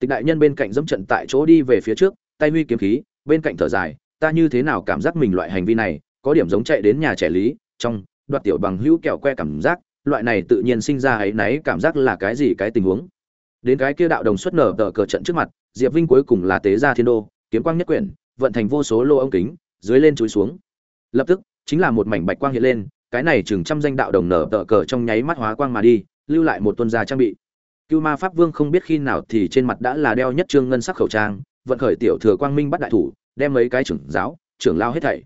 tịch đại nhân bên cạnh dẫm trận tại chỗ đi về phía trước, tay huy kiếm khí, bên cạnh thở dài, ta như thế nào cảm giác mình loại hành vi này, có điểm giống chạy đến nhà trẻ lý, trong, đoạt tiểu bằng hữu kẹo que cảm giác, loại này tự nhiên sinh ra ấy náy cảm giác là cái gì, cái tình huống? Đến cái kia đạo đồng xuất nở tờ cờ trận trước mặt, diệp vinh cuối cùng là tế gia thiên đô, kiếm quang nhất quyển, vận thành vô số lô ống kính, dưới lên chúi xuống. Lập tức, chính là một mảnh bạch quang hiện lên, cái này chừng trăm danh đạo đồng nở tờ cờ trong nháy mắt hóa quang mà đi, lưu lại một tuần gia trang bị cưu ma pháp vương không biết khi nào thì trên mặt đã là đeo nhất trương ngân sắc khẩu trang, vận khởi tiểu thừa quang minh bắt đại thủ, đem mấy cái trưởng giáo, trưởng lao hết thảy,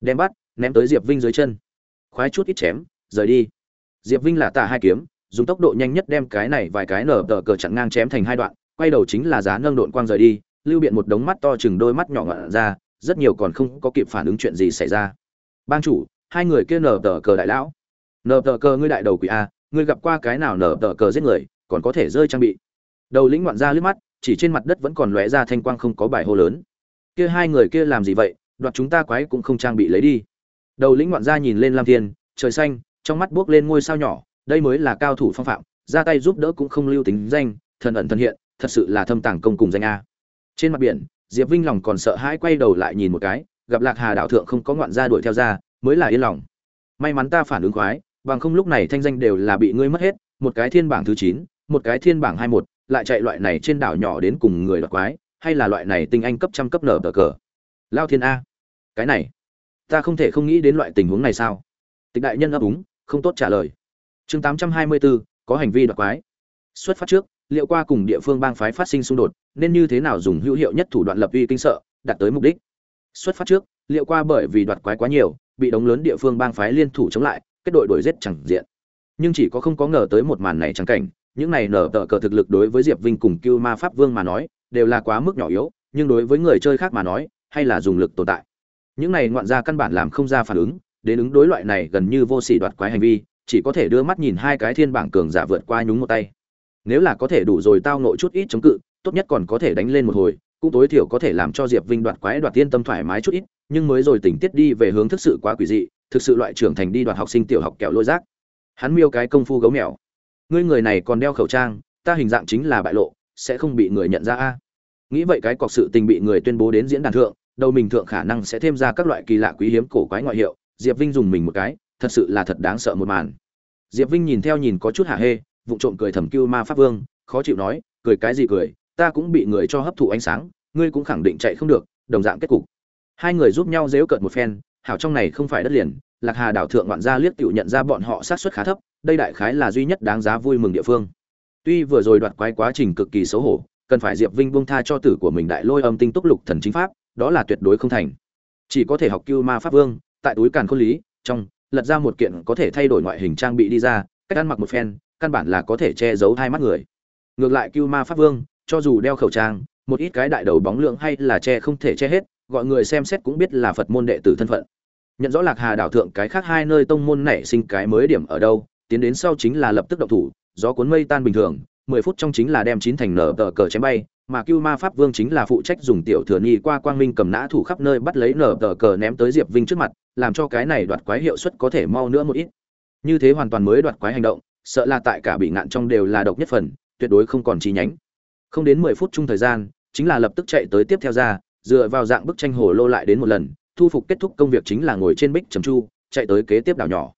đem bắt, ném tới diệp vinh dưới chân. Khoái chút ít chém, rời đi. Diệp vinh là tà hai kiếm, dùng tốc độ nhanh nhất đem cái này vài cái nở tở cờ chặn ngang chém thành hai đoạn, quay đầu chính là giá nâng độn quang rời đi, lưu biện một đống mắt to chừng đôi mắt nhỏ ngọn ra, rất nhiều còn không có kịp phản ứng chuyện gì xảy ra. Bang chủ, hai người kia nở tở cờ đại lão. Nở tở cờ ngươi đại đầu quỷ a, ngươi gặp qua cái nào nở tở cờ giết người? Còn có thể rơi trang bị. Đầu lĩnh ngoạn ra liếc mắt, chỉ trên mặt đất vẫn còn lóe ra thanh quang không có bài hô lớn. Kia hai người kia làm gì vậy? Đoạt chúng ta quái cũng không trang bị lấy đi. Đầu lĩnh ngoạn ra nhìn lên lam thiên, trời xanh, trong mắt buốc lên ngôi sao nhỏ, đây mới là cao thủ phong phạm, ra tay giúp đỡ cũng không lưu tính danh, thần ẩn thần hiện, thật sự là thâm tàng công cùng danh a. Trên mặt biển, diệp vinh lòng còn sợ hãi quay đầu lại nhìn một cái, gặp lạc hà đạo thượng không có ngoạn gia đuổi theo ra, mới là yên lòng. May mắn ta phản ứng khoái, bằng không lúc này thanh danh đều là bị ngươi mất hết, một cái thiên bảng thứ chín một cái thiên bảng hai một, lại chạy loại này trên đảo nhỏ đến cùng người đoạt quái, hay là loại này tinh anh cấp trăm cấp nở tờ cờ? Lao thiên a, cái này, ta không thể không nghĩ đến loại tình huống này sao? Tịch đại nhân ấp úng, không tốt trả lời. Chương tám trăm hai mươi bốn có hành vi đoạt quái. Xuất phát trước, liệu qua cùng địa phương bang phái phát sinh xung đột, nên như thế nào dùng hữu hiệu nhất thủ đoạn lập uy kinh sợ, đạt tới mục đích? Xuất phát trước, liệu qua bởi vì đoạt quái quá nhiều, bị đống lớn địa phương bang phái liên thủ chống lại, kết đội đuổi giết chẳng diện. Nhưng chỉ có không có ngờ tới một màn này chẳng cảnh những này nở tờ cờ thực lực đối với diệp vinh cùng cưu ma pháp vương mà nói, đều là quá mức nhỏ yếu, nhưng đối với người chơi khác mà nói, hay là dùng lực tồn tại. Những này ngoạn ra căn bản làm không ra phản ứng, đến ứng đối loại này gần như vô sỉ đoạt quái hành vi, chỉ có thể đưa mắt nhìn hai cái thiên bảng cường giả vượt qua nhúng một tay. Nếu là có thể đủ rồi tao nội chút ít chống cự, tốt nhất còn có thể đánh lên một hồi, cũng tối thiểu có thể làm cho diệp vinh đoạt quái đoạt tiên tâm thoải mái chút ít, nhưng mới rồi tỉnh tiết đi về hướng thực sự quá quỷ dị, thực sự loại trưởng thành đi đoạt học sinh tiểu học kẹo lôi rác. Hắn miêu cái công phu gấu mèo ngươi người này còn đeo khẩu trang, ta hình dạng chính là bại lộ, sẽ không bị người nhận ra a. Nghĩ vậy cái cọc sự tình bị người tuyên bố đến diễn đàn thượng, đầu mình thượng khả năng sẽ thêm ra các loại kỳ lạ quý hiếm cổ quái ngoại hiệu, diệp vinh dùng mình một cái, thật sự là thật đáng sợ một màn. Diệp vinh nhìn theo nhìn có chút hạ hê vụ trộm cười thầm cưu ma pháp vương, khó chịu nói, cười cái gì cười, ta cũng bị người cho hấp thụ ánh sáng, ngươi cũng khẳng định chạy không được, đồng dạng kết cục. Hai người giúp nhau dếu cợt một phen, hảo trong này không phải đất liền, lạc hà đảo thượng ngoạn gia liếc tựu nhận ra bọn họ sát xuất khá thấp đây đại khái là duy nhất đáng giá vui mừng địa phương. Tuy vừa rồi đoạt quái quá trình cực kỳ xấu hổ, cần phải diệp vinh buông tha cho tử của mình đại lôi âm tinh túc lục thần chính pháp, đó là tuyệt đối không thành. Chỉ có thể học cưu ma pháp vương, tại túi càn khôn lý, trong, lật ra một kiện có thể thay đổi ngoại hình trang bị đi ra, cách ăn mặc một phen, căn bản là có thể che giấu hai mắt người. Ngược lại cưu ma pháp vương, cho dù đeo khẩu trang, một ít cái đại đầu bóng lượng hay là che không thể che hết, gọi người xem xét cũng biết là phật môn đệ tử thân phận. Nhận rõ lạc hà đảo thượng cái khác hai nơi tông môn nảy sinh cái mới điểm ở đâu tiến đến sau chính là lập tức động thủ, gió cuốn mây tan bình thường, mười phút trong chính là đem chín thành nở tờ cờ chém bay, mà cưu ma pháp vương chính là phụ trách dùng tiểu thừa nhi qua quang minh cầm nã thủ khắp nơi bắt lấy nở tờ cờ ném tới diệp vinh trước mặt, làm cho cái này đoạt quái hiệu suất có thể mau nữa một ít. Như thế hoàn toàn mới đoạt quái hành động, sợ là tại cả bị ngạn trong đều là độc nhất phần, tuyệt đối không còn chi nhánh. Không đến mười phút chung thời gian, chính là lập tức chạy tới tiếp theo ra, dựa vào dạng bức tranh hồ lô lại đến một lần, thu phục kết thúc công việc chính là ngồi trên bích trầm chu, chạy tới kế tiếp đảo nhỏ.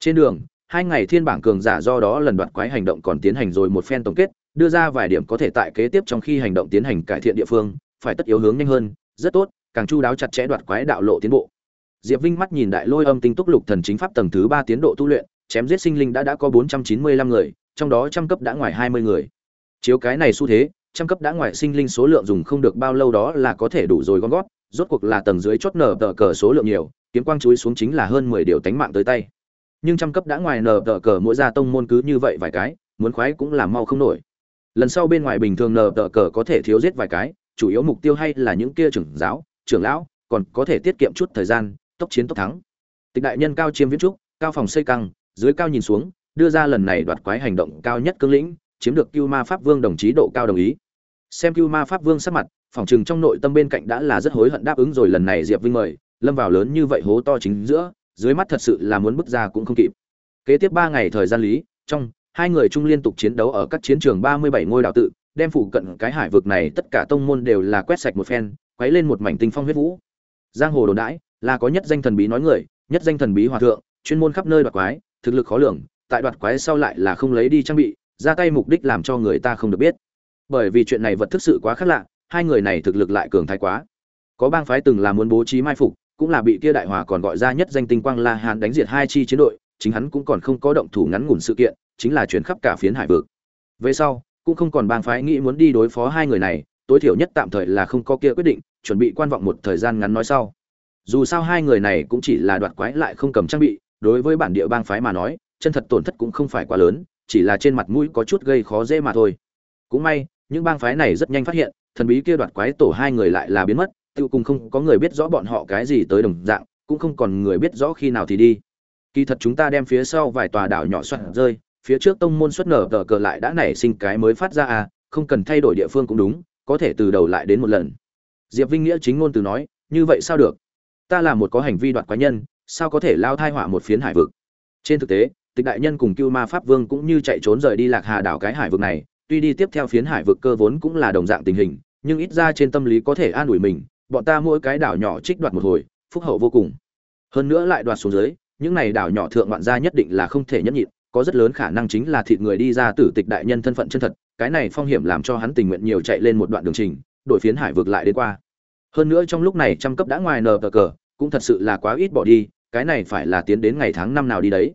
Trên đường hai ngày thiên bảng cường giả do đó lần đoạt quái hành động còn tiến hành rồi một phen tổng kết, đưa ra vài điểm có thể tại kế tiếp trong khi hành động tiến hành cải thiện địa phương, phải tất yếu hướng nhanh hơn, rất tốt, càng chu đáo chặt chẽ đoạt quái đạo lộ tiến bộ. Diệp vinh mắt nhìn đại lôi âm tinh túc lục thần chính pháp tầng thứ ba tiến độ tu luyện, chém giết sinh linh đã đã có bốn trăm chín mươi lăm người, trong đó trăm cấp đã ngoài hai mươi người. Chiếu cái này xu thế, trăm cấp đã ngoài sinh linh số lượng dùng không được bao lâu đó là có thể đủ rồi gom gót rốt cuộc là tầng dưới chốt nở tờ cờ số lượng nhiều, kiếm quang chuối xuống chính là hơn mười điều tánh mạng tới tay nhưng trăm cấp đã ngoài nở tờ cờ mỗi gia tông môn cứ như vậy vài cái, muốn khoái cũng làm mau không nổi. Lần sau bên ngoài bình thường nở tờ cờ có thể thiếu giết vài cái, chủ yếu mục tiêu hay là những kia trưởng giáo, trưởng lão, còn có thể tiết kiệm chút thời gian, tốc chiến tốc thắng. Tịch đại nhân cao chiêm viễn trúc, cao phòng xây căng, dưới cao nhìn xuống, đưa ra lần này đoạt quái hành động cao nhất cương lĩnh, chiếm được cưu ma pháp vương đồng chí độ cao đồng ý. Xem cưu ma pháp vương sắc mặt, phòng chừng trong nội tâm bên cạnh đã là rất hối hận đáp ứng rồi lần này diệp vinh mời, lâm vào lớn như vậy hố to chính giữa dưới mắt thật sự là muốn bước ra cũng không kịp. Kế tiếp ba ngày thời gian lý, trong, hai người chung liên tục chiến đấu ở các chiến trường ba mươi bảy ngôi đảo tự, đem phụ cận cái hải vực này tất cả tông môn đều là quét sạch một phen, quấy lên một mảnh tinh phong huyết vũ. Giang hồ đồn đãi, là có nhất danh thần bí nói người, nhất danh thần bí hòa thượng, chuyên môn khắp nơi đoạt quái, thực lực khó lường, tại đoạt quái sau lại là không lấy đi trang bị, ra tay mục đích làm cho người ta không được biết. Bởi vì chuyện này vật thực sự quá khác lạ, hai người này thực lực lại cường thái quá. Có bang phái từng là muốn bố trí mai phục cũng là bị kia đại hòa còn gọi ra nhất danh tinh quang la hán đánh diệt hai chi chiến đội, chính hắn cũng còn không có động thủ ngắn ngủn sự kiện, chính là chuyển khắp cả phiến hải vực. Về sau, cũng không còn bang phái nghĩ muốn đi đối phó hai người này, tối thiểu nhất tạm thời là không có kia quyết định, chuẩn bị quan vọng một thời gian ngắn nói sau. Dù sao hai người này cũng chỉ là đoạt quái lại không cầm trang bị, đối với bản địa bang phái mà nói, chân thật tổn thất cũng không phải quá lớn, chỉ là trên mặt mũi có chút gây khó dễ mà thôi. Cũng may, những bang phái này rất nhanh phát hiện, thần bí kia đoạt quái tổ hai người lại là biến mất tự cùng không có người biết rõ bọn họ cái gì tới đồng dạng, cũng không còn người biết rõ khi nào thì đi. Kỳ thật chúng ta đem phía sau vài tòa đảo nhỏ soạn rơi, phía trước tông môn xuất nở tờ cờ lại đã nảy sinh cái mới phát ra à không cần thay đổi địa phương cũng đúng, có thể từ đầu lại đến một lần. Diệp vinh nghĩa chính ngôn từ nói, như vậy sao được? Ta là một có hành vi đoạt quái nhân, sao có thể lao thai họa một phiến hải vực? Trên thực tế, tịch đại nhân cùng cưu ma pháp vương cũng như chạy trốn rời đi lạc hà đảo cái hải vực này, tuy đi tiếp theo phiến hải vực cơ vốn cũng là đồng dạng tình hình, nhưng ít ra trên tâm lý có thể an ủi mình bọn ta mỗi cái đảo nhỏ trích đoạt một hồi, phúc hậu vô cùng. Hơn nữa lại đoạt xuống dưới, những này đảo nhỏ thượng ngoạn gia nhất định là không thể nhẫn nhịn, có rất lớn khả năng chính là thịt người đi ra tử tịch đại nhân thân phận chân thật, cái này phong hiểm làm cho hắn tình nguyện nhiều chạy lên một đoạn đường trình, đổi phiến hải vực lại đến qua. Hơn nữa trong lúc này trăm cấp đã ngoài nờ cờ cờ, cũng thật sự là quá ít bỏ đi, cái này phải là tiến đến ngày tháng năm nào đi đấy.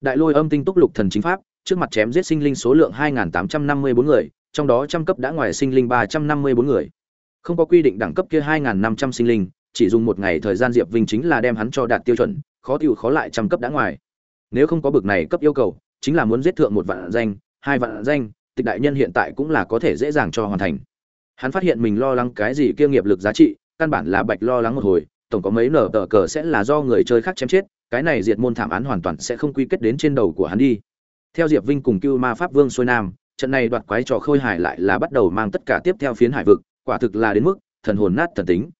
Đại lôi âm tinh túc lục thần chính pháp, trước mặt chém giết sinh linh số lượng 2.854 người, trong đó trăm cấp đã ngoài sinh linh 354 người không có quy định đẳng cấp kia 2.500 sinh linh, chỉ dùng một ngày thời gian diệp vinh chính là đem hắn cho đạt tiêu chuẩn, khó tiêu khó lại trăm cấp đã ngoài. Nếu không có bực này cấp yêu cầu, chính là muốn giết thượng một vạn danh, hai vạn danh, tịch đại nhân hiện tại cũng là có thể dễ dàng cho hoàn thành. Hắn phát hiện mình lo lắng cái gì kia nghiệp lực giá trị, căn bản là bạch lo lắng một hồi, tổng có mấy nở tờ cờ sẽ là do người chơi khác chém chết, cái này diệt môn thảm án hoàn toàn sẽ không quy kết đến trên đầu của hắn đi. Theo diệp vinh cùng cưu ma pháp vương xuôi nam, trận này đoạt quái trò khôi hải lại là bắt đầu mang tất cả tiếp theo phiến hải vực quả thực là đến mức thần hồn nát thần tính.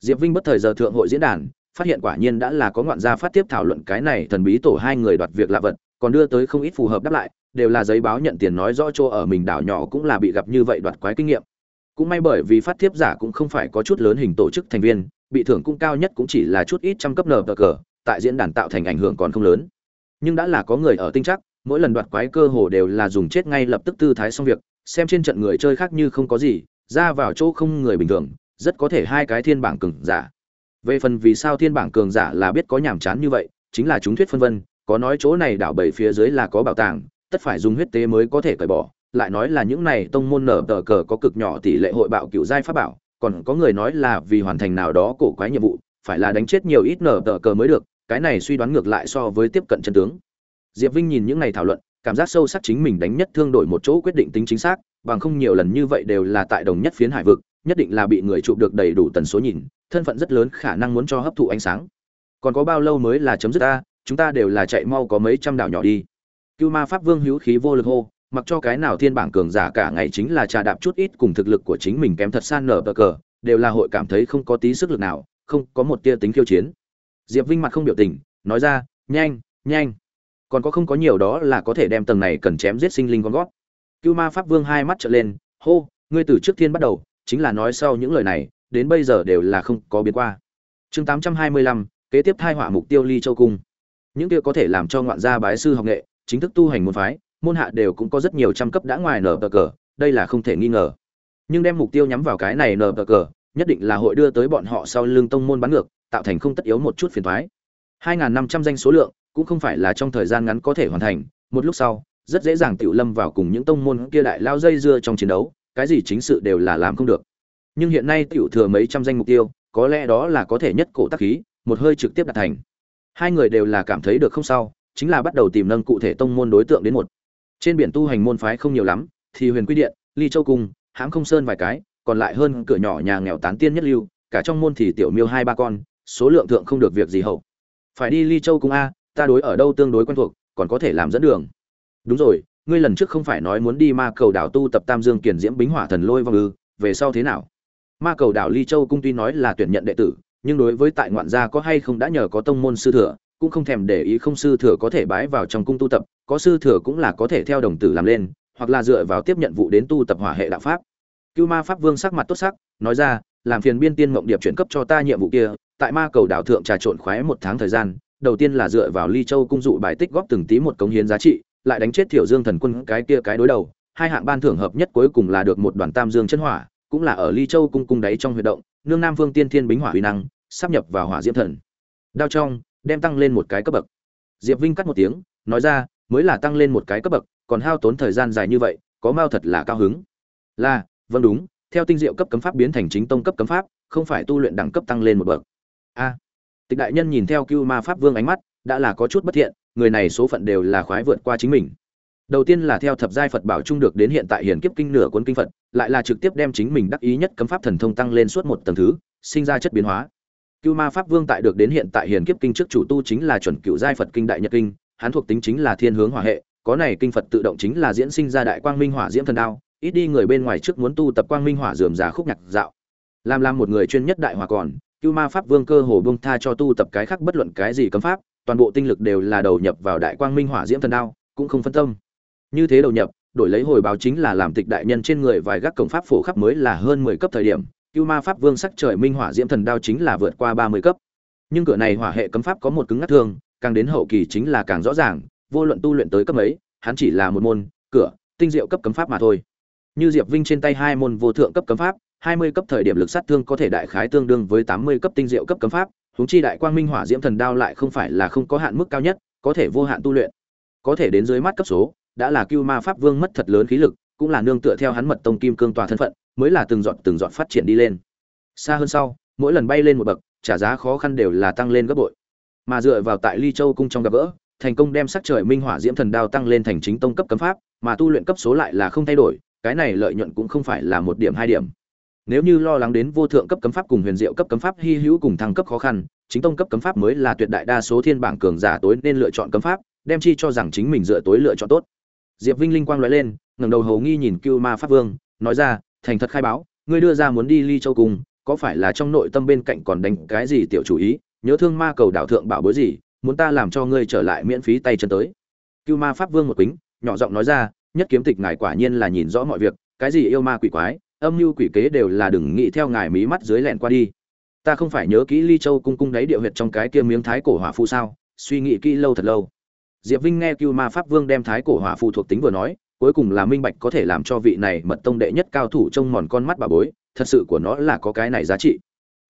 Diệp vinh bất thời giờ thượng hội diễn đàn, phát hiện quả nhiên đã là có ngoạn gia phát tiếp thảo luận cái này thần bí tổ hai người đoạt việc lạ vật, còn đưa tới không ít phù hợp đáp lại, đều là giấy báo nhận tiền nói rõ chỗ ở mình đảo nhỏ cũng là bị gặp như vậy đoạt quái kinh nghiệm. Cũng may bởi vì phát tiếp giả cũng không phải có chút lớn hình tổ chức thành viên, bị thưởng cũng cao nhất cũng chỉ là chút ít trăm cấp nờ cờ, tại diễn đàn tạo thành ảnh hưởng còn không lớn. Nhưng đã là có người ở tinh chắc, mỗi lần đoạt quái cơ hồ đều là dùng chết ngay lập tức tư thái xong việc, xem trên trận người chơi khác như không có gì ra vào chỗ không người bình thường, rất có thể hai cái thiên bảng cường giả. Về phần vì sao thiên bảng cường giả là biết có nhàm chán như vậy, chính là chúng thuyết phân vân, có nói chỗ này đảo bảy phía dưới là có bảo tàng, tất phải dùng huyết tế mới có thể cởi bỏ. Lại nói là những này tông môn nở tờ cờ có cực nhỏ tỷ lệ hội bạo cựu giai pháp bảo, còn có người nói là vì hoàn thành nào đó cổ quái nhiệm vụ, phải là đánh chết nhiều ít nở tờ cờ mới được, cái này suy đoán ngược lại so với tiếp cận chân tướng. Diệp vinh nhìn những này thảo luận, cảm giác sâu sắc chính mình đánh nhất thương đổi một chỗ quyết định tính chính xác bằng không nhiều lần như vậy đều là tại đồng nhất phiến hải vực, nhất định là bị người chụp được đầy đủ tần số nhìn, thân phận rất lớn khả năng muốn cho hấp thụ ánh sáng. Còn có bao lâu mới là chấm dứt ta, chúng ta đều là chạy mau có mấy trăm đảo nhỏ đi. Cưu ma pháp vương hữu khí vô lực hô, mặc cho cái nào thiên bảng cường giả cả ngày chính là trà đạp chút ít cùng thực lực của chính mình kém thật san nở bờ cờ, đều là hội cảm thấy không có tí sức lực nào, không có một tia tính khiêu chiến. Diệp vinh mặt không biểu tình, nói ra, nhanh nhanh. Còn có không có nhiều đó là có thể đem tầng này cần chém giết sinh linh con gót cưu ma pháp vương hai mắt trợn lên, hô, ngươi từ trước thiên bắt đầu, chính là nói sau những lời này, đến bây giờ đều là không có biến qua. Chương tám trăm hai mươi lăm, kế tiếp thai họa mục tiêu ly châu cung. Những kia có thể làm cho ngoạn gia bái sư học nghệ, chính thức tu hành môn phái, môn hạ đều cũng có rất nhiều trăm cấp đã ngoài nở bờ cờ, đây là không thể nghi ngờ. Nhưng đem mục tiêu nhắm vào cái này nở bờ cờ, nhất định là hội đưa tới bọn họ sau lưng tông môn bắn ngược, tạo thành không tất yếu một chút phiền thoái hai năm trăm danh số lượng, cũng không phải là trong thời gian ngắn có thể hoàn thành, một lúc sau rất dễ dàng tiểu lâm vào cùng những tông môn kia đại lao dây dưa trong chiến đấu, cái gì chính sự đều là làm không được. Nhưng hiện nay tiểu thừa mấy trăm danh mục tiêu, có lẽ đó là có thể nhất cổ tác khí, một hơi trực tiếp đạt thành. Hai người đều là cảm thấy được không sao, chính là bắt đầu tìm nâng cụ thể tông môn đối tượng đến một. Trên biển tu hành môn phái không nhiều lắm, thì huyền quy điện, ly châu cung hãng không sơn vài cái, còn lại hơn cửa nhỏ nhà nghèo tán tiên nhất lưu, cả trong môn thì tiểu miêu hai ba con, số lượng thượng không được việc gì hậu. Phải đi ly châu cung a, ta đối ở đâu tương đối quen thuộc, còn có thể làm dẫn đường đúng rồi, ngươi lần trước không phải nói muốn đi ma cầu đảo tu tập tam dương kiền diễm bính hỏa thần lôi vong ư, về sau thế nào? Ma cầu đảo ly châu cung tuy nói là tuyển nhận đệ tử, nhưng đối với tại ngoạn gia có hay không đã nhờ có tông môn sư thừa, cũng không thèm để ý không sư thừa có thể bái vào trong cung tu tập, có sư thừa cũng là có thể theo đồng tử làm lên, hoặc là dựa vào tiếp nhận vụ đến tu tập hỏa hệ đạo pháp. Cưu ma pháp vương sắc mặt tốt sắc, nói ra, làm phiền biên tiên mộng điệp chuyển cấp cho ta nhiệm vụ kia, tại ma cầu đảo thượng trà trộn khoái một tháng thời gian, đầu tiên là dựa vào ly châu cung dụ bài tích góp từng tí một cống hiến giá trị lại đánh chết thiểu dương thần quân cái kia cái đối đầu, hai hạng ban thưởng hợp nhất cuối cùng là được một đoàn tam dương chân hỏa, cũng là ở ly châu cung cung đáy trong huy động, nương nam vương tiên thiên bính hỏa uy năng, sắp nhập vào hỏa diễm thần. Đao trong, đem tăng lên một cái cấp bậc. Diệp vinh cắt một tiếng, nói ra, mới là tăng lên một cái cấp bậc, còn hao tốn thời gian dài như vậy, có mau thật là cao hứng. Là vâng đúng, theo tinh diệu cấp cấm pháp biến thành chính tông cấp cấm pháp, không phải tu luyện đẳng cấp tăng lên một bậc. A. Tịch đại nhân nhìn theo cưu ma pháp vương ánh mắt, đã là có chút bất thiện người này số phận đều là khoái vượt qua chính mình. Đầu tiên là theo thập giai phật bảo trung được đến hiện tại hiển kiếp kinh nửa cuốn kinh phật, lại là trực tiếp đem chính mình đắc ý nhất cấm pháp thần thông tăng lên suốt một tầng thứ, sinh ra chất biến hóa. Cưu ma pháp vương tại được đến hiện tại hiển kiếp kinh trước chủ tu chính là chuẩn cựu giai phật kinh đại nhật kinh, hắn thuộc tính chính là thiên hướng hỏa hệ, có này kinh phật tự động chính là diễn sinh ra đại quang minh hỏa diễm thần đao, ít đi người bên ngoài trước muốn tu tập quang minh hỏa dườm già khúc nhạc dạo. Làm làm một người chuyên nhất đại hòa còn, cưu ma pháp vương cơ hồ bông tha cho tu tập cái khác bất luận cái gì cấm pháp toàn bộ tinh lực đều là đầu nhập vào đại quang minh hỏa diễm thần đao cũng không phân tâm. Như thế đầu nhập đổi lấy hồi báo chính là làm tịch đại nhân trên người vài gác cổng pháp phổ khắp mới là hơn mười cấp thời điểm Cửu ma pháp vương sắc trời minh hỏa diễm thần đao chính là vượt qua ba mươi cấp. Nhưng cửa này hỏa hệ cấm pháp có một cứng ngắt thường, càng đến hậu kỳ chính là càng rõ ràng vô luận tu luyện tới cấp mấy, hắn chỉ là một môn cửa tinh diệu cấp cấm pháp mà thôi. Như diệp vinh trên tay hai môn vô thượng cấp cấm pháp hai mươi cấp thời điểm lực sát thương có thể đại khái tương đương với tám mươi cấp tinh diệu cấp cấm pháp huống chi đại quang minh hỏa diễm thần đao lại không phải là không có hạn mức cao nhất, có thể vô hạn tu luyện. Có thể đến dưới mắt cấp số, đã là cưu ma pháp vương mất thật lớn khí lực, cũng là nương tựa theo hắn mật tông kim cương tòa thân phận, mới là từng dọn từng dọn phát triển đi lên. Xa hơn sau, mỗi lần bay lên một bậc, trả giá khó khăn đều là tăng lên gấp bội. Mà dựa vào tại ly châu cung trong gặp gỡ, thành công đem sắc trời minh hỏa diễm thần đao tăng lên thành chính tông cấp cấm pháp, mà tu luyện cấp số lại là không thay đổi, cái này lợi nhuận cũng không phải là một điểm hai điểm nếu như lo lắng đến vô thượng cấp cấm pháp cùng huyền diệu cấp cấm pháp hy hữu cùng thăng cấp khó khăn, chính tông cấp cấm pháp mới là tuyệt đại đa số thiên bảng cường giả tối nên lựa chọn cấm pháp, đem chi cho rằng chính mình dựa tối lựa chọn tốt. Diệp vinh linh quang nói lên, ngẩng đầu hầu nghi nhìn cưu ma pháp vương, nói ra, thành thật khai báo, ngươi đưa ra muốn đi ly châu cùng, có phải là trong nội tâm bên cạnh còn đánh cái gì tiểu chủ ý? Nhớ thương ma cầu đạo thượng bảo bối gì, muốn ta làm cho ngươi trở lại miễn phí tay chân tới. Cưu ma pháp vương một kính nhỏ giọng nói ra, nhất kiếm tịch ngài quả nhiên là nhìn rõ mọi việc, cái gì yêu ma quỷ quái âm mưu quỷ kế đều là đừng nghĩ theo ngài mí mắt dưới lẹn qua đi. Ta không phải nhớ kỹ ly châu cung cung đáy địa huyệt trong cái kia miếng thái cổ hỏa phu sao? Suy nghĩ kỹ lâu thật lâu. Diệp vinh nghe cưu ma pháp vương đem thái cổ hỏa phù thuộc tính vừa nói, cuối cùng là minh bạch có thể làm cho vị này mật tông đệ nhất cao thủ trông mòn con mắt bà bối, thật sự của nó là có cái này giá trị.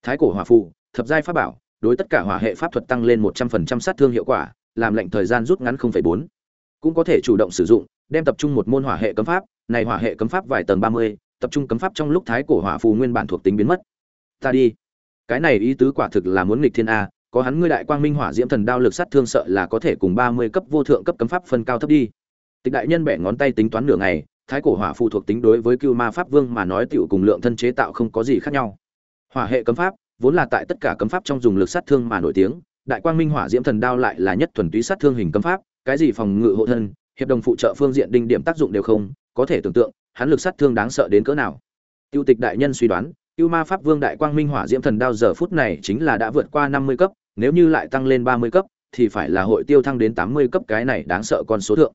Thái cổ hỏa phù, thập giai pháp bảo, đối tất cả hỏa hệ pháp thuật tăng lên một trăm phần trăm sát thương hiệu quả, làm lệnh thời gian rút ngắn không phẩy bốn. Cũng có thể chủ động sử dụng, đem tập trung một môn hỏa hệ cấm pháp, này hỏa hệ cấm pháp vài tầng ba mươi tập trung cấm pháp trong lúc thái cổ hỏa phù nguyên bản thuộc tính biến mất. Ta đi. Cái này ý tứ quả thực là muốn nghịch thiên a, có hắn ngươi đại quang minh hỏa diễm thần đao lực sát thương sợ là có thể cùng ba mươi cấp vô thượng cấp cấm pháp phân cao thấp đi. Tịch đại nhân bẻ ngón tay tính toán nửa ngày, thái cổ hỏa phù thuộc tính đối với cưu ma pháp vương mà nói tiểu cùng lượng thân chế tạo không có gì khác nhau. Hỏa hệ cấm pháp, vốn là tại tất cả cấm pháp trong dùng lực sát thương mà nổi tiếng, đại quang minh hỏa diễm thần đao lại là nhất thuần túy sát thương hình cấm pháp, cái gì phòng ngự hộ thân, hiệp đồng phụ trợ phương diện đinh điểm tác dụng đều không, có thể tưởng tượng hắn lực sát thương đáng sợ đến cỡ nào tiêu tịch đại nhân suy đoán yêu Ma Pháp Vương Đại Quang Minh Hỏa Diễm Thần Đao giờ phút này chính là đã vượt qua năm mươi cấp, nếu như lại tăng lên ba mươi cấp thì phải là hội tiêu thăng đến tám mươi cấp cái này đáng sợ con số thượng.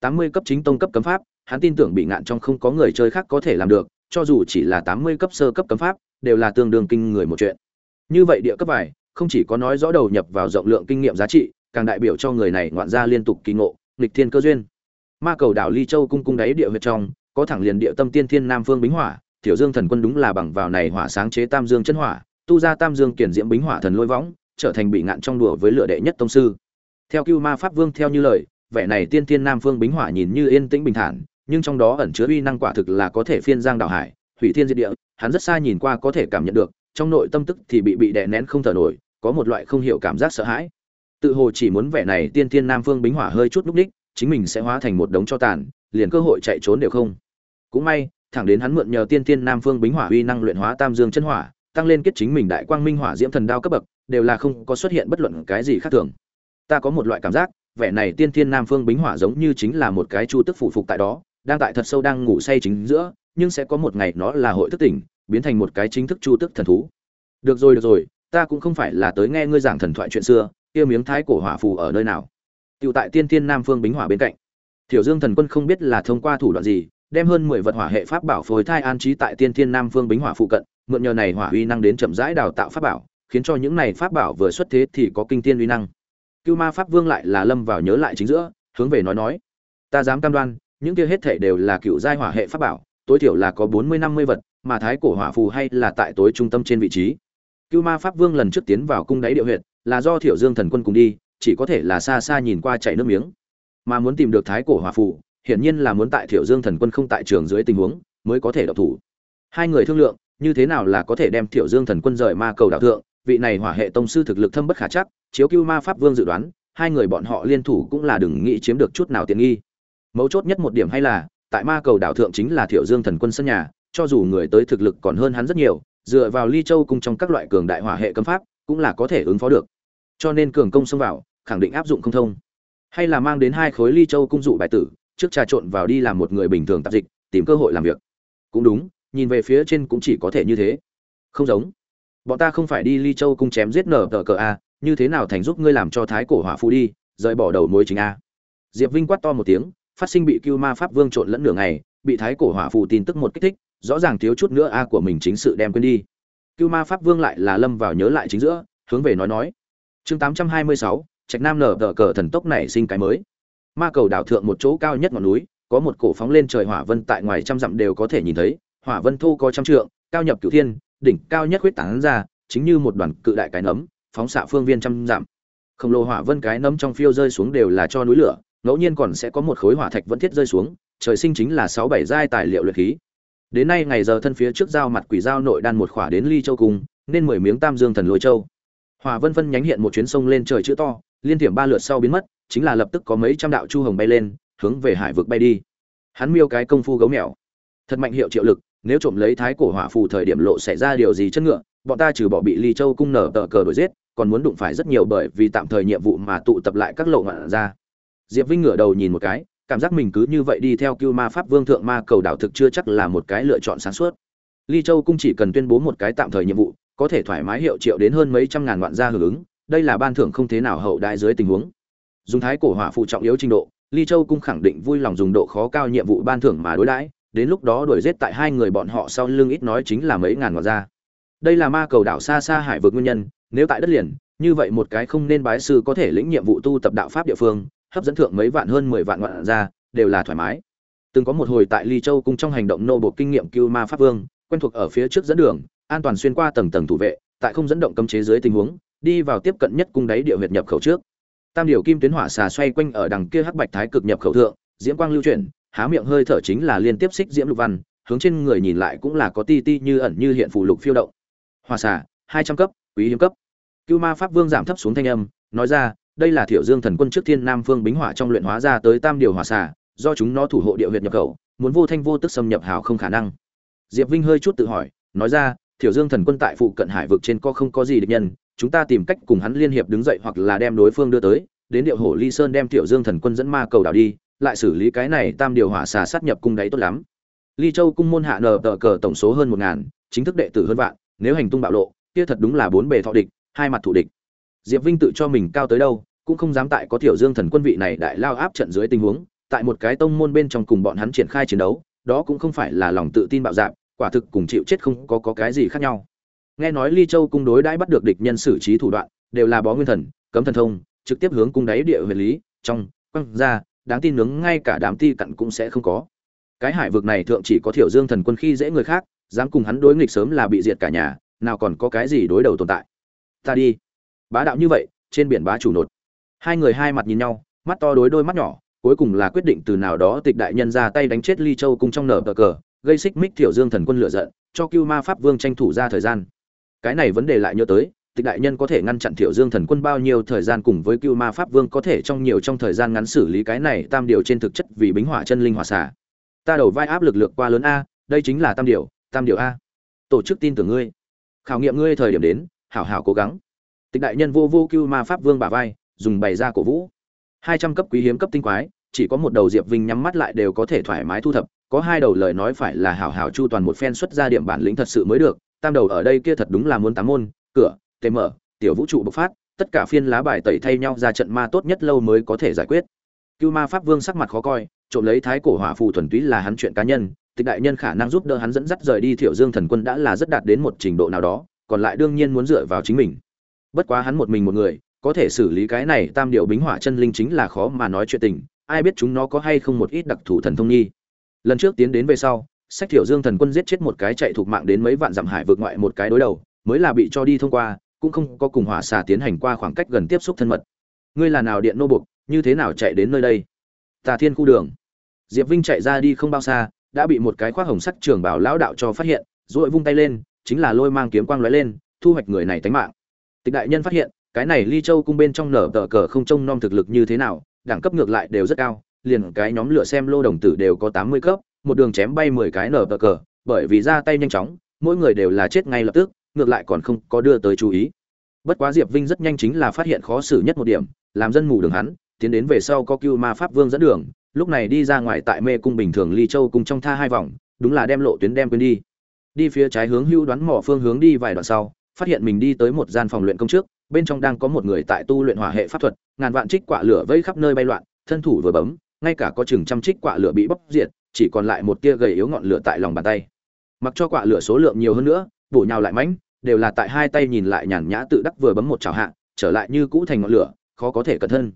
tám mươi cấp chính tông cấp cấm pháp, hắn tin tưởng bị ngạn trong không có người chơi khác có thể làm được, cho dù chỉ là tám mươi cấp sơ cấp cấm pháp, đều là tương đương kinh người một chuyện. Như vậy địa cấp bài không chỉ có nói rõ đầu nhập vào rộng lượng kinh nghiệm giá trị, càng đại biểu cho người này ngoạn ra liên tục kỳ ngộ, nghịch thiên cơ duyên. Ma cầu đảo Ly Châu cung cung đáy địa huyệt trong, có thẳng liền địa tâm tiên thiên nam phương bính hỏa, Tiểu Dương thần quân đúng là bằng vào này hỏa sáng chế Tam Dương chân hỏa, tu ra Tam Dương kiển diễm bính hỏa thần lôi võng, trở thành bị ngạn trong đùa với lựa đệ nhất tông sư. Theo Cưu Ma Pháp Vương theo như lời, vẻ này tiên thiên nam phương bính hỏa nhìn như yên tĩnh bình thản, nhưng trong đó ẩn chứa uy năng quả thực là có thể phiên giang đảo hải, hủy thiên diệt địa, hắn rất xa nhìn qua có thể cảm nhận được, trong nội tâm tức thì bị bị đè nén không thở nổi, có một loại không hiểu cảm giác sợ hãi. Tự hồ chỉ muốn vẻ này tiên thiên nam phương bính hỏa hơi chút núc đích, chính mình sẽ hóa thành một đống cho tàn, liền cơ hội chạy trốn đều không. Cũng may, thẳng đến hắn mượn nhờ tiên tiên nam phương bính hỏa uy năng luyện hóa tam dương chân hỏa, tăng lên kết chính mình đại quang minh hỏa diễm thần đao cấp bậc, đều là không có xuất hiện bất luận cái gì khác thường. Ta có một loại cảm giác, vẻ này tiên tiên nam phương bính hỏa giống như chính là một cái chu tức phụ phục tại đó, đang tại thật sâu đang ngủ say chính giữa, nhưng sẽ có một ngày nó là hội thức tỉnh, biến thành một cái chính thức chu tức thần thú. Được rồi được rồi, ta cũng không phải là tới nghe ngươi giảng thần thoại chuyện xưa, kia miếng thái cổ hỏa phù ở nơi nào? Tiểu tại tiên tiên nam phương bính hỏa bên cạnh. Tiểu Dương Thần Quân không biết là thông qua thủ đoạn gì, đem hơn 10 vật hỏa hệ pháp bảo phối thai an trí tại Tiên Thiên Nam Phương Bính Hỏa phụ cận, mượn nhờ này hỏa uy năng đến chậm rãi đào tạo pháp bảo, khiến cho những này pháp bảo vừa xuất thế thì có kinh thiên uy năng. Cưu Ma Pháp Vương lại là lâm vào nhớ lại chính giữa, hướng về nói nói: "Ta dám cam đoan, những kia hết thảy đều là cựu giai hỏa hệ pháp bảo, tối thiểu là có 40 50 vật, mà thái cổ hỏa phù hay là tại tối trung tâm trên vị trí." Cưu Ma Pháp Vương lần trước tiến vào cung đáy địa huyệt, là do Thiểu Dương Thần Quân cùng đi, chỉ có thể là xa xa nhìn qua chảy nước miếng. Mà muốn tìm được thái cổ hỏa phù, hiển nhiên là muốn tại Thiểu Dương Thần Quân không tại trường dưới tình huống, mới có thể động thủ. Hai người thương lượng, như thế nào là có thể đem Thiểu Dương Thần Quân rời ma cầu đảo thượng, vị này hỏa hệ tông sư thực lực thâm bất khả chắc, chiếu Cưu Ma Pháp Vương dự đoán, hai người bọn họ liên thủ cũng là đừng nghĩ chiếm được chút nào tiện nghi. Mấu chốt nhất một điểm hay là, tại ma cầu đảo thượng chính là Thiểu Dương Thần Quân sân nhà, cho dù người tới thực lực còn hơn hắn rất nhiều, dựa vào Ly Châu cung trong các loại cường đại hỏa hệ cấm pháp, cũng là có thể ứng phó được. Cho nên cường công xông vào, khẳng định áp dụng không thông. Hay là mang đến hai khối Ly Châu cung dụ bài tử, trước trà trộn vào đi làm một người bình thường tạp dịch, tìm cơ hội làm việc. Cũng đúng, nhìn về phía trên cũng chỉ có thể như thế. Không giống. Bọn ta không phải đi Ly Châu cung chém giết nở tờ cờ a, như thế nào thành giúp ngươi làm cho thái cổ hỏa phu đi, rời bỏ đầu mối chính a. Diệp Vinh quát to một tiếng, phát sinh bị Cưu Ma Pháp Vương trộn lẫn nửa ngày, bị thái cổ hỏa phù tin tức một kích thích, rõ ràng thiếu chút nữa a của mình chính sự đem quên đi. Cưu Ma Pháp Vương lại là lâm vào nhớ lại chính giữa, hướng về nói nói. Chương 826, Trạch Nam nở tờ cờ thần tốc này sinh cái mới. Ma cầu đảo thượng một chỗ cao nhất ngọn núi, có một cổ phóng lên trời hỏa vân tại ngoài trăm dặm đều có thể nhìn thấy, hỏa vân thu có trăm trượng, cao nhập cửu thiên, đỉnh cao nhất huyết tán ra, chính như một đoàn cự đại cái nấm, phóng xạ phương viên trăm dặm. Khổng lồ hỏa vân cái nấm trong phiêu rơi xuống đều là cho núi lửa, ngẫu nhiên còn sẽ có một khối hỏa thạch vẫn thiết rơi xuống, trời sinh chính là sáu bảy giai tài liệu luyện khí. Đến nay ngày giờ thân phía trước giao mặt quỷ giao nội đan một khỏa đến ly châu cung, nên mười miếng tam dương thần lôi châu. Hỏa vân vân nhánh hiện một chuyến sông lên trời chữ to, liên tiệm ba lượt sau biến mất, chính là lập tức có mấy trăm đạo chu hồng bay lên, hướng về hải vực bay đi. Hắn miêu cái công phu gấu mèo, thật mạnh hiệu triệu lực, nếu trộm lấy thái cổ hỏa phù thời điểm lộ xảy ra điều gì chân ngựa, bọn ta trừ bỏ bị ly châu cung nở tờ cờ đổi giết, còn muốn đụng phải rất nhiều bởi vì tạm thời nhiệm vụ mà tụ tập lại các lộ ngoạn ra. Diệp Vinh ngửa đầu nhìn một cái, cảm giác mình cứ như vậy đi theo Cưu Ma Pháp Vương thượng ma cầu đảo thực chưa chắc là một cái lựa chọn sáng suốt. Ly Châu cung chỉ cần tuyên bố một cái tạm thời nhiệm vụ, có thể thoải mái hiệu triệu đến hơn mấy trăm ngàn ngoạn gia hưởng ứng, đây là ban thưởng không thế nào hậu đại dưới tình huống. Dùng thái cổ hỏa phụ trọng yếu trình độ, Ly Châu cung khẳng định vui lòng dùng độ khó cao nhiệm vụ ban thưởng mà đối đãi, đến lúc đó đuổi giết tại hai người bọn họ sau lưng ít nói chính là mấy ngàn ngọn ra. Đây là ma cầu đảo xa xa hải vượt nguyên nhân, nếu tại đất liền, như vậy một cái không nên bái sư có thể lĩnh nhiệm vụ tu tập đạo pháp địa phương, hấp dẫn thượng mấy vạn hơn mười vạn ngọn ra, đều là thoải mái. Từng có một hồi tại Ly Châu cung trong hành động nô bộ kinh nghiệm Cưu Ma Pháp Vương, quen thuộc ở phía trước dẫn đường, an toàn xuyên qua tầng tầng thủ vệ, tại không dẫn động cấm chế dưới tình huống, đi vào tiếp cận nhất cung đáy địa huyệt nhập khẩu trước. Tam điều kim tuyến hỏa xà xoay quanh ở đằng kia hắc bạch thái cực nhập khẩu thượng, diễm quang lưu chuyển, há miệng hơi thở chính là liên tiếp xích diễm lục văn, hướng trên người nhìn lại cũng là có ti ti như ẩn như hiện phù lục phiêu động. Hỏa xà, hai trăm cấp, quý hiếm cấp. Cưu Ma Pháp Vương giảm thấp xuống thanh âm, nói ra, đây là Thiểu Dương Thần Quân trước Thiên Nam Phương Bính Hỏa trong luyện hóa ra tới tam điều hỏa xà, do chúng nó thủ hộ địa huyệt nhập khẩu, muốn vô thanh vô tức xâm nhập hào không khả năng. Diệp Vinh hơi chút tự hỏi, nói ra, Thiểu Dương Thần Quân tại phụ cận hải vực trên có không có gì địch nhân, chúng ta tìm cách cùng hắn liên hiệp đứng dậy hoặc là đem đối phương đưa tới, đến điệu hổ Ly Sơn đem tiểu Dương Thần Quân dẫn ma cầu đảo đi, lại xử lý cái này tam điều hỏa xà sát nhập cung đấy tốt lắm. Ly Châu cung môn hạ nờ tờ cờ tổng số hơn một ngàn, chính thức đệ tử hơn vạn, nếu hành tung bạo lộ, kia thật đúng là bốn bề thọ địch, hai mặt thủ địch. Diệp Vinh tự cho mình cao tới đâu, cũng không dám tại có Tiểu Dương Thần Quân vị này đại lao áp trận dưới tình huống, tại một cái tông môn bên trong cùng bọn hắn triển khai chiến đấu, đó cũng không phải là lòng tự tin bạo dạn, quả thực cùng chịu chết không có có cái gì khác nhau. Nghe nói Ly Châu cung đối đãi bắt được địch nhân xử trí thủ đoạn, đều là bó nguyên thần, cấm thần thông, trực tiếp hướng cung đáy địa huyền lý, trong, quăng ra, đáng tin nướng ngay cả đám ti cặn cũng sẽ không có. Cái hải vực này thượng chỉ có Tiểu Dương Thần Quân khi dễ người khác, dám cùng hắn đối nghịch sớm là bị diệt cả nhà, nào còn có cái gì đối đầu tồn tại. Ta đi. Bá đạo như vậy, trên biển bá chủ nột. Hai người hai mặt nhìn nhau, mắt to đối đôi mắt nhỏ, cuối cùng là quyết định từ nào đó tịch đại nhân ra tay đánh chết ly châu cung trong nở cờ cờ gây xích mích thiểu dương thần quân lựa giận cho cưu ma pháp vương tranh thủ ra thời gian cái này vấn đề lại nhớ tới, tịch đại nhân có thể ngăn chặn thiểu dương thần quân bao nhiêu thời gian cùng với cưu ma pháp vương có thể trong nhiều trong thời gian ngắn xử lý cái này tam điều trên thực chất vì bính hỏa chân linh hỏa xả ta đầu vai áp lực lượng qua lớn a, đây chính là tam điều tam điều a. Tổ chức tin tưởng ngươi. Khảo nghiệm ngươi thời điểm đến, hảo hảo cố gắng. Tịch đại nhân vô vô cưu ma pháp vương bả vai, dùng bày ra cổ vũ. Hai trăm cấp quý hiếm cấp tinh quái, chỉ có một đầu diệp vinh nhắm mắt lại đều có thể thoải mái thu thập, có hai đầu lời nói phải là hảo hảo chu toàn một phen xuất ra điểm bản lĩnh thật sự mới được tam đầu ở đây kia thật đúng là muốn tám môn, cửa, tề mở, tiểu vũ trụ bộc phát, tất cả phiên lá bài tẩy thay nhau ra trận ma tốt nhất lâu mới có thể giải quyết. Cưu ma pháp vương sắc mặt khó coi, trộm lấy thái cổ hỏa phù thuần túy là hắn chuyện cá nhân, tịch đại nhân khả năng giúp đỡ hắn dẫn dắt rời đi thiểu dương thần quân đã là rất đạt đến một trình độ nào đó, còn lại đương nhiên muốn dựa vào chính mình. Bất quá hắn một mình một người, có thể xử lý cái này tam điệu bính hỏa chân linh chính là khó mà nói chuyện tình, ai biết chúng nó có hay không một ít đặc thù thần thông nhi lần trước tiến đến về sau sách thiểu dương thần quân giết chết một cái chạy thuộc mạng đến mấy vạn dặm hải vượt ngoại một cái đối đầu, mới là bị cho đi thông qua, cũng không có cùng hỏa xà tiến hành qua khoảng cách gần tiếp xúc thân mật. Ngươi là nào điện nô bục như thế nào chạy đến nơi đây? Tà thiên khu đường. Diệp vinh chạy ra đi không bao xa, đã bị một cái khoác hồng sắt trường bảo lão đạo cho phát hiện, rồi vung tay lên, chính là lôi mang kiếm quang lóe lên, thu hoạch người này tánh mạng. Tịch đại nhân phát hiện, cái này ly châu cung bên trong nở tờ cờ không trông nom thực lực như thế nào, đẳng cấp ngược lại đều rất cao, liền cái nhóm lửa xem lô đồng tử đều có tám mươi cấp một đường chém bay mười cái nở tờ cờ, bởi vì ra tay nhanh chóng, mỗi người đều là chết ngay lập tức, ngược lại còn không có đưa tới chú ý. Bất quá diệp vinh rất nhanh chính là phát hiện khó xử nhất một điểm, làm dân mù đường hắn, tiến đến về sau có Cửu ma pháp vương dẫn đường, lúc này đi ra ngoài tại mê cung bình thường ly châu cùng trong tha hai vòng, đúng là đem lộ tuyến đem quên đi. Đi phía trái hướng hưu đoán mỏ phương hướng đi vài đoạn sau, phát hiện mình đi tới một gian phòng luyện công trước, bên trong đang có một người tại tu luyện hỏa hệ pháp thuật, ngàn vạn trích quạ lửa vây khắp nơi bay loạn, thân thủ vừa bấm, ngay cả có chừng trăm trích quạ lửa bị bóc diệt chỉ còn lại một tia gầy yếu ngọn lửa tại lòng bàn tay. Mặc cho quạ lửa số lượng nhiều hơn nữa, bổ nhào lại mãnh, đều là tại hai tay nhìn lại nhàn nhã tự đắc vừa bấm một chảo hạ, trở lại như cũ thành ngọn lửa, khó có thể cẩn thân.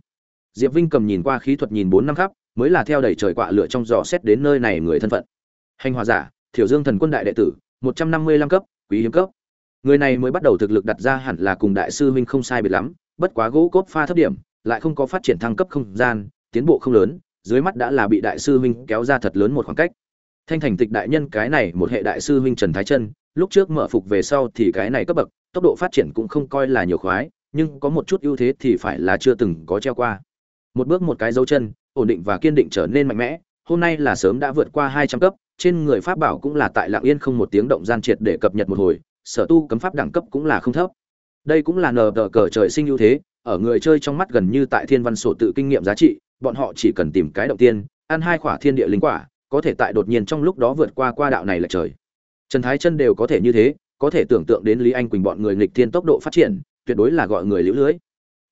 Diệp vinh cầm nhìn qua khí thuật nhìn bốn năm khắp, mới là theo đẩy trời quạ lửa trong giò xét đến nơi này người thân phận. Hành hòa giả, thiểu dương thần quân đại đệ tử, một trăm năm mươi lăm cấp, quý hiếm cấp. Người này mới bắt đầu thực lực đặt ra hẳn là cùng đại sư huynh không sai biệt lắm, bất quá gỗ cốt pha thấp điểm, lại không có phát triển thăng cấp không gian, tiến bộ không lớn dưới mắt đã là bị đại sư huynh kéo ra thật lớn một khoảng cách. Thanh thành tịch đại nhân cái này một hệ đại sư huynh trần thái chân lúc trước mở phục về sau thì cái này cấp bậc, tốc độ phát triển cũng không coi là nhiều khoái, nhưng có một chút ưu thế thì phải là chưa từng có treo qua. Một bước một cái dấu chân, ổn định và kiên định trở nên mạnh mẽ, hôm nay là sớm đã vượt qua hai trăm cấp, trên người pháp bảo cũng là tại lặng yên không một tiếng động gian triệt để cập nhật một hồi, sở tu cấm pháp đẳng cấp cũng là không thấp. Đây cũng là nờ tờ cờ trời sinh ưu thế, ở người chơi trong mắt gần như tại thiên văn sổ tự kinh nghiệm giá trị bọn họ chỉ cần tìm cái động tiên, ăn hai quả thiên địa linh quả, có thể tại đột nhiên trong lúc đó vượt qua qua đạo này là trời. Trần thái chân đều có thể như thế, có thể tưởng tượng đến lý anh quỳnh bọn người nghịch thiên tốc độ phát triển, tuyệt đối là gọi người liễu lưới.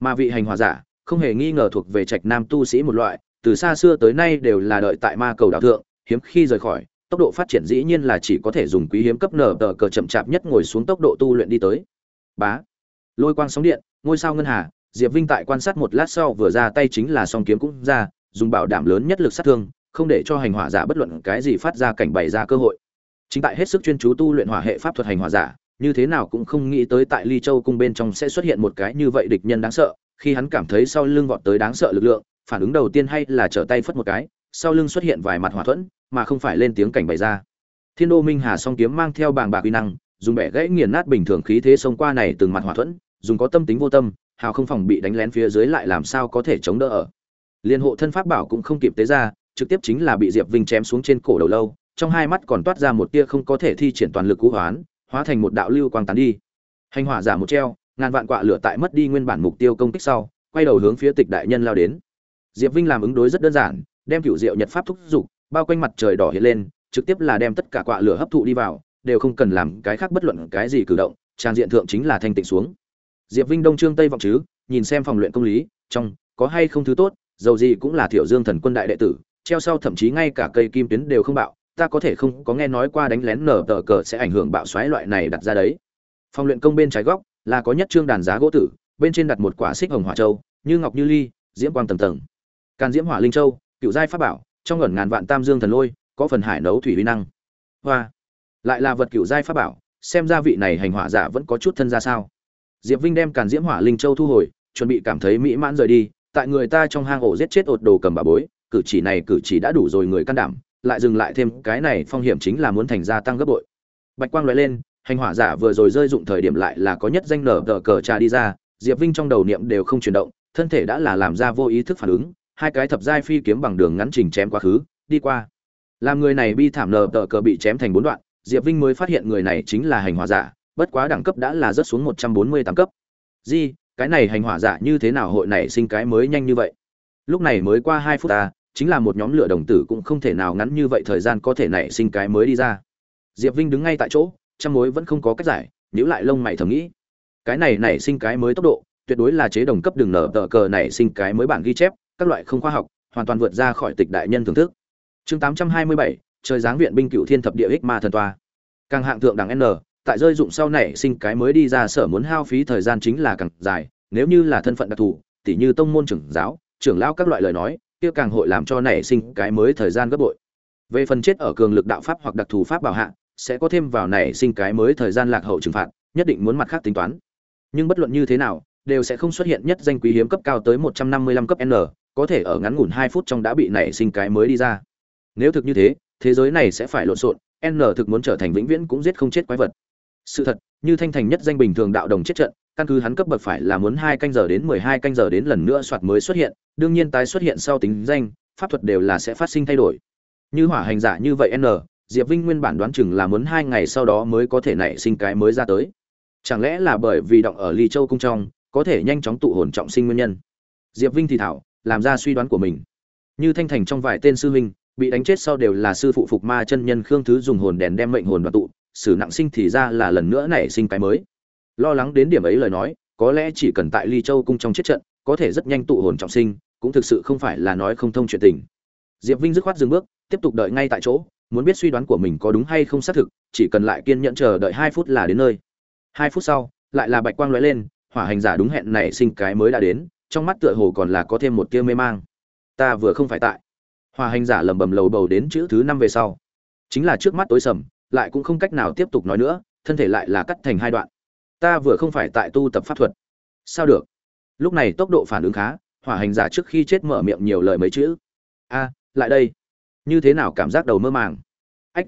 Mà vị hành hòa giả, không hề nghi ngờ thuộc về trạch nam tu sĩ một loại, từ xa xưa tới nay đều là đợi tại ma cầu đạo thượng, hiếm khi rời khỏi, tốc độ phát triển dĩ nhiên là chỉ có thể dùng quý hiếm cấp nở tờ cờ chậm chạp nhất ngồi xuống tốc độ tu luyện đi tới. Bá. Lôi quang sóng điện, ngôi sao ngân hà diệp vinh tại quan sát một lát sau vừa ra tay chính là song kiếm cũng ra, dùng bảo đảm lớn nhất lực sát thương, không để cho hành hỏa giả bất luận cái gì phát ra cảnh bày ra cơ hội. Chính tại hết sức chuyên chú tu luyện hỏa hệ pháp thuật hành hỏa giả, như thế nào cũng không nghĩ tới tại ly châu cung bên trong sẽ xuất hiện một cái như vậy địch nhân đáng sợ, khi hắn cảm thấy sau lưng vọt tới đáng sợ lực lượng, phản ứng đầu tiên hay là trở tay phất một cái, sau lưng xuất hiện vài mặt hỏa thuẫn, mà không phải lên tiếng cảnh bày ra. Thiên đô minh hà song kiếm mang theo bảng bạc uy năng, dùng bẻ gãy nghiền nát bình thường khí thế xông qua này từng mặt hỏa thuẫn, dùng có tâm tính vô tâm hào không phòng bị đánh lén phía dưới lại làm sao có thể chống đỡ ở. Liên hộ thân pháp bảo cũng không kịp tế ra, trực tiếp chính là bị diệp vinh chém xuống trên cổ đầu lâu, trong hai mắt còn toát ra một tia không có thể thi triển toàn lực cú hoán, hóa thành một đạo lưu quang tán đi. Hành hỏa giả một treo, ngàn vạn quạ lửa tại mất đi nguyên bản mục tiêu công kích sau, quay đầu hướng phía tịch đại nhân lao đến. Diệp vinh làm ứng đối rất đơn giản, đem cựu diệu nhật pháp thúc giục, bao quanh mặt trời đỏ hiện lên, trực tiếp là đem tất cả quạ lửa hấp thụ đi vào, đều không cần làm cái khác bất luận cái gì cử động, trang diện thượng chính là thanh tịnh xuống diệp vinh đông trương tây vọng chứ, nhìn xem phòng luyện công lý, trong, có hay không thứ tốt, dầu gì cũng là thiểu dương thần quân đại đệ tử, treo sau thậm chí ngay cả cây kim tuyến đều không bạo, ta có thể không có nghe nói qua đánh lén nở tờ cờ sẽ ảnh hưởng bạo xoáy loại này đặt ra đấy. Phòng luyện công bên trái góc, là có nhất trương đàn giá gỗ tử, bên trên đặt một quả xích hồng hỏa châu, như ngọc như ly, diễm quang tầng tầng. Càn diễm hỏa linh châu, cựu giai pháp bảo, trong ẩn ngàn vạn tam dương thần lôi, có phần hải nấu thủy uy năng. Hoa. Lại là vật cựu giai pháp bảo, xem ra vị này hành hỏa giả vẫn có chút thân ra sao diệp vinh đem càn diễm hỏa linh châu thu hồi, chuẩn bị cảm thấy mỹ mãn rời đi. Tại người ta trong hang ổ giết chết ột đồ cầm bà bối, cử chỉ này cử chỉ đã đủ rồi người can đảm, lại dừng lại thêm cái này phong hiểm chính là muốn thành gia tăng gấp bội. Bạch quang lóe lên, hành hỏa giả vừa rồi rơi dụng thời điểm lại là có nhất danh nở tờ cờ trà đi ra. Diệp vinh trong đầu niệm đều không chuyển động, thân thể đã là làm ra vô ý thức phản ứng, hai cái thập giai phi kiếm bằng đường ngắn trình chém quá khứ, đi qua. Làm người này bi thảm nở tờ cờ bị chém thành bốn đoạn, diệp vinh mới phát hiện người này chính là hành hỏa giả bất quá đẳng cấp đã là rớt xuống một trăm bốn mươi tám cấp. Di cái này hành hỏa giả như thế nào hội này sinh cái mới nhanh như vậy? Lúc này mới qua hai phút ta chính là một nhóm lửa đồng tử cũng không thể nào ngắn như vậy thời gian có thể nảy sinh cái mới đi ra. Diệp vinh đứng ngay tại chỗ trăm mối vẫn không có cách giải nhữ lại lông mày thầm nghĩ. Cái này nảy sinh cái mới tốc độ tuyệt đối là chế đồng cấp đường nở tờ cờ nảy sinh cái mới bản ghi chép các loại không khoa học hoàn toàn vượt ra khỏi tịch đại nhân thưởng thức. Chương 827, trời giáng viện binh cựu thiên thập địa ích ma thần toa. Càng hạng thượng đẳng n tại rơi dụng sau này sinh cái mới đi ra sở muốn hao phí thời gian chính là càng dài, nếu như là thân phận đặc thù tỷ như tông môn trưởng giáo, trưởng lão các loại lời nói, kia càng hội làm cho nảy sinh cái mới thời gian gấp bội. Về phần chết ở cường lực đạo pháp hoặc đặc thù pháp bảo hạ, sẽ có thêm vào nảy sinh cái mới thời gian lạc hậu trừng phạt, nhất định muốn mặt khác tính toán. Nhưng bất luận như thế nào, đều sẽ không xuất hiện nhất danh quý hiếm cấp cao tới 155 cấp n, có thể ở ngắn ngủn 2 phút trong đã bị nảy sinh cái mới đi ra. Nếu thực như thế thế giới này sẽ phải lộn xộn, n thực muốn trở thành vĩnh viễn cũng giết không chết quái vật sự thật, như thanh thành nhất danh bình thường đạo đồng chết trận, căn cứ hắn cấp bậc phải là muốn hai canh giờ đến mười hai canh giờ đến lần nữa soạt mới xuất hiện, đương nhiên tái xuất hiện sau tính danh, pháp thuật đều là sẽ phát sinh thay đổi. Như hỏa hành giả như vậy n, diệp vinh nguyên bản đoán chừng là muốn hai ngày sau đó mới có thể nảy sinh cái mới ra tới. Chẳng lẽ là bởi vì động ở ly châu cung trong, có thể nhanh chóng tụ hồn trọng sinh nguyên nhân? Diệp vinh thì thảo, làm ra suy đoán của mình. Như thanh thành trong vài tên sư huynh, bị đánh chết sau đều là sư phụ phục ma chân nhân khương thứ dùng hồn đèn đem mệnh hồn đoàn tụ xử nặng sinh thì ra là lần nữa nảy sinh cái mới. Lo lắng đến điểm ấy lời nói, có lẽ chỉ cần tại ly châu cung trong chết trận, có thể rất nhanh tụ hồn trọng sinh, cũng thực sự không phải là nói không thông chuyện tình. Diệp vinh dứt khoát dừng bước, tiếp tục đợi ngay tại chỗ, muốn biết suy đoán của mình có đúng hay không xác thực, chỉ cần lại kiên nhẫn chờ đợi hai phút là đến nơi. Hai phút sau, lại là bạch quang lóe lên, hỏa hành giả đúng hẹn nảy sinh cái mới đã đến, trong mắt tựa hồ còn là có thêm một tia mê mang. Ta vừa không phải tại. Hỏa hành giả lầm bầm lầu bầu đến chữ thứ năm về sau. Chính là trước mắt tối sầm lại cũng không cách nào tiếp tục nói nữa, thân thể lại là cắt thành hai đoạn. Ta vừa không phải tại tu tập pháp thuật. Sao được? Lúc này tốc độ phản ứng khá, hỏa hành giả trước khi chết mở miệng nhiều lời mấy chữ. A, lại đây. Như thế nào cảm giác đầu mơ màng? Ách.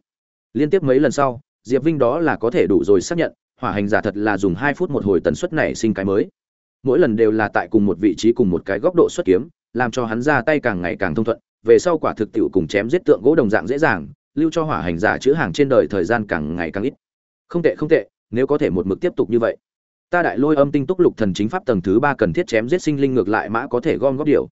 Liên tiếp mấy lần sau, diệp vinh đó là có thể đủ rồi xác nhận, hỏa hành giả thật là dùng hai phút một hồi tần suất này sinh cái mới. Mỗi lần đều là tại cùng một vị trí cùng một cái góc độ xuất kiếm, làm cho hắn ra tay càng ngày càng thông thuận, về sau quả thực tiệu cùng chém giết tượng gỗ đồng dạng dễ dàng lưu cho hỏa hành giả chữ hàng trên đời thời gian càng ngày càng ít. Không tệ không tệ, nếu có thể một mực tiếp tục như vậy, ta đại lôi âm tinh túc lục thần chính pháp tầng thứ ba cần thiết chém giết sinh linh ngược lại mã có thể gom góp điều.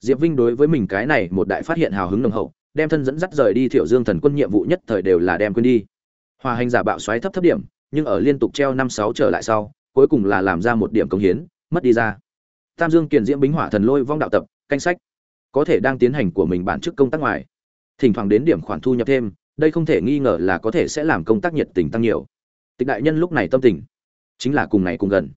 Diệp vinh đối với mình cái này một đại phát hiện hào hứng nồng hậu, đem thân dẫn dắt rời đi thiểu dương thần quân nhiệm vụ nhất thời đều là đem quên đi. Hòa hành giả bạo xoáy thấp thấp điểm, nhưng ở liên tục treo năm sáu trở lại sau, cuối cùng là làm ra một điểm công hiến, mất đi ra. Tam dương kiền diễm bính hỏa thần lôi vong đạo tập, canh sách, có thể đang tiến hành của mình bản chức công tác ngoài thỉnh thoảng đến điểm khoản thu nhập thêm, đây không thể nghi ngờ là có thể sẽ làm công tác nhiệt tình tăng nhiều. Tịch đại nhân lúc này tâm tình chính là cùng ngày cùng gần.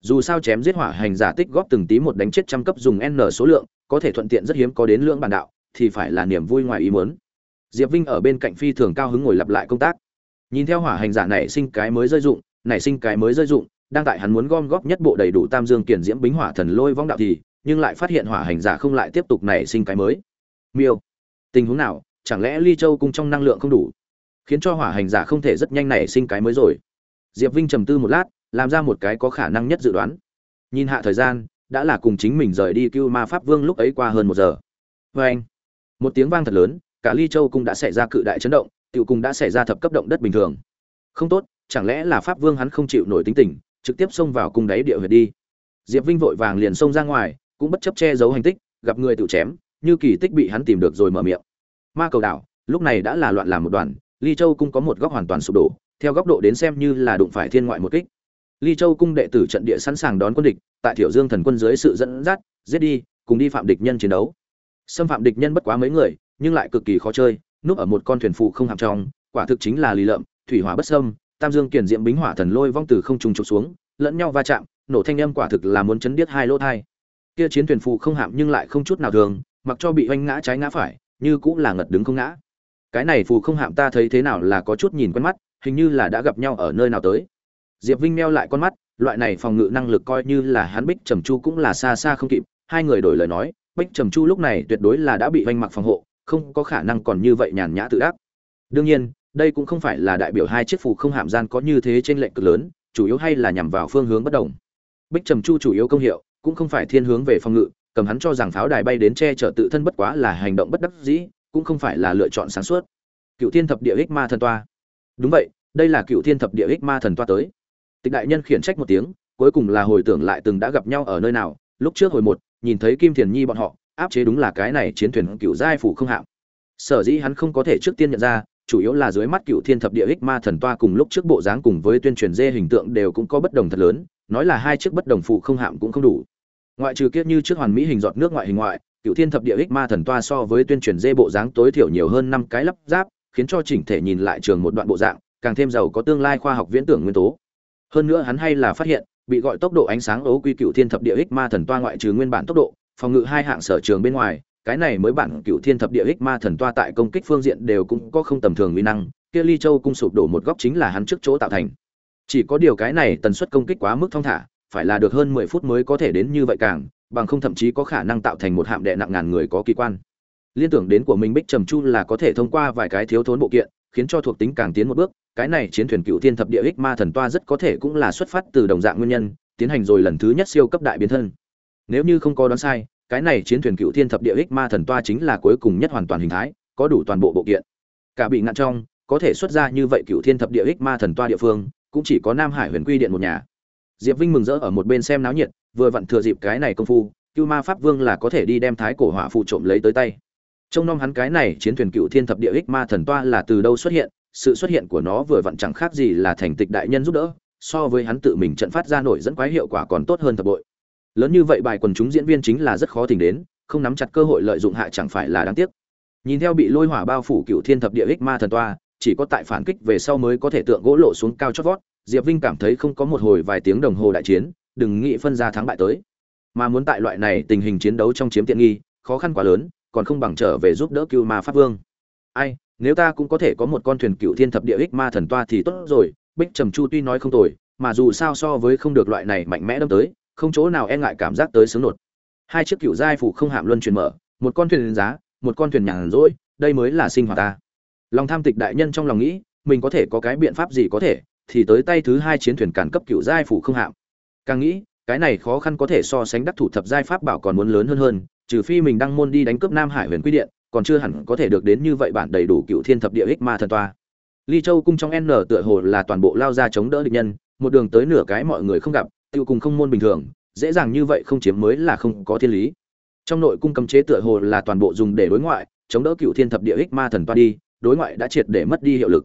Dù sao chém giết hỏa hành giả tích góp từng tí một đánh chết trăm cấp dùng n số lượng, có thể thuận tiện rất hiếm có đến lưỡng bản đạo, thì phải là niềm vui ngoài ý muốn. Diệp vinh ở bên cạnh phi thường cao hứng ngồi lặp lại công tác. Nhìn theo hỏa hành giả nảy sinh cái mới rơi dụng, nảy sinh cái mới rơi dụng, đang tại hắn muốn gom góp nhất bộ đầy đủ tam dương kiển diễm bính hỏa thần lôi vong đạo thì, nhưng lại phát hiện hỏa hành giả không lại tiếp tục nảy sinh cái mới. Miêu tình huống nào, chẳng lẽ ly châu cung trong năng lượng không đủ? Khiến cho hỏa hành giả không thể rất nhanh nảy sinh cái mới rồi. Diệp vinh trầm tư một lát, làm ra một cái có khả năng nhất dự đoán. Nhìn hạ thời gian, đã là cùng chính mình rời đi cưu ma pháp vương lúc ấy qua hơn một giờ. Vê anh, một tiếng vang thật lớn, cả ly châu cung đã xảy ra cự đại chấn động, tiểu cung đã xảy ra thập cấp động đất bình thường. Không tốt, chẳng lẽ là pháp vương hắn không chịu nổi tính tình, trực tiếp xông vào cung đáy địa huyệt đi. Diệp vinh vội vàng liền xông ra ngoài, cũng bất chấp che giấu hành tích, gặp người tự chém như kỳ tích bị hắn tìm được rồi mở miệng. Ma cầu đảo, lúc này đã là loạn làm một đoàn, ly châu cung có một góc hoàn toàn sụp đổ, theo góc độ đến xem như là đụng phải thiên ngoại một kích. Ly châu cung đệ tử trận địa sẵn sàng đón quân địch, tại thiểu dương thần quân dưới sự dẫn dắt, giết đi, cùng đi phạm địch nhân chiến đấu. Xâm phạm địch nhân bất quá mấy người, nhưng lại cực kỳ khó chơi, núp ở một con thuyền phụ không hàm trong, quả thực chính là lì lợm, thủy hỏa bất sâm tam dương kiền diễm bính hỏa thần lôi vong từ không trùng trục xuống, lẫn nhau va chạm, nổ thanh âm quả thực là muốn chấn điếc hai lỗ thai kia chiến thuyền phụ không hạm nhưng lại không chút nào thường mặc cho bị oanh ngã trái ngã phải, như cũng là ngật đứng không ngã. Cái này phù không hạm ta thấy thế nào là có chút nhìn quen mắt, hình như là đã gặp nhau ở nơi nào tới. Diệp vinh meo lại con mắt, loại này phòng ngự năng lực coi như là hắn bích trầm chu cũng là xa xa không kịp, hai người đổi lời nói, bích trầm chu lúc này tuyệt đối là đã bị oanh mặc phòng hộ, không có khả năng còn như vậy nhàn nhã tự ác. Đương nhiên, đây cũng không phải là đại biểu hai chiếc phù không hạm gian có như thế trên lệnh cực lớn, chủ yếu hay là nhằm vào phương hướng bất đồng. Bích trầm chu chủ yếu công hiệu cũng không phải thiên hướng về phòng ngự cầm hắn cho rằng pháo đài bay đến che chở tự thân bất quá là hành động bất đắc dĩ, cũng không phải là lựa chọn sáng suốt. Cựu thiên thập địa ích ma thần toa. Đúng vậy, đây là cựu thiên thập địa ích ma thần toa tới. Tịch đại nhân khiển trách một tiếng, cuối cùng là hồi tưởng lại từng đã gặp nhau ở nơi nào, lúc trước hồi một, nhìn thấy kim thiền nhi bọn họ, áp chế đúng là cái này chiến thuyền cựu giai phủ không hạm. Sở dĩ hắn không có thể trước tiên nhận ra, chủ yếu là dưới mắt cựu thiên thập địa ích ma thần toa cùng lúc trước bộ dáng cùng với tuyên truyền dê hình tượng đều cũng có bất đồng thật lớn, nói là hai chiếc bất đồng phụ không hạm cũng không đủ ngoại trừ kiếp như trước hoàn mỹ hình giọt nước ngoại hình ngoại cựu thiên thập địa ích ma thần toa so với tuyên truyền dê bộ dáng tối thiểu nhiều hơn năm cái lắp ráp, khiến cho chỉnh thể nhìn lại trường một đoạn bộ dạng, càng thêm giàu có tương lai khoa học viễn tưởng nguyên tố. Hơn nữa hắn hay là phát hiện, bị gọi tốc độ ánh sáng ấu quy cựu thiên thập địa ích ma thần toa ngoại trừ nguyên bản tốc độ, phòng ngự hai hạng sở trường bên ngoài, cái này mới bản cựu thiên thập địa ích ma thần toa tại công kích phương diện đều cũng có không tầm thường uy năng, kia ly châu cung sụp đổ một góc chính là hắn trước chỗ tạo thành. Chỉ có điều cái này tần suất công kích quá mức thong thả phải là được hơn mười phút mới có thể đến như vậy càng, bằng không thậm chí có khả năng tạo thành một hạm đệ nặng ngàn người có kỳ quan. Liên tưởng đến của mình bích trầm chu là có thể thông qua vài cái thiếu thốn bộ kiện, khiến cho thuộc tính càng tiến một bước, cái này chiến thuyền cựu thiên thập địa ích ma thần toa rất có thể cũng là xuất phát từ đồng dạng nguyên nhân, tiến hành rồi lần thứ nhất siêu cấp đại biến thân. Nếu như không có đoán sai, cái này chiến thuyền cựu thiên thập địa ích ma thần toa chính là cuối cùng nhất hoàn toàn hình thái, có đủ toàn bộ bộ kiện. Cả bị ngạn trong, có thể xuất ra như vậy cựu thiên thập địa ích ma thần toa địa phương, cũng chỉ có nam hải huyền quy điện một nhà diệp vinh mừng rỡ ở một bên xem náo nhiệt, vừa vặn thừa dịp cái này công phu cưu ma pháp vương là có thể đi đem thái cổ hỏa phụ trộm lấy tới tay. Trông nom hắn cái này chiến thuyền cựu thiên thập địa ích ma thần toa là từ đâu xuất hiện, sự xuất hiện của nó vừa vặn chẳng khác gì là thành tịch đại nhân giúp đỡ, so với hắn tự mình trận phát ra nổi dẫn quái hiệu quả còn tốt hơn thập bội. Lớn như vậy bài quần chúng diễn viên chính là rất khó tình đến, không nắm chặt cơ hội lợi dụng hạ chẳng phải là đáng tiếc. Nhìn theo bị lôi hỏa bao phủ cựu thiên thập địa ích ma thần toa, chỉ có tại phản kích về sau mới có thể tượng gỗ lộ xuống cao chót vót diệp vinh cảm thấy không có một hồi vài tiếng đồng hồ đại chiến, đừng nghĩ phân ra thắng bại tới. Mà muốn tại loại này tình hình chiến đấu trong chiếm tiện nghi, khó khăn quá lớn, còn không bằng trở về giúp đỡ Cửu ma pháp vương. Ai, nếu ta cũng có thể có một con thuyền cựu thiên thập địa ích ma thần toa thì tốt rồi, bích trầm chu tuy nói không tồi, mà dù sao so với không được loại này mạnh mẽ đâm tới, không chỗ nào e ngại cảm giác tới sướng nột. Hai chiếc cựu giai phủ không hạm luân chuyển mở, một con thuyền giá, một con thuyền nhàn rỗi, đây mới là sinh hoạt ta. Lòng tham tịch đại nhân trong lòng nghĩ, mình có thể có cái biện pháp gì có thể thì tới tay thứ hai chiến thuyền cản cấp cựu giai phủ không hạm. Càng nghĩ, cái này khó khăn có thể so sánh đắc thủ thập giai pháp bảo còn muốn lớn hơn hơn, trừ phi mình đăng môn đi đánh cướp nam hải huyền quy điện, còn chưa hẳn có thể được đến như vậy bản đầy đủ cựu thiên thập địa ích ma thần toa. Ly châu cung trong n tựa hồ là toàn bộ lao ra chống đỡ địch nhân, một đường tới nửa cái mọi người không gặp, tiêu cùng không môn bình thường, dễ dàng như vậy không chiếm mới là không có thiên lý. Trong nội cung cấm chế tựa hồ là toàn bộ dùng để đối ngoại, chống đỡ cựu thiên thập địa ích ma thần toa đi, đối ngoại đã triệt để mất đi hiệu lực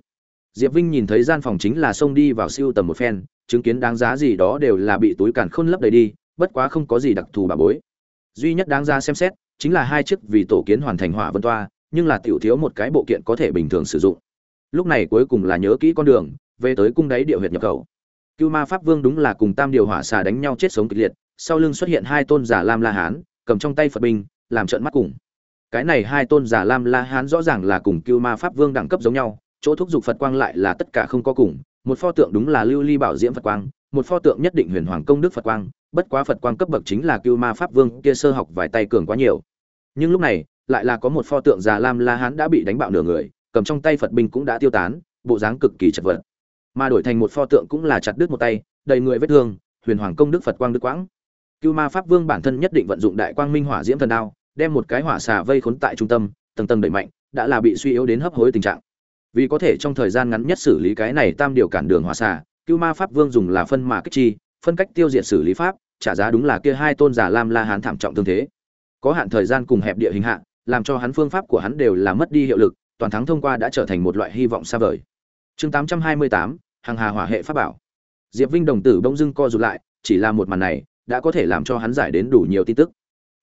diệp vinh nhìn thấy gian phòng chính là xông đi vào siêu tầm một phen, chứng kiến đáng giá gì đó đều là bị túi càn khôn lấp đầy đi, bất quá không có gì đặc thù bà bối. Duy nhất đáng ra xem xét, chính là hai chiếc vì tổ kiến hoàn thành hỏa vân toa, nhưng là tiểu thiếu một cái bộ kiện có thể bình thường sử dụng. Lúc này cuối cùng là nhớ kỹ con đường, về tới cung đáy địa huyệt nhập khẩu. Cưu ma pháp vương đúng là cùng tam điều hỏa xà đánh nhau chết sống kịch liệt, sau lưng xuất hiện hai tôn giả lam la hán, cầm trong tay phật binh, làm trợn mắt cùng. Cái này hai tôn giả lam la hán rõ ràng là cùng cưu ma pháp vương đẳng cấp giống nhau chỗ thúc giục phật quang lại là tất cả không có cùng. Một pho tượng đúng là lưu ly bảo diễm phật quang, một pho tượng nhất định huyền hoàng công đức phật quang, bất quá phật quang cấp bậc chính là cưu ma pháp vương, kia sơ học vài tay cường quá nhiều. Nhưng lúc này, lại là có một pho tượng già lam la hán đã bị đánh bạo nửa người, cầm trong tay phật binh cũng đã tiêu tán, bộ dáng cực kỳ chật vật. Mà đổi thành một pho tượng cũng là chặt đứt một tay, đầy người vết thương, huyền hoàng công đức phật quang đức quãng. Cưu ma pháp vương bản thân nhất định vận dụng đại quang minh hỏa diễm thần đao, đem một cái hỏa xà vây khốn tại trung tâm, tầng tầng đẩy mạnh, đã là bị suy yếu đến hấp hối tình trạng vì có thể trong thời gian ngắn nhất xử lý cái này tam điều cản đường hòa xà cưu ma pháp vương dùng là phân mà kích chi phân cách tiêu diệt xử lý pháp trả giá đúng là kia hai tôn giả lam la hán thảm trọng tương thế. Có hạn thời gian cùng hẹp địa hình hạ làm cho hắn phương pháp của hắn đều là mất đi hiệu lực toàn thắng thông qua đã trở thành một loại hy vọng xa vời. Chương 828, hàng hà hỏa hệ pháp bảo. Diệp vinh đồng tử bỗng dưng co rụt lại chỉ là một màn này đã có thể làm cho hắn giải đến đủ nhiều tin tức.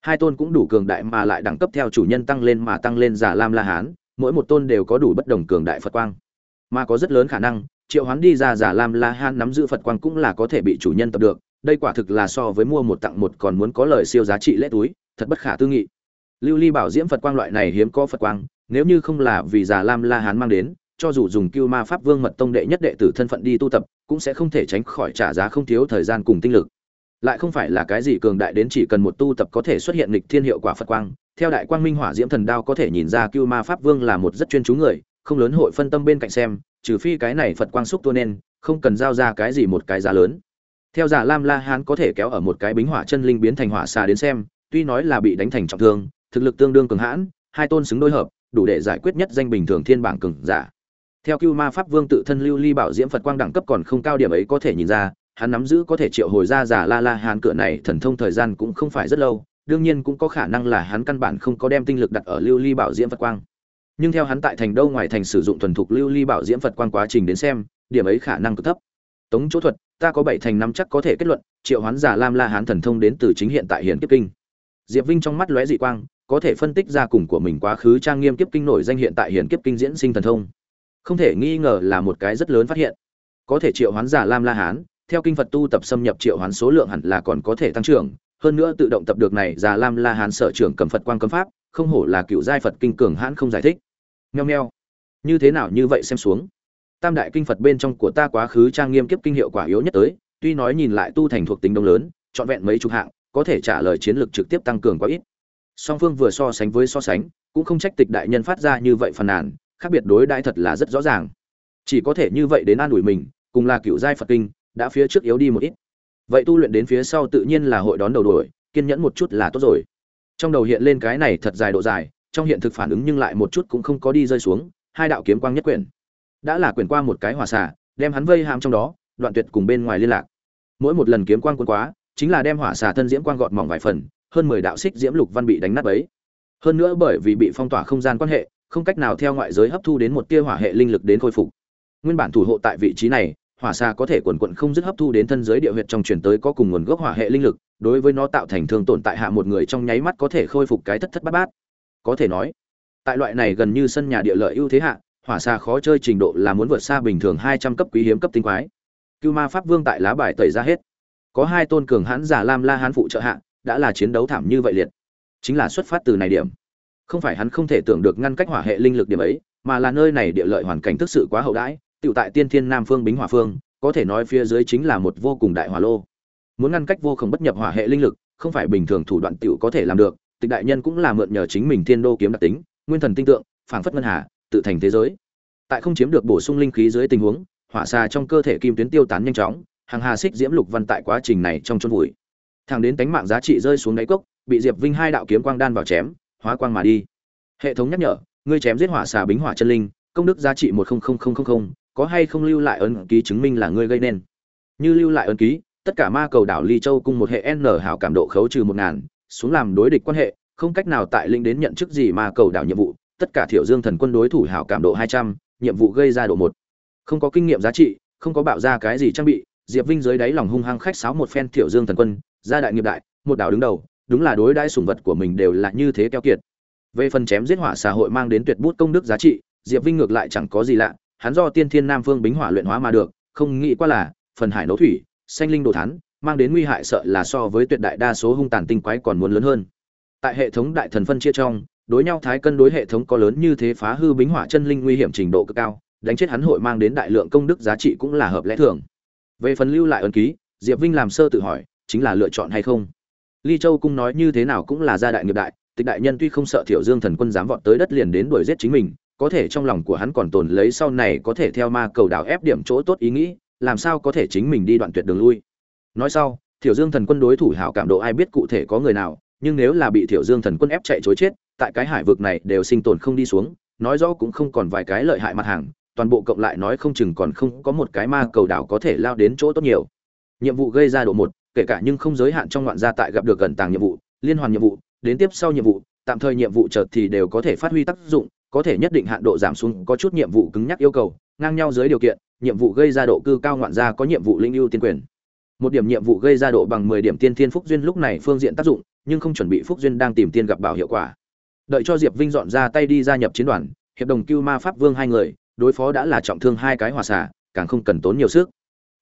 Hai tôn cũng đủ cường đại mà lại đẳng cấp theo chủ nhân tăng lên mà tăng lên giả lam la hán mỗi một tôn đều có đủ bất đồng cường đại phật quang. Mà có rất lớn khả năng, triệu hoán đi ra giả lam la han nắm giữ phật quang cũng là có thể bị chủ nhân tập được, đây quả thực là so với mua một tặng một còn muốn có lời siêu giá trị lễ túi, thật bất khả tư nghị. Lưu ly bảo diễm phật quang loại này hiếm có phật quang, nếu như không là vì giả lam la hán mang đến, cho dù dùng cưu ma pháp vương mật tông đệ nhất đệ tử thân phận đi tu tập, cũng sẽ không thể tránh khỏi trả giá không thiếu thời gian cùng tinh lực. Lại không phải là cái gì cường đại đến chỉ cần một tu tập có thể xuất hiện lịch thiên hiệu quả phật quang theo đại quang minh hỏa diễm thần đao có thể nhìn ra cưu ma pháp vương là một rất chuyên chú người, không lớn hội phân tâm bên cạnh xem, trừ phi cái này phật quang xúc tua nên, không cần giao ra cái gì một cái giá lớn. Theo giả lam la hán có thể kéo ở một cái bính hỏa chân linh biến thành hỏa xà đến xem, tuy nói là bị đánh thành trọng thương, thực lực tương đương cường hãn, hai tôn xứng đôi hợp, đủ để giải quyết nhất danh bình thường thiên bảng cường giả. Theo cưu ma pháp vương tự thân lưu ly bảo diễm phật quang đẳng cấp còn không cao điểm ấy có thể nhìn ra, hắn nắm giữ có thể triệu hồi ra giả la la hán cửa này thần thông thời gian cũng không phải rất lâu đương nhiên cũng có khả năng là hắn căn bản không có đem tinh lực đặt ở lưu ly bảo diễm phật quang. Nhưng theo hắn tại thành đâu ngoài thành sử dụng thuần thục lưu ly bảo diễm phật quang quá trình đến xem, điểm ấy khả năng cực thấp. Tống chỗ thuật, ta có bảy thành năm chắc có thể kết luận, triệu hoán giả lam la hán thần thông đến từ chính hiện tại hiển kiếp kinh. Diệp vinh trong mắt lóe dị quang, có thể phân tích ra cùng của mình quá khứ trang nghiêm kiếp kinh nổi danh hiện tại hiển kiếp kinh diễn sinh thần thông. Không thể nghi ngờ là một cái rất lớn phát hiện. Có thể triệu hoán giả lam la hán, theo kinh phật tu tập xâm nhập triệu hoán số lượng hẳn là còn có thể tăng trưởng hơn nữa tự động tập được này già lam la hán sở trưởng cầm phật quang cấm pháp, không hổ là cựu giai phật kinh cường hãn không giải thích. Nheo nheo như thế nào như vậy xem xuống. Tam đại kinh phật bên trong của ta quá khứ trang nghiêm kiếp kinh hiệu quả yếu nhất tới, tuy nói nhìn lại tu thành thuộc tính đông lớn, trọn vẹn mấy chục hạng, có thể trả lời chiến lược trực tiếp tăng cường quá ít. Song phương vừa so sánh với so sánh, cũng không trách tịch đại nhân phát ra như vậy phàn nàn, khác biệt đối đãi thật là rất rõ ràng. Chỉ có thể như vậy đến an ủi mình, cùng là cựu giai phật kinh, đã phía trước yếu đi một ít vậy tu luyện đến phía sau tự nhiên là hội đón đầu đuổi, kiên nhẫn một chút là tốt rồi. Trong đầu hiện lên cái này thật dài độ dài, trong hiện thực phản ứng nhưng lại một chút cũng không có đi rơi xuống, hai đạo kiếm quang nhất quyển. Đã là quyển qua một cái hòa xả đem hắn vây hàm trong đó, đoạn tuyệt cùng bên ngoài liên lạc. Mỗi một lần kiếm quang quân quá, chính là đem hỏa xả thân diễm quang gọt mỏng vài phần, hơn mười đạo xích diễm lục văn bị đánh nát ấy hơn nữa bởi vì bị phong tỏa không gian quan hệ, không cách nào theo ngoại giới hấp thu đến một tia hỏa hệ linh lực đến khôi phục. Nguyên bản thủ hộ tại vị trí này hỏa xà có thể quần quận không dứt hấp thu đến thân giới địa huyệt trong truyền tới có cùng nguồn gốc hỏa hệ linh lực, đối với nó tạo thành thương tổn tại hạ một người trong nháy mắt có thể khôi phục cái thất thất bát bát. Có thể nói, tại loại này gần như sân nhà địa lợi ưu thế hạ, hỏa xà khó chơi trình độ là muốn vượt xa bình thường hai trăm cấp quý hiếm cấp tinh quái. Cưu ma pháp vương tại lá bài tẩy ra hết. Có hai tôn cường hãn giả lam la hán phụ trợ hạ, đã là chiến đấu thảm như vậy liệt. Chính là xuất phát từ này điểm. Không phải hắn không thể tưởng được ngăn cách hỏa hệ linh lực điểm ấy, mà là nơi này địa lợi hoàn cảnh thực sự quá hậu đãi tựu tại tiên thiên nam phương bính hỏa phương, có thể nói phía dưới chính là một vô cùng đại hỏa lô. Muốn ngăn cách vô cùng bất nhập hỏa hệ linh lực, không phải bình thường thủ đoạn tựu có thể làm được, tịch đại nhân cũng là mượn nhờ chính mình thiên đô kiếm đặc tính, nguyên thần tinh tượng, phảng phất ngân hà, tự thành thế giới. Tại không chiếm được bổ sung linh khí dưới tình huống, hỏa xà trong cơ thể kim tuyến tiêu tán nhanh chóng, hàng hà xích diễm lục văn tại quá trình này trong chôn vùi. Thẳng đến tánh mạng giá trị rơi xuống đáy cốc, bị diệp vinh hai đạo kiếm quang đan vào chém, hóa quang mà đi. Hệ thống nhắc nhở, ngươi chém giết hỏa xà bính hỏa chân linh, công đức giá trị một không không không không có hay không lưu lại ấn ký chứng minh là ngươi gây nên? Như lưu lại ấn ký, tất cả ma cầu đảo ly châu cùng một hệ n hảo cảm độ khấu trừ một ngàn, xuống làm đối địch quan hệ, không cách nào tại linh đến nhận chức gì ma cầu đảo nhiệm vụ, tất cả thiểu dương thần quân đối thủ hảo cảm độ hai trăm, nhiệm vụ gây ra độ một. Không có kinh nghiệm giá trị, không có bạo ra cái gì trang bị, diệp vinh dưới đáy lòng hung hăng khách sáo một phen thiểu dương thần quân, gia đại nghiệp đại, một đảo đứng đầu, đúng là đối đãi sủng vật của mình đều là như thế keo kiệt. Về phần chém giết hỏa xã hội mang đến tuyệt bút công đức giá trị, diệp vinh ngược lại chẳng có gì lạ hắn do tiên thiên nam phương bính hỏa luyện hóa mà được, không nghĩ qua là phần hải nấu thủy, xanh linh đồ thán, mang đến nguy hại sợ là so với tuyệt đại đa số hung tàn tinh quái còn muốn lớn hơn. Tại hệ thống đại thần phân chia trong, đối nhau thái cân đối hệ thống có lớn như thế phá hư bính hỏa chân linh nguy hiểm trình độ cực cao, đánh chết hắn hội mang đến đại lượng công đức giá trị cũng là hợp lẽ thường. Về phần lưu lại ấn ký, diệp vinh làm sơ tự hỏi, chính là lựa chọn hay không? Ly châu cung nói như thế nào cũng là gia đại nghiệp đại, tịch đại nhân tuy không sợ thiểu dương thần quân dám vọt tới đất liền đến đuổi giết chính mình có thể trong lòng của hắn còn tồn lấy sau này có thể theo ma cầu đảo ép điểm chỗ tốt ý nghĩ, làm sao có thể chính mình đi đoạn tuyệt đường lui. Nói sau, thiểu dương thần quân đối thủ hảo cảm độ ai biết cụ thể có người nào, nhưng nếu là bị thiểu dương thần quân ép chạy chối chết, tại cái hải vực này đều sinh tồn không đi xuống, nói rõ cũng không còn vài cái lợi hại mặt hàng, toàn bộ cộng lại nói không chừng còn không có một cái ma cầu đảo có thể lao đến chỗ tốt nhiều. Nhiệm vụ gây ra độ một, kể cả nhưng không giới hạn trong ngoạn gia tại gặp được gần tàng nhiệm vụ, liên hoàn nhiệm vụ, đến tiếp sau nhiệm vụ, tạm thời nhiệm vụ chợt thì đều có thể phát huy tác dụng có thể nhất định hạn độ giảm xuống, có chút nhiệm vụ cứng nhắc yêu cầu, ngang nhau dưới điều kiện, nhiệm vụ gây ra độ cư cao ngoạn gia có nhiệm vụ linh ưu tiên quyền. Một điểm nhiệm vụ gây ra độ bằng mười điểm tiên thiên phúc duyên lúc này phương diện tác dụng, nhưng không chuẩn bị phúc duyên đang tìm tiên gặp bảo hiệu quả. Đợi cho diệp vinh dọn ra tay đi gia nhập chiến đoàn, hiệp đồng cưu ma pháp vương hai người, đối phó đã là trọng thương hai cái hòa xả càng không cần tốn nhiều sức.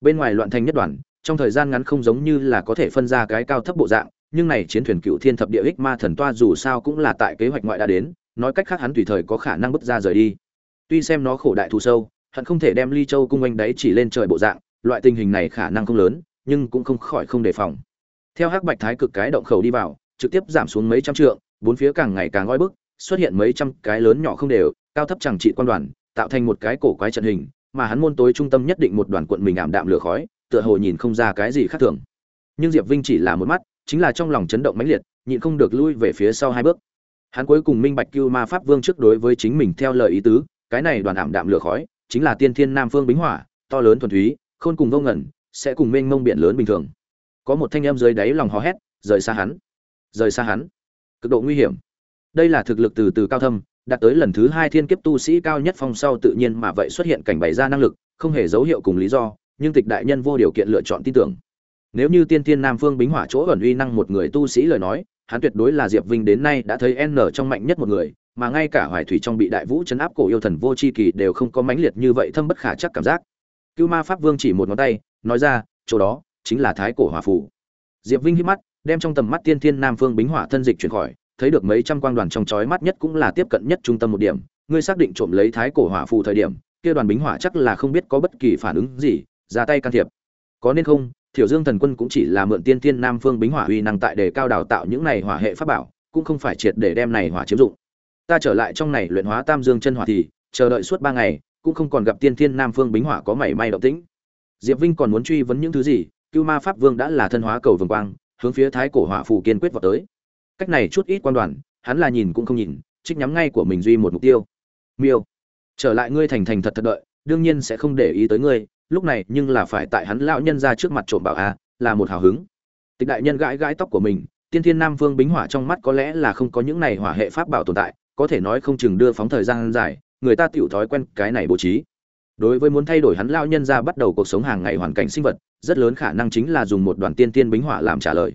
Bên ngoài loạn thành nhất đoàn, trong thời gian ngắn không giống như là có thể phân ra cái cao thấp bộ dạng, nhưng này chiến thuyền cựu thiên thập địa ích ma thần toa dù sao cũng là tại kế hoạch ngoại đã đến nói cách khác hắn tùy thời có khả năng bước ra rời đi. Tuy xem nó khổ đại thù sâu, hận không thể đem ly châu cung anh đấy chỉ lên trời bộ dạng, loại tình hình này khả năng không lớn, nhưng cũng không khỏi không đề phòng. Theo hắc bạch thái cực cái động khẩu đi vào, trực tiếp giảm xuống mấy trăm trượng, bốn phía càng ngày càng oi bức, xuất hiện mấy trăm cái lớn nhỏ không đều, cao thấp chẳng trị quan đoàn, tạo thành một cái cổ quái trận hình, mà hắn môn tối trung tâm nhất định một đoàn cuộn mình ảm đạm lửa khói, tựa hồ nhìn không ra cái gì khác thường. Nhưng diệp vinh chỉ là một mắt, chính là trong lòng chấn động mãnh liệt, nhịn không được lui về phía sau hai bước hắn cuối cùng minh bạch cưu ma pháp vương trước đối với chính mình theo lời ý tứ, cái này đoàn ảm đạm lửa khói, chính là tiên thiên nam phương bính hỏa, to lớn thuần túy, khôn cùng vô ngẩn sẽ cùng mênh mông biển lớn bình thường. Có một thanh em dưới đáy lòng hò hét, rời xa hắn. Rời xa hắn. Cực độ nguy hiểm. Đây là thực lực từ từ cao thâm, đạt tới lần thứ hai thiên kiếp tu sĩ cao nhất phong sau tự nhiên mà vậy xuất hiện cảnh bày ra năng lực, không hề dấu hiệu cùng lý do, nhưng tịch đại nhân vô điều kiện lựa chọn tin tưởng. Nếu như tiên thiên nam phương bính hỏa chỗ ẩn uy năng một người tu sĩ lời nói hắn tuyệt đối là diệp vinh đến nay đã thấy n trong mạnh nhất một người, mà ngay cả hoài thủy trong bị đại vũ chấn áp cổ yêu thần vô c h i kỳ đều không có mãnh liệt như vậy thâm bất khả chắc cảm giác. Cưu ma pháp vương chỉ một ngón tay, nói ra, chỗ đó chính là thái cổ hòa phủ. Diệp vinh hít mắt, đem trong tầm mắt tiên thiên nam phương bính hỏa thân dịch chuyển khỏi, thấy được mấy trăm quang đoàn trong chói mắt nhất cũng là tiếp cận nhất trung tâm một điểm. Ngươi xác định trộm lấy thái cổ hỏa phù thời điểm, kia đoàn bính hỏa chắc là không biết có bất kỳ phản ứng gì, ra tay can thiệp. Có nên không? Thiểu dương thần quân cũng chỉ là mượn tiên tiên nam phương bính hỏa uy năng tại để cao đào tạo những này hỏa hệ pháp bảo, cũng không phải triệt để đem này hỏa chiếm dụng. Ta trở lại trong này luyện hóa tam dương chân hỏa thì, chờ đợi suốt ba ngày, cũng không còn gặp tiên thiên nam phương bính hỏa có mảy may động tĩnh. Diệp vinh còn muốn truy vấn những thứ gì, cưu ma pháp vương đã là thân hóa cầu vồng quang, hướng phía thái cổ hỏa phù kiên quyết vọt tới. Cách này chút ít quan đoàn, hắn là nhìn cũng không nhìn, trích nhắm ngay của mình duy một mục tiêu. Miêu, trở lại ngươi thành thành thật thật đợi, đương nhiên sẽ không để ý tới ngươi lúc này, nhưng là phải tại hắn lão nhân ra trước mặt trộm bảo a, là một hào hứng. Tịch đại nhân gãi gãi tóc của mình, tiên thiên nam vương bính hỏa trong mắt có lẽ là không có những này hỏa hệ pháp bảo tồn tại, có thể nói không chừng đưa phóng thời gian dài, người ta tiểu thói quen cái này bố trí. Đối với muốn thay đổi hắn lão nhân ra bắt đầu cuộc sống hàng ngày hoàn cảnh sinh vật, rất lớn khả năng chính là dùng một đoàn tiên tiên bính hỏa làm trả lời.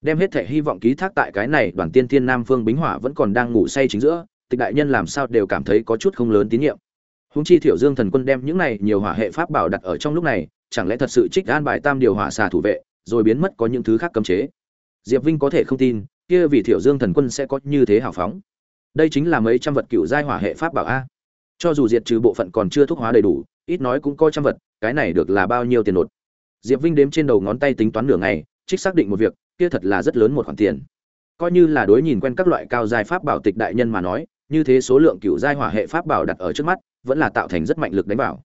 Đem hết thể hy vọng ký thác tại cái này, đoàn tiên tiên nam phương bính hỏa vẫn còn đang ngủ say chính giữa, tịch đại nhân làm sao đều cảm thấy có chút không lớn tín nhiệm húng chi thiểu dương thần quân đem những này nhiều hỏa hệ pháp bảo đặt ở trong lúc này, chẳng lẽ thật sự trích an bài tam điều hỏa xà thủ vệ, rồi biến mất có những thứ khác cấm chế? Diệp vinh có thể không tin, kia vì thiểu dương thần quân sẽ có như thế hào phóng. Đây chính là mấy trăm vật cựu giai hỏa hệ pháp bảo a. Cho dù diệt trừ bộ phận còn chưa thuốc hóa đầy đủ, ít nói cũng coi trăm vật, cái này được là bao nhiêu tiền nột? Diệp vinh đếm trên đầu ngón tay tính toán nửa ngày, trích xác định một việc, kia thật là rất lớn một khoản tiền. Coi như là đối nhìn quen các loại cao giai pháp bảo tịch đại nhân mà nói, như thế số lượng cựu giai hỏa hệ pháp bảo đặt ở trước mắt vẫn là tạo thành rất mạnh lực đánh bảo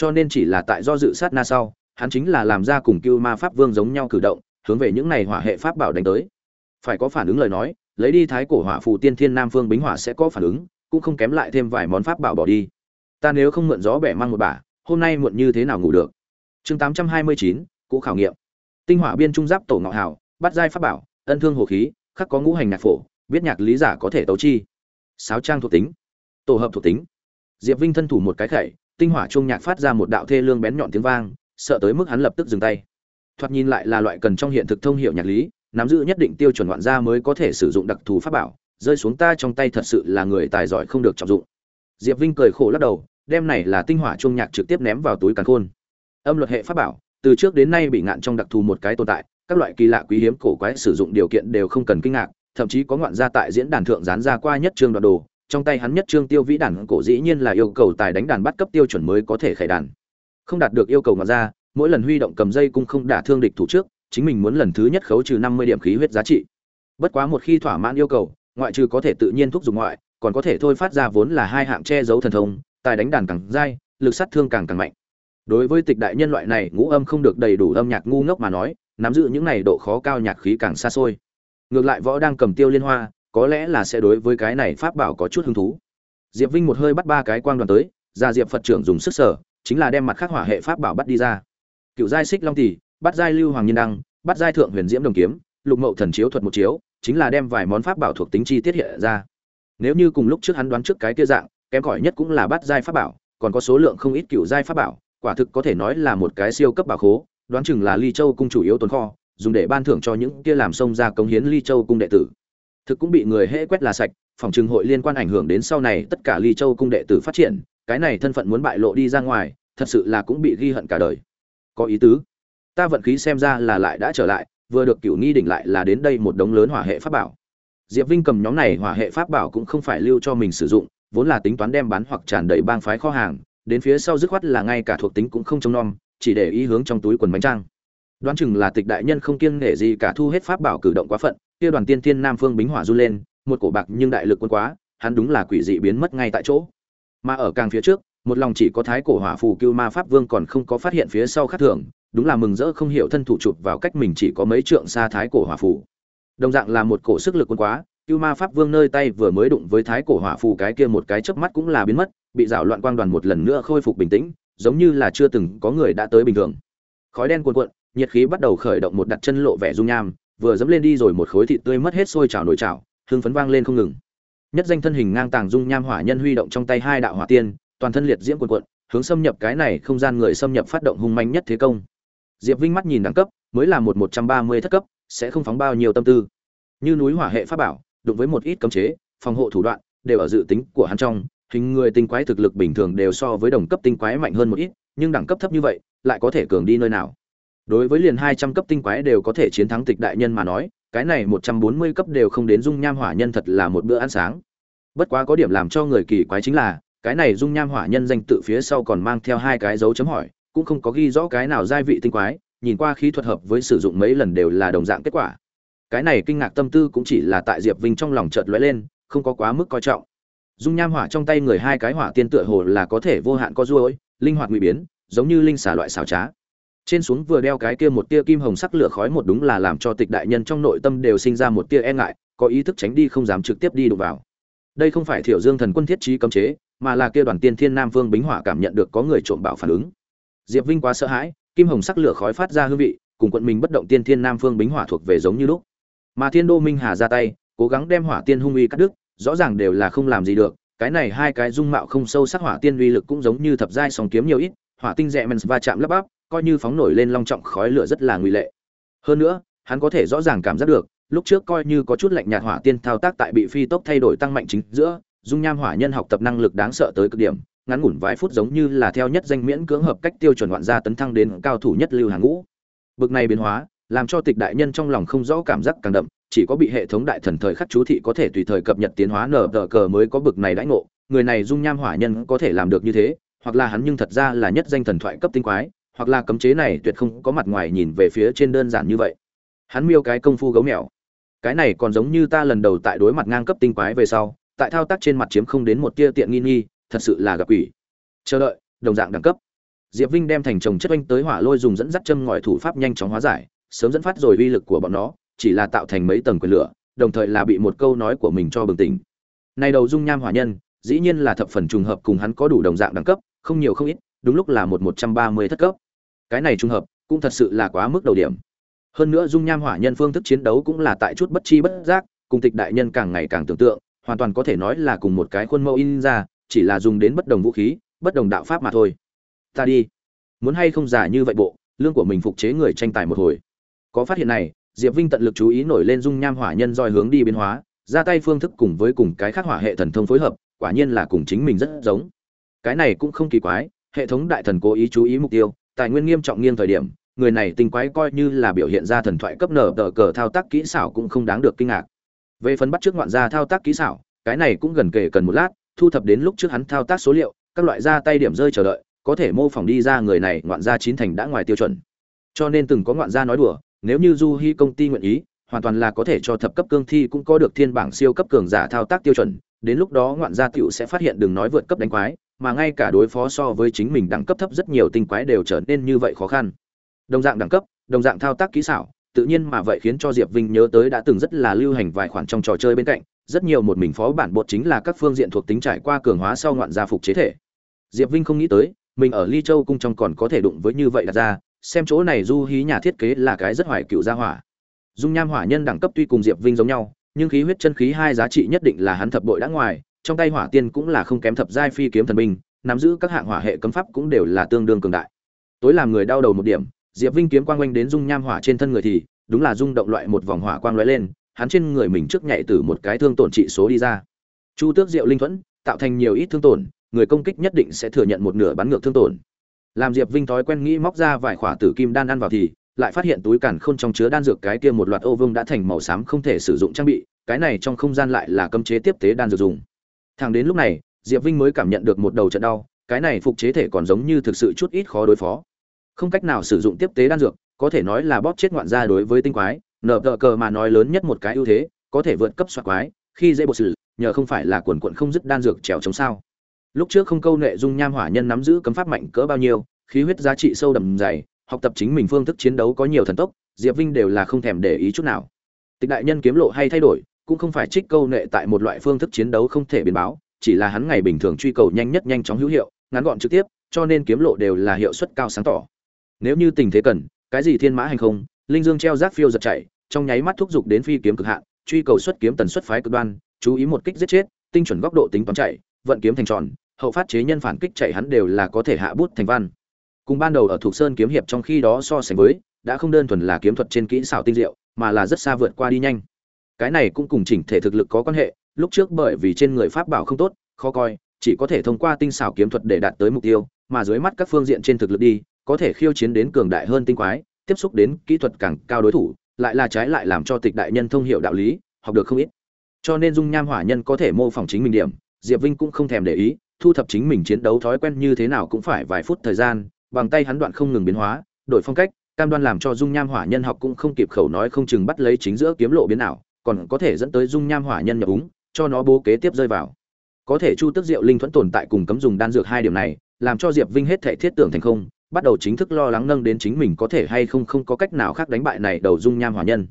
cho nên chỉ là tại do dự sát na sau, hắn chính là làm ra cùng cưu ma pháp vương giống nhau cử động, hướng về những này hỏa hệ pháp bảo đánh tới. Phải có phản ứng lời nói, lấy đi thái cổ hỏa phù tiên thiên nam phương bính hỏa sẽ có phản ứng, cũng không kém lại thêm vài món pháp bảo bỏ đi. Ta nếu không mượn gió bẻ mang một bả, hôm nay muộn như thế nào ngủ được? Chương tám trăm hai mươi chín, cũ khảo nghiệm. Tinh hỏa biên trung giáp tổ ngọ hảo, bắt giai pháp bảo, ân thương hồ khí, khắc có ngũ hành nhạc phổ, biết nhạc lý giả có thể tấu chi. Sáo trang thuộc tính. Tổ hợp thuộc tính diệp vinh thân thủ một cái khẩy, tinh hỏa trung nhạc phát ra một đạo thê lương bén nhọn tiếng vang, sợ tới mức hắn lập tức dừng tay. Thoạt nhìn lại là loại cần trong hiện thực thông hiểu nhạc lý, nắm giữ nhất định tiêu chuẩn ngoạn gia mới có thể sử dụng đặc thù pháp bảo, rơi xuống ta trong tay thật sự là người tài giỏi không được trọng dụng. Diệp vinh cười khổ lắc đầu, đem này là tinh hỏa trung nhạc trực tiếp ném vào túi càn khôn. Âm luật hệ pháp bảo, từ trước đến nay bị ngạn trong đặc thù một cái tồn tại, các loại kỳ lạ quý hiếm, cổ quái sử dụng điều kiện đều không cần kinh ngạc, thậm chí có ngoạn gia tại diễn đàn thượng dán ra qua nhất chương đoạn đồ trong tay hắn nhất trương tiêu vĩ đàn cổ dĩ nhiên là yêu cầu tài đánh đàn bắt cấp tiêu chuẩn mới có thể khải đàn. Không đạt được yêu cầu mà ra, mỗi lần huy động cầm dây cung không đả thương địch thủ trước chính mình muốn lần thứ nhất khấu trừ năm mươi điểm khí huyết giá trị. Bất quá một khi thỏa mãn yêu cầu ngoại trừ có thể tự nhiên thúc giục ngoại còn có thể thôi phát ra vốn là hai hạng che giấu thần thông tài đánh đàn càng dai lực sát thương càng càng mạnh. Đối với tịch đại nhân loại này ngũ âm không được đầy đủ âm nhạc ngu ngốc mà nói nắm giữ những này độ khó cao nhạc khí càng xa xôi. Ngược lại võ đang cầm tiêu liên hoa có lẽ là sẽ đối với cái này pháp bảo có chút hứng thú. Diệp vinh một hơi bắt ba cái quang đoàn tới, ra diệp phật trưởng dùng sức sở chính là đem mặt khắc hỏa hệ pháp bảo bắt đi ra. Cựu giai xích long tỷ, bắt giai lưu hoàng nhân đăng, bắt giai thượng huyền diễm đồng kiếm, lục mậu thần chiếu thuật một chiếu, chính là đem vài món pháp bảo thuộc tính chi tiết hiện ra. Nếu như cùng lúc trước hắn đoán trước cái kia dạng, kém cỏi nhất cũng là bắt giai pháp bảo, còn có số lượng không ít cựu giai pháp bảo, quả thực có thể nói là một cái siêu cấp bảo khố, đoán chừng là ly châu cung chủ yếu tồn kho, dùng để ban thưởng cho những kia làm sông ra cống hiến ly châu cung đệ tử thực cũng bị người hễ quét là sạch, phòng trừng hội liên quan ảnh hưởng đến sau này tất cả ly châu cung đệ tử phát triển, cái này thân phận muốn bại lộ đi ra ngoài, thật sự là cũng bị ghi hận cả đời. Có ý tứ? Ta vận khí xem ra là lại đã trở lại, vừa được cửu nghi đỉnh lại là đến đây một đống lớn hỏa hệ pháp bảo. Diệp vinh cầm nhóm này hỏa hệ pháp bảo cũng không phải lưu cho mình sử dụng, vốn là tính toán đem bán hoặc tràn đầy bang phái kho hàng, đến phía sau dứt khoát là ngay cả thuộc tính cũng không trông nom, chỉ để ý hướng trong túi quần bánh trang. Đoán chừng là tịch đại nhân không kiêng nể gì cả thu hết pháp bảo cử động quá phận kia đoàn tiên tiên nam phương bính hỏa du lên, một cổ bạc nhưng đại lực quân quá, hắn đúng là quỷ dị biến mất ngay tại chỗ. Mà ở càng phía trước, một lòng chỉ có thái cổ hỏa phù cưu ma pháp vương còn không có phát hiện phía sau khác thường, đúng là mừng rỡ không hiểu thân thủ chụp vào cách mình chỉ có mấy trượng xa thái cổ hỏa phù. Đồng dạng là một cổ sức lực quân quá, cưu ma pháp vương nơi tay vừa mới đụng với thái cổ hỏa phù cái kia một cái chớp mắt cũng là biến mất, bị rào loạn quang đoàn một lần nữa khôi phục bình tĩnh, giống như là chưa từng có người đã tới bình thường. Khói đen cuồn cuộn, nhiệt khí bắt đầu khởi động một đặt chân lộ vẻ dung nham vừa dẫm lên đi rồi một khối thịt tươi mất hết sôi trào nổi trào hương phấn vang lên không ngừng. Nhất danh thân hình ngang tàng dung nham hỏa nhân huy động trong tay hai đạo hỏa tiên, toàn thân liệt diễm quần cuộn, hướng xâm nhập cái này không gian người xâm nhập phát động hung manh nhất thế công. Diệp vinh mắt nhìn đẳng cấp, mới là một một trăm ba mươi thất cấp, sẽ không phóng bao nhiêu tâm tư. Như núi hỏa hệ pháp bảo, đụng với một ít cấm chế, phòng hộ thủ đoạn, đều ở dự tính của hắn trong, hình người tinh quái thực lực bình thường đều so với đồng cấp tinh quái mạnh hơn một ít, nhưng đẳng cấp thấp như vậy, lại có thể cường đi nơi nào? Đối với liền hai trăm cấp tinh quái đều có thể chiến thắng tịch đại nhân mà nói, cái này một trăm bốn mươi cấp đều không đến dung nham hỏa nhân thật là một bữa ăn sáng. Bất quá có điểm làm cho người kỳ quái chính là, cái này dung nham hỏa nhân danh tự phía sau còn mang theo hai cái dấu chấm hỏi, cũng không có ghi rõ cái nào giai vị tinh quái, nhìn qua khí thuật hợp với sử dụng mấy lần đều là đồng dạng kết quả. Cái này kinh ngạc tâm tư cũng chỉ là tại diệp vinh trong lòng chợt lóe lên, không có quá mức coi trọng. Dung nham hỏa trong tay người hai cái hỏa tiên tựa hồ là có thể vô hạn có ruôi, linh hoạt nguy biến, giống như linh xà loại xảo trá trên xuống vừa đeo cái kia một tia kim hồng sắc lửa khói một đúng là làm cho tịch đại nhân trong nội tâm đều sinh ra một tia e ngại, có ý thức tránh đi không dám trực tiếp đi đụng vào. Đây không phải thiểu dương thần quân thiết trí cấm chế, mà là kia đoàn tiên thiên nam vương bính hỏa cảm nhận được có người trộm bảo phản ứng. Diệp vinh quá sợ hãi, kim hồng sắc lửa khói phát ra hương vị, cùng quận mình bất động tiên thiên nam phương bính hỏa thuộc về giống như lúc. Mà thiên đô minh hà ra tay, cố gắng đem hỏa tiên hung uy cắt đứt, rõ ràng đều là không làm gì được, cái này hai cái dung mạo không sâu sắc hỏa tiên uy lực cũng giống như thập giai song kiếm nhiều ít, hỏa tinh rẽ men va chạm lấp bắp coi như phóng nổi lên long trọng khói lửa rất là nguy lệ. Hơn nữa, hắn có thể rõ ràng cảm giác được, lúc trước coi như có chút lạnh nhạt hỏa tiên thao tác tại bị phi tốc thay đổi tăng mạnh chính giữa, dung nham hỏa nhân học tập năng lực đáng sợ tới cực điểm, ngắn ngủn vài phút giống như là theo nhất danh miễn cưỡng hợp cách tiêu chuẩn ngoạn gia tấn thăng đến cao thủ nhất lưu hàng ngũ. Bực này biến hóa, làm cho tịch đại nhân trong lòng không rõ cảm giác càng đậm, chỉ có bị hệ thống đại thần thời khắc chú thị có thể tùy thời cập nhật tiến hóa nở tờ cờ mới có bực này đãi ngộ. Người này dung nham hỏa nhân có thể làm được như thế, hoặc là hắn nhưng thật ra là nhất danh thần thoại cấp tinh quái hoặc là cấm chế này tuyệt không có mặt ngoài nhìn về phía trên đơn giản như vậy. Hắn miêu cái công phu gấu mèo. Cái này còn giống như ta lần đầu tại đối mặt ngang cấp tinh quái về sau, tại thao tác trên mặt chiếm không đến một tia tiện nghi nghi, thật sự là gặp quỷ. Chờ đợi, đồng dạng đẳng cấp. Diệp vinh đem thành chồng chất oanh tới hỏa lôi dùng dẫn dắt châm ngòi thủ pháp nhanh chóng hóa giải, sớm dẫn phát rồi uy lực của bọn nó, chỉ là tạo thành mấy tầng quyền lửa, đồng thời là bị một câu nói của mình cho bừng tỉnh. Này đầu dung nham hỏa nhân, dĩ nhiên là thập phần trùng hợp cùng hắn có đủ đồng dạng đẳng cấp, không nhiều không ít, đúng lúc là một một trăm ba mươi thất cấp cái này trùng hợp, cũng thật sự là quá mức đầu điểm. Hơn nữa dung nham hỏa nhân phương thức chiến đấu cũng là tại chút bất chi bất giác, cùng tịch đại nhân càng ngày càng tưởng tượng, hoàn toàn có thể nói là cùng một cái khuôn mẫu in ra, chỉ là dùng đến bất đồng vũ khí, bất đồng đạo pháp mà thôi. Ta đi. Muốn hay không giả như vậy bộ, lương của mình phục chế người tranh tài một hồi. Có phát hiện này, diệp vinh tận lực chú ý nổi lên dung nham hỏa nhân roi hướng đi biến hóa, ra tay phương thức cùng với cùng cái khác hỏa hệ thần thông phối hợp, quả nhiên là cùng chính mình rất giống. Cái này cũng không kỳ quái, hệ thống đại thần cố ý chú ý mục tiêu tài nguyên nghiêm trọng nghiêng thời điểm, người này tinh quái coi như là biểu hiện ra thần thoại cấp nở tờ cờ thao tác kỹ xảo cũng không đáng được kinh ngạc. Về phần bắt trước ngoạn gia thao tác kỹ xảo, cái này cũng gần kể cần một lát, thu thập đến lúc trước hắn thao tác số liệu, các loại ra tay điểm rơi chờ đợi, có thể mô phỏng đi ra người này ngoạn gia chín thành đã ngoài tiêu chuẩn. Cho nên từng có ngoạn gia nói đùa, nếu như du hy công ty nguyện ý, hoàn toàn là có thể cho thập cấp cương thi cũng có được thiên bảng siêu cấp cường giả thao tác tiêu chuẩn, đến lúc đó ngoạn gia tiểu sẽ phát hiện đừng nói vượt cấp đánh quái mà ngay cả đối phó so với chính mình đẳng cấp thấp rất nhiều tinh quái đều trở nên như vậy khó khăn. Đồng dạng đẳng cấp, đồng dạng thao tác kỹ xảo, tự nhiên mà vậy khiến cho diệp vinh nhớ tới đã từng rất là lưu hành vài khoản trong trò chơi bên cạnh, rất nhiều một mình phó bản bột chính là các phương diện thuộc tính trải qua cường hóa sau ngoạn gia phục chế thể. Diệp vinh không nghĩ tới, mình ở ly châu cung trong còn có thể đụng với như vậy đặt ra, xem chỗ này du hí nhà thiết kế là cái rất hoài cựu gia hỏa. Dung nham hỏa nhân đẳng cấp tuy cùng diệp vinh giống nhau, nhưng khí huyết chân khí hai giá trị nhất định là hắn thập bội đã ngoài trong tay hỏa tiên cũng là không kém thập giai phi kiếm thần binh, nắm giữ các hạng hỏa hệ cấm pháp cũng đều là tương đương cường đại. Tối làm người đau đầu một điểm, diệp vinh kiếm quang quanh đến dung nham hỏa trên thân người thì, đúng là rung động loại một vòng hỏa quang lóe lên, hắn trên người mình trước nhảy từ một cái thương tổn trị số đi ra. Chu tước diệu linh thuẫn, tạo thành nhiều ít thương tổn, người công kích nhất định sẽ thừa nhận một nửa bắn ngược thương tổn. Làm diệp vinh thói quen nghĩ móc ra vài khỏa tử kim đan ăn vào thì, lại phát hiện túi càn khôn trong chứa đan dược cái kia một loạt ô vương đã thành màu xám không thể sử dụng trang bị, cái này trong không gian lại là cấm chế tiếp tế đan dược dùng thằng đến lúc này diệp vinh mới cảm nhận được một đầu trận đau cái này phục chế thể còn giống như thực sự chút ít khó đối phó. Không cách nào sử dụng tiếp tế đan dược có thể nói là bóp chết ngoạn gia đối với tinh quái. Nở tờ cờ mà nói lớn nhất một cái ưu thế có thể vượt cấp soạt quái khi dễ bộ sử, nhờ không phải là quần quận không dứt đan dược trèo chống sao. Lúc trước không câu nệ dung nham hỏa nhân nắm giữ cấm pháp mạnh cỡ bao nhiêu khí huyết giá trị sâu đậm dày học tập chính mình phương thức chiến đấu có nhiều thần tốc diệp vinh đều là không thèm để ý chút nào. Tịch đại nhân kiếm lộ hay thay đổi cũng không phải trích câu nệ tại một loại phương thức chiến đấu không thể biến báo, chỉ là hắn ngày bình thường truy cầu nhanh nhất nhanh chóng hữu hiệu, ngắn gọn trực tiếp, cho nên kiếm lộ đều là hiệu suất cao sáng tỏ. Nếu như tình thế cần, cái gì thiên mã hành không, linh dương treo rác phiêu giật chạy, trong nháy mắt thúc giục đến phi kiếm cực hạn, truy cầu xuất kiếm tần suất phái cực đoan, chú ý một kích giết chết, tinh chuẩn góc độ tính toán chạy, vận kiếm thành tròn, hậu phát chế nhân phản kích chạy hắn đều là có thể hạ bút thành văn. Cùng ban đầu ở thuộc sơn kiếm hiệp trong khi đó so sánh với, đã không đơn thuần là kiếm thuật trên kỹ xảo tinh diệu, mà là rất xa vượt qua đi nhanh cái này cũng cùng chỉnh thể thực lực có quan hệ, lúc trước bởi vì trên người pháp bảo không tốt, khó coi, chỉ có thể thông qua tinh xảo kiếm thuật để đạt tới mục tiêu, mà dưới mắt các phương diện trên thực lực đi, có thể khiêu chiến đến cường đại hơn tinh quái, tiếp xúc đến kỹ thuật càng cao đối thủ, lại là trái lại làm cho tịch đại nhân thông hiểu đạo lý, học được không ít. Cho nên dung nham hỏa nhân có thể mô phỏng chính mình điểm, diệp vinh cũng không thèm để ý, thu thập chính mình chiến đấu thói quen như thế nào cũng phải vài phút thời gian, bằng tay hắn đoạn không ngừng biến hóa, đổi phong cách, cam đoan làm cho dung nham hỏa nhân học cũng không kịp khẩu nói không chừng bắt lấy chính giữa kiếm lộ biến ảo còn có thể dẫn tới dung nham hỏa nhân nhập úng, cho nó bố kế tiếp rơi vào. Có thể chu tức diệu linh thuẫn tồn tại cùng cấm dùng đan dược hai điểm này, làm cho diệp vinh hết thể thiết tưởng thành không, bắt đầu chính thức lo lắng nâng đến chính mình có thể hay không không có cách nào khác đánh bại này đầu dung nham hỏa nhân.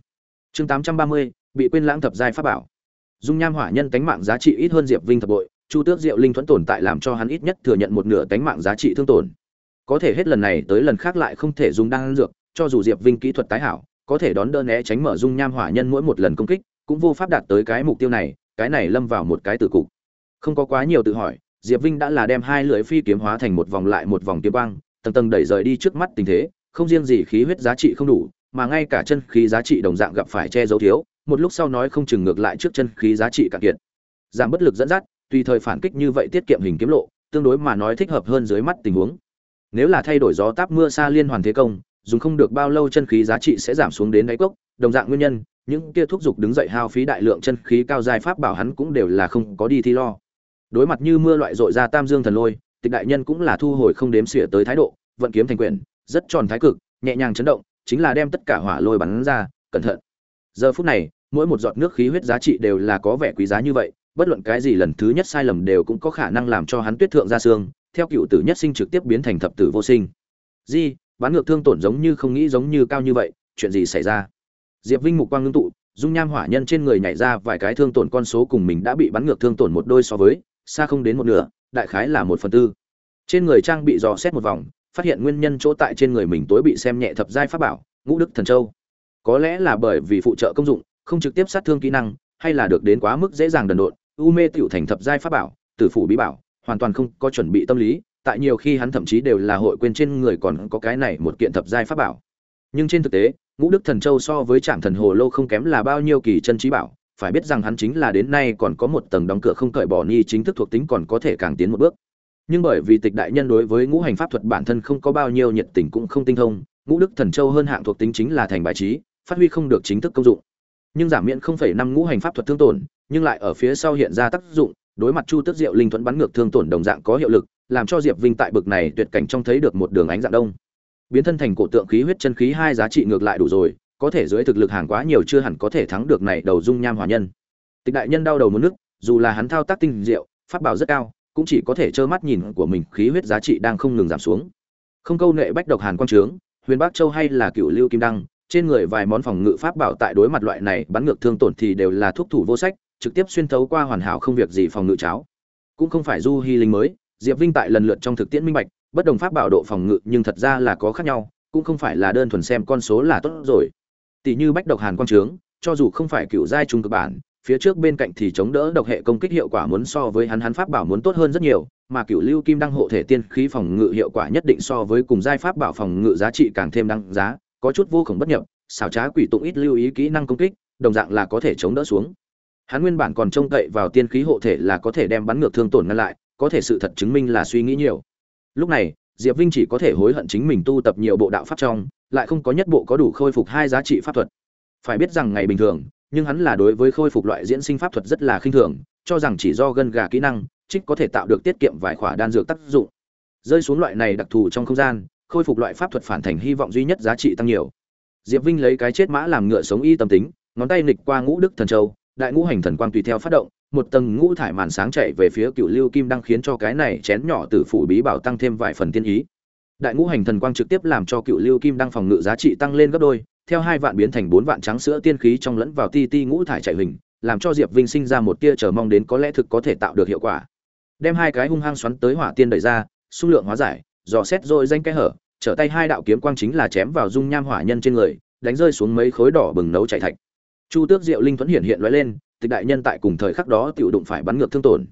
Chương tám trăm ba mươi, bị quên lãng thập giai pháp bảo. Dung nham hỏa nhân tánh mạng giá trị ít hơn diệp vinh thập bội, chu tước diệu linh thuẫn tồn tại làm cho hắn ít nhất thừa nhận một nửa tánh mạng giá trị thương tổn. Có thể hết lần này tới lần khác lại không thể dùng đan dược, cho dù diệp vinh kỹ thuật tái hảo có thể đón đỡ né tránh mở dung nham hỏa nhân mỗi một lần công kích, cũng vô pháp đạt tới cái mục tiêu này, cái này lâm vào một cái tử cục. Không có quá nhiều tự hỏi, diệp vinh đã là đem hai lưỡi phi kiếm hóa thành một vòng lại một vòng kiếm băng tầng tầng đẩy rời đi trước mắt tình thế, không riêng gì khí huyết giá trị không đủ, mà ngay cả chân khí giá trị đồng dạng gặp phải che giấu thiếu, một lúc sau nói không chừng ngược lại trước chân khí giá trị cạn kiệt. Giảm bất lực dẫn dắt, tùy thời phản kích như vậy tiết kiệm hình kiếm lộ, tương đối mà nói thích hợp hơn dưới mắt tình huống. Nếu là thay đổi gió táp mưa xa liên hoàn thế công dùng không được bao lâu chân khí giá trị sẽ giảm xuống đến đáy cốc. Đồng dạng nguyên nhân, những kia thúc dục đứng dậy hao phí đại lượng chân khí cao dài pháp bảo hắn cũng đều là không có đi thi lo. Đối mặt như mưa loại dội ra tam dương thần lôi, tịch đại nhân cũng là thu hồi không đếm xỉa tới thái độ, vận kiếm thành quyền, rất tròn thái cực, nhẹ nhàng chấn động, chính là đem tất cả hỏa lôi bắn ra, cẩn thận. Giờ phút này, mỗi một giọt nước khí huyết giá trị đều là có vẻ quý giá như vậy, bất luận cái gì lần thứ nhất sai lầm đều cũng có khả năng làm cho hắn tuyết thượng ra xương, theo cựu tử nhất sinh trực tiếp biến thành thập tử vô sinh. Di bán ngược thương tổn giống như không nghĩ giống như cao như vậy, chuyện gì xảy ra? Diệp vinh mục quang ngưng tụ, dung nham hỏa nhân trên người nhảy ra vài cái thương tổn con số cùng mình đã bị bắn ngược thương tổn một đôi so với, xa không đến một nửa, đại khái là một phần tư. Trên người trang bị dò xét một vòng, phát hiện nguyên nhân chỗ tại trên người mình tối bị xem nhẹ thập giai pháp bảo, ngũ đức thần châu. Có lẽ là bởi vì phụ trợ công dụng, không trực tiếp sát thương kỹ năng, hay là được đến quá mức dễ dàng đần độn, u mê tiểu thành thập giai pháp bảo, tử phủ bí bảo, hoàn toàn không có chuẩn bị tâm lý tại nhiều khi hắn thậm chí đều là hội quên trên người còn có cái này một kiện thập giai pháp bảo. Nhưng trên thực tế, ngũ đức thần châu so với Trảm thần hồ lô không kém là bao nhiêu kỳ chân trí bảo, phải biết rằng hắn chính là đến nay còn có một tầng đóng cửa không cởi bỏ ni chính thức thuộc tính còn có thể càng tiến một bước. Nhưng bởi vì tịch đại nhân đối với ngũ hành pháp thuật bản thân không có bao nhiêu nhiệt tình cũng không tinh thông, ngũ đức thần châu hơn hạng thuộc tính chính là thành bài trí, phát huy không được chính thức công dụng. Nhưng giảm miễn không phẩy năm ngũ hành pháp thuật thương tổn, nhưng lại ở phía sau hiện ra tác dụng, đối mặt chu tước diệu linh thuẫn bắn ngược thương tổn đồng dạng có hiệu lực làm cho diệp vinh tại bực này tuyệt cảnh trong thấy được một đường ánh dạng đông. Biến thân thành cổ tượng khí huyết chân khí hai giá trị ngược lại đủ rồi, có thể dưới thực lực hàng quá nhiều chưa hẳn có thể thắng được này đầu dung nham hỏa nhân. Tịch đại nhân đau đầu muốn nước dù là hắn thao tác tinh diệu, pháp bảo rất cao, cũng chỉ có thể trơ mắt nhìn của mình khí huyết giá trị đang không ngừng giảm xuống. Không câu nệ bách độc hàn quang trướng, huyền bắc châu hay là cựu lưu kim đăng, trên người vài món phòng ngự pháp bảo tại đối mặt loại này bắn ngược thương tổn thì đều là thuốc thủ vô sách, trực tiếp xuyên thấu qua hoàn hảo không việc gì phòng ngự cháo. Cũng không phải du hy linh mới diệp vinh tại lần lượt trong thực tiễn minh bạch, bất đồng pháp bảo độ phòng ngự nhưng thật ra là có khác nhau, cũng không phải là đơn thuần xem con số là tốt rồi. Tỷ như bách độc hàn quang trướng, cho dù không phải cựu giai trung cực bản, phía trước bên cạnh thì chống đỡ độc hệ công kích hiệu quả muốn so với hắn hắn pháp bảo muốn tốt hơn rất nhiều, mà cựu lưu kim đăng hộ thể tiên khí phòng ngự hiệu quả nhất định so với cùng giai pháp bảo phòng ngự giá trị càng thêm đăng giá, có chút vô cùng bất nhập, xảo trá quỷ tụng ít lưu ý kỹ năng công kích, đồng dạng là có thể chống đỡ xuống. Hắn nguyên bản còn trông cậy vào tiên khí hộ thể là có thể đem bắn ngược thương tổn ngăn lại có thể sự thật chứng minh là suy nghĩ nhiều. Lúc này, diệp vinh chỉ có thể hối hận chính mình tu tập nhiều bộ đạo pháp trong, lại không có nhất bộ có đủ khôi phục hai giá trị pháp thuật. Phải biết rằng ngày bình thường, nhưng hắn là đối với khôi phục loại diễn sinh pháp thuật rất là khinh thường, cho rằng chỉ do gân gà kỹ năng, trích có thể tạo được tiết kiệm vài khỏa đan dược tác dụng. Rơi xuống loại này đặc thù trong không gian, khôi phục loại pháp thuật phản thành hy vọng duy nhất giá trị tăng nhiều. Diệp vinh lấy cái chết mã làm ngựa sống y tâm tính, ngón tay nghịch qua ngũ đức thần châu, đại ngũ hành thần quang tùy theo phát động một tầng ngũ thải màn sáng chạy về phía cựu lưu kim đang khiến cho cái này chén nhỏ từ phủ bí bảo tăng thêm vài phần tiên ý. Đại ngũ hành thần quang trực tiếp làm cho cựu lưu kim đang phòng ngự giá trị tăng lên gấp đôi, theo hai vạn biến thành bốn vạn trắng sữa tiên khí trong lẫn vào ti ti ngũ thải chạy hình, làm cho diệp vinh sinh ra một tia chờ mong đến có lẽ thực có thể tạo được hiệu quả. Đem hai cái hung hăng xoắn tới hỏa tiên đẩy ra, xung lượng hóa giải, dò xét rồi danh cái hở, trở tay hai đạo kiếm quang chính là chém vào dung nham hỏa nhân trên người, đánh rơi xuống mấy khối đỏ bừng nấu chảy thạch. Chu tước diệu linh thuẫn hiện hiện lóe lên tịch đại nhân tại cùng thời khắc đó tiểu đụng phải bắn ngược thương tổn.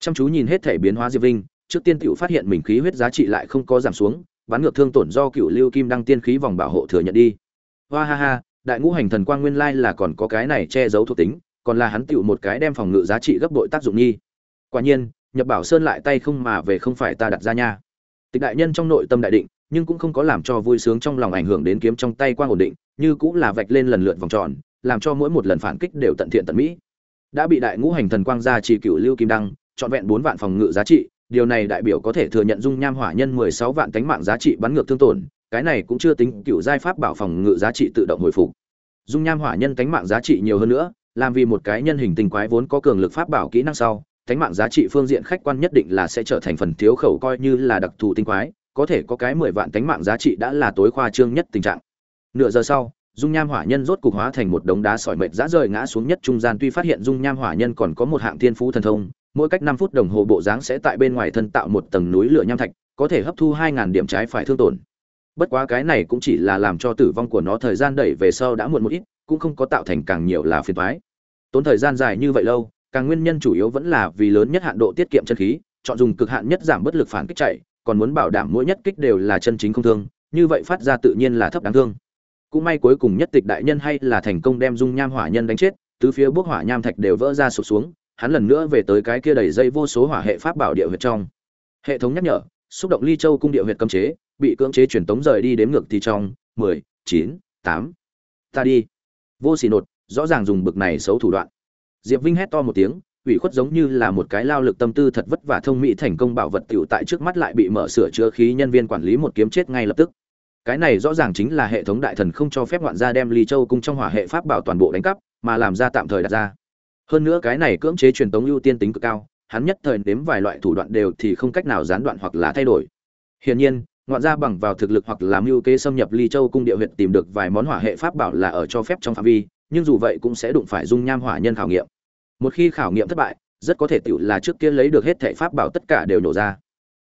Chăm chú nhìn hết thể biến hóa diệp vinh, trước tiên tiểu phát hiện mình khí huyết giá trị lại không có giảm xuống, bắn ngược thương tổn do cựu lưu kim đăng tiên khí vòng bảo hộ thừa nhận đi. Hoa ha ha, đại ngũ hành thần quang nguyên lai là còn có cái này che giấu thuộc tính, còn là hắn tiểu một cái đem phòng ngự giá trị gấp bội tác dụng nghi. Quả nhiên nhập bảo sơn lại tay không mà về không phải ta đặt ra nha. Tịch đại nhân trong nội tâm đại định, nhưng cũng không có làm cho vui sướng trong lòng ảnh hưởng đến kiếm trong tay quang ổn định, như cũng là vạch lên lần lượt vòng tròn, làm cho mỗi một lần phản kích đều tận thiện tận mỹ đã bị đại ngũ hành thần quang gia trì cựu lưu kim đăng, trọn vẹn bốn vạn phòng ngự giá trị. Điều này đại biểu có thể thừa nhận dung nham hỏa nhân mười sáu vạn tánh mạng giá trị bắn ngược thương tổn, cái này cũng chưa tính cựu giai pháp bảo phòng ngự giá trị tự động hồi phục. Dung nham hỏa nhân tánh mạng giá trị nhiều hơn nữa, làm vì một cái nhân hình tình quái vốn có cường lực pháp bảo kỹ năng sau, tánh mạng giá trị phương diện khách quan nhất định là sẽ trở thành phần thiếu khẩu coi như là đặc thù tinh quái, có thể có cái mười vạn tánh mạng giá trị đã là tối khoa trương nhất tình trạng. Nửa giờ sau dung nham hỏa nhân rốt cục hóa thành một đống đá sỏi mệt dã rời ngã xuống nhất trung gian. Tuy phát hiện dung nham hỏa nhân còn có một hạng thiên phú thần thông, mỗi cách năm phút đồng hồ bộ dáng sẽ tại bên ngoài thân tạo một tầng núi lửa nham thạch, có thể hấp thu hai ngàn điểm trái phải thương tổn. Bất quá cái này cũng chỉ là làm cho tử vong của nó thời gian đẩy về sau đã muộn một ít, cũng không có tạo thành càng nhiều là phiền thoái tốn thời gian dài như vậy lâu, càng nguyên nhân chủ yếu vẫn là vì lớn nhất hạn độ tiết kiệm chân khí, chọn dùng cực hạn nhất giảm bất lực phản kích chạy, còn muốn bảo đảm mỗi nhất kích đều là chân chính không thương, như vậy phát ra tự nhiên là thấp đáng thương cũng may cuối cùng nhất tịch đại nhân hay là thành công đem dung nham hỏa nhân đánh chết, tứ phía bước hỏa nham thạch đều vỡ ra sụp xuống, hắn lần nữa về tới cái kia đầy dây vô số hỏa hệ pháp bảo địa huyệt trong. Hệ thống nhắc nhở, xúc động ly châu cung địa huyệt cấm chế, bị cưỡng chế truyền tống rời đi đếm ngược thì trong, mười, chín, tám. Ta đi. Vô xì nột, rõ ràng dùng bực này xấu thủ đoạn. Diệp vinh hét to một tiếng, ủy khuất giống như là một cái lao lực tâm tư thật vất vả thông mỹ thành công bảo vật tiểu tại trước mắt lại bị mở sửa chữa khí nhân viên quản lý một kiếm chết ngay lập tức cái này rõ ràng chính là hệ thống đại thần không cho phép ngoạn gia đem ly châu cung trong hỏa hệ pháp bảo toàn bộ đánh cắp, mà làm ra tạm thời đặt ra. Hơn nữa cái này cưỡng chế truyền tống ưu tiên tính cực cao, hắn nhất thời nếm vài loại thủ đoạn đều thì không cách nào gián đoạn hoặc là thay đổi. Hiển nhiên, ngoạn gia bằng vào thực lực hoặc làm mưu kế xâm nhập ly châu cung địa huyện tìm được vài món hỏa hệ pháp bảo là ở cho phép trong phạm vi, nhưng dù vậy cũng sẽ đụng phải dung nham hỏa nhân khảo nghiệm. Một khi khảo nghiệm thất bại, rất có thể tựu là trước kia lấy được hết thảy pháp bảo tất cả đều nổ ra.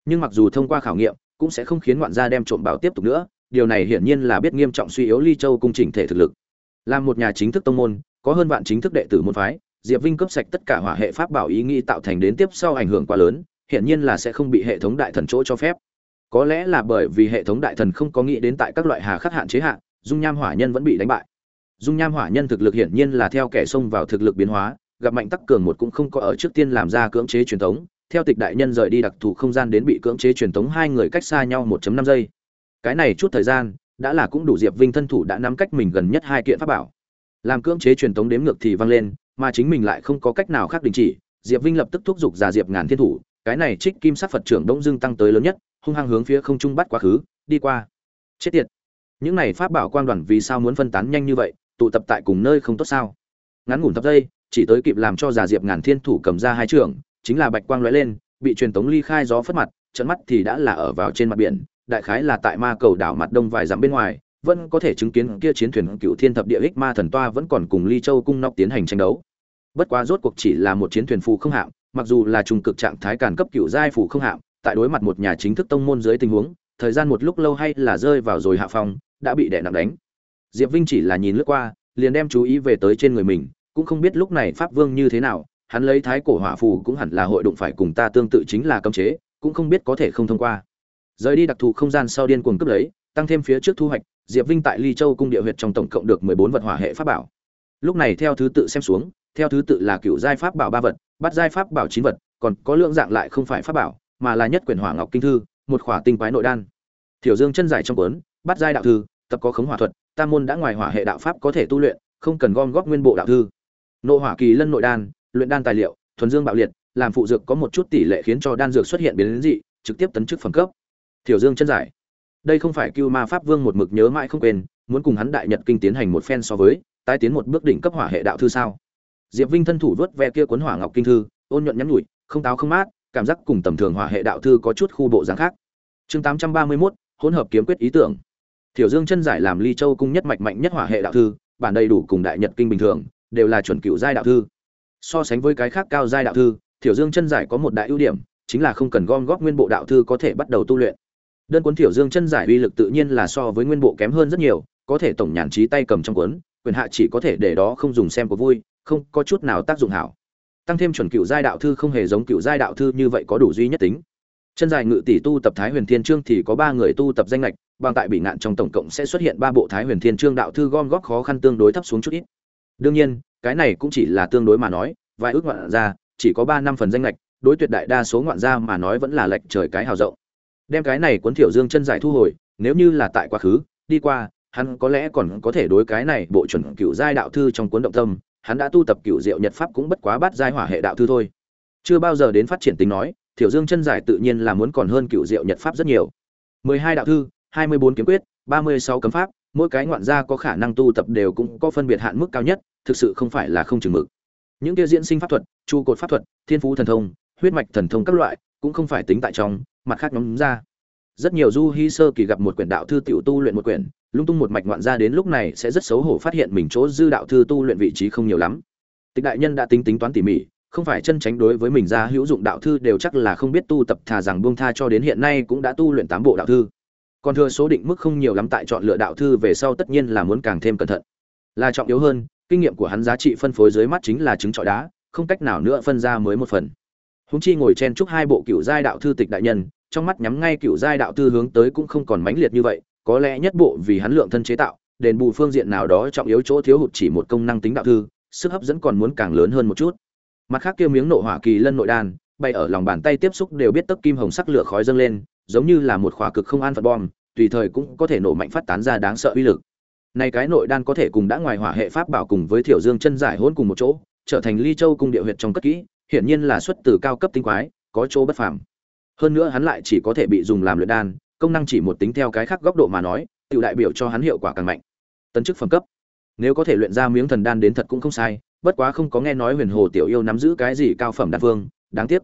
Nhưng mặc dù thông qua khảo nghiệm, cũng sẽ không khiến ngoạn gia đem trộm bảo tiếp tục nữa điều này hiển nhiên là biết nghiêm trọng suy yếu ly châu cung chỉnh thể thực lực. Làm một nhà chính thức tông môn, có hơn vạn chính thức đệ tử môn phái, diệp vinh cấp sạch tất cả hỏa hệ pháp bảo ý nghĩ tạo thành đến tiếp sau ảnh hưởng quá lớn, hiển nhiên là sẽ không bị hệ thống đại thần chỗ cho phép. Có lẽ là bởi vì hệ thống đại thần không có nghĩ đến tại các loại hà khắc hạn chế hạn dung nham hỏa nhân vẫn bị đánh bại. Dung nham hỏa nhân thực lực hiển nhiên là theo kẻ xông vào thực lực biến hóa, gặp mạnh tắc cường một cũng không có ở trước tiên làm ra cưỡng chế truyền thống, theo tịch đại nhân rời đi đặc thù không gian đến bị cưỡng chế truyền thống hai người cách xa nhau 1 năm giây cái này chút thời gian, đã là cũng đủ diệp vinh thân thủ đã nắm cách mình gần nhất hai kiện pháp bảo. Làm cưỡng chế truyền thống đếm ngược thì vang lên, mà chính mình lại không có cách nào khác đình chỉ. Diệp vinh lập tức thúc giục già diệp ngàn thiên thủ, cái này trích kim sắc phật trưởng đông dương tăng tới lớn nhất, hung hăng hướng phía không trung bắt quá khứ, đi qua. Chết tiệt. Những này pháp bảo quang đoàn vì sao muốn phân tán nhanh như vậy, tụ tập tại cùng nơi không tốt sao? Ngắn ngủn thập dây chỉ tới kịp làm cho già diệp ngàn thiên thủ cầm ra hai trường chính là bạch quang lóe lên, bị truyền tống ly khai gió phất mặt, trận mắt thì đã là ở vào trên mặt biển đại khái là tại ma cầu đảo mặt đông vài dặm bên ngoài, vẫn có thể chứng kiến kia chiến thuyền cựu thiên thập địa ích ma thần toa vẫn còn cùng ly châu cung nóc tiến hành tranh đấu. Bất quá rốt cuộc chỉ là một chiến thuyền phù không hạm, mặc dù là trung cực trạng thái càn cấp cựu giai phù không hạm, tại đối mặt một nhà chính thức tông môn dưới tình huống, thời gian một lúc lâu hay là rơi vào rồi hạ phong, đã bị đè nặng đánh. Diệp vinh chỉ là nhìn lướt qua, liền đem chú ý về tới trên người mình, cũng không biết lúc này pháp vương như thế nào, hắn lấy thái cổ hỏa phù cũng hẳn là hội đụng phải cùng ta tương tự chính là cấm chế, cũng không biết có thể không thông qua rời đi đặc thù không gian sau điên cuồng cướp lấy, tăng thêm phía trước thu hoạch, diệp vinh tại ly châu cung địa huyệt trong tổng cộng được mười bốn vật hỏa hệ pháp bảo. Lúc này theo thứ tự xem xuống, theo thứ tự là cựu giai pháp bảo ba vật bắt giai pháp bảo chín vật, còn có lượng dạng lại không phải pháp bảo, mà là nhất quyển hỏa ngọc kinh thư, một khỏa tinh quái nội đan. Thiểu dương chân giải trong cuốn bắt giai đạo thư, tập có khống hỏa thuật, tam môn đã ngoài hỏa hệ đạo pháp có thể tu luyện, không cần gom góp nguyên bộ đạo thư. Nộ hỏa kỳ lân nội đan, luyện đan tài liệu, thuần dương bạo liệt, làm phụ dược có một chút tỷ lệ khiến cho đan dược xuất hiện biến dị, trực tiếp tấn chức phẩm cấp. Tiểu dương chân giải. Đây không phải cưu ma pháp vương một mực nhớ mãi không quên muốn cùng hắn đại nhật kinh tiến hành một phen so với tái tiến một bước đỉnh cấp hỏa hệ đạo thư sao? Diệp vinh thân thủ vuốt ve kia cuốn hỏa ngọc kinh thư ôn nhuận nhắn nhủi không táo không mát cảm giác cùng tầm thường hỏa hệ đạo thư có chút khu bộ dáng khác. Chương tám trăm ba mươi 831, hỗn hợp kiếm quyết ý tưởng. Tiểu dương chân giải làm ly châu cung nhất mạch mạnh nhất hỏa hệ đạo thư bản đầy đủ cùng đại nhật kinh bình thường đều là chuẩn cựu giai đạo thư. So sánh với cái khác cao giai đạo thư Tiểu dương chân giải có một đại ưu điểm chính là không cần gom góp nguyên bộ đạo thư có thể bắt đầu tu luyện đơn cuốn thiểu dương chân giải uy lực tự nhiên là so với nguyên bộ kém hơn rất nhiều, có thể tổng nhàn trí tay cầm trong cuốn, quyền hạ chỉ có thể để đó không dùng xem có vui, không có chút nào tác dụng hảo. Tăng thêm chuẩn cựu giai đạo thư không hề giống cựu giai đạo thư như vậy có đủ duy nhất tính. Chân dài ngự tỷ tu tập thái huyền thiên trương thì có ba người tu tập danh lệch, bằng tại bị ngạn trong tổng cộng sẽ xuất hiện ba bộ thái huyền thiên trương đạo thư gom góp khó khăn tương đối thấp xuống chút ít. Đương nhiên, cái này cũng chỉ là tương đối mà nói, vài ước ngoạn ra, chỉ có ba năm phần danh lệch, đối tuyệt đại đa số ngoạn gia mà nói vẫn là lệch trời cái hào rộng đem cái này cuốn thiểu dương chân giải thu hồi, nếu như là tại quá khứ, đi qua, hắn có lẽ còn có thể đối cái này bộ chuẩn cựu giai đạo thư trong cuốn động tâm, hắn đã tu tập cựu diệu nhật pháp cũng bất quá bắt giai hỏa hệ đạo thư thôi. Chưa bao giờ đến phát triển tính nói, thiểu dương chân giải tự nhiên là muốn còn hơn cựu diệu nhật pháp rất nhiều. Mười hai đạo thư, hai mươi bốn kiếm quyết, ba mươi sáu cấm pháp, mỗi cái ngoạn gia có khả năng tu tập đều cũng có phân biệt hạn mức cao nhất, thực sự không phải là không chừng mực. Những kia diễn sinh pháp thuật trụ cột pháp thuật, thiên phú thần thông, huyết mạch thần thông các loại, cũng không phải tính tại trong mặt khác nhóm ra. Rất nhiều du hi sơ kỳ gặp một quyển đạo thư tiểu tu luyện một quyển, lung tung một mạch ngoạn ra đến lúc này sẽ rất xấu hổ phát hiện mình chỗ dư đạo thư tu luyện vị trí không nhiều lắm. Tịch đại nhân đã tính tính toán tỉ mỉ, không phải chân tránh đối với mình ra hữu dụng đạo thư đều chắc là không biết tu tập thà rằng buông tha cho đến hiện nay cũng đã tu luyện tám bộ đạo thư. Còn thừa số định mức không nhiều lắm tại chọn lựa đạo thư về sau tất nhiên là muốn càng thêm cẩn thận. Là trọng yếu hơn, kinh nghiệm của hắn giá trị phân phối dưới mắt chính là trứng trọi đá, không cách nào nữa phân ra mới một phần húng chi ngồi chen chúc hai bộ cựu giai đạo thư tịch đại nhân trong mắt nhắm ngay cựu giai đạo thư hướng tới cũng không còn mãnh liệt như vậy có lẽ nhất bộ vì hắn lượng thân chế tạo đền bù phương diện nào đó trọng yếu chỗ thiếu hụt chỉ một công năng tính đạo thư sức hấp dẫn còn muốn càng lớn hơn một chút. Mặt khác kia miếng nộ hỏa kỳ lân nội đan bay ở lòng bàn tay tiếp xúc đều biết tấc kim hồng sắc lửa khói dâng lên giống như là một khóa cực không an phận bom tùy thời cũng có thể nổ mạnh phát tán ra đáng sợ uy lực. Này cái nội đan có thể cùng đã ngoài hỏa hệ pháp bảo cùng với Thiểu Dương chân giải hỗn cùng một chỗ, trở thành Ly Châu cung địa huyệt trong cất kỹ, hiển nhiên là xuất từ cao cấp tinh quái, có chỗ bất phàm. Hơn nữa hắn lại chỉ có thể bị dùng làm luyện đan, công năng chỉ một tính theo cái khác góc độ mà nói, tiểu đại biểu cho hắn hiệu quả càng mạnh. Tấn chức phẩm cấp. Nếu có thể luyện ra miếng thần đan đến thật cũng không sai, bất quá không có nghe nói Huyền Hồ tiểu yêu nắm giữ cái gì cao phẩm đan vương, đáng tiếc.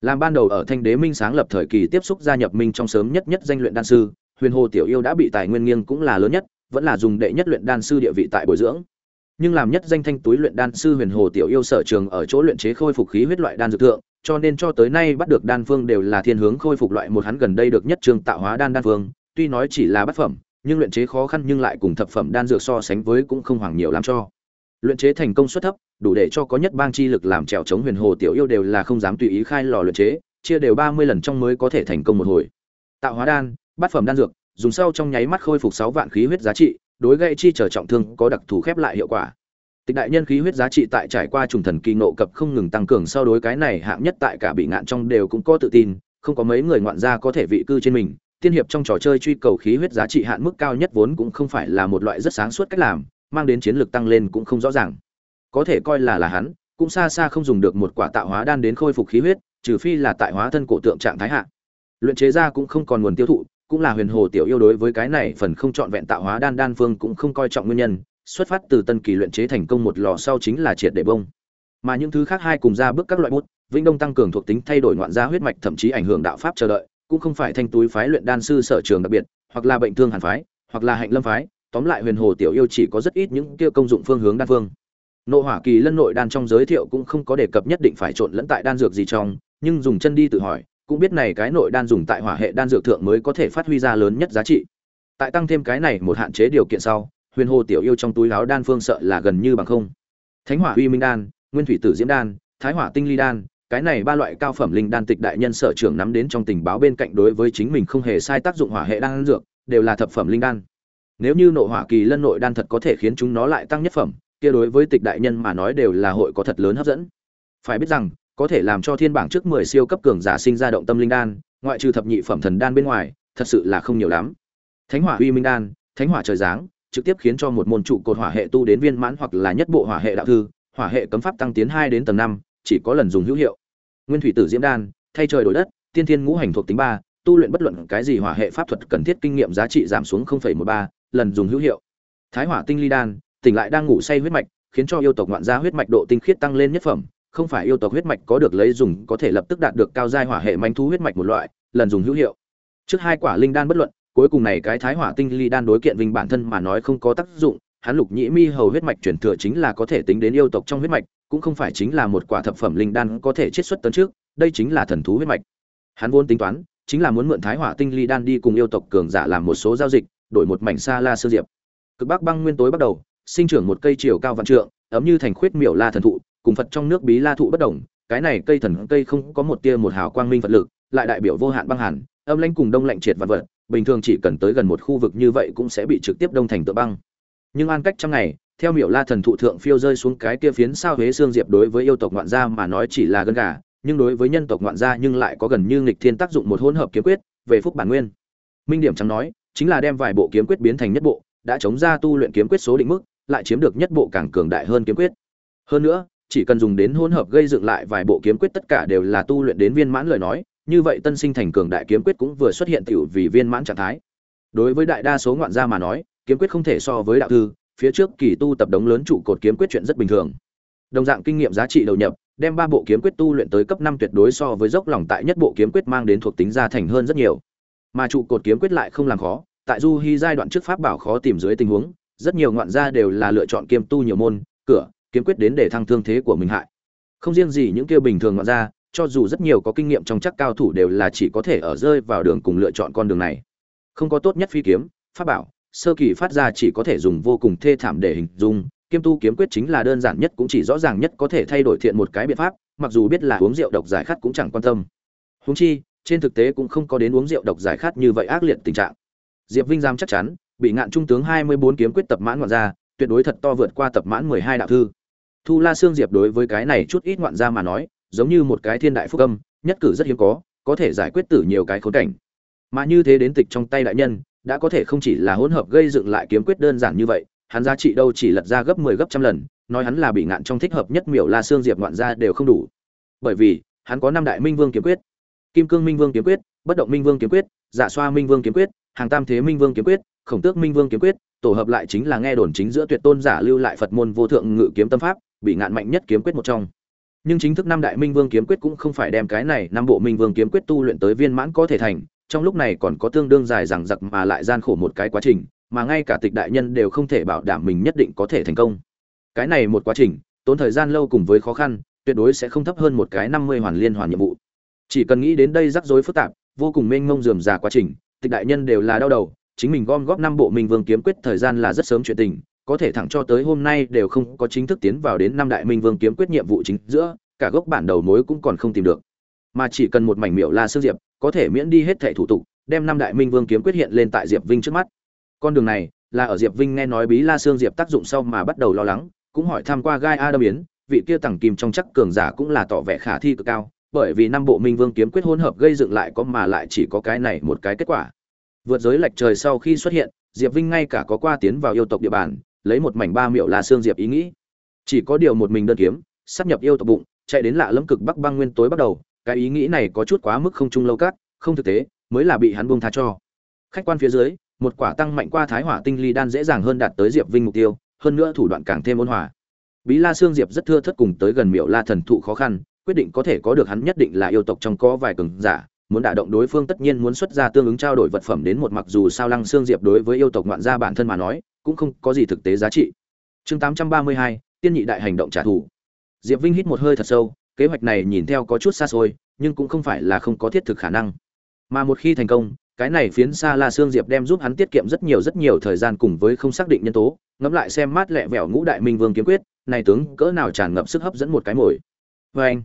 Làm ban đầu ở Thanh Đế Minh sáng lập thời kỳ tiếp xúc gia nhập Minh trong sớm nhất nhất danh luyện đan sư, Huyền Hồ tiểu yêu đã bị tài nguyên nghiêng cũng là lớn nhất, vẫn là dùng đệ nhất luyện đan sư địa vị tại bồi dưỡng nhưng làm nhất danh thanh túi luyện đan sư huyền hồ tiểu yêu sở trường ở chỗ luyện chế khôi phục khí huyết loại đan dược thượng, cho nên cho tới nay bắt được đan phương đều là thiên hướng khôi phục loại một hắn gần đây được nhất trường tạo hóa đan đan phương, tuy nói chỉ là bát phẩm, nhưng luyện chế khó khăn nhưng lại cùng thập phẩm đan dược so sánh với cũng không hoàng nhiều lắm cho. Luyện chế thành công suất thấp, đủ để cho có nhất bang chi lực làm trèo chống huyền hồ tiểu yêu đều là không dám tùy ý khai lò luyện chế, chia đều ba mươi lần trong mới có thể thành công một hồi. Tạo hóa đan, bát phẩm đan dược, dùng sau trong nháy mắt khôi phục sáu vạn khí huyết giá trị đối gây chi trở trọng thương có đặc thù khép lại hiệu quả. Tịch đại nhân khí huyết giá trị tại trải qua trùng thần kỳ nộ cập không ngừng tăng cường sau đối cái này hạng nhất tại cả bị ngạn trong đều cũng có tự tin, không có mấy người ngoạn gia có thể vị cư trên mình. Tiên hiệp trong trò chơi truy cầu khí huyết giá trị hạn mức cao nhất vốn cũng không phải là một loại rất sáng suốt cách làm, mang đến chiến lược tăng lên cũng không rõ ràng. Có thể coi là là hắn, cũng xa xa không dùng được một quả tạo hóa đan đến khôi phục khí huyết, trừ phi là tại hóa thân cổ tượng trạng thái hạ. Luyện chế ra cũng không còn nguồn tiêu thụ cũng là huyền hồ tiểu yêu đối với cái này phần không chọn vẹn tạo hóa đan đan phương cũng không coi trọng nguyên nhân, xuất phát từ tân kỳ luyện chế thành công một lò sau chính là triệt để bông. Mà những thứ khác hai cùng ra bước các loại bút, vĩnh đông tăng cường thuộc tính thay đổi ngoạn gia huyết mạch thậm chí ảnh hưởng đạo pháp chờ đợi, cũng không phải thanh túi phái luyện đan sư sở trường đặc biệt, hoặc là bệnh thương hàn phái, hoặc là hạnh lâm phái, tóm lại huyền hồ tiểu yêu chỉ có rất ít những kia công dụng phương hướng đan phương. Nội hỏa kỳ lân nội đan trong giới thiệu cũng không có đề cập nhất định phải trộn lẫn tại đan dược gì trong, nhưng dùng chân đi tự hỏi cũng biết này cái nội đan dùng tại hỏa hệ đan dược thượng mới có thể phát huy ra lớn nhất giá trị. Tại tăng thêm cái này một hạn chế điều kiện sau, Huyền Hồ tiểu yêu trong túi áo đan phương sợ là gần như bằng không. Thánh Hỏa Uy Minh đan, Nguyên Thủy Tử Diễm đan, Thái Hỏa Tinh Ly đan, cái này ba loại cao phẩm linh đan tịch đại nhân sở trưởng nắm đến trong tình báo bên cạnh đối với chính mình không hề sai tác dụng hỏa hệ đan dược, đều là thập phẩm linh đan. Nếu như nộ hỏa kỳ lân nội đan thật có thể khiến chúng nó lại tăng nhất phẩm, kia đối với tịch đại nhân mà nói đều là hội có thật lớn hấp dẫn. Phải biết rằng, có thể làm cho thiên bảng trước 10 siêu cấp cường giả sinh ra động tâm linh đan, ngoại trừ thập nhị phẩm thần đan bên ngoài, thật sự là không nhiều lắm. Thánh hỏa uy minh đan, thánh hỏa trời giáng, trực tiếp khiến cho một môn trụ cột hỏa hệ tu đến viên mãn hoặc là nhất bộ hỏa hệ đạo thư, hỏa hệ cấm pháp tăng tiến 2 đến tầng 5, chỉ có lần dùng hữu hiệu. Nguyên thủy tử diễm đan, thay trời đổi đất, tiên thiên ngũ hành thuộc tính 3, tu luyện bất luận cái gì hỏa hệ pháp thuật cần thiết kinh nghiệm giá trị giảm xuống 0.13, lần dùng hữu hiệu. Thái hỏa tinh ly đan, tỉnh lại đang ngủ say huyết mạch, khiến cho yêu tộc ngoạn gia huyết mạch độ tinh khiết tăng lên nhất phẩm, không phải yêu tộc huyết mạch có được lấy dùng có thể lập tức đạt được cao giai hỏa hệ manh thú huyết mạch một loại, lần dùng hữu hiệu. Trước hai quả linh đan bất luận, cuối cùng này cái thái hỏa tinh ly đan đối kiện vinh bản thân mà nói không có tác dụng, hắn lục nhĩ mi hầu huyết mạch chuyển thừa chính là có thể tính đến yêu tộc trong huyết mạch, cũng không phải chính là một quả thập phẩm linh đan có thể chiết xuất tấn trước, đây chính là thần thú huyết mạch. Hắn vốn tính toán, chính là muốn mượn thái hỏa tinh ly đan đi cùng yêu tộc cường giả làm một số giao dịch, đổi một mảnh xa la sơ diệp. Cực bắc băng nguyên tối bắt đầu, sinh trưởng một cây chiều cao vạn trượng, ấm như thành khuyết miểu la thần thụ, cùng phật trong nước bí la thụ bất đồng, cái này cây thần cây không có một tia một hào quang minh phật lực, lại đại biểu vô hạn băng hàn, âm lãnh cùng đông lạnh triệt vật vật bình thường chỉ cần tới gần một khu vực như vậy cũng sẽ bị trực tiếp đông thành tượng băng. Nhưng an cách trong ngày, theo miểu la thần thụ thượng phiêu rơi xuống cái kia phiến sao huế xương diệp đối với yêu tộc ngoạn gia mà nói chỉ là gân gà, nhưng đối với nhân tộc ngoạn gia nhưng lại có gần như nghịch thiên tác dụng một hỗn hợp kiếm quyết, về phúc bản nguyên. Minh điểm chẳng nói, chính là đem vài bộ kiếm quyết biến thành nhất bộ, đã chống ra tu luyện kiếm quyết số định mức, lại chiếm được nhất bộ càng cường đại hơn kiếm quyết. Hơn nữa chỉ cần dùng đến hỗn hợp gây dựng lại vài bộ kiếm quyết tất cả đều là tu luyện đến viên mãn lời nói, như vậy tân sinh thành cường đại kiếm quyết cũng vừa xuất hiện tiểu vì viên mãn trạng thái. Đối với đại đa số ngoạn gia mà nói, kiếm quyết không thể so với đạo thư, phía trước kỳ tu tập đống lớn trụ cột kiếm quyết chuyện rất bình thường. Đồng dạng kinh nghiệm giá trị đầu nhập, đem ba bộ kiếm quyết tu luyện tới cấp năm tuyệt đối so với dốc lòng tại nhất bộ kiếm quyết mang đến thuộc tính gia thành hơn rất nhiều. Mà trụ cột kiếm quyết lại không làm khó, tại du hy giai đoạn trước pháp bảo khó tìm dưới tình huống, rất nhiều ngoạn gia đều là lựa chọn kiêm tu nhiều môn, cửa kiếm quyết đến để thăng thương thế của mình hại. Không riêng gì những kia bình thường ngoạn ra, cho dù rất nhiều có kinh nghiệm trong chắc cao thủ đều là chỉ có thể ở rơi vào đường cùng lựa chọn con đường này. Không có tốt nhất phi kiếm pháp bảo sơ kỳ phát ra chỉ có thể dùng vô cùng thê thảm để hình dung kiêm tu kiếm quyết chính là đơn giản nhất cũng chỉ rõ ràng nhất có thể thay đổi thiện một cái biện pháp mặc dù biết là uống rượu độc giải khát cũng chẳng quan tâm. Huống chi trên thực tế cũng không có đến uống rượu độc giải khát như vậy ác liệt tình trạng. Diệp vinh giam chắc chắn bị ngạn trung tướng hai mươi bốn kiếm quyết tập mãn ngoạn ra tuyệt đối thật to vượt qua tập mãn mười hai đạo thư thu la sương diệp đối với cái này chút ít ngoạn ra mà nói, giống như một cái thiên đại phúc âm, nhất cử rất hiếm có có thể giải quyết tử nhiều cái khốn cảnh. Mà như thế đến tịch trong tay đại nhân, đã có thể không chỉ là hỗn hợp gây dựng lại kiếm quyết đơn giản như vậy, hắn giá trị đâu chỉ lật ra gấp 10 gấp trăm lần, nói hắn là bị ngạn trong thích hợp nhất miểu la xương diệp ngoạn ra đều không đủ. Bởi vì, hắn có năm đại minh vương kiếm quyết. Kim cương minh vương kiếm quyết, bất động minh vương kiếm quyết giả xoa minh vương kiếm quyết, hàng tam thế minh vương kiếm quyết, khổng tước minh vương kiếm quyết, tổ hợp lại chính là nghe đồn chính giữa tuyệt tôn giả lưu lại phật môn vô thượng ngự kiếm tâm pháp bị ngạn mạnh nhất kiếm quyết một trong. Nhưng chính thức năm đại minh vương kiếm quyết cũng không phải đem cái này năm bộ minh vương kiếm quyết tu luyện tới viên mãn có thể thành, trong lúc này còn có tương đương dài rằng giặc mà lại gian khổ một cái quá trình, mà ngay cả tịch đại nhân đều không thể bảo đảm mình nhất định có thể thành công. Cái này một quá trình, tốn thời gian lâu cùng với khó khăn, tuyệt đối sẽ không thấp hơn một cái năm mươi hoàn liên hoàn nhiệm vụ. Chỉ cần nghĩ đến đây rắc rối phức tạp, vô cùng mênh mông dườm già quá trình, tịch đại nhân đều là đau đầu, chính mình gom góp năm bộ minh vương kiếm quyết thời gian là rất sớm chuyện tình có thể thẳng cho tới hôm nay đều không có chính thức tiến vào đến năm đại minh vương kiếm quyết nhiệm vụ chính giữa, cả gốc bản đầu mối cũng còn không tìm được. Mà chỉ cần một mảnh miểu la sương diệp, có thể miễn đi hết thẻ thủ tục, đem năm đại minh vương kiếm quyết hiện lên tại diệp vinh trước mắt. Con đường này, là ở diệp vinh nghe nói bí la sương diệp tác dụng sau mà bắt đầu lo lắng, cũng hỏi tham q u a gai a đâm yến, vị kia tằng kim trong chắc cường giả cũng là tỏ vẻ khả thi cực cao, bởi vì năm bộ minh vương kiếm quyết hỗn hợp gây dựng lại có mà lại chỉ có cái này một cái kết quả. Vượt giới lệch trời sau khi xuất hiện, diệp vinh ngay cả có qua tiến vào yêu tộc địa bàn lấy một mảnh ba miệu là xương diệp ý nghĩ. Chỉ có điều một mình đơn kiếm, sắp nhập yêu tộc bụng, chạy đến lạ lẫm cực bắc băng nguyên tối bắt đầu, cái ý nghĩ này có chút quá mức không trung lâu cát, không thực tế, mới là bị hắn buông tha cho. Khách quan phía dưới, một quả tăng mạnh qua thái hỏa tinh ly đan dễ dàng hơn đạt tới diệp vinh mục tiêu, hơn nữa thủ đoạn càng thêm ôn hòa. Bí la xương diệp rất thưa thất cùng tới gần miệu la thần thụ khó khăn, quyết định có thể có được hắn nhất định là yêu tộc trong có vài cường giả, muốn đả động đối phương tất nhiên muốn xuất ra tương ứng trao đổi vật phẩm đến một mặc dù sao lăng xương diệp đối với yêu tộc ngoạn gia bản thân mà nói cũng không có gì thực tế giá trị. Chương 832, tiên nhị đại hành động trả thù. Diệp vinh hít một hơi thật sâu kế hoạch này nhìn theo có chút xa xôi nhưng cũng không phải là không có thiết thực khả năng. Mà một khi thành công cái này phiến xa la xương diệp đem giúp hắn tiết kiệm rất nhiều rất nhiều thời gian cùng với không xác định nhân tố ngẫm lại xem mát lẹ vẻo ngũ đại minh vương kiếm quyết này tướng cỡ nào tràn ngập sức hấp dẫn một cái mồi. Vê anh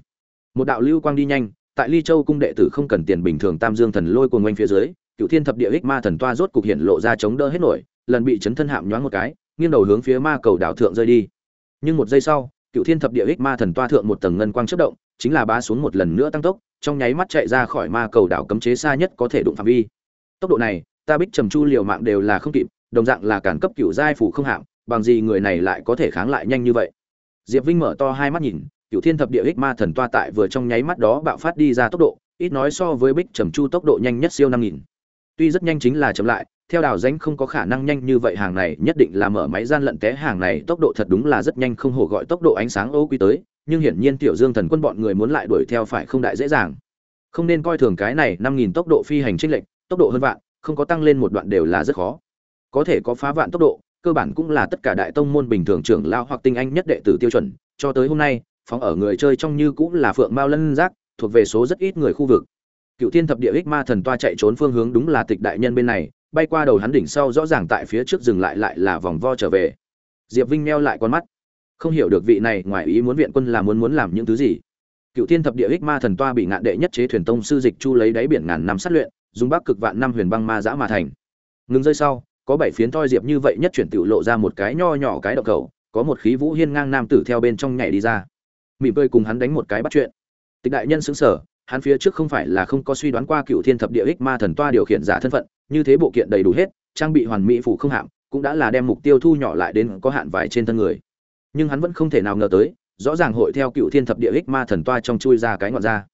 một đạo lưu quang đi nhanh tại ly châu cung đệ tử không cần tiền bình thường tam dương thần lôi cuồng quanh phía dưới cựu thiên thập địa hích ma thần toa rốt cục hiện lộ ra chống đỡ hết nổi lần bị chấn thân hạm nhoáng một cái, nghiêng đầu hướng phía ma cầu đảo thượng rơi đi. Nhưng một giây sau, cựu thiên thập địa ích ma thần toa thượng một tầng ngân quang chất động, chính là bá xuống một lần nữa tăng tốc, trong nháy mắt chạy ra khỏi ma cầu đảo cấm chế xa nhất có thể đụng phạm vi. Tốc độ này, ta bích trầm chu liều mạng đều là không kịp, đồng dạng là cản cấp cựu giai phủ không hạng bằng gì người này lại có thể kháng lại nhanh như vậy? Diệp vinh mở to hai mắt nhìn, cựu thiên thập địa ích ma thần toa tại vừa trong nháy mắt đó bạo phát đi ra tốc độ, ít nói so với bích trầm chu tốc độ nhanh nhất siêu năm nghìn tuy rất nhanh chính là chậm lại, theo đào danh không có khả năng nhanh như vậy hàng này nhất định là mở máy gian lận té hàng này, tốc độ thật đúng là rất nhanh không hổ gọi tốc độ ánh sáng ô quy tới, nhưng hiển nhiên tiểu dương thần quân bọn người muốn lại đuổi theo phải không đại dễ dàng. Không nên coi thường cái này, năm nghìn tốc độ phi hành trích lệnh tốc độ hơn vạn, không có tăng lên một đoạn đều là rất khó. Có thể có phá vạn tốc độ, cơ bản cũng là tất cả đại tông môn bình thường trưởng lao hoặc tinh anh nhất đệ tử tiêu chuẩn, cho tới hôm nay, phóng ở người chơi trong như cũng là phượng mao lân giác, thuộc về số rất ít người khu vực cựu thiên thập địa ích ma thần toa chạy trốn phương hướng đúng là tịch đại nhân bên này, bay qua đầu hắn đỉnh sau rõ ràng tại phía trước dừng lại lại là vòng vo trở về. Diệp vinh meo lại con mắt. Không hiểu được vị này, ngoài ý muốn viện quân là muốn muốn làm những thứ gì. Cựu thiên thập địa ích ma thần toa bị ngạn đệ nhất chế thuyền tông sư dịch chu lấy đáy biển ngàn năm sát luyện, dùng bắc cực vạn năm huyền băng ma giã mà thành. Ngừng rơi sau, có bảy phiến thoi diệp như vậy nhất chuyển tự lộ ra một cái nho nhỏ cái đậu cầu, có một khí vũ hiên ngang nam tử theo bên trong nhảy đi ra. Mỉm cười cùng hắn đánh một cái bắt chuyện. Tịch đại nhân xứng sở hắn phía trước không phải là không có suy đoán qua cựu thiên thập địa ích ma thần toa điều khiển giả thân phận, như thế bộ kiện đầy đủ hết, trang bị hoàn mỹ phủ không hạm, cũng đã là đem mục tiêu thu nhỏ lại đến có hạn vải trên thân người. Nhưng hắn vẫn không thể nào ngờ tới, rõ ràng hội theo cựu thiên thập địa ích ma thần toa trong chui ra cái ngọn ra.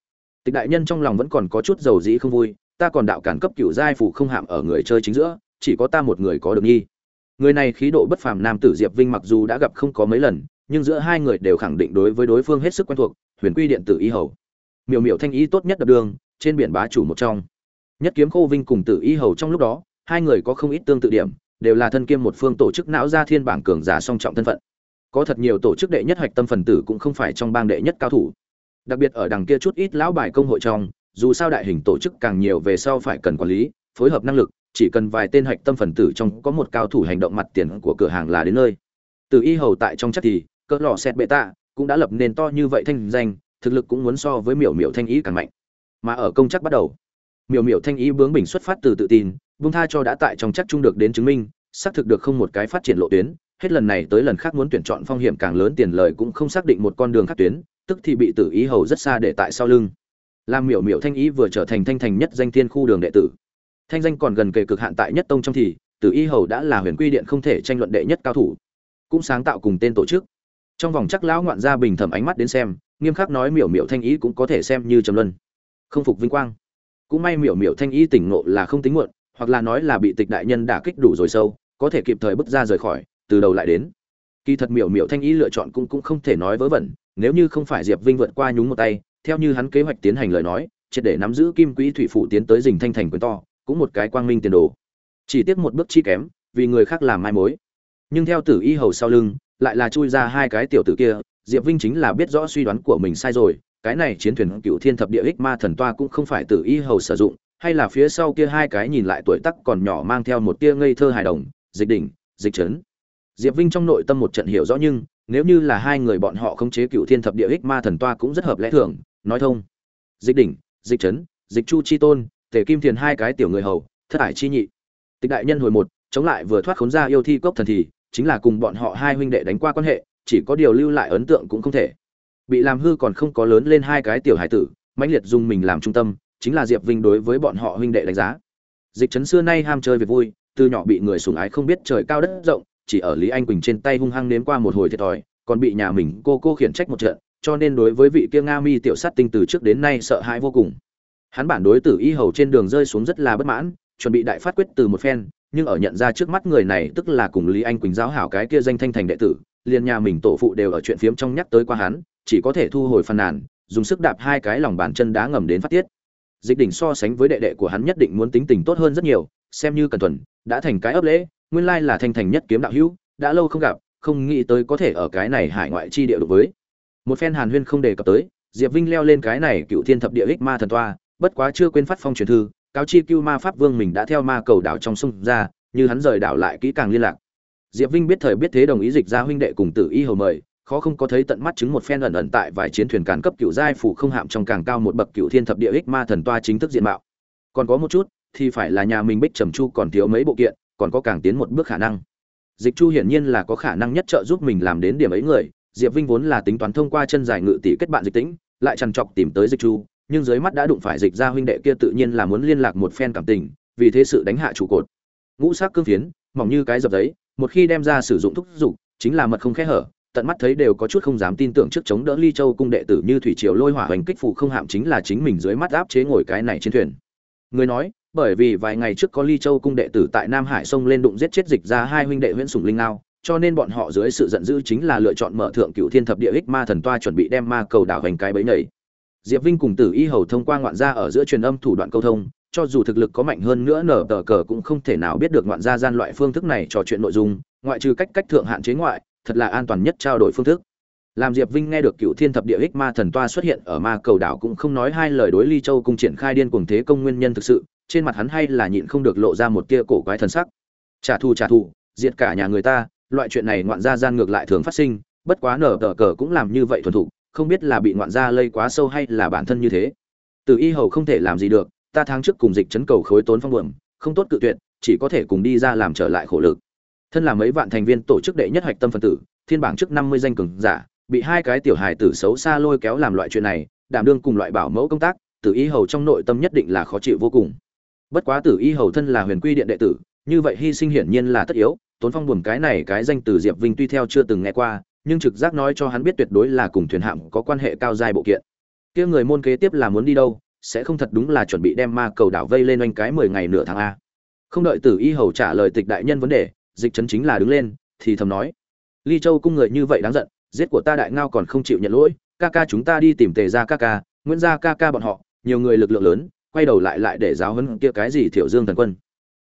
Tịch đại nhân trong lòng vẫn còn có chút dầu dĩ không vui, ta còn đạo cản cấp cựu giai phủ không hạm ở người chơi chính giữa, chỉ có ta một người có được nghi. Người này khí độ bất phàm nam tử diệp vinh mặc dù đã gặp không có mấy lần, nhưng giữa hai người đều khẳng định đối với đối phương hết sức quen thuộc, huyền quy điện tử y hầu miểu miểu thanh ý tốt nhất đập đường, trên biển bá chủ một trong. Nhất kiếm khô vinh cùng tử y hầu trong lúc đó, hai người có không ít tương tự điểm, đều là thân kiêm một phương tổ chức não gia thiên bảng cường giả song trọng thân phận. Có thật nhiều tổ chức đệ nhất hoạch tâm phần tử cũng không phải trong bang đệ nhất cao thủ. Đặc biệt ở đằng kia chút ít lão bài công hội trong, dù sao đại hình tổ chức càng nhiều về sau phải cần quản lý, phối hợp năng lực, chỉ cần vài tên hạch tâm phần tử trong có một cao thủ hành động mặt tiền của cửa hàng là đến nơi. Từ y hầu tại trong chắc thì, cỡ lò xét bệ tạ, cũng đã lập nền to như vậy thanh danh thực lực cũng muốn so với miểu miểu thanh ý càng mạnh. Mà ở công chắc bắt đầu, miểu miểu thanh ý bướng bình xuất phát từ tự tin bung tha cho đã tại trong chắc chung được đến chứng minh, xác thực được không một cái phát triển lộ tuyến, hết lần này tới lần khác muốn tuyển chọn phong hiểm càng lớn tiền lời cũng không xác định một con đường khác tuyến, tức thì bị tử ý hầu rất xa để tại sau lưng. Làm miểu miểu thanh ý vừa trở thành thanh thành nhất danh thiên khu đường đệ tử. Thanh danh còn gần kề cực hạn tại nhất tông trong thì, tử y hầu đã là huyền quy điện không thể tranh luận đệ nhất cao thủ. Cũng sáng tạo cùng tên tổ chức. Trong vòng chắc lão ngoạn gia bình thẩm ánh mắt đến xem nghiêm khắc nói miểu miểu thanh ý cũng có thể xem như trầm luân. Không phục vinh quang. Cũng may miểu miểu thanh ý tỉnh ngộ là không tính muộn, hoặc là nói là bị tịch đại nhân đả kích đủ rồi sâu, có thể kịp thời bước ra rời khỏi, từ đầu lại đến. Kỳ thật miểu miểu thanh ý lựa chọn cũng cũng không thể nói vớ vẩn, nếu như không phải diệp vinh vượt qua nhúng một tay, theo như hắn kế hoạch tiến hành lời nói, triệt để nắm giữ kim quỹ thủy Phụ tiến tới dình thanh thành quyền to, cũng một cái quang minh tiền đồ. Chỉ tiếc một bước chi kém, vì người khác làm mai mối. Nhưng theo tử y hầu sau lưng, lại là chui ra hai cái tiểu tử kia diệp vinh chính là biết rõ suy đoán của mình sai rồi, cái này chiến thuyền cựu thiên thập địa ích ma thần toa cũng không phải tự ý hầu sử dụng, hay là phía sau kia hai cái nhìn lại tuổi tác còn nhỏ mang theo một tia ngây thơ hài đồng, dịch đỉnh, dịch trấn diệp vinh trong nội tâm một trận hiểu rõ nhưng, nếu như là hai người bọn họ khống chế cựu thiên thập địa ích ma thần toa cũng rất hợp lẽ thường, nói thông. Dịch đỉnh, dịch trấn dịch chu chi tôn, tề kim thiền hai cái tiểu người hầu, thất ải chi nhị. Tịch đại nhân hồi một, chống lại vừa thoát khốn ra yêu thi cốc thần thì, chính là cùng bọn họ hai huynh đệ đánh qua quan hệ chỉ có điều lưu lại ấn tượng cũng không thể. Bị làm hư còn không có lớn lên hai cái tiểu hải tử, mãnh liệt dùng mình làm trung tâm, chính là diệp vinh đối với bọn họ huynh đệ đánh giá. Dịch trấn xưa nay ham chơi việc vui, từ nhỏ bị người sùng ái không biết trời cao đất rộng, chỉ ở lý anh quỳnh trên tay hung hăng nếm qua một hồi thiệt thòi, còn bị nhà mình cô cô khiển trách một trận, cho nên đối với vị kia nga mi tiểu sát tinh từ trước đến nay sợ hãi vô cùng. Hắn bản đối tử y hầu trên đường rơi xuống rất là bất mãn, chuẩn bị đại phát quyết từ một phen nhưng ở nhận ra trước mắt người này tức là cùng lý anh quỳnh giáo hảo cái kia danh thanh thành đệ tử, liền nhà mình tổ phụ đều ở chuyện phiếm trong nhắc tới qua hắn, chỉ có thể thu hồi phàn nàn, dùng sức đạp hai cái lòng bàn chân đá ngầm đến phát tiết. Dịch đỉnh so sánh với đệ đệ của hắn nhất định muốn tính tình tốt hơn rất nhiều, xem như cần thuần đã thành cái ấp lễ, nguyên lai là thanh thành nhất kiếm đạo hữu, đã lâu không gặp, không nghĩ tới có thể ở cái này hải ngoại chi địa đối với. Một phen hàn huyên không đề cập tới, diệp vinh leo lên cái này cựu thiên thập địa ích ma thần toa, bất quá chưa quên phát phong truyền thư cáo chi cưu ma pháp vương mình đã theo ma cầu đảo trong sông ra, như hắn rời đảo lại kỹ càng liên lạc. Diệp vinh biết thời biết thế đồng ý dịch ra huynh đệ cùng tử y hầu mời, khó không có thấy tận mắt chứng một phen ẩn ẩn tại vài chiến thuyền càn cấp cựu giai phủ không hạm trong càng cao một bậc cựu thiên thập địa ích ma thần toa chính thức diện mạo. Còn có một chút, thì phải là nhà mình bích trầm chu còn thiếu mấy bộ kiện, còn có càng tiến một bước khả năng. Dịch chu hiển nhiên là có khả năng nhất trợ giúp mình làm đến điểm ấy người, diệp vinh vốn là tính toán thông qua chân giải ngự tỷ kết bạn dịch tĩnh, lại trằn trọc tìm tới dịch chu nhưng dưới mắt đã đụng phải dịch ra huynh đệ kia tự nhiên là muốn liên lạc một phen cảm tình, vì thế sự đánh hạ trụ cột. Ngũ sắc cương phiến, mỏng như cái dập giấy, một khi đem ra sử dụng thúc giục, chính là mật không khe hở, tận mắt thấy đều có chút không dám tin tưởng trước chống đỡ ly châu cung đệ tử như thủy triều lôi hỏa hoành kích phụ không hạm chính là chính mình dưới mắt áp chế ngồi cái này trên thuyền. Người nói, bởi vì vài ngày trước có ly châu cung đệ tử tại nam hải sông lên đụng giết chết dịch ra hai huynh đệ nguyễn sùng linh ngao cho nên bọn họ dưới sự giận dữ chính là lựa chọn mở thượng cựu thiên thập địa ích ma thần toa chuẩn bị đem ma cầu đảo hành cái bấy nhảy diệp vinh cùng tử y hầu thông qua ngoạn gia ở giữa truyền âm thủ đoạn câu thông, cho dù thực lực có mạnh hơn nữa nở tờ cờ cũng không thể nào biết được ngoạn gia gian loại phương thức này trò chuyện nội dung, ngoại trừ cách cách thượng hạn chế ngoại, thật là an toàn nhất trao đổi phương thức. Làm diệp vinh nghe được cựu thiên thập địa Hích ma thần toa xuất hiện ở ma cầu đảo cũng không nói hai lời đối ly châu cùng triển khai điên cuồng thế công nguyên nhân thực sự, trên mặt hắn hay là nhịn không được lộ ra một tia cổ quái thần sắc. Trả thù trả thù, diệt cả nhà người ta, loại chuyện này ngoạn gia gian ngược lại thường phát sinh, bất quá nở tờ cờ cũng làm như vậy thuần thục không biết là bị ngoạn gia lây quá sâu hay là bản thân như thế. Từ y hầu không thể làm gì được, ta tháng trước cùng dịch chấn cầu khối tốn phong buồm không tốt cự tuyệt, chỉ có thể cùng đi ra làm trở lại khổ lực. Thân là mấy vạn thành viên tổ chức đệ nhất hoạch tâm phân tử, thiên bảng trước năm mươi danh cường giả, bị hai cái tiểu hài tử xấu xa lôi kéo làm loại chuyện này, đảm đương cùng loại bảo mẫu công tác tử y hầu trong nội tâm nhất định là khó chịu vô cùng. Bất quá tử y hầu thân là huyền quy điện đệ tử, như vậy hy sinh hiển nhiên là tất yếu, tốn phong buồm cái này cái danh từ diệp vinh tuy theo chưa từng nghe qua nhưng trực giác nói cho hắn biết tuyệt đối là cùng thuyền hạm có quan hệ cao dài bộ kiện. Kia người môn kế tiếp là muốn đi đâu, sẽ không thật đúng là chuẩn bị đem ma cầu đảo vây lên oanh cái mười ngày nửa tháng a. Không đợi tử y hầu trả lời tịch đại nhân vấn đề, dịch chấn chính là đứng lên, thì thầm nói, ly châu cung người như vậy đáng giận, giết của ta đại ngao còn không chịu nhận lỗi, ca ca chúng ta đi tìm tề ra ca ca, nguyễn gia ca ca bọn họ, nhiều người lực lượng lớn, quay đầu lại lại để giáo huấn kia cái gì thiểu dương thần quân.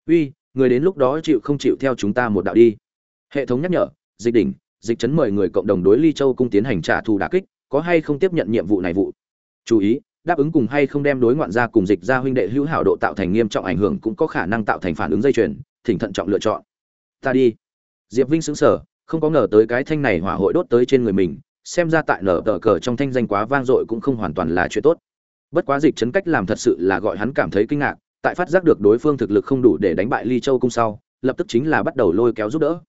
Uy, người đến lúc đó chịu không chịu theo chúng ta một đạo đi. Hệ thống nhắc nhở, dịch đỉnh dịch chấn mời người cộng đồng đối ly châu cung tiến hành trả thù đả kích, có hay không tiếp nhận nhiệm vụ này vụ? Chú ý, đáp ứng cùng hay không đem đối ngoạn gia cùng dịch ra huynh đệ hữu hảo độ tạo thành nghiêm trọng ảnh hưởng cũng có khả năng tạo thành phản ứng dây chuyền, thỉnh thận trọng lựa chọn. Ta đi. Diệp vinh xứng sở không có ngờ tới cái thanh này hỏa hội đốt tới trên người mình, xem ra tại nở tờ cờ trong thanh danh quá vang dội cũng không hoàn toàn là chuyện tốt. Bất quá dịch chấn cách làm thật sự là gọi hắn cảm thấy kinh ngạc, tại phát giác được đối phương thực lực không đủ để đánh bại ly châu cung sau, lập tức chính là bắt đầu lôi kéo giúp đỡ.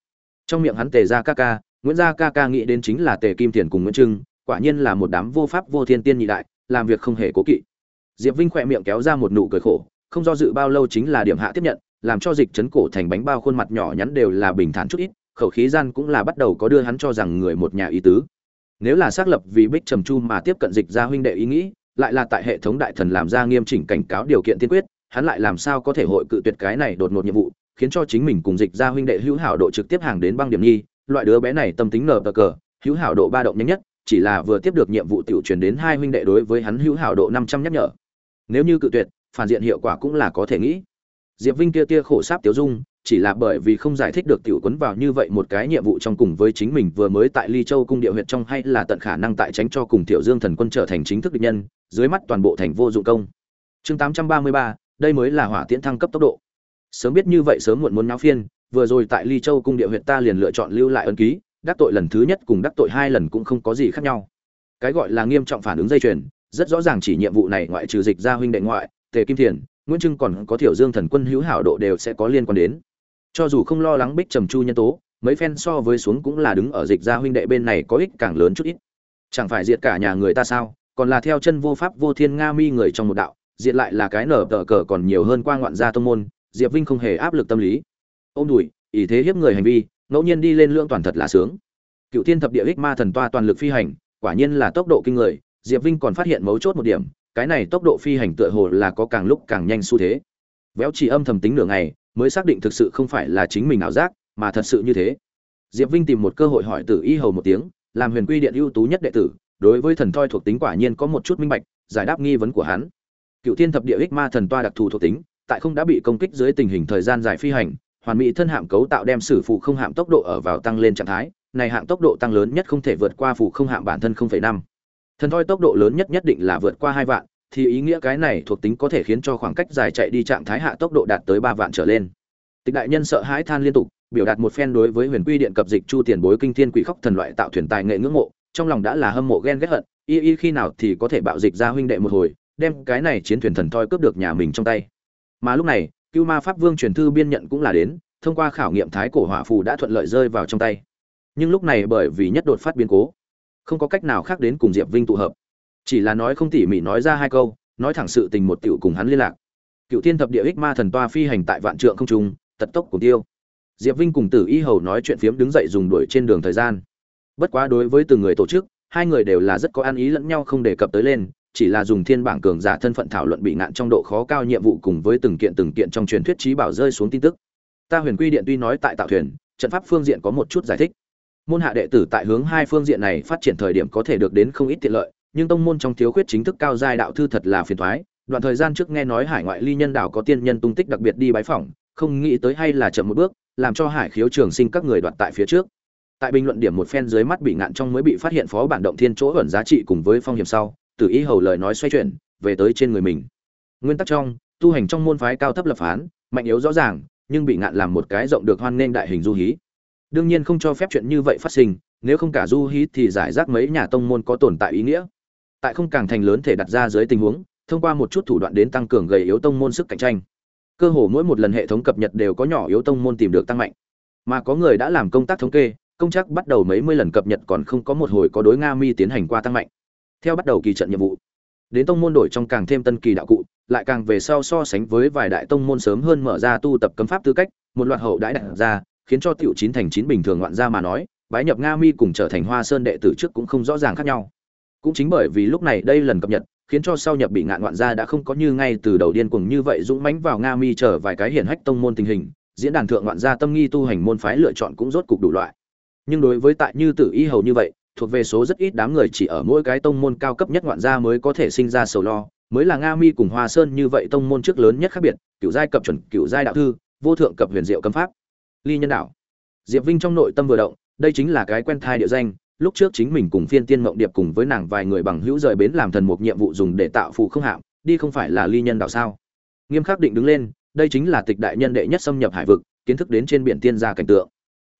Trong miệng hắn tề ra ca ca nguyễn gia ca ca nghĩ đến chính là tề kim tiền cùng nguyễn trưng, quả nhiên là một đám vô pháp vô thiên tiên nhị đại, làm việc không hề cố kỵ. Diệp vinh khẽ miệng kéo ra một nụ cười khổ, không do dự bao lâu chính là điểm hạ tiếp nhận, làm cho dịch chấn cổ thành bánh bao khuôn mặt nhỏ nhắn đều là bình thản chút ít, khẩu khí gian cũng là bắt đầu có đưa hắn cho rằng người một nhà ý tứ. Nếu là xác lập vì bích trầm chu mà tiếp cận dịch ra huynh đệ ý nghĩ, lại là tại hệ thống đại thần làm ra nghiêm chỉnh cảnh cáo điều kiện tiên quyết, hắn lại làm sao có thể hội cự tuyệt cái này đột ngột nhiệm vụ, khiến cho chính mình cùng dịch ra huynh đệ hữu hảo độ trực tiếp hàng đến băng điểm nhi loại đứa bé này tâm tính nở bờ cờ, hữu hảo độ ba động nhanh nhất, chỉ là vừa tiếp được nhiệm vụ tiểu truyền đến hai huynh đệ đối với hắn hữu hảo độ năm trăm nhắc nhở. Nếu như cự tuyệt, phản diện hiệu quả cũng là có thể nghĩ. Diệp vinh kia tia khổ sáp tiêu dung, chỉ là bởi vì không giải thích được tiểu quấn vào như vậy một cái nhiệm vụ trong cùng với chính mình vừa mới tại ly châu cung địa Huyệt trong hay là tận khả năng tại tránh cho cùng tiểu dương thần quân trở thành chính thức địch nhân, dưới mắt toàn bộ thành vô dụng công. Chương tám trăm ba mươi ba, đây mới là hỏa tiễn thăng cấp tốc độ. Sớm biết như vậy sớm muộn muốn náo phiên vừa rồi tại ly châu cung địa huyện ta liền lựa chọn lưu lại ân ký, đắc tội lần thứ nhất cùng đắc tội hai lần cũng không có gì khác nhau. Cái gọi là nghiêm trọng phản ứng dây chuyền, rất rõ ràng chỉ nhiệm vụ này ngoại trừ dịch gia huynh đệ ngoại, tề kim thiền, nguyễn trưng còn có thiểu dương thần quân hữu hảo độ đều sẽ có liên quan đến. Cho dù không lo lắng bích trầm chu nhân tố, mấy phen so với xuống cũng là đứng ở dịch gia huynh đệ bên này có ích càng lớn chút ít. Chẳng phải diệt cả nhà người ta sao, còn là theo chân vô pháp vô thiên nga mi người trong một đạo, diệt lại là cái nở tờ cờ còn nhiều hơn qua ngoạn gia tông môn, diệp vinh không hề áp lực tâm lý ôm đùi ý thế hiếp người hành vi, ngẫu nhiên đi lên lưỡng toàn thật là sướng. Cựu thiên thập địa ích ma thần toa toàn lực phi hành, quả nhiên là tốc độ kinh người, diệp vinh còn phát hiện mấu chốt một điểm, cái này tốc độ phi hành tựa hồ là có càng lúc càng nhanh xu thế. Véo chỉ âm thầm tính nửa ngày, mới xác định thực sự không phải là chính mình ảo giác, mà thật sự như thế. Diệp vinh tìm một cơ hội hỏi tử y hầu một tiếng, làm huyền quy điện ưu tú nhất đệ tử, đối với thần thoi thuộc tính quả nhiên có một chút minh bạch, giải đáp nghi vấn của hắn. Cựu thiên thập địa ích ma thần toa đặc thù thuộc tính, tại không đã bị công kích dưới tình hình thời gian dài phi hành hoàn mỹ thân hạm cấu tạo đem sử phụ không hạm tốc độ ở vào tăng lên trạng thái này hạng tốc độ tăng lớn nhất không thể vượt qua phụ không hạm bản thân 0,5. thần thoi tốc độ lớn nhất nhất định là vượt qua hai vạn thì ý nghĩa cái này thuộc tính có thể khiến cho khoảng cách dài chạy đi trạng thái hạ tốc độ đạt tới ba vạn trở lên tịch đại nhân sợ hãi than liên tục biểu đạt một phen đối với huyền quy điện cập dịch chu tiền bối kinh thiên quỷ khóc thần loại tạo thuyền tài nghệ ngưỡng mộ trong lòng đã là hâm mộ ghen ghét hận y y khi nào thì có thể bạo dịch ra huynh đệ một hồi đem cái này chiến thuyền thần thoi cướp được nhà mình trong tay mà lúc này cưu ma pháp vương truyền thư biên nhận cũng là đến, thông qua khảo nghiệm thái cổ hỏa phù đã thuận lợi rơi vào trong tay. Nhưng lúc này bởi vì nhất đột phát biến cố, không có cách nào khác đến cùng diệp vinh tụ hợp. Chỉ là nói không tỉ mỉ nói ra hai câu, nói thẳng sự tình một tiểu cùng hắn liên lạc. Cựu thiên thập địa ích ma thần toa phi hành tại vạn trượng không trung, tật tốc cùng tiêu. Diệp vinh cùng tử y hầu nói chuyện phiếm đứng dậy dùng đuổi trên đường thời gian. Bất quá đối với từng người tổ chức, hai người đều là rất có ăn ý lẫn nhau không đề cập tới lên chỉ là dùng thiên bảng cường giả thân phận thảo luận bị nạn trong độ khó cao nhiệm vụ cùng với từng kiện từng kiện trong truyền thuyết trí bảo rơi xuống tin tức. Ta huyền quy điện tuy nói tại tạo thuyền, trận pháp phương diện có một chút giải thích. Môn hạ đệ tử tại hướng hai phương diện này phát triển thời điểm có thể được đến không ít tiện lợi, nhưng tông môn trong thiếu khuyết chính thức cao giai đạo thư thật là phiền toái. Đoạn thời gian trước nghe nói hải ngoại ly nhân đảo có tiên nhân tung tích đặc biệt đi bái phỏng, không nghĩ tới hay là chậm một bước, làm cho hải khiếu trường sinh các người đoạt tại phía trước. Tại bình luận điểm một phen dưới mắt bị ngạn trong mới bị phát hiện phó bản động thiên chỗ ẩn giá trị cùng với phong hiểm sau tử ý hầu lời nói xoay chuyển, về tới trên người mình. Nguyên tắc trong, tu hành trong môn phái cao thấp lập phán, mạnh yếu rõ ràng, nhưng bị ngạn làm một cái rộng được hoan nghênh đại hình du hí. Đương nhiên không cho phép chuyện như vậy phát sinh, nếu không cả du hí thì giải rác mấy nhà tông môn có tồn tại ý nghĩa. Tại không càng thành lớn thể đặt ra dưới tình huống, thông qua một chút thủ đoạn đến tăng cường gầy yếu tông môn sức cạnh tranh. Cơ hồ mỗi một lần hệ thống cập nhật đều có nhỏ yếu tông môn tìm được tăng mạnh. Mà có người đã làm công tác thống kê, công chắc bắt đầu mấy mươi lần cập nhật còn không có một hồi có đối nga mi tiến hành qua tăng mạnh theo bắt đầu kỳ trận nhiệm vụ, đến tông môn đổi trong càng thêm tân kỳ đạo cụ, lại càng về sau so sánh với vài đại tông môn sớm hơn mở ra tu tập cấm pháp tư cách, một loạt hậu đãi đặt ra, khiến cho tiểu chín thành chín bình thường ngoạn ra mà nói, bái nhập nga mi cùng trở thành hoa sơn đệ tử trước cũng không rõ ràng khác nhau. Cũng chính bởi vì lúc này đây lần cập nhật, khiến cho sau nhập bị ngạn ngoạn gia đã không có như ngay từ đầu điên cuồng như vậy dũng mãnh vào nga mi chờ vài cái hiển hách tông môn tình hình, diễn đàn thượng ngoạn gia tâm nghi tu hành môn phái lựa chọn cũng rốt cục đủ loại. Nhưng đối với tại như tử y hầu như vậy thuộc về số rất ít đám người chỉ ở mỗi cái tông môn cao cấp nhất ngoạn gia mới có thể sinh ra sầu lo, mới là nga mi cùng hoa sơn như vậy tông môn trước lớn nhất khác biệt, cựu giai cập chuẩn, cựu giai đạo thư, vô thượng cập huyền diệu cấm pháp. Ly nhân đạo. Diệp vinh trong nội tâm vừa động, đây chính là cái quen thai địa danh, lúc trước chính mình cùng phiên tiên mộng điệp cùng với nàng vài người bằng hữu rời bến làm thần một nhiệm vụ dùng để tạo phù không hạm, đi không phải là ly nhân đạo sao? Nghiêm khắc định đứng lên, đây chính là tịch đại nhân đệ nhất xâm nhập hải vực, kiến thức đến trên biển tiên gia cảnh tượng.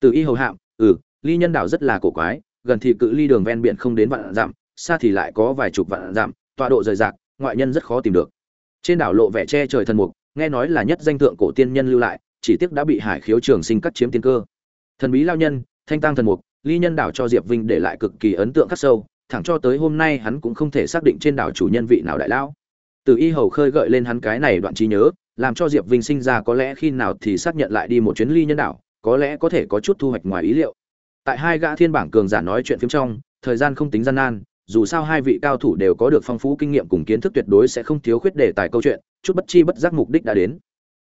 Từ y hầu hạm ừ ly nhân đảo rất là cổ quái gần thì cự ly đường ven biển không đến vạn dặm, xa thì lại có vài chục vạn dặm, tọa độ rời rạc, ngoại nhân rất khó tìm được. Trên đảo lộ vẻ che trời thần mục, nghe nói là nhất danh thượng cổ tiên nhân lưu lại, chỉ tiếc đã bị hải khiếu trường sinh cắt chiếm tiên cơ. Thần bí lao nhân, thanh tăng thần mục, ly nhân đảo cho diệp vinh để lại cực kỳ ấn tượng khắc sâu, thẳng cho tới hôm nay hắn cũng không thể xác định trên đảo chủ nhân vị nào đại lão. Từ y hầu khơi gợi lên hắn cái này đoạn trí nhớ, làm cho diệp vinh sinh ra có lẽ khi nào thì xác nhận lại đi một chuyến ly nhân đảo, có lẽ có thể có chút thu hoạch ngoài ý liệu tại hai gã thiên bảng cường giả nói chuyện phiếm trong, thời gian không tính gian nan, dù sao hai vị cao thủ đều có được phong phú kinh nghiệm cùng kiến thức tuyệt đối sẽ không thiếu khuyết đề tài câu chuyện, chút bất chi bất giác mục đích đã đến.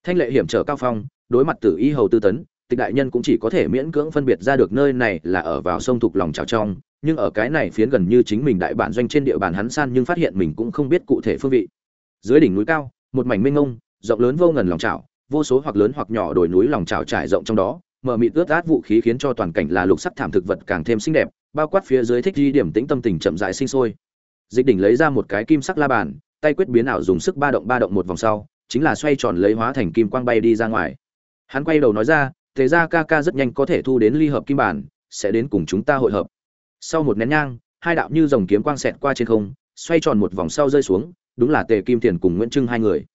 Thanh lệ hiểm trở cao phong, đối mặt tử y hầu tư tấn, tịch đại nhân cũng chỉ có thể miễn cưỡng phân biệt ra được nơi này là ở vào sông thục lòng trào trong, nhưng ở cái này phiến gần như chính mình đại bản doanh trên địa bàn hắn san nhưng phát hiện mình cũng không biết cụ thể phương vị. Dưới đỉnh núi cao, một mảnh mênh ngông rộng lớn vô ngần lòng trào, vô số hoặc lớn hoặc nhỏ đồi núi lòng trào trải rộng trong đó mở mịt ướt át vũ khí khiến cho toàn cảnh là lục sắc thảm thực vật càng thêm xinh đẹp, bao quát phía dưới thích di điểm tĩnh tâm tình chậm rãi sinh sôi. Dịch đỉnh lấy ra một cái kim sắc la bàn, tay quyết biến ảo dùng sức ba động ba động một vòng sau, chính là xoay tròn lấy hóa thành kim quang bay đi ra ngoài. Hắn quay đầu nói ra, thế ra ca ca rất nhanh có thể thu đến ly hợp kim bản, sẽ đến cùng chúng ta hội hợp. Sau một nén nhang, hai đạo như dòng kiếm quang xẹt qua trên không, xoay tròn một vòng sau rơi xuống, đúng là tề kim tiền cùng nguyễn trưng hai người.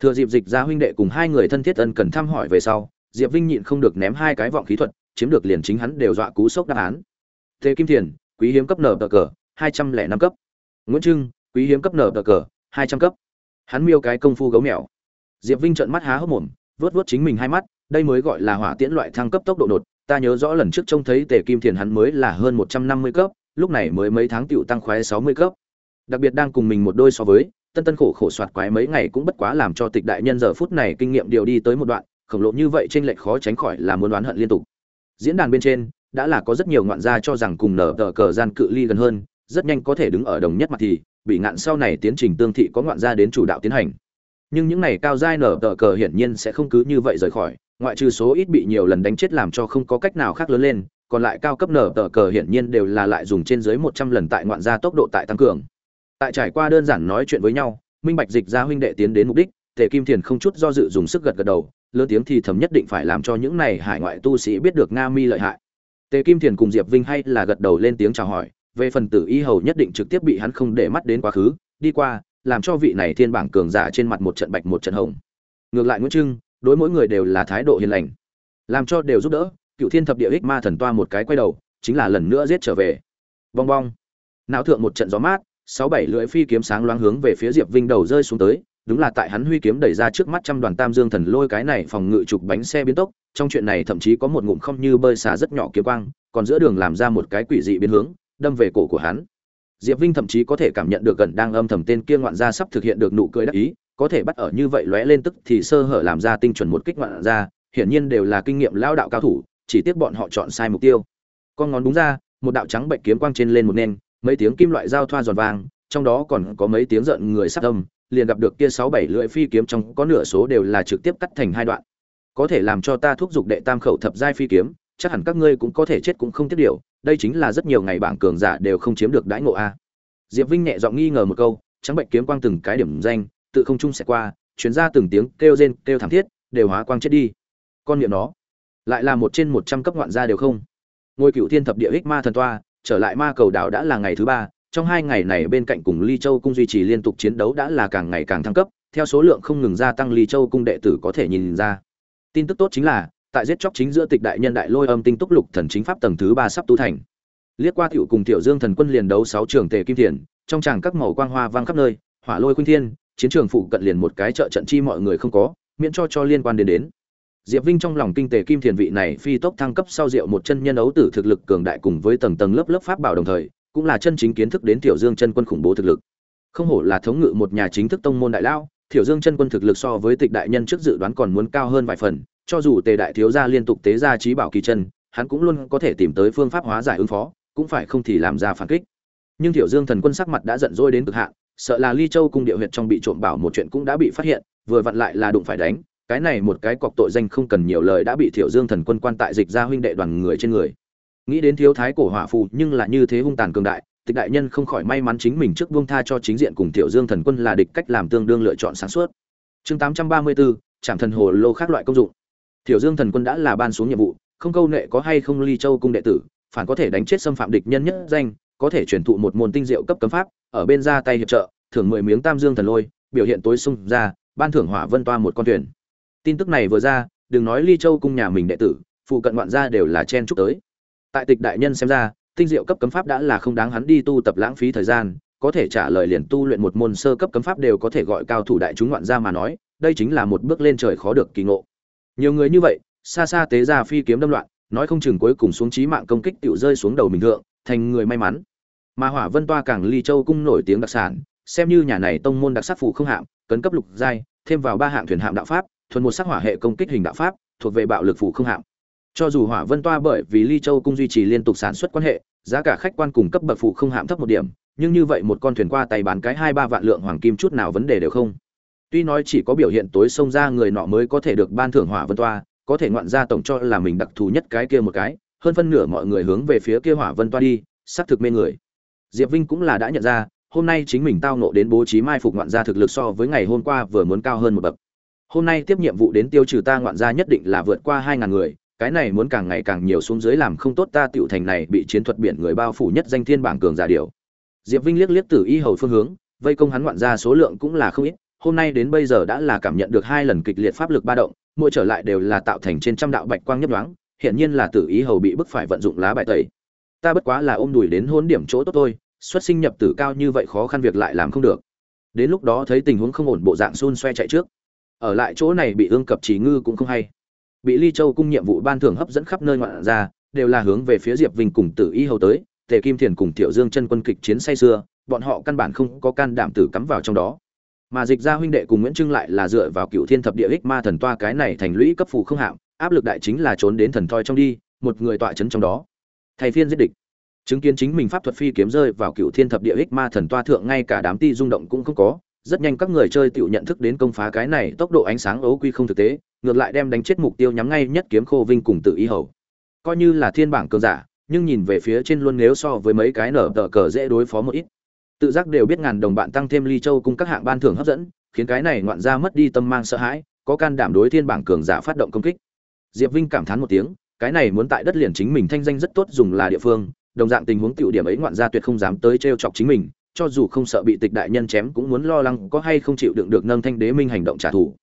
Thừa dịp dịch ra huynh đệ cùng hai người thân thiết ân cần thăm hỏi về sau diệp vinh nhịn không được ném hai cái vọng khí thuật chiếm được liền chính hắn đều dọa cú sốc đáp án. Tề kim Thiền, quý hiếm cấp nở tờ cờ hai trăm lẻ năm cấp. Nguyễn trưng quý hiếm cấp nở tờ cờ hai trăm cấp. Hắn miêu cái công phu gấu mèo. Diệp vinh trợn mắt há hốc mồm vớt vớt chính mình hai mắt đây mới gọi là hỏa tiễn loại thăng cấp tốc độ đột. Ta nhớ rõ lần trước trông thấy tề kim thiền hắn mới là hơn một trăm năm mươi cấp lúc này mới mấy tháng tựu tăng khoái sáu mươi cấp. Đặc biệt đang cùng mình một đôi so với tân tân khổ khổ soạt quái mấy ngày cũng bất quá làm cho tịch đại nhân giờ phút này kinh nghiệm điều đi tới một đoạn khổng lộ như vậy trên lệch khó tránh khỏi là muốn đoán hận liên tục. Diễn đàn bên trên, đã là có rất nhiều ngoạn gia cho rằng cùng nở tờ cờ gian cự ly gần hơn, rất nhanh có thể đứng ở đồng nhất mặt thì, bị ngạn sau này tiến trình tương thị có ngoạn gia đến chủ đạo tiến hành. Nhưng những này cao giai nở tờ cờ hiển nhiên sẽ không cứ như vậy rời khỏi, ngoại trừ số ít bị nhiều lần đánh chết làm cho không có cách nào khác lớn lên, còn lại cao cấp nở tờ cờ hiển nhiên đều là lại dùng trên dưới một trăm lần tại ngoạn gia tốc độ tại tăng cường. Tại trải qua đơn giản nói chuyện với nhau, minh bạch dịch ra huynh đệ tiến đến mục đích, tề kim thiền không chút do dự dùng sức gật gật đầu lớn tiếng thì thầm nhất định phải làm cho những này hải ngoại tu sĩ biết được nga mi lợi hại. Tề kim thiền cùng diệp vinh hay là gật đầu lên tiếng chào hỏi, về phần tử y hầu nhất định trực tiếp bị hắn không để mắt đến quá khứ, đi qua, làm cho vị này thiên bảng cường giả trên mặt một trận bạch một trận hồng. Ngược lại nguyễn trưng, đối mỗi người đều là thái độ hiền lành. Làm cho đều giúp đỡ, cựu thiên thập địa ích ma thần toa một cái quay đầu, chính là lần nữa giết trở về. Bong bong. Não thượng một trận gió mát, sáu bảy lưỡi phi kiếm sáng loáng hướng về phía diệp vinh đầu rơi xuống tới đúng là tại hắn huy kiếm đẩy ra trước mắt trăm đoàn tam dương thần lôi cái này phòng ngự trục bánh xe biến tốc, trong chuyện này thậm chí có một ngụm không như bơi xả rất nhỏ kiếm quang, còn giữa đường làm ra một cái quỷ dị biến hướng, đâm về cổ của hắn. Diệp vinh thậm chí có thể cảm nhận được gần đang âm thầm tên kia ngoạn gia sắp thực hiện được nụ cười đắc ý, có thể bắt ở như vậy lóe lên tức thì sơ hở làm ra tinh chuẩn một kích ngoạn ra hiển nhiên đều là kinh nghiệm lao đạo cao thủ, chỉ tiếc bọn họ chọn sai mục tiêu. Con ngón đúng ra, một đạo trắng bệnh kiếm quang trên lên một nền, mấy tiếng kim loại giao thoa giòn vàng trong đó còn có mấy tiếng giận người sắc âm liền gặp được kia sáu bảy lưỡi phi kiếm trong có nửa số đều là trực tiếp cắt thành hai đoạn. Có thể làm cho ta thúc giục đệ tam khẩu thập giai phi kiếm, chắc hẳn các ngươi cũng có thể chết cũng không tiết điều, đây chính là rất nhiều ngày bảng cường giả đều không chiếm được đãi ngộ a. Diệp vinh nhẹ giọng nghi ngờ một câu, trắng bệnh kiếm quang từng cái điểm danh, tự không trung sẽ qua chuyến ra từng tiếng kêu rên, kêu thảm thiết, đều hóa quang chết đi. Con miệng nó, lại là một trên một trăm cấp ngoạn gia đều không. Ngôi cựu thiên thập địa hích ma thần toa, trở lại ma cầu đảo đã là ngày thứ ba trong hai ngày này bên cạnh cùng ly châu cung duy trì liên tục chiến đấu đã là càng ngày càng thăng cấp, theo số lượng không ngừng gia tăng ly châu cung đệ tử có thể nhìn ra. Tin tức tốt chính là, tại giết chóc chính giữa tịch đại nhân đại lôi âm tinh túc lục thần chính pháp tầng thứ ba sắp tu thành. Liếc qua tiểu cùng tiểu dương thần quân liền đấu sáu trường tề kim thiền, trong tràng các màu quang hoa vang khắp nơi, hỏa lôi khuynh thiên, chiến trường phụ cận liền một cái trợ trận chi mọi người không có, miễn cho cho liên quan đến đến. Diệp vinh trong lòng kinh tề kim thiền vị này phi tốc thăng cấp sau rượu một chân nhân ấu tử thực lực cường đại cùng với tầng tầng lớp lớp pháp bảo đồng thời cũng là chân chính kiến thức đến tiểu dương chân quân khủng bố thực lực. Không hổ là thống ngự một nhà chính thức tông môn đại lao tiểu dương chân quân thực lực so với tịch đại nhân trước dự đoán còn muốn cao hơn vài phần, cho dù tề đại thiếu gia liên tục tế ra trí bảo kỳ chân, hắn cũng luôn có thể tìm tới phương pháp hóa giải ứng phó, cũng phải không thì làm ra phản kích. Nhưng tiểu dương thần quân sắc mặt đã giận dỗi đến cực hạn, sợ là ly châu cung địa huyện trong bị trộm bảo một chuyện cũng đã bị phát hiện, vừa vặn lại là đụng phải đánh, cái này một cái cọc tội danh không cần nhiều lời đã bị tiểu dương thần quân quan tại dịch ra huynh đệ đoàn người trên người nghĩ đến thiếu thái cổ hỏa phù nhưng là như thế hung tàn cường đại tịch đại nhân không khỏi may mắn chính mình trước buông tha cho chính diện cùng tiểu dương thần quân là địch cách làm tương đương lựa chọn sáng suốt. Chương 834, trạm thần hồ lô khác loại công dụng. Tiểu dương thần quân đã là ban xuống nhiệm vụ không câu nệ có hay không ly châu cung đệ tử phản có thể đánh chết xâm phạm địch nhân nhất danh có thể truyền thụ một môn tinh diệu cấp cấm pháp ở bên ra tay hiệp trợ thưởng mười miếng tam dương thần lôi biểu hiện tối sung ra ban thưởng hỏa vân toa một con thuyền. Tin tức này vừa ra đừng nói ly châu cung nhà mình đệ tử phụ cận ngoạn gia đều là chen chúc tới tại tịch đại nhân xem ra, tinh diệu cấp cấm pháp đã là không đáng hắn đi tu tập lãng phí thời gian, có thể trả lời liền tu luyện một môn sơ cấp cấm pháp đều có thể gọi cao thủ đại chúng ngoạn ra mà nói, đây chính là một bước lên trời khó được kỳ ngộ. Nhiều người như vậy, xa xa tế ra phi kiếm đâm loạn, nói không chừng cuối cùng xuống chí mạng công kích tiểu rơi xuống đầu mình thượng, thành người may mắn. Mà hỏa vân toa càng ly châu cung nổi tiếng đặc sản, xem như nhà này tông môn đặc sắc phụ không hạng cấn cấp lục giai, thêm vào ba hạng thuyền hạm đạo pháp, thuần một sắc hỏa hệ công kích hình đạo pháp, thuộc về bạo lực phụ không hạng cho dù hỏa vân toa bởi vì ly châu cung duy trì liên tục sản xuất quan hệ, giá cả khách quan cùng cấp bậc phụ không hạm thấp một điểm, nhưng như vậy một con thuyền qua tay bán cái hai ba vạn lượng hoàng kim chút nào vấn đề đều không. Tuy nói chỉ có biểu hiện tối xông ra người nọ mới có thể được ban thưởng hỏa vân toa, có thể ngoạn ra tổng cho là mình đặc thù nhất cái kia một cái, hơn phân nửa mọi người hướng về phía kia hỏa vân toa đi, xác thực mê người. Diệp vinh cũng là đã nhận ra, hôm nay chính mình tao nộ đến bố trí mai phục ngoạn gia thực lực so với ngày hôm qua vừa muốn cao hơn một bậc. Hôm nay tiếp nhiệm vụ đến tiêu trừ ta ngoạn gia nhất định là vượt qua hai ngàn người cái này muốn càng ngày càng nhiều xuống dưới làm không tốt ta tiểu thành này bị chiến thuật biển người bao phủ nhất danh thiên bảng cường giả điều. Diệp vinh liếc liếc tử y hầu phương hướng, vây công hắn ngoạn ra số lượng cũng là không ít, hôm nay đến bây giờ đã là cảm nhận được hai lần kịch liệt pháp lực ba động, mỗi trở lại đều là tạo thành trên trăm đạo bạch quang nhấp nhoáng hiện nhiên là tử ý hầu bị bức phải vận dụng lá bài tẩy. Ta bất quá là ôm đùi đến hỗn điểm chỗ tốt thôi, xuất sinh nhập tử cao như vậy khó khăn việc lại làm không được. Đến lúc đó thấy tình huống không ổn bộ dạng xun xoe chạy trước. Ở lại chỗ này bị ương cập chỉ ngư cũng không hay bị ly châu cung nhiệm vụ ban thưởng hấp dẫn khắp nơi ngoạn ra, đều là hướng về phía diệp vinh cùng tử y hầu tới, tề kim thiền cùng tiểu dương chân quân kịch chiến say xưa bọn họ căn bản không có can đảm tử cắm vào trong đó. Mà dịch gia huynh đệ cùng nguyễn trưng lại là dựa vào cựu thiên thập địa ích ma thần toa cái này thành lũy cấp phù không hạm áp lực đại chính là trốn đến thần thoi trong đi, một người tọa chấn trong đó. Thầy phiên giết địch. Chứng kiến chính mình pháp thuật phi kiếm rơi vào cựu thiên thập địa ích ma thần toa thượng, ngay cả đám ti rung động cũng không có. Rất nhanh các người chơi tự nhận thức đến công phá cái này, tốc độ ánh sáng ấu quy không thực tế ngược lại đem đánh chết mục tiêu nhắm ngay nhất kiếm khô vinh cùng tự ý hầu. Coi như là thiên bảng cường giả, nhưng nhìn về phía trên luôn nếu so với mấy cái nở tờ cờ dễ đối phó một ít. Tự giác đều biết ngàn đồng bạn tăng thêm ly châu cùng các hạng ban thưởng hấp dẫn, khiến cái này ngoạn ra mất đi tâm mang sợ hãi, có can đảm đối thiên bảng cường giả phát động công kích. Diệp vinh cảm thán một tiếng, cái này muốn tại đất liền chính mình thanh danh rất tốt dùng là địa phương, đồng dạng tình huống tiểu điểm ấy ngoạn gia tuyệt không dám tới trêu chọc chính mình, cho dù không sợ bị tịch đại nhân chém cũng muốn lo lắng có hay không chịu đựng được nâng thanh đế minh hành động trả thù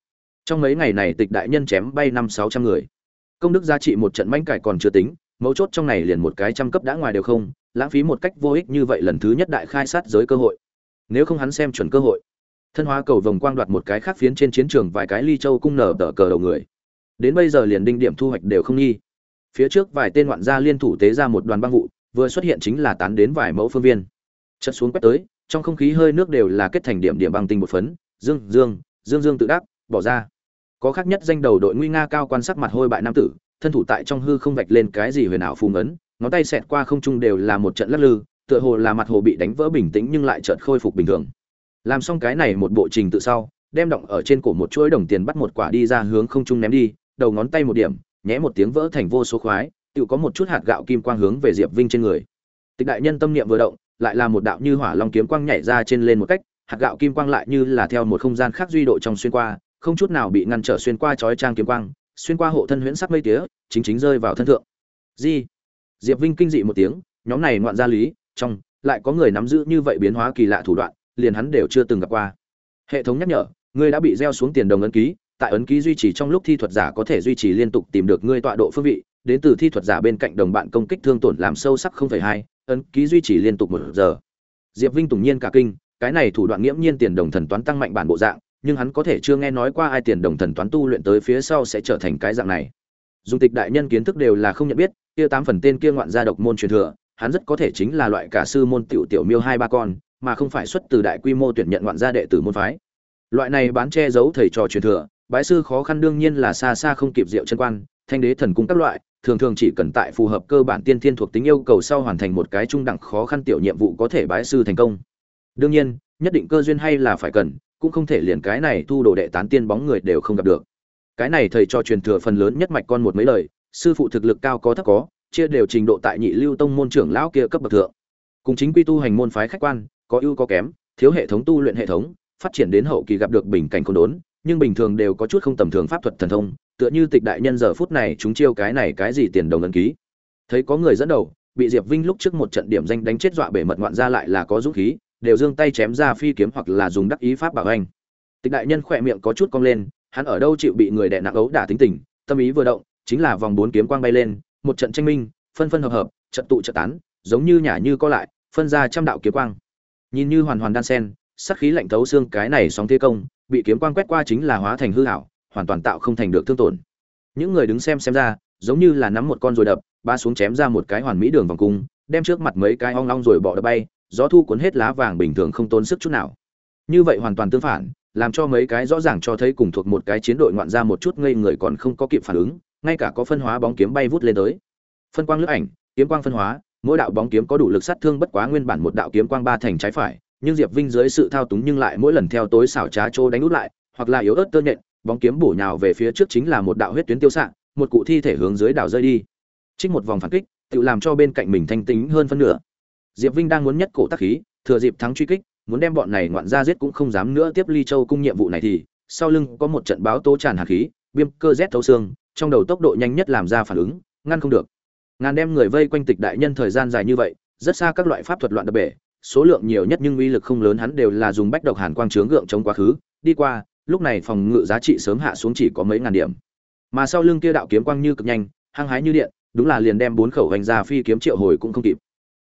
trong mấy ngày này tịch đại nhân chém bay năm sáu trăm người. Công đức giá trị một trận manh cải còn chưa tính, mấu chốt trong này liền một cái trăm cấp đã ngoài đều không, lãng phí một cách vô ích như vậy lần thứ nhất đại khai sát giới cơ hội. Nếu không hắn xem chuẩn cơ hội. Thân hóa cầu vồng quang đoạt một cái khác phiến trên chiến trường vài cái ly châu cung nở tờ cờ đầu người. Đến bây giờ liền đinh điểm thu hoạch đều không nghi. Phía trước vài tên ngoạn gia liên thủ tế ra một đoàn băng vụ, vừa xuất hiện chính là tán đến vài mẫu phương viên. Chất xuống quét tới, trong không khí hơi nước đều là kết thành điểm điểm băng tinh một phấn. Dương dương dương dương tự đắc, bỏ ra có khác nhất danh đầu đội nguy nga cao quan sắc mặt hôi bại nam tử, thân thủ tại trong hư không vạch lên cái gì huyền ảo phù ngấn, ngón tay xẹt qua không trung đều là một trận lắc lư, tựa hồ là mặt hồ bị đánh vỡ bình tĩnh nhưng lại chợt khôi phục bình thường. Làm xong cái này một bộ trình tự sau, đem động ở trên cổ một chuỗi đồng tiền bắt một quả đi ra hướng không trung ném đi, đầu ngón tay một điểm, nhé một tiếng vỡ thành vô số khoái tự có một chút hạt gạo kim quang hướng về diệp vinh trên người. Tịch đại nhân tâm niệm vừa động, lại là một đạo như hỏa long kiếm quang nhảy ra trên lên một cách, hạt gạo kim quang lại như là theo một không gian khác duy độ trong xuyên qua không chút nào bị ngăn trở xuyên qua chói trang kiếm quang xuyên qua hộ thân huyễn sắc mây tía chính chính rơi vào thân thượng Gì? diệp vinh kinh dị một tiếng nhóm này ngoạn gia lý trong lại có người nắm giữ như vậy biến hóa kỳ lạ thủ đoạn liền hắn đều chưa từng gặp qua hệ thống nhắc nhở ngươi đã bị gieo xuống tiền đồng ấn ký tại ấn ký duy trì trong lúc thi thuật giả có thể duy trì liên tục tìm được ngươi tọa độ phương vị đến từ thi thuật giả bên cạnh đồng bạn công kích thương tổn làm sâu sắc 0,2, ấn ký duy trì liên tục một giờ diệp vinh tùng nhiên cả kinh cái này thủ đoạn nghiễm nhiên tiền đồng thần toán tăng mạnh bản bộ dạng nhưng hắn có thể chưa nghe nói qua ai tiền đồng thần toán tu luyện tới phía sau sẽ trở thành cái dạng này. Dùng tịch đại nhân kiến thức đều là không nhận biết, kia tám phần tên kia ngoạn gia độc môn truyền thừa, hắn rất có thể chính là loại cả sư môn tiểu tiểu miêu hai ba con, mà không phải xuất từ đại quy mô tuyển nhận ngoạn gia đệ tử môn phái. Loại này bán che giấu thầy trò truyền thừa, bái sư khó khăn đương nhiên là xa xa không kịp diệu chân quan, thanh đế thần cung các loại, thường thường chỉ cần tại phù hợp cơ bản tiên thiên thuộc tính yêu cầu sau hoàn thành một cái trung đẳng khó khăn tiểu nhiệm vụ có thể bái sư thành công. Đương nhiên, nhất định cơ duyên hay là phải cần cũng không thể liền cái này thu đồ đệ tán tiên bóng người đều không gặp được. Cái này thầy cho truyền thừa phần lớn nhất mạch con một mấy lời, sư phụ thực lực cao có thấp có, chia đều trình độ tại nhị lưu tông môn trưởng lão kia cấp bậc thượng. Cùng chính quy tu hành môn phái khách quan, có ưu có kém, thiếu hệ thống tu luyện hệ thống, phát triển đến hậu kỳ gặp được bình cảnh khôn đốn, nhưng bình thường đều có chút không tầm thường pháp thuật thần thông, tựa như tịch đại nhân giờ phút này chúng chiêu cái này cái gì tiền đồng ấn ký. Thấy có người dẫn đầu, bị diệp vinh lúc trước một trận điểm danh đánh chết dọa bể mật ngoạn ra lại là có dũng khí đều giương tay chém ra phi kiếm hoặc là dùng đắc ý pháp bảo anh. Tịch đại nhân khỏe miệng có chút cong lên, hắn ở đâu chịu bị người đè nặng ấu đả tính tình, tâm ý vừa động, chính là vòng bốn kiếm quang bay lên, một trận tranh minh, phân phân hợp hợp, trận tụ trận tán, giống như nhả như co lại, phân ra trăm đạo kiếm quang. Nhìn như hoàn hoàn đan sen sắc khí lạnh thấu xương cái này sóng thế công, bị kiếm quang quét qua chính là hóa thành hư hảo hoàn toàn tạo không thành được thương tổn. Những người đứng xem xem ra, giống như là nắm một con rồi đập, ba xuống chém ra một cái hoàn mỹ đường vòng cung, đem trước mặt mấy cái ong long rồi bỏ đập bay gió thu cuốn hết lá vàng bình thường không tốn sức chút nào. Như vậy hoàn toàn tương phản, làm cho mấy cái rõ ràng cho thấy cùng thuộc một cái chiến đội ngoạn ra một chút ngây người còn không có kịp phản ứng, ngay cả có phân hóa bóng kiếm bay vút lên tới. Phân quang lướt ảnh, kiếm quang phân hóa, mỗi đạo bóng kiếm có đủ lực sát thương bất quá nguyên bản một đạo kiếm quang ba thành trái phải, nhưng diệp vinh dưới sự thao túng nhưng lại mỗi lần theo tối xảo trá trô đánh út lại, hoặc là yếu ớt tơ nhện, bóng kiếm bổ nhào về phía trước chính là một đạo huyết tuyến tiêu xạ, một cụ thi thể hướng dưới đảo rơi đi. Trích một vòng phản kích, tự làm cho bên cạnh mình thanh tính hơn phân nửa diệp vinh đang muốn nhất cổ tác khí, thừa dịp thắng truy kích, muốn đem bọn này ngoạn ra giết cũng không dám nữa tiếp ly châu cung nhiệm vụ này thì, sau lưng có một trận báo tố tràn hàn khí, viêm cơ rét thấu xương, trong đầu tốc độ nhanh nhất làm ra phản ứng, ngăn không được. Ngàn đem người vây quanh tịch đại nhân thời gian dài như vậy, rất xa các loại pháp thuật loạn đập bể, số lượng nhiều nhất nhưng uy lực không lớn hắn đều là dùng bách độc hàn quang chướng gượng chống quá khứ, đi qua, lúc này phòng ngự giá trị sớm hạ xuống chỉ có mấy ngàn điểm. Mà sau lưng kia đạo kiếm quang như cực nhanh, hăng hái như điện, đúng là liền đem bốn khẩu hành ra phi kiếm triệu hồi cũng không kịp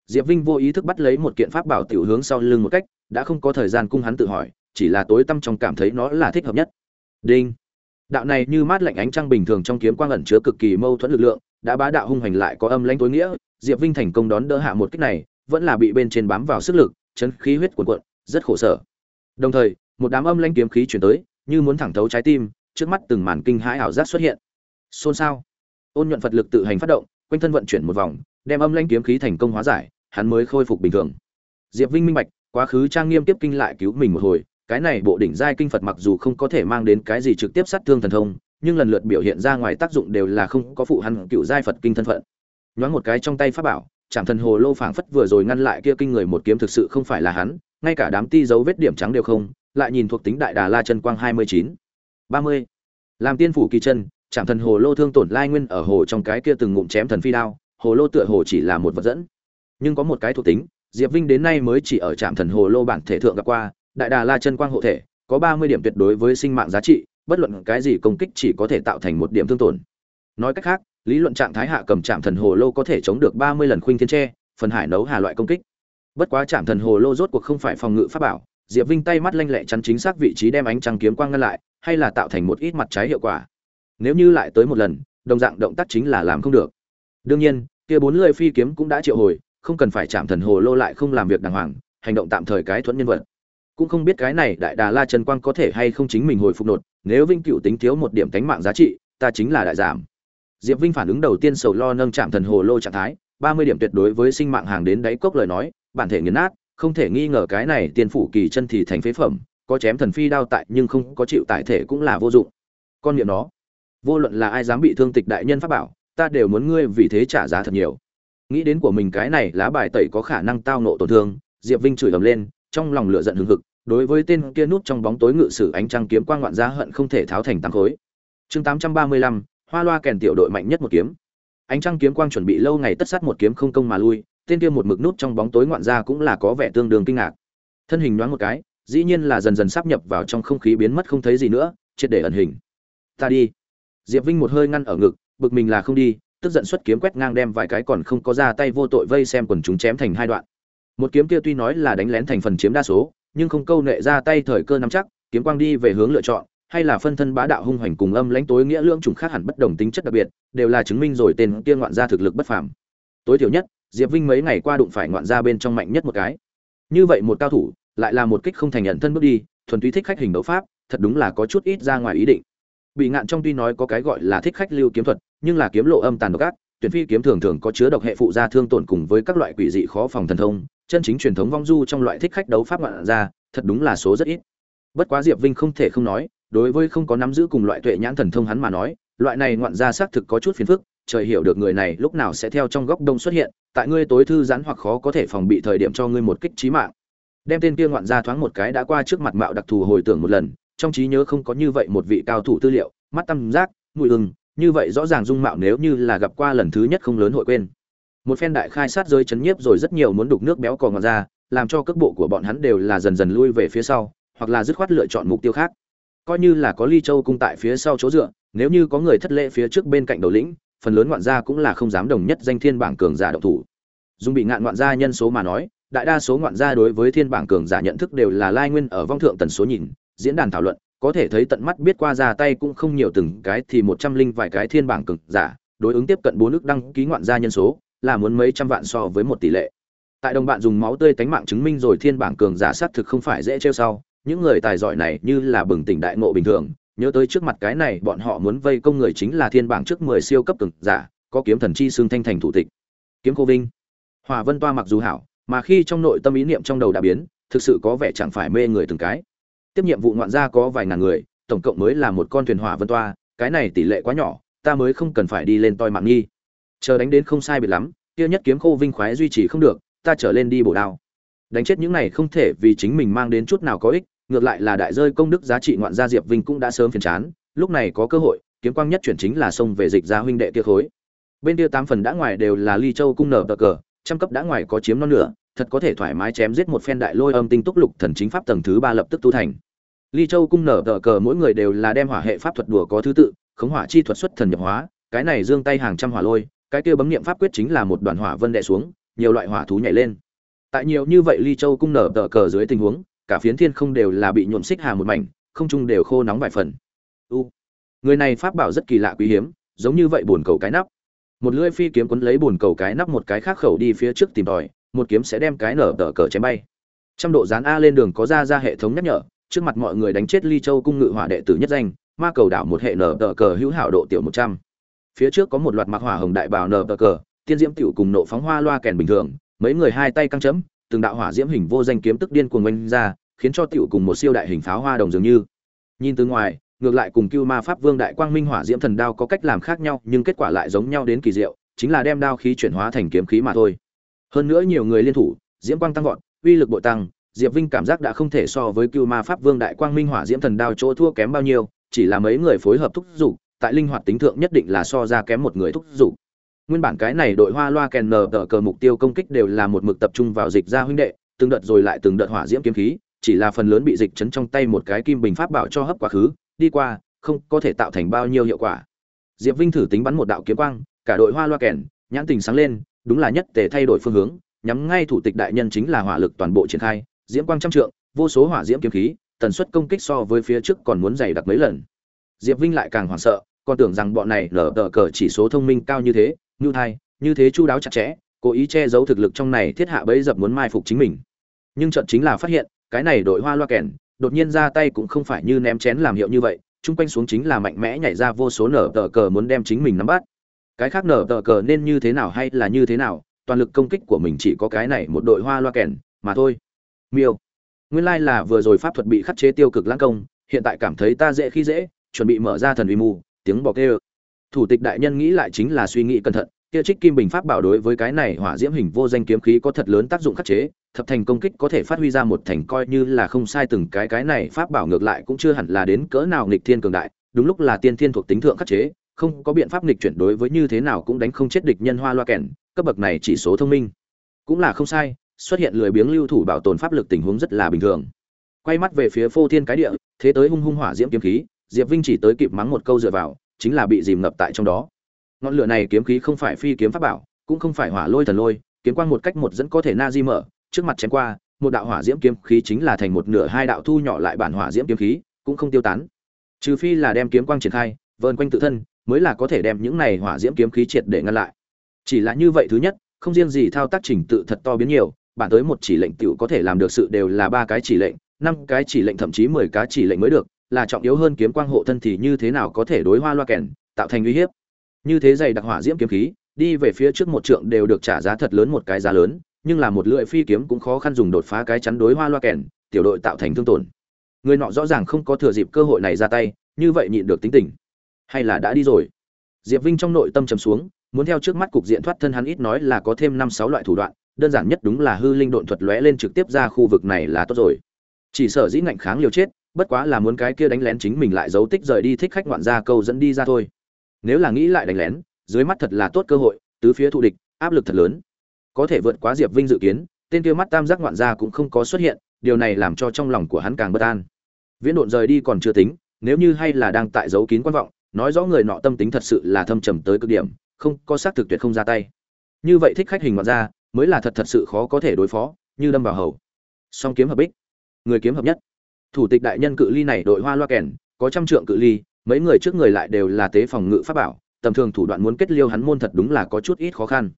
diệp vinh vô ý thức bắt lấy một kiện pháp bảo tiểu hướng sau lưng một cách, đã không có thời gian cung hắn tự hỏi, chỉ là tối tâm trong cảm thấy nó là thích hợp nhất. Đinh. Đạo này như mát lạnh ánh trăng bình thường trong kiếm quang ẩn chứa cực kỳ mâu thuẫn lực lượng, đã bá đạo hung hành lại có âm lãnh tối nghĩa, diệp vinh thành công đón đỡ hạ một kích này, vẫn là bị bên trên bám vào sức lực, chấn khí huyết cuồn cuộn, rất khổ sở. Đồng thời, một đám âm lãnh kiếm khí truyền tới, như muốn thẳng thấu trái tim, trước mắt từng màn kinh hãi ảo giác xuất hiện. Xôn xao. Ôn nhuận phật lực tự hành phát động, quanh thân vận chuyển một vòng, đem âm lãnh kiếm khí thành công hóa giải hắn mới khôi phục bình thường. Diệp vinh minh bạch, quá khứ trang nghiêm tiếp kinh lại cứu mình một hồi, cái này bộ đỉnh giai kinh phật mặc dù không có thể mang đến cái gì trực tiếp sát thương thần thông, nhưng lần lượt biểu hiện ra ngoài tác dụng đều là không có phụ hắn cựu giai phật kinh thân phận. Nhoáng một cái trong tay pháp bảo chạm thần hồ lô phảng phất vừa rồi ngăn lại kia kinh người một kiếm thực sự không phải là hắn, ngay cả đám ti dấu vết điểm trắng đều không, lại nhìn thuộc tính đại đà la chân quang hai mươi chín, ba mươi. Làm tiên phủ kỳ chân chạm thần hồ lô thương tổn lai nguyên ở hồ trong cái kia từng ngụm chém thần phi đao, hồ lô tựa hồ chỉ là một vật dẫn nhưng có một cái thuộc tính, diệp vinh đến nay mới chỉ ở trạm thần hồ lô bản thể thượng gặp qua, đại đà la chân quang hộ thể, có ba mươi điểm tuyệt đối với sinh mạng giá trị, bất luận cái gì công kích chỉ có thể tạo thành một điểm thương tổn. Nói cách khác, lý luận trạng thái hạ cầm trạm thần hồ lô có thể chống được ba mươi lần khuynh thiên tre, phần hải nấu hà loại công kích. Bất quá trạm thần hồ lô rốt cuộc không phải phòng ngự pháp bảo, diệp vinh tay mắt lanh lẹ chắn chính xác vị trí đem ánh trăng kiếm quang ngăn lại, hay là tạo thành một ít mặt trái hiệu quả. Nếu như lại tới một lần, đồng dạng động tác chính là làm không được. Đương nhiên, kia bốn lưỡi phi kiếm cũng đã triệu hồi không cần phải chạm thần hồ lô lại không làm việc đàng hoàng, hành động tạm thời cái thuẫn nhân vật. Cũng không biết cái này đại đà la trần quang có thể hay không chính mình hồi phục nột, nếu vinh cựu tính thiếu một điểm cánh mạng giá trị, ta chính là đại giảm. Diệp vinh phản ứng đầu tiên sầu lo nâng chạm thần hồ lô trạng thái, ba mươi điểm tuyệt đối với sinh mạng hàng đến đáy cốc lời nói, bản thể nghiền nát, không thể nghi ngờ cái này tiền phủ kỳ chân thì thành phế phẩm, có chém thần phi đao tại nhưng không có chịu tại thể cũng là vô dụng. Con miệng nó. Vô luận là ai dám bị thương tịch đại nhân pháp bảo, ta đều muốn ngươi vì thế trả giá thật nhiều nghĩ đến của mình cái này, lá bài tẩy có khả năng tao nộ tổn thương, diệp vinh chửi ầm lên, trong lòng lửa giận hừng hực, đối với tên kia nút trong bóng tối ngự sử ánh trăng kiếm quang ngoạn gia hận không thể tháo thành tăng khối. Chương tám trăm ba mươi lăm, hoa loa kèn tiểu đội mạnh nhất một kiếm. Ánh trăng kiếm quang chuẩn bị lâu ngày tất sát một kiếm không công mà lui, tên kia một mực nút trong bóng tối ngoạn ra cũng là có vẻ tương đương kinh ngạc. Thân hình nhoáng một cái, dĩ nhiên là dần dần sắp nhập vào trong không khí biến mất không thấy gì nữa, triệt để ẩn hình. Ta đi. Diệp vinh một hơi ngăn ở ngực, bực mình là không đi tức giận xuất kiếm quét ngang đem vài cái còn không có ra tay vô tội vây xem quần chúng chém thành hai đoạn. Một kiếm kia tuy nói là đánh lén thành phần chiếm đa số, nhưng không câu nệ ra tay thời cơ nắm chắc, kiếm quang đi về hướng lựa chọn, hay là phân thân bá đạo hung hoành cùng âm lãnh tối nghĩa lưỡng trùng khác hẳn bất đồng tính chất đặc biệt, đều là chứng minh rồi tên kia ngoạn gia thực lực bất phàm. Tối thiểu nhất, diệp vinh mấy ngày qua đụng phải ngoạn gia bên trong mạnh nhất một cái. Như vậy một cao thủ, lại là một kích không thành nhận thân bước đi, thuần túy thích khách hình đấu pháp, thật đúng là có chút ít ra ngoài ý định bị ngạn trong tuy nói có cái gọi là thích khách lưu kiếm thuật, nhưng là kiếm lộ âm tàn độc ác, tuyển phi kiếm thường thường có chứa độc hệ phụ gia thương tổn cùng với các loại quỷ dị khó phòng thần thông, chân chính truyền thống vong du trong loại thích khách đấu pháp ngoạn ra thật đúng là số rất ít. Bất quá diệp vinh không thể không nói, đối với không có nắm giữ cùng loại tuệ nhãn thần thông hắn mà nói, loại này ngoạn ra xác thực có chút phiền phức, trời hiểu được người này lúc nào sẽ theo trong góc đông xuất hiện, tại ngươi tối thư giãn hoặc khó có thể phòng bị thời điểm cho ngươi một kích trí mạng. Đem tên kia ngoạn ra thoáng một cái đã qua trước mặt mạo đặc thù hồi tưởng một lần trong trí nhớ không có như vậy một vị cao thủ tư liệu, mắt tâm giác mùi ưng như vậy rõ ràng dung mạo nếu như là gặp qua lần thứ nhất không lớn hội quên. Một phen đại khai sát rơi chấn nhiếp rồi rất nhiều muốn đục nước béo cò ngọt ra, làm cho cước bộ của bọn hắn đều là dần dần lui về phía sau, hoặc là dứt khoát lựa chọn mục tiêu khác. Coi như là có ly châu cung tại phía sau chỗ dựa, nếu như có người thất lễ phía trước bên cạnh đầu lĩnh, phần lớn ngoạn gia cũng là không dám đồng nhất danh thiên bảng cường giả động thủ. Dung bị ngạn ngoạn gia nhân số mà nói, đại đa số ngoạn gia đối với thiên bảng cường giả nhận thức đều là lai nguyên ở vong thượng tần số nhìn diễn đàn thảo luận, có thể thấy tận mắt biết qua ra tay cũng không nhiều từng cái thì một trăm linh vài cái thiên bảng cường giả, đối ứng tiếp cận bốn nước đăng ký ngoạn gia nhân số, là muốn mấy trăm vạn so với một tỷ lệ. Tại đồng bạn dùng máu tươi tánh mạng chứng minh rồi thiên bảng cường giả sát thực không phải dễ trêu sau, những người tài giỏi này như là bừng tỉnh đại ngộ bình thường, nhớ tới trước mặt cái này bọn họ muốn vây công người chính là thiên bảng trước mười siêu cấp cường giả, có kiếm thần chi xương thanh thành thủ tịch. Kiếm cô vinh. Hòa vân toa mặc dù hảo, mà khi trong nội tâm ý niệm trong đầu đã biến, thực sự có vẻ chẳng phải mê người từng cái tiếp nhiệm vụ ngoạn gia có vài ngàn người, tổng cộng mới là một con thuyền hỏa vân toa, cái này tỷ lệ quá nhỏ, ta mới không cần phải đi lên toi mạng nghi. Chờ đánh đến không sai biệt lắm, kia nhất kiếm khô vinh khoái duy trì không được, ta trở lên đi bổ đao. Đánh chết những này không thể vì chính mình mang đến chút nào có ích, ngược lại là đại rơi công đức giá trị ngoạn gia diệp vinh cũng đã sớm phiền chán, lúc này có cơ hội, kiếm quang nhất chuyển chính là xông về dịch gia huynh đệ kia khối. Bên kia tám phần đã ngoài đều là ly châu cung nở bờ cờ, trăm cấp đã ngoài có chiếm non nửa thật có thể thoải mái chém giết một phen đại lôi âm tinh túc lục thần chính pháp tầng thứ ba lập tức tu thành. Ly châu cung nở tờ cờ mỗi người đều là đem hỏa hệ pháp thuật đùa có thứ tự, khống hỏa chi thuật xuất thần nhập hóa, cái này dương tay hàng trăm hỏa lôi, cái kia bấm niệm pháp quyết chính là một đoàn hỏa vân đệ xuống, nhiều loại hỏa thú nhảy lên. Tại nhiều như vậy ly châu cung nở tờ cờ dưới tình huống, cả phiến thiên không đều là bị nhuộm xích hà một mảnh, không trung đều khô nóng vài phần. U, người này pháp bảo rất kỳ lạ quý hiếm, giống như vậy bồn cầu cái nắp. Một lưỡi phi kiếm quấn lấy bồn cầu cái nắp một cái khác khẩu đi phía trước tìm tòi một kiếm sẽ đem cái nở tờ cờ chém bay. Trăm độ dán a lên đường có ra ra hệ thống nhắc nhở, trước mặt mọi người đánh chết ly châu cung ngự hỏa đệ tử nhất danh, ma cầu đảo một hệ nở tờ cờ hữu hảo độ tiểu một trăm. Phía trước có một loạt mặc hỏa hồng đại bào nở tờ cờ, tiên diễm tiểu cùng nộ phóng hoa loa kèn bình thường, mấy người hai tay căng chấm, từng đạo hỏa diễm hình vô danh kiếm tức điên cuồng oanh ra, khiến cho tiểu cùng một siêu đại hình pháo hoa đồng dường như. Nhìn từ ngoài, ngược lại cùng cưu ma pháp vương đại quang minh hỏa diễm thần đao có cách làm khác nhau, nhưng kết quả lại giống nhau đến kỳ diệu, chính là đem đao khí chuyển hóa thành kiếm khí mà thôi hơn nữa nhiều người liên thủ, diễm quang tăng vọt, uy lực bội tăng, diệp vinh cảm giác đã không thể so với cưu ma pháp vương đại quang minh hỏa diễm thần đao chỗ thua kém bao nhiêu, chỉ là mấy người phối hợp thúc giục, tại linh hoạt tính thượng nhất định là so ra kém một người thúc giục. Nguyên bản cái này đội hoa loa kèn nờ tờ cờ mục tiêu công kích đều là một mực tập trung vào dịch ra huynh đệ, từng đợt rồi lại từng đợt hỏa diễm kiếm khí, chỉ là phần lớn bị dịch chấn trong tay một cái kim bình pháp bảo cho hấp quá khứ, đi qua, không có thể tạo thành bao nhiêu hiệu quả. Diệp vinh thử tính bắn một đạo kiếm quang, cả đội hoa loa kèn, nhãn tình sáng lên đúng là nhất tề thay đổi phương hướng, nhắm ngay thủ tịch đại nhân chính là hỏa lực toàn bộ triển khai, diễm quang trăm trượng, vô số hỏa diễm kiếm khí, tần suất công kích so với phía trước còn muốn dày đặc mấy lần. Diệp vinh lại càng hoảng sợ, còn tưởng rằng bọn này lở tờ cờ chỉ số thông minh cao như thế như thai, như thế chu đáo chặt chẽ, cố ý che giấu thực lực trong này thiết hạ bẫy dập muốn mai phục chính mình. Nhưng trận chính là phát hiện, cái này đội hoa loa kèn, đột nhiên ra tay cũng không phải như ném chén làm hiệu như vậy, chung quanh xuống chính là mạnh mẽ nhảy ra vô số nở tờ cờ muốn đem chính mình nắm bắt cái khác nở tờ cờ nên như thế nào hay là như thế nào, toàn lực công kích của mình chỉ có cái này một đội hoa loa kèn, mà thôi. Miêu. Nguyên lai là vừa rồi pháp thuật bị khắc chế tiêu cực lãng công, hiện tại cảm thấy ta dễ khi dễ, chuẩn bị mở ra thần uy mù, tiếng bọc kêu. Thủ tịch đại nhân nghĩ lại chính là suy nghĩ cẩn thận, kia trích kim bình pháp bảo đối với cái này hỏa diễm hình vô danh kiếm khí có thật lớn tác dụng khắc chế, thập thành công kích có thể phát huy ra một thành coi như là không sai từng cái cái này pháp bảo ngược lại cũng chưa hẳn là đến cỡ nào nghịch thiên cường đại, đúng lúc là tiên thiên thuộc tính thượng khắc chế không có biện pháp nghịch chuyển đối với như thế nào cũng đánh không chết địch nhân hoa loa kèn, cấp bậc này chỉ số thông minh. Cũng là không sai, xuất hiện lười biếng lưu thủ bảo tồn pháp lực tình huống rất là bình thường. Quay mắt về phía phô thiên cái địa, thế tới hung hung hỏa diễm kiếm khí, diệp vinh chỉ tới kịp mắng một câu dựa vào, chính là bị dìm ngập tại trong đó. Ngọn lửa này kiếm khí không phải phi kiếm pháp bảo, cũng không phải hỏa lôi thần lôi, kiếm quang một cách một dẫn có thể na di mở, trước mặt chém qua, một đạo hỏa diễm kiếm khí chính là thành một nửa hai đạo thu nhỏ lại bản hỏa diễm kiếm khí, cũng không tiêu tán. Trừ phi là đem kiếm quang triển khai, vờn quanh tự thân mới là có thể đem những này hỏa diễm kiếm khí triệt để ngăn lại. Chỉ là như vậy thứ nhất, không riêng gì thao tác trình tự thật to biến nhiều, bản tới một chỉ lệnh tiểu có thể làm được sự đều là ba cái chỉ lệnh, năm cái chỉ lệnh thậm chí mười cái chỉ lệnh mới được, là trọng yếu hơn kiếm quang hộ thân thì như thế nào có thể đối hoa loa kèn, tạo thành uy hiếp. Như thế dày đặc hỏa diễm kiếm khí, đi về phía trước một trượng đều được trả giá thật lớn một cái giá lớn, nhưng là một lưỡi phi kiếm cũng khó khăn dùng đột phá cái chắn đối hoa loa kèn, tiểu đội tạo thành thương tổn. Người nọ rõ ràng không có thừa dịp cơ hội này ra tay, như vậy nhịn được tính tình hay là đã đi rồi? Diệp vinh trong nội tâm trầm xuống, muốn theo trước mắt cục diện thoát thân hắn ít nói là có thêm năm sáu loại thủ đoạn, đơn giản nhất đúng là hư linh độn thuật lóe lên trực tiếp ra khu vực này là tốt rồi. Chỉ sợ dĩ ngạnh kháng liều chết, bất quá là muốn cái kia đánh lén chính mình lại giấu tích rời đi thích khách ngoạn ra câu dẫn đi ra thôi. Nếu là nghĩ lại đánh lén, dưới mắt thật là tốt cơ hội, tứ phía thù địch, áp lực thật lớn. Có thể vượt quá diệp vinh dự kiến, tên kia mắt tam giác ngoạn gia cũng không có xuất hiện, điều này làm cho trong lòng của hắn càng bất an. Viễn độn rời đi còn chưa tính, nếu như hay là đang tại giấu kín quan vọng nói rõ người nọ tâm tính thật sự là thâm trầm tới cực điểm, không có xác thực tuyệt không ra tay. Như vậy thích khách hình ngoạn ra, mới là thật thật sự khó có thể đối phó, như đâm vào hầu. Song kiếm hợp bích. Người kiếm hợp nhất. Thủ tịch đại nhân cự ly này đội hoa loa kèn, có trăm trượng cự ly, mấy người trước người lại đều là tế phòng ngự pháp bảo, tầm thường thủ đoạn muốn kết liêu hắn môn thật đúng là có chút ít khó khăn.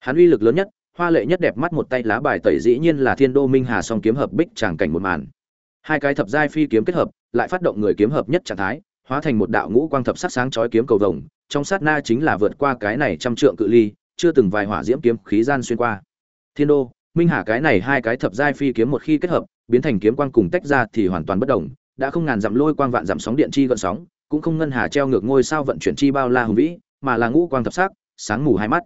Hắn uy lực lớn nhất, hoa lệ nhất đẹp mắt một tay lá bài tẩy dĩ nhiên là thiên đô minh hà song kiếm hợp bích tràng cảnh một màn. Hai cái thập giai phi kiếm kết hợp, lại phát động người kiếm hợp nhất trạng thái hóa thành một đạo ngũ quang thập sắc sáng chói kiếm cầu vồng, trong sát na chính là vượt qua cái này trăm trượng cự ly, chưa từng vài hỏa diễm kiếm khí gian xuyên qua. Thiên đô, minh hà cái này hai cái thập giai phi kiếm một khi kết hợp, biến thành kiếm quang cùng tách ra thì hoàn toàn bất động đã không ngàn dặm lôi quang vạn dặm sóng điện chi gợn sóng, cũng không ngân hà treo ngược ngôi sao vận chuyển chi bao la hùng vĩ, mà là ngũ quang thập sắc, sáng mù hai mắt.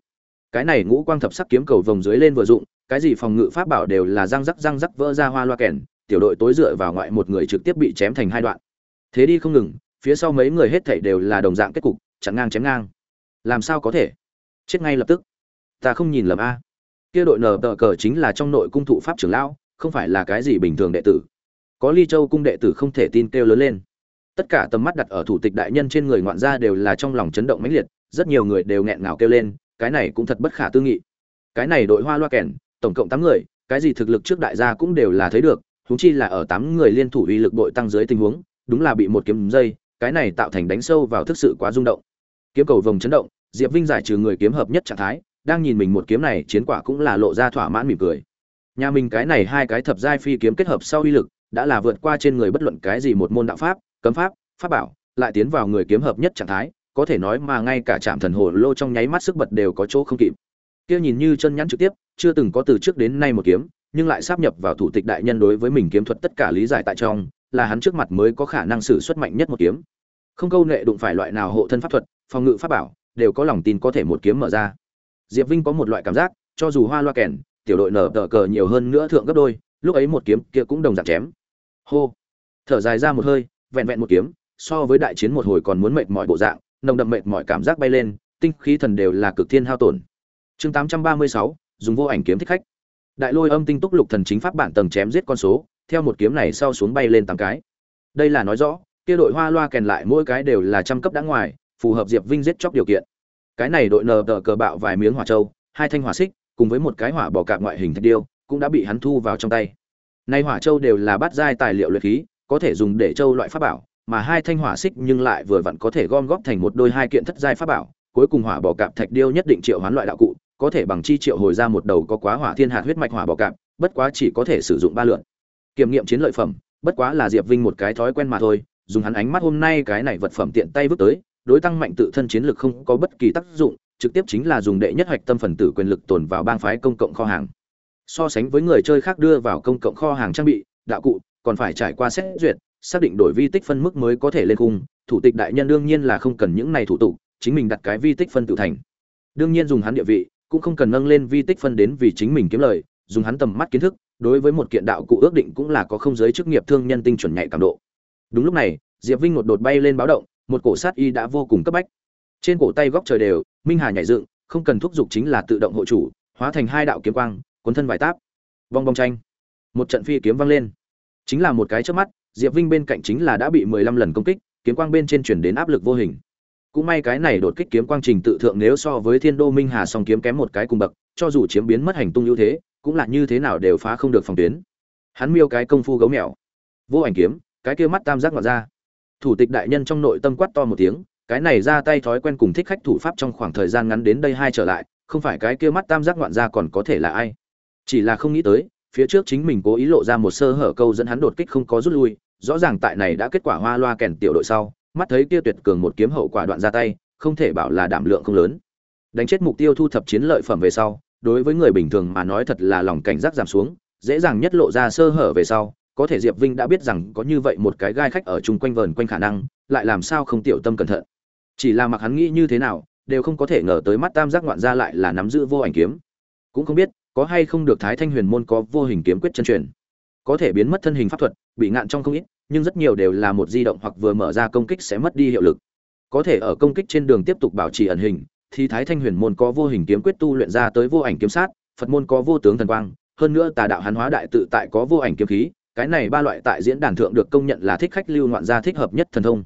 Cái này ngũ quang thập sắc kiếm cầu vồng dưới lên vừa dụng, cái gì phòng ngự pháp bảo đều là răng rắc răng rắc vỡ ra hoa loa kèn, tiểu đội tối dựa vào ngoại một người trực tiếp bị chém thành hai đoạn. Thế đi không ngừng phía sau mấy người hết thảy đều là đồng dạng kết cục, chặn ngang chém ngang. Làm sao có thể? Chết ngay lập tức. Ta không nhìn lầm a. Kia đội nở tờ cờ chính là trong nội cung thụ pháp trưởng lão, không phải là cái gì bình thường đệ tử. Có ly châu cung đệ tử không thể tin kêu lớn lên. Tất cả tầm mắt đặt ở thủ tịch đại nhân trên người ngoạn gia đều là trong lòng chấn động mãnh liệt, rất nhiều người đều nghẹn ngào kêu lên, cái này cũng thật bất khả tư nghị. Cái này đội hoa loa kèn, tổng cộng tám người, cái gì thực lực trước đại gia cũng đều là thấy được, huống chi là ở tám người liên thủ uy lực đội tăng dưới tình huống, đúng là bị một kiếm dây cái này tạo thành đánh sâu vào thực sự quá rung động. Kiếm cầu vòng chấn động, diệp vinh giải trừ người kiếm hợp nhất trạng thái, đang nhìn mình một kiếm này, chiến quả cũng là lộ ra thỏa mãn mỉm cười. Nhà mình cái này hai cái thập giai phi kiếm kết hợp sau uy lực, đã là vượt qua trên người bất luận cái gì một môn đạo pháp, cấm pháp pháp bảo, lại tiến vào người kiếm hợp nhất trạng thái, có thể nói mà ngay cả trạm thần hồ lô trong nháy mắt sức bật đều có chỗ không kịp. Kia nhìn như chân nhắn trực tiếp, chưa từng có từ trước đến nay một kiếm, nhưng lại sắp nhập vào thủ tịch đại nhân đối với mình kiếm thuật tất cả lý giải tại trong là hắn trước mặt mới có khả năng sử xuất mạnh nhất một kiếm. Không câu nệ đụng phải loại nào hộ thân pháp thuật, phòng ngự pháp bảo, đều có lòng tin có thể một kiếm mở ra. Diệp vinh có một loại cảm giác, cho dù hoa loa kèn, tiểu đội nở tờ cờ nhiều hơn nữa thượng gấp đôi, lúc ấy một kiếm kia cũng đồng dạng chém. Hô. Thở dài ra một hơi, vẹn vẹn một kiếm, so với đại chiến một hồi còn muốn mệt mỏi bộ dạng, nồng đậm mệt mỏi cảm giác bay lên, tinh khí thần đều là cực thiên hao tổn. Chương tám trăm ba mươi sáu, dùng vô ảnh kiếm thích khách. Đại lôi âm tinh túc lục thần chính pháp bản tầng chém giết con số theo một kiếm này sau xuống bay lên tám cái. Đây là nói rõ, kia đội hoa loa kèn lại mỗi cái đều là trăm cấp đã ngoài, phù hợp diệp vinh giết chóc điều kiện. Cái này đội nờ tờ cờ bạo vài miếng hỏa châu, hai thanh hỏa xích, cùng với một cái hỏa bỏ cạp ngoại hình thạch điêu, cũng đã bị hắn thu vào trong tay. Nay hỏa châu đều là bát giai tài liệu luyện khí, có thể dùng để châu loại pháp bảo, mà hai thanh hỏa xích nhưng lại vừa vặn có thể gom góp thành một đôi hai kiện thất giai pháp bảo, cuối cùng hỏa bỏ cạp thạch điêu nhất định triệu hoán loại đạo cụ, có thể bằng chi triệu hồi ra một đầu có quá hỏa thiên hạt huyết mạch hỏa bỏ cạp, bất quá chỉ có thể sử dụng ba lượn kiểm nghiệm chiến lợi phẩm, bất quá là diệp vinh một cái thói quen mà thôi, dùng hắn ánh mắt hôm nay cái này vật phẩm tiện tay vứt tới, đối tăng mạnh tự thân chiến lực không có bất kỳ tác dụng, trực tiếp chính là dùng đệ nhất hoạch tâm phần tử quyền lực tồn vào bang phái công cộng kho hàng. So sánh với người chơi khác đưa vào công cộng kho hàng trang bị, đạo cụ, còn phải trải qua xét duyệt, xác định đổi vi tích phân mức mới có thể lên khung, thủ tịch đại nhân đương nhiên là không cần những này thủ tục, chính mình đặt cái vi tích phân tự thành. Đương nhiên dùng hắn địa vị, cũng không cần nâng lên vi tích phân đến vì chính mình kiếm lời, dùng hắn tầm mắt kiến thức đối với một kiện đạo cụ ước định cũng là có không giới chức nghiệp thương nhân tinh chuẩn nhạy cảm độ. Đúng lúc này, diệp vinh một đột bay lên báo động, một cổ sát y đã vô cùng cấp bách. Trên cổ tay góc trời đều, minh hà nhảy dựng, không cần thúc giục chính là tự động hộ chủ, hóa thành hai đạo kiếm quang, cuốn thân vài táp. Vong bong tranh một trận phi kiếm vang lên. Chính là một cái trước mắt, diệp vinh bên cạnh chính là đã bị mười lăm lần công kích, kiếm quang bên trên chuyển đến áp lực vô hình. Cũng may cái này đột kích kiếm quang trình tự thượng nếu so với thiên đô minh hà song kiếm kém một cái cùng bậc, cho dù chiếm biến mất hành tung ưu thế cũng là như thế nào đều phá không được phòng tuyến. Hắn miêu cái công phu gấu mèo. Vô ảnh kiếm, cái kia mắt tam giác ngoặt ra. Thủ tịch đại nhân trong nội tâm quát to một tiếng, cái này ra tay thói quen cùng thích khách thủ pháp trong khoảng thời gian ngắn đến đây hai trở lại, không phải cái kia mắt tam giác ngoạn ra còn có thể là ai? Chỉ là không nghĩ tới, phía trước chính mình cố ý lộ ra một sơ hở câu dẫn hắn đột kích không có rút lui, rõ ràng tại này đã kết quả hoa loa kèn tiểu đội sau, mắt thấy kia tuyệt cường một kiếm hậu quả đoạn ra tay, không thể bảo là đảm lượng không lớn. Đánh chết mục tiêu thu thập chiến lợi phẩm về sau đối với người bình thường mà nói thật là lòng cảnh giác giảm xuống, dễ dàng nhất lộ ra sơ hở về sau, có thể diệp vinh đã biết rằng có như vậy một cái gai khách ở chung quanh vờn quanh khả năng, lại làm sao không tiểu tâm cẩn thận. Chỉ là mặc hắn nghĩ như thế nào, đều không có thể ngờ tới mắt tam giác ngoạn ra lại là nắm giữ vô ảnh kiếm. Cũng không biết, có hay không được thái thanh huyền môn có vô hình kiếm quyết chân truyền. Có thể biến mất thân hình pháp thuật, bị ngạn trong không ít, nhưng rất nhiều đều là một di động hoặc vừa mở ra công kích sẽ mất đi hiệu lực. Có thể ở công kích trên đường tiếp tục bảo trì ẩn hình thì thái thanh huyền môn có vô hình kiếm quyết tu luyện ra tới vô ảnh kiếm sát, phật môn có vô tướng thần quang, hơn nữa tà đạo hán hóa đại tự tại có vô ảnh kiếm khí, cái này ba loại tại diễn đàn thượng được công nhận là thích khách lưu ngoạn gia thích hợp nhất thần thông.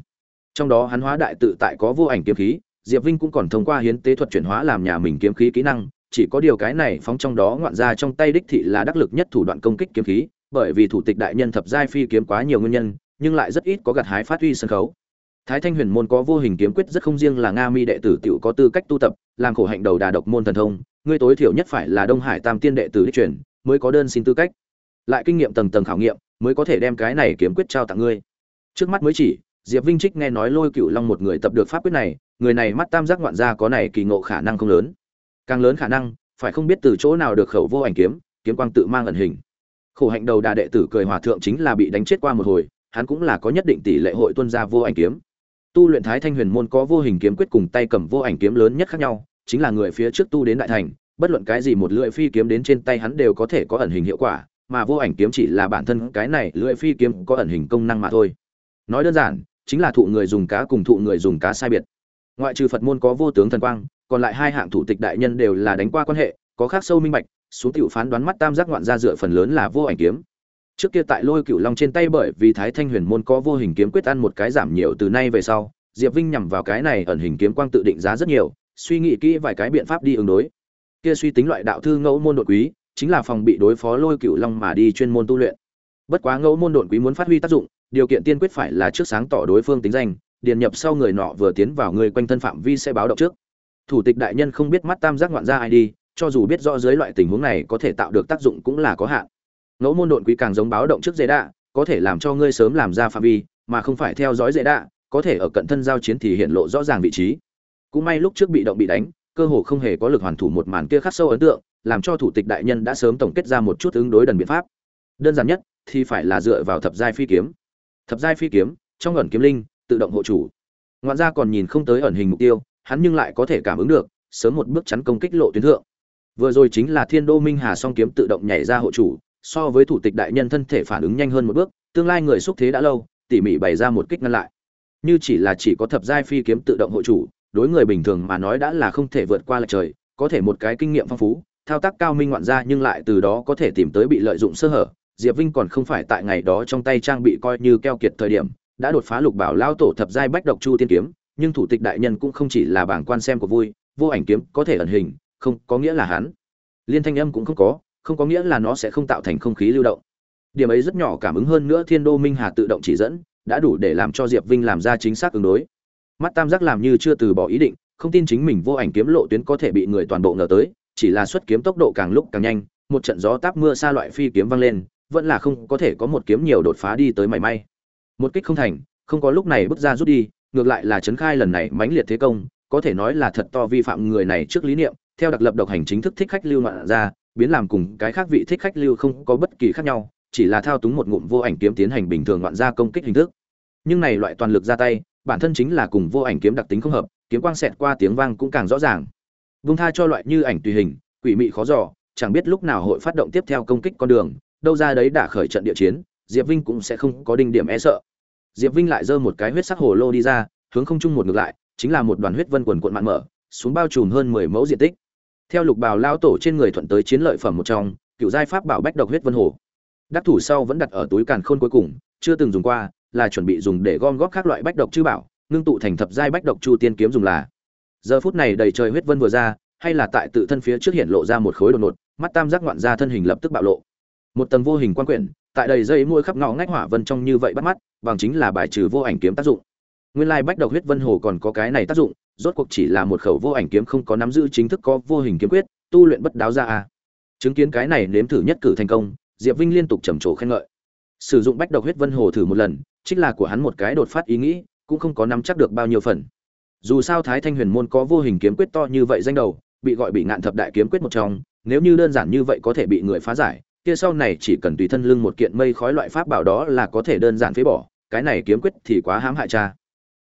Trong đó Hán hóa đại tự tại có vô ảnh kiếm khí, diệp vinh cũng còn thông qua hiến tế thuật chuyển hóa làm nhà mình kiếm khí kỹ năng, chỉ có điều cái này phóng trong đó ngoạn ra trong tay đích thị là đắc lực nhất thủ đoạn công kích kiếm khí, bởi vì thủ tịch đại nhân thập giai phi kiếm quá nhiều nguyên nhân, nhưng lại rất ít có gặt hái phát huy sân khấu thái thanh huyền môn có vô hình kiếm quyết rất không riêng là nga mi đệ tử tiểu có tư cách tu tập, làm khổ hạnh đầu đà độc môn thần thông, ngươi tối thiểu nhất phải là đông hải tam tiên đệ tử đích truyền, mới có đơn xin tư cách. Lại kinh nghiệm tầng tầng khảo nghiệm, mới có thể đem cái này kiếm quyết trao tặng ngươi. Trước mắt mới chỉ, diệp vinh trích nghe nói lôi cửu long một người tập được pháp quyết này, người này mắt tam giác ngoạn gia có này kỳ ngộ khả năng không lớn. Càng lớn khả năng, phải không biết từ chỗ nào được khẩu vô ảnh kiếm kiếm quang tự mang ẩn hình. Khổ hạnh đầu đà đệ tử cười hòa thượng chính là bị đánh chết qua một hồi, hắn cũng là có nhất định tỷ lệ hội tuân ra vô ảnh kiếm tu luyện thái thanh huyền môn có vô hình kiếm quyết cùng tay cầm vô ảnh kiếm lớn nhất khác nhau, chính là người phía trước tu đến đại thành, bất luận cái gì một lưỡi phi kiếm đến trên tay hắn đều có thể có ẩn hình hiệu quả, mà vô ảnh kiếm chỉ là bản thân cái này lưỡi phi kiếm có ẩn hình công năng mà thôi. Nói đơn giản, chính là thụ người dùng cá cùng thụ người dùng cá sai biệt. Ngoại trừ phật môn có vô tướng thần quang, còn lại hai hạng thủ tịch đại nhân đều là đánh qua quan hệ, có khác sâu minh bạch, xuống tiểu phán đoán mắt tam giác ngoạn ra dựa phần lớn là vô ảnh kiếm trước kia tại lôi cựu long trên tay bởi vì thái thanh huyền môn có vô hình kiếm quyết ăn một cái giảm nhiều từ nay về sau, diệp vinh nhằm vào cái này ẩn hình kiếm quang tự định giá rất nhiều, suy nghĩ kỹ vài cái biện pháp đi ứng đối. Kia suy tính loại đạo thư ngẫu môn đột quý, chính là phòng bị đối phó lôi cựu long mà đi chuyên môn tu luyện. Bất quá ngẫu môn đột quý muốn phát huy tác dụng, điều kiện tiên quyết phải là trước sáng tỏ đối phương tính danh, điền nhập sau người nọ vừa tiến vào người quanh thân phạm vi sẽ báo động trước. Thủ tịch đại nhân không biết mắt tam giác ngoạn ra ai đi, cho dù biết rõ dưới loại tình huống này có thể tạo được tác dụng cũng là có hạn ngẫu môn độn quý càng giống báo động trước dễ đạ, có thể làm cho ngươi sớm làm ra phạm vi, mà không phải theo dõi dễ đạ, có thể ở cận thân giao chiến thì hiện lộ rõ ràng vị trí. Cũng may lúc trước bị động bị đánh, cơ hồ không hề có lực hoàn thủ một màn kia khắc sâu ấn tượng, làm cho thủ tịch đại nhân đã sớm tổng kết ra một chút ứng đối đần biện pháp. Đơn giản nhất thì phải là dựa vào thập giai phi kiếm. Thập giai phi kiếm, trong ẩn kiếm linh, tự động hộ chủ. Ngoạn ra còn nhìn không tới ẩn hình mục tiêu, hắn nhưng lại có thể cảm ứng được, sớm một bước chắn công kích lộ tuyến thượng. Vừa rồi chính là thiên đô minh hà song kiếm tự động nhảy ra hộ chủ so với thủ tịch đại nhân thân thể phản ứng nhanh hơn một bước, tương lai người xúc thế đã lâu, tỉ mỉ bày ra một kích ngăn lại. Như chỉ là chỉ có thập giai phi kiếm tự động hộ chủ, đối người bình thường mà nói đã là không thể vượt qua lệch trời, có thể một cái kinh nghiệm phong phú, thao tác cao minh ngoạn ra nhưng lại từ đó có thể tìm tới bị lợi dụng sơ hở. Diệp vinh còn không phải tại ngày đó trong tay trang bị coi như keo kiệt thời điểm, đã đột phá lục bảo lao tổ thập giai bách độc chu tiên kiếm, nhưng thủ tịch đại nhân cũng không chỉ là bảng quan xem của vui, vô ảnh kiếm có thể ẩn hình, không có nghĩa là hắn. Liên thanh âm cũng không có không có nghĩa là nó sẽ không tạo thành không khí lưu động. Điểm ấy rất nhỏ cảm ứng hơn nữa thiên đô minh hà tự động chỉ dẫn, đã đủ để làm cho diệp vinh làm ra chính xác ứng đối. Mắt tam giác làm như chưa từ bỏ ý định, không tin chính mình vô ảnh kiếm lộ tuyến có thể bị người toàn bộ ngờ tới, chỉ là xuất kiếm tốc độ càng lúc càng nhanh, một trận gió táp mưa xa loại phi kiếm vang lên, vẫn là không có thể có một kiếm nhiều đột phá đi tới mảy may. Một kích không thành, không có lúc này bước ra rút đi, ngược lại là trấn khai lần này mãnh liệt thế công, có thể nói là thật to vi phạm người này trước lý niệm, theo đặc lập độc hành chính thức thích khách lưu loạn ra biến làm cùng cái khác vị thích khách lưu không có bất kỳ khác nhau, chỉ là thao túng một ngụm vô ảnh kiếm tiến hành bình thường ngoạn ra công kích hình thức. Nhưng này loại toàn lực ra tay, bản thân chính là cùng vô ảnh kiếm đặc tính không hợp, kiếm quang xẹt qua tiếng vang cũng càng rõ ràng. Vung tha cho loại như ảnh tùy hình, quỷ mị khó dò, chẳng biết lúc nào hội phát động tiếp theo công kích con đường, đâu ra đấy đã khởi trận địa chiến, diệp vinh cũng sẽ không có đinh điểm e sợ. Diệp vinh lại giơ một cái huyết sắc hồ lô đi ra, hướng không trung một ngược lại, chính là một đoàn huyết vân quần cuộn mạn mở, xuống bao trùm hơn mười mẫu diện tích theo lục bào lao tổ trên người thuận tới chiến lợi phẩm một trong, cựu giai pháp bảo bách độc huyết vân hồ. Đắc thủ sau vẫn đặt ở túi càn khôn cuối cùng, chưa từng dùng qua, là chuẩn bị dùng để gom góp các loại bách độc chư bảo, ngưng tụ thành thập giai bách độc chu tiên kiếm dùng là. Giờ phút này đầy trời huyết vân vừa ra, hay là tại tự thân phía trước hiện lộ ra một khối đột ngột, mắt tam giác ngoạn ra thân hình lập tức bạo lộ. Một tầng vô hình quan quyển, tại đầy dây môi khắp ngõ ngách hỏa vân trong như vậy bắt mắt, bằng chính là bài trừ vô ảnh kiếm tác dụng. Nguyên lai bách độc huyết vân hồ còn có cái này tác dụng rốt cuộc chỉ là một khẩu vô ảnh kiếm không có nắm giữ chính thức có vô hình kiếm quyết, tu luyện bất đáo ra à. chứng kiến cái này nếm thử nhất cử thành công, diệp vinh liên tục trầm trồ khen ngợi. Sử dụng bách độc huyết vân hồ thử một lần chính là của hắn một cái đột phát ý nghĩ, cũng không có nắm chắc được bao nhiêu phần. Dù sao thái thanh huyền môn có vô hình kiếm quyết to như vậy danh đầu, bị gọi bị ngạn thập đại kiếm quyết một trong, nếu như đơn giản như vậy có thể bị người phá giải, kia sau này chỉ cần tùy thân lưng một kiện mây khói loại pháp bảo đó là có thể đơn giản phế bỏ, cái này kiếm quyết thì quá hãm hại cha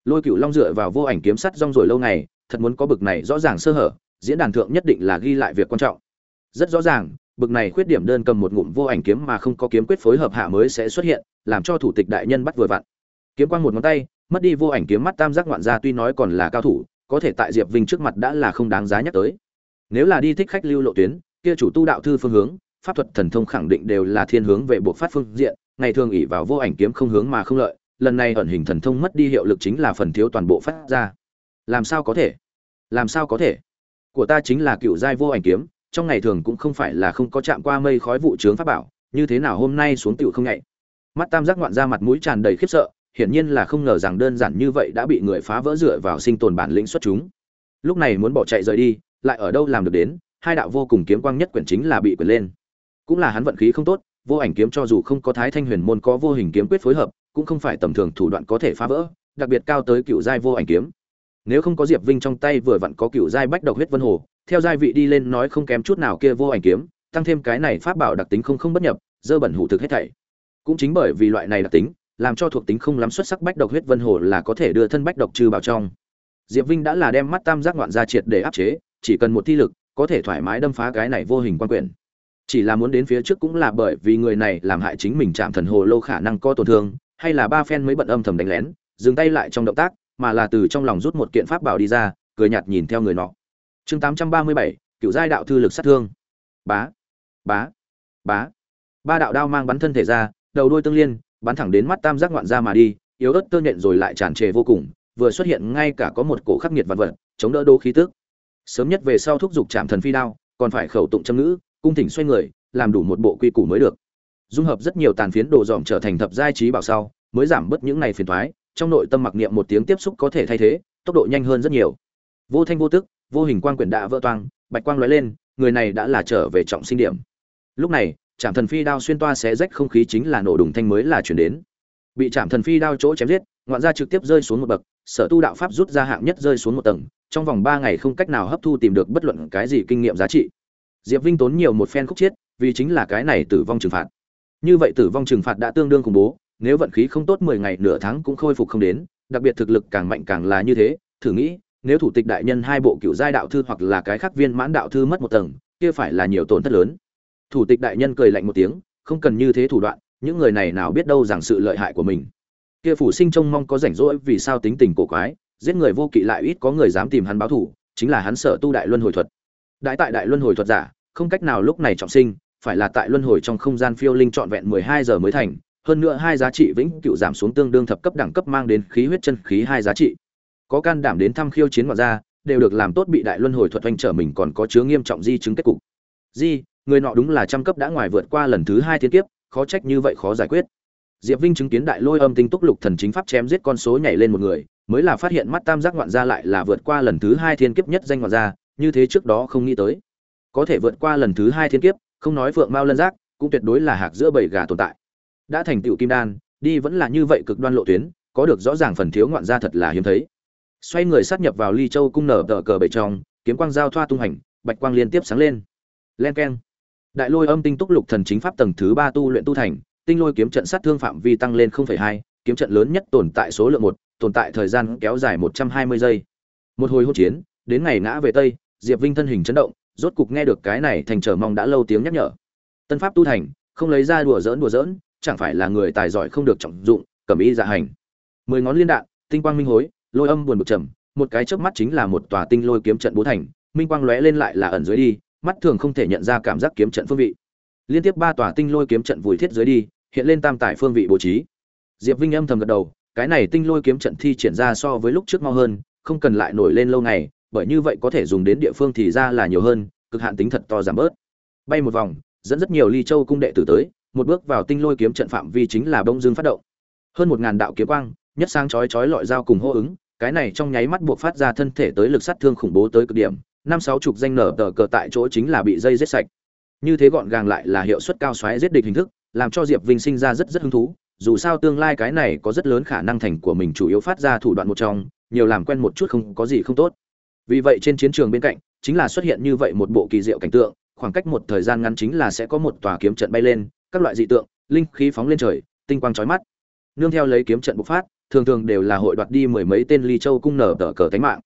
lôi cựu long dựa vào vô ảnh kiếm sắt rong rồi lâu ngày, thật muốn có bực này rõ ràng sơ hở, diễn đàn thượng nhất định là ghi lại việc quan trọng. Rất rõ ràng, bực này khuyết điểm đơn cầm một ngụm vô ảnh kiếm mà không có kiếm quyết phối hợp hạ mới sẽ xuất hiện, làm cho thủ tịch đại nhân bắt vừa vặn. Kiếm quang một ngón tay, mất đi vô ảnh kiếm mắt tam giác ngoạn gia tuy nói còn là cao thủ, có thể tại diệp vinh trước mặt đã là không đáng giá nhắc tới. Nếu là đi thích khách lưu lộ tuyến, kia chủ tu đạo thư phương hướng, pháp thuật thần thông khẳng định đều là thiên hướng về buộc phát phương diện, ngày thường ỉ vào vô ảnh kiếm không hướng mà không lợi lần này ẩn hình thần thông mất đi hiệu lực chính là phần thiếu toàn bộ phát ra. Làm sao có thể? Làm sao có thể? Của ta chính là cựu giai vô ảnh kiếm, trong ngày thường cũng không phải là không có chạm qua mây khói vụ trướng pháp bảo, như thế nào hôm nay xuống tựu không nhạy? Mắt tam giác ngoạn ra mặt mũi tràn đầy khiếp sợ, hiển nhiên là không ngờ rằng đơn giản như vậy đã bị người phá vỡ dựa vào sinh tồn bản lĩnh xuất chúng. Lúc này muốn bỏ chạy rời đi, lại ở đâu làm được đến, hai đạo vô cùng kiếm quang nhất quyển chính là bị quyển lên. Cũng là hắn vận khí không tốt, vô ảnh kiếm cho dù không có thái thanh huyền môn có vô hình kiếm quyết phối hợp cũng không phải tầm thường thủ đoạn có thể phá vỡ, đặc biệt cao tới cựu giai vô ảnh kiếm. Nếu không có diệp vinh trong tay vừa vặn có cựu giai bách độc huyết vân hồ, theo giai vị đi lên nói không kém chút nào kia vô ảnh kiếm, tăng thêm cái này pháp bảo đặc tính không không bất nhập, dơ bẩn hủ thực hết thảy. Cũng chính bởi vì loại này đặc tính, làm cho thuộc tính không lắm xuất sắc bách độc huyết vân hồ là có thể đưa thân bách độc trừ bảo trong. Diệp vinh đã là đem mắt tam giác ngoạn ra triệt để áp chế, chỉ cần một thi lực, có thể thoải mái đâm phá cái này vô hình quan quyển chỉ là muốn đến phía trước cũng là bởi vì người này làm hại chính mình chạm thần hồ lâu khả năng có tổn thương hay là ba phen mới bận âm thầm đánh lén, dừng tay lại trong động tác, mà là từ trong lòng rút một kiện pháp bảo đi ra, cười nhạt nhìn theo người nọ. Chương tám trăm ba mươi bảy cựu giai đạo thư lực sát thương. Bá bá bá. Ba đạo đao mang bắn thân thể ra, đầu đuôi tương liên, bắn thẳng đến mắt tam giác ngoạn ra mà đi, yếu ớt tơ nhện rồi lại tràn trề vô cùng, vừa xuất hiện ngay cả có một cổ khắc nghiệt vật vật, chống đỡ đô khí tức. Sớm nhất về sau thúc giục chạm thần phi đao, còn phải khẩu tụng châm ngữ, cung thỉnh xoay người, làm đủ một bộ quy củ mới được dung hợp rất nhiều tàn phiến đồ dòm trở thành thập giai trí bảo sau, mới giảm bớt những này phiền thoái trong nội tâm mặc niệm một tiếng tiếp xúc có thể thay thế, tốc độ nhanh hơn rất nhiều. Vô thanh vô tức, vô hình quang quyển đã vỡ toang, bạch quang lóe lên, người này đã là trở về trọng sinh điểm. Lúc này trạm thần phi đao xuyên toa xé rách không khí chính là nổ đùng thanh mới là chuyển đến. Bị trạm thần phi đao chỗ chém giết, ngoạn gia trực tiếp rơi xuống một bậc, sở tu đạo pháp rút ra hạng nhất rơi xuống một tầng, trong vòng ba ngày không cách nào hấp thu tìm được bất luận cái gì kinh nghiệm giá trị. Diệp vinh tốn nhiều một phen khúc chiết vì chính là cái này tử vong trừng phạt như vậy tử vong trừng phạt đã tương đương khủng bố, nếu vận khí không tốt mười ngày nửa tháng cũng khôi phục không đến, đặc biệt thực lực càng mạnh càng là như thế, thử nghĩ, nếu thủ tịch đại nhân hai bộ cựu giai đạo thư hoặc là cái khác viên mãn đạo thư mất một tầng, kia phải là nhiều tổn thất lớn. Thủ tịch đại nhân cười lạnh một tiếng, không cần như thế thủ đoạn, những người này nào biết đâu rằng sự lợi hại của mình. Kia phủ sinh trông mong có rảnh rỗi vì sao tính tình cổ quái, giết người vô kỵ lại ít có người dám tìm hắn báo thủ chính là hắn sở tu đại luân hồi thuật. Đại tại đại luân hồi thuật giả, không cách nào lúc này trọng sinh phải là tại luân hồi trong không gian phiêu linh trọn vẹn mười hai giờ mới thành, hơn nữa hai giá trị vĩnh cửu giảm xuống tương đương thập cấp đẳng cấp mang đến khí huyết chân khí hai giá trị. Có can đảm đến thăm khiêu chiến ngoại gia đều được làm tốt bị đại luân hồi thuật oanh trở mình còn có chứa nghiêm trọng di chứng kết cục. Di, người nọ đúng là trăm cấp đã ngoài vượt qua lần thứ hai thiên kiếp, khó trách như vậy khó giải quyết. Diệp vinh chứng kiến đại lôi âm tinh túc lục thần chính pháp chém giết con số nhảy lên một người, mới là phát hiện mắt tam giác ngoạn gia lại là vượt qua lần thứ hai thiên kiếp nhất danh ngoạn gia, như thế trước đó không nghĩ tới. Có thể vượt qua lần thứ hai thiên kiếp không nói phượng mao lân giác cũng tuyệt đối là hạc giữa bầy gà tồn tại. Đã thành tựu kim đan đi vẫn là như vậy cực đoan lộ tuyến có được rõ ràng phần thiếu ngoạn gia thật là hiếm thấy. Xoay người sát nhập vào ly châu cung nở tờ cờ bầy trong kiếm quang giao thoa tung hành bạch quang liên tiếp sáng lên. Len keng. Đại lôi âm tinh túc lục thần chính pháp tầng thứ ba tu luyện tu thành tinh lôi kiếm trận sát thương phạm vi tăng lên 0,2, kiếm trận lớn nhất tồn tại số lượng một tồn tại thời gian kéo dài 120 giây. Một hồi hỗn chiến đến ngày ngã về tây diệp vinh thân hình chấn động rốt cục nghe được cái này thành trở mong đã lâu tiếng nhắc nhở. Tân pháp tu thành, không lấy ra đùa dỡn đùa dỡn chẳng phải là người tài giỏi không được trọng dụng cẩm y dạ hành. Mười ngón liên đạn, tinh quang minh hối, lôi âm buồn bực trầm, một cái chớp mắt chính là một tòa tinh lôi kiếm trận bố thành, minh quang lóe lên lại là ẩn dưới đi, mắt thường không thể nhận ra cảm giác kiếm trận phương vị. Liên tiếp ba tòa tinh lôi kiếm trận vùi thiết dưới đi, hiện lên tam tải phương vị bố trí. Diệp vinh âm thầm gật đầu, cái này tinh lôi kiếm trận thi triển ra so với lúc trước mau hơn, không cần lại nổi lên lâu ngày bởi như vậy có thể dùng đến địa phương thì ra là nhiều hơn, cực hạn tính thật to giảm bớt. Bay một vòng, dẫn rất nhiều ly châu cung đệ tử tới, một bước vào tinh lôi kiếm trận phạm vi chính là bông dương phát động. Hơn một ngàn đạo kiếm quang, nhất sáng chói chói lọi dao cùng hô ứng, cái này trong nháy mắt buộc phát ra thân thể tới lực sát thương khủng bố tới cực điểm, năm sáu chục danh nở tờ cờ tại chỗ chính là bị dây giết sạch. Như thế gọn gàng lại là hiệu suất cao xoáy giết địch hình thức, làm cho diệp vinh sinh ra rất rất hứng thú, dù sao tương lai cái này có rất lớn khả năng thành của mình chủ yếu phát ra thủ đoạn một trong, nhiều làm quen một chút không có gì không tốt vì vậy trên chiến trường bên cạnh, chính là xuất hiện như vậy một bộ kỳ diệu cảnh tượng, khoảng cách một thời gian ngắn chính là sẽ có một tòa kiếm trận bay lên, các loại dị tượng, linh khí phóng lên trời, tinh quang chói mắt. Nương theo lấy kiếm trận bộc phát, thường thường đều là hội đoạt đi mười mấy tên ly châu cung nở tờ cờ tánh mạng.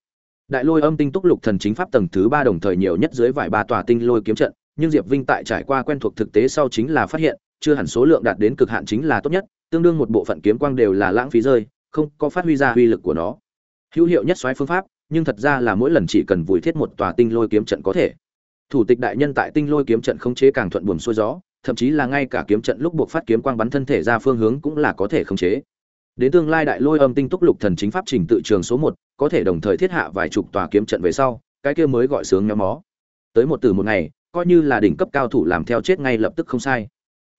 Đại lôi âm tinh túc lục thần chính pháp tầng thứ ba đồng thời nhiều nhất dưới vài ba tòa tinh lôi kiếm trận, nhưng diệp vinh tại trải qua quen thuộc thực tế sau chính là phát hiện, chưa hẳn số lượng đạt đến cực hạn chính là tốt nhất, tương đương một bộ phận kiếm quang đều là lãng phí rơi, không có phát huy ra uy lực của nó. Hữu hiệu nhất xoáy phương pháp nhưng thật ra là mỗi lần chỉ cần vùi thiết một tòa tinh lôi kiếm trận có thể. Thủ tịch đại nhân tại tinh lôi kiếm trận khống chế càng thuận buồm xuôi gió, thậm chí là ngay cả kiếm trận lúc buộc phát kiếm quang bắn thân thể ra phương hướng cũng là có thể khống chế. Đến tương lai đại lôi âm tinh túc lục thần chính pháp trình tự trường số một, có thể đồng thời thiết hạ vài chục tòa kiếm trận về sau, cái kia mới gọi sướng nhóm mó. Tới một từ một ngày, coi như là đỉnh cấp cao thủ làm theo chết ngay lập tức không sai.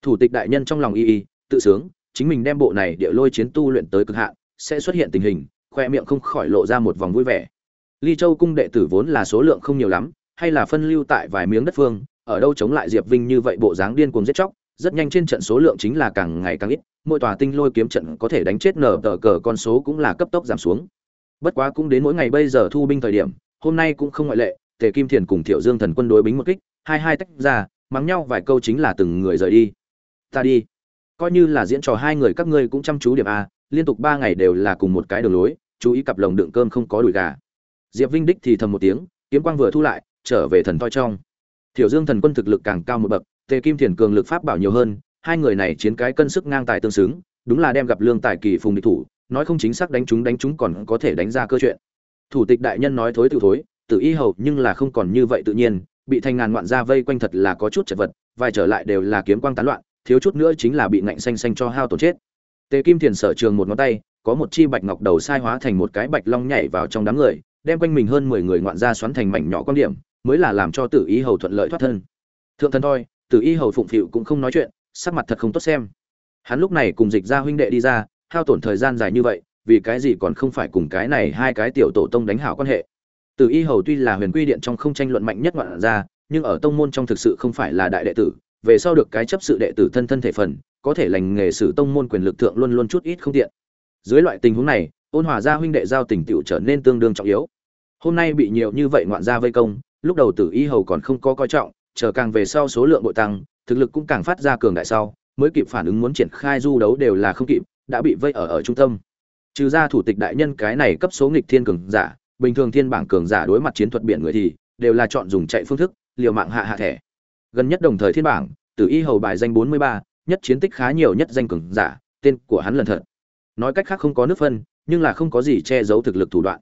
Thủ tịch đại nhân trong lòng y y, tự sướng, chính mình đem bộ này địa lôi chiến tu luyện tới cực hạn, sẽ xuất hiện tình hình, khoe miệng không khỏi lộ ra một vòng vui vẻ ly châu cung đệ tử vốn là số lượng không nhiều lắm, hay là phân lưu tại vài miếng đất phương, ở đâu chống lại diệp vinh như vậy bộ dáng điên cuồng giết chóc, rất nhanh trên trận số lượng chính là càng ngày càng ít, mỗi tòa tinh lôi kiếm trận có thể đánh chết nở tờ cờ con số cũng là cấp tốc giảm xuống. Bất quá cũng đến mỗi ngày bây giờ thu binh thời điểm, hôm nay cũng không ngoại lệ, tề kim thiền cùng thiệu dương thần quân đối bính một kích, hai hai tách ra, mắng nhau vài câu chính là từng người rời đi. Ta đi. Coi như là diễn trò hai người các ngươi cũng chăm chú điểm a, liên tục ba ngày đều là cùng một cái đường lối, chú ý cặp lồng đựng cơm không có đùi gà diệp vinh đích thì thầm một tiếng, kiếm quang vừa thu lại, trở về thần toi trong. Thiểu dương thần quân thực lực càng cao một bậc, tề kim thiền cường lực pháp bảo nhiều hơn, hai người này chiến cái cân sức ngang tài tương xứng, đúng là đem gặp lương tài kỳ phùng địch thủ, nói không chính xác đánh chúng đánh chúng còn có thể đánh ra cơ chuyện. Thủ tịch đại nhân nói thối tự thối tự y hầu nhưng là không còn như vậy tự nhiên, bị thành ngàn ngoạn ra vây quanh thật là có chút chật vật, vài trở lại đều là kiếm quang tán loạn, thiếu chút nữa chính là bị ngạnh xanh xanh cho hao tổn chết. Tề kim thiền sở trường một ngón tay, có một chi bạch ngọc đầu sai hóa thành một cái bạch long nhảy vào trong đám người đem quanh mình hơn mười người ngoạn ra xoắn thành mảnh nhỏ quan điểm, mới là làm cho tử y hầu thuận lợi thoát thân. Thượng thần thôi, tử y hầu phụng phịu cũng không nói chuyện, sắc mặt thật không tốt xem. Hắn lúc này cùng dịch ra huynh đệ đi ra, hao tổn thời gian dài như vậy, vì cái gì còn không phải cùng cái này hai cái tiểu tổ tông đánh hảo quan hệ. Tử y hầu tuy là huyền quy điện trong không tranh luận mạnh nhất ngoạn ra nhưng ở tông môn trong thực sự không phải là đại đệ tử, về sau được cái chấp sự đệ tử thân thân thể phần, có thể lành nghề sử tông môn quyền lực thượng luôn luôn chút ít không tiện. Dưới loại tình huống này, ôn hòa gia huynh đệ giao tình tiểu trở nên tương đương trọng yếu hôm nay bị nhiều như vậy ngoạn gia vây công, lúc đầu tử y hầu còn không có coi trọng, chờ càng về sau số lượng bội tăng, thực lực cũng càng phát ra cường đại sau, mới kịp phản ứng muốn triển khai du đấu đều là không kịp, đã bị vây ở ở trung tâm. Trừ ra thủ tịch đại nhân cái này cấp số nghịch thiên cường giả, bình thường thiên bảng cường giả đối mặt chiến thuật biển người thì, đều là chọn dùng chạy phương thức, liều mạng hạ hạ thẻ. Gần nhất đồng thời thiên bảng, tử y hầu bài danh bốn mươi ba, nhất chiến tích khá nhiều nhất danh cường giả, tên của hắn lần thật. Nói cách khác không có nước phân, nhưng là không có gì che giấu thực lực thủ đoạn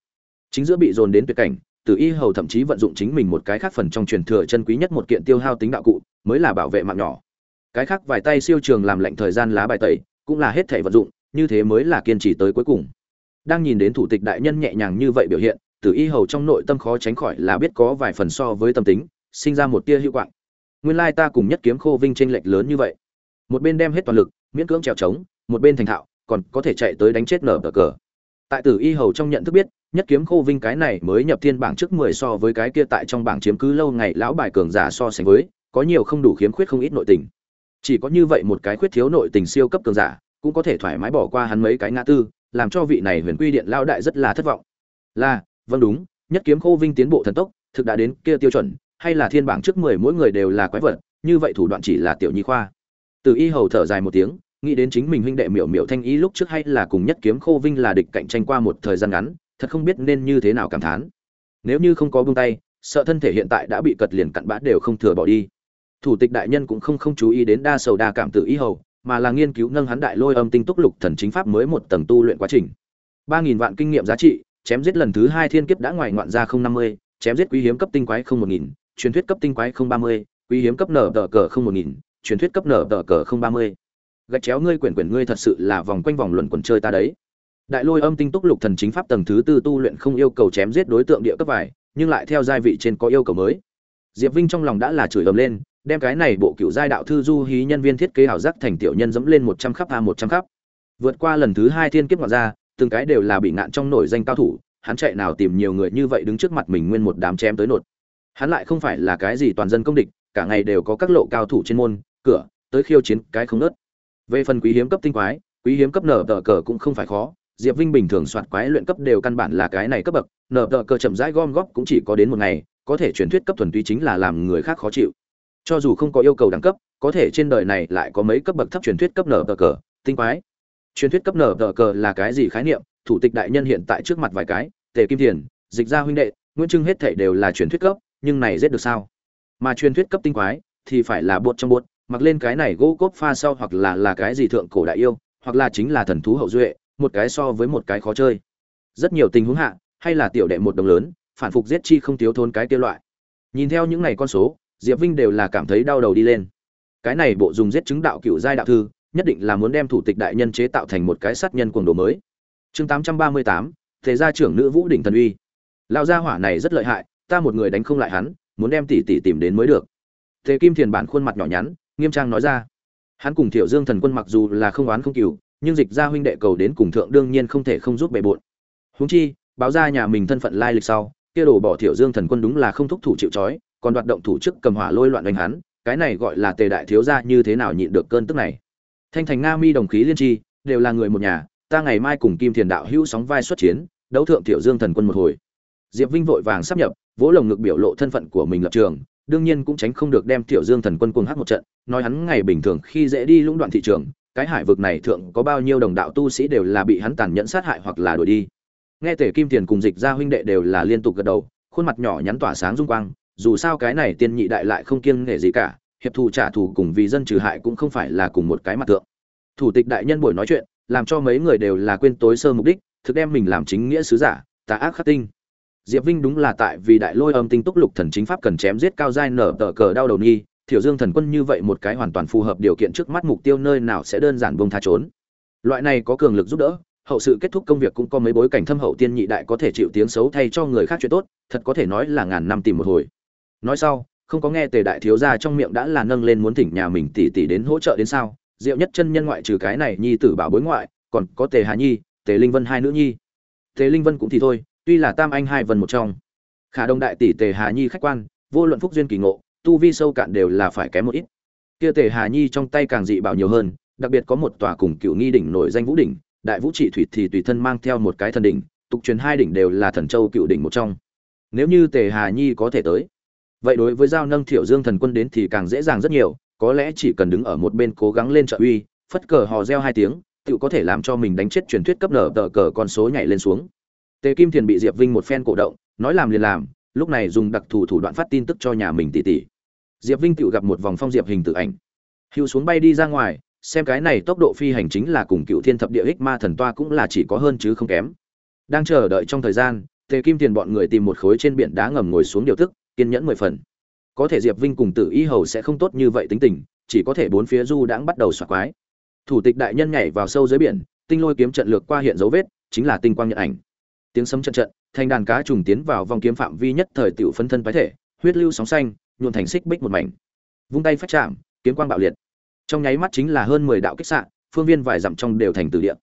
chính giữa bị dồn đến tuyệt cảnh, tử y hầu thậm chí vận dụng chính mình một cái khác phần trong truyền thừa chân quý nhất một kiện tiêu hao tính đạo cụ, mới là bảo vệ mạng nhỏ. Cái khác vài tay siêu trường làm lệnh thời gian lá bài tẩy, cũng là hết thể vận dụng, như thế mới là kiên trì tới cuối cùng. Đang nhìn đến thủ tịch đại nhân nhẹ nhàng như vậy biểu hiện, tử y hầu trong nội tâm khó tránh khỏi là biết có vài phần so với tâm tính, sinh ra một tia hữu quạng. Nguyên lai ta cùng nhất kiếm khô vinh tranh lệch lớn như vậy. Một bên đem hết toàn lực, miễn cưỡng trèo trống, một bên thành thạo, còn có thể chạy tới đánh chết nở cờ cờ. Tại tử y hầu trong nhận thức biết nhất kiếm khô vinh cái này mới nhập thiên bảng trước mười so với cái kia tại trong bảng chiếm cứ lâu ngày lão bài cường giả so sánh với, có nhiều không đủ khiếm khuyết không ít nội tình. Chỉ có như vậy một cái khuyết thiếu nội tình siêu cấp cường giả, cũng có thể thoải mái bỏ qua hắn mấy cái ngã tư, làm cho vị này huyền quy điện lao đại rất là thất vọng. Là vâng đúng, nhất kiếm khô vinh tiến bộ thần tốc, thực đã đến kia tiêu chuẩn, hay là thiên bảng trước mười mỗi người đều là quái vật, như vậy thủ đoạn chỉ là tiểu nhi khoa. Từ y hầu thở dài một tiếng, nghĩ đến chính mình huynh đệ miểu miểu thanh ý lúc trước hay là cùng nhất kiếm khô vinh là địch cạnh tranh qua một thời gian ngắn thật không biết nên như thế nào cảm thán. Nếu như không có buông tay, sợ thân thể hiện tại đã bị cật liền cặn bã đều không thừa bỏ đi. Thủ tịch đại nhân cũng không không chú ý đến đa sầu đa cảm tự ý hầu, mà là nghiên cứu nâng hắn đại lôi âm tinh túc lục thần chính pháp mới một tầng tu luyện quá trình. Ba nghìn vạn kinh nghiệm giá trị, chém giết lần thứ hai thiên kiếp đã ngoài ngoạn ra không năm mươi, chém giết quý hiếm cấp tinh quái không một nghìn, truyền thuyết cấp tinh quái không ba mươi, quý hiếm cấp nở tờ cờ không một nghìn, truyền thuyết cấp nở tờ cờ không ba mươi. Gạch chéo ngươi quyển quyển ngươi thật sự là vòng quanh vòng luẩn quẩn chơi ta đấy đại lôi âm tinh túc lục thần chính pháp tầng thứ tư tu luyện không yêu cầu chém giết đối tượng địa cấp vải nhưng lại theo giai vị trên có yêu cầu mới. Diệp vinh trong lòng đã là chửi ầm lên, đem cái này bộ cựu giai đạo thư du hí nhân viên thiết kế hảo giác thành tiểu nhân dẫm lên một trăm khắp a một trăm khắp. Vượt qua lần thứ hai thiên kiếp ngoại ra từng cái đều là bị ngạn trong nổi danh cao thủ, hắn chạy nào tìm nhiều người như vậy đứng trước mặt mình nguyên một đám chém tới nột. Hắn lại không phải là cái gì toàn dân công địch, cả ngày đều có các lộ cao thủ trên môn, cửa, tới khiêu chiến cái không nớt. Về phần quý hiếm cấp tinh quái, quý hiếm cấp nở tờ cờ cũng không phải khó diệp vinh bình thường soạt quái luyện cấp đều căn bản là cái này cấp bậc nở tờ cờ chậm rãi gom góp cũng chỉ có đến một ngày, có thể truyền thuyết cấp thuần túy chính là làm người khác khó chịu. Cho dù không có yêu cầu đẳng cấp, có thể trên đời này lại có mấy cấp bậc thấp truyền thuyết cấp nở tờ cờ, tinh quái. Truyền thuyết cấp nở tờ cờ là cái gì khái niệm? Thủ tịch đại nhân hiện tại trước mặt vài cái, tề kim thiền, dịch gia huynh đệ, nguyễn trưng hết thảy đều là truyền thuyết cấp, nhưng này giết được sao? Mà truyền thuyết cấp tinh quái thì phải là bột trong bột, mặc lên cái này gỗ cốt pha sau hoặc là là cái gì thượng cổ đại yêu, hoặc là chính là thần thú hậu duệ một cái so với một cái khó chơi. Rất nhiều tình huống hạ, hay là tiểu đệ một đồng lớn, phản phục giết chi không thiếu thốn cái tiêu loại. Nhìn theo những này con số, diệp vinh đều là cảm thấy đau đầu đi lên. Cái này bộ dùng giết chứng đạo cựu giai đạo thư, nhất định là muốn đem thủ tịch đại nhân chế tạo thành một cái sát nhân cuồng đồ mới. Chương tám trăm ba mươi tám, thế gia trưởng nữ vũ đỉnh thần uy. Lão gia hỏa này rất lợi hại, ta một người đánh không lại hắn, muốn đem tỷ tỷ tìm đến mới được. Thế kim thiền bản khuôn mặt nhỏ nhắn, nghiêm trang nói ra. Hắn cùng thiểu dương thần quân mặc dù là không oán không cừu nhưng dịch gia huynh đệ cầu đến cùng thượng đương nhiên không thể không giúp bệ bội huống chi, báo ra nhà mình thân phận lai lịch sau, kia đổ bỏ thiểu dương thần quân đúng là không thúc thủ chịu trói, còn đoạt động thủ chức cầm hỏa lôi loạn đánh hắn, cái này gọi là tề đại thiếu gia như thế nào nhịn được cơn tức này. Thanh thành nga mi đồng khí liên tri, đều là người một nhà, ta ngày mai cùng kim thiền đạo hữu sóng vai xuất chiến, đấu thượng thiểu dương thần quân một hồi. Diệp vinh vội vàng sắp nhập, vỗ lồng ngực biểu lộ thân phận của mình lập trường, đương nhiên cũng tránh không được đem tiểu dương thần quân cuồng hát một trận, nói hắn ngày bình thường khi dễ đi lũng đoạn thị trường cái hải vực này thượng có bao nhiêu đồng đạo tu sĩ đều là bị hắn tàn nhẫn sát hại hoặc là đuổi đi. Nghe tể kim tiền cùng dịch gia huynh đệ đều là liên tục gật đầu, khuôn mặt nhỏ nhắn tỏa sáng dung quang, dù sao cái này tiên nhị đại lại không kiêng nể gì cả, hiệp thù trả thù cùng vì dân trừ hại cũng không phải là cùng một cái mặt tượng thủ tịch đại nhân buổi nói chuyện, làm cho mấy người đều là quên tối sơ mục đích, thực đem mình làm chính nghĩa sứ giả, tà ác khắc tinh. Diệp vinh đúng là tại vì đại lôi âm tinh túc lục thần chính pháp cần chém giết cao giai nở tờ cờ đau đầu nghi thiểu dương thần quân như vậy một cái hoàn toàn phù hợp điều kiện trước mắt mục tiêu nơi nào sẽ đơn giản buông tha trốn. Loại này có cường lực giúp đỡ, hậu sự kết thúc công việc cũng có mấy bối cảnh thâm hậu tiên nhị đại có thể chịu tiếng xấu thay cho người khác chuyện tốt, thật có thể nói là ngàn năm tìm một hồi. Nói sau, không có nghe tề đại thiếu gia trong miệng đã là nâng lên muốn thỉnh nhà mình tỷ tỷ đến hỗ trợ đến sao, diệu nhất chân nhân ngoại trừ cái này nhi tử bảo bối ngoại, còn có tề hà nhi, tề linh vân hai nữ nhi. Tề linh vân cũng thì thôi, tuy là tam anh hai vân một trong. Khả đông đại tỷ tề hà nhi khách quan, vô luận phúc duyên kỳ ngộ tu vi sâu cạn đều là phải kém một ít. Kia tề hà nhi trong tay càng dị bảo nhiều hơn, đặc biệt có một tòa cùng cựu nghi đỉnh nổi danh vũ đỉnh, đại vũ trị thủy thì tùy thân mang theo một cái thần đỉnh, tục truyền hai đỉnh đều là thần châu cựu đỉnh một trong. Nếu như tề hà nhi có thể tới, vậy đối với giao nâng thiểu dương thần quân đến thì càng dễ dàng rất nhiều, có lẽ chỉ cần đứng ở một bên cố gắng lên trợ uy, phất cờ hò reo hai tiếng tự có thể làm cho mình đánh chết truyền thuyết cấp nở tờ cờ con số nhảy lên xuống. Tề kim thiền bị diệp vinh một phen cổ động, nói làm liền làm, lúc này dùng đặc thù thủ đoạn phát tin tức cho nhà mình tỉ tỉ diệp vinh tự gặp một vòng phong diệp hình tự ảnh. Hữu xuống bay đi ra ngoài, xem cái này tốc độ phi hành chính là cùng cựu thiên thập địa ích ma thần toa cũng là chỉ có hơn chứ không kém. Đang chờ đợi trong thời gian, tề kim tiền bọn người tìm một khối trên biển đá ngầm ngồi xuống điều tức kiên nhẫn mười phần. Có thể diệp vinh cùng tử y hầu sẽ không tốt như vậy tính tình, chỉ có thể bốn phía du đãng bắt đầu xoạc quái. Thủ tịch đại nhân nhảy vào sâu dưới biển, tinh lôi kiếm trận lược qua hiện dấu vết, chính là tinh quang nhận ảnh. Tiếng sấm trận trận thành đàn cá trùng tiến vào vòng kiếm phạm vi nhất thời tiểu phân thân phái thể, huyết lưu sóng xanh nhuộn thành xích bích một mảnh. Vung tay phát chạm, kiếm quang bạo liệt. Trong nháy mắt chính là hơn mười đạo kích xạ, phương viên vài dặm trong đều thành từ địa.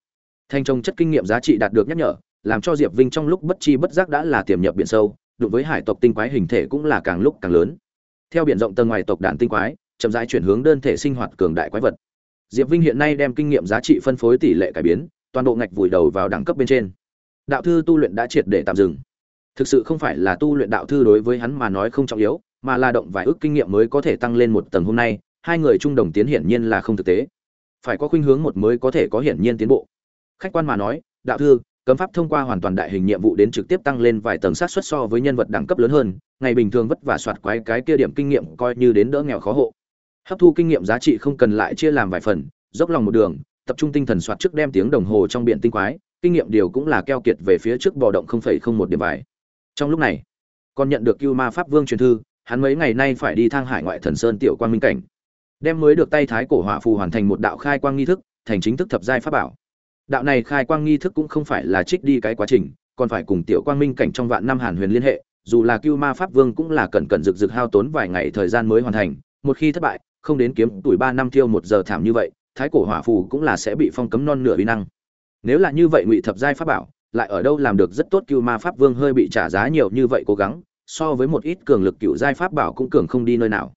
Thành trồng chất kinh nghiệm giá trị đạt được nhắc nhở, làm cho diệp vinh trong lúc bất chi bất giác đã là tiềm nhập biển sâu, đụng với hải tộc tinh quái hình thể cũng là càng lúc càng lớn. Theo biển rộng tầng ngoài tộc đàn tinh quái, chậm rãi chuyển hướng đơn thể sinh hoạt cường đại quái vật. Diệp vinh hiện nay đem kinh nghiệm giá trị phân phối tỷ lệ cải biến, toàn bộ ngạch vùi đầu vào đẳng cấp bên trên. Đạo thư tu luyện đã triệt để tạm dừng. Thực sự không phải là tu luyện đạo thư đối với hắn mà nói không trọng yếu mà là động vài ước kinh nghiệm mới có thể tăng lên một tầng hôm nay, hai người chung đồng tiến hiển nhiên là không thực tế. Phải có khuynh hướng một mới có thể có hiển nhiên tiến bộ. Khách quan mà nói, đạo thư, cấm pháp thông qua hoàn toàn đại hình nhiệm vụ đến trực tiếp tăng lên vài tầng sát xuất so với nhân vật đẳng cấp lớn hơn, ngày bình thường vất vả soạt quái cái kia điểm kinh nghiệm coi như đến đỡ nghèo khó hộ. Hấp thu kinh nghiệm giá trị không cần lại chia làm vài phần, dốc lòng một đường, tập trung tinh thần soạt trước đem tiếng đồng hồ trong biển tinh quái, kinh nghiệm điều cũng là keo kiệt về phía trước bò động không phẩy không một điểm bài trong lúc này, còn nhận được cưu ma pháp vương truyền thư hắn mấy ngày nay phải đi thang hải ngoại thần sơn tiểu quang minh cảnh, đem mới được tay thái cổ hỏa phù hoàn thành một đạo khai quang nghi thức, thành chính thức thập giai pháp bảo. Đạo này khai quang nghi thức cũng không phải là trích đi cái quá trình, còn phải cùng tiểu quang minh cảnh trong vạn năm hàn huyền liên hệ, dù là cưu ma pháp vương cũng là cẩn cẩn rực rực hao tốn vài ngày thời gian mới hoàn thành, một khi thất bại, không đến kiếm tuổi ba năm thiêu một giờ thảm như vậy, thái cổ hỏa phù cũng là sẽ bị phong cấm non nửa uy năng. Nếu là như vậy ngụy thập giai pháp bảo, lại ở đâu làm được rất tốt cưu ma pháp vương hơi bị trả giá nhiều như vậy cố gắng so với một ít cường lực cựu giai pháp bảo cũng cường không đi nơi nào.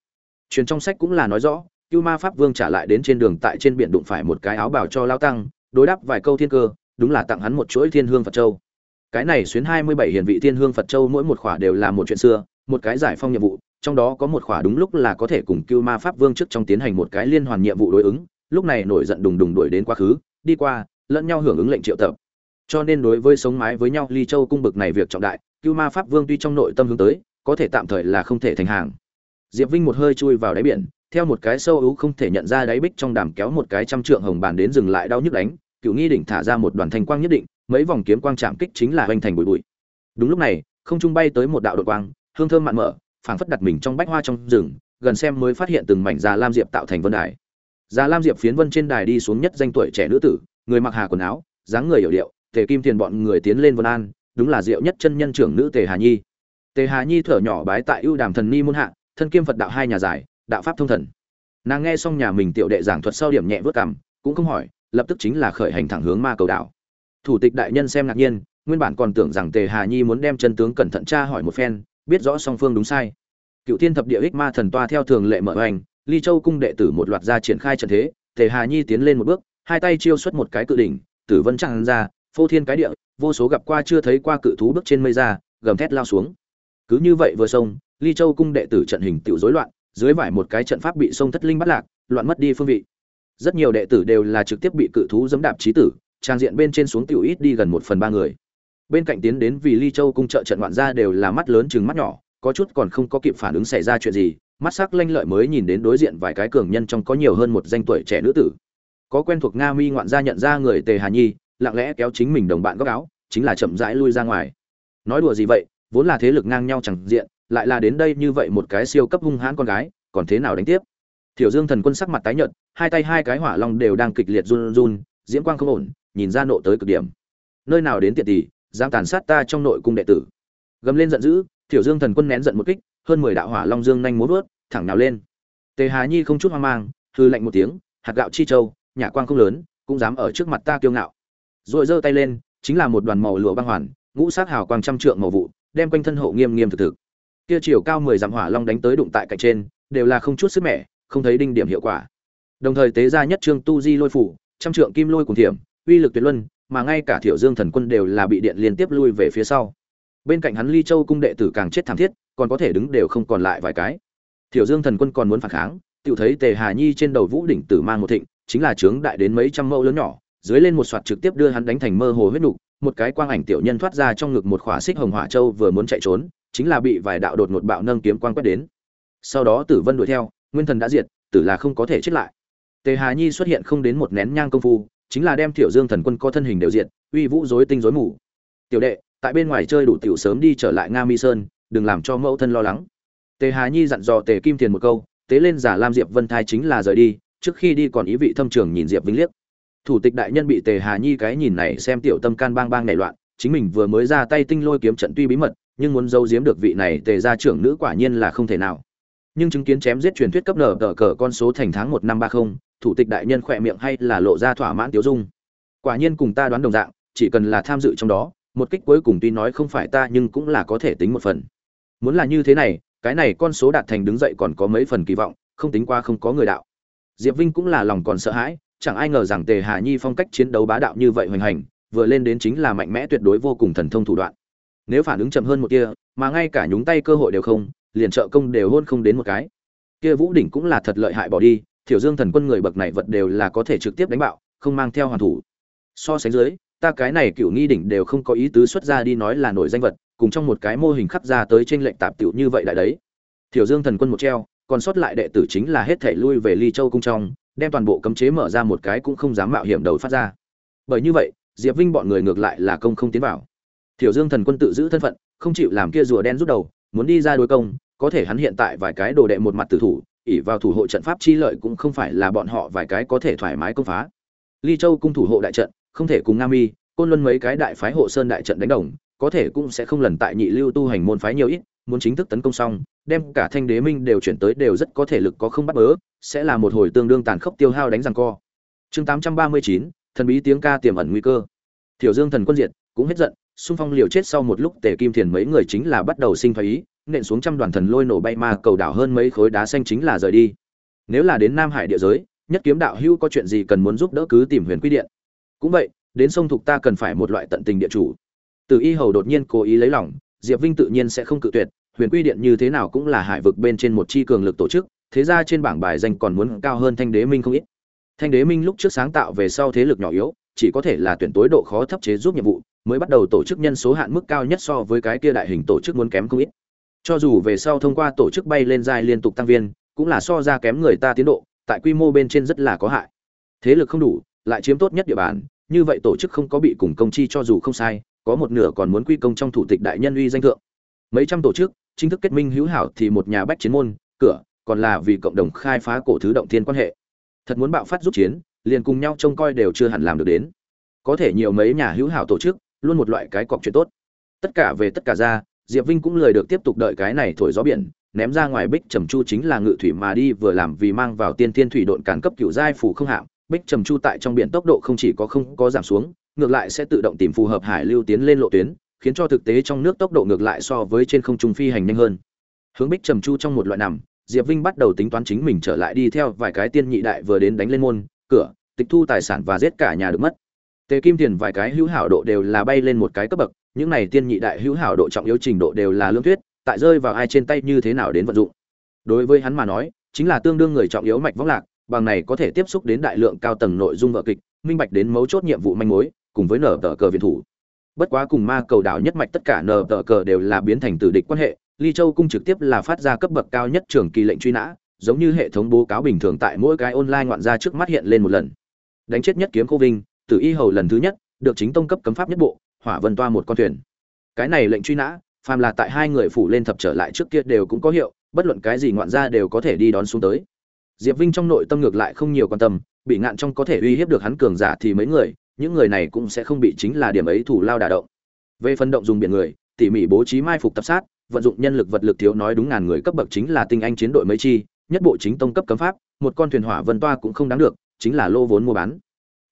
Truyền trong sách cũng là nói rõ, cưu ma pháp vương trả lại đến trên đường tại trên biển đụng phải một cái áo bảo cho lao tăng, đối đáp vài câu thiên cơ, đúng là tặng hắn một chuỗi thiên hương phật châu. Cái này xuyến hai mươi bảy hiền vị thiên hương phật châu mỗi một khỏa đều là một chuyện xưa, một cái giải phong nhiệm vụ, trong đó có một khỏa đúng lúc là có thể cùng cưu ma pháp vương trước trong tiến hành một cái liên hoàn nhiệm vụ đối ứng, lúc này nổi giận đùng đùng đuổi đến quá khứ, đi qua, lẫn nhau hưởng ứng lệnh triệu tập. Cho nên đối với sống mái với nhau, ly châu cung bực này việc trọng đại cưu ma pháp vương tuy trong nội tâm hướng tới, có thể tạm thời là không thể thành hàng. Diệp vinh một hơi chui vào đáy biển, theo một cái sâu ú không thể nhận ra đáy bích trong đàm kéo một cái trăm trượng hồng bàn đến dừng lại đau nhức đánh, cựu nghi đỉnh thả ra một đoàn thanh quang nhất định, mấy vòng kiếm quang chạm kích chính là hoành thành bụi bụi. Đúng lúc này, không trung bay tới một đạo đội quang, hương thơm mặn mở, phảng phất đặt mình trong bách hoa trong rừng, gần xem mới phát hiện từng mảnh già lam diệp tạo thành vân đài. Già lam diệp phiến vân trên đài đi xuống nhất danh tuổi trẻ nữ tử, người mặc hà quần áo, dáng người hiểu điệu thể kim tiền bọn người tiến lên vân an đúng là diệu nhất chân nhân trưởng nữ tề hà nhi. Tề hà nhi thở nhỏ bái tại ưu đàm thần ni môn hạ, thân kiêm phật đạo hai nhà giải, đạo pháp thông thần. Nàng nghe xong nhà mình tiểu đệ giảng thuật sau điểm nhẹ vớt cảm cũng không hỏi, lập tức chính là khởi hành thẳng hướng ma cầu đảo thủ tịch đại nhân xem ngạc nhiên, nguyên bản còn tưởng rằng tề hà nhi muốn đem chân tướng cẩn thận tra hỏi một phen, biết rõ song phương đúng sai. Cựu thiên thập địa ích ma thần toa theo thường lệ mở hoành, ly châu cung đệ tử một loạt ra triển khai trận thế, tề hà nhi tiến lên một bước, hai tay chiêu xuất một cái cự đỉnh, tử vân trăng ra phô thiên cái địa, vô số gặp qua chưa thấy qua cự thú bước trên mây ra, gầm thét lao xuống. Cứ như vậy vừa xông ly châu cung đệ tử trận hình tiểu rối loạn, dưới vải một cái trận pháp bị sông thất linh bắt lạc, loạn mất đi phương vị. Rất nhiều đệ tử đều là trực tiếp bị cự thú dẫm đạp trí tử, trang diện bên trên xuống tiểu ít đi gần một phần ba người. Bên cạnh tiến đến vì ly châu cung trợ trận ngoạn ra đều là mắt lớn chừng mắt nhỏ, có chút còn không có kịp phản ứng xảy ra chuyện gì, mắt sắc lanh lợi mới nhìn đến đối diện vài cái cường nhân trong có nhiều hơn một danh tuổi trẻ nữ tử. Có quen thuộc nga mi ngoạn gia nhận ra người tề hà nhi lặng lẽ kéo chính mình đồng bạn góc áo, chính là chậm rãi lui ra ngoài. Nói đùa gì vậy, vốn là thế lực ngang nhau chẳng diện, lại là đến đây như vậy một cái siêu cấp hung hãn con gái, còn thế nào đánh tiếp? Thiểu dương thần quân sắc mặt tái nhợt, hai tay hai cái hỏa long đều đang kịch liệt run run, diễm quang không ổn, nhìn ra nộ tới cực điểm. Nơi nào đến tiện tỷ dám tàn sát ta trong nội cung đệ tử. Gầm lên giận dữ, thiểu dương thần quân nén giận một kích, hơn mười đạo hỏa long dương nhanh muốn vớt, thẳng nào lên. Tề hà nhi không chút hoang mang hư lạnh một tiếng, hạt gạo chi châu nhà quang không lớn, cũng dám ở trước mặt ta kiêu ngạo rồi giơ tay lên, chính là một đoàn màu lụa băng hoàn, ngũ sát hào quang trăm trượng màu vụ, đem quanh thân hộ nghiêm nghiêm thực thực. Kia chiều cao mười dặm hỏa long đánh tới đụng tại cạnh trên, đều là không chút sức mẻ, không thấy đinh điểm hiệu quả. Đồng thời tế ra nhất trương tu di lôi phủ, trăm trượng kim lôi cùng thiểm, uy lực tuyệt luân, mà ngay cả thiểu dương thần quân đều là bị điện liên tiếp lui về phía sau. Bên cạnh hắn ly châu cung đệ tử càng chết thảm thiết, còn có thể đứng đều không còn lại vài cái. Thiểu dương thần quân còn muốn phản kháng tự thấy tề hà nhi trên đầu vũ đỉnh tử mang một thịnh, chính là trướng đại đến mấy trăm mẫu lớn nhỏ dưới lên một soạt trực tiếp đưa hắn đánh thành mơ hồ huyết nục, một cái quang ảnh tiểu nhân thoát ra trong ngực một khỏa xích hồng hỏa châu vừa muốn chạy trốn, chính là bị vài đạo đột ngột bạo nâng kiếm quang quét đến. Sau đó tử vân đuổi theo, nguyên thần đã diệt, tử là không có thể chết lại. Tề hà nhi xuất hiện không đến một nén nhang công phu, chính là đem tiểu dương thần quân có thân hình đều diệt, uy vũ rối tinh rối mù. Tiểu đệ, tại bên ngoài chơi đủ tiểu sớm đi trở lại nga mi sơn, đừng làm cho mẫu thân lo lắng. Tề hà nhi dặn dò tề kim tiền một câu, tế lên giả lam diệp vân thai chính là rời đi, trước khi đi còn ý vị thâm trường nhìn diệp vinh liếc thủ tịch đại nhân bị tề hà nhi cái nhìn này xem tiểu tâm can bang bang nảy loạn, chính mình vừa mới ra tay tinh lôi kiếm trận tuy bí mật, nhưng muốn giấu giếm được vị này tề gia trưởng nữ quả nhiên là không thể nào. Nhưng chứng kiến chém giết truyền thuyết cấp nở tờ cờ con số thành tháng một năm ba không, thủ tịch đại nhân khỏe miệng hay là lộ ra thỏa mãn tiếu dung. Quả nhiên cùng ta đoán đồng dạng, chỉ cần là tham dự trong đó, một kích cuối cùng tuy nói không phải ta nhưng cũng là có thể tính một phần. Muốn là như thế này, cái này con số đạt thành đứng dậy còn có mấy phần kỳ vọng, không tính qua không có người đạo. Diệp vinh cũng là lòng còn sợ hãi chẳng ai ngờ rằng tề hà nhi phong cách chiến đấu bá đạo như vậy hoành hành, vừa lên đến chính là mạnh mẽ tuyệt đối vô cùng thần thông thủ đoạn. Nếu phản ứng chậm hơn một kia, mà ngay cả nhúng tay cơ hội đều không, liền trợ công đều hôn không đến một cái. Kia vũ đỉnh cũng là thật lợi hại bỏ đi, thiểu dương thần quân người bậc này vật đều là có thể trực tiếp đánh bạo, không mang theo hoàn thủ. So sánh dưới, ta cái này cựu nghi đỉnh đều không có ý tứ xuất ra đi nói là nổi danh vật, cùng trong một cái mô hình khắc ra tới trên lệnh tạp tiểu như vậy lại đấy. Thiểu dương thần quân một treo, còn sót lại đệ tử chính là hết thảy lui về ly châu cung trong đem toàn bộ cấm chế mở ra một cái cũng không dám mạo hiểm đầu phát ra. Bởi như vậy, diệp vinh bọn người ngược lại là công không tiến vào. Thiểu dương thần quân tự giữ thân phận, không chịu làm kia rùa đen rút đầu, muốn đi ra đối công, có thể hắn hiện tại vài cái đồ đệ một mặt tử thủ ỉ vào thủ hộ trận pháp chi lợi cũng không phải là bọn họ vài cái có thể thoải mái công phá. Ly châu cung thủ hộ đại trận, không thể cùng nga mi, côn luân mấy cái đại phái hộ sơn đại trận đánh đồng, có thể cũng sẽ không lần tại nhị lưu tu hành môn phái nhiều ít, muốn chính thức tấn công xong, đem cả thanh đế minh đều chuyển tới đều rất có thể lực có không bắt bớ sẽ là một hồi tương đương tàn khốc tiêu hao đánh rằng co. Chương tám trăm ba mươi chín, thần bí tiếng ca tiềm ẩn nguy cơ. Tiểu dương thần quân diệt, cũng hết giận, xung phong liều chết sau một lúc tề kim thiền mấy người chính là bắt đầu sinh phái ý, nện xuống trăm đoàn thần lôi nổ bay ma cầu đảo hơn mấy khối đá xanh chính là rời đi. Nếu là đến nam hải địa giới, nhất kiếm đạo hữu có chuyện gì cần muốn giúp đỡ cứ tìm huyền quy điện. Cũng vậy, đến sông thuộc ta cần phải một loại tận tình địa chủ. Từ y hầu đột nhiên cố ý lấy lòng, diệp vinh tự nhiên sẽ không cự tuyệt, huyền quy điện như thế nào cũng là hải vực bên trên một chi cường lực tổ chức thế ra trên bảng bài danh còn muốn cao hơn thanh đế minh không ít. Thanh đế minh lúc trước sáng tạo về sau thế lực nhỏ yếu, chỉ có thể là tuyển tối độ khó thấp chế giúp nhiệm vụ, mới bắt đầu tổ chức nhân số hạn mức cao nhất so với cái kia đại hình tổ chức muốn kém không ít. Cho dù về sau thông qua tổ chức bay lên dài liên tục tăng viên, cũng là so ra kém người ta tiến độ, tại quy mô bên trên rất là có hại. Thế lực không đủ, lại chiếm tốt nhất địa bàn, như vậy tổ chức không có bị cùng công chi cho dù không sai, có một nửa còn muốn quy công trong thủ tịch đại nhân uy danh thượng. Mấy trăm tổ chức, chính thức kết minh hữu hảo thì một nhà bách chiến môn, cửa còn là vì cộng đồng khai phá cổ thứ động thiên quan hệ. Thật muốn bạo phát giúp chiến, liền cùng nhau trông coi đều chưa hẳn làm được đến. Có thể nhiều mấy nhà hữu hảo tổ chức, luôn một loại cái cọc chuyện tốt. Tất cả về tất cả ra, diệp vinh cũng lười được tiếp tục đợi cái này thổi gió biển, ném ra ngoài bích trầm chu chính là ngự thủy mà đi, vừa làm vì mang vào tiên tiên thủy độn cản cấp cựu giai phủ không hạng. Bích trầm chu tại trong biển tốc độ không chỉ có không có giảm xuống, ngược lại sẽ tự động tìm phù hợp hải lưu tiến lên lộ tuyến, khiến cho thực tế trong nước tốc độ ngược lại so với trên không trung phi hành nhanh hơn. Hướng bích trầm chu trong một loại nằm diệp vinh bắt đầu tính toán chính mình trở lại đi theo vài cái tiên nhị đại vừa đến đánh lên môn, cửa, tịch thu tài sản và giết cả nhà được mất. Tề kim tiền vài cái hữu hảo độ đều là bay lên một cái cấp bậc, những này tiên nhị đại hữu hảo độ trọng yếu trình độ đều là lương thuyết, tại rơi vào ai trên tay như thế nào đến vận dụng. Đối với hắn mà nói, chính là tương đương người trọng yếu mạch vóc lạc, bằng này có thể tiếp xúc đến đại lượng cao tầng nội dung vở kịch, minh bạch đến mấu chốt nhiệm vụ manh mối, cùng với nở tờ cờ viện thủ. Bất quá cùng ma cầu đảo nhất mạch tất cả nở tờ cờ đều là biến thành tử địch quan hệ ly châu cung trực tiếp là phát ra cấp bậc cao nhất trường kỳ lệnh truy nã, giống như hệ thống bố cáo bình thường tại mỗi cái online ngoạn ra trước mắt hiện lên một lần. Đánh chết nhất kiếm cô vinh, tử y hầu lần thứ nhất, được chính tông cấp cấm pháp nhất bộ, hỏa vân toa một con thuyền. Cái này lệnh truy nã, phàm là tại hai người phủ lên thập trở lại trước kia đều cũng có hiệu, bất luận cái gì ngoạn ra đều có thể đi đón xuống tới. Diệp vinh trong nội tâm ngược lại không nhiều quan tâm, bị ngạn trong có thể uy hiếp được hắn cường giả thì mấy người, những người này cũng sẽ không bị chính là điểm ấy thủ lao đả động. Về phân động dùng biển người, tỉ mỉ bố trí mai phục tập sát vận dụng nhân lực vật lực thiếu nói đúng ngàn người cấp bậc chính là tinh anh chiến đội mấy chi, nhất bộ chính tông cấp cấm pháp, một con thuyền hỏa vân toa cũng không đáng được, chính là lô vốn mua bán.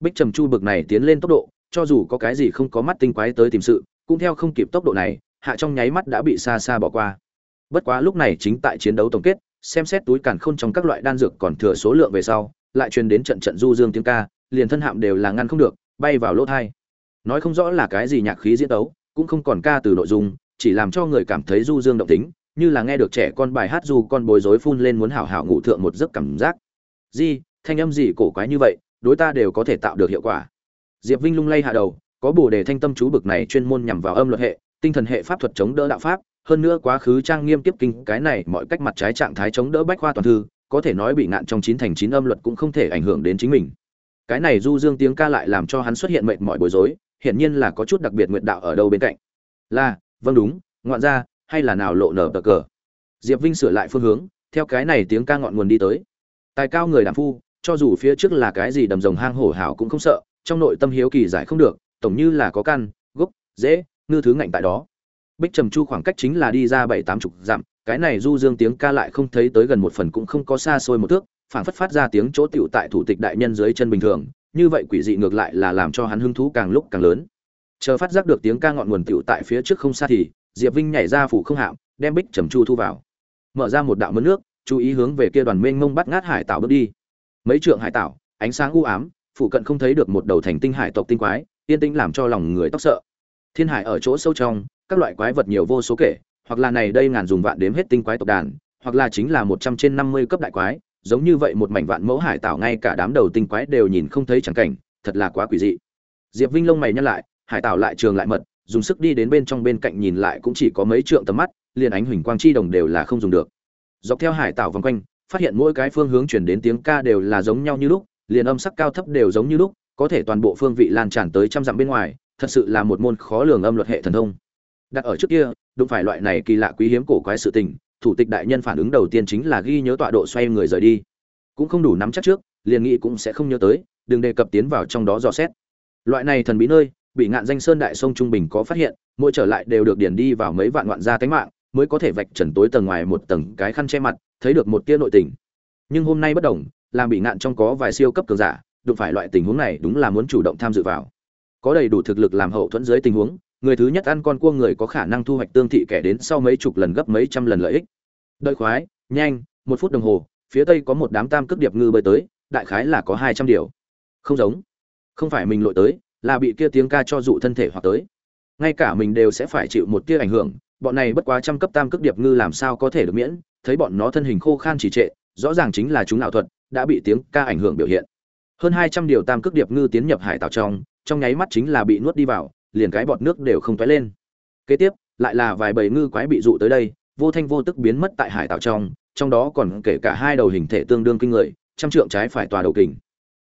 Bích trầm chu bực này tiến lên tốc độ, cho dù có cái gì không có mắt tinh quái tới tìm sự, cũng theo không kịp tốc độ này, hạ trong nháy mắt đã bị xa xa bỏ qua. Bất quá lúc này chính tại chiến đấu tổng kết, xem xét túi càn khôn trong các loại đan dược còn thừa số lượng về sau, lại truyền đến trận trận du dương tiếng ca, liền thân hạm đều là ngăn không được, bay vào lỗ thai. Nói không rõ là cái gì nhạc khí diễn tấu, cũng không còn ca từ nội dung chỉ làm cho người cảm thấy du dương động tính, như là nghe được trẻ con bài hát du con bối rối phun lên muốn hảo hảo ngủ thượng một giấc cảm giác. Di, thanh âm gì cổ quái như vậy, đối ta đều có thể tạo được hiệu quả. Diệp vinh lung lay hạ đầu, có bồ đề thanh tâm chú bực này chuyên môn nhằm vào âm luật hệ, tinh thần hệ pháp thuật chống đỡ đạo pháp, hơn nữa quá khứ trang nghiêm tiếp kinh, cái này mọi cách mặt trái trạng thái chống đỡ bách khoa toàn thư, có thể nói bị ngạn trong chín thành chín âm luật cũng không thể ảnh hưởng đến chính mình. Cái này du dương tiếng ca lại làm cho hắn xuất hiện mệt mỏi bối rối, hiển nhiên là có chút đặc biệt nguyện đạo ở đâu bên cạnh. Là vâng đúng, ngoạn ra hay là nào lộ nở tờ cờ? Diệp vinh sửa lại phương hướng, theo cái này tiếng ca ngọn nguồn đi tới. Tài cao người đàm phu, cho dù phía trước là cái gì đầm rồng hang hổ hảo cũng không sợ, trong nội tâm hiếu kỳ giải không được, tổng như là có căn, gốc, dễ, ngư thứ ngạnh tại đó. Bích trầm chu khoảng cách chính là đi ra bảy tám chục dặm, cái này du dương tiếng ca lại không thấy tới gần một phần cũng không có xa xôi một thước, phảng phất phát ra tiếng chỗ tiểu tại thủ tịch đại nhân dưới chân bình thường, như vậy quỷ dị ngược lại là làm cho hắn hứng thú càng lúc càng lớn chờ phát giác được tiếng ca ngọn nguồn tiểu tại phía trước không xa thì, diệp vinh nhảy ra phủ không hạm, đem bích trầm chu thu vào. Mở ra một đạo mớn nước, chú ý hướng về kia đoàn mênh mông bắt ngát hải tạo bước đi. Mấy trượng hải tạo ánh sáng u ám phụ cận không thấy được một đầu thành tinh hải tộc tinh quái, yên tĩnh làm cho lòng người tóc sợ. Thiên hải ở chỗ sâu trong, các loại quái vật nhiều vô số kể, hoặc là này đây ngàn dùng vạn đếm hết tinh quái tộc đàn, hoặc là chính là một trăm trên năm mươi cấp đại quái, giống như vậy một mảnh vạn mẫu hải tạo ngay cả đám đầu tinh quái đều nhìn không thấy chẳng cảnh, thật là quá quỷ dị. Diệp vinh lông mày nhăn lại hải tạo lại trường lại mật, dùng sức đi đến bên trong bên cạnh nhìn lại cũng chỉ có mấy trượng tầm mắt, liền ánh huỳnh quang chi đồng đều là không dùng được. Dọc theo hải tạo vòng quanh, phát hiện mỗi cái phương hướng chuyển đến tiếng ca đều là giống nhau như lúc, liền âm sắc cao thấp đều giống như lúc, có thể toàn bộ phương vị lan tràn tới trăm dặm bên ngoài, thật sự là một môn khó lường âm luật hệ thần thông. Đặt ở trước kia đụng phải loại này kỳ lạ quý hiếm cổ quái sự tình, thủ tịch đại nhân phản ứng đầu tiên chính là ghi nhớ tọa độ xoay người rời đi. Cũng không đủ nắm chắc trước, liền nghĩ cũng sẽ không nhớ tới, đừng đề cập tiến vào trong đó dò xét. Loại này thần bí nơi bị ngạn danh sơn đại sông trung bình có phát hiện, mỗi trở lại đều được điền đi vào mấy vạn ngoạn gia tánh mạng, mới có thể vạch trần tối tầng ngoài một tầng cái khăn che mặt, thấy được một tia nội tình. Nhưng hôm nay bất đồng, làm bị ngạn trong có vài siêu cấp cường giả, đụng phải loại tình huống này đúng là muốn chủ động tham dự vào. Có đầy đủ thực lực làm hậu thuẫn dưới tình huống, người thứ nhất ăn con cua người có khả năng thu hoạch tương thị kẻ đến sau mấy chục lần gấp mấy trăm lần lợi ích. Đợi khoái, nhanh, một phút đồng hồ, phía tây có một đám tam cước điệp ngư bơi tới, đại khái là có hai trăm điều. Không giống. Không phải mình lội tới là bị kia tiếng ca cho dụ thân thể hoặc tới. Ngay cả mình đều sẽ phải chịu một tia ảnh hưởng, bọn này bất quá trăm cấp tam cước điệp ngư làm sao có thể được miễn, thấy bọn nó thân hình khô khan chỉ trệ, rõ ràng chính là chúng ảo thuật, đã bị tiếng ca ảnh hưởng biểu hiện. Hơn hai trăm điều tam cước điệp ngư tiến nhập hải tảo trong trong nháy mắt chính là bị nuốt đi vào, liền cái bọt nước đều không toé lên. Kế tiếp, lại là vài bầy ngư quái bị dụ tới đây, vô thanh vô tức biến mất tại hải tảo trong trong đó còn kể cả hai đầu hình thể tương đương kinh người, trăm trượng trái phải tòa đầu kình.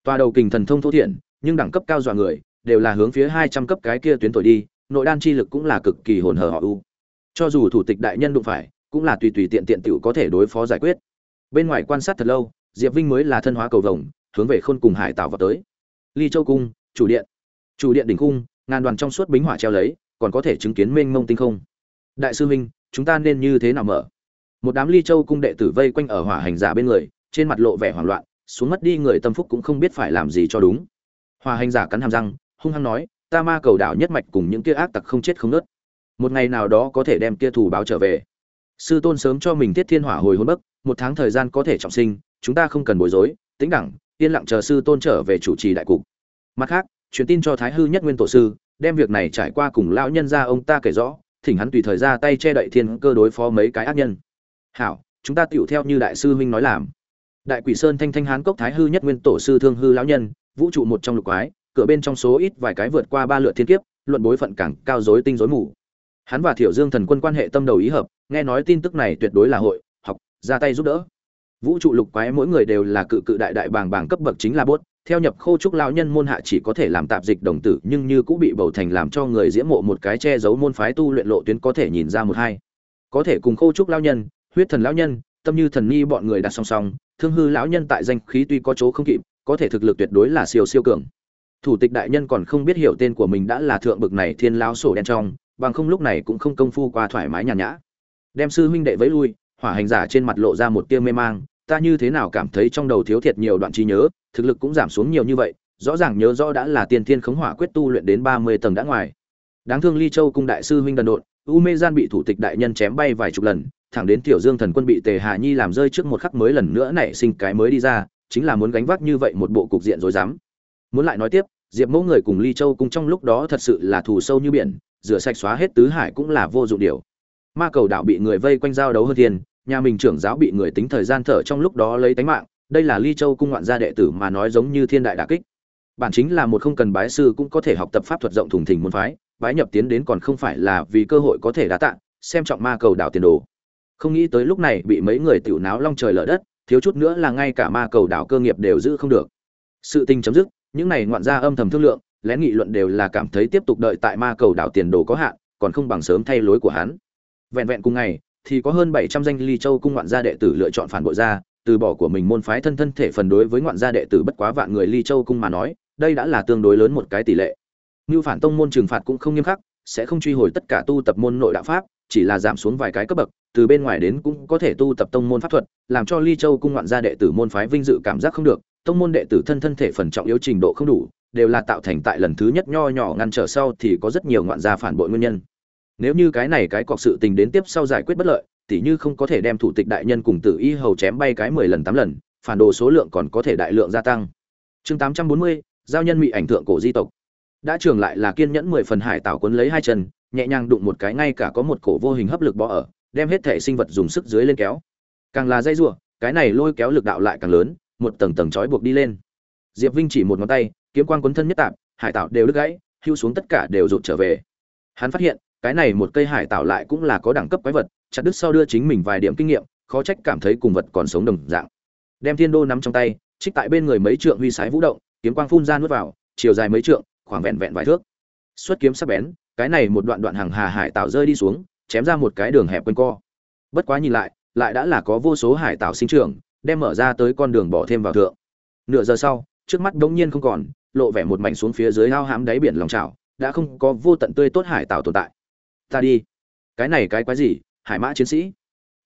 Tòa đầu kình thần thông thô thiện nhưng đẳng cấp cao dọa người đều là hướng phía hai trăm cấp cái kia tuyến tội đi, nội đan chi lực cũng là cực kỳ hồn hở họ u. Cho dù thủ tịch đại nhân đụng phải, cũng là tùy tùy tiện tiện tiểu có thể đối phó giải quyết. Bên ngoài quan sát thật lâu, diệp vinh mới là thân hóa cầu vồng, hướng về khôn cùng hải tạo vào tới. Ly châu cung, chủ điện. Chủ điện đỉnh cung, ngàn đoàn trong suốt bính hỏa treo lấy, còn có thể chứng kiến mênh mông tinh không. Đại sư huynh, chúng ta nên như thế nào mở? Một đám ly châu cung đệ tử vây quanh ở hỏa hành giả bên người, trên mặt lộ vẻ hoảng loạn, xuống mất đi người tâm phúc cũng không biết phải làm gì cho đúng. Hỏa hành giả cắn hàm răng hung hăng nói, ta ma cầu đảo nhất mạch cùng những kia ác tặc không chết không nớt. Một ngày nào đó có thể đem kia thù báo trở về. Sư tôn sớm cho mình tiết thiên hỏa hồi hôn bấc một tháng thời gian có thể trọng sinh, chúng ta không cần bối rối, tĩnh đẳng, yên lặng chờ sư tôn trở về chủ trì đại cục. Mặt khác, truyền tin cho thái hư nhất nguyên tổ sư, đem việc này trải qua cùng lão nhân ra ông ta kể rõ, thỉnh hắn tùy thời ra tay che đậy thiên cơ đối phó mấy cái ác nhân. Hảo, chúng ta tựu theo như đại sư huynh nói làm. Đại quỷ sơn thanh thanh hán cốc thái hư nhất nguyên tổ sư thương hư lão nhân, vũ trụ một trong lục quái cửa bên trong số ít vài cái vượt qua ba lượt thiên kiếp, luận bối phận càng cao rối tinh rối mù. Hắn và thiểu dương thần quân quan hệ tâm đầu ý hợp, nghe nói tin tức này tuyệt đối là hội, học, ra tay giúp đỡ. Vũ trụ lục quái mỗi người đều là cự cự đại đại bàng bàng cấp bậc chính là bốt, theo nhập khô trúc lão nhân môn hạ chỉ có thể làm tạp dịch đồng tử, nhưng như cũng bị bầu thành làm cho người diễm mộ một cái che giấu môn phái tu luyện lộ tuyến có thể nhìn ra một hai. Có thể cùng khô trúc lão nhân, huyết thần lão nhân, tâm như thần ni bọn người đặt song song, thương hư lão nhân tại danh khí tuy có chỗ không kịp, có thể thực lực tuyệt đối là siêu siêu cường thủ tịch đại nhân còn không biết hiểu tên của mình đã là thượng bực này thiên lão sổ đen trong, bằng không lúc này cũng không công phu qua thoải mái nhàn nhã. Đem sư huynh đệ vẫy lui, hỏa hành giả trên mặt lộ ra một tia mê mang, ta như thế nào cảm thấy trong đầu thiếu thiệt nhiều đoạn trí nhớ, thực lực cũng giảm xuống nhiều như vậy, rõ ràng nhớ rõ đã là tiên thiên khống hỏa quyết tu luyện đến ba mươi tầng đã ngoài. Đáng thương ly châu cung đại sư huynh đần độn, u mê gian bị thủ tịch đại nhân chém bay vài chục lần, thẳng đến tiểu dương thần quân bị tề hà nhi làm rơi trước một khắc mới lần nữa nảy sinh cái mới đi ra, chính là muốn gánh vác như vậy một bộ cục diện rối rắm muốn lại nói tiếp, diệp mẫu người cùng ly châu cung trong lúc đó thật sự là thù sâu như biển, rửa sạch xóa hết tứ hải cũng là vô dụng điều. Ma cầu đạo bị người vây quanh giao đấu hơn thiên, nhà mình trưởng giáo bị người tính thời gian thở trong lúc đó lấy tánh mạng, đây là ly châu cung ngoạn gia đệ tử mà nói giống như thiên đại đà kích. Bản chính là một không cần bái sư cũng có thể học tập pháp thuật rộng thùng thình môn phái, bái nhập tiến đến còn không phải là vì cơ hội có thể đá tạng xem trọng ma cầu đảo tiền đồ. Không nghĩ tới lúc này bị mấy người tiểu náo long trời lở đất, thiếu chút nữa là ngay cả ma cầu đảo cơ nghiệp đều giữ không được. Sự tình chấm dứt những này ngoạn gia âm thầm thương lượng lén nghị luận đều là cảm thấy tiếp tục đợi tại ma cầu đảo tiền đồ có hạn, còn không bằng sớm thay lối của hắn. Vẹn vẹn cùng ngày, thì có hơn bảy trăm danh ly châu cung ngoạn gia đệ tử lựa chọn phản bội ra, từ bỏ của mình môn phái thân thân thể phần đối với ngoạn gia đệ tử bất quá vạn người ly châu cung mà nói, đây đã là tương đối lớn một cái tỷ lệ. Như phản tông môn trừng phạt cũng không nghiêm khắc, sẽ không truy hồi tất cả tu tập môn nội đạo pháp, chỉ là giảm xuống vài cái cấp bậc, từ bên ngoài đến cũng có thể tu tập tông môn pháp thuật, làm cho ly châu cung ngoạn gia đệ tử môn phái vinh dự cảm giác không được tông môn đệ tử thân thân thể phần trọng yếu trình độ không đủ, đều là tạo thành tại lần thứ nhất nho nhỏ ngăn trở sau thì có rất nhiều ngoạn gia phản bội nguyên nhân. Nếu như cái này cái cọc sự tình đến tiếp sau giải quyết bất lợi, tỉ như không có thể đem thủ tịch đại nhân cùng tử y hầu chém bay cái mười lần tám lần, phản đồ số lượng còn có thể đại lượng gia tăng. Chương tám trăm bốn mươi, giao nhân bị ảnh thượng cổ di tộc. Đã trường lại là kiên nhẫn mười phần hải tảo cuốn lấy hai chân, nhẹ nhàng đụng một cái ngay cả có một cổ vô hình hấp lực bỏ ở, đem hết thể sinh vật dùng sức dưới lên kéo. Càng là dây rủa cái này lôi kéo lực đạo lại càng lớn một tầng tầng trói buộc đi lên. Diệp vinh chỉ một ngón tay, kiếm quan quấn thân nhất tạp, hải tạo đều đứt gãy, hưu xuống tất cả đều rụt trở về. Hắn phát hiện, cái này một cây hải tạo lại cũng là có đẳng cấp quái vật, chặt đứt sau đưa chính mình vài điểm kinh nghiệm, khó trách cảm thấy cùng vật còn sống đồng dạng. Đem thiên đô nắm trong tay, trích tại bên người mấy trượng huy sái vũ động, kiếm quang phun ra nuốt vào, chiều dài mấy trượng, khoảng vẹn vẹn vài thước. Xuất kiếm sắc bén, cái này một đoạn đoạn hàng hà hải tạo rơi đi xuống, chém ra một cái đường hẹp quanh co. Bất quá nhìn lại lại đã là có vô số hải tạo sinh trưởng đem mở ra tới con đường bỏ thêm vào thượng. Nửa giờ sau, trước mắt bỗng nhiên không còn, lộ vẻ một mảnh xuống phía dưới ao hãm đáy biển lòng trào đã không có vô tận tươi tốt hải tạo tồn tại. Ta đi. Cái này cái quái gì? Hải mã chiến sĩ.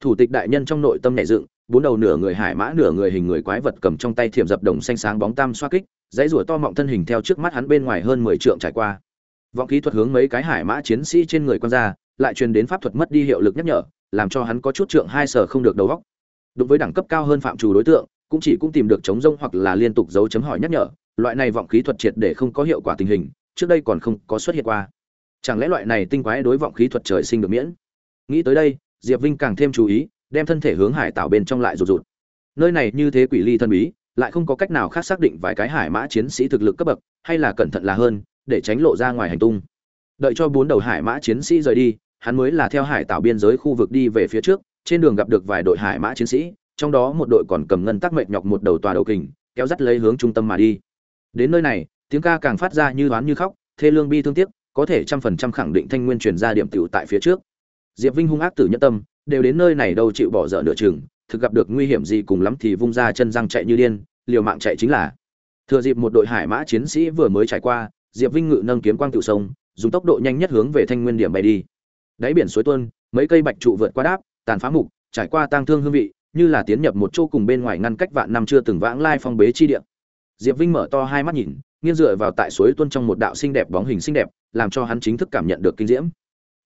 Thủ tịch đại nhân trong nội tâm nảy dựng, bốn đầu nửa người hải mã, nửa người hình người quái vật cầm trong tay thiểm dập đồng xanh sáng bóng tam xoa kích, dãy rủa to mọng thân hình theo trước mắt hắn bên ngoài hơn mười trượng trải qua. Vọng kỹ thuật hướng mấy cái hải mã chiến sĩ trên người quan ra, lại truyền đến pháp thuật mất đi hiệu lực nhắc nhở, làm cho hắn có chút trượng hai sở không được đầu óc đối với đẳng cấp cao hơn phạm trù đối tượng, cũng chỉ cũng tìm được chống rông hoặc là liên tục dấu chấm hỏi nhắc nhở, loại này vọng khí thuật triệt để không có hiệu quả tình hình, trước đây còn không có xuất hiện qua. Chẳng lẽ loại này tinh quái đối vọng khí thuật trời sinh được miễn? Nghĩ tới đây, diệp vinh càng thêm chú ý, đem thân thể hướng hải tạo bên trong lại rụt rụt. Nơi này như thế quỷ ly thân bí, lại không có cách nào khác xác định vài cái hải mã chiến sĩ thực lực cấp bậc, hay là cẩn thận là hơn, để tránh lộ ra ngoài hành tung. Đợi cho bốn đầu hải mã chiến sĩ rời đi, hắn mới là theo hải tạo biên giới khu vực đi về phía trước trên đường gặp được vài đội hải mã chiến sĩ, trong đó một đội còn cầm ngân tắc mệt nhọc một đầu tòa đầu kình, kéo dắt lấy hướng trung tâm mà đi. Đến nơi này, tiếng ca càng phát ra như đoán như khóc, thê lương bi thương tiếc, có thể trăm phần trăm khẳng định thanh nguyên truyền ra điểm tiểu tại phía trước. Diệp vinh hung ác tử nhẫn tâm, đều đến nơi này đâu chịu bỏ dở nửa chừng, thực gặp được nguy hiểm gì cùng lắm thì vung ra chân răng chạy như điên, liều mạng chạy chính là. Thừa dịp một đội hải mã chiến sĩ vừa mới trải qua, diệp vinh ngự nâng kiếm quang tiểu sông, dùng tốc độ nhanh nhất hướng về thanh nguyên điểm bay đi. Đáy biển suối tuôn, mấy cây bạch trụ vượt qua đáp tàn phá mục, trải qua tang thương hương vị, như là tiến nhập một chỗ cùng bên ngoài ngăn cách vạn năm chưa từng vãng lai phong bế chi địa. Diệp vinh mở to hai mắt nhìn, nghiêng dựa vào tại suối tuôn trong một đạo xinh đẹp bóng hình xinh đẹp, làm cho hắn chính thức cảm nhận được kinh diễm.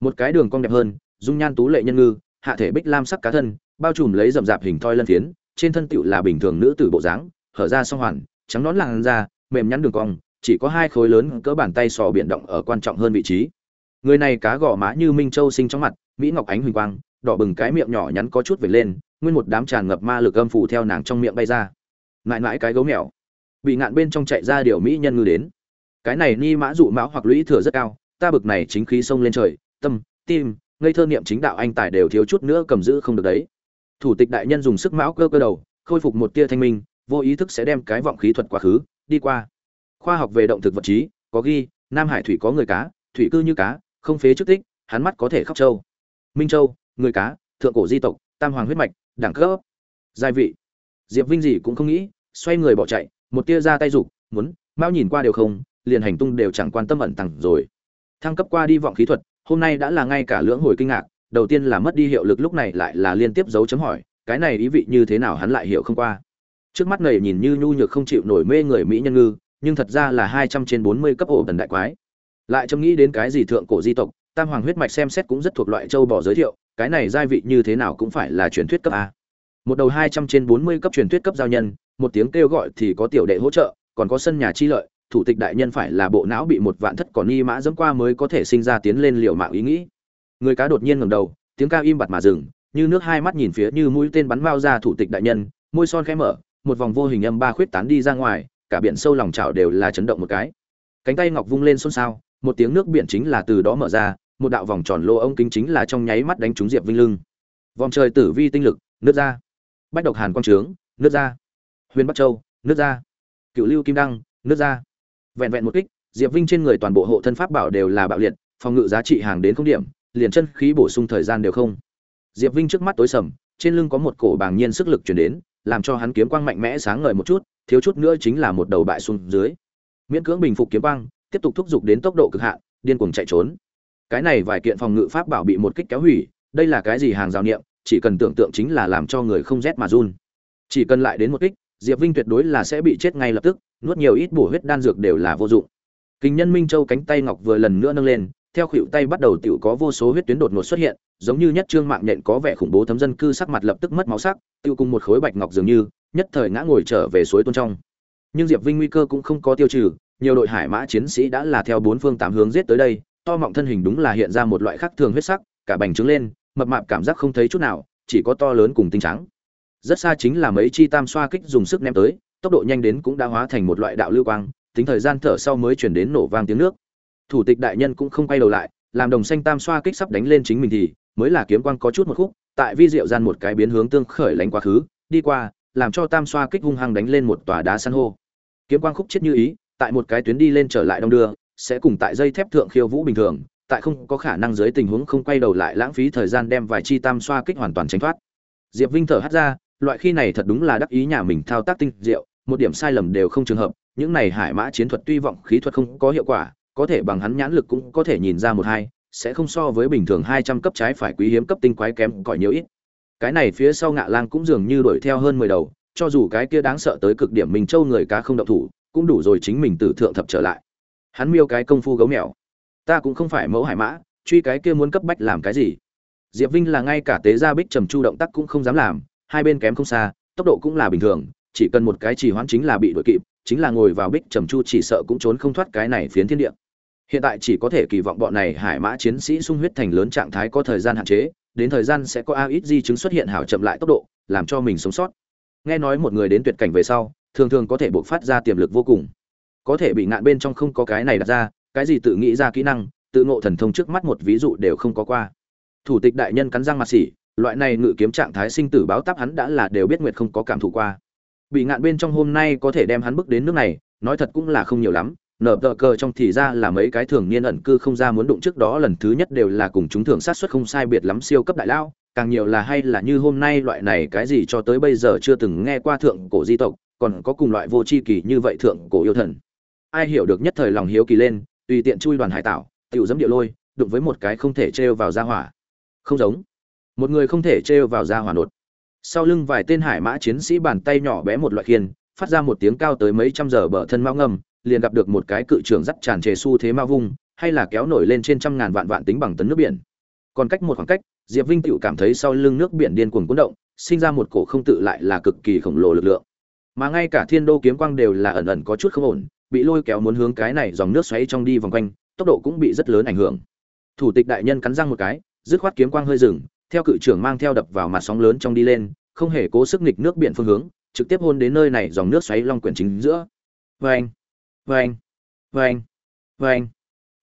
Một cái đường cong đẹp hơn, dung nhan tú lệ nhân ngư, hạ thể bích lam sắc cá thân, bao trùm lấy rậm rạp hình thoi lân phiến, trên thân tựu là bình thường nữ tử bộ dáng, hở ra song hoàn, trắng nón làn da, mềm nhắn đường cong, chỉ có hai khối lớn cỡ bàn tay sò biển động ở quan trọng hơn vị trí. Người này cá gò má như minh châu sinh trong mặt, mỹ ngọc ánh huỳnh quang đỏ bừng cái miệng nhỏ nhắn có chút vểnh lên, nguyên một đám tràn ngập ma lực âm phủ theo nàng trong miệng bay ra. Mãi mãi cái gấu mèo. Bị ngạn bên trong chạy ra điều mỹ nhân ngư đến. Cái này ni mã dụ mão hoặc lũy thừa rất cao, ta bực này chính khí sông lên trời, tâm, tim, ngây thơ niệm chính đạo anh tài đều thiếu chút nữa cầm giữ không được đấy. Thủ tịch đại nhân dùng sức mão cơ cơ đầu, khôi phục một tia thanh minh, vô ý thức sẽ đem cái vọng khí thuật quá khứ, đi qua. Khoa học về động thực vật trí, có ghi, nam hải thủy có người cá, thủy cư như cá, không phế chức tích, hắn mắt có thể khóc châu minh châu người cá, thượng cổ di tộc, tam hoàng huyết mạch, đẳng cấp, giai vị. Diệp vinh gì cũng không nghĩ, xoay người bỏ chạy, một tia ra tay rục muốn mao nhìn qua đều không, liền hành tung đều chẳng quan tâm ẩn tàng rồi. Thăng cấp qua đi vọng khí thuật, hôm nay đã là ngay cả lưỡng hồi kinh ngạc, đầu tiên là mất đi hiệu lực lúc này lại là liên tiếp dấu chấm hỏi, cái này ý vị như thế nào hắn lại hiểu không qua. Trước mắt này nhìn như nhu nhược không chịu nổi mê người mỹ nhân ngư, nhưng thật ra là hai trăm trên bốn mươi cấp ổ tần đại quái. Lại chấm nghĩ đến cái gì thượng cổ di tộc, tam hoàng huyết mạch xem xét cũng rất thuộc loại châu bò giới thiệu cái này giai vị như thế nào cũng phải là truyền thuyết cấp a. Một đầu hai trăm trên bốn mươi cấp truyền thuyết cấp giao nhân, một tiếng kêu gọi thì có tiểu đệ hỗ trợ, còn có sân nhà chi lợi, thủ tịch đại nhân phải là bộ não bị một vạn thất còn ni mã dẫm qua mới có thể sinh ra tiến lên liều mạng ý nghĩ. Người cá đột nhiên ngẩng đầu, tiếng ca im bặt mà dừng, như nước hai mắt nhìn phía như mũi tên bắn mau ra thủ tịch đại nhân, môi son khẽ mở, một vòng vô hình âm ba khuyết tán đi ra ngoài, cả biển sâu lòng chảo đều là chấn động một cái. Cánh tay ngọc vung lên xôn xao, một tiếng nước biển chính là từ đó mở ra một đạo vòng tròn lô ông kính chính là trong nháy mắt đánh trúng diệp vinh lưng. Vòng trời tử vi tinh lực nước ra. Bách độc hàn quang trướng nước ra. Huyền bắc châu nước ra. Cựu lưu kim đăng nước ra. Vẹn vẹn một kích, diệp vinh trên người toàn bộ hộ thân pháp bảo đều là bạo liệt, phòng ngự giá trị hàng đến không điểm, liền chân khí bổ sung thời gian đều không. Diệp vinh trước mắt tối sầm, trên lưng có một cổ bàng nhiên sức lực chuyển đến, làm cho hắn kiếm quang mạnh mẽ sáng ngời một chút, thiếu chút nữa chính là một đầu bại xuống dưới. Miễn cưỡng bình phục kiếm quang, tiếp tục thúc giục đến tốc độ cực hạn, điên cuồng chạy trốn cái này vài kiện phòng ngự pháp bảo bị một kích kéo hủy, đây là cái gì hàng rào niệm, chỉ cần tưởng tượng chính là làm cho người không rét mà run. Chỉ cần lại đến một kích, diệp vinh tuyệt đối là sẽ bị chết ngay lập tức, nuốt nhiều ít bổ huyết đan dược đều là vô dụng. Kinh nhân minh châu cánh tay ngọc vừa lần nữa nâng lên, theo khuỷu tay bắt đầu tiểu có vô số huyết tuyến đột ngột xuất hiện, giống như nhất trương mạng nhện có vẻ khủng bố thấm dân cư sắc mặt lập tức mất máu sắc tiêu cùng một khối bạch ngọc dường như, nhất thời ngã ngồi trở về suối tôn trong. Nhưng diệp vinh nguy cơ cũng không có tiêu trừ, nhiều đội hải mã chiến sĩ đã là theo bốn phương tám hướng giết tới đây to mọng thân hình đúng là hiện ra một loại khác thường huyết sắc, cả bành trướng lên, mập mạp cảm giác không thấy chút nào, chỉ có to lớn cùng tinh trắng. Rất xa chính là mấy chi tam xoa kích dùng sức ném tới, tốc độ nhanh đến cũng đã hóa thành một loại đạo lưu quang, tính thời gian thở sau mới chuyển đến nổ vang tiếng nước. Thủ tịch đại nhân cũng không quay đầu lại, làm đồng xanh tam xoa kích sắp đánh lên chính mình thì, mới là kiếm quang có chút một khúc, tại vi diệu gian một cái biến hướng tương khởi lánh quá khứ, đi qua, làm cho tam xoa kích hung hăng đánh lên một tòa đá san hô. Kiếm quang khúc chết như ý, tại một cái tuyến đi lên trở lại đông đưa sẽ cùng tại dây thép thượng khiêu vũ bình thường, tại không có khả năng dưới tình huống không quay đầu lại lãng phí thời gian đem vài chi tam xoa kích hoàn toàn tránh thoát. Diệp vinh thở hắt ra, loại khi này thật đúng là đắc ý nhà mình thao tác tinh diệu, một điểm sai lầm đều không trường hợp, những này hải mã chiến thuật tuy vọng khí thuật không có hiệu quả, có thể bằng hắn nhãn lực cũng có thể nhìn ra một hai, sẽ không so với bình thường hai trăm cấp trái phải quý hiếm cấp tinh quái kém cỏi nhiều ít. Cái này phía sau ngạ lang cũng dường như đuổi theo hơn mười đầu, cho dù cái kia đáng sợ tới cực điểm mình châu người cá không động thủ, cũng đủ rồi chính mình từ thượng thập trở lại hắn miêu cái công phu gấu mèo. Ta cũng không phải mẫu hải mã, truy cái kia muốn cấp bách làm cái gì. Diệp vinh là ngay cả tế gia bích trầm chu động tác cũng không dám làm, hai bên kém không xa, tốc độ cũng là bình thường, chỉ cần một cái trì hoãn chính là bị đuổi kịp, chính là ngồi vào bích trầm chu chỉ sợ cũng trốn không thoát cái này phiến thiên địa. Hiện tại chỉ có thể kỳ vọng bọn này hải mã chiến sĩ sung huyết thành lớn trạng thái có thời gian hạn chế, đến thời gian sẽ có a ít di chứng xuất hiện hảo chậm lại tốc độ, làm cho mình sống sót. Nghe nói một người đến tuyệt cảnh về sau, thường thường có thể buộc phát ra tiềm lực vô cùng có thể bị ngạn bên trong không có cái này đặt ra, cái gì tự nghĩ ra kỹ năng, tự ngộ thần thông trước mắt một ví dụ đều không có qua. Thủ tịch đại nhân cắn răng mặt xỉ, loại này ngự kiếm trạng thái sinh tử báo táp hắn đã là đều biết nguyệt không có cảm thụ qua. Bị ngạn bên trong hôm nay có thể đem hắn bước đến nước này, nói thật cũng là không nhiều lắm, nở tờ cờ trong thì ra là mấy cái thường niên ẩn cư không ra muốn đụng trước đó lần thứ nhất đều là cùng chúng thường sát xuất không sai biệt lắm siêu cấp đại lao càng nhiều là hay là như hôm nay loại này cái gì cho tới bây giờ chưa từng nghe qua thượng cổ di tộc, còn có cùng loại vô tri kỳ như vậy thượng cổ yêu thần ai hiểu được nhất thời lòng hiếu kỳ lên, tùy tiện chui đoàn hải tảo, tiểu dẫm địa lôi, đụng với một cái không thể trêu vào ra hỏa. Không giống. Một người không thể trêu vào ra hỏa nột. Sau lưng vài tên hải mã chiến sĩ bàn tay nhỏ bé một loại khiên, phát ra một tiếng cao tới mấy trăm giờ bờ thân mao ngầm, liền gặp được một cái cự trường dắt tràn trề xu thế ma vung, hay là kéo nổi lên trên trăm ngàn vạn vạn tính bằng tấn nước biển. Còn cách một khoảng cách, diệp vinh tựu cảm thấy sau lưng nước biển điên cuồng cuốn động, sinh ra một cổ không tự lại là cực kỳ khổng lồ lực lượng. Mà ngay cả thiên đô kiếm quang đều là ẩn ẩn có chút không ổn bị lôi kéo muốn hướng cái này dòng nước xoáy trong đi vòng quanh, tốc độ cũng bị rất lớn ảnh hưởng. Thủ tịch đại nhân cắn răng một cái, dứt khoát kiếm quang hơi dừng, theo cự trưởng mang theo đập vào mặt sóng lớn trong đi lên, không hề cố sức nghịch nước biển phương hướng, trực tiếp hôn đến nơi này dòng nước xoáy long quyển chính giữa. Vâng anh vâng anh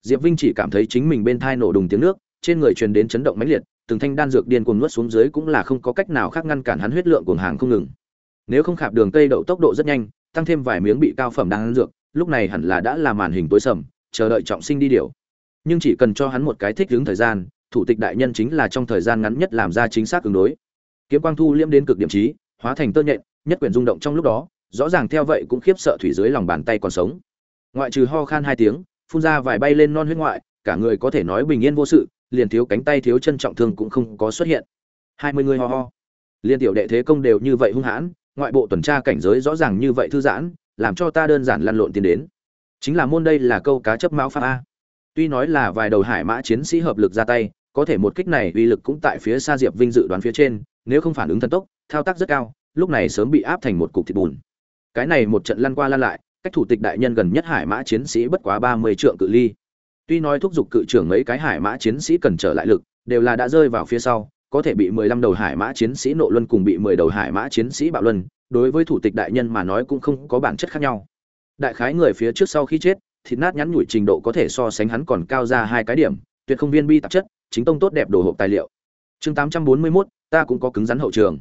diệp vinh chỉ cảm thấy chính mình bên thai nổ đùng tiếng nước, trên người truyền đến chấn động mãnh liệt, từng thanh đan dược điên cuồng nuốt xuống dưới cũng là không có cách nào khác ngăn cản hắn huyết lượng cuồng hàng không ngừng. Nếu không khạp đường cây đậu tốc độ rất nhanh, tăng thêm vài miếng bị cao phẩm đan dược lúc này hẳn là đã là màn hình tối sầm, chờ đợi trọng sinh đi điều. Nhưng chỉ cần cho hắn một cái thích ứng thời gian, thủ tịch đại nhân chính là trong thời gian ngắn nhất làm ra chính xác ứng đối. Kiếm quang thu liễm đến cực điểm trí, hóa thành tơ nhện, nhất quyền rung động trong lúc đó, rõ ràng theo vậy cũng khiếp sợ thủy dưới lòng bàn tay còn sống. Ngoại trừ ho khan hai tiếng, phun ra vài bay lên non huyết ngoại, cả người có thể nói bình yên vô sự, liền thiếu cánh tay thiếu chân trọng thương cũng không có xuất hiện. Hai mươi người ho ho. Liên tiểu đệ thế công đều như vậy hung hãn, ngoại bộ tuần tra cảnh giới rõ ràng như vậy thư giãn làm cho ta đơn giản lăn lộn tiến đến. Chính là môn đây là câu cá chấp mão pháp a. Tuy nói là vài đầu hải mã chiến sĩ hợp lực ra tay, có thể một kích này uy lực cũng tại phía xa diệp vinh dự đoán phía trên, nếu không phản ứng thần tốc, thao tác rất cao, lúc này sớm bị áp thành một cục thịt bùn. Cái này một trận lăn qua lăn lại, cách thủ tịch đại nhân gần nhất hải mã chiến sĩ bất quá ba mươi trượng cự ly. Tuy nói thúc giục cự trưởng mấy cái hải mã chiến sĩ cần trở lại lực, đều là đã rơi vào phía sau, có thể bị mười lăm đầu hải mã chiến sĩ nộ luân cùng bị mười đầu hải mã chiến sĩ bạo luân đối với thủ tịch đại nhân mà nói cũng không có bản chất khác nhau. Đại khái người phía trước sau khi chết thịt nát nhắn nhủi trình độ có thể so sánh hắn còn cao ra hai cái điểm tuyệt không viên bi tạp chất chính tông tốt đẹp đồ hộp tài liệu. Chương tám trăm bốn mươi 841, ta cũng có cứng rắn hậu trường.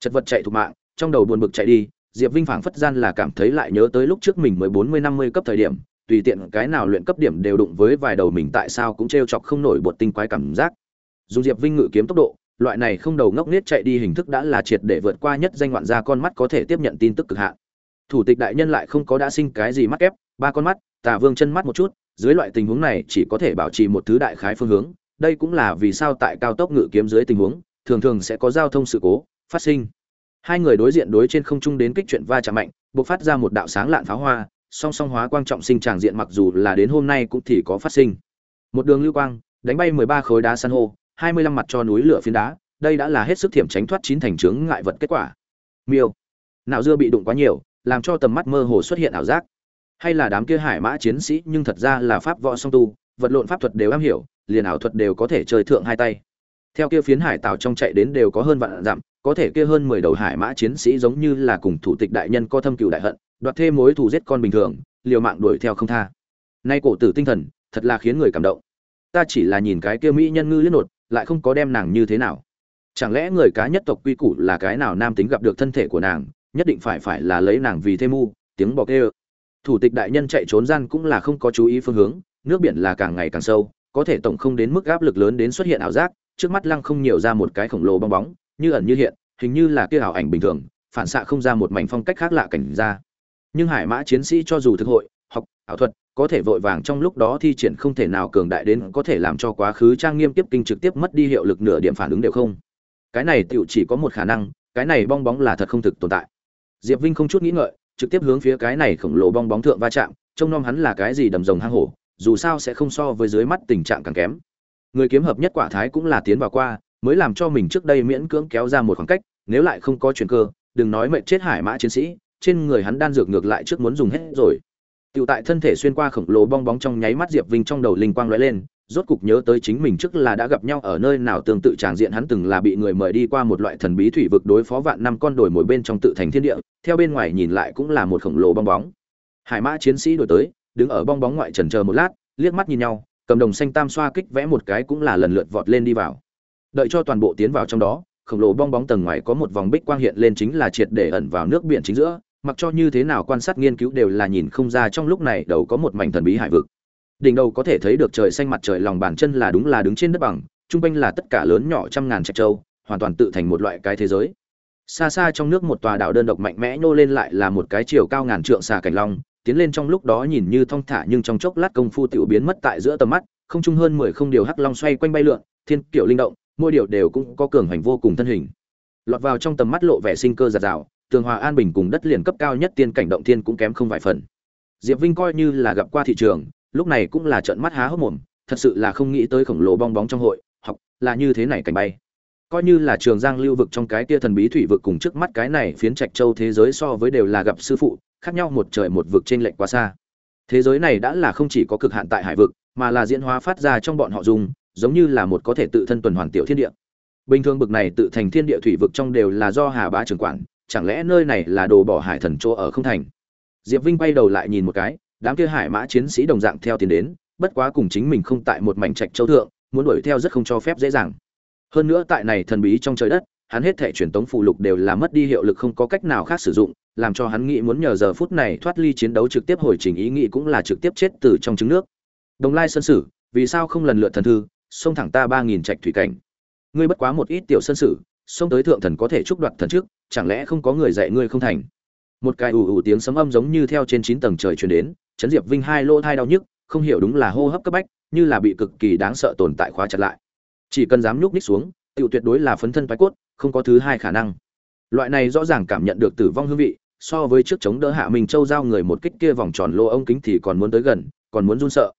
Chật vật chạy thuộc mạng trong đầu buồn bực chạy đi diệp vinh phảng phất gian là cảm thấy lại nhớ tới lúc trước mình mới bốn mươi năm mươi cấp thời điểm tùy tiện cái nào luyện cấp điểm đều đụng với vài đầu mình tại sao cũng t chọc không nổi bột tinh quái cảm giác. Dùng diệp vinh ngự kiếm tốc độ loại này không đầu ngốc nghếch chạy đi hình thức đã là triệt để vượt qua nhất danh ngoạn gia con mắt có thể tiếp nhận tin tức cực hạn. Thủ tịch đại nhân lại không có đã sinh cái gì mắc ép ba con mắt, tà vương chân mắt một chút, dưới loại tình huống này chỉ có thể bảo trì một thứ đại khái phương hướng, đây cũng là vì sao tại cao tốc ngự kiếm dưới tình huống, thường thường sẽ có giao thông sự cố, phát sinh. Hai người đối diện đối trên không trung đến kích chuyện va chạm mạnh, bộc phát ra một đạo sáng lạn pháo hoa, song song hóa quang trọng sinh tràng diện mặc dù là đến hôm nay cũng thì có phát sinh. Một đường lưu quang, đánh bay mười ba khối đá san hô hai mươi lăm mặt cho núi lửa phiến đá, đây đã là hết sức thiểm tránh thoát chín thành trướng ngại vật kết quả. Miêu não dưa bị đụng quá nhiều, làm cho tầm mắt mơ hồ xuất hiện ảo giác. Hay là đám kia hải mã chiến sĩ, nhưng thật ra là pháp võ song tu, vật lộn pháp thuật đều am hiểu, liền ảo thuật đều có thể chơi thượng hai tay. Theo kia phiến hải tàu trong chạy đến đều có hơn vạn dặm, có thể kia hơn mười đầu hải mã chiến sĩ giống như là cùng thủ tịch đại nhân có thâm cựu đại hận, đoạt thêm mối thù giết con bình thường, liều mạng đuổi theo không tha. Nay cổ tử tinh thần, thật là khiến người cảm động. Ta chỉ là nhìn cái kia mỹ nhân ngư liên nột lại không có đem nàng như thế nào chẳng lẽ người cá nhất tộc quy củ là cái nào nam tính gặp được thân thể của nàng, nhất định phải phải là lấy nàng vì thêm mu, tiếng bọc kêu. thủ tịch đại nhân chạy trốn gian cũng là không có chú ý phương hướng, nước biển là càng ngày càng sâu, có thể tổng không đến mức áp lực lớn đến xuất hiện ảo giác, trước mắt lăng không nhiều ra một cái khổng lồ bong bóng, như ẩn như hiện, hình như là kia ảo ảnh bình thường, phản xạ không ra một mảnh phong cách khác lạ cảnh ra nhưng hải mã chiến sĩ cho dù thực hội, học, ảo thuật có thể vội vàng trong lúc đó thi triển không thể nào cường đại đến có thể làm cho quá khứ trang nghiêm tiếp kinh trực tiếp mất đi hiệu lực nửa điểm phản ứng đều không. Cái này tựu chỉ có một khả năng, cái này bong bóng là thật không thực tồn tại. Diệp vinh không chút nghĩ ngợi, trực tiếp hướng phía cái này khổng lồ bong bóng thượng va chạm, trông nom hắn là cái gì đầm rồng hang hổ, dù sao sẽ không so với dưới mắt tình trạng càng kém. Người kiếm hợp nhất quả thái cũng là tiến vào qua, mới làm cho mình trước đây miễn cưỡng kéo ra một khoảng cách, nếu lại không có chuyển cơ, đừng nói mệnh chết hải mã chiến sĩ, trên người hắn đan dược ngược lại trước muốn dùng hết rồi. Tiểu tại thân thể xuyên qua khổng lồ bong bóng trong nháy mắt Diệp Vinh trong đầu linh quang lóe lên, rốt cục nhớ tới chính mình trước là đã gặp nhau ở nơi nào tương tự tràng diện hắn từng là bị người mời đi qua một loại thần bí thủy vực đối phó vạn năm con đồi mỗi bên trong tự thành thiên địa, theo bên ngoài nhìn lại cũng là một khổng lồ bong bóng. Hải mã chiến sĩ đuổi tới, đứng ở bong bóng ngoại trần chờ một lát, liếc mắt nhìn nhau, cầm đồng xanh tam xoa kích vẽ một cái cũng là lần lượt vọt lên đi vào. Đợi cho toàn bộ tiến vào trong đó, khổng lồ bong bóng tầng ngoài có một vòng bích quang hiện lên chính là triệt để ẩn vào nước biển chính giữa, mặc cho như thế nào quan sát nghiên cứu đều là nhìn không ra trong lúc này đầu có một mảnh thần bí hải vực. Đỉnh đầu có thể thấy được trời xanh mặt trời lòng bàn chân là đúng là đứng trên đất bằng, trung quanh là tất cả lớn nhỏ trăm ngàn trạch châu, hoàn toàn tự thành một loại cái thế giới. Xa xa trong nước một tòa đảo đơn độc mạnh mẽ nhô lên lại là một cái chiều cao ngàn trượng xà cảnh long, tiến lên trong lúc đó nhìn như thong thả nhưng trong chốc lát công phu tiểu biến mất tại giữa tầm mắt, không chung hơn mười không điều hắc long xoay quanh bay lượn, thiên kiểu linh động, mỗi điều đều cũng có cường hành vô cùng thân hình. Lọt vào trong tầm mắt lộ vẻ sinh cơ giạt rào tường hòa an bình cùng đất liền cấp cao nhất tiên cảnh động thiên cũng kém không vài phần. Diệp vinh coi như là gặp qua thị trường, lúc này cũng là trợn mắt há hốc mồm, thật sự là không nghĩ tới khổng lồ bong bóng trong hội, học là như thế này cảnh bay. Coi như là trường giang lưu vực trong cái kia thần bí thủy vực cùng trước mắt cái này phiến trạch châu thế giới so với đều là gặp sư phụ, khác nhau một trời một vực trên lệnh quá xa. Thế giới này đã là không chỉ có cực hạn tại hải vực, mà là diễn hóa phát ra trong bọn họ dùng, giống như là một có thể tự thân tuần hoàn tiểu thiên địa. Bình thường bực này tự thành thiên địa thủy vực trong đều là do hà bá trưởng quản chẳng lẽ nơi này là đồ bỏ hải thần chỗ ở không thành? Diệp vinh bay đầu lại nhìn một cái, đám kia hải mã chiến sĩ đồng dạng theo tiến đến, bất quá cùng chính mình không tại một mảnh trạch châu thượng, muốn đuổi theo rất không cho phép dễ dàng. Hơn nữa tại này thần bí trong trời đất, hắn hết thể truyền tống phụ lục đều là mất đi hiệu lực không có cách nào khác sử dụng, làm cho hắn nghĩ muốn nhờ giờ phút này thoát ly chiến đấu trực tiếp hồi trình ý nghĩ cũng là trực tiếp chết từ trong trứng nước. Đồng lai sân sử, vì sao không lần lượt thần thư, xông thẳng ta ba nghìn trạch thủy cảnh. Ngươi bất quá một ít tiểu sân sử xông tới thượng thần có thể trúc đoạt thần trước, chẳng lẽ không có người dạy ngươi không thành? Một cái ù ù tiếng sấm âm giống như theo trên chín tầng trời truyền đến chấn diệp vinh hai lỗ thai đau nhức, không hiểu đúng là hô hấp cấp bách, như là bị cực kỳ đáng sợ tồn tại khóa chặt lại. Chỉ cần dám nhúc ních xuống tựu tuyệt đối là phấn thân thoái cốt, không có thứ hai khả năng. Loại này rõ ràng cảm nhận được tử vong hương vị, so với trước chống đỡ hạ mình châu giao người một kích kia vòng tròn lô ông kính thì còn muốn tới gần, còn muốn run sợ.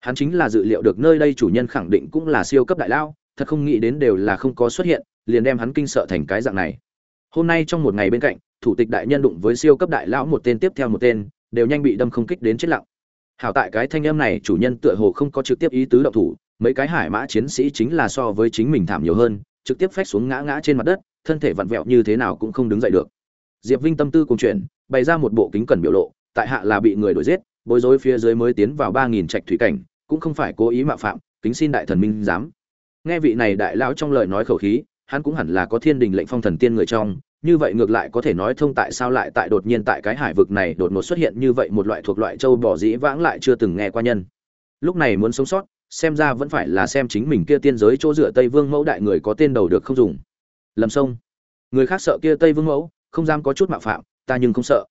Hắn chính là dự liệu được nơi đây chủ nhân khẳng định cũng là siêu cấp đại lao, thật không nghĩ đến đều là không có xuất hiện liền đem hắn kinh sợ thành cái dạng này. Hôm nay trong một ngày bên cạnh, thủ tịch đại nhân đụng với siêu cấp đại lão một tên tiếp theo một tên, đều nhanh bị đâm không kích đến chết lặng. Hảo tại cái thanh âm này, chủ nhân tựa hồ không có trực tiếp ý tứ động thủ, mấy cái hải mã chiến sĩ chính là so với chính mình thảm nhiều hơn, trực tiếp phách xuống ngã ngã trên mặt đất, thân thể vặn vẹo như thế nào cũng không đứng dậy được. Diệp vinh tâm tư cùng chuyện bày ra một bộ kính cẩn biểu lộ, tại hạ là bị người đuổi giết, bối rối phía dưới mới tiến vào ba nghìn trạch thủy cảnh, cũng không phải cố ý mạo phạm, kính xin đại thần minh giám. nghe vị này đại lão trong lời nói khẩu khí hắn cũng hẳn là có thiên đình lệnh phong thần tiên người trong, như vậy ngược lại có thể nói thông tại sao lại tại đột nhiên tại cái hải vực này đột ngột xuất hiện như vậy một loại thuộc loại châu bò dĩ vãng lại chưa từng nghe qua nhân. Lúc này muốn sống sót, xem ra vẫn phải là xem chính mình kia tiên giới chỗ dựa tây vương mẫu đại người có tên đầu được không dùng. Lầm sông. Người khác sợ kia tây vương mẫu, không dám có chút mạo phạm, ta nhưng không sợ.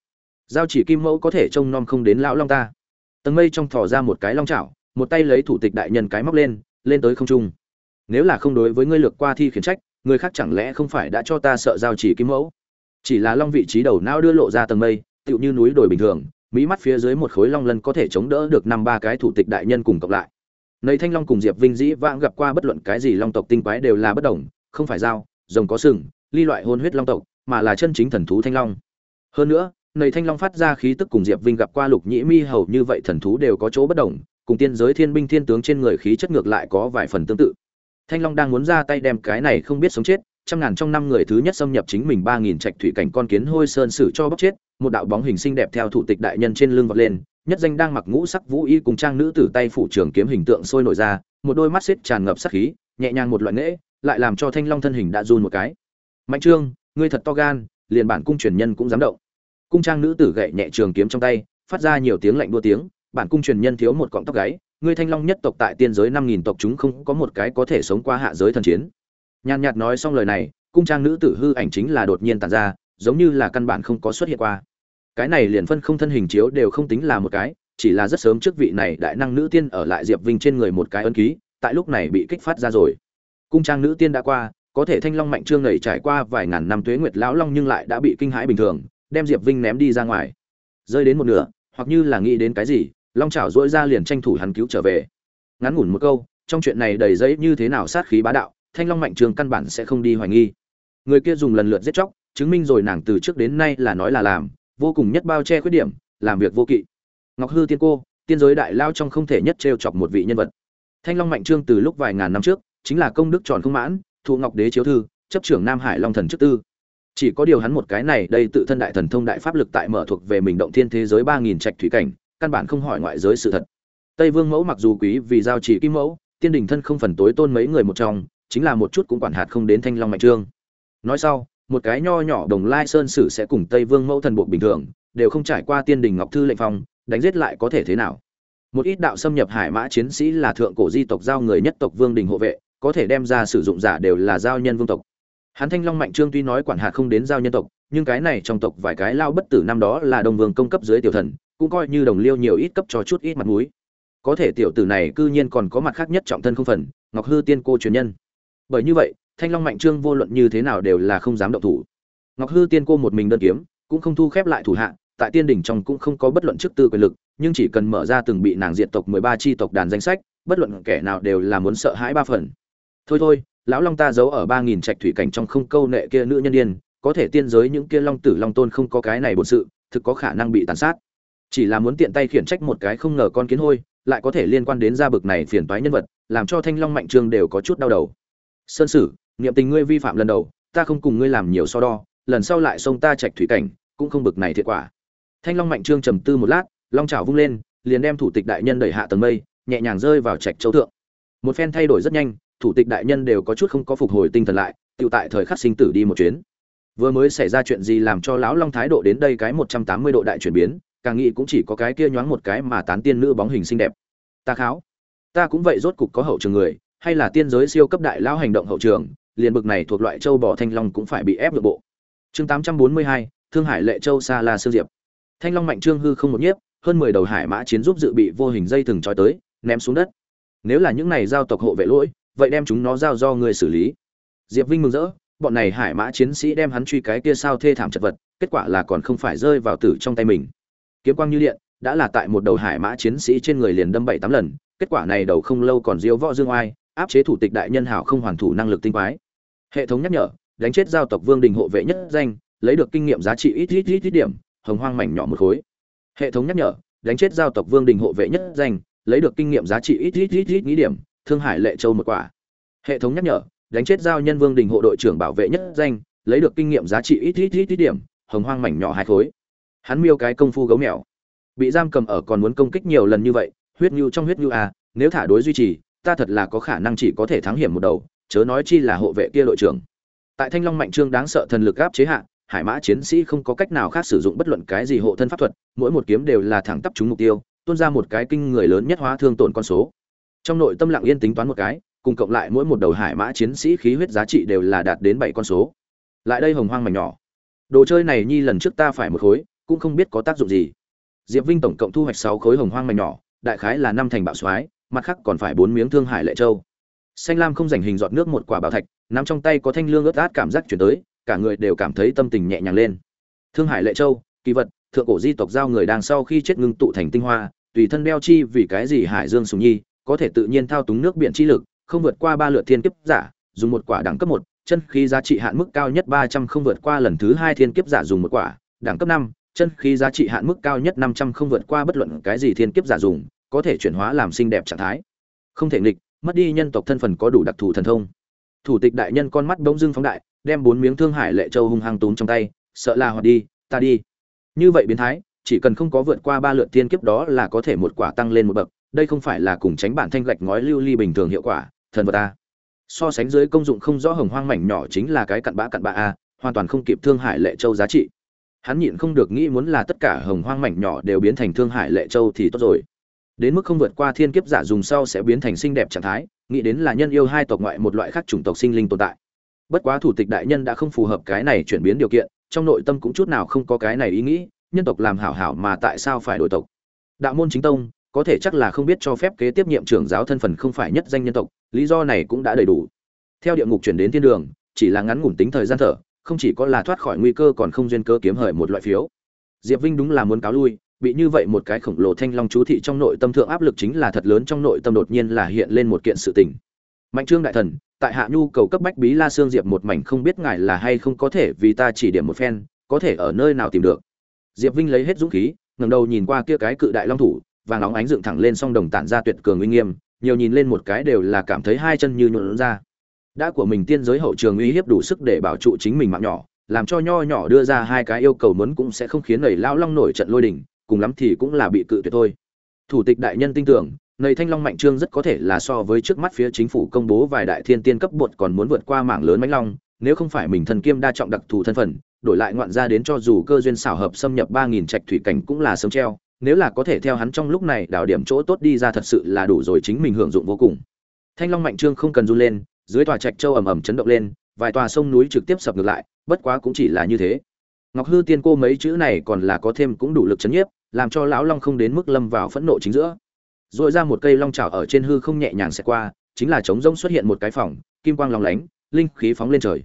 Giao chỉ kim mẫu có thể trông nom không đến lão long ta. Tầng mây trong thò ra một cái long chảo, một tay lấy thủ tịch đại nhân cái móc lên lên tới không trung. Nếu là không đối với ngươi lược qua thi khiển trách người khác chẳng lẽ không phải đã cho ta sợ giao chỉ kim mẫu? Chỉ là long vị trí đầu não đưa lộ ra tầng mây, tựu như núi đồi bình thường, mỹ mắt phía dưới một khối long lân có thể chống đỡ được năm ba cái thủ tịch đại nhân cùng cộng lại. Nầy thanh long cùng diệp vinh dĩ vãng gặp qua bất luận cái gì long tộc tinh quái đều là bất đồng, không phải dao rồng có sừng, ly loại hôn huyết long tộc, mà là chân chính thần thú thanh long. Hơn nữa, nầy thanh long phát ra khí tức cùng diệp vinh gặp qua lục nhĩ mi hầu như vậy thần thú đều có chỗ bất đồng, cùng tiên giới thiên binh thiên tướng trên người khí chất ngược lại có vài phần tương tự thanh long đang muốn ra tay đem cái này không biết sống chết trăm ngàn trong năm người thứ nhất xâm nhập chính mình ba nghìn trạch thủy cảnh con kiến hôi sơn sử cho bóc chết một đạo bóng hình xinh đẹp theo thủ tịch đại nhân trên lưng vọt lên nhất danh đang mặc ngũ sắc vũ y cùng trang nữ tử tay phủ trường kiếm hình tượng sôi nổi ra một đôi mắt xích tràn ngập sát khí nhẹ nhàng một loại nễ, lại làm cho thanh long thân hình đã run một cái. Mạnh trương ngươi thật to gan liền bản cung truyền nhân cũng dám động. Cung trang nữ tử gậy nhẹ trường kiếm trong tay phát ra nhiều tiếng lạnh đua tiếng bản cung truyền nhân thiếu một cọng tóc gáy ngươi thanh long nhất tộc tại tiên giới năm nghìn tộc chúng không có một cái có thể sống qua hạ giới thần chiến. Nhàn nhạt nói xong lời này, cung trang nữ tử hư ảnh chính là đột nhiên tàn ra, giống như là căn bản không có xuất hiện qua. Cái này liền phân không thân hình chiếu đều không tính là một cái, chỉ là rất sớm trước vị này đại năng nữ tiên ở lại diệp vinh trên người một cái ân ký, tại lúc này bị kích phát ra rồi. Cung trang nữ tiên đã qua, có thể thanh long mạnh trương nảy trải qua vài ngàn năm tuế nguyệt lão long nhưng lại đã bị kinh hãi bình thường, đem diệp vinh ném đi ra ngoài. Rơi đến một nửa, hoặc như là nghĩ đến cái gì long chảo dỗi ra liền tranh thủ hắn cứu trở về. Ngắn ngủn một câu, trong chuyện này đầy giấy như thế nào sát khí bá đạo, thanh long mạnh trường căn bản sẽ không đi hoài nghi. Người kia dùng lần lượt giết chóc, chứng minh rồi nàng từ trước đến nay là nói là làm, vô cùng nhất bao che khuyết điểm, làm việc vô kỵ. Ngọc hư tiên cô, tiên giới đại lao trong không thể nhất trêu chọc một vị nhân vật. Thanh long mạnh trương từ lúc vài ngàn năm trước, chính là công đức tròn không mãn, thụ ngọc đế chiếu thư, chấp trưởng nam hải long thần trước tư. Chỉ có điều hắn một cái này đây tự thân đại thần thông đại pháp lực tại mở thuộc về mình động thiên thế giới ba nghìn trạch thủy cảnh căn bản không hỏi ngoại giới sự thật. Tây vương mẫu mặc dù quý vì giao chỉ kim mẫu, tiên đình thân không phần tối tôn mấy người một trong, chính là một chút cũng quản hạt không đến thanh long mạnh trương. Nói sau, một cái nho nhỏ đồng lai sơn sử sẽ cùng tây vương mẫu thần buộc bình thường, đều không trải qua tiên đình ngọc thư lệnh phong, đánh giết lại có thể thế nào. Một ít đạo xâm nhập hải mã chiến sĩ là thượng cổ di tộc giao người nhất tộc vương đình hộ vệ, có thể đem ra sử dụng giả đều là giao nhân vương tộc. Hắn thanh long mạnh trương tuy nói quản hạt không đến giao nhân tộc, nhưng cái này trong tộc vài cái lao bất tử năm đó là đồng vương công cấp dưới tiểu thần cũng coi như đồng liêu nhiều ít cấp cho chút ít mặt mũi. Có thể tiểu tử này cư nhiên còn có mặt khác nhất trọng thân không phần, ngọc hư tiên cô truyền nhân. Bởi như vậy, thanh long mạnh trương vô luận như thế nào đều là không dám động thủ. Ngọc hư tiên cô một mình đơn kiếm, cũng không thu khép lại thủ hạ, tại tiên đỉnh trong cũng không có bất luận chức tư quyền lực, nhưng chỉ cần mở ra từng bị nàng diện tộc mười ba tri tộc đàn danh sách, bất luận kẻ nào đều là muốn sợ hãi ba phần. Thôi thôi, lão long ta giấu ở ba nghìn trạch thủy cảnh trong không câu nệ kia nữ nhân điên, có thể tiên giới những kia long tử long tôn không có cái này bổn sự, thực có khả năng bị tàn sát chỉ là muốn tiện tay khiển trách một cái không ngờ con kiến hôi, lại có thể liên quan đến gia bực này phiền toái nhân vật, làm cho thanh long mạnh trương đều có chút đau đầu. Sơn sử, niệm tình ngươi vi phạm lần đầu, ta không cùng ngươi làm nhiều so đo, lần sau lại xông ta trạch thủy cảnh, cũng không bực này thiệt quả. Thanh long mạnh trương trầm tư một lát, long trào vung lên, liền đem thủ tịch đại nhân đẩy hạ tầng mây, nhẹ nhàng rơi vào trạch châu thượng. Một phen thay đổi rất nhanh, thủ tịch đại nhân đều có chút không có phục hồi tinh thần lại tự tại thời khắc sinh tử đi một chuyến. Vừa mới xảy ra chuyện gì làm cho lão long thái độ đến đây cái một trăm tám mươi độ đại chuyển biến càng nghĩ cũng chỉ có cái kia nhoáng một cái mà tán tiên nữ bóng hình xinh đẹp. Ta kháo. Ta cũng vậy rốt cục có hậu trường người, hay là tiên giới siêu cấp đại lão hành động hậu trường, liền bực này thuộc loại châu bò thanh long cũng phải bị ép nội bộ. Chương tám trăm bốn mươi hai, thương hải lệ châu xa la sương diệp. Thanh long mạnh trương hư không một nhiếp, hơn mười đầu hải mã chiến giúp dự bị vô hình dây thừng trói tới, ném xuống đất. Nếu là những này giao tộc hộ vệ lỗi, vậy đem chúng nó giao do người xử lý. Diệp vinh mừng rỡ, bọn này hải mã chiến sĩ đem hắn truy cái kia sao thê thảm chật vật, kết quả là còn không phải rơi vào tử trong tay mình kiếm quang như điện, đã là tại một đầu hải mã chiến sĩ trên người liền đâm bảy tám lần, kết quả này đầu không lâu còn diêu võ dương oai, áp chế thủ tịch đại nhân hảo không hoàn thủ năng lực tinh quái. Hệ thống nhắc nhở, đánh chết giao tộc vương đình hộ vệ nhất danh, lấy được kinh nghiệm giá trị ít ít ít ít điểm, hồng hoang mảnh nhỏ một khối. Hệ thống nhắc nhở, đánh chết giao tộc vương đình hộ vệ nhất danh, lấy được kinh nghiệm giá trị ít ít ít ít nghĩ điểm, thương hải lệ châu một quả. Hệ thống nhắc nhở, đánh chết giao nhân vương đình hộ đội trưởng bảo vệ nhất danh, lấy được kinh nghiệm giá trị ít ít ít ít điểm, hồng hoang mảnh nhỏ hai khối hắn miêu cái công phu gấu mèo. Bị giam cầm ở còn muốn công kích nhiều lần như vậy, huyết nhu trong huyết nhu à nếu thả đối duy trì, ta thật là có khả năng chỉ có thể thắng hiểm một đầu, chớ nói chi là hộ vệ kia đội trưởng. Tại thanh long mạnh trương đáng sợ thần lực áp chế hạ, hải mã chiến sĩ không có cách nào khác sử dụng bất luận cái gì hộ thân pháp thuật, mỗi một kiếm đều là thẳng tắp trúng mục tiêu, tuôn ra một cái kinh người lớn nhất hóa thương tổn con số. Trong nội tâm lặng yên tính toán một cái, cùng cộng lại mỗi một đầu hải mã chiến sĩ khí huyết giá trị đều là đạt đến bảy con số. Lại đây hồng hoang mảnh nhỏ. Đồ chơi này nhi lần trước ta phải một khối cũng không biết có tác dụng gì. Diệp vinh tổng cộng thu hoạch sáu khối hồng hoang mảnh nhỏ, đại khái là năm thành bạo soái, mặt khác còn phải bốn miếng thương hải lệ châu. Xanh lam không dành hình giọt nước một quả bảo thạch, nắm trong tay có thanh lương ướt át cảm giác chuyển tới, cả người đều cảm thấy tâm tình nhẹ nhàng lên. Thương hải lệ châu, kỳ vật, thượng cổ di tộc giao người đang sau khi chết ngưng tụ thành tinh hoa, tùy thân đeo chi vì cái gì hải dương sùng nhi, có thể tự nhiên thao túng nước biển chi lực, không vượt qua ba lượt thiên kiếp giả, dùng một quả đẳng cấp một, chân khí giá trị hạn mức cao nhất ba trăm không vượt qua lần thứ hai thiên kiếp giả dùng một quả, đẳng cấp năm chân khí giá trị hạn mức cao nhất năm trăm không vượt qua bất luận cái gì thiên kiếp giả dùng, có thể chuyển hóa làm xinh đẹp trạng thái. Không thể nghịch, mất đi nhân tộc thân phần có đủ đặc thù thần thông. Thủ tịch đại nhân con mắt bỗng dưng phóng đại, đem bốn miếng thương hải lệ châu hung hăng túm trong tay, sợ là họ đi, ta đi. Như vậy biến thái, chỉ cần không có vượt qua ba lượt thiên kiếp đó là có thể một quả tăng lên một bậc, đây không phải là cùng tránh bản thanh gạch ngói lưu ly bình thường hiệu quả, thần vật ta. So sánh dưới công dụng không rõ hồng hoang mảnh nhỏ chính là cái cặn bã cặn bã a, hoàn toàn không kịp thương hải lệ châu giá trị hắn nhịn không được nghĩ muốn là tất cả hồng hoang mảnh nhỏ đều biến thành thương hải lệ châu thì tốt rồi. Đến mức không vượt qua thiên kiếp giả dùng sau sẽ biến thành xinh đẹp trạng thái, nghĩ đến là nhân yêu hai tộc ngoại một loại khác chủng tộc sinh linh tồn tại. Bất quá thủ tịch đại nhân đã không phù hợp cái này chuyển biến điều kiện, trong nội tâm cũng chút nào không có cái này ý nghĩ, nhân tộc làm hảo hảo mà tại sao phải đổi tộc? Đạo môn chính tông, có thể chắc là không biết cho phép kế tiếp nhiệm trưởng giáo thân phần không phải nhất danh nhân tộc, lý do này cũng đã đầy đủ. Theo địa ngục chuyển đến thiên đường, chỉ là ngắn ngủn tính thời gian thở không chỉ có là thoát khỏi nguy cơ còn không duyên cơ kiếm hời một loại phiếu. Diệp vinh đúng là muốn cáo lui, bị như vậy một cái khổng lồ thanh long chú thị trong nội tâm thượng áp lực chính là thật lớn trong nội tâm đột nhiên là hiện lên một kiện sự tình. Mạnh trương đại thần, tại hạ nhu cầu cấp bách bí la xương diệp một mảnh không biết ngài là hay không có thể vì ta chỉ điểm một phen, có thể ở nơi nào tìm được. Diệp vinh lấy hết dũng khí, ngẩng đầu nhìn qua kia cái cự đại long thủ, vàng óng ánh dựng thẳng lên song đồng tản ra tuyệt cường uy nghiêm, nhiều nhìn lên một cái đều là cảm thấy hai chân như nhuộn ra đã của mình tiên giới hậu trường uy hiếp đủ sức để bảo trụ chính mình mạng nhỏ, làm cho nho nhỏ đưa ra hai cái yêu cầu muốn cũng sẽ không khiến nầy lao long nổi trận lôi đình, cùng lắm thì cũng là bị cự tuyệt thôi. Thủ tịch đại nhân tin tưởng, nầy thanh long mạnh trương rất có thể là so với trước mắt phía chính phủ công bố vài đại thiên tiên cấp bột còn muốn vượt qua mảng lớn mãnh long, nếu không phải mình thần kiêm đa trọng đặc thù thân phận, đổi lại ngoạn ra đến cho dù cơ duyên xảo hợp xâm nhập ba nghìn trạch thủy cảnh cũng là sớm treo, nếu là có thể theo hắn trong lúc này đảo điểm chỗ tốt đi ra thật sự là đủ rồi chính mình hưởng dụng vô cùng. Thanh long mạnh trương không cần run lên dưới tòa trạch châu ầm ầm chấn động lên, vài tòa sông núi trực tiếp sập ngược lại, bất quá cũng chỉ là như thế. Ngọc hư tiên cô mấy chữ này còn là có thêm cũng đủ lực chấn nhiếp, làm cho lão long không đến mức lâm vào phẫn nộ chính giữa. Dội ra một cây long trào ở trên hư không nhẹ nhàng xẹt qua, chính là trống rỗng xuất hiện một cái phòng, kim quang long lánh, linh khí phóng lên trời.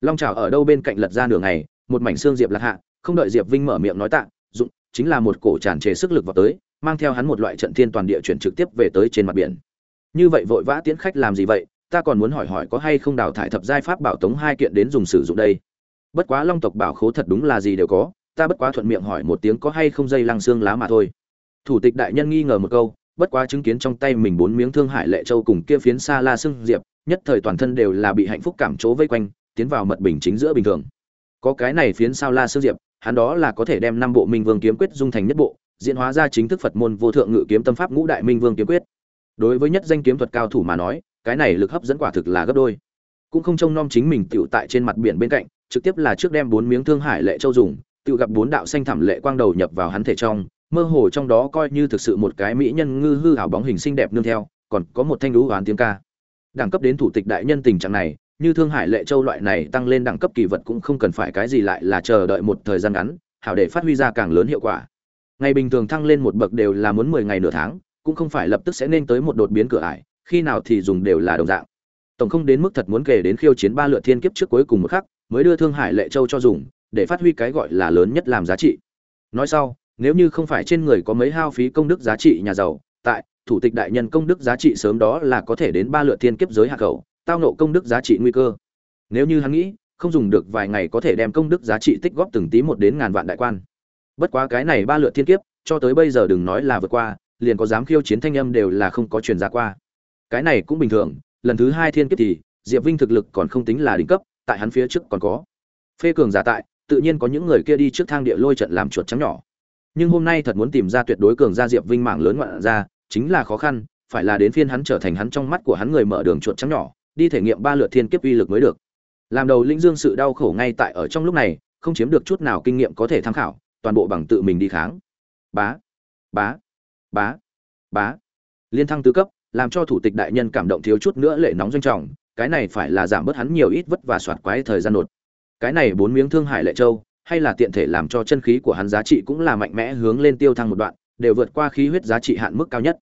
Long trào ở đâu bên cạnh lật ra nửa ngày, một mảnh xương diệp lạc hạ, không đợi diệp vinh mở miệng nói tạ, dụng, chính là một cổ tràn trề sức lực vào tới, mang theo hắn một loại trận thiên toàn địa chuyển trực tiếp về tới trên mặt biển. Như vậy vội vã tiến khách làm gì vậy ta còn muốn hỏi hỏi có hay không đào thải thập giai pháp bảo tống hai kiện đến dùng sử dụng đây? Bất quá long tộc bảo khố thật đúng là gì đều có, ta bất quá thuận miệng hỏi một tiếng có hay không dây lăng xương lá mà thôi. Thủ tịch đại nhân nghi ngờ một câu, bất quá chứng kiến trong tay mình bốn miếng thương hải lệ châu cùng kia phiến xa la xương diệp, nhất thời toàn thân đều là bị hạnh phúc cảm chỗ vây quanh, tiến vào mật bình chính giữa bình thường. Có cái này phiến sao la xương diệp, hắn đó là có thể đem năm bộ minh vương kiếm quyết dung thành nhất bộ, diễn hóa ra chính thức phật môn vô thượng ngự kiếm tâm pháp ngũ đại minh vương kiếm quyết. Đối với nhất danh kiếm thuật cao thủ mà nói cái này lực hấp dẫn quả thực là gấp đôi. Cũng không trông nom chính mình tựu tại trên mặt biển bên cạnh, trực tiếp là trước đem bốn miếng thương hải lệ châu dùng tự gặp bốn đạo xanh thảm lệ quang đầu nhập vào hắn thể trong, mơ hồ trong đó coi như thực sự một cái mỹ nhân ngư hư hảo bóng hình xinh đẹp nương theo, còn có một thanh lũ hoán tiếng ca. Đẳng cấp đến thủ tịch đại nhân tình trạng này, như thương hải lệ châu loại này tăng lên đẳng cấp kỳ vật cũng không cần phải cái gì lại là chờ đợi một thời gian ngắn, hảo để phát huy ra càng lớn hiệu quả. Ngày bình thường thăng lên một bậc đều là muốn mười ngày nửa tháng, cũng không phải lập tức sẽ nên tới một đột biến cửa ải khi nào thì dùng đều là đồng dạng. Tổng không đến mức thật muốn kể đến khiêu chiến ba lượt thiên kiếp trước cuối cùng một khắc, mới đưa thương hải lệ châu cho dùng, để phát huy cái gọi là lớn nhất làm giá trị. Nói sau, nếu như không phải trên người có mấy hao phí công đức giá trị nhà giàu, tại thủ tịch đại nhân công đức giá trị sớm đó là có thể đến ba lượt thiên kiếp giới hạ khẩu, tao nộ công đức giá trị nguy cơ. Nếu như hắn nghĩ, không dùng được vài ngày có thể đem công đức giá trị tích góp từng tí một đến ngàn vạn đại quan. Bất quá cái này ba lượt thiên kiếp, cho tới bây giờ đừng nói là vượt qua, liền có dám khiêu chiến thanh âm đều là không có truyền ra qua cái này cũng bình thường, lần thứ hai thiên kiếp thì, diệp vinh thực lực còn không tính là đỉnh cấp, tại hắn phía trước còn có. Phê cường giả tại, tự nhiên có những người kia đi trước thang địa lôi trận làm chuột trắng nhỏ. Nhưng hôm nay thật muốn tìm ra tuyệt đối cường gia diệp vinh mảng lớn ngoạn ra, chính là khó khăn, phải là đến phiên hắn trở thành hắn trong mắt của hắn người mở đường chuột trắng nhỏ, đi thể nghiệm ba lượt thiên kiếp uy lực mới được. Làm đầu lĩnh dương sự đau khổ ngay tại ở trong lúc này, không chiếm được chút nào kinh nghiệm có thể tham khảo, toàn bộ bằng tự mình đi kháng. Bá bá bá bá. Liên thăng tứ cấp làm cho thủ tịch đại nhân cảm động thiếu chút nữa lệ nóng doanh trọng, cái này phải là giảm bớt hắn nhiều ít vất và soạt quái thời gian nột. Cái này bốn miếng thương hải lệ châu, hay là tiện thể làm cho chân khí của hắn giá trị cũng là mạnh mẽ hướng lên tiêu thăng một đoạn, đều vượt qua khí huyết giá trị hạn mức cao nhất.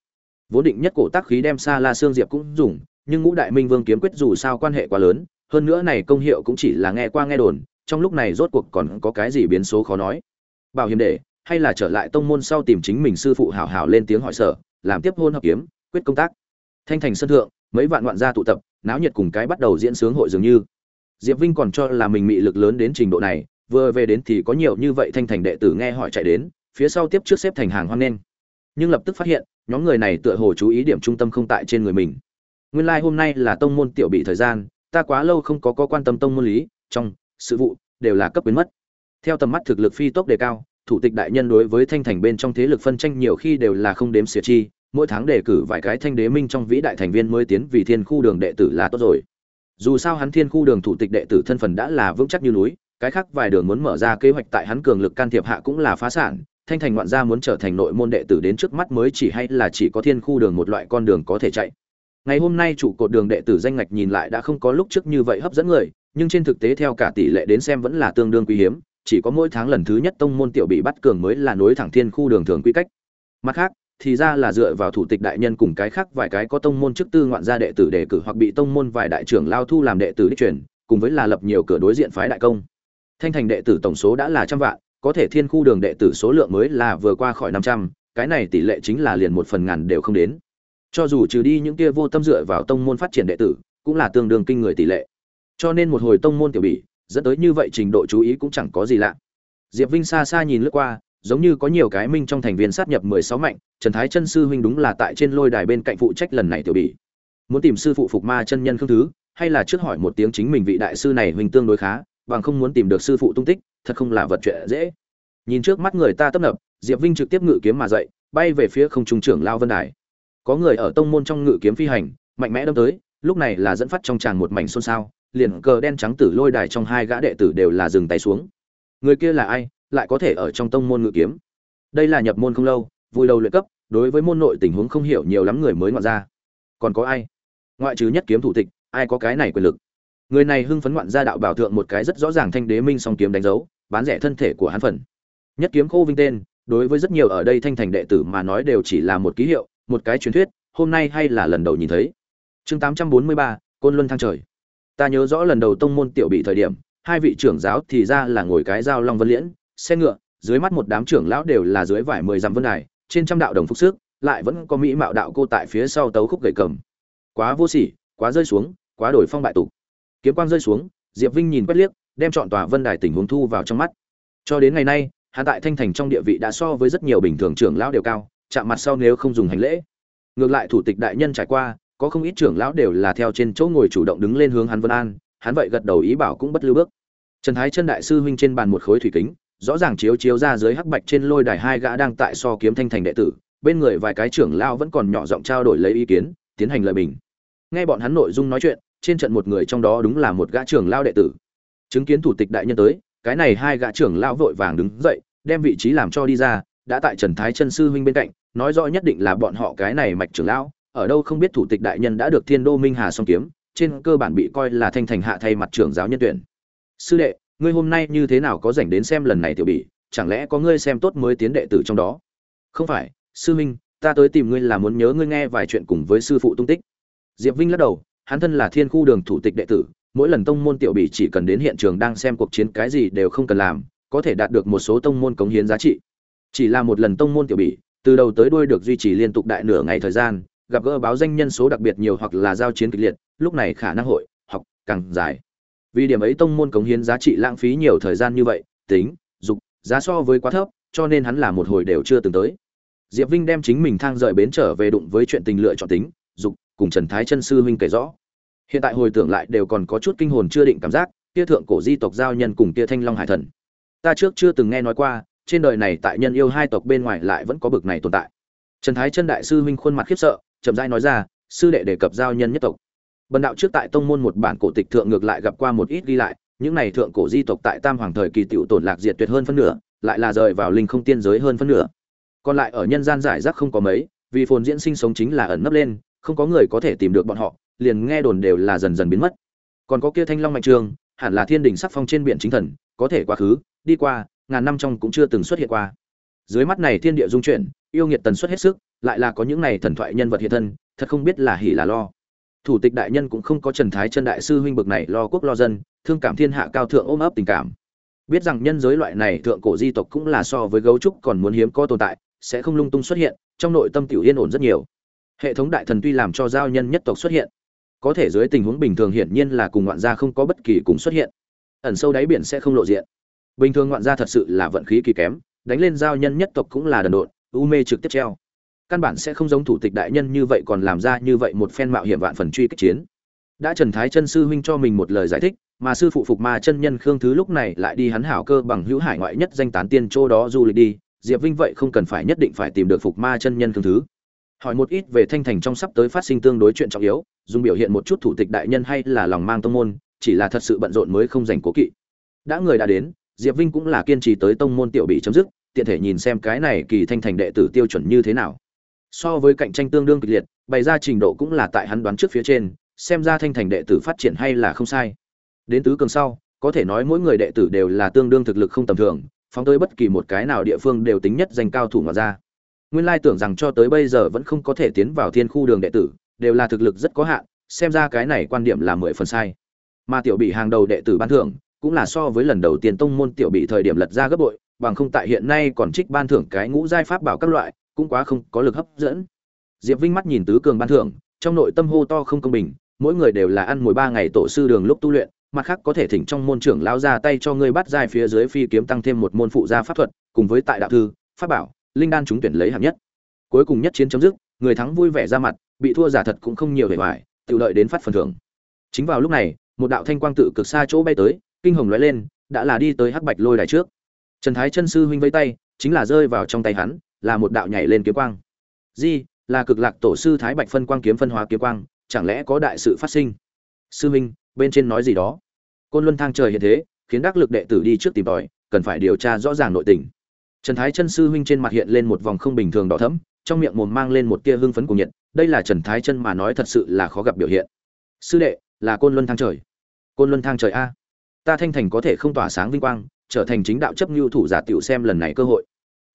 Vốn định nhất cổ tác khí đem xa la xương diệp cũng dùng, nhưng ngũ đại minh vương kiếm quyết dù sao quan hệ quá lớn, hơn nữa này công hiệu cũng chỉ là nghe qua nghe đồn, trong lúc này rốt cuộc còn có cái gì biến số khó nói. Bảo hiểm để, hay là trở lại tông môn sau tìm chính mình sư phụ hảo hảo lên tiếng hỏi sở, làm tiếp hôn hợp kiếm quyết công tác. Thanh thành sân thượng mấy vạn ngoạn gia tụ tập náo nhiệt cùng cái bắt đầu diễn sướng hội dường như. Diệp vinh còn cho là mình mị lực lớn đến trình độ này vừa về đến thì có nhiều như vậy thanh thành đệ tử nghe hỏi chạy đến phía sau tiếp trước xếp thành hàng hoan nghênh nhưng lập tức phát hiện nhóm người này tựa hồ chú ý điểm trung tâm không tại trên người mình. Nguyên lai hôm nay là tông môn tiểu bị thời gian ta quá lâu không có, có quan tâm tông môn lý trong sự vụ đều là cấp biến mất. Theo tầm mắt thực lực phi tốc đề cao thủ tịch đại nhân đối với thanh thành bên trong thế lực phân tranh nhiều khi đều là không đếm xỉa chi mỗi tháng đề cử vài cái thanh đế minh trong vĩ đại thành viên mới tiến vì thiên khu đường đệ tử là tốt rồi. Dù sao hắn thiên khu đường thủ tịch đệ tử thân phần đã là vững chắc như núi, cái khác vài đường muốn mở ra kế hoạch tại hắn cường lực can thiệp hạ cũng là phá sản, thanh thành ngoạn gia muốn trở thành nội môn đệ tử đến trước mắt mới chỉ hay là chỉ có thiên khu đường một loại con đường có thể chạy. Ngày hôm nay trụ cột đường đệ tử danh ngạch nhìn lại đã không có lúc trước như vậy hấp dẫn người, nhưng trên thực tế theo cả tỷ lệ đến xem vẫn là tương đương quý hiếm, chỉ có mỗi tháng lần thứ nhất tông môn tiểu bị bắt cường mới là nối thẳng thiên khu đường thường quy cách. Mặt khác thì ra là dựa vào thủ tịch đại nhân cùng cái khác vài cái có tông môn chức tư ngoạn gia đệ tử đề cử hoặc bị tông môn vài đại trưởng lao thu làm đệ tử đích truyền, cùng với là lập nhiều cửa đối diện phái đại công. Thanh thành đệ tử tổng số đã là trăm vạn, có thể thiên khu đường đệ tử số lượng mới là vừa qua khỏi năm trăm, cái này tỷ lệ chính là liền một phần ngàn đều không đến. Cho dù trừ đi những kia vô tâm dựa vào tông môn phát triển đệ tử, cũng là tương đương kinh người tỷ lệ. Cho nên một hồi tông môn tiểu bỉ, dẫn tới như vậy trình độ chú ý cũng chẳng có gì lạ. Diệp vinh xa xa nhìn lướt qua giống như có nhiều cái minh trong thành viên sát nhập mười sáu mạnh, trần thái chân sư huynh đúng là tại trên lôi đài bên cạnh phụ trách lần này tiểu bỉ. Muốn tìm sư phụ phục ma chân nhân không thứ, hay là trước hỏi một tiếng chính mình vị đại sư này huynh tương đối khá, bằng không muốn tìm được sư phụ tung tích, thật không là vật chuyện dễ. Nhìn trước mắt người ta tấp nập, diệp vinh trực tiếp ngự kiếm mà dậy, bay về phía không trung trưởng lao vân đài. Có người ở tông môn trong ngự kiếm phi hành, mạnh mẽ đâm tới, lúc này là dẫn phát trong tràng một mảnh xôn xao, liền cờ đen trắng tử lôi đài trong hai gã đệ tử đều là dừng tay xuống. Người kia là ai? Lại có thể ở trong tông môn ngự kiếm. Đây là nhập môn không lâu, vui đầu luyện cấp, đối với môn nội tình huống không hiểu nhiều lắm người mới ngoạn ra. Còn có ai? Ngoại trừ nhất kiếm thủ tịch, ai có cái này quyền lực? Người này hưng phấn ngoạn ra đạo bảo thượng một cái rất rõ ràng thanh đế minh song kiếm đánh dấu, bán rẻ thân thể của hắn phần. Nhất kiếm khô vinh tên, đối với rất nhiều ở đây thanh thành đệ tử mà nói đều chỉ là một ký hiệu, một cái truyền thuyết, hôm nay hay là lần đầu nhìn thấy. Chương tám trăm bốn mươi ba, côn luân thăng trời. Ta nhớ rõ lần đầu tông môn tiểu bị thời điểm, hai vị trưởng giáo thì ra là ngồi cái dao long vân liễn xe ngựa, dưới mắt một đám trưởng lão đều là dưới vải mười dặm vân đài, trên trăm đạo đồng phục sức, lại vẫn có mỹ mạo đạo cô tại phía sau tấu khúc gậy cầm. Quá vô sỉ, quá rơi xuống, quá đổi phong bại tục. Kiếm quang rơi xuống, diệp vinh nhìn quét liếc, đem chọn tòa vân đài tình huống thu vào trong mắt. Cho đến ngày nay hạ tại thanh thành trong địa vị đã so với rất nhiều bình thường trưởng lão đều cao, chạm mặt sau nếu không dùng hành lễ. Ngược lại thủ tịch đại nhân trải qua, có không ít trưởng lão đều là theo trên chỗ ngồi chủ động đứng lên hướng hắn vân an, hắn vậy gật đầu ý bảo cũng bất lưu bước. Trần thái chân đại sư huynh trên bàn một khối thủy kính rõ ràng chiếu chiếu ra dưới hắc bạch trên lôi đài hai gã đang tại so kiếm thanh thành đệ tử, bên người vài cái trưởng lao vẫn còn nhỏ giọng trao đổi lấy ý kiến, tiến hành lời bình. Nghe bọn hắn nội dung nói chuyện, trên trận một người trong đó đúng là một gã trưởng lao đệ tử. Chứng kiến thủ tịch đại nhân tới, cái này hai gã trưởng lao vội vàng đứng dậy, đem vị trí làm cho đi ra, đã tại trần thái chân sư huynh bên cạnh, nói rõ nhất định là bọn họ cái này mạch trưởng lão, ở đâu không biết thủ tịch đại nhân đã được thiên đô minh hà song kiếm, trên cơ bản bị coi là thanh thành hạ thay mặt trưởng giáo nhân tuyển. Sư đệ ngươi hôm nay như thế nào có rảnh đến xem lần này tiểu bỉ, chẳng lẽ có ngươi xem tốt mới tiến đệ tử trong đó? Không phải, sư minh ta tới tìm ngươi là muốn nhớ ngươi nghe vài chuyện cùng với sư phụ tung tích. Diệp vinh lắc đầu, hắn thân là thiên khu đường thủ tịch đệ tử, mỗi lần tông môn tiểu bỉ chỉ cần đến hiện trường đang xem cuộc chiến cái gì đều không cần làm, có thể đạt được một số tông môn cống hiến giá trị. Chỉ là một lần tông môn tiểu bỉ, từ đầu tới đuôi được duy trì liên tục đại nửa ngày thời gian, gặp gỡ báo danh nhân số đặc biệt nhiều hoặc là giao chiến kịch liệt, lúc này khả năng hội, học càng dài vì điểm ấy tông môn cống hiến giá trị lãng phí nhiều thời gian như vậy, tính, dục, giá so với quá thấp, cho nên hắn là một hồi đều chưa từng tới. Diệp vinh đem chính mình thang rời bến trở về đụng với chuyện tình lựa chọn tính, dục, cùng trần thái chân sư huynh kể rõ. Hiện tại hồi tưởng lại đều còn có chút kinh hồn chưa định cảm giác tia thượng cổ di tộc giao nhân cùng tia thanh long hải thần. Ta trước chưa từng nghe nói qua, trên đời này tại nhân yêu hai tộc bên ngoài lại vẫn có bực này tồn tại. Trần thái chân đại sư huynh khuôn mặt khiếp sợ, chậm rãi nói ra, sư đệ đề cập giao nhân nhất tộc bần đạo trước tại tông môn một bản cổ tịch thượng ngược lại gặp qua một ít ghi lại, những này thượng cổ di tộc tại tam hoàng thời kỳ tiểu tổn lạc diệt tuyệt hơn phân nửa, lại là rời vào linh không tiên giới hơn phân nửa. Còn lại ở nhân gian giải rác không có mấy, vì phồn diễn sinh sống chính là ẩn nấp lên, không có người có thể tìm được bọn họ, liền nghe đồn đều là dần dần biến mất. Còn có kia thanh long mạnh trường, hẳn là thiên đình sắc phong trên biển chính thần, có thể quá khứ, đi qua, ngàn năm trong cũng chưa từng xuất hiện qua. Dưới mắt này thiên địa dung chuyển, yêu nghiệt tần suất hết sức, lại là có những này thần thoại nhân vật hiện thân, thật không biết là hỉ là lo thủ tịch đại nhân cũng không có trần thái chân đại sư huynh bực này lo quốc lo dân, thương cảm thiên hạ cao thượng ôm ấp tình cảm. Biết rằng nhân giới loại này thượng cổ di tộc cũng là so với gấu trúc còn muốn hiếm có tồn tại, sẽ không lung tung xuất hiện, trong nội tâm tiểu yên ổn rất nhiều. Hệ thống đại thần tuy làm cho giao nhân nhất tộc xuất hiện, có thể dưới tình huống bình thường hiển nhiên là cùng ngoạn gia không có bất kỳ cùng xuất hiện. Ẩn sâu đáy biển sẽ không lộ diện. Bình thường ngoạn gia thật sự là vận khí kỳ kém, đánh lên giao nhân nhất tộc cũng là đần độn, u mê trực tiếp treo căn bản sẽ không giống thủ tịch đại nhân như vậy còn làm ra như vậy một phen mạo hiểm vạn phần truy kích chiến. Đã trần thái chân sư huynh cho mình một lời giải thích, mà sư phụ phục ma chân nhân khương thứ lúc này lại đi hắn hảo cơ bằng hữu hải ngoại nhất danh tán tiên châu đó du lịch đi, diệp vinh vậy không cần phải nhất định phải tìm được phục ma chân nhân khương thứ. Hỏi một ít về thanh thành trong sắp tới phát sinh tương đối chuyện trọng yếu, dùng biểu hiện một chút thủ tịch đại nhân hay là lòng mang tông môn, chỉ là thật sự bận rộn mới không dành cố kỵ. Đã người đã đến, diệp vinh cũng là kiên trì tới tông môn tiểu bị chấm dứt, tiện thể nhìn xem cái này kỳ thanh thành đệ tử tiêu chuẩn như thế nào so với cạnh tranh tương đương kịch liệt, bày ra trình độ cũng là tại hắn đoán trước phía trên, xem ra thanh thành đệ tử phát triển hay là không sai. Đến tứ cường sau, có thể nói mỗi người đệ tử đều là tương đương thực lực không tầm thường, phóng tới bất kỳ một cái nào địa phương đều tính nhất danh cao thủ mà ra. Nguyên lai tưởng rằng cho tới bây giờ vẫn không có thể tiến vào thiên khu đường đệ tử, đều là thực lực rất có hạn, xem ra cái này quan điểm là mười phần sai. Mà tiểu bị hàng đầu đệ tử ban thưởng, cũng là so với lần đầu tiên tông môn tiểu bị thời điểm lật ra gấp bội, bằng không tại hiện nay còn trích ban thưởng cái ngũ giai pháp bảo các loại cũng quá không có lực hấp dẫn. Diệp vinh mắt nhìn tứ cường ban thưởng, trong nội tâm hô to không công bình, mỗi người đều là ăn mồi ba ngày tổ sư đường lúc tu luyện, mặt khác có thể thỉnh trong môn trưởng lao ra tay cho ngươi bắt giai phía dưới phi kiếm tăng thêm một môn phụ gia pháp thuật, cùng với tại đạo thư, pháp bảo, linh đan chúng tuyển lấy hạng nhất. Cuối cùng nhất chiến chấm dứt, người thắng vui vẻ ra mặt, bị thua giả thật cũng không nhiều hề hoài tự lợi đến phát phần thưởng. Chính vào lúc này, một đạo thanh quang tự cực xa chỗ bay tới, kinh hồng lóe lên, đã là đi tới hắc bạch lôi đài trước. Trần thái chân sư huynh vây tay, chính là rơi vào trong tay hắn là một đạo nhảy lên kiếm quang. Di, là cực lạc tổ sư thái bạch phân quang kiếm phân hóa kiếm quang, chẳng lẽ có đại sự phát sinh? Sư huynh, bên trên nói gì đó? Côn luân thang trời hiện thế, khiến đắc lực đệ tử đi trước tìm tòi, cần phải điều tra rõ ràng nội tình. Trần thái chân sư huynh trên mặt hiện lên một vòng không bình thường đỏ thẫm, trong miệng mồm mang lên một tia hưng phấn cùng nhiệt, đây là trần thái chân mà nói thật sự là khó gặp biểu hiện. Sư đệ, là côn luân thang trời. Côn luân thang trời a. Ta thanh thành có thể không tỏa sáng vinh quang, trở thành chính đạo chấp nhu thủ giả tiểu xem lần này cơ hội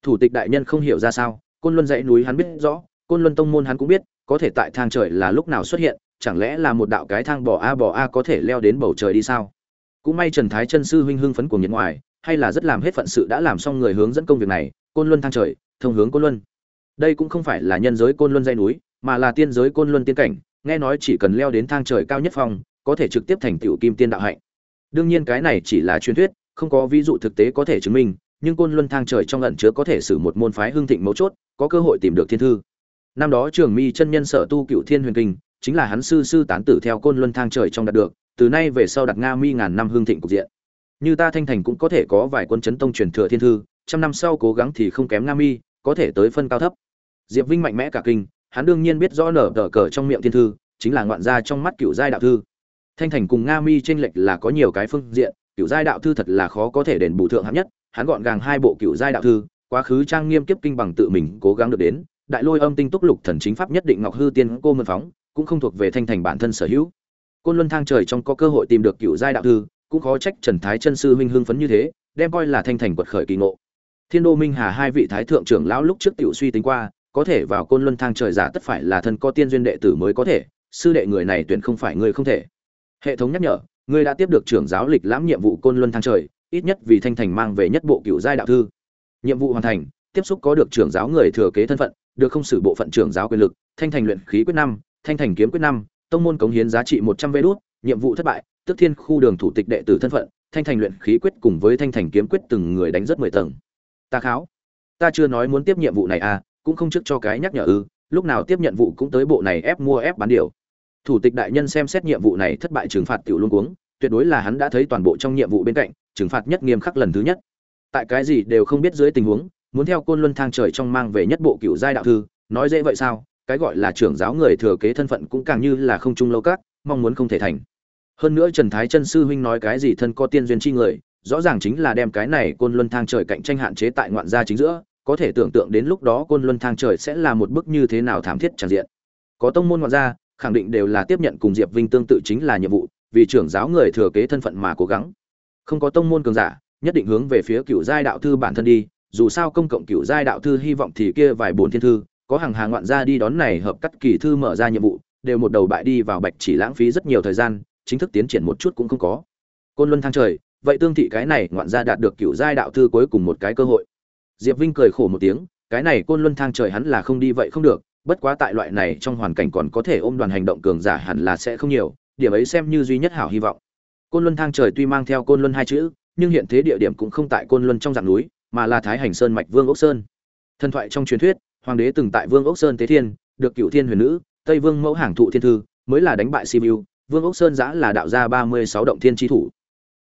thủ tịch đại nhân không hiểu ra sao côn luân dãy núi hắn biết rõ côn luân tông môn hắn cũng biết có thể tại thang trời là lúc nào xuất hiện chẳng lẽ là một đạo cái thang bỏ a bỏ a có thể leo đến bầu trời đi sao? Cũng may trần thái chân sư huynh hưng phấn của nhiệt ngoài hay là rất làm hết phận sự đã làm xong người hướng dẫn công việc này côn luân thang trời thông hướng côn luân. Đây cũng không phải là nhân giới côn luân dây núi mà là tiên giới côn luân tiên cảnh nghe nói chỉ cần leo đến thang trời cao nhất phòng có thể trực tiếp thành tựu kim tiên đạo hạnh. Đương nhiên cái này chỉ là truyền thuyết không có ví dụ thực tế có thể chứng minh nhưng côn luân thang trời trong lận chứa có thể xử một môn phái hương thịnh mấu chốt, có cơ hội tìm được thiên thư. Năm đó trường mi chân nhân sở tu cựu thiên huyền kinh, chính là hắn sư sư tán tử theo côn luân thang trời trong đạt được, từ nay về sau đặt nga mi ngàn năm hương thịnh cục diện. Như ta thanh thành cũng có thể có vài quân chấn tông truyền thừa thiên thư, trăm năm sau cố gắng thì không kém nga mi, có thể tới phân cao thấp. Diệp vinh mạnh mẽ cả kinh, hắn đương nhiên biết rõ nở tờ cờ trong miệng thiên thư, chính là ngoạn gia trong mắt cựu giai đạo thư. Thanh thành cùng nga mi tranh lệch là có nhiều cái phương diện, cựu giai đạo thư thật là khó có thể đền bù thượng hạng nhất hắn gọn gàng hai bộ cựu giai đạo thư, quá khứ trang nghiêm kiếp kinh bằng tự mình cố gắng được đến, đại lôi âm tinh túc lục thần chính pháp nhất định ngọc hư tiên cô mân phóng, cũng không thuộc về thanh thành bản thân sở hữu. Côn luân thang trời trong có cơ hội tìm được cựu giai đạo thư, cũng khó trách trần thái chân sư huynh hưng phấn như thế, đem coi là thanh thành quật khởi kỳ ngộ. Thiên đô minh hà hai vị thái thượng trưởng lão lúc trước tiểu suy tính qua, có thể vào côn luân thang trời giả tất phải là thân có tiên duyên đệ tử mới có thể, sư đệ người này tuyển không phải người không thể. Hệ thống nhắc nhở ngươi đã tiếp được trưởng giáo lịch lãm nhiệm vụ côn luân thang trời ít nhất vì thanh thành mang về nhất bộ cựu giai đạo thư. Nhiệm vụ hoàn thành, tiếp xúc có được trưởng giáo người thừa kế thân phận, được không xử bộ phận trưởng giáo quyền lực, thanh thành luyện khí quyết năm, thanh thành kiếm quyết năm, tông môn cống hiến giá trị một trăm vé đốt nhiệm vụ thất bại, tức thiên khu đường thủ tịch đệ tử thân phận, thanh thành luyện khí quyết cùng với thanh thành kiếm quyết từng người đánh rất mười tầng. Ta kháo. Ta chưa nói muốn tiếp nhiệm vụ này à cũng không trước cho cái nhắc nhở ư, lúc nào tiếp nhận vụ cũng tới bộ này ép mua ép bán điều. Thủ tịch đại nhân xem xét nhiệm vụ này thất bại trừng phạt tiểu luôn cuống, tuyệt đối là hắn đã thấy toàn bộ trong nhiệm vụ bên cạnh trừng phạt nhất nghiêm khắc lần thứ nhất. Tại cái gì đều không biết dưới tình huống, muốn theo côn luân thang trời trong mang về nhất bộ cựu giai đạo thư, nói dễ vậy sao? Cái gọi là trưởng giáo người thừa kế thân phận cũng càng như là không trung lâu các, mong muốn không thể thành. Hơn nữa trần thái chân sư huynh nói cái gì thân có tiên duyên chi người, rõ ràng chính là đem cái này côn luân thang trời cạnh tranh hạn chế tại ngoạn gia chính giữa, có thể tưởng tượng đến lúc đó côn luân thang trời sẽ là một bức như thế nào thảm thiết tràn diện. Có tông môn ngoạn gia, khẳng định đều là tiếp nhận cùng diệp vinh tương tự chính là nhiệm vụ, vì trưởng giáo người thừa kế thân phận mà cố gắng không có tông môn cường giả, nhất định hướng về phía cựu giai đạo thư bản thân đi, dù sao công cộng cựu giai đạo thư hy vọng thì kia vài bốn thiên thư, có hàng hàng ngoạn gia đi đón này hợp cắt kỳ thư mở ra nhiệm vụ, đều một đầu bại đi vào bạch chỉ lãng phí rất nhiều thời gian, chính thức tiến triển một chút cũng không có. Côn luân thang trời, vậy tương thị cái này ngoạn gia đạt được cựu giai đạo thư cuối cùng một cái cơ hội. Diệp vinh cười khổ một tiếng, cái này côn luân thang trời hắn là không đi vậy không được, bất quá tại loại này trong hoàn cảnh còn có thể ôm đoàn hành động cường giả hẳn là sẽ không nhiều, điểm ấy xem như duy nhất hảo hy vọng côn luân thang trời tuy mang theo côn luân hai chữ, nhưng hiện thế địa điểm cũng không tại côn luân trong dạng núi, mà là thái hành sơn mạch vương ốc sơn. Thần thoại trong truyền thuyết, hoàng đế từng tại vương ốc sơn tế thiên, được cựu thiên huyền nữ, tây vương mẫu hàng thụ thiên thư, mới là đánh bại sibiu, vương ốc sơn giã là đạo gia ba mươi sáu động thiên tri thủ.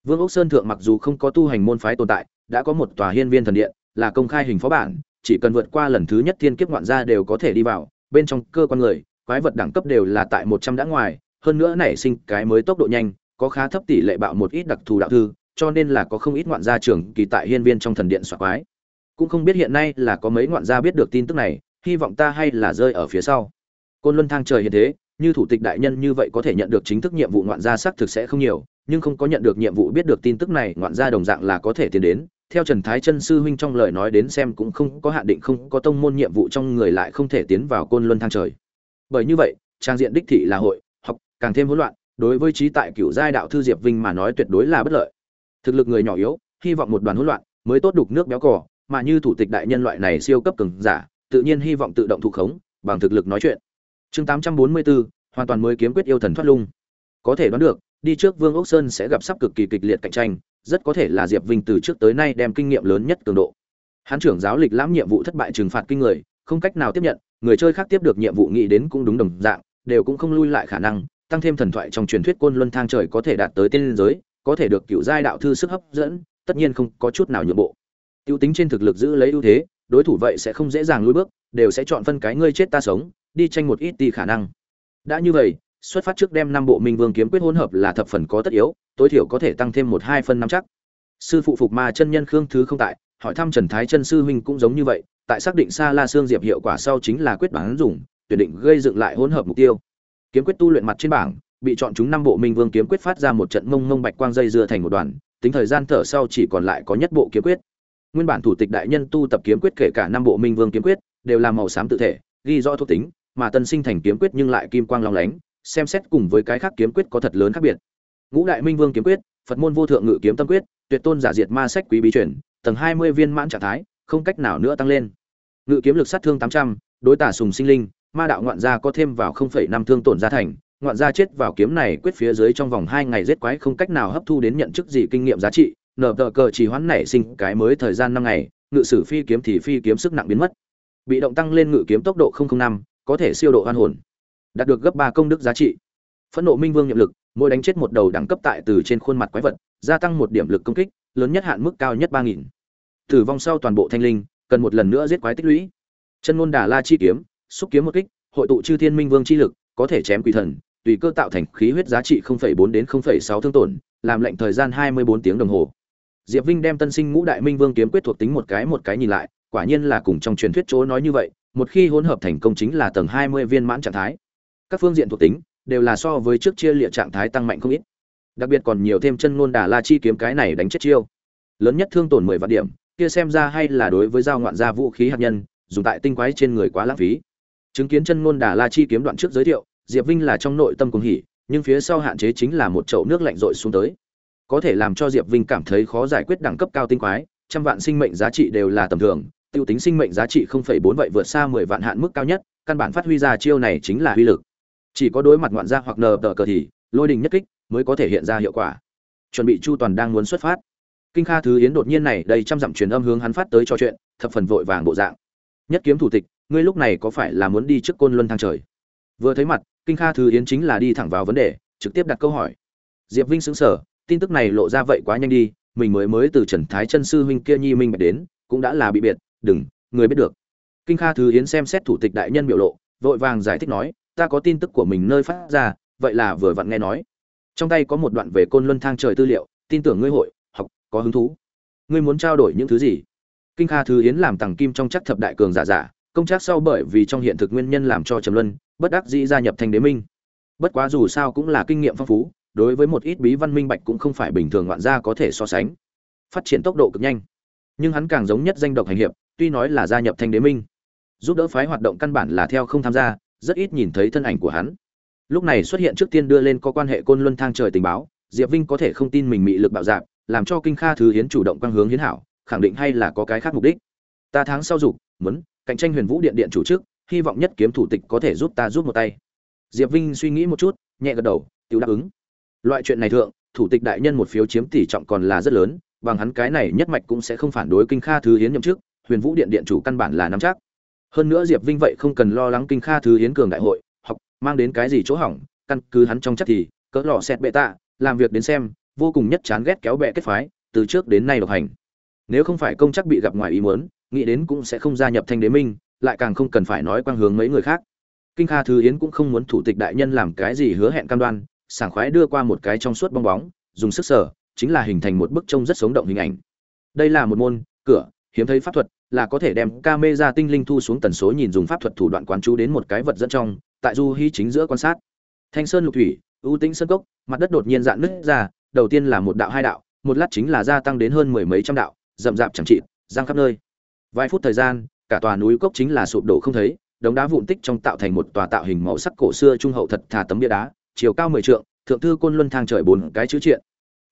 Vương ốc sơn thượng mặc dù không có tu hành môn phái tồn tại, đã có một tòa hiên viên thần điện, là công khai hình phó bản, chỉ cần vượt qua lần thứ nhất thiên kiếp ngoạn gia đều có thể đi vào, bên trong cơ quan người, quái vật đẳng cấp đều là tại một trăm đã ngoài, hơn nữa nảy sinh cái mới tốc độ nhanh có khá thấp tỷ lệ bạo một ít đặc thù đạo thư, cho nên là có không ít ngoạn gia trưởng kỳ tại hiên viên trong thần điện soạt quái cũng không biết hiện nay là có mấy ngoạn gia biết được tin tức này, hy vọng ta hay là rơi ở phía sau. Côn luân thang trời hiện thế, như thủ tịch đại nhân như vậy có thể nhận được chính thức nhiệm vụ ngoạn gia xác thực sẽ không nhiều, nhưng không có nhận được nhiệm vụ biết được tin tức này, ngoạn gia đồng dạng là có thể tiến đến. Theo trần thái chân sư huynh trong lời nói đến xem cũng không có hạn định không có tông môn nhiệm vụ trong người lại không thể tiến vào côn luân thang trời. Bởi như vậy, trang diện đích thị là hội, học, càng thêm hỗn loạn đối với trí tại cựu giai đạo thư diệp vinh mà nói tuyệt đối là bất lợi. Thực lực người nhỏ yếu hy vọng một đoàn hỗn loạn mới tốt đục nước béo cỏ mà như thủ tịch đại nhân loại này siêu cấp cường giả tự nhiên hy vọng tự động thụ khống bằng thực lực nói chuyện. Chương 844, hoàn toàn mới kiếm quyết yêu thần thoát lung. Có thể đoán được đi trước vương ốc sơn sẽ gặp sắp cực kỳ kịch liệt cạnh tranh rất có thể là diệp vinh từ trước tới nay đem kinh nghiệm lớn nhất cường độ. Hán trưởng giáo lịch lãm nhiệm vụ thất bại trừng phạt kinh người không cách nào tiếp nhận người chơi khác tiếp được nhiệm vụ nghĩ đến cũng đúng đồng dạng đều cũng không lui lại khả năng tăng thêm thần thoại trong truyền thuyết côn luân thang trời có thể đạt tới tiên giới, có thể được cựu giai đạo thư sức hấp dẫn, tất nhiên không có chút nào nhượng bộ. Tiêu tính trên thực lực giữ lấy ưu thế, đối thủ vậy sẽ không dễ dàng lùi bước, đều sẽ chọn phân cái ngươi chết ta sống, đi tranh một ít đi khả năng. Đã như vậy, xuất phát trước đem năm bộ minh vương kiếm quyết hỗn hợp là thập phần có tất yếu, tối thiểu có thể tăng thêm một hai phân năm chắc. Sư phụ phục ma chân nhân khương thứ không tại, hỏi thăm trần thái chân sư huynh cũng giống như vậy, tại xác định xa la xương diệp hiệu quả sau chính là quyết đoán dùng, tuyển định gây dựng lại hỗn hợp mục tiêu kiếm quyết tu luyện mặt trên bảng, bị chọn chúng năm bộ minh vương kiếm quyết phát ra một trận mông mông bạch quang dây dưa thành một đoàn, tính thời gian thở sau chỉ còn lại có nhất bộ kiếm quyết. Nguyên bản thủ tịch đại nhân tu tập kiếm quyết kể cả năm bộ minh vương kiếm quyết, đều là màu xám tự thể, ghi rõ thuộc tính, mà tân sinh thành kiếm quyết nhưng lại kim quang long lánh, xem xét cùng với cái khác kiếm quyết có thật lớn khác biệt. Ngũ đại minh vương kiếm quyết, phật môn vô thượng ngự kiếm tâm quyết, tuyệt tôn giả diệt ma sách quý bí truyền, tầng hai mươi viên mãn trạng thái, không cách nào nữa tăng lên. Ngự kiếm lực sát thương tám trăm, đối tả sùng sinh linh ma đạo ngoạn gia có thêm vào không phẩy năm thương tổn gia thành, ngoạn gia chết vào kiếm này quyết phía dưới trong vòng hai ngày giết quái không cách nào hấp thu đến nhận chức gì kinh nghiệm giá trị, nở tờ cờ chỉ hoãn nảy sinh cái mới thời gian năm ngày, ngự sử phi kiếm thì phi kiếm sức nặng biến mất. Bị động tăng lên ngự kiếm tốc độ năm, có thể siêu độ hoan hồn. Đạt được gấp ba công đức giá trị. Phẫn nộ minh vương nhiệm lực, mỗi đánh chết một đầu đẳng cấp tại từ trên khuôn mặt quái vật, gia tăng một điểm lực công kích, lớn nhất hạn mức cao nhất ba nghìn. Tử vong sau toàn bộ thanh linh, cần một lần nữa giết quái tích lũy. Chân ngôn đà la chi kiếm xúc kiếm một kích, hội tụ chư thiên minh vương chi lực, có thể chém quỷ thần, tùy cơ tạo thành khí huyết giá trị 0.4 đến 0.6 thương tổn, làm lệnh thời gian 24 tiếng đồng hồ. Diệp vinh đem tân sinh ngũ đại minh vương kiếm quyết thuộc tính một cái một cái nhìn lại, quả nhiên là cùng trong truyền thuyết chỗ nói như vậy, một khi hỗn hợp thành công chính là tầng 20 viên mãn trạng thái. Các phương diện thuộc tính đều là so với trước chia liệt trạng thái tăng mạnh không ít. Đặc biệt còn nhiều thêm chân ngôn đả la chi kiếm cái này đánh chết chiêu. Lớn nhất thương tổn 10 vạn điểm, kia xem ra hay là đối với giao ngoạn gia vũ khí hạt nhân, dùng tại tinh quái trên người quá lãng phí chứng kiến chân ngôn đà la chi kiếm đoạn trước giới thiệu, diệp vinh là trong nội tâm cùng hỉ, nhưng phía sau hạn chế chính là một chậu nước lạnh rội xuống tới. Có thể làm cho diệp vinh cảm thấy khó giải quyết đẳng cấp cao tinh quái, trăm vạn sinh mệnh giá trị đều là tầm thường, tiêu tính sinh mệnh giá trị không phẩy bốn vậy vượt xa mười vạn hạn mức cao nhất, căn bản phát huy ra chiêu này chính là uy lực. Chỉ có đối mặt ngoạn gia hoặc nờ tờ cờ thì, lôi đình nhất kích mới có thể hiện ra hiệu quả. Chuẩn bị chu toàn đang muốn xuất phát. Kinh kha thứ yến đột nhiên này, đầy trăm dặm truyền âm hướng hắn phát tới trò chuyện, thập phần vội vàng bộ dạng. Nhất kiếm thủ tịch ngươi lúc này có phải là muốn đi trước côn luân thang trời? Vừa thấy mặt, kinh kha thứ yến chính là đi thẳng vào vấn đề, trực tiếp đặt câu hỏi. Diệp vinh xứng sở tin tức này lộ ra vậy quá nhanh đi, mình mới mới từ trần thái chân sư huynh kia nhi minh bạch đến, cũng đã là bị biệt, đừng, người biết được. Kinh kha thứ yến xem xét thủ tịch đại nhân biểu lộ, vội vàng giải thích nói, ta có tin tức của mình nơi phát ra, vậy là vừa vặn nghe nói. Trong tay có một đoạn về côn luân thang trời tư liệu, tin tưởng ngươi hội, học, có hứng thú. Ngươi muốn trao đổi những thứ gì? Kinh kha thứ yến làm tàng kim trong chắc thập đại cường giả giả công chắc sau bởi vì trong hiện thực nguyên nhân làm cho trầm luân bất đắc dĩ gia nhập thành đế minh. Bất quá dù sao cũng là kinh nghiệm phong phú, đối với một ít bí văn minh bạch cũng không phải bình thường ngoạn gia có thể so sánh. Phát triển tốc độ cực nhanh. Nhưng hắn càng giống nhất danh độc hành hiệp, tuy nói là gia nhập Thanh đế minh. Giúp đỡ phái hoạt động căn bản là theo không tham gia, rất ít nhìn thấy thân ảnh của hắn. Lúc này xuất hiện trước tiên đưa lên có quan hệ côn luân thang trời tình báo, diệp vinh có thể không tin mình bị lực bạo dạp làm cho kinh kha thứ hiến chủ động quang hướng hiến hảo, khẳng định hay là có cái khác mục đích. Ta tháng sau dục, muốn cạnh tranh huyền vũ điện điện chủ chức, hy vọng nhất kiếm thủ tịch có thể giúp ta giúp một tay. Diệp vinh suy nghĩ một chút, nhẹ gật đầu tự đáp ứng. Loại chuyện này thượng, thủ tịch đại nhân một phiếu chiếm tỷ trọng còn là rất lớn, bằng hắn cái này nhất mạch cũng sẽ không phản đối kinh kha thứ hiến nhậm chức, huyền vũ điện điện chủ căn bản là nắm chắc. Hơn nữa diệp vinh vậy không cần lo lắng kinh kha thứ hiến cường đại hội, học, mang đến cái gì chỗ hỏng, căn cứ hắn trong chắc thì, cỡ lò xét bệ tạ, làm việc đến xem, vô cùng nhất chán ghét kéo bè kết phái, từ trước đến nay độc hành. Nếu không phải công chắc bị gặp ngoài ý muốn nghĩ đến cũng sẽ không gia nhập thanh đế minh, lại càng không cần phải nói quang hướng mấy người khác. Kinh kha thư yến cũng không muốn thủ tịch đại nhân làm cái gì hứa hẹn cam đoan, sảng khoái đưa qua một cái trong suốt bong bóng, dùng sức sở, chính là hình thành một bức trông rất sống động hình ảnh. Đây là một môn, cửa, hiếm thấy pháp thuật, là có thể đem camera tinh linh thu xuống tần số nhìn dùng pháp thuật thủ đoạn quán chú đến một cái vật dẫn trong, tại du hy chính giữa quan sát. Thanh sơn lục thủy, ưu tĩnh sơn cốc, mặt đất đột nhiên dạn nứt ra, đầu tiên là một đạo hai đạo, một lát chính là gia tăng đến hơn mười mấy trăm đạo, rậm rạp chẳng trị giang khắp nơi vài phút thời gian, cả tòa núi cốc chính là sụp đổ không thấy, đống đá vụn tích trong tạo thành một tòa tạo hình màu sắc cổ xưa trung hậu thật thà tấm bia đá, chiều cao mười trượng, thượng thư côn luân thang trời bốn cái chữ triện.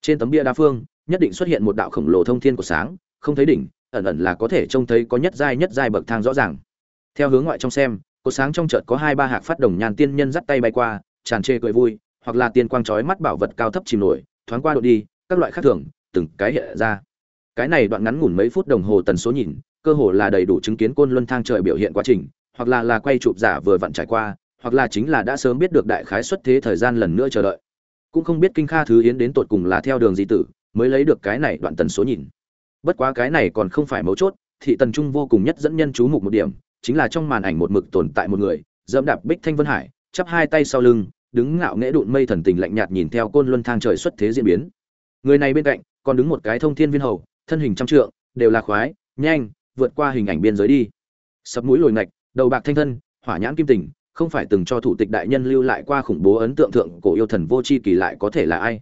Trên tấm bia đá phương, nhất định xuất hiện một đạo khổng lồ thông thiên của sáng, không thấy đỉnh, ẩn ẩn là có thể trông thấy có nhất giai nhất giai bậc thang rõ ràng. Theo hướng ngoại trong xem, có sáng trong chợt có hai ba hạc phát đồng nhàn tiên nhân dắt tay bay qua, tràn trề cười vui, hoặc là tiên quang chói mắt bảo vật cao thấp chìm nổi, thoáng qua độ đi, các loại khác thường, từng cái hiện ra. Cái này đoạn ngắn ngủn mấy phút đồng hồ tần số nhìn cơ hồ là đầy đủ chứng kiến côn luân thang trời biểu hiện quá trình, hoặc là là quay chụp giả vừa vặn trải qua, hoặc là chính là đã sớm biết được đại khái xuất thế thời gian lần nữa chờ đợi. Cũng không biết kinh kha thứ yến đến tột cùng là theo đường gì tử, mới lấy được cái này đoạn tần số nhìn. Bất quá cái này còn không phải mấu chốt, thị tần trung vô cùng nhất dẫn nhân chú mục một điểm, chính là trong màn ảnh một mực tồn tại một người, dẫm đạp bích thanh vân hải, chắp hai tay sau lưng, đứng ngạo nghễ đụn mây thần tình lạnh nhạt nhìn theo côn luân thang trời xuất thế diễn biến. Người này bên cạnh, còn đứng một cái thông thiên viên hầu, thân hình trăm trượng, đều là khoái, nhanh vượt qua hình ảnh biên giới đi. Sập mũi lồi ngạch, đầu bạc thanh thân, hỏa nhãn kim tình, không phải từng cho thủ tịch đại nhân lưu lại qua khủng bố ấn tượng thượng cổ yêu thần vô c h i kỳ lại có thể là ai?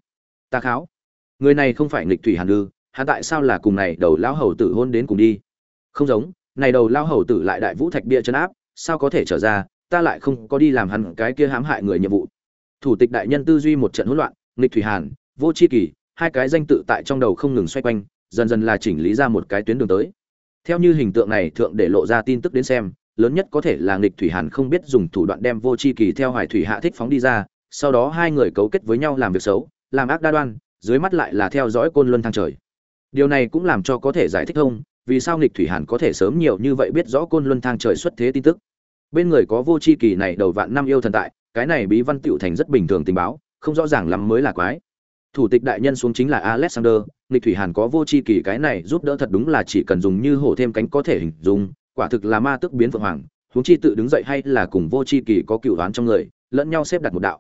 Ta kháo. Người này không phải nghịch thủy hàn ư hắn tại sao là cùng này đầu lão hầu tử hôn đến cùng đi? Không giống, này đầu lão hầu tử lại đại vũ thạch bia chân áp, sao có thể trở ra? Ta lại không có đi làm hắn cái kia hãm hại người nhiệm vụ. Thủ tịch đại nhân tư duy một trận hỗn loạn, nghịch thủy hàn, vô c h i kỳ, hai cái danh tự tại trong đầu không ngừng xoay quanh, dần dần là chỉnh lý ra một cái tuyến đường tới theo như hình tượng này, thượng để lộ ra tin tức đến xem, lớn nhất có thể là nghịch thủy hàn không biết dùng thủ đoạn đem vô c h i kỳ theo hoài thủy hạ thích phóng đi ra, sau đó hai người cấu kết với nhau làm việc xấu, làm ác đa đoan, dưới mắt lại là theo dõi côn luân thang trời. Điều này cũng làm cho có thể giải thích thông vì sao nghịch thủy hàn có thể sớm nhiều như vậy biết rõ côn luân thang trời xuất thế tin tức. Bên người có vô c h i kỳ này đầu vạn năm yêu thần tại, cái này bí văn tiểu thành rất bình thường tình báo, không rõ ràng lắm mới là quái thủ tịch đại nhân xuống chính là alexander. Nghịch thủy hàn có vô c h i kỳ cái này giúp đỡ thật đúng là chỉ cần dùng như hổ thêm cánh có thể hình dung. Quả thực là ma tức biến phượng hoàng. Huống chi tự đứng dậy hay là cùng vô c h i kỳ có cựu đoán trong người, lẫn nhau xếp đặt một đạo.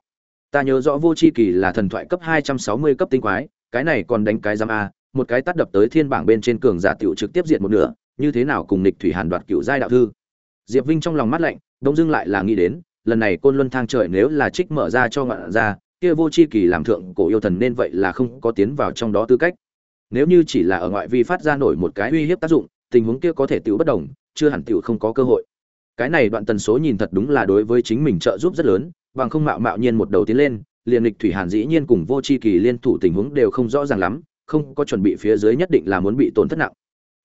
Ta nhớ rõ vô c h i kỳ là thần thoại cấp hai trăm sáu mươi cấp tinh quái, cái này còn đánh cái giam a, một cái tắt đập tới thiên bảng bên trên cường giả tiểu trực tiếp diệt một nửa, như thế nào cùng nghịch thủy hàn đoạt cựu giai đạo thư? Diệp vinh trong lòng mắt lạnh, đông dưng lại là nghĩ đến, lần này côn luân thang trời nếu là trích mở ra cho ngọn ra kia vô chi kỳ làm thượng cổ yêu thần nên vậy là không có tiến vào trong đó tư cách. Nếu như chỉ là ở ngoại vi phát ra nổi một cái uy hiếp tác dụng, tình huống kia có thể tiểu bất đồng, chưa hẳn tiểu không có cơ hội. Cái này đoạn tần số nhìn thật đúng là đối với chính mình trợ giúp rất lớn, bằng không mạo mạo nhiên một đầu tiến lên, liền lịch thủy hàn dĩ nhiên cùng vô chi kỳ liên thủ tình huống đều không rõ ràng lắm, không có chuẩn bị phía dưới nhất định là muốn bị tổn thất nặng.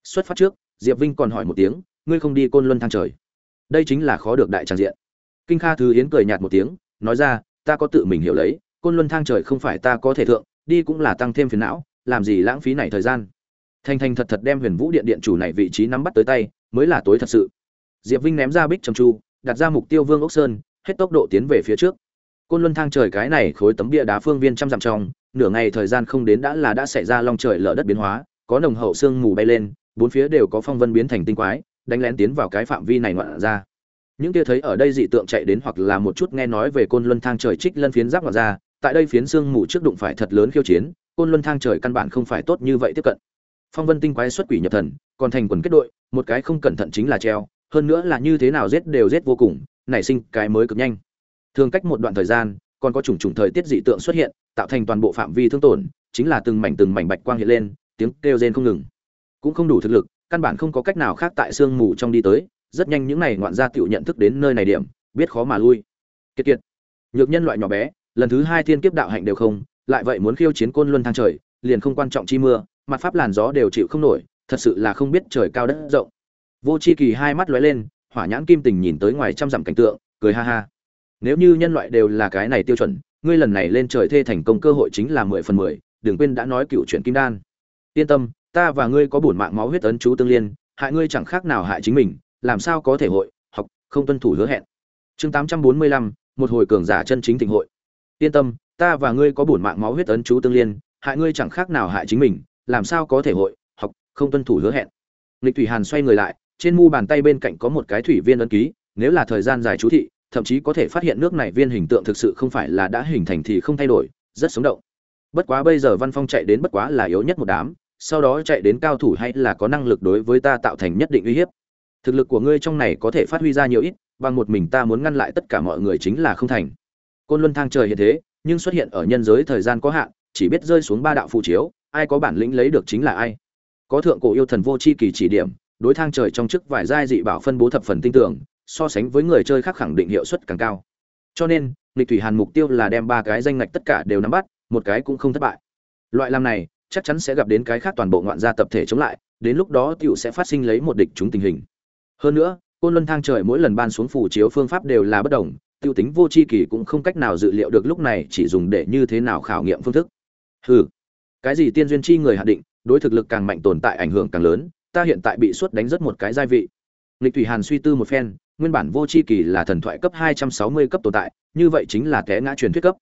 Xuất phát trước, diệp vinh còn hỏi một tiếng, ngươi không đi côn luân thang trời? Đây chính là khó được đại tràng diện. Kinh kha thứ yến cười nhạt một tiếng, nói ra, ta có tự mình hiểu lấy côn luân thang trời không phải ta có thể thượng, đi cũng là tăng thêm phiền não, làm gì lãng phí này thời gian? Thành thành thật thật đem huyền vũ điện điện chủ này vị trí nắm bắt tới tay, mới là tối thật sự. Diệp vinh ném ra bích trầm chu đặt ra mục tiêu vương ốc sơn, hết tốc độ tiến về phía trước. Côn luân thang trời cái này khối tấm bia đá phương viên trăm dặm trong, nửa ngày thời gian không đến đã là đã xảy ra long trời lở đất biến hóa, có nồng hậu sương mù bay lên, bốn phía đều có phong vân biến thành tinh quái, đánh lén tiến vào cái phạm vi này ngoạn ra. Những kia thấy ở đây dị tượng chạy đến hoặc là một chút nghe nói về côn luân thang trời trích lân phiến giáp ngoạn ra tại đây phiến xương mù trước đụng phải thật lớn khiêu chiến, côn luân thang trời căn bản không phải tốt như vậy tiếp cận. Phong vân tinh quái xuất quỷ nhập thần, còn thành quần kết đội, một cái không cẩn thận chính là treo, hơn nữa là như thế nào giết đều giết vô cùng, nảy sinh cái mới cực nhanh. Thường cách một đoạn thời gian, còn có chủng chủng thời tiết dị tượng xuất hiện, tạo thành toàn bộ phạm vi thương tổn, chính là từng mảnh từng mảnh bạch quang hiện lên, tiếng kêu rên không ngừng. Cũng không đủ thực lực, căn bản không có cách nào khác tại sương mù trong đi tới, rất nhanh những này ngoạn gia tiểu nhận thức đến nơi này điểm, biết khó mà lui. Kiệt kiệt. Nhược nhân loại nhỏ bé lần thứ hai thiên kiếp đạo hạnh đều không, lại vậy muốn khiêu chiến côn luân thang trời, liền không quan trọng chi mưa, mặt pháp làn gió đều chịu không nổi, thật sự là không biết trời cao đất rộng. Vô c h i kỳ hai mắt lóe lên, hỏa nhãn kim tình nhìn tới ngoài trăm dặm cảnh tượng, cười ha ha. Nếu như nhân loại đều là cái này tiêu chuẩn, ngươi lần này lên trời thê thành công cơ hội chính là mười phần mười, đừng quên đã nói cựu chuyện kim đan. Yên tâm, ta và ngươi có bổn mạng máu huyết ấn chú tương liên, hại ngươi chẳng khác nào hại chính mình, làm sao có thể hội, học, không tuân thủ hứa hẹn. Chương tám trăm bốn mươi lăm, một hồi cường giả chân chính tình hội yên tâm, ta và ngươi có bổn mạng máu huyết ấn chú tương liên, hại ngươi chẳng khác nào hại chính mình, làm sao có thể hội, học, không tuân thủ hứa hẹn. Lịch thủy hàn xoay người lại, trên mu bàn tay bên cạnh có một cái thủy viên ấn ký, nếu là thời gian dài chú thị, thậm chí có thể phát hiện nước này viên hình tượng thực sự không phải là đã hình thành thì không thay đổi, rất sống động. Bất quá bây giờ văn phong chạy đến bất quá là yếu nhất một đám, sau đó chạy đến cao thủ hay là có năng lực đối với ta tạo thành nhất định uy hiếp. Thực lực của ngươi trong này có thể phát huy ra nhiều ít, bằng một mình ta muốn ngăn lại tất cả mọi người chính là không thành côn luân thang trời hiện thế, nhưng xuất hiện ở nhân giới thời gian có hạn, chỉ biết rơi xuống ba đạo phụ chiếu, ai có bản lĩnh lấy được chính là ai. Có thượng cổ yêu thần vô c h i kỳ chỉ điểm, đối thang trời trong chức vài giai dị bảo phân bố thập phần tinh tưởng so sánh với người chơi khác khẳng định hiệu suất càng cao. Cho nên, lịch thủy hàn mục tiêu là đem ba cái danh ngạch tất cả đều nắm bắt, một cái cũng không thất bại. Loại làm này, chắc chắn sẽ gặp đến cái khác toàn bộ ngoạn gia tập thể chống lại, đến lúc đó t i ể u sẽ phát sinh lấy một địch chúng tình hình. Hơn nữa, côn luân thang trời mỗi lần ban xuống phủ chiếu phương pháp đều là bất đồng Tiêu tính vô c h i kỳ cũng không cách nào dự liệu được lúc này chỉ dùng để như thế nào khảo nghiệm phương thức. Hừ, cái gì tiên duyên chi người hạ định, đối thực lực càng mạnh tồn tại ảnh hưởng càng lớn, ta hiện tại bị suất đánh rất một cái gia vị. Lịch thủy hàn suy tư một phen, nguyên bản vô c h i kỳ là thần thoại cấp 260 cấp tồn tại, như vậy chính là té ngã truyền thuyết cấp.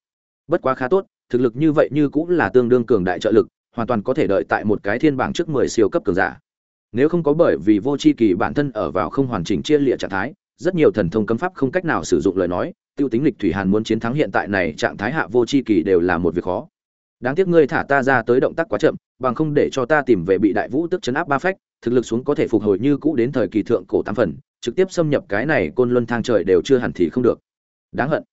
Bất quá khá tốt, thực lực như vậy như cũng là tương đương cường đại trợ lực, hoàn toàn có thể đợi tại một cái thiên bảng trước 10 siêu cấp cường giả. Nếu không có bởi vì vô c h i kỳ bản thân ở vào không hoàn chỉnh chia lịa trạng thái rất nhiều thần thông cấm pháp không cách nào sử dụng lời nói, tiêu tính lịch thủy hàn muốn chiến thắng hiện tại này trạng thái hạ vô c h i kỳ đều là một việc khó. Đáng tiếc ngươi thả ta ra tới động tác quá chậm, bằng không để cho ta tìm về bị đại vũ tức chấn áp ba phách, thực lực xuống có thể phục hồi như cũ đến thời kỳ thượng cổ tam phần, trực tiếp xâm nhập cái này côn luân thang trời đều chưa hẳn thì không được. Đáng hận.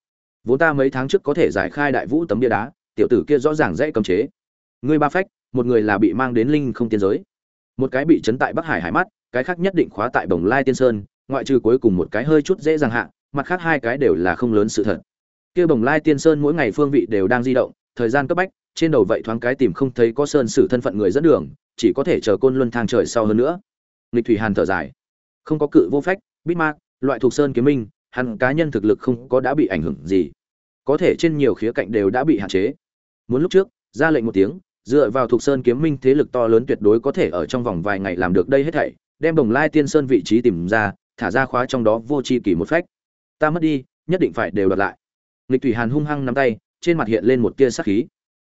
Vốn ta mấy tháng trước có thể giải khai đại vũ tấm bia đá, tiểu tử kia rõ ràng dễ cấm chế. Ngươi ba phách, một người là bị mang đến linh không tiên giới. Một cái bị chấn tại bắc hải hải mắt, cái khác nhất định khóa tại bồng lai tiên sơn ngoại trừ cuối cùng một cái hơi chút dễ dàng hạ, mặt khác hai cái đều là không lớn sự thật. Kia bồng lai tiên sơn mỗi ngày phương vị đều đang di động, thời gian cấp bách, trên đầu vậy thoáng cái tìm không thấy có sơn sử thân phận người dẫn đường, chỉ có thể chờ côn luân thang trời sau hơn nữa. Lịch thủy hàn thở dài. Không có cự vô phách bít mạc loại thuộc sơn kiếm minh, hắn cá nhân thực lực không có đã bị ảnh hưởng gì. Có thể trên nhiều khía cạnh đều đã bị hạn chế. Muốn lúc trước, ra lệnh một tiếng, dựa vào thuộc sơn kiếm minh thế lực to lớn tuyệt đối có thể ở trong vòng vài ngày làm được đây hết thảy, đem đồng lai tiên sơn vị trí tìm ra thả ra khóa trong đó vô chi kỳ một phách. Ta mất đi, nhất định phải đều đoạt lại. Nghịch thủy hàn hung hăng nắm tay, trên mặt hiện lên một tia sắc khí.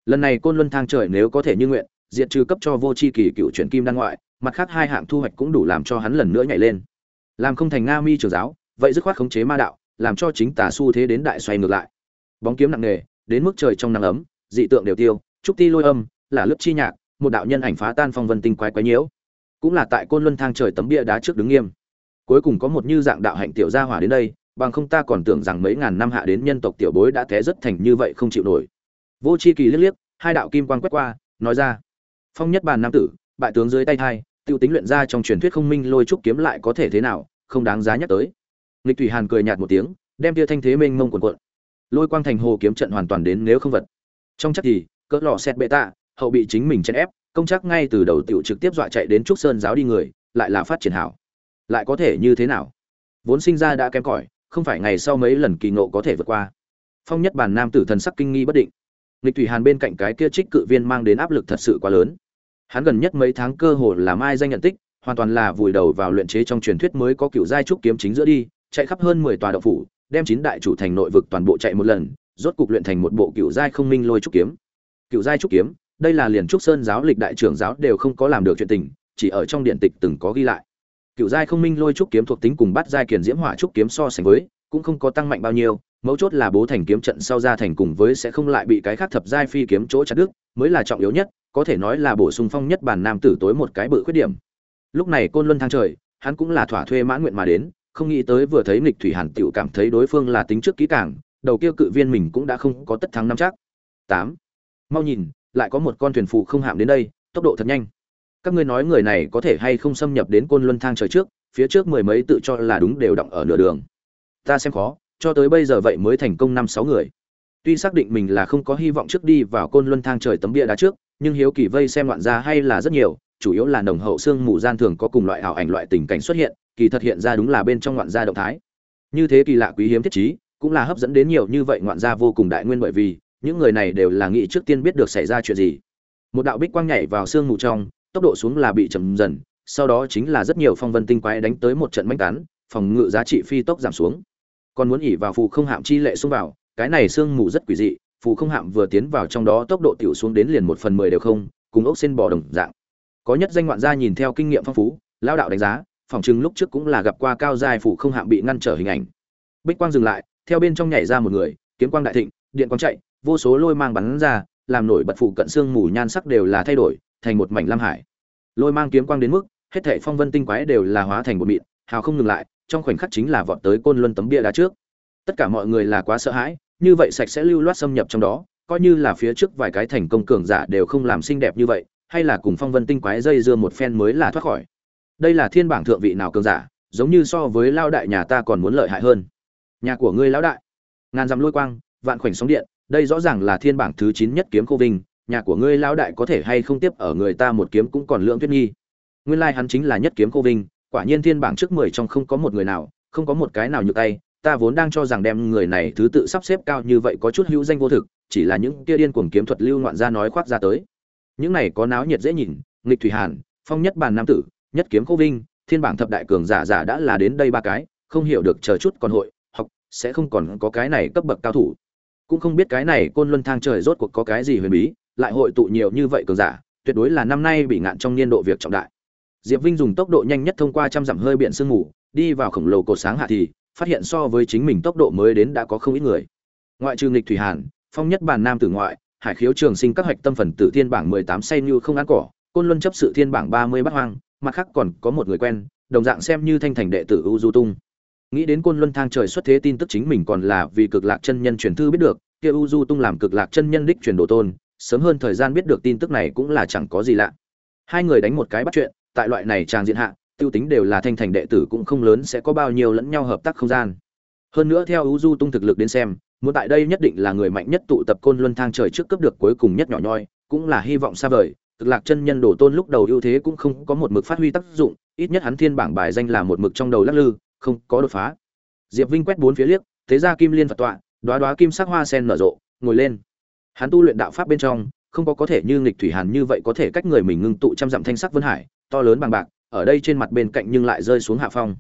Lần này côn luân thang trời nếu có thể như nguyện, diệt trừ cấp cho vô chi kỳ cựu chuyển kim đan ngoại, mặt khác hai hạng thu hoạch cũng đủ làm cho hắn lần nữa nhảy lên. Làm không thành nga mi trường giáo, vậy dứt khoát khống chế ma đạo, làm cho chính tà su thế đến đại xoay ngược lại. Bóng kiếm nặng nề, đến mức trời trong nắng ấm, dị tượng đều tiêu, trúc ti lôi âm, là lớp chi nhạc, một đạo nhân ảnh phá tan phong vân tinh quái quái nhiễu. Cũng là tại côn luân thang trời tấm bia đá trước đứng nghiêm cuối cùng có một như dạng đạo hạnh tiểu gia hỏa đến đây, bằng không ta còn tưởng rằng mấy ngàn năm hạ đến nhân tộc tiểu bối đã té rất thành như vậy không chịu nổi. Vô chi kỳ liếc liếc, hai đạo kim quang quét qua, nói ra, phong nhất bàn nam tử, bại tướng dưới tay thai, tiêu tính luyện ra trong truyền thuyết không minh lôi trúc kiếm lại có thể thế nào, không đáng giá nhắc tới. Nghịch thủy hàn cười nhạt một tiếng, đem tia thanh thế mênh mông quần quận lôi quang thành hồ kiếm trận hoàn toàn đến nếu không vật. Trong chắc thì, cỡ lò xét bệ tạ, hậu bị chính mình chèn ép, công chắc ngay từ đầu tiểu trực tiếp dọa chạy đến trúc sơn giáo đi người, lại là phát triển hảo lại có thể như thế nào? Vốn sinh ra đã kém cỏi, không phải ngày sau mấy lần kỳ ngộ có thể vượt qua. Phong nhất bản nam tử thần sắc kinh nghi bất định. Nghịch thủy hàn bên cạnh cái kia trích cự viên mang đến áp lực thật sự quá lớn. Hắn gần nhất mấy tháng cơ hồ làm ai danh nhận tích, hoàn toàn là vùi đầu vào luyện chế trong truyền thuyết mới có cựu giai trúc kiếm chính giữa đi, chạy khắp hơn mười tòa đậu phủ, đem chín đại chủ thành nội vực toàn bộ chạy một lần, rốt cục luyện thành một bộ cựu giai không minh lôi trúc kiếm. Cựu giai trúc kiếm, đây là liền trúc sơn giáo lịch đại trưởng giáo đều không có làm được chuyện tình, chỉ ở trong điện tịch từng có ghi lại cựu giai không minh lôi trúc kiếm thuộc tính cùng bắt giai kiền diễm hỏa trúc kiếm so sánh với, cũng không có tăng mạnh bao nhiêu, mấu chốt là bố thành kiếm trận sau ra thành cùng với sẽ không lại bị cái khác thập giai phi kiếm chỗ chặt đứt, mới là trọng yếu nhất, có thể nói là bổ sung phong nhất bản nam tử tối một cái bự khuyết điểm. Lúc này côn luân thang trời, hắn cũng là thỏa thuê mãn nguyện mà đến, không nghĩ tới vừa thấy nghịch thủy hàn tiểu cảm thấy đối phương là tính trước kỹ càng, đầu kia cự viên mình cũng đã không có tất thắng năm chắc. Tám. Mau nhìn, lại có một con thuyền phụ không hạm đến đây, tốc độ thật nhanh các ngươi nói người này có thể hay không xâm nhập đến côn luân thang trời trước, phía trước mười mấy tự cho là đúng đều động ở nửa đường. Ta xem khó, cho tới bây giờ vậy mới thành công năm sáu người. Tuy xác định mình là không có hy vọng trước đi vào côn luân thang trời tấm bia đá trước, nhưng hiếu kỳ vây xem loạn ra hay là rất nhiều, chủ yếu là nồng hậu xương mù gian thường có cùng loại ảo ảnh loại tình cảnh xuất hiện, kỳ thật hiện ra đúng là bên trong ngoạn gia động thái. Như thế kỳ lạ quý hiếm thiết chí cũng là hấp dẫn đến nhiều như vậy ngoạn gia vô cùng đại nguyên bởi vì, những người này đều là nghĩ trước tiên biết được xảy ra chuyện gì. Một đạo bích quang nhảy vào xương mù trong tốc độ xuống là bị chậm dần, sau đó chính là rất nhiều phong vân tinh quái đánh tới một trận mãnh tán phòng ngự giá trị phi tốc giảm xuống. Còn muốn ỉ vào phù không hạm chi lệ xông vào, cái này xương mù rất quỷ dị, phù không hạm vừa tiến vào trong đó tốc độ tiểu xuống đến liền một phần mười đều không, cùng ốc xin bò đồng dạng. Có nhất danh ngoạn gia nhìn theo kinh nghiệm phong phú, lao đạo đánh giá, phòng chừng lúc trước cũng là gặp qua cao giai phủ không hạm bị ngăn trở hình ảnh. Bích quang dừng lại, theo bên trong nhảy ra một người, kiếm quang đại thịnh, điện quang chạy, vô số lôi mang bắn ra, làm nổi bật phụ cận xương mù nhan sắc đều là thay đổi thành một mảnh lam hải. Lôi mang kiếm quang đến mức, hết thảy phong vân tinh quái đều là hóa thành một mịn, hào không ngừng lại, trong khoảnh khắc chính là vọt tới côn luân tấm bia đá trước. Tất cả mọi người là quá sợ hãi, như vậy sạch sẽ lưu loát xâm nhập trong đó, coi như là phía trước vài cái thành công cường giả đều không làm xinh đẹp như vậy, hay là cùng phong vân tinh quái dây dưa một phen mới là thoát khỏi. Đây là thiên bảng thượng vị nào cường giả, giống như so với lao đại nhà ta còn muốn lợi hại hơn. Nhà của ngươi lão đại. Ngàn dặm lôi quang, vạn khoảnh sóng điện, đây rõ ràng là thiên bảng thứ chín nhất kiếm cô vinh nhà của ngươi lão đại có thể hay không tiếp ở người ta một kiếm cũng còn lượng tuyết nghi nguyên lai hắn chính là nhất kiếm cô vinh, quả nhiên thiên bảng trước mười trong không có một người nào, không có một cái nào nhược tay, ta vốn đang cho rằng đem người này thứ tự sắp xếp cao như vậy có chút hữu danh vô thực, chỉ là những kia điên cuồng kiếm thuật lưu ngoạn ra nói khoác ra tới. Những này có náo nhiệt dễ nhìn, nghịch thủy hàn, phong nhất bàn nam tử, nhất kiếm cô vinh, thiên bảng thập đại cường giả giả đã là đến đây ba cái, không hiểu được chờ chút còn hội, học, sẽ không còn có cái này cấp bậc cao thủ. Cũng không biết cái này côn luân thang trời rốt cuộc có cái gì huyền bí lại hội tụ nhiều như vậy cường giả, tuyệt đối là năm nay bị ngạn trong niên độ việc trọng đại. Diệp vinh dùng tốc độ nhanh nhất thông qua trăm dặm hơi biển sương mù, đi vào khổng lồ cột sáng hạ thì, phát hiện so với chính mình tốc độ mới đến đã có không ít người. Ngoại trừ Lịch thủy hàn, phong nhất bàn nam tử ngoại, hải khiếu trường sinh các hạch tâm phần tử thiên bảng mười tám say như không ăn cỏ, côn luân chấp sự thiên bảng ba mươi bát hoang, mặt khác còn có một người quen, đồng dạng xem như thanh thành đệ tử u du tung. Nghĩ đến côn luân thang trời xuất thế tin tức chính mình còn là vì cực lạc chân nhân truyền thư biết được, kia u du tung làm cực lạc chân nhân đích truyền đồ tôn sớm hơn thời gian biết được tin tức này cũng là chẳng có gì lạ. Hai người đánh một cái bắt chuyện, tại loại này tràng diện hạ, tiêu tính đều là thanh thành đệ tử cũng không lớn sẽ có bao nhiêu lẫn nhau hợp tác không gian. Hơn nữa theo u du tung thực lực đến xem, muốn tại đây nhất định là người mạnh nhất tụ tập côn luân thang trời trước cấp được cuối cùng nhất nhỏ nhoi, cũng là hy vọng xa vời. Cực lạc chân nhân đổ tôn lúc đầu ưu thế cũng không có một mực phát huy tác dụng, ít nhất hắn thiên bảng bài danh là một mực trong đầu lắc lư, không có đột phá. Diệp vinh quét bốn phía liếc, thế ra kim liên phật tọa, đoá đoá kim sắc hoa sen nở rộ, ngồi lên hắn tu luyện đạo pháp bên trong, không có có thể như nghịch thủy hàn như vậy có thể cách người mình ngưng tụ trăm dặm thanh sắc vân hải, to lớn bằng bạc, ở đây trên mặt bên cạnh nhưng lại rơi xuống hạ phong.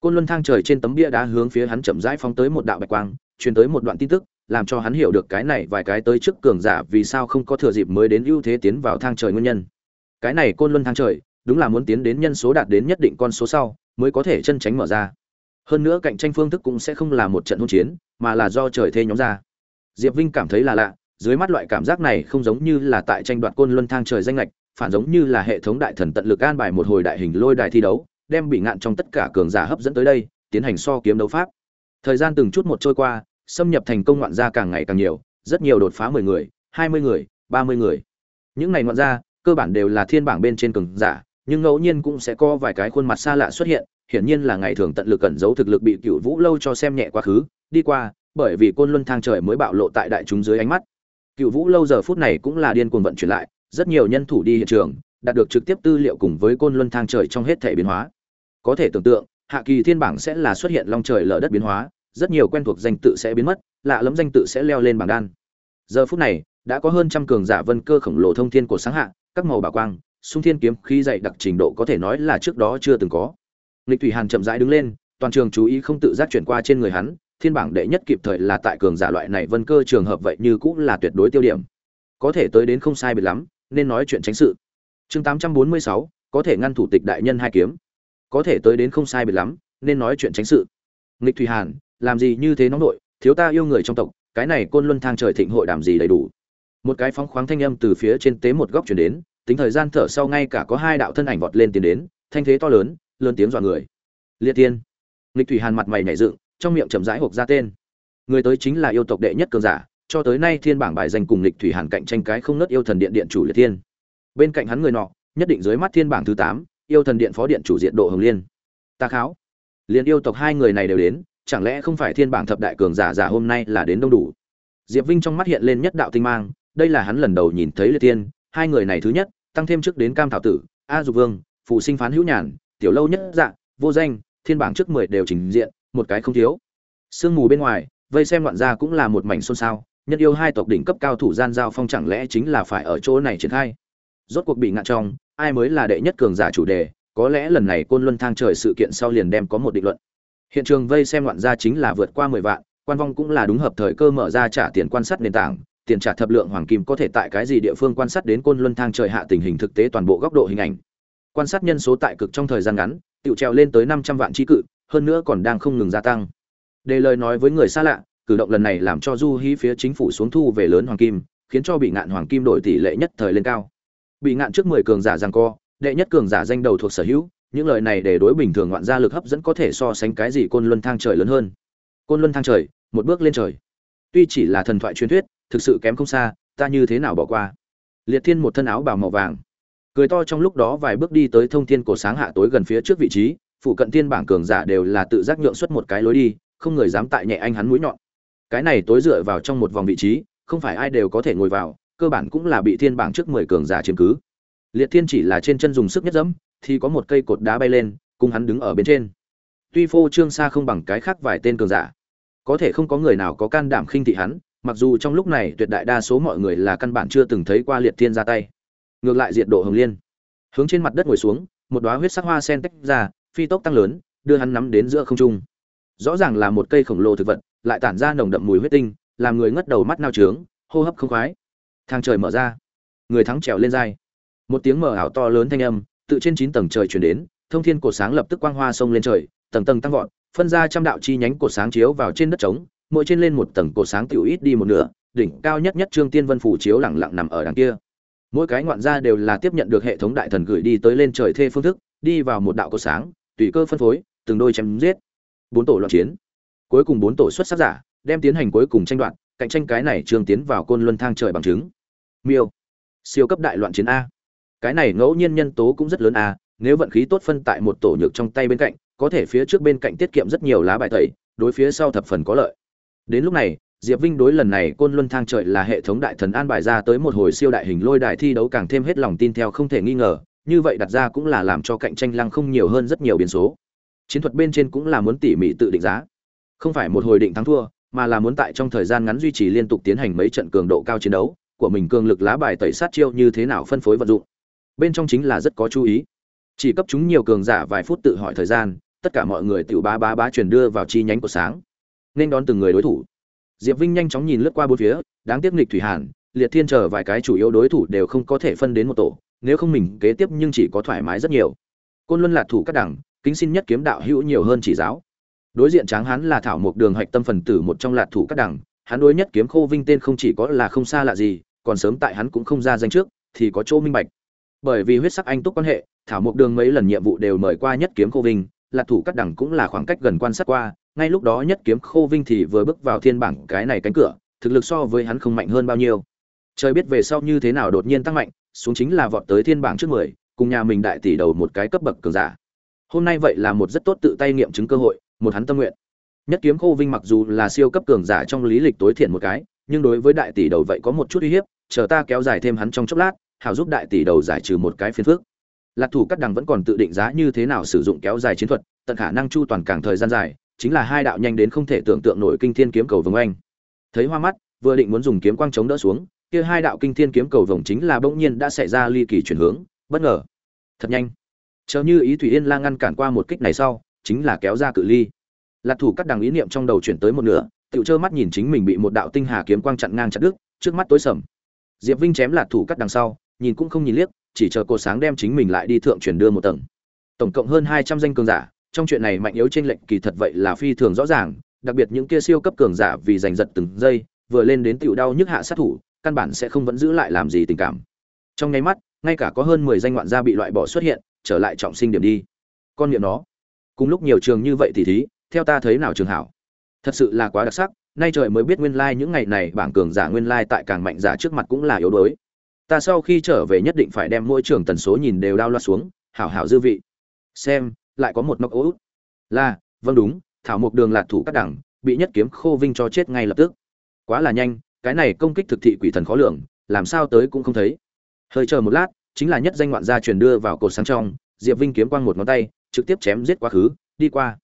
Côn luân thang trời trên tấm bia đá hướng phía hắn chậm rãi phóng tới một đạo bạch quang, truyền tới một đoạn tin tức, làm cho hắn hiểu được cái này vài cái tới trước cường giả vì sao không có thừa dịp mới đến ưu thế tiến vào thang trời nguyên nhân. Cái này côn luân thang trời, đúng là muốn tiến đến nhân số đạt đến nhất định con số sau, mới có thể chân tránh mở ra. Hơn nữa cạnh tranh phương thức cũng sẽ không là một trận hôn chiến, mà là do trời thê nhóm ra. Diệp vinh cảm thấy là lạ dưới mắt loại cảm giác này không giống như là tại tranh đoạt côn luân thang trời danh lệch phản giống như là hệ thống đại thần tận lực an bài một hồi đại hình lôi đài thi đấu, đem bị ngạn trong tất cả cường giả hấp dẫn tới đây, tiến hành so kiếm đấu pháp. Thời gian từng chút một trôi qua, xâm nhập thành công ngoạn gia càng ngày càng nhiều, rất nhiều đột phá mười người, hai mươi người, ba mươi người. Những này ngoạn gia, cơ bản đều là thiên bảng bên trên cường giả, nhưng ngẫu nhiên cũng sẽ có vài cái khuôn mặt xa lạ xuất hiện, hiển nhiên là ngày thường tận lực cẩn giấu thực lực bị cựu vũ lâu cho xem nhẹ quá khứ, đi qua, bởi vì côn luân thang trời mới bạo lộ tại đại chúng dưới ánh mắt cựu vũ lâu giờ phút này cũng là điên cuồng vận chuyển lại, rất nhiều nhân thủ đi hiện trường, đạt được trực tiếp tư liệu cùng với côn luân thang trời trong hết thể biến hóa. Có thể tưởng tượng, hạ kỳ thiên bảng sẽ là xuất hiện long trời lở đất biến hóa, rất nhiều quen thuộc danh tự sẽ biến mất, lạ lẫm danh tự sẽ leo lên bảng đan. Giờ phút này, đã có hơn trăm cường giả vân cơ khổng lồ thông thiên của sáng hạ, các màu bảo quang, sung thiên kiếm khí dày đặc trình độ có thể nói là trước đó chưa từng có. Lịch thủy hàn chậm rãi đứng lên, toàn trường chú ý không tự giác chuyển qua trên người hắn thiên bảng đệ nhất kịp thời là tại cường giả loại này vân cơ trường hợp vậy như cũng là tuyệt đối tiêu điểm. Có thể tới đến không sai biệt lắm, nên nói chuyện tránh sự. Chương tám trăm bốn mươi sáu, có thể ngăn thủ tịch đại nhân hai kiếm. Có thể tới đến không sai biệt lắm, nên nói chuyện tránh sự. Nghịch thủy hàn, làm gì như thế nóng nội, thiếu ta yêu người trong tộc, cái này côn luân thang trời thịnh hội đảm gì đầy đủ. Một cái phóng khoáng thanh âm từ phía trên tế một góc chuyển đến, tính thời gian thở sau ngay cả có hai đạo thân ảnh vọt lên tiến đến, thanh thế to lớn lớn tiếng dọa người. Liệt tiên nghịch thủy hàn mặt mày nhảy dựng trong miệng chậm rãi hộp ra tên. Người tới chính là yêu tộc đệ nhất cường giả, cho tới nay thiên bảng bài danh cùng lịch thủy hàn cạnh tranh cái không nớt yêu thần điện điện chủ liệt thiên. Bên cạnh hắn người nọ, nhất định dưới mắt thiên bảng thứ tám, yêu thần điện phó điện chủ diện độ hồng liên. Ta kháo. Liền yêu tộc hai người này đều đến, chẳng lẽ không phải thiên bảng thập đại cường giả giả hôm nay là đến đông đủ? Diệp vinh trong mắt hiện lên nhất đạo tinh mang, đây là hắn lần đầu nhìn thấy liệt tiên hai người này thứ nhất, tăng thêm trước đến cam thảo tử, a dục vương, phụ sinh phán hữu nhàn, tiểu lâu nhất dạ vô danh thiên bảng trước mười đều trình diện, một cái không thiếu. Sương mù bên ngoài, vây xem loạn gia cũng là một mảnh xôn xao, nhân yêu hai tộc đỉnh cấp cao thủ gian giao phong chẳng lẽ chính là phải ở chỗ này triển khai? Rốt cuộc bị ngạn trong, ai mới là đệ nhất cường giả chủ đề, có lẽ lần này côn luân thang trời sự kiện sau liền đem có một định luận. Hiện trường vây xem loạn gia chính là vượt qua mười vạn, quan vong cũng là đúng hợp thời cơ mở ra trả tiền quan sát nền tảng, tiền trả thập lượng hoàng kim có thể tại cái gì địa phương quan sát đến côn luân thang trời hạ tình hình thực tế toàn bộ góc độ hình ảnh. Quan sát nhân số tại cực trong thời gian ngắn Tiểu trèo lên tới năm trăm vạn trí cự, hơn nữa còn đang không ngừng gia tăng. Đề lời nói với người xa lạ, cử động lần này làm cho du hí phía chính phủ xuống thu về lớn hoàng kim, khiến cho bị ngạn hoàng kim đổi tỷ lệ nhất thời lên cao. Bị ngạn trước mười cường giả giằng co, đệ nhất cường giả danh đầu thuộc sở hữu, những lời này để đối bình thường ngoạn gia lực hấp dẫn có thể so sánh cái gì côn luân thang trời lớn hơn. Côn luân thang trời, một bước lên trời. Tuy chỉ là thần thoại truyền thuyết, thực sự kém không xa, ta như thế nào bỏ qua? Liệt thiên một thân áo bào màu vàng cười to trong lúc đó vài bước đi tới thông thiên cổ sáng hạ tối gần phía trước vị trí phụ cận thiên bảng cường giả đều là tự giác nhượng xuất một cái lối đi, không người dám tại nhẹ anh hắn mũi nhọn. Cái này tối dựa vào trong một vòng vị trí, không phải ai đều có thể ngồi vào, cơ bản cũng là bị thiên bảng trước mười cường giả chiếm cứ. Liệt thiên chỉ là trên chân dùng sức nhất dẫm, thì có một cây cột đá bay lên, cùng hắn đứng ở bên trên. Tuy phô trương xa không bằng cái khác vài tên cường giả. Có thể không có người nào có can đảm khinh thị hắn, mặc dù trong lúc này tuyệt đại đa số mọi người là căn bản chưa từng thấy qua liệt thiên ra tay ngược lại diệt độ hồng liên. Hướng trên mặt đất ngồi xuống, một đoá huyết sắc hoa sen tách ra, phi tốc tăng lớn, đưa hắn nắm đến giữa không trung. Rõ ràng là một cây khổng lồ thực vật, lại tản ra nồng đậm mùi huyết tinh, làm người ngất đầu mắt nao trướng, hô hấp không khoái. Thang trời mở ra. Người thắng trèo lên dai. Một tiếng mở ảo to lớn thanh âm, tự trên chín tầng trời chuyển đến, thông thiên cột sáng lập tức quang hoa sông lên trời, tầng tầng tăng vọt, phân ra trăm đạo chi nhánh cột sáng chiếu vào trên đất trống, mỗi trên lên một tầng cột sáng tiểu ít đi một nửa, đỉnh cao nhất nhất trương tiên vân phủ chiếu lẳng lặng nằm ở đằng kia mỗi cái ngoạn gia đều là tiếp nhận được hệ thống đại thần gửi đi tới lên trời thê phương thức, đi vào một đạo cầu sáng, tùy cơ phân phối, từng đôi chém giết. Bốn tổ loạn chiến. Cuối cùng bốn tổ xuất sắc giả, đem tiến hành cuối cùng tranh đoạt, cạnh tranh cái này trường tiến vào côn luân thang trời bằng chứng. Miêu. Siêu cấp đại loạn chiến a. Cái này ngẫu nhiên nhân tố cũng rất lớn a, nếu vận khí tốt phân tại một tổ nhược trong tay bên cạnh, có thể phía trước bên cạnh tiết kiệm rất nhiều lá bài tẩy, đối phía sau thập phần có lợi. Đến lúc này diệp vinh đối lần này côn luân thang trời là hệ thống đại thần an bài ra tới một hồi siêu đại hình lôi đài thi đấu càng thêm hết lòng tin theo không thể nghi ngờ, như vậy đặt ra cũng là làm cho cạnh tranh lăng không nhiều hơn rất nhiều biến số. Chiến thuật bên trên cũng là muốn tỉ mỉ tự định giá. Không phải một hồi định thắng thua, mà là muốn tại trong thời gian ngắn duy trì liên tục tiến hành mấy trận cường độ cao chiến đấu, của mình cường lực lá bài tẩy sát chiêu như thế nào phân phối vận dụng. Bên trong chính là rất có chú ý. Chỉ cấp chúng nhiều cường giả vài phút tự hỏi thời gian, tất cả mọi người tiểu bá bá bá truyền đưa vào chi nhánh của sáng. Nên đón từng người đối thủ diệp vinh nhanh chóng nhìn lướt qua bốn phía, đáng tiếc nghịch thủy hàn, liệt thiên chờ vài cái chủ yếu đối thủ đều không có thể phân đến một tổ, nếu không mình kế tiếp nhưng chỉ có thoải mái rất nhiều. Côn luân lạc thủ các đẳng, kính xin nhất kiếm đạo hữu nhiều hơn chỉ giáo. Đối diện tráng Hán là thảo mộc đường hạch tâm phần tử một trong lạc thủ các đẳng, hắn đối nhất kiếm khô vinh tên không chỉ có là không xa lạ gì, còn sớm tại hắn cũng không ra danh trước, thì có chỗ minh bạch. Bởi vì huyết sắc anh túc quan hệ, thảo mộc đường mấy lần nhiệm vụ đều mời qua nhất kiếm khô vinh lạc thủ các đẳng cũng là khoảng cách gần quan sát qua ngay lúc đó nhất kiếm khô vinh thì vừa bước vào thiên bảng cái này cánh cửa, thực lực so với hắn không mạnh hơn bao nhiêu. Trời biết về sau như thế nào đột nhiên tăng mạnh, xuống chính là vọt tới thiên bảng trước mười, cùng nhà mình đại tỷ đầu một cái cấp bậc cường giả. Hôm nay vậy là một rất tốt tự tay nghiệm chứng cơ hội, một hắn tâm nguyện. Nhất kiếm khô vinh mặc dù là siêu cấp cường giả trong lý lịch tối thiện một cái, nhưng đối với đại tỷ đầu vậy có một chút uy hiếp, chờ ta kéo dài thêm hắn trong chốc lát hào giúp đại tỷ đầu giải trừ một cái phiền phước lạc thủ cắt đằng vẫn còn tự định giá như thế nào sử dụng kéo dài chiến thuật, tận khả năng chu toàn càng thời gian dài chính là hai đạo nhanh đến không thể tưởng tượng nổi kinh thiên kiếm cầu vồng oanh. Thấy hoa mắt, vừa định muốn dùng kiếm quang chống đỡ xuống, kia hai đạo kinh thiên kiếm cầu vồng chính là bỗng nhiên đã xảy ra ly kỳ chuyển hướng, bất ngờ. Thật nhanh. Chờ như ý thủy yên la ngăn cản qua một kích này sau, chính là kéo ra cự ly. Lạc thủ cắt đằng ý niệm trong đầu chuyển tới một nửa tựu trơ mắt nhìn chính mình bị một đạo tinh hà kiếm quang chặn ngang chặt đứt, trước mắt tối sầm. Diệp vinh chém lạc thủ cắt đằng sau, nhìn cũng không nhìn liếc, chỉ chờ cột sáng đem chính mình lại đi thượng chuyển đưa một tầng. Tổng cộng hơn hai trăm danh cường giả trong chuyện này mạnh yếu trên lệnh kỳ thật vậy là phi thường rõ ràng, đặc biệt những kia siêu cấp cường giả vì giành giật từng giây, vừa lên đến tiểu đau nhức hạ sát thủ, căn bản sẽ không vẫn giữ lại làm gì tình cảm. Trong nháy mắt, ngay cả có hơn mười danh ngoạn gia bị loại bỏ xuất hiện, trở lại trọng sinh điểm đi. Con niệm nó. Cùng lúc nhiều trường như vậy thì thí, theo ta thấy nào trường hảo. Thật sự là quá đặc sắc, nay trời mới biết nguyên lai like những ngày này bảng cường giả nguyên lai like tại càng mạnh giả trước mặt cũng là yếu đuối. Ta sau khi trở về nhất định phải đem mỗi trường tần số nhìn đều đao loa xuống, hảo hảo dư vị. Xem lại có một nóc ố út. Là vâng đúng, thảo mộc đường lạc thủ các đẳng, bị nhất kiếm khô vinh cho chết ngay lập tức. Quá là nhanh, cái này công kích thực thị quỷ thần khó lường, làm sao tới cũng không thấy. Hơi chờ một lát, chính là nhất danh ngoạn gia truyền đưa vào cột sáng trong, diệp vinh kiếm quang một ngón tay, trực tiếp chém giết quá khứ, đi qua.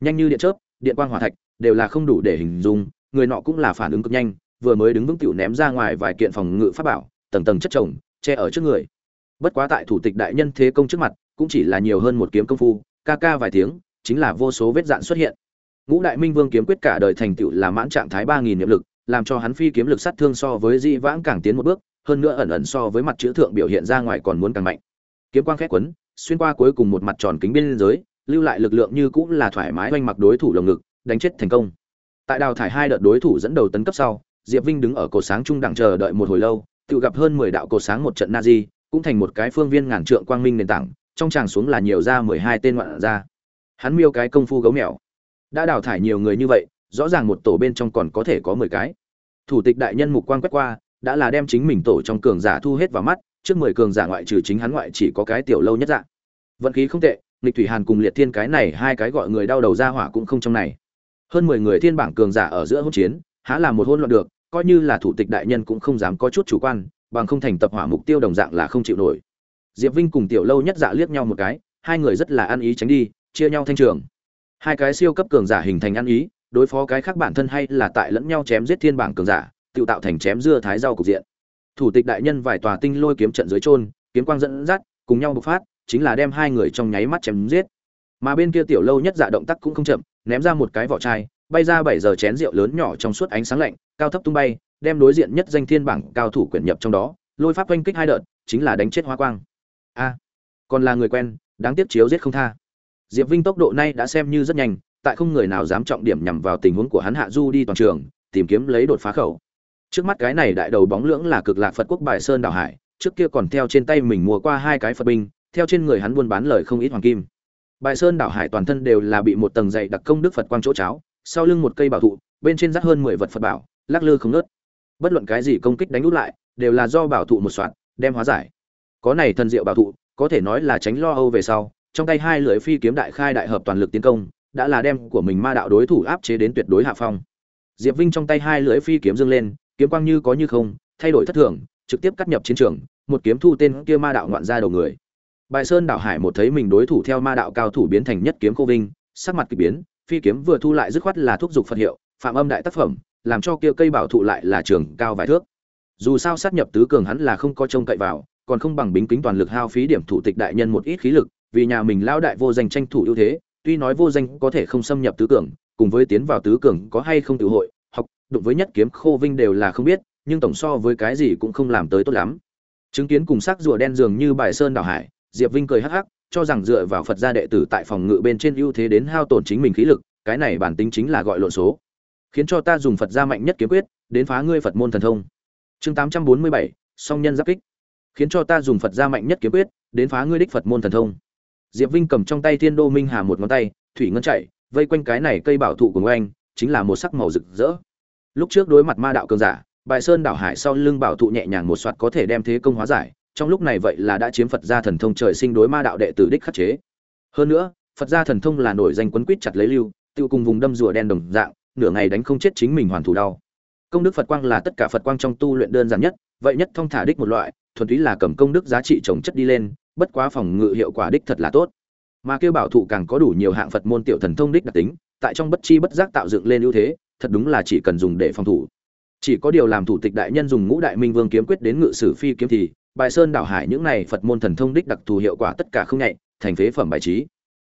Nhanh như điện chớp, điện quang hỏa thạch, đều là không đủ để hình dung, người nọ cũng là phản ứng cực nhanh, vừa mới đứng vững tựu ném ra ngoài vài kiện phòng ngự pháp bảo, tầng tầng chất chồng, che ở trước người. Bất quá tại thủ tịch đại nhân thế công trước mặt, cũng chỉ là nhiều hơn một kiếm công phu ca ca vài tiếng, chính là vô số vết dạn xuất hiện. Ngũ đại minh vương kiếm quyết cả đời thành tựu là mãn trạng thái ba nghìn niệm lực, làm cho hắn phi kiếm lực sát thương so với di vãng càng tiến một bước, hơn nữa ẩn ẩn so với mặt chữ thượng biểu hiện ra ngoài còn muốn càng mạnh. Kiếm quang khét quấn, xuyên qua cuối cùng một mặt tròn kính biên giới, lưu lại lực lượng như cũng là thoải mái oanh mặc đối thủ lồng ngực, đánh chết thành công. Tại đào thải hai đợt đối thủ dẫn đầu tấn cấp sau, diệp vinh đứng ở cột sáng trung đẳng chờ đợi một hồi lâu, tự gặp hơn mười đạo cột sáng một trận na di, cũng thành một cái phương viên ngàn trượng quang minh nền tảng trong tràng xuống là nhiều ra mười hai tên ngoạn ra hắn miêu cái công phu gấu mèo. Đã đào thải nhiều người như vậy, rõ ràng một tổ bên trong còn có thể có mười cái. Thủ tịch đại nhân mục quan quét qua, đã là đem chính mình tổ trong cường giả thu hết vào mắt, trước mười cường giả ngoại trừ chính hắn ngoại chỉ có cái tiểu lâu nhất dạng vận khí không tệ nghịch thủy hàn cùng liệt thiên cái này hai cái gọi người đau đầu ra hỏa cũng không trong này. Hơn mười người thiên bảng cường giả ở giữa hỗn chiến, há là một hỗn loạn được, coi như là thủ tịch đại nhân cũng không dám có chút chủ quan, bằng không thành tập hỏa mục tiêu đồng dạng là không chịu nổi diệp vinh cùng tiểu lâu nhất dạ liếc nhau một cái, hai người rất là ăn ý tránh đi, chia nhau thanh trường. Hai cái siêu cấp cường giả hình thành ăn ý, đối phó cái khác bản thân hay là tại lẫn nhau chém giết thiên bảng cường giả, tự tạo thành chém dưa thái rau cục diện. Thủ tịch đại nhân vài tòa tinh lôi kiếm trận dưới trôn kiếm quang dẫn dắt, cùng nhau bộc phát, chính là đem hai người trong nháy mắt chém giết. Mà bên kia tiểu lâu nhất dạ động tác cũng không chậm, ném ra một cái vỏ chai, bay ra bảy giờ chén rượu lớn nhỏ trong suốt ánh sáng lạnh, cao thấp tung bay, đem đối diện nhất danh thiên bảng cao thủ quyển nhập trong đó, lôi pháp oanh kích hai đợt, chính là đánh chết hoa quang a còn là người quen, đáng tiếc chiếu giết không tha. Diệp vinh tốc độ nay đã xem như rất nhanh, tại không người nào dám trọng điểm nhằm vào tình huống của hắn hạ du đi toàn trường, tìm kiếm lấy đột phá khẩu. Trước mắt cái này đại đầu bóng lưỡng là cực lạc phật quốc bài sơn đảo hải, trước kia còn theo trên tay mình mua qua hai cái phật binh, theo trên người hắn buôn bán lời không ít hoàng kim. Bài sơn đảo hải toàn thân đều là bị một tầng dày đặc công đức phật quang chỗ cháo, sau lưng một cây bảo thụ, bên trên rắc hơn mười vật phật bảo, lắc lư không nớt bất luận cái gì công kích đánh út lại, đều là do bảo thụ một soạn, đem hóa giải có này thần diệu bảo thụ, có thể nói là tránh lo âu về sau, trong tay hai lưỡi phi kiếm đại khai đại hợp toàn lực tiến công, đã là đem của mình ma đạo đối thủ áp chế đến tuyệt đối hạ phong. Diệp vinh trong tay hai lưỡi phi kiếm dâng lên, kiếm quang như có như không, thay đổi thất thường, trực tiếp cắt nhập chiến trường, một kiếm thu tên kia ma đạo ngoạn ra đầu người. Bài sơn đảo hải một thấy mình đối thủ theo ma đạo cao thủ biến thành nhất kiếm cô vinh, sắc mặt kỳ biến, phi kiếm vừa thu lại dứt khoát là thúc giục phật hiệu, phạm âm đại tác phẩm, làm cho kia cây bảo thụ lại là trường cao vài thước. Dù sao sát nhập tứ cường hắn là không có trông cậy vào còn không bằng bính kính toàn lực hao phí điểm thủ tịch đại nhân một ít khí lực, vì nhà mình lao đại vô danh tranh thủ ưu thế, tuy nói vô danh có thể không xâm nhập tứ cường, cùng với tiến vào tứ cường có hay không tự hội, học, đụng với nhất kiếm khô vinh đều là không biết, nhưng tổng so với cái gì cũng không làm tới tốt lắm. Chứng kiến cùng sắc rùa đen dường như bài sơn đảo hải, diệp vinh cười hắc hắc, cho rằng dựa vào phật gia đệ tử tại phòng ngự bên trên ưu thế đến hao tổn chính mình khí lực, cái này bản tính chính là gọi lộn số. Khiến cho ta dùng phật gia mạnh nhất kiếm quyết, đến phá ngươi phật môn thần thông. Chương tám trăm bốn mươi bảy, song nhân giáp kích khiến cho ta dùng phật gia mạnh nhất kiếm quyết, đến phá ngươi đích phật môn thần thông. Diệp vinh cầm trong tay thiên đô minh hà một ngón tay, thủy ngân chạy, vây quanh cái này cây bảo thụ của anh, chính là một sắc màu rực rỡ. Lúc trước đối mặt ma đạo cường giả, bài sơn đảo hải sau lưng bảo thụ nhẹ nhàng một soạt có thể đem thế công hóa giải, trong lúc này vậy là đã chiếm phật gia thần thông trời sinh đối ma đạo đệ tử đích khắc chế. Hơn nữa, phật gia thần thông là nổi danh quấn quýt chặt lấy lưu, tiêu cùng vùng đâm rùa đen đồng dạng, nửa ngày đánh không chết chính mình hoàn thủ đau. Công đức phật quang là tất cả phật quang trong tu luyện đơn giản nhất, vậy nhất thông thả đích một loại thuần túy là cầm công đức giá trị trồng chất đi lên, bất quá phòng ngự hiệu quả đích thật là tốt. Mà kêu bảo thụ càng có đủ nhiều hạng phật môn tiểu thần thông đích đặc tính, tại trong bất chi bất giác tạo dựng lên ưu thế, thật đúng là chỉ cần dùng để phòng thủ. Chỉ có điều làm thủ tịch đại nhân dùng ngũ đại minh vương kiếm quyết đến ngự sử phi kiếm thì, bài sơn đảo hải những này phật môn thần thông đích đặc thù hiệu quả tất cả không nhạy, thành phế phẩm bài trí.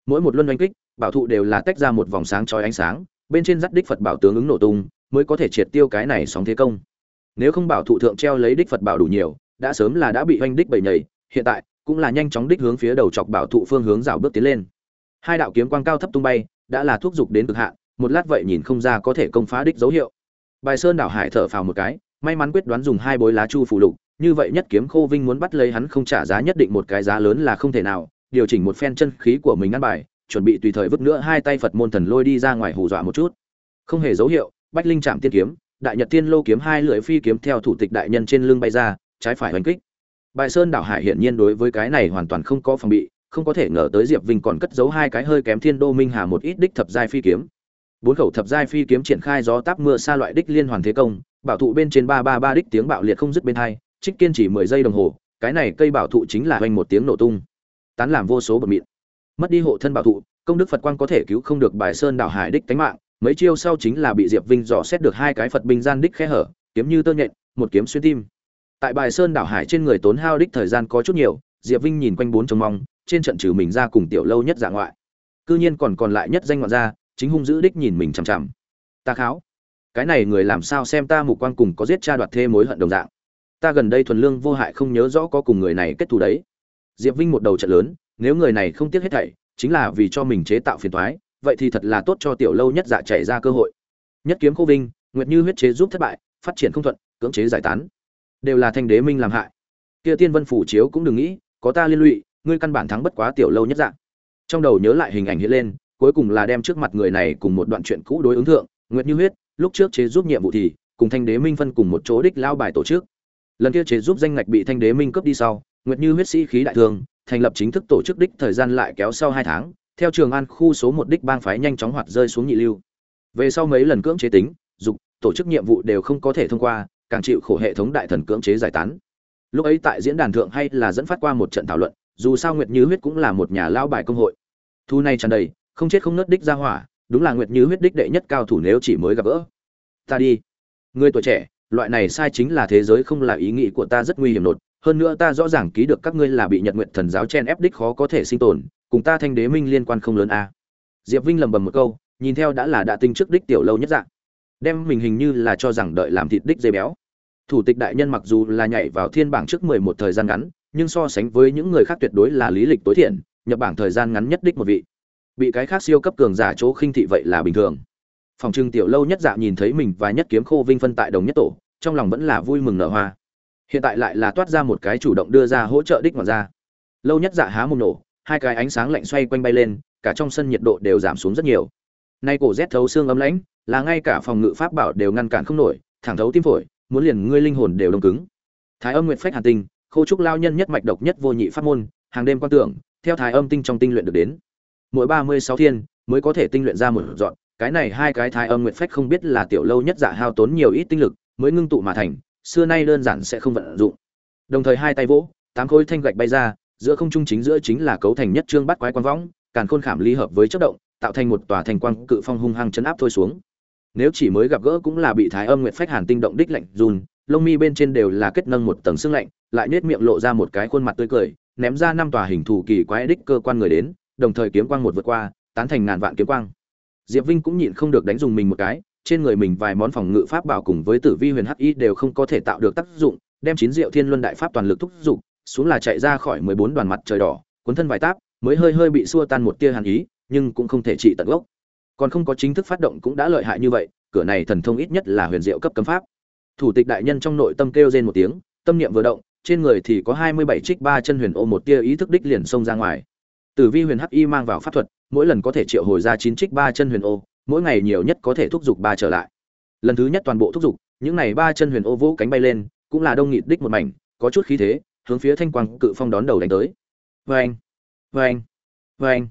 Mỗi một luân oanh kích, bảo thụ đều là tách ra một vòng sáng chói ánh sáng, bên trên dắt đích phật bảo tướng ứng nổ tung, mới có thể triệt tiêu cái này sóng thế công. Nếu không bảo thụ thượng treo lấy đích phật bảo đủ nhiều đã sớm là đã bị oanh đích bầy nhầy hiện tại cũng là nhanh chóng đích hướng phía đầu chọc bảo thụ phương hướng rào bước tiến lên. Hai đạo kiếm quang cao thấp tung bay, đã là thúc giục đến cực hạn, một lát vậy nhìn không ra có thể công phá đích dấu hiệu. Bài sơn đảo hải thở phào một cái, may mắn quyết đoán dùng hai bối lá chu phủ lục, như vậy nhất kiếm khô vinh muốn bắt lấy hắn không trả giá nhất định một cái giá lớn là không thể nào, điều chỉnh một phen chân khí của mình ngăn bài, chuẩn bị tùy thời vứt nữa hai tay phật môn thần lôi đi ra ngoài hù dọa một chút. Không hề dấu hiệu, bách linh chạm tiên kiếm, đại nhật tiên lô kiếm hai lưỡi phi kiếm theo thủ tịch đại nhân trên lưng bay ra trái phải đánh kích. Bài sơn đảo hải hiển nhiên đối với cái này hoàn toàn không có phòng bị, không có thể ngờ tới diệp vinh còn cất giấu hai cái hơi kém thiên đô minh hà một ít đích thập giai phi kiếm. Bốn khẩu thập giai phi kiếm triển khai gió táp mưa xa loại đích liên hoàn thế công, bảo thụ bên trên ba ba ba đích tiếng bạo liệt không dứt bên hai, trích kiên chỉ mười giây đồng hồ, cái này cây bảo thụ chính là hoành một tiếng nổ tung. Tán làm vô số bật mịn. Mất đi hộ thân bảo thụ, công đức phật quang có thể cứu không được bài sơn đảo hải đích tánh mạng, mấy chiêu sau chính là bị diệp vinh dò xét được hai cái phật binh gian đích khe hở, kiếm như tơ nhện, một kiếm xuyên tim tại bài sơn đảo hải trên người tốn hao đích thời gian có chút nhiều, diệp vinh nhìn quanh bốn trông mong, trên trận trừ mình ra cùng tiểu lâu nhất dạng ngoại. Cư nhiên còn còn lại nhất danh ngoại gia, chính hung dữ đích nhìn mình chằm chằm. Ta kháo, cái này người làm sao xem ta mục quan cùng có giết cha đoạt thê mối hận đồng dạng. Ta gần đây thuần lương vô hại không nhớ rõ có cùng người này kết thù đấy. Diệp vinh một đầu trận lớn, nếu người này không tiếc hết thảy, chính là vì cho mình chế tạo phiền toái, vậy thì thật là tốt cho tiểu lâu nhất dạ chạy ra cơ hội. Nhất kiếm khô vinh, nguyệt như huyết chế giúp thất bại, phát triển không thuận, cưỡng chế giải tán đều là thanh đế minh làm hại. Kia tiên vân phủ chiếu cũng đừng nghĩ, có ta liên lụy, ngươi căn bản thắng bất quá tiểu lâu nhất dạng. Trong đầu nhớ lại hình ảnh hiện lên, cuối cùng là đem trước mặt người này cùng một đoạn chuyện cũ đối ứng thượng, nguyệt như huyết, lúc trước chế giúp nhiệm vụ thì, cùng thanh đế minh phân cùng một chỗ đích lao bài tổ chức. Lần kia chế giúp danh ngạch bị thanh đế minh cướp đi sau, nguyệt như huyết sĩ khí đại thương thành lập chính thức tổ chức đích thời gian lại kéo sau hai tháng, theo trường an khu số một đích bang phái nhanh chóng hoạt rơi xuống nhị lưu. Về sau mấy lần cưỡng chế tính, dục, tổ chức nhiệm vụ đều không có thể thông qua càng chịu khổ hệ thống đại thần cưỡng chế giải tán. Lúc ấy tại diễn đàn thượng hay là dẫn phát qua một trận thảo luận, dù sao nguyệt như huyết cũng là một nhà lao bài công hội. Thu này tràn đầy, không chết không nứt đích ra hỏa, đúng là nguyệt như huyết đích đệ nhất cao thủ nếu chỉ mới gặp gỡ. Ta đi. Người tuổi trẻ, loại này sai chính là thế giới không là ý nghĩ của ta rất nguy hiểm nột, hơn nữa ta rõ ràng ký được các ngươi là bị nhật nguyện thần giáo chen ép đích khó có thể sinh tồn, cùng ta thanh đế minh liên quan không lớn a. À. diệp vinh lầm bầm một câu, nhìn theo đã là đã tinh trước đích tiểu lâu nhất dạng. Đem mình hình như là cho rằng đợi làm thịt đích dây béo thủ tịch đại nhân mặc dù là nhảy vào thiên bảng trước mười một thời gian ngắn, nhưng so sánh với những người khác tuyệt đối là lý lịch tối thiện, nhập bảng thời gian ngắn nhất đích một vị. Bị cái khác siêu cấp cường giả chỗ khinh thị vậy là bình thường. Phòng trưng tiểu lâu nhất dạ nhìn thấy mình và nhất kiếm khô vinh phân tại đồng nhất tổ, trong lòng vẫn là vui mừng nở hoa. Hiện tại lại là toát ra một cái chủ động đưa ra hỗ trợ đích ngoài ra lâu nhất dạ há mồm nổ, hai cái ánh sáng lạnh xoay quanh bay lên, cả trong sân nhiệt độ đều giảm xuống rất nhiều. Nay cổ rét thấu xương ấm lãnh, là ngay cả phòng ngự pháp bảo đều ngăn cản không nổi, thẳng thấu tim phổi muốn liền ngươi linh hồn đều đông cứng. Thái âm nguyện phách hàn tinh khô trúc lao nhân nhất mạch độc nhất vô nhị pháp môn, hàng đêm quan tưởng, theo thái âm tinh trong tinh luyện được đến. Mỗi ba mươi sáu thiên, mới có thể tinh luyện ra một dọn. Cái này hai cái thái âm nguyện phách không biết là tiểu lâu nhất dạ hao tốn nhiều ít tinh lực, mới ngưng tụ mà thành, xưa nay đơn giản sẽ không vận dụng. Đồng thời hai tay vỗ, tám khối thanh gạch bay ra, giữa không trung chính giữa chính là cấu thành nhất trương bắt quái quan võng, càn khôn khảm ly hợp với chất động, tạo thành một tòa thành quang cự phong hung hăng chấn áp thôi xuống nếu chỉ mới gặp gỡ cũng là bị thái âm nguyệt phách hàn tinh động đích lạnh run, lông mi bên trên đều là kết nâng một tầng xương lạnh, lại nết miệng lộ ra một cái khuôn mặt tươi cười, ném ra năm tòa hình thù kỳ quái đích cơ quan người đến, đồng thời kiếm quang một vượt qua, tán thành ngàn vạn kiếm quang. Diệp vinh cũng nhịn không được đánh dùng mình một cái, trên người mình vài món phòng ngự pháp bảo cùng với tử vi huyền hắc y đều không có thể tạo được tác dụng, đem chín diệu thiên luân đại pháp toàn lực thúc giục, xuống là chạy ra khỏi mười bốn đoàn mặt trời đỏ, cuốn thân vài táp, mới hơi hơi bị xua tan một tia hàn ý, nhưng cũng không thể trị tận gốc còn không có chính thức phát động cũng đã lợi hại như vậy, cửa này thần thông ít nhất là huyền diệu cấp cấm pháp. Thủ tịch đại nhân trong nội tâm kêu rên một tiếng, tâm niệm vừa động, trên người thì có hai mươi bảy trích ba chân huyền ô một tia ý thức đích liền xông ra ngoài. Tử vi huyền hắc y mang vào pháp thuật, mỗi lần có thể triệu hồi ra chín trích ba chân huyền ô, mỗi ngày nhiều nhất có thể thúc giục ba trở lại. Lần thứ nhất toàn bộ thúc giục, những này ba chân huyền ô vỗ cánh bay lên, cũng là đông nghịt đích một mảnh, có chút khí thế, hướng phía thanh quang cự phong đón đầu đánh tới. Vê anh vê anh vê anh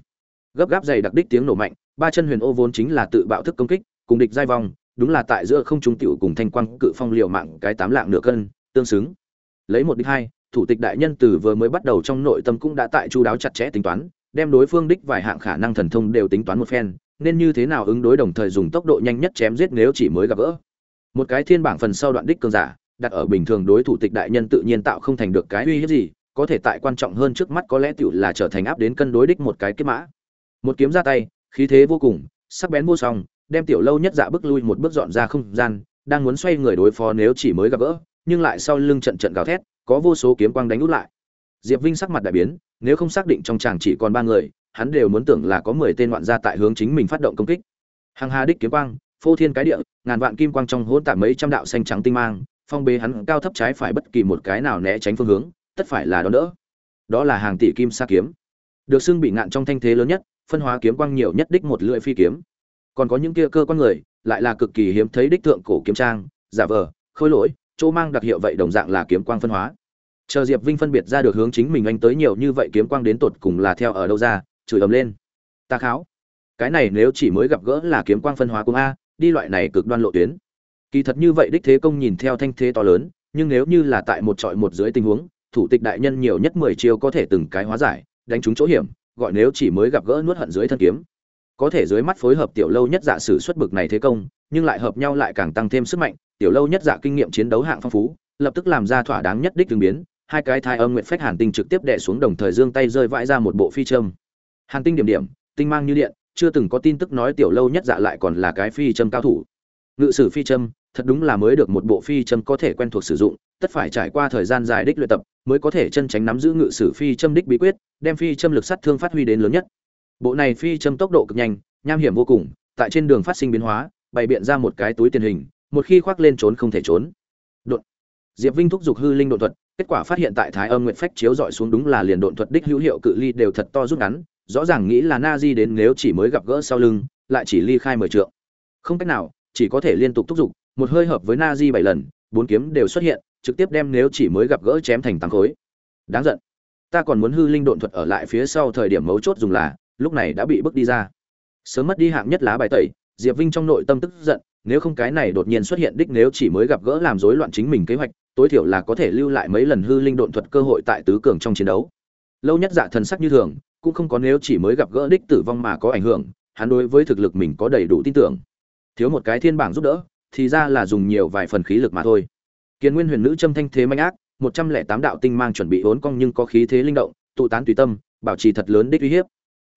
gấp gáp dày đặc đích tiếng nổ mạnh ba chân huyền ô vốn chính là tự bạo thức công kích, cùng địch giai vong, đúng là tại giữa không trung tiểu cùng thanh quang cự phong liều mạng cái tám lạng nửa cân, tương xứng. Lấy một đích hai, thủ tịch đại nhân từ vừa mới bắt đầu trong nội tâm cũng đã tại chu đáo chặt chẽ tính toán, đem đối phương đích vài hạng khả năng thần thông đều tính toán một phen, nên như thế nào ứng đối đồng thời dùng tốc độ nhanh nhất chém giết nếu chỉ mới gặp gỡ. Một cái thiên bảng phần sau đoạn đích cường giả, đặt ở bình thường đối thủ tịch đại nhân tự nhiên tạo không thành được cái uy hiếp gì, có thể tại quan trọng hơn trước mắt có lẽ tiểu là trở thành áp đến cân đối đích một cái kết mã. Một kiếm ra tay khí thế vô cùng, sắc bén vô song, đem tiểu lâu nhất dạ bước lui một bước dọn ra không gian, đang muốn xoay người đối phó nếu chỉ mới gặp gỡ, nhưng lại sau lưng trận trận gào thét, có vô số kiếm quang đánh út lại. Diệp vinh sắc mặt đại biến, nếu không xác định trong chàng chỉ còn ba người, hắn đều muốn tưởng là có mười tên ngoạn gia tại hướng chính mình phát động công kích. Hàng hà đích kiếm quang, phô thiên cái địa, ngàn vạn kim quang trong hỗn tạp mấy trăm đạo xanh trắng tinh mang, phong bế hắn cao thấp trái phải bất kỳ một cái nào né tránh phương hướng, tất phải là đón đỡ. Đó là hàng tỷ kim sa kiếm. Được xưng bị ngạn trong thanh thế lớn nhất phân hóa kiếm quang nhiều nhất đích một lưỡi phi kiếm. Còn có những kia cơ quan người, lại là cực kỳ hiếm thấy đích thượng cổ kiếm trang, giả vờ, khôi lỗi, chỗ mang đặc hiệu vậy đồng dạng là kiếm quang phân hóa. Chờ diệp vinh phân biệt ra được hướng chính mình anh tới nhiều như vậy kiếm quang đến tột cùng là theo ở đâu ra, chửi ầm lên. Ta kháo. Cái này nếu chỉ mới gặp gỡ là kiếm quang phân hóa cung a, đi loại này cực đoan lộ tuyến. Kỳ thật như vậy đích thế công nhìn theo thanh thế to lớn, nhưng nếu như là tại một trọi một dưới tình huống, thủ tịch đại nhân nhiều nhất mười chiêu có thể từng cái hóa giải, đánh trúng chỗ hiểm gọi nếu chỉ mới gặp gỡ nuốt hận dưới thân kiếm. Có thể dưới mắt phối hợp tiểu lâu nhất giả sử xuất bực này thế công, nhưng lại hợp nhau lại càng tăng thêm sức mạnh, tiểu lâu nhất giả kinh nghiệm chiến đấu hạng phong phú, lập tức làm ra thỏa đáng nhất đích tương biến, hai cái thai âm nguyện phách hàn tinh trực tiếp đè xuống đồng thời dương tay rơi vãi ra một bộ phi châm. Hàn tinh điểm điểm, tinh mang như điện, chưa từng có tin tức nói tiểu lâu nhất dạ lại còn là cái phi châm cao thủ. Ngự sử phi châm thật đúng là mới được một bộ phi châm có thể quen thuộc sử dụng, tất phải trải qua thời gian dài đích luyện tập mới có thể chân tránh nắm giữ ngự sử phi châm đích bí quyết, đem phi châm lực sát thương phát huy đến lớn nhất. Bộ này phi châm tốc độ cực nhanh, nham hiểm vô cùng, tại trên đường phát sinh biến hóa, bày biện ra một cái túi tiền hình, một khi khoác lên trốn không thể trốn. Đột. Diệp vinh thúc giục hư linh đột thuật, kết quả phát hiện tại thái âm nguyện phách chiếu dọi xuống đúng là liền đột thuật đích hữu hiệu cự ly đều thật to rút ngắn, rõ ràng nghĩ là na di đến nếu chỉ mới gặp gỡ sau lưng, lại chỉ ly khai mười trượng. Không cách nào, chỉ có thể liên tục thúc giục một hơi hợp với na di bảy lần, bốn kiếm đều xuất hiện, trực tiếp đem nếu chỉ mới gặp gỡ chém thành tăng khối. Đáng giận. Ta còn muốn hư linh độn thuật ở lại phía sau thời điểm mấu chốt dùng là, lúc này đã bị bước đi ra. Sớm mất đi hạng nhất lá bài tẩy, diệp vinh trong nội tâm tức giận, nếu không cái này đột nhiên xuất hiện đích nếu chỉ mới gặp gỡ làm rối loạn chính mình kế hoạch, tối thiểu là có thể lưu lại mấy lần hư linh độn thuật cơ hội tại tứ cường trong chiến đấu. Lâu nhất dạ thần sắc như thường, cũng không có nếu chỉ mới gặp gỡ đích tử vong mà có ảnh hưởng, hắn đối với thực lực mình có đầy đủ tin tưởng. Thiếu một cái thiên bảng giúp đỡ thì ra là dùng nhiều vài phần khí lực mà thôi. Kiên nguyên huyền nữ châm thanh thế mạnh ác, một trăm lẻ tám đạo tinh mang chuẩn bị uốn cong nhưng có khí thế linh động, tụ tán tùy tâm, bảo trì thật lớn đích uy hiếp.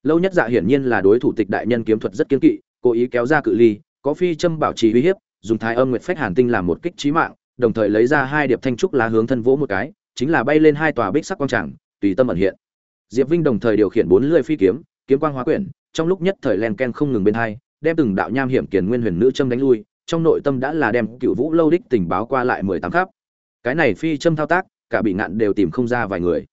Lâu nhất dạ hiển nhiên là đối thủ tịch đại nhân kiếm thuật rất kiên kỵ, cố ý kéo ra cự ly, có phi châm bảo trì uy hiếp, dùng thái âm nguyệt phách hàn tinh làm một kích chí mạng, đồng thời lấy ra hai điệp thanh trúc lá hướng thân vỗ một cái, chính là bay lên hai tòa bích sắc quang tràng, tùy tâm ẩn hiện. Diệp vinh đồng thời điều khiển bốn lưỡi phi kiếm kiếm quang hóa quyển, trong lúc nhất thời len ken không ngừng bên hai, đem từng đạo nham hiểm kiền nguyên huyền nữ châm đánh lui trong nội tâm đã là đem cựu vũ lâu đích tình báo qua lại mười tám khắp. Cái này phi châm thao tác, cả bị ngạn đều tìm không ra vài người.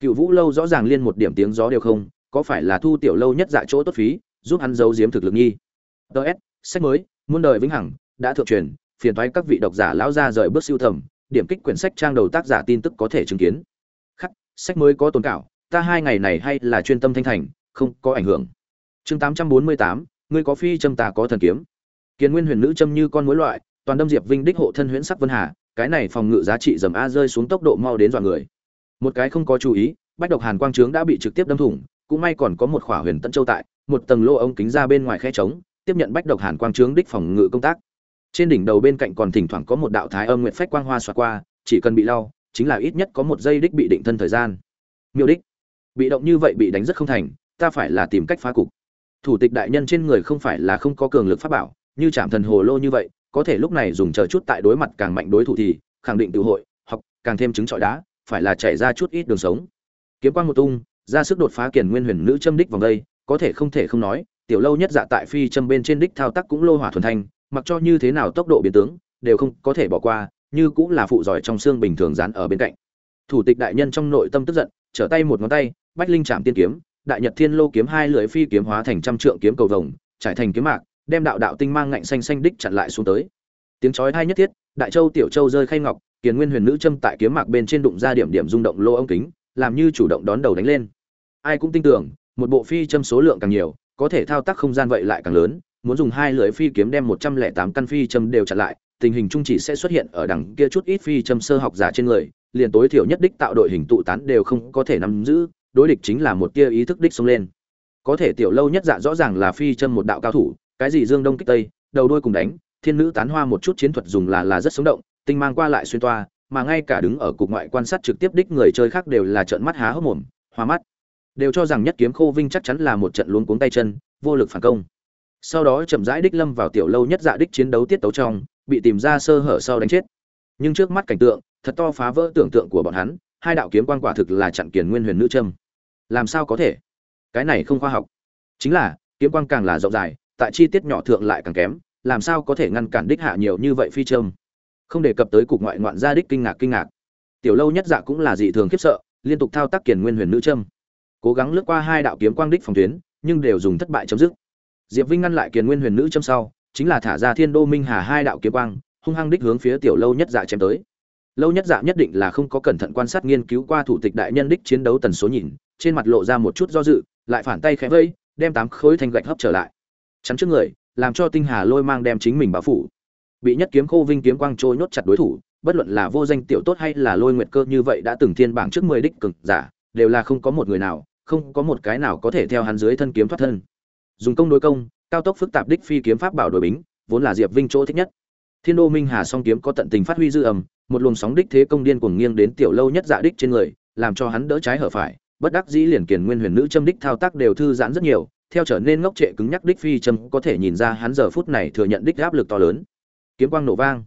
Cựu vũ lâu rõ ràng liên một điểm tiếng gió đều không, có phải là thu tiểu lâu nhất dạ chỗ tốt phí, giúp hắn giấu giếm thực lực nghi. Ts sách mới, muôn đời vĩnh hằng, đã thượng truyền, phiền thoái các vị độc giả lão ra rời bước siêu thầm, điểm kích quyển sách trang đầu tác giả tin tức có thể chứng kiến. Khắc, sách mới có tồn cảo, ta hai ngày này hay là chuyên tâm thanh thành, không có ảnh hưởng. Chương tám trăm bốn mươi tám, ngươi có phi châm ta có thần kiếm kiến nguyên huyền nữ châm như con mối loại, toàn đâm diệp vinh đích hộ thân huyễn sắc vân hà, cái này phòng ngự giá trị dầm a rơi xuống tốc độ mau đến dọa người. Một cái không có chú ý, bách độc hàn quang trướng đã bị trực tiếp đâm thủng, cũng may còn có một khỏa huyền tận châu tại, một tầng lô ống kính ra bên ngoài khe trống, tiếp nhận bách độc hàn quang trướng đích phòng ngự công tác. Trên đỉnh đầu bên cạnh còn thỉnh thoảng có một đạo thái âm nguyện phách quang hoa xoạt qua, chỉ cần bị lau, chính là ít nhất có một giây đích bị định thân thời gian. Miêu đích. Bị động như vậy bị đánh rất không thành, ta phải là tìm cách phá cục. Thủ tịch đại nhân trên người không phải là không có cường lực pháp bảo như chạm thần hồ lô như vậy, có thể lúc này dùng chờ chút tại đối mặt càng mạnh đối thủ thì, khẳng định tự hội hoặc càng thêm chứng trọi đá, phải là chạy ra chút ít đường sống. Kiếm quang một tung, ra sức đột phá kiền nguyên huyền nữ châm đích vòng đây, có thể không thể không nói, tiểu lâu nhất dạ tại phi châm bên trên đích thao tác cũng lô hỏa thuần thanh, mặc cho như thế nào tốc độ biến tướng, đều không có thể bỏ qua, như cũng là phụ giỏi trong xương bình thường dán ở bên cạnh. Thủ tịch đại nhân trong nội tâm tức giận, trở tay một ngón tay, bách linh chạm tiên kiếm, đại nhật thiên lô kiếm hai lưỡi phi kiếm hóa thành trăm trượng kiếm cầu vồng, trải thành kiếm mạc đem đạo đạo tinh mang ngạnh xanh xanh đích chặn lại xuống tới. Tiếng chói hai nhất thiết, đại châu tiểu châu rơi khay ngọc, kiền nguyên huyền nữ châm tại kiếm mạc bên trên đụng ra điểm điểm rung động lô ống kính, làm như chủ động đón đầu đánh lên. Ai cũng tin tưởng, một bộ phi châm số lượng càng nhiều, có thể thao tác không gian vậy lại càng lớn, muốn dùng hai lưỡi phi kiếm đem một trăm lẻ tám căn phi châm đều chặn lại, tình hình trung chỉ sẽ xuất hiện ở đằng kia chút ít phi châm sơ học giả trên người, liền tối thiểu nhất đích tạo đội hình tụ tán đều không có thể nắm giữ, đối địch chính là một tia ý thức đích xông lên. Có thể tiểu lâu nhất dạ rõ ràng là phi châm một đạo cao thủ cái gì dương đông kích tây, đầu đôi cùng đánh, thiên nữ tán hoa một chút chiến thuật dùng là là rất sống động, tinh mang qua lại xuyên toa, mà ngay cả đứng ở cục ngoại quan sát trực tiếp đích người chơi khác đều là trợn mắt há hốc mồm, hoa mắt. Đều cho rằng nhất kiếm khô vinh chắc chắn là một trận luống cuống tay chân, vô lực phản công. Sau đó chậm rãi đích lâm vào tiểu lâu nhất dạ đích chiến đấu tiết tấu trong, bị tìm ra sơ hở sau đánh chết. Nhưng trước mắt cảnh tượng, thật to phá vỡ tưởng tượng của bọn hắn, hai đạo kiếm quan quả thực là chặn kiền nguyên huyền nữ trâm làm sao có thể? Cái này không khoa học. Chính là, kiếm quang càng là rộng dài tại chi tiết nhỏ thượng lại càng kém, làm sao có thể ngăn cản đích hạ nhiều như vậy phi trâm không đề cập tới cục ngoại ngoạn gia đích kinh ngạc kinh ngạc. Tiểu lâu nhất dạ cũng là dị thường khiếp sợ, liên tục thao tác kiền nguyên huyền nữ trâm cố gắng lướt qua hai đạo kiếm quang đích phòng tuyến, nhưng đều dùng thất bại chấm dứt. Diệp vinh ngăn lại kiền nguyên huyền nữ trâm sau, chính là thả ra thiên đô minh hà hai đạo kiếm quang, hung hăng đích hướng phía tiểu lâu nhất dạ chém tới. Lâu nhất dạ nhất định là không có cẩn thận quan sát nghiên cứu qua thủ tịch đại nhân đích chiến đấu tần số nhìn, trên mặt lộ ra một chút do dự, lại phản tay khẽ vây, đem tám khối thanh gạch hấp trở lại chắn trước người, làm cho tinh hà lôi mang đem chính mình báo phủ. Bị nhất kiếm khô vinh kiếm quang trôi nhốt chặt đối thủ, bất luận là vô danh tiểu tốt hay là lôi nguyệt cơ như vậy đã từng thiên bảng trước mười đích cực giả, đều là không có một người nào, không có một cái nào có thể theo hắn dưới thân kiếm thoát thân. Dùng công đối công, cao tốc phức tạp đích phi kiếm pháp bảo đổi bính, vốn là diệp vinh chỗ thích nhất. Thiên đô minh hà song kiếm có tận tình phát huy dư ầm một luồng sóng đích thế công điên cuồng nghiêng đến tiểu lâu nhất dạ đích trên người, làm cho hắn đỡ trái hở phải, bất đắc dĩ liền kiền nguyên huyền nữ châm đích thao tác đều thư giãn rất nhiều theo trở nên ngốc trệ cứng nhắc đích phi châm có thể nhìn ra hắn giờ phút này thừa nhận đích áp lực to lớn. Kiếm quang nổ vang.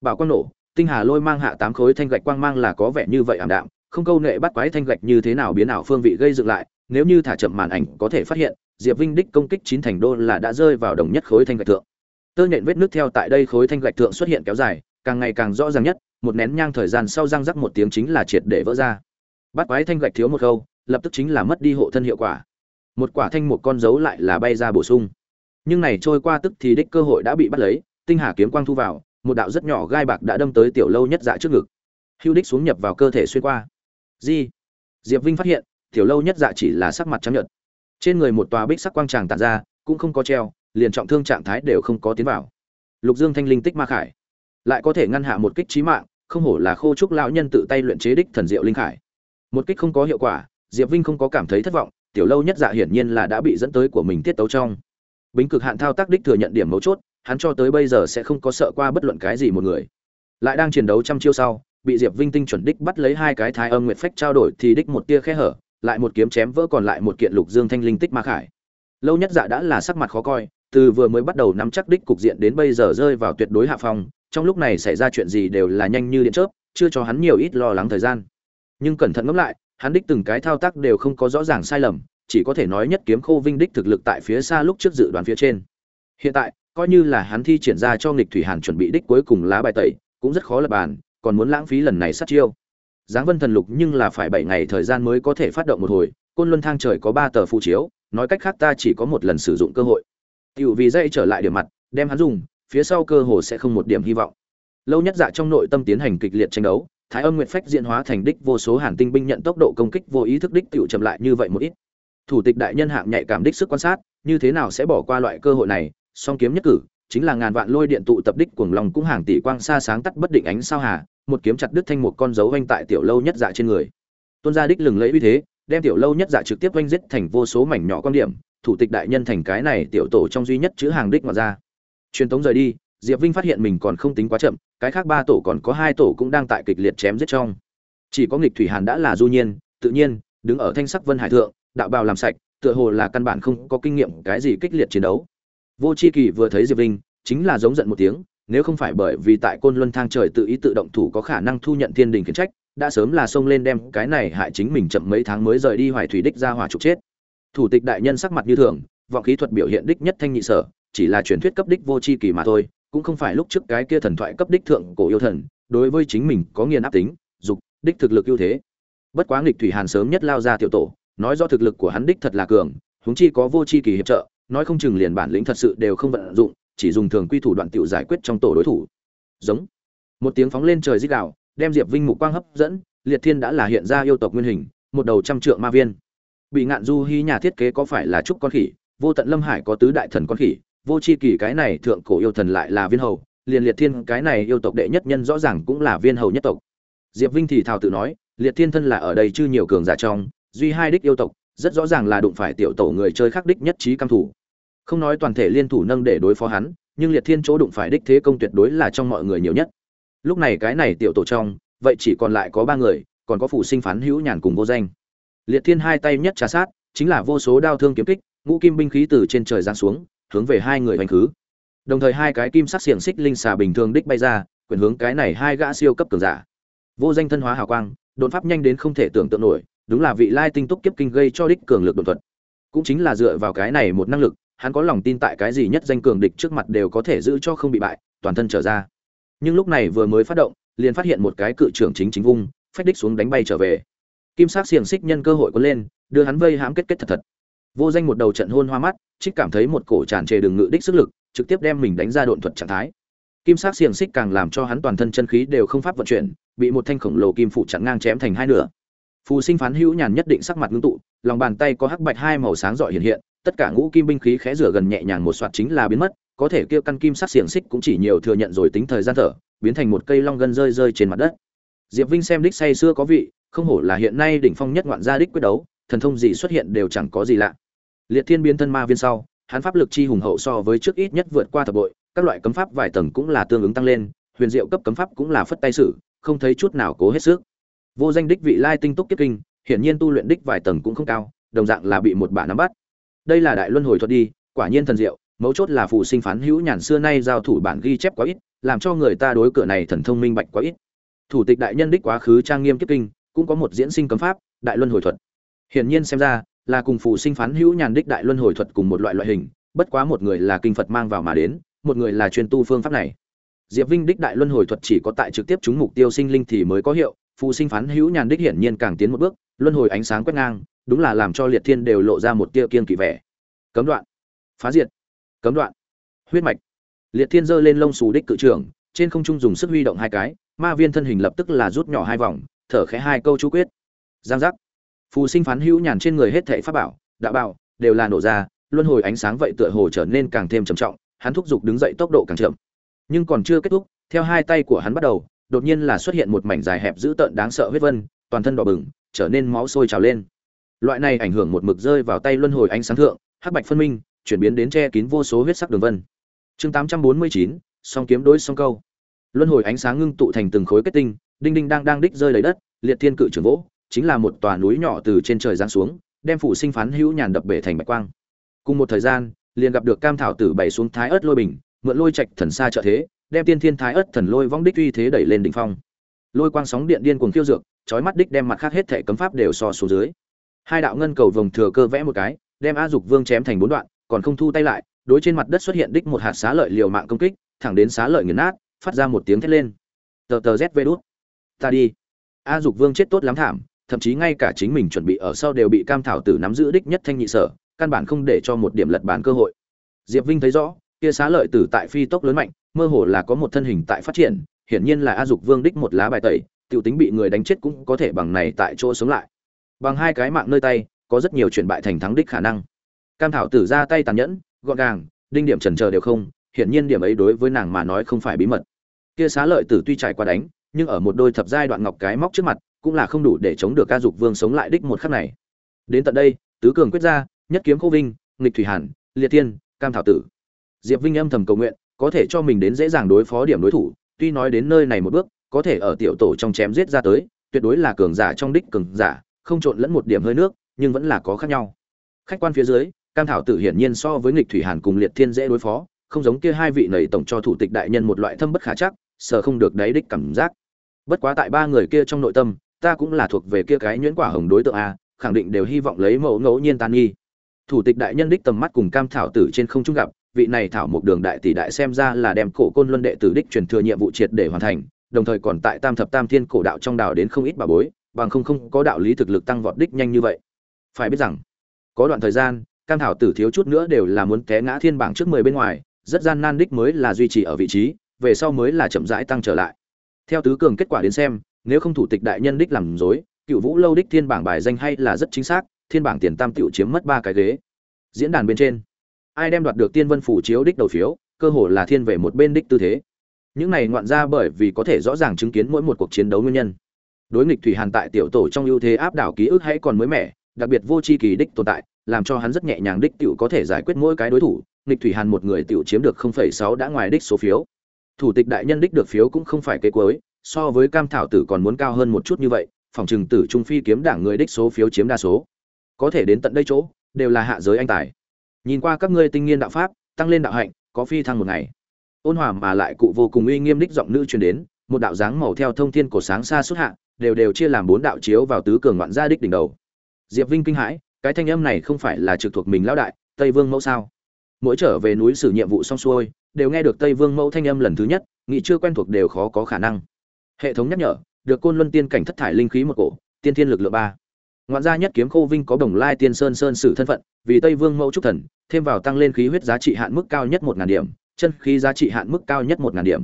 Bảo quang nổ, tinh hà lôi mang hạ tám khối thanh gạch quang mang là có vẻ như vậy ảm đạm, không câu nệ bắt quái thanh gạch như thế nào biến ảo phương vị gây dựng lại, nếu như thả chậm màn ảnh có thể phát hiện, diệp vinh đích công kích chín thành đô là đã rơi vào đồng nhất khối thanh gạch thượng. Tơ nhện vết nước theo tại đây khối thanh gạch thượng xuất hiện kéo dài, càng ngày càng rõ ràng nhất, một nén nhang thời gian sau răng rắc một tiếng chính là triệt để vỡ ra. Bắt quái thanh gạch thiếu một câu lập tức chính là mất đi hộ thân hiệu quả một quả thanh một con dấu lại là bay ra bổ sung. Nhưng này trôi qua tức thì đích cơ hội đã bị bắt lấy, tinh hà kiếm quang thu vào, một đạo rất nhỏ gai bạc đã đâm tới tiểu lâu nhất dạ trước ngực. Hưu đích xuống nhập vào cơ thể xuyên qua. Di, diệp vinh phát hiện, tiểu lâu nhất dạ chỉ là sắc mặt trắng nhợt. Trên người một tòa bích sắc quang tràng tản ra, cũng không có treo, liền trọng thương trạng thái đều không có tiến vào. Lục dương thanh linh tích ma khải. Lại có thể ngăn hạ một kích trí mạng, không hổ là khô trúc lão nhân tự tay luyện chế đích thần diệu linh khải. Một kích không có hiệu quả, diệp vinh không có cảm thấy thất vọng tiểu lâu nhất dạ hiển nhiên là đã bị dẫn tới của mình tiết tấu trong. Bính cực hạn thao tác đích thừa nhận điểm mấu chốt, hắn cho tới bây giờ sẽ không có sợ qua bất luận cái gì một người. Lại đang chiến đấu trăm chiêu sau, bị diệp vinh tinh chuẩn đích bắt lấy hai cái thái âm nguyệt phách trao đổi thì đích một tia khe hở, lại một kiếm chém vỡ còn lại một kiện lục dương thanh linh tích ma khải. Lâu nhất dạ đã là sắc mặt khó coi, từ vừa mới bắt đầu nắm chắc đích cục diện đến bây giờ rơi vào tuyệt đối hạ phong, trong lúc này xảy ra chuyện gì đều là nhanh như điện chớp, chưa cho hắn nhiều ít lo lắng thời gian. Nhưng cẩn thận ngẫm lại hắn đích từng cái thao tác đều không có rõ ràng sai lầm chỉ có thể nói nhất kiếm khô vinh đích thực lực tại phía xa lúc trước dự đoán phía trên. Hiện tại coi như là hắn thi triển ra cho nghịch thủy hàn chuẩn bị đích cuối cùng lá bài tẩy cũng rất khó lập bàn còn muốn lãng phí lần này sát chiêu. Giáng vân thần lục nhưng là phải bảy ngày thời gian mới có thể phát động một hồi côn luân thang trời có ba tờ phụ chiếu nói cách khác ta chỉ có một lần sử dụng cơ hội. Tiểu vì dây trở lại điểm mặt, đem hắn dùng, phía sau cơ hồ sẽ không một điểm hy vọng. Lâu nhất dạ trong nội tâm tiến hành kịch liệt tranh đấu, Thái Âm Nguyệt Phách diễn hóa thành đích vô số hàn tinh binh nhận tốc độ công kích vô ý thức đích tựu chậm lại như vậy một ít. Thủ tịch đại nhân hạng nhạy cảm đích sức quan sát, như thế nào sẽ bỏ qua loại cơ hội này, song kiếm nhất cử, chính là ngàn vạn lôi điện tụ tập đích cuồng lòng cũng hàng tỷ quang xa sáng tắt bất định ánh sao hà, một kiếm chặt đứt thanh một con dấu vanh tại tiểu lâu nhất dạ trên người. Tuôn ra đích lừng lẫy uy thế, đem tiểu lâu nhất dạ trực tiếp vanh giết thành vô số mảnh nhỏ quan điểm, thủ tịch đại nhân thành cái này tiểu tổ trong duy nhất chữ hàng đích mà ra truyền tống rời đi diệp vinh phát hiện mình còn không tính quá chậm, cái khác ba tổ còn có hai tổ cũng đang tại kịch liệt chém giết trong. Chỉ có nghịch thủy hàn đã là du nhiên, tự nhiên, đứng ở thanh sắc vân hải thượng, đạo bào làm sạch, tựa hồ là căn bản không có kinh nghiệm cái gì kích liệt chiến đấu. Vô c h i kỳ vừa thấy diệp vinh, chính là giống giận một tiếng, nếu không phải bởi vì tại côn luân thang trời tự ý tự động thủ có khả năng thu nhận thiên đình khiển trách, đã sớm là xông lên đem cái này hại chính mình chậm mấy tháng mới rời đi hoài thủy đích ra hỏa trục chết. Thủ tịch đại nhân sắc mặt như thường, vọng khí thuật biểu hiện đích nhất thanh nhị sở, chỉ là truyền thuyết cấp đích vô Chi kỳ mà thôi cũng không phải lúc trước cái kia thần thoại cấp đích thượng cổ yêu thần, đối với chính mình có nghiền áp tính, dục, đích thực lực ưu thế. Bất quá nghịch thủy hàn sớm nhất lao ra tiểu tổ, nói do thực lực của hắn đích thật là cường, huống chi có vô chi kỳ hiệp trợ, nói không chừng liền bản lĩnh thật sự đều không vận dụng, chỉ dùng thường quy thủ đoạn tiểu giải quyết trong tổ đối thủ. Giống. Một tiếng phóng lên trời rít gào, đem diệp vinh mục quang hấp dẫn, liệt thiên đã là hiện ra yêu tộc nguyên hình, một đầu trăm trượng ma viên. Bị ngạn du hy nhà thiết kế có phải là trúc con khỉ, vô tận lâm hải có tứ đại thần con khỉ vô c h i kỳ cái này thượng cổ yêu thần lại là viên hầu, liền liệt thiên cái này yêu tộc đệ nhất nhân rõ ràng cũng là viên hầu nhất tộc. Diệp vinh thì thào tự nói, liệt thiên thân là ở đây chư nhiều cường giả trong, duy hai đích yêu tộc, rất rõ ràng là đụng phải tiểu tổ người chơi khắc đích nhất trí căm thủ. Không nói toàn thể liên thủ nâng để đối phó hắn, nhưng liệt thiên chỗ đụng phải đích thế công tuyệt đối là trong mọi người nhiều nhất. Lúc này cái này tiểu tổ trong, vậy chỉ còn lại có ba người, còn có phụ sinh phán hữu nhàn cùng vô danh. Liệt thiên hai tay nhất trà sát, chính là vô số đao thương kiếm kích, ngũ kim binh khí từ trên trời giáng xuống hướng về hai người hoành khứ. Đồng thời hai cái kim sắc xiềng xích linh xà bình thường đích bay ra, quyền hướng cái này hai gã siêu cấp cường giả. Vô danh thân hóa hào quang, đột pháp nhanh đến không thể tưởng tượng nổi, đúng là vị lai tinh túc kiếp kinh gây cho đích cường lực đột thuật. Cũng chính là dựa vào cái này một năng lực, hắn có lòng tin tại cái gì nhất danh cường địch trước mặt đều có thể giữ cho không bị bại, toàn thân trở ra. Nhưng lúc này vừa mới phát động, liền phát hiện một cái cự trưởng chính chính vung, phách đích xuống đánh bay trở về. Kim sắc xiềng xích nhân cơ hội có lên, đưa hắn vây hãm kết kết thật thật vô danh một đầu trận hôn hoa mắt, trích cảm thấy một cổ tràn trề đường ngự đích sức lực, trực tiếp đem mình đánh ra độn thuật trạng thái. Kim sắc xiềng xích càng làm cho hắn toàn thân chân khí đều không pháp vận chuyển, bị một thanh khổng lồ kim phụ chặn ngang chém thành hai nửa. Phù sinh phán hữu nhàn nhất định sắc mặt ngưng tụ, lòng bàn tay có hắc bạch hai màu sáng rọi hiện hiện, tất cả ngũ kim binh khí khẽ rửa gần nhẹ nhàng một soạt chính là biến mất, có thể kia căn kim sắc xiềng xích cũng chỉ nhiều thừa nhận rồi tính thời gian thở, biến thành một cây long gân rơi rơi trên mặt đất. Diệp vinh xem đích say xưa có vị, không hổ là hiện nay đỉnh phong nhất ngoạn gia đích quyết đấu, thần thông gì xuất hiện đều chẳng có gì lạ liệt thiên biến thân ma viên sau, hắn pháp lực chi hùng hậu so với trước ít nhất vượt qua thập bội, các loại cấm pháp vài tầng cũng là tương ứng tăng lên, huyền diệu cấp cấm pháp cũng là phất tay sử, không thấy chút nào cố hết sức. Vô danh đích vị lai tinh túc kiếp kinh, hiển nhiên tu luyện đích vài tầng cũng không cao, đồng dạng là bị một bả nắm bắt. Đây là đại luân hồi thuật đi, quả nhiên thần diệu, mấu chốt là phụ sinh phán hữu nhàn xưa nay giao thủ bản ghi chép quá ít, làm cho người ta đối cửa này thần thông minh bạch quá ít. Thủ tịch đại nhân đích quá khứ trang nghiêm kiếp kinh, cũng có một diễn sinh cấm pháp, đại luân hồi thuật. Hiển nhiên xem ra là cùng phụ sinh phán hữu nhàn đích đại luân hồi thuật cùng một loại loại hình, bất quá một người là kinh phật mang vào mà đến, một người là chuyên tu phương pháp này. Diệp vinh đích đại luân hồi thuật chỉ có tại trực tiếp trúng mục tiêu sinh linh thì mới có hiệu Phụ sinh phán hữu nhàn đích hiển nhiên càng tiến một bước, luân hồi ánh sáng quét ngang, đúng là làm cho liệt thiên đều lộ ra một tia kiên kỵ vẻ. Cấm đoạn. Phá diệt. Cấm đoạn. Huyết mạch. Liệt thiên giơ lên lông xù đích cự trưởng, trên không trung dùng sức huy động hai cái, ma viên thân hình lập tức là rút nhỏ hai vòng, thở khẽ hai câu chú quyết. Giang giác phù sinh phán hữu nhàn trên người hết thảy pháp bảo, đạo bảo, đều là nổ ra, luân hồi ánh sáng vậy tựa hồ trở nên càng thêm trầm trọng, hắn thúc giục đứng dậy tốc độ càng chậm. Nhưng còn chưa kết thúc, theo hai tay của hắn bắt đầu, đột nhiên là xuất hiện một mảnh dài hẹp dữ tợn đáng sợ huyết vân, toàn thân đỏ bừng, trở nên máu sôi trào lên. Loại này ảnh hưởng một mực rơi vào tay luân hồi ánh sáng thượng, hắc bạch phân minh, chuyển biến đến che kín vô số huyết sắc đường vân. Chương tám trăm bốn mươi chín, song kiếm đối song câu. Luân hồi ánh sáng ngưng tụ thành từng khối kết tinh, đinh đinh đang đang đích rơi lấy đất, liệt thiên cự trưởng vỗ chính là một tòa núi nhỏ từ trên trời giáng xuống, đem phủ sinh phán hữu nhàn đập bể thành bạch quang. Cùng một thời gian, liền gặp được cam thảo tử bày xuống thái ớt lôi bình, mượn lôi trạch thần xa trợ thế, đem tiên thiên thái ớt thần lôi vong đích uy thế đẩy lên đỉnh phong. Lôi quang sóng điện điên cuồng tiêu dược, chói mắt đích đem mặt khác hết thể cấm pháp đều so xuống dưới. Hai đạo ngân cầu vòng thừa cơ vẽ một cái, đem a dục vương chém thành bốn đoạn, còn không thu tay lại, đối trên mặt đất xuất hiện đích một hạt xá lợi liều mạng công kích, thẳng đến xá lợi nghiền nát, phát ra một tiếng thét lên. Tờ tờ z đút. Ta đi. A dục vương chết tốt lắm thảm thậm chí ngay cả chính mình chuẩn bị ở sau đều bị cam thảo tử nắm giữ đích nhất thanh nhị sở, căn bản không để cho một điểm lật bàn cơ hội. Diệp vinh thấy rõ, kia xá lợi tử tại phi tốc lớn mạnh, mơ hồ là có một thân hình tại phát triển, hiển nhiên là a dục vương đích một lá bài tẩy, tiểu tính bị người đánh chết cũng có thể bằng này tại chỗ sống lại. Bằng hai cái mạng nơi tay, có rất nhiều chuyển bại thành thắng đích khả năng. Cam thảo tử ra tay tàn nhẫn, gọn gàng, đinh điểm trần chờ đều không, hiển nhiên điểm ấy đối với nàng mà nói không phải bí mật. Kia xá lợi tử tuy trải qua đánh, nhưng ở một đôi thập giai đoạn ngọc cái móc trước mặt cũng là không đủ để chống được ca dục vương sống lại đích một khắc này. Đến tận đây, tứ cường quyết ra, nhất kiếm khô vinh, nghịch thủy hàn, liệt thiên, cam thảo tử. Diệp vinh âm thầm cầu nguyện, có thể cho mình đến dễ dàng đối phó điểm đối thủ, tuy nói đến nơi này một bước, có thể ở tiểu tổ trong chém giết ra tới, tuyệt đối là cường giả trong đích cường giả, không trộn lẫn một điểm hơi nước, nhưng vẫn là có khác nhau. Khách quan phía dưới, cam thảo tử hiển nhiên so với nghịch thủy hàn cùng liệt thiên dễ đối phó, không giống kia hai vị nầy tổng cho thủ tịch đại nhân một loại thâm bất khả chắc, sợ không được đáy đích cảm giác. Bất quá tại ba người kia trong nội tâm ta cũng là thuộc về kia cái nhuyễn quả hồng đối tượng a, khẳng định đều hy vọng lấy mẫu ngẫu nhiên tan nghi. Thủ tịch đại nhân đích tầm mắt cùng cam thảo tử trên không trung gặp, vị này thảo một đường đại tỷ đại xem ra là đem cổ côn luân đệ tử đích truyền thừa nhiệm vụ triệt để hoàn thành, đồng thời còn tại tam thập tam thiên cổ đạo trong đảo đến không ít bà bối, bằng không không có đạo lý thực lực tăng vọt đích nhanh như vậy. Phải biết rằng, có đoạn thời gian, cam thảo tử thiếu chút nữa đều là muốn té ngã thiên bảng trước mười bên ngoài, rất gian nan đích mới là duy trì ở vị trí, về sau mới là chậm rãi tăng trở lại. Theo tứ cường kết quả đến xem nếu không thủ tịch đại nhân đích làm dối cựu vũ lâu đích thiên bảng bài danh hay là rất chính xác thiên bảng tiền tam tiểu chiếm mất ba cái ghế. Diễn đàn bên trên ai đem đoạt được tiên vân phủ chiếu đích đầu phiếu cơ hồ là thiên về một bên đích tư thế. Những này ngoạn ra bởi vì có thể rõ ràng chứng kiến mỗi một cuộc chiến đấu nguyên nhân. Đối nghịch thủy hàn tại tiểu tổ trong ưu thế áp đảo ký ức hãy còn mới mẻ đặc biệt vô tri kỳ đích tồn tại làm cho hắn rất nhẹ nhàng đích tiểu có thể giải quyết mỗi cái đối thủ nghịch thủy hàn một người tiểu chiếm được 0,6 đã ngoài đích số phiếu. Thủ tịch đại nhân đích được phiếu cũng không phải kế cuối so với cam thảo tử còn muốn cao hơn một chút như vậy, phòng trừng tử trung phi kiếm đảng người đích số phiếu chiếm đa số. Có thể đến tận đây chỗ, đều là hạ giới anh tài. Nhìn qua các ngươi tinh nghiên đạo pháp, tăng lên đạo hạnh, có phi thăng một ngày. Ôn hòa mà lại cụ vô cùng uy nghiêm đích giọng nữ truyền đến, một đạo dáng màu theo thông thiên cổ sáng xa xuất hạ, đều đều chia làm bốn đạo chiếu vào tứ cường ngoạn gia đích đỉnh đầu. Diệp vinh kinh hãi, cái thanh âm này không phải là trực thuộc mình lão đại, tây vương mẫu sao? Mỗi trở về núi xử nhiệm vụ xong xuôi, đều nghe được tây vương mẫu thanh âm lần thứ nhất nghị chưa quen thuộc đều khó có khả năng hệ thống nhắc nhở, được côn luân tiên cảnh thất thải linh khí một cổ, tiên thiên lực lượng ba. Ngoạn gia nhất kiếm khô vinh có đồng lai tiên sơn sơn sử thân phận, vì tây vương mẫu trúc thần, thêm vào tăng lên khí huyết giá trị hạn mức cao nhất một ngàn điểm, chân khí giá trị hạn mức cao nhất một ngàn điểm.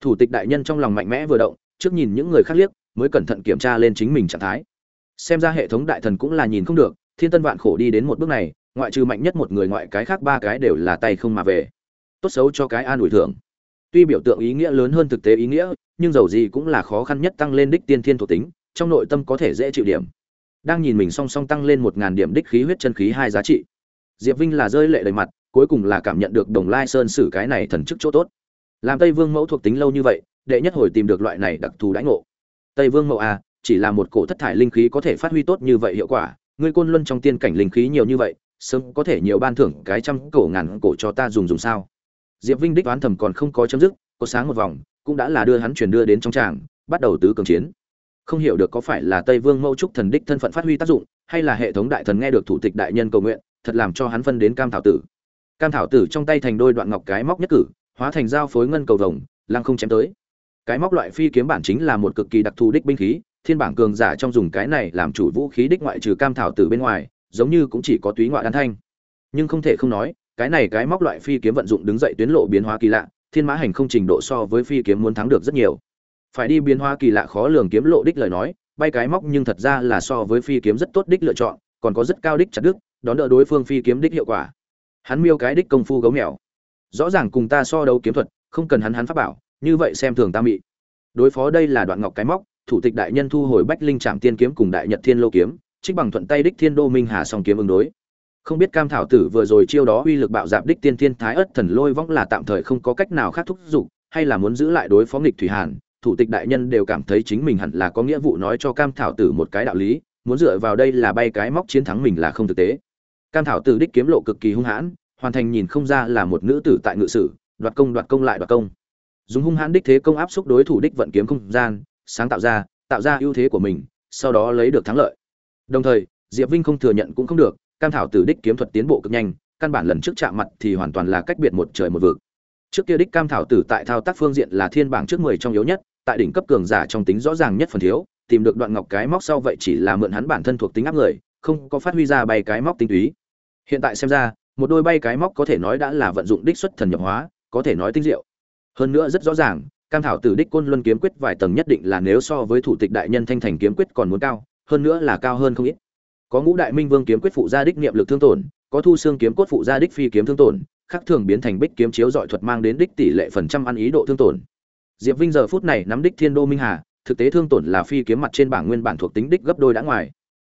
Thủ tịch đại nhân trong lòng mạnh mẽ vừa động, trước nhìn những người khác liếc, mới cẩn thận kiểm tra lên chính mình trạng thái. Xem ra hệ thống đại thần cũng là nhìn không được, thiên tân vạn khổ đi đến một bước này, ngoại trừ mạnh nhất một người ngoại cái khác ba cái đều là tay không mà về. Tốt xấu cho cái an ủi thưởng tuy biểu tượng ý nghĩa lớn hơn thực tế ý nghĩa, nhưng dầu gì cũng là khó khăn nhất tăng lên đích tiên thiên thuộc tính, trong nội tâm có thể dễ chịu điểm. Đang nhìn mình song song tăng lên một ngàn điểm đích khí huyết chân khí hai giá trị. Diệp vinh là rơi lệ đầy mặt, cuối cùng là cảm nhận được đồng lai sơn sử cái này thần chức chỗ tốt. Làm tây vương mẫu thuộc tính lâu như vậy, đệ nhất hồi tìm được loại này đặc thù đãi ngộ. Tây vương mẫu a chỉ là một cổ thất thải linh khí có thể phát huy tốt như vậy hiệu quả, ngươi côn luân trong tiên cảnh linh khí nhiều như vậy, sớm có thể nhiều ban thưởng cái trăm cổ ngàn cổ cho ta dùng dùng sao? Diệp vinh đích đoán thầm còn không có chấm dứt, có sáng một vòng, cũng đã là đưa hắn chuyển đưa đến trong tràng, bắt đầu tứ cường chiến. Không hiểu được có phải là tây vương mẫu trúc thần đích thân phận phát huy tác dụng, hay là hệ thống đại thần nghe được thủ tịch đại nhân cầu nguyện, thật làm cho hắn phân đến cam thảo tử. Cam thảo tử trong tay thành đôi đoạn ngọc cái móc nhất cử, hóa thành dao phối ngân cầu vồng, lăng không chém tới. Cái móc loại phi kiếm bản chính là một cực kỳ đặc thù đích binh khí, thiên bảng cường giả trong dùng cái này làm chủ vũ khí đích ngoại trừ cam thảo Tử bên ngoài, giống như cũng chỉ có túy ngoại đan thanh. Nhưng không thể không nói cái này cái móc loại phi kiếm vận dụng đứng dậy tuyến lộ biến hóa kỳ lạ, thiên mã hành không trình độ so với phi kiếm muốn thắng được rất nhiều. Phải đi biến hóa kỳ lạ khó lường kiếm lộ đích lời nói, bay cái móc nhưng thật ra là so với phi kiếm rất tốt đích lựa chọn, còn có rất cao đích chặt đức đón đỡ đối phương phi kiếm đích hiệu quả. Hắn miêu cái đích công phu gấu mèo. Rõ ràng cùng ta so đấu kiếm thuật, không cần hắn hắn pháp bảo, như vậy xem thường ta mị. Đối phó đây là đoạn ngọc cái móc, thủ tịch đại nhân thu hồi bách linh trạm tiên kiếm cùng đại nhật thiên lô kiếm, trích bằng thuận tay đích thiên đô minh hà song kiếm ứng đối không biết cam thảo tử vừa rồi chiêu đó uy lực bạo dạp đích tiên thiên thái ất thần lôi võng là tạm thời không có cách nào khác thúc giục, hay là muốn giữ lại đối phó nghịch thủy hàn, thủ tịch đại nhân đều cảm thấy chính mình hẳn là có nghĩa vụ nói cho cam thảo tử một cái đạo lý, muốn dựa vào đây là bay cái móc chiến thắng mình là không thực tế. Cam thảo tử đích kiếm lộ cực kỳ hung hãn, hoàn thành nhìn không ra là một nữ tử tại ngự sử, đoạt công đoạt công lại đoạt công. Dùng hung hãn đích thế công áp xúc đối thủ đích vận kiếm không gian, sáng tạo ra tạo ra ưu thế của mình, sau đó lấy được thắng lợi. Đồng thời, diệp vinh không thừa nhận cũng không được cam thảo tử đích kiếm thuật tiến bộ cực nhanh, căn bản lần trước chạm mặt thì hoàn toàn là cách biệt một trời một vực. Trước kia đích cam thảo tử tại thao tác phương diện là thiên bảng trước mười trong yếu nhất, tại đỉnh cấp cường giả trong tính rõ ràng nhất phần thiếu, tìm được đoạn ngọc cái móc sau vậy chỉ là mượn hắn bản thân thuộc tính áp người, không có phát huy ra bay cái móc tinh túy. Hiện tại xem ra, một đôi bay cái móc có thể nói đã là vận dụng đích xuất thần nhập hóa, có thể nói tinh diệu. Hơn nữa rất rõ ràng, cam thảo tử đích côn luân kiếm quyết vài tầng nhất định là nếu so với thủ tịch đại nhân thanh thành kiếm quyết còn muốn cao, hơn nữa là cao hơn không ít có ngũ đại minh vương kiếm quyết phụ gia đích niệm lực thương tổn, có thu xương kiếm cốt phụ gia đích phi kiếm thương tổn, khắc thường biến thành bích kiếm chiếu dọi thuật mang đến đích tỷ lệ phần trăm ăn ý độ thương tổn. Diệp vinh giờ phút này nắm đích thiên đô minh hà, thực tế thương tổn là phi kiếm mặt trên bảng nguyên bản thuộc tính đích gấp đôi đã ngoài.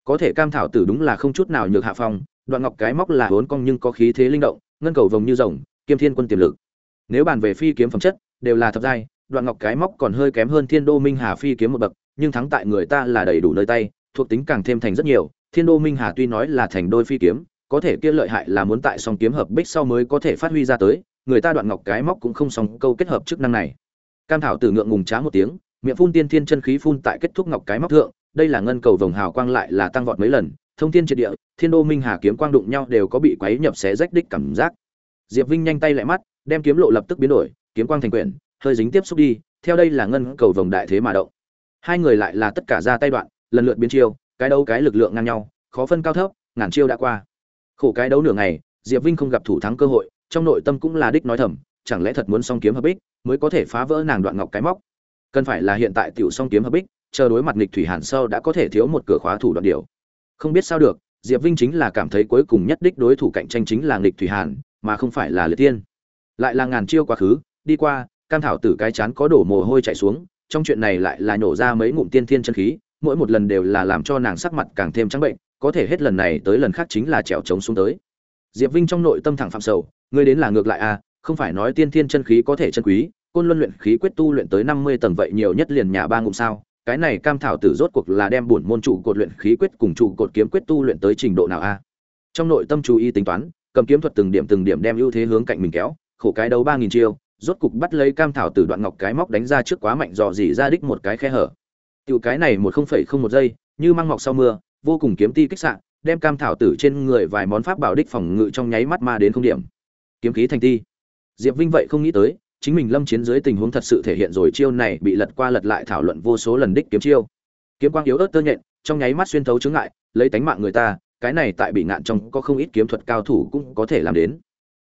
Có thể cam thảo tử đúng là không chút nào nhược hạ phong, đoạn ngọc cái móc là hốn cong nhưng có khí thế linh động, ngân cầu vồng như rồng, kiêm thiên quân tiềm lực. Nếu bàn về phi kiếm phẩm chất, đều là thập giai, đoạn ngọc cái móc còn hơi kém hơn thiên đô minh hà phi kiếm một bậc, nhưng thắng tại người ta là đầy đủ nơi tay, thuộc tính càng thêm thành rất nhiều thiên đô minh hà tuy nói là thành đôi phi kiếm, có thể kia lợi hại là muốn tại song kiếm hợp bích sau mới có thể phát huy ra tới, người ta đoạn ngọc cái móc cũng không song câu kết hợp chức năng này. Cam thảo tử ngượng ngùng trá một tiếng, miệng phun tiên thiên chân khí phun tại kết thúc ngọc cái móc thượng, đây là ngân cầu vồng hào quang lại là tăng vọt mấy lần, thông thiên triệt địa, thiên đô minh hà kiếm quang đụng nhau đều có bị quấy nhập xé rách đích cảm giác. Diệp vinh nhanh tay lại mắt, đem kiếm lộ lập tức biến đổi, kiếm quang thành quyển, hơi dính tiếp xúc đi, theo đây là ngân cầu vồng đại thế mà động. Hai người lại là tất cả ra tay đoạn, lần lượt biến chiêu cái đấu cái lực lượng ngang nhau, khó phân cao thấp, ngàn chiêu đã qua. Khổ cái đấu nửa ngày, diệp vinh không gặp thủ thắng cơ hội, trong nội tâm cũng là đích nói thầm, chẳng lẽ thật muốn song kiếm hợp bích mới có thể phá vỡ nàng đoạn ngọc cái móc? Cần phải là hiện tại tiểu song kiếm hợp bích, chờ đối mặt nghịch thủy hàn sâu đã có thể thiếu một cửa khóa thủ đoạn điều. Không biết sao được, diệp vinh chính là cảm thấy cuối cùng nhất đích đối thủ cạnh tranh chính là nghịch thủy hàn, mà không phải là liệt tiên lại là ngàn chiêu quá khứ, đi qua, cam thảo tử cái chán có đổ mồ hôi chảy xuống, trong chuyện này lại là nhổ ra mấy ngụm tiên thiên chân khí mỗi một lần đều là làm cho nàng sắc mặt càng thêm trắng bệnh, có thể hết lần này tới lần khác chính là trèo trống xuống tới. Diệp vinh trong nội tâm thẳng phạm sầu, ngươi đến là ngược lại à không phải nói tiên thiên chân khí có thể chân quý, côn luân luyện khí quyết tu luyện tới năm mươi tầng vậy nhiều nhất liền nhà ba ngụm sao, cái này cam thảo tử rốt cuộc là đem bổn môn trụ cột luyện khí quyết cùng trụ cột kiếm quyết tu luyện tới trình độ nào a trong nội tâm chú ý tính toán, cầm kiếm thuật từng điểm từng điểm đem ưu thế hướng cạnh mình kéo, khổ cái đấu ba nghìn chiêu, rốt cục bắt lấy cam thảo tử đoạn ngọc cái móc đánh ra trước quá mạnh dò dỉ ra đích một cái khe hở tiểu cái này một không phẩy không một giây như mang mọc sau mưa vô cùng kiếm ti kích xạ, đem cam thảo tử trên người vài món pháp bảo đích phòng ngự trong nháy mắt ma đến không điểm. Kiếm khí thành ti. Diệp vinh vậy không nghĩ tới chính mình lâm chiến dưới tình huống thật sự thể hiện rồi chiêu này bị lật qua lật lại thảo luận vô số lần đích kiếm chiêu. Kiếm quang yếu ớt tơ nhện trong nháy mắt xuyên thấu chướng ngại lấy tánh mạng người ta cái này tại bị ngạn trong có không ít kiếm thuật cao thủ cũng có thể làm đến.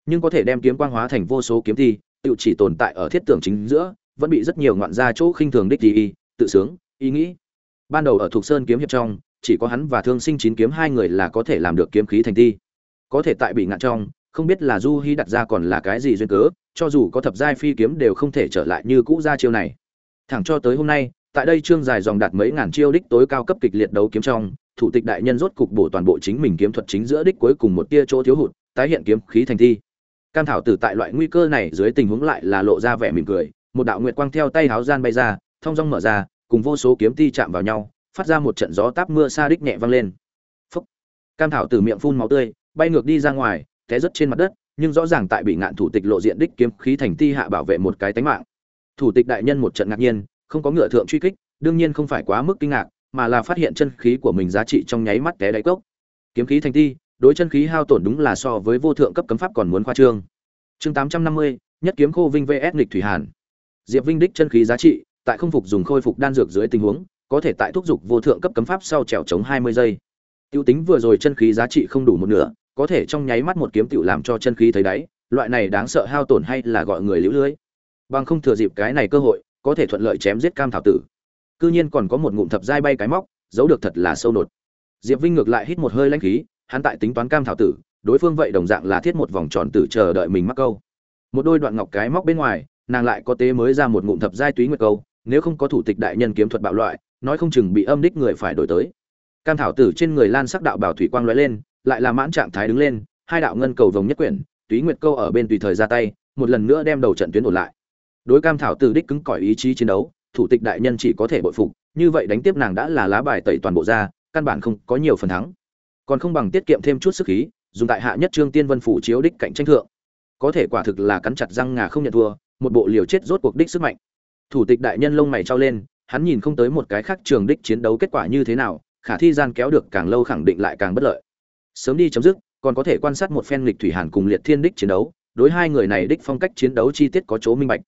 Nhưng có thể đem kiếm quang hóa thành vô số kiếm thi tự chỉ tồn tại ở thiết tưởng chính giữa vẫn bị rất nhiều ngoạn gia chỗ khinh thường đích đi, tự sướng ý nghĩ. Ban đầu ở thuộc sơn kiếm hiệp trong, chỉ có hắn và thương sinh chín kiếm hai người là có thể làm được kiếm khí thành thi. Có thể tại bị ngạn trong, không biết là du hy đặt ra còn là cái gì duyên cớ, cho dù có thập giai phi kiếm đều không thể trở lại như cũ ra chiêu này. Thẳng cho tới hôm nay, tại đây trương dài dòng đạt mấy ngàn chiêu đích tối cao cấp kịch liệt đấu kiếm trong, thủ tịch đại nhân rốt cục bổ toàn bộ chính mình kiếm thuật chính giữa đích cuối cùng một tia chỗ thiếu hụt, tái hiện kiếm khí thành thi. Cam thảo tử tại loại nguy cơ này dưới tình huống lại là lộ ra vẻ mỉm cười, một đạo nguyệt quang theo tay háo gian bay ra, thong dong mở ra cùng vô số kiếm ti chạm vào nhau, phát ra một trận gió táp mưa xa đích nhẹ vang lên. Phúc. cam thảo từ miệng phun máu tươi, bay ngược đi ra ngoài, té rất trên mặt đất, nhưng rõ ràng tại bị ngạn thủ tịch lộ diện đích kiếm khí thành ti hạ bảo vệ một cái tánh mạng. Thủ tịch đại nhân một trận ngạc nhiên, không có ngựa thượng truy kích, đương nhiên không phải quá mức kinh ngạc, mà là phát hiện chân khí của mình giá trị trong nháy mắt té đáy cốc. Kiếm khí thành ti, đối chân khí hao tổn đúng là so với vô thượng cấp cấm pháp còn muốn khoa trương. Chương tám trăm năm mươi, nhất kiếm khô vinh vs nghịch thủy hàn. Diệp vinh đích chân khí giá trị tại không phục dùng khôi phục đan dược dưới tình huống, có thể tại thúc dục vô thượng cấp cấm pháp sau trèo chống 20 giây. Tiêu tính vừa rồi chân khí giá trị không đủ một nửa, có thể trong nháy mắt một kiếm tiểu làm cho chân khí thấy đáy, loại này đáng sợ hao tổn hay là gọi người liễu lưới. Bằng không thừa dịp cái này cơ hội, có thể thuận lợi chém giết cam thảo tử. Cư nhiên còn có một ngụm thập giai bay cái móc, giấu được thật là sâu nột. Diệp vinh ngược lại hít một hơi lãnh khí, hắn tại tính toán cam thảo tử, đối phương vậy đồng dạng là thiết một vòng tròn tử chờ đợi mình mắc câu. Một đôi đoạn ngọc cái móc bên ngoài, nàng lại có tế mới ra một ngụm thập giai túy nguyệt câu nếu không có thủ tịch đại nhân kiếm thuật bạo loại, nói không chừng bị âm đích người phải đổi tới. Cam thảo tử trên người lan sắc đạo bảo thủy quang lóe lên, lại là mãn trạng thái đứng lên, hai đạo ngân cầu vồng nhất quyển, túy nguyệt câu ở bên tùy thời ra tay, một lần nữa đem đầu trận tuyến ổn lại. Đối cam thảo tử đích cứng cỏi ý chí chiến đấu, thủ tịch đại nhân chỉ có thể bội phục, như vậy đánh tiếp nàng đã là lá bài tẩy toàn bộ ra, căn bản không có nhiều phần thắng. Còn không bằng tiết kiệm thêm chút sức khí, dùng tại hạ nhất trương tiên vân phủ chiếu đích cạnh tranh thượng. Có thể quả thực là cắn chặt răng ngà không nhận thua, một bộ liều chết rốt cuộc đích sức mạnh thủ tịch đại nhân lông mày trao lên, hắn nhìn không tới một cái khác trường đích chiến đấu kết quả như thế nào, khả thi gian kéo được càng lâu khẳng định lại càng bất lợi. Sớm đi chấm dứt, còn có thể quan sát một phen lịch thủy hàn cùng liệt thiên đích chiến đấu, đối hai người này đích phong cách chiến đấu chi tiết có chỗ minh bạch.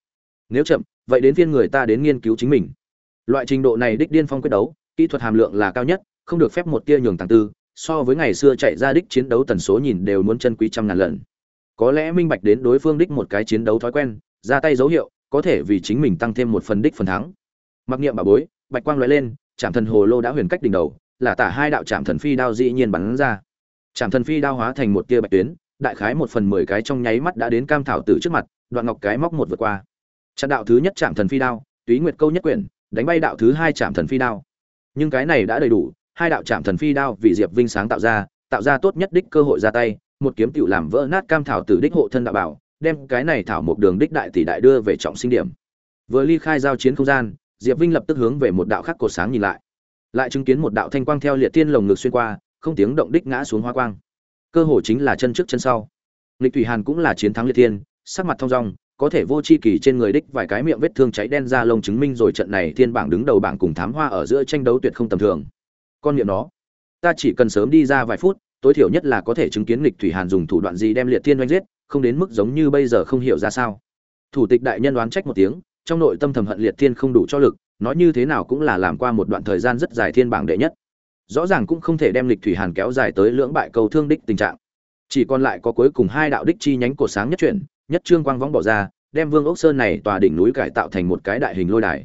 Nếu chậm, vậy đến phiên người ta đến nghiên cứu chính mình. Loại trình độ này đích điên phong quyết đấu, kỹ thuật hàm lượng là cao nhất, không được phép một tia nhường tàng tư, so với ngày xưa chạy ra đích chiến đấu tần số nhìn đều muốn chân quý trăm ngàn lần. Có lẽ minh bạch đến đối phương đích một cái chiến đấu thói quen, ra tay dấu hiệu có thể vì chính mình tăng thêm một phần đích phần thắng. Mặc niệm bà bối, bạch quang lóe lên trạm thần hồ lô đã huyền cách đỉnh đầu, là tả hai đạo trạm thần phi đao dĩ nhiên bắn ra. Trạm thần phi đao hóa thành một tia bạch tuyến, đại khái một phần mười cái trong nháy mắt đã đến cam thảo tử trước mặt, đoạn ngọc cái móc một vượt qua. Chặn đạo thứ nhất trạm thần phi đao, túy nguyệt câu nhất quyển, đánh bay đạo thứ hai trạm thần phi đao. Nhưng cái này đã đầy đủ, hai đạo trạm thần phi đao vì diệp vinh sáng tạo ra tạo ra tốt nhất đích cơ hội ra tay, một kiếm tiểu làm vỡ nát cam thảo tử đích hộ thân đạo bảo đem cái này thảo một đường đích đại tỷ đại đưa về trọng sinh điểm. Vừa ly khai giao chiến không gian, diệp vinh lập tức hướng về một đạo khác cột sáng nhìn lại. Lại chứng kiến một đạo thanh quang theo liệt tiên lồng ngực xuyên qua, không tiếng động đích ngã xuống hoa quang. Cơ hồ chính là chân trước chân sau. Lịch thủy hàn cũng là chiến thắng liệt tiên, sắc mặt thong dong, có thể vô chi kỳ trên người đích vài cái miệng vết thương cháy đen ra lông chứng minh rồi trận này thiên bảng đứng đầu bảng cùng thám hoa ở giữa tranh đấu tuyệt không tầm thường. Con miệng nó, ta chỉ cần sớm đi ra vài phút tối thiểu nhất là có thể chứng kiến lịch thủy hàn dùng thủ đoạn gì đem liệt thiên oanh giết, không đến mức giống như bây giờ không hiểu ra sao. Thủ tịch đại nhân đoán trách một tiếng, trong nội tâm thầm hận liệt thiên không đủ cho lực, nói như thế nào cũng là làm qua một đoạn thời gian rất dài thiên bảng đệ nhất. Rõ ràng cũng không thể đem lịch thủy hàn kéo dài tới lưỡng bại cầu thương đích tình trạng. Chỉ còn lại có cuối cùng hai đạo đích chi nhánh cổ sáng nhất chuyển, nhất trương quang võng bỏ ra, đem vương ốc sơn này tòa đỉnh núi cải tạo thành một cái đại hình lôi đài.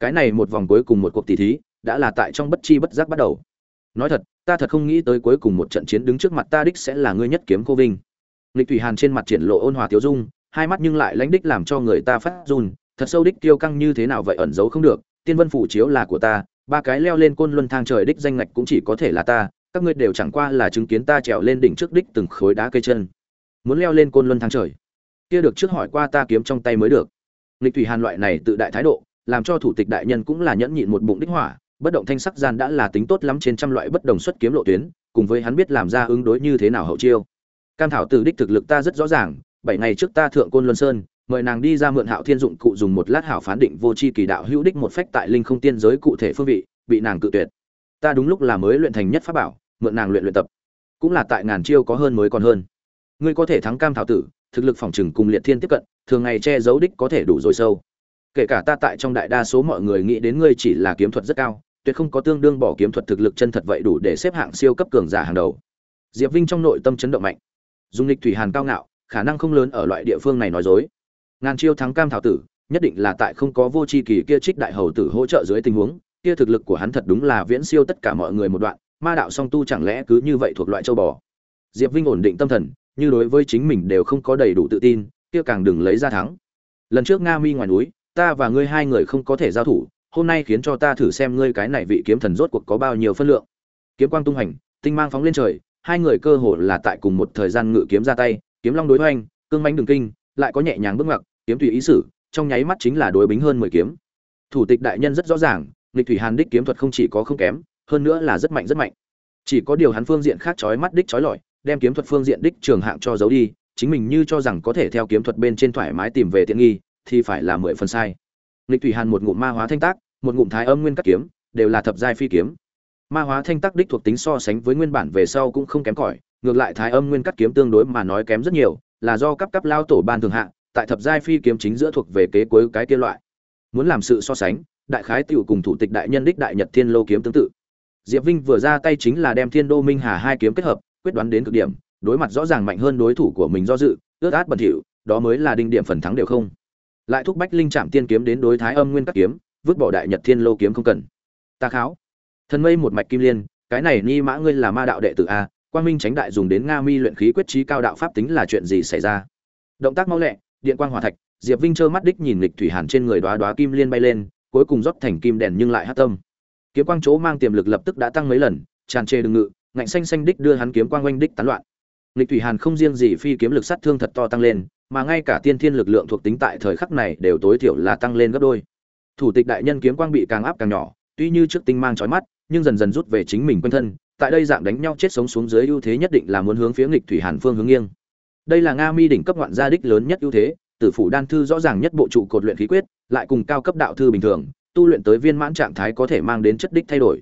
Cái này một vòng cuối cùng một cuộc tỷ thí, đã là tại trong bất chi bất giác bắt đầu nói thật, ta thật không nghĩ tới cuối cùng một trận chiến đứng trước mặt ta đích sẽ là ngươi nhất kiếm cô vinh. Lịch thủy hàn trên mặt triển lộ ôn hòa tiêu dung, hai mắt nhưng lại lãnh đích làm cho người ta phát run, thật sâu đích tiêu căng như thế nào vậy ẩn giấu không được, tiên vân phủ chiếu là của ta, ba cái leo lên côn luân thang trời đích danh ngạch cũng chỉ có thể là ta, các ngươi đều chẳng qua là chứng kiến ta trèo lên đỉnh trước đích từng khối đá cây chân. Muốn leo lên côn luân thang trời, kia được trước hỏi qua ta kiếm trong tay mới được. Lịch thủy hàn loại này tự đại thái độ, làm cho thủ tịch đại nhân cũng là nhẫn nhịn một bụng đích hỏa bất động thanh sắc gian đã là tính tốt lắm trên trăm loại bất đồng xuất kiếm lộ tuyến, cùng với hắn biết làm ra ứng đối như thế nào hậu chiêu. Cam thảo từ đích thực lực ta rất rõ ràng, bảy ngày trước ta thượng côn luân sơn, mời nàng đi ra mượn hạo thiên dụng cụ dùng một lát hảo phán định vô chi kỳ đạo hữu đích một phách tại linh không tiên giới cụ thể phương vị, bị nàng cự tuyệt. Ta đúng lúc là mới luyện thành nhất pháp bảo, mượn nàng luyện luyện tập. Cũng là tại ngàn chiêu có hơn mới còn hơn. Ngươi có thể thắng cam thảo tử, thực lực phòng trừng cùng liệt thiên tiếp cận, thường ngày che giấu đích có thể đủ rồi sâu. Kể cả ta tại trong đại đa số mọi người nghĩ đến ngươi chỉ là kiếm thuật rất cao tuyệt không có tương đương bỏ kiếm thuật thực lực chân thật vậy đủ để xếp hạng siêu cấp cường giả hàng đầu. Diệp vinh trong nội tâm chấn động mạnh. Dung lịch thủy hàn cao ngạo, khả năng không lớn ở loại địa phương này nói dối. Ngàn chiêu thắng cam thảo tử, nhất định là tại không có vô chi kỳ kia trích đại hầu tử hỗ trợ dưới tình huống, kia thực lực của hắn thật đúng là viễn siêu tất cả mọi người một đoạn, ma đạo song tu chẳng lẽ cứ như vậy thuộc loại châu bò. Diệp vinh ổn định tâm thần, như đối với chính mình đều không có đầy đủ tự tin, kia càng đừng lấy ra thắng. Lần trước nga mi ngoài núi, ta và ngươi hai người không có thể giao thủ hôm nay khiến cho ta thử xem ngươi cái này vị kiếm thần rốt cuộc có bao nhiêu phân lượng. Kiếm quang tung hành tinh mang phóng lên trời, hai người cơ hồ là tại cùng một thời gian ngự kiếm ra tay, kiếm long đối hoành, cương mãnh đường kinh, lại có nhẹ nhàng bước ngoặt, kiếm tùy ý sử trong nháy mắt chính là đối bính hơn mười kiếm. Thủ tịch đại nhân rất rõ ràng, nghịch thủy hàn đích kiếm thuật không chỉ có không kém, hơn nữa là rất mạnh rất mạnh. Chỉ có điều hắn phương diện khác chói mắt đích chói lọi, đem kiếm thuật phương diện đích trường hạng cho giấu đi, chính mình như cho rằng có thể theo kiếm thuật bên trên thoải mái tìm về tiện nghi, thì phải là mười phần sai. Nghịch thủy hàn một ngụm ma hóa thanh tác một ngụm thái âm nguyên cắt kiếm, đều là thập giai phi kiếm. Ma hóa thanh tắc đích thuộc tính so sánh với nguyên bản về sau cũng không kém cỏi, ngược lại thái âm nguyên cắt kiếm tương đối mà nói kém rất nhiều, là do cấp cấp lao tổ ban thường hạ, tại thập giai phi kiếm chính giữa thuộc về kế cuối cái kia loại. Muốn làm sự so sánh, đại khái tiểu cùng thủ tịch đại nhân đích đại nhật thiên lô kiếm tương tự. Diệp vinh vừa ra tay chính là đem thiên đô minh hà hai kiếm kết hợp, quyết đoán đến cực điểm, đối mặt rõ ràng mạnh hơn đối thủ của mình do dự, ướt át bẩn thỉu, đó mới là đinh điểm phần thắng đều không. Lại thúc bách linh chạm tiên kiếm đến đối thái âm nguyên các kiếm vứt bỏ đại nhật thiên lô kiếm không cần. Ta kháo. Thần mây một mạch kim liên, cái này ni mã ngươi là ma đạo đệ tử a, quang minh tránh đại dùng đến nga mi luyện khí quyết trí cao đạo pháp tính là chuyện gì xảy ra? Động tác mau lẹ, điện quang hỏa thạch, diệp vinh trơ mắt đích nhìn lịch thủy hàn trên người đoá đoá kim liên bay lên, cuối cùng rót thành kim đèn nhưng lại hát tâm. Kiếm quang chỗ mang tiềm lực lập tức đã tăng mấy lần, tràn trề đừng ngự, ngạnh xanh xanh đích đưa hắn kiếm quang oanh đích tán loạn. Lịch thủy hàn không riêng gì phi kiếm lực sát thương thật to tăng lên, mà ngay cả tiên thiên lực lượng thuộc tính tại thời khắc này đều tối thiểu là tăng lên gấp đôi thủ tịch đại nhân kiếm quang bị càng áp càng nhỏ, tuy như trước tinh mang chói mắt, nhưng dần dần rút về chính mình quanh thân, tại đây dạng đánh nhau chết sống xuống dưới ưu thế nhất định là muốn hướng phía nghịch thủy hàn phương hướng nghiêng. Đây là nga mi đỉnh cấp ngoạn gia đích lớn nhất ưu thế, tử phủ đan thư rõ ràng nhất bộ trụ cột luyện khí quyết, lại cùng cao cấp đạo thư bình thường, tu luyện tới viên mãn trạng thái có thể mang đến chất đích thay đổi.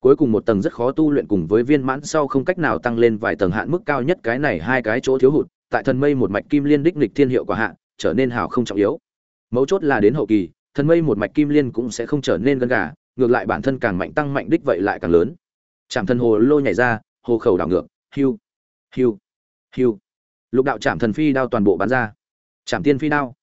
Cuối cùng một tầng rất khó tu luyện cùng với viên mãn sau không cách nào tăng lên vài tầng hạn mức cao nhất cái này hai cái chỗ thiếu hụt, tại thần mây một mạch kim liên đích nghịch thiên hiệu quả hạn trở nên hào không trọng yếu. Mấu chốt là đến hậu kỳ thần mây một mạch kim liên cũng sẽ không trở nên gân gà, ngược lại bản thân càng mạnh tăng mạnh đích vậy lại càng lớn. Chạm thần hồ lô nhảy ra, hồ khẩu đảo ngược, hiu hiu hiu. Lục đạo chạm thần phi đao toàn bộ bắn ra. Chạm tiên phi đao.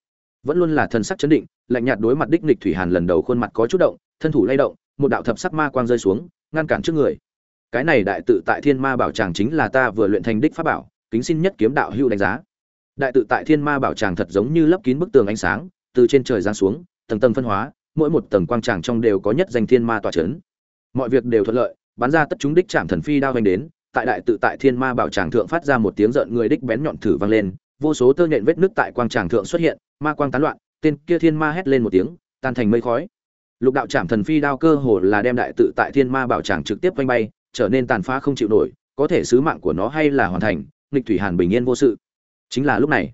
Vẫn luôn là thần sắc chấn định, lạnh nhạt đối mặt đích nghịch thủy hàn lần đầu khuôn mặt có chút động, thân thủ lay động, một đạo thập sắc ma quang rơi xuống, ngăn cản trước người. Cái này đại tự tại thiên ma bảo tràng chính là ta vừa luyện thành đích pháp bảo, kính xin nhất kiếm đạo hưu đánh giá. Đại tự tại thiên ma bảo tràng thật giống như lấp kín bức tường ánh sáng, từ trên trời giáng xuống tầng tầng phân hóa, mỗi một tầng quang tràng trong đều có nhất danh thiên ma tọa chấn. Mọi việc đều thuận lợi, bắn ra tất chúng đích chạm thần phi đao vành đến, tại đại tự tại thiên ma bảo tràng thượng phát ra một tiếng giận người đích bén nhọn thử vang lên, vô số tơ nhện vết nứt tại quang tràng thượng xuất hiện, ma quang tán loạn, tên kia thiên ma hét lên một tiếng, tan thành mây khói. Lục đạo chạm thần phi đao cơ hồ là đem đại tự tại thiên ma bảo tràng trực tiếp vành bay, trở nên tàn phá không chịu nổi, có thể sứ mạng của nó hay là hoàn thành, nghịch thủy hàn bình yên vô sự. Chính là lúc này,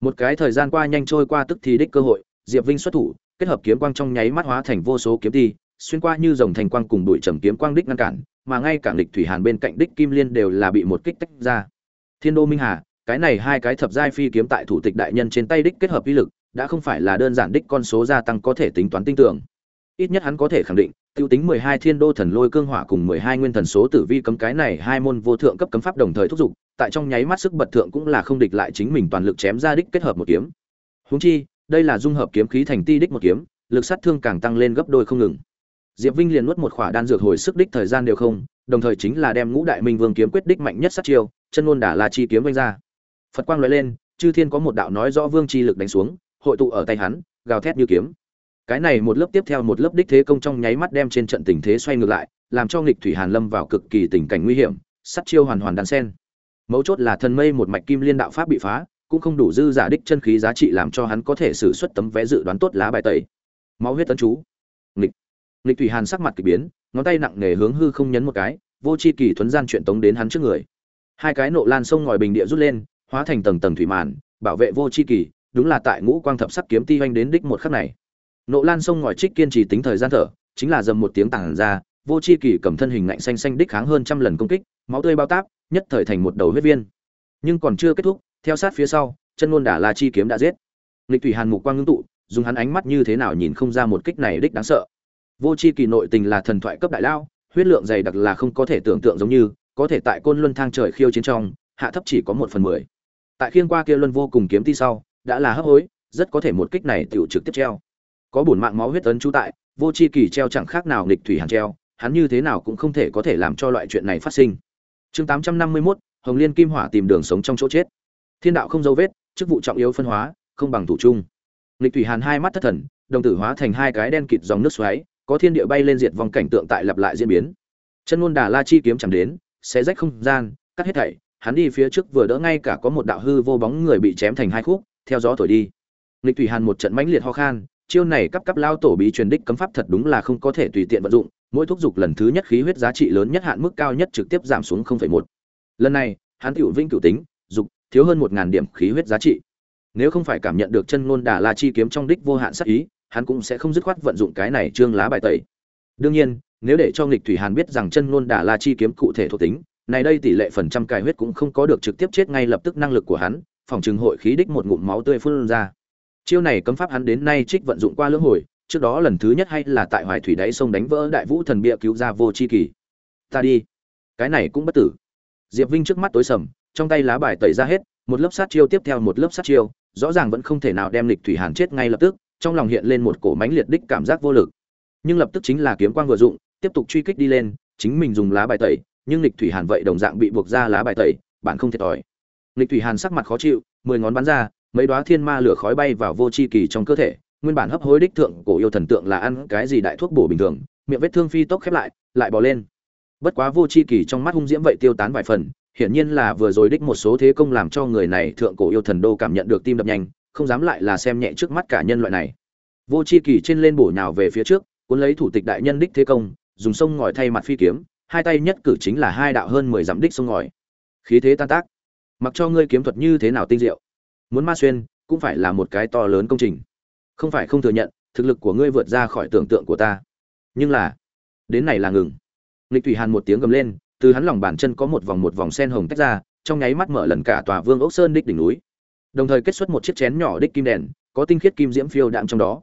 một cái thời gian qua nhanh trôi qua tức thì đích cơ hội, diệp vinh xuất thủ kết hợp kiếm quang trong nháy mắt hóa thành vô số kiếm ti, xuyên qua như dòng thành quang cùng đuổi trầm kiếm quang đích ngăn cản, mà ngay cả lịch thủy hàn bên cạnh đích kim liên đều là bị một kích tách ra. Thiên đô minh hà, cái này hai cái thập giai phi kiếm tại thủ tịch đại nhân trên tay đích kết hợp uy lực, đã không phải là đơn giản đích con số gia tăng có thể tính toán tinh tưởng. Ít nhất hắn có thể khẳng định, tiêu tính mười hai thiên đô thần lôi cương hỏa cùng mười hai nguyên thần số tử vi cấm cái này hai môn vô thượng cấp cấm pháp đồng thời thúc dục tại trong nháy mắt sức bật thượng cũng là không địch lại chính mình toàn lực chém ra đích kết hợp một kiếm. Huống chi đây là dung hợp kiếm khí thành ti đích một kiếm, lực sát thương càng tăng lên gấp đôi không ngừng. Diệp vinh liền nuốt một khỏa đan dược hồi sức đích thời gian đều không, đồng thời chính là đem ngũ đại minh vương kiếm quyết đích mạnh nhất sát chiêu, chân ngôn đả la chi kiếm vanh ra. Phật quang lóe lên, chư thiên có một đạo nói rõ vương chi lực đánh xuống, hội tụ ở tay hắn, gào thét như kiếm. Cái này một lớp tiếp theo một lớp đích thế công trong nháy mắt đem trên trận tình thế xoay ngược lại, làm cho nghịch thủy hàn lâm vào cực kỳ tình cảnh nguy hiểm, sát chiêu hoàn hoàn đan sen. Mấu chốt là thần mây một mạch kim liên đạo pháp bị phá cũng không đủ dư giả đích chân khí giá trị làm cho hắn có thể sử xuất tấm vé dự đoán tốt lá bài tẩy. Máu huyết tấn chú. Nghịch. Nghịch thủy hàn sắc mặt kỳ biến, ngón tay nặng nề hướng hư không nhấn một cái, vô chi kỳ thuấn gian chuyện tống đến hắn trước người. Hai cái nộ lan sông ngòi bình địa rút lên, hóa thành tầng tầng thủy màn, bảo vệ vô chi kỳ, đúng là tại ngũ quang thập sắc kiếm ti hoành đến đích một khắc này. Nộ lan sông ngòi trích kiên trì tính thời gian thở, chính là dầm một tiếng tảng ra, vô chi kỳ cầm thân hình lạnh xanh xanh đích kháng hơn trăm lần công kích, máu tươi bao táp, nhất thời thành một đầu huyết viên. Nhưng còn chưa kết thúc theo sát phía sau, chân ngôn đả la chi kiếm đã giết. Lịch thủy hàn mục quang ngưng tụ, dùng hắn ánh mắt như thế nào nhìn không ra một kích này đích đáng sợ. Vô chi kỳ nội tình là thần thoại cấp đại lao, huyết lượng dày đặc là không có thể tưởng tượng giống như, có thể tại côn luân thang trời khiêu chiến trong, hạ thấp chỉ có một phần mười. Tại khiên qua kia luân vô cùng kiếm ti sau, đã là hấp hối, rất có thể một kích này tiểu trực tiếp treo. Có bổn mạng máu huyết ấn trú tại, vô chi kỳ treo chẳng khác nào nghịch thủy hàn treo, hắn như thế nào cũng không thể có thể làm cho loại chuyện này phát sinh. Chương tám trăm năm mươi mốt, hồng liên kim hỏa tìm đường sống trong chỗ chết thiên đạo không dấu vết chức vụ trọng yếu phân hóa không bằng thủ chung lịch thủy hàn hai mắt thất thần đồng tử hóa thành hai cái đen kịt dòng nước xoáy có thiên địa bay lên diệt vòng cảnh tượng tại lặp lại diễn biến. Chân ngôn đà la chi kiếm chẳng đến xé rách không gian cắt hết thảy hắn đi phía trước vừa đỡ ngay cả có một đạo hư vô bóng người bị chém thành hai khúc theo gió thổi đi. Lịch thủy hàn một trận mãnh liệt ho khan chiêu này cấp cấp lao tổ bí truyền đích cấm pháp thật đúng là không có thể tùy tiện vận dụng mỗi thúc dục lần thứ nhất khí huyết giá trị lớn nhất hạn mức cao nhất trực tiếp giảm xuống 0,1. lần này hắn tiểu vinh cửu tính dục thiếu hơn một ngàn điểm khí huyết giá trị. Nếu không phải cảm nhận được chân ngôn đà la chi kiếm trong đích vô hạn sắc ý, hắn cũng sẽ không dứt khoát vận dụng cái này trương lá bài tẩy. Đương nhiên, nếu để cho nghịch thủy hàn biết rằng chân ngôn đà la chi kiếm cụ thể thuộc tính, này đây tỷ lệ phần trăm cài huyết cũng không có được trực tiếp chết ngay lập tức năng lực của hắn, phòng trừng hội khí đích một ngụm máu tươi phun ra. Chiêu này cấm pháp hắn đến nay trích vận dụng qua lưỡng hồi, trước đó lần thứ nhất hay là tại hoài thủy đáy sông đánh vỡ đại vũ thần bịa cứu ra vô c h i kỳ. Ta đi. Cái này cũng bất tử. Diệp vinh trước mắt tối sầm trong tay lá bài tẩy ra hết, một lớp sát chiêu tiếp theo một lớp sát chiêu, rõ ràng vẫn không thể nào đem lịch thủy hàn chết ngay lập tức, trong lòng hiện lên một cổ mánh liệt đích cảm giác vô lực. Nhưng lập tức chính là kiếm quang vừa dụng, tiếp tục truy kích đi lên, chính mình dùng lá bài tẩy, nhưng lịch thủy hàn vậy đồng dạng bị buộc ra lá bài tẩy, bạn không thiệt thòi. Lịch thủy hàn sắc mặt khó chịu, mười ngón bắn ra, mấy đoá thiên ma lửa khói bay vào vô c h i kỳ trong cơ thể, nguyên bản hấp hối đích thượng cổ yêu thần tượng là ăn cái gì đại thuốc bổ bình thường, miệng vết thương phi tốc khép lại lại bò lên. Bất quá vô c h i kỳ trong mắt hung diễm vậy tiêu tán vài phần hiển nhiên là vừa rồi đích một số thế công làm cho người này thượng cổ yêu thần đô cảm nhận được tim đập nhanh, không dám lại là xem nhẹ trước mắt cả nhân loại này. Vô Chi kỳ trên lên bổ nhào về phía trước, cuốn lấy thủ tịch đại nhân đích thế công, dùng sông ngòi thay mặt phi kiếm, hai tay nhất cử chính là hai đạo hơn mười dặm đích sông ngòi. Khí thế tan tác. Mặc cho ngươi kiếm thuật như thế nào tinh diệu, muốn ma xuyên cũng phải là một cái to lớn công trình. Không phải không thừa nhận, thực lực của ngươi vượt ra khỏi tưởng tượng của ta. Nhưng là, đến này là ngừng. Lịch thủy hàn một tiếng gầm lên từ hắn lòng bàn chân có một vòng một vòng sen hồng tách ra, trong nháy mắt mở lần cả tòa vương ốc sơn đích đỉnh núi. Đồng thời kết xuất một chiếc chén nhỏ đích kim đèn, có tinh khiết kim diễm phiêu đạm trong đó.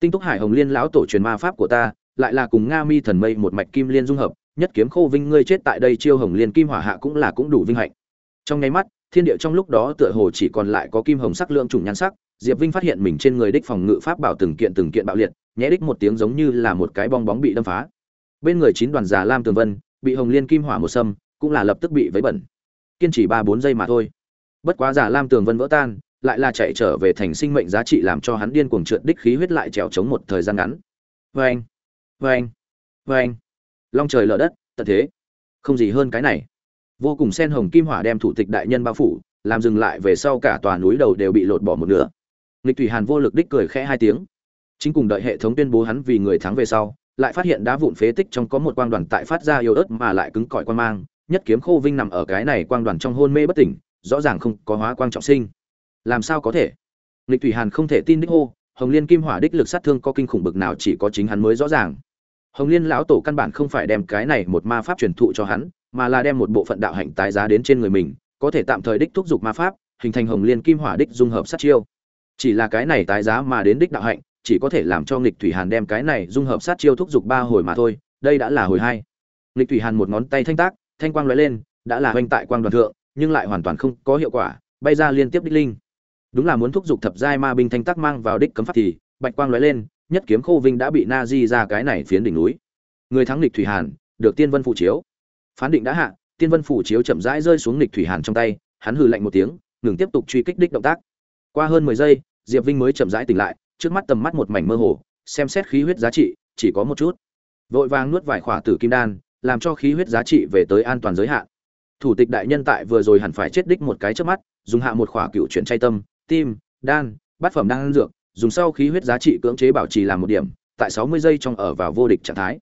Tinh túc hải hồng liên lão tổ truyền ma pháp của ta, lại là cùng nga mi thần mây một mạch kim liên dung hợp, nhất kiếm khô vinh ngươi chết tại đây chiêu hồng liên kim hỏa hạ cũng là cũng đủ vinh hạnh. Trong nháy mắt, thiên địa trong lúc đó tựa hồ chỉ còn lại có kim hồng sắc lượng trùng nhan sắc, diệp vinh phát hiện mình trên người đích phòng ngự pháp bảo từng kiện từng kiện bạo liệt nhẽ đích một tiếng giống như là một cái bong bóng bị đâm phá. Bên người chín đoàn già lam tường vân bị hồng liên kim hỏa một sâm, cũng là lập tức bị vấy bẩn. Kiên trì ba bốn giây mà thôi. Bất quá giả lam tường vân vỡ tan, lại là chạy trở về thành sinh mệnh giá trị làm cho hắn điên cuồng trượt đích khí huyết lại trèo chống một thời gian ngắn. Vê anh vê anh vê anh long trời lở đất, tận thế. Không gì hơn cái này. Vô cùng sen hồng kim hỏa đem thủ tịch đại nhân bao phủ, làm dừng lại về sau cả tòa núi đầu đều bị lột bỏ một nửa. Nghịch thủy hàn vô lực đích cười khẽ hai tiếng. Chính cùng đợi hệ thống tuyên bố hắn vì người thắng về sau lại phát hiện đá vụn phế tích trong có một quang đoàn tại phát ra yếu ớt mà lại cứng cỏi quan mang, nhất kiếm khô vinh nằm ở cái này quang đoàn trong hôn mê bất tỉnh, rõ ràng không có hóa quang trọng sinh. Làm sao có thể? Lịch thủy hàn không thể tin đích hô, hồng liên kim hỏa đích lực sát thương có kinh khủng bực nào chỉ có chính hắn mới rõ ràng. Hồng liên lão tổ căn bản không phải đem cái này một ma pháp truyền thụ cho hắn, mà là đem một bộ phận đạo hạnh tái giá đến trên người mình, có thể tạm thời đích thúc giục ma pháp, hình thành hồng liên kim hỏa đích dung hợp sát chiêu. Chỉ là cái này tái giá mà đến đích đạo hạnh chỉ có thể làm cho nghịch thủy hàn đem cái này dung hợp sát chiêu thúc giục ba hồi mà thôi, đây đã là hồi hai. Nghịch thủy hàn một ngón tay thanh tác, thanh quang lóe lên, đã là hoành tại quang đoàn thượng, nhưng lại hoàn toàn không có hiệu quả, bay ra liên tiếp đích linh. Đúng là muốn thúc giục thập giai ma binh thanh tác mang vào đích cấm pháp thì, bạch quang lóe lên, nhất kiếm khô vinh đã bị na di ra cái này phiến đỉnh núi. Người thắng nghịch thủy hàn, được tiên vân phụ chiếu. Phán định đã hạ, tiên vân phủ chiếu chậm rãi rơi xuống nghịch thủy hàn trong tay, hắn hừ lạnh một tiếng, ngừng tiếp tục truy kích đích động tác. Qua hơn mười giây, diệp vinh mới chậm rãi tỉnh lại trước mắt tầm mắt một mảnh mơ hồ, xem xét khí huyết giá trị, chỉ có một chút. Vội vàng nuốt vài khỏa tử kim đan, làm cho khí huyết giá trị về tới an toàn giới hạn. Thủ tịch đại nhân tại vừa rồi hẳn phải chết đích một cái trước mắt, dùng hạ một khỏa cựu chuyển chay tâm, tim, đan, bát phẩm đan dược, dùng sau khí huyết giá trị cưỡng chế bảo trì làm một điểm, tại sáu mươi giây trong ở vào vô địch trạng thái.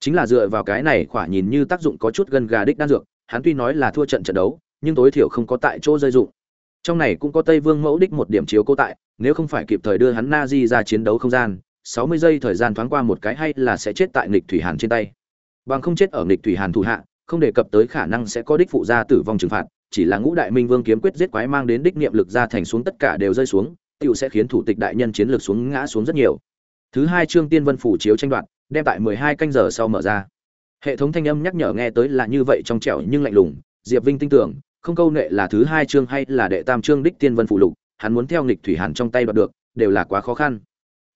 Chính là dựa vào cái này khỏa nhìn như tác dụng có chút gần gà đích đan dược, hắn tuy nói là thua trận trận đấu, nhưng tối thiểu không có tại chỗ rơi dụng trong này cũng có tây vương mẫu đích một điểm chiếu cố tại, nếu không phải kịp thời đưa hắn na di ra chiến đấu không gian, sáu mươi giây thời gian thoáng qua một cái hay là sẽ chết tại nghịch thủy hàn trên tay. Bằng không chết ở nghịch thủy hàn thủ hạ, không đề cập tới khả năng sẽ có đích phụ gia tử vong trừng phạt, chỉ là ngũ đại minh vương kiếm quyết giết quái mang đến đích niệm lực ra thành xuống tất cả đều rơi xuống tựu sẽ khiến thủ tịch đại nhân chiến lược xuống ngã xuống rất nhiều. Thứ hai trương tiên vân phủ chiếu tranh đoạt, đem tại mười hai canh giờ sau mở ra. Hệ thống thanh âm nhắc nhở nghe tới là như vậy trong trẻo nhưng lạnh lùng, diệp vinh tin tưởng không câu nệ là thứ hai chương hay là đệ tam chương đích tiên vân phụ lục, hắn muốn theo nghịch thủy hàn trong tay đoạt được, đều là quá khó khăn.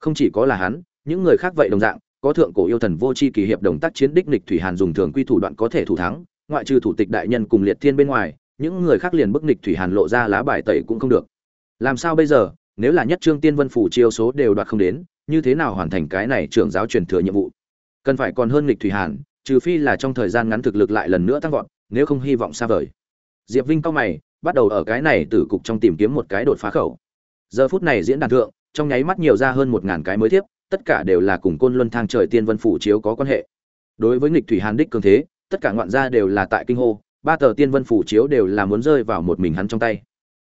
Không chỉ có là hắn, những người khác vậy đồng dạng, có thượng cổ yêu thần vô c h i kỳ hiệp đồng tác chiến đích nghịch thủy hàn dùng thường quy thủ đoạn có thể thủ thắng, ngoại trừ thủ tịch đại nhân cùng liệt thiên bên ngoài, những người khác liền bức nghịch thủy hàn lộ ra lá bài tẩy cũng không được. Làm sao bây giờ, nếu là nhất trương tiên vân phủ chiêu số đều đoạt không đến, như thế nào hoàn thành cái này trưởng giáo truyền thừa nhiệm vụ? Cần phải còn hơn nghịch thủy hàn, trừ phi là trong thời gian ngắn thực lực lại lần nữa tăng vọt, nếu không hy vọng xa vời diệp vinh cao mày, bắt đầu ở cái này tử cục trong tìm kiếm một cái đột phá khẩu. Giờ phút này diễn đàn thượng, trong nháy mắt nhiều ra hơn một ngàn cái mới thiếp, tất cả đều là cùng côn luân thang trời tiên vân phủ chiếu có quan hệ. Đối với nghịch thủy hàn đích cường thế, tất cả ngoạn gia đều là tại kinh hô, ba tờ tiên vân phủ chiếu đều là muốn rơi vào một mình hắn trong tay.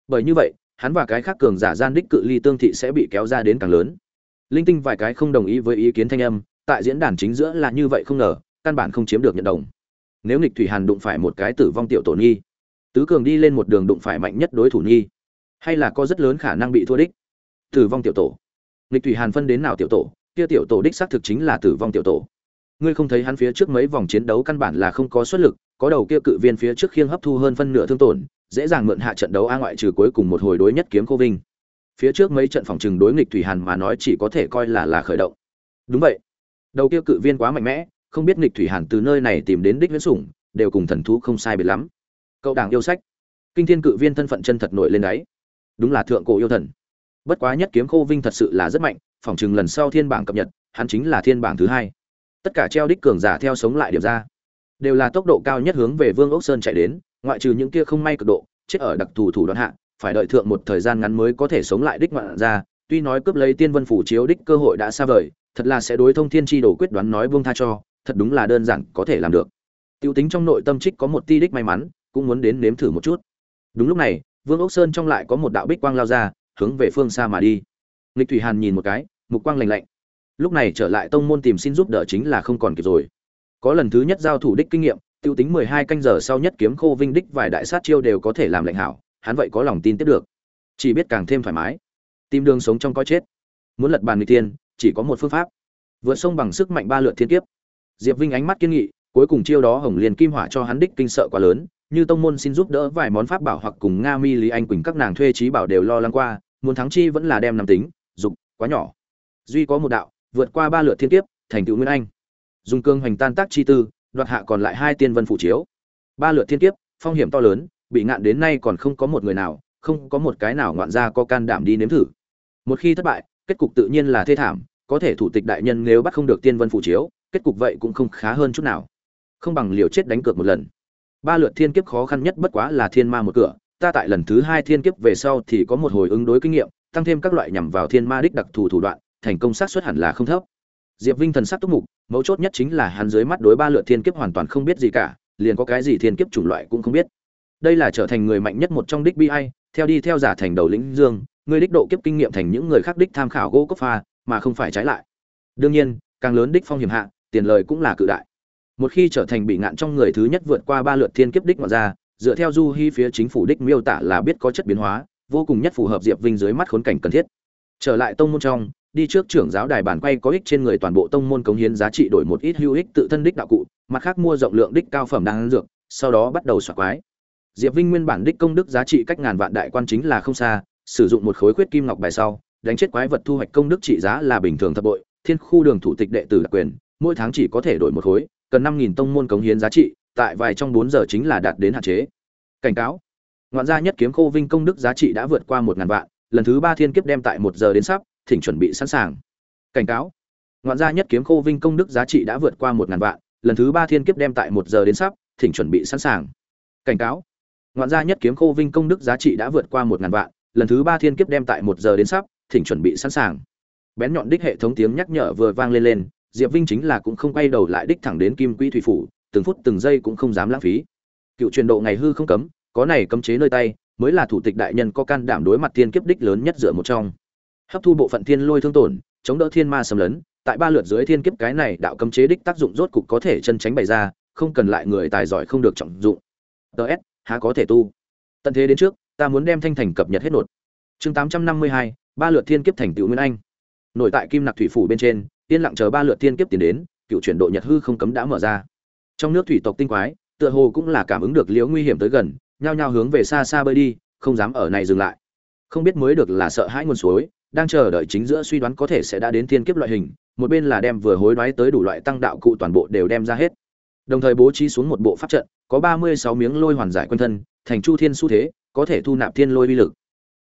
Bởi như vậy, hắn và cái khác cường giả gian đích cự ly tương thị sẽ bị kéo ra đến càng lớn. Linh tinh vài cái không đồng ý với ý kiến thanh âm, tại diễn đàn chính giữa là như vậy không ngờ, căn bản không chiếm được nhận đồng. Nếu nghịch thủy hàn đụng phải một cái tử vong tiểu tổ nhi tứ cường đi lên một đường đụng phải mạnh nhất đối thủ nhi. Hay là có rất lớn khả năng bị thua đích? Tử vong tiểu tổ. Nghịch thủy hàn phân đến nào tiểu tổ? Kia tiểu tổ đích xác thực chính là tử vong tiểu tổ. Ngươi không thấy hắn phía trước mấy vòng chiến đấu căn bản là không có xuất lực, có đầu kia cự viên phía trước khiêng hấp thu hơn phân nửa thương tổn, dễ dàng mượn hạ trận đấu a ngoại trừ cuối cùng một hồi đối nhất kiếm cô vinh. Phía trước mấy trận phòng trừng đối nghịch thủy hàn mà nói chỉ có thể coi là là khởi động. Đúng vậy. Đầu kia cự viên quá mạnh mẽ, không biết nghịch thủy hàn từ nơi này tìm đến đích viễn sủng, đều cùng thần thú không sai biệt lắm cậu đảng yêu sách. Kinh thiên cự viên thân phận chân thật nổi lên đáy đúng là thượng cổ yêu thần. Bất quá nhất kiếm khô vinh thật sự là rất mạnh, phỏng chừng lần sau thiên bảng cập nhật, hắn chính là thiên bảng thứ hai. Tất cả treo đích cường giả theo sống lại điểm ra. Đều là tốc độ cao nhất hướng về vương ốc sơn chạy đến, ngoại trừ những kia không may cực độ, chết ở đặc thù thủ đoạn hạ, phải đợi thượng một thời gian ngắn mới có thể sống lại đích ngoạn ra. Tuy nói cướp lấy tiên vân phủ chiếu đích cơ hội đã xa vời, thật là sẽ đối thông thiên chi đồ quyết đoán nói buông tha cho, thật đúng là đơn giản có thể làm được. Tiêu tính trong nội tâm trích có một ti đích may mắn cũng muốn đến nếm thử một chút. Đúng lúc này, vương ốc sơn trong lại có một đạo bích quang lao ra, hướng về phương xa mà đi. Nghịch thủy hàn nhìn một cái, mục quang lạnh lạnh. Lúc này trở lại tông môn tìm xin giúp đỡ chính là không còn kịp rồi. Có lần thứ nhất giao thủ đích kinh nghiệm, tiêu tính mười hai canh giờ sau nhất kiếm khô vinh đích vài đại sát chiêu đều có thể làm lệnh hảo, hắn vậy có lòng tin tiếp được. Chỉ biết càng thêm thoải mái. Tìm đường sống trong có chết. Muốn lật bàn người tiên chỉ có một phương pháp. Vượt sông bằng sức mạnh ba lượt thiên kiếp. Diệp vinh ánh mắt kiên nghị, cuối cùng chiêu đó hồng liền kim hỏa cho hắn đích kinh sợ quá lớn như tông môn xin giúp đỡ vài món pháp bảo hoặc cùng nga mi lý anh quỳnh các nàng thuê trí bảo đều lo lắng qua, muốn thắng chi vẫn là đem nằm tính, dục, quá nhỏ. Duy có một đạo, vượt qua ba lượt thiên kiếp, thành tựu nguyên anh. Dùng cương hoành tan tác chi tư, đoạt hạ còn lại hai tiên vân phủ chiếu. Ba lượt thiên kiếp, phong hiểm to lớn, bị ngạn đến nay còn không có một người nào, không có một cái nào ngoạn ra có can đảm đi nếm thử. Một khi thất bại, kết cục tự nhiên là thê thảm, có thể thủ tịch đại nhân nếu bắt không được tiên vân phủ chiếu, kết cục vậy cũng không khá hơn chút nào. Không bằng liều chết đánh cược một lần ba lượt thiên kiếp khó khăn nhất bất quá là thiên ma một cửa. Ta tại lần thứ hai thiên kiếp về sau thì có một hồi ứng đối kinh nghiệm, tăng thêm các loại nhằm vào thiên ma đích đặc thù thủ đoạn, thành công xác suất hẳn là không thấp. Diệp vinh thần sắc túc mục, mấu chốt nhất chính là hắn dưới mắt đối ba lượt thiên kiếp hoàn toàn không biết gì cả, liền có cái gì thiên kiếp chủng loại cũng không biết. Đây là trở thành người mạnh nhất một trong đích bi ai, theo đi theo giả thành đầu lĩnh dương, người đích độ kiếp kinh nghiệm thành những người khác đích tham khảo gỗ cốc pha, mà không phải trái lại. Đương nhiên, càng lớn đích phong hiểm hạ, tiền lời cũng là cự đại một khi trở thành bị ngạn trong người thứ nhất vượt qua ba lượt thiên kiếp đích ngoại ra, dựa theo du hy phía chính phủ đích miêu tả là biết có chất biến hóa, vô cùng nhất phù hợp diệp vinh dưới mắt khốn cảnh cần thiết. Trở lại tông môn trong, đi trước trưởng giáo đài bản quay có ích trên người toàn bộ tông môn cống hiến giá trị đổi một ít hữu ích tự thân đích đạo cụ, mặt khác mua rộng lượng đích cao phẩm đang dược, sau đó bắt đầu xoạc quái. Diệp vinh nguyên bản đích công đức giá trị cách ngàn vạn đại quan chính là không xa, sử dụng một khối khuyết kim ngọc bài sau, đánh chết quái vật thu hoạch công đức trị giá là bình thường thập bội, thiên khu đường thủ tịch đệ tử đặc quyền, mỗi tháng chỉ có thể đổi một khối cần năm nghìn tông môn cống hiến giá trị, tại vài trong bốn giờ chính là đạt đến hạn chế. Cảnh cáo. Ngoạn gia nhất kiếm khô vinh công đức giá trị đã vượt qua một ngàn vạn, lần thứ ba thiên kiếp đem tại một giờ đến sắp, thỉnh chuẩn bị sẵn sàng. Cảnh cáo. Ngoạn gia nhất kiếm khô vinh công đức giá trị đã vượt qua một ngàn vạn, lần thứ ba thiên kiếp đem tại một giờ đến sắp, thỉnh chuẩn bị sẵn sàng. Cảnh cáo. Ngoạn gia nhất kiếm khô vinh công đức giá trị đã vượt qua một ngàn vạn, lần thứ ba thiên kiếp đem tại một giờ đến sắp, thỉnh chuẩn bị sẵn sàng. Bén nhọn đích hệ thống tiếng nhắc nhở vừa vang lên lên diệp vinh chính là cũng không quay đầu lại đích thẳng đến kim quỹ thủy phủ, từng phút từng giây cũng không dám lãng phí. Cựu truyền độ ngày hư không cấm, có này cấm chế nơi tay, mới là thủ tịch đại nhân có can đảm đối mặt thiên kiếp đích lớn nhất dựa một trong. Hấp thu bộ phận thiên lôi thương tổn, chống đỡ thiên ma xâm lấn, tại ba lượt dưới thiên kiếp cái này đạo cấm chế đích tác dụng rốt cục có thể chân tránh bày ra, không cần lại người tài giỏi không được trọng dụng. Ts há có thể tu. Tận thế đến trước, ta muốn đem thanh thành cập nhật hết nột. Chương tám trăm năm mươi hai, ba lượt thiên kiếp thành tựu nguyên anh. Nội tại kim nặc thủy phủ bên trên yên lặng chờ ba lượt tiên kiếp tiến đến, cựu chuyển độ nhật hư không cấm đã mở ra. Trong nước thủy tộc tinh quái, tựa hồ cũng là cảm ứng được liễu nguy hiểm tới gần, nhao nhao hướng về xa xa bơi đi, không dám ở này dừng lại. Không biết mới được là sợ hãi nguồn suối, đang chờ đợi chính giữa suy đoán có thể sẽ đã đến thiên kiếp loại hình, một bên là đem vừa hối đoái tới đủ loại tăng đạo cụ toàn bộ đều đem ra hết. Đồng thời bố trí xuống một bộ pháp trận, có ba mươi sáu miếng lôi hoàn giải quân thân, thành chu thiên xu thế, có thể thu nạp thiên lôi vi lực.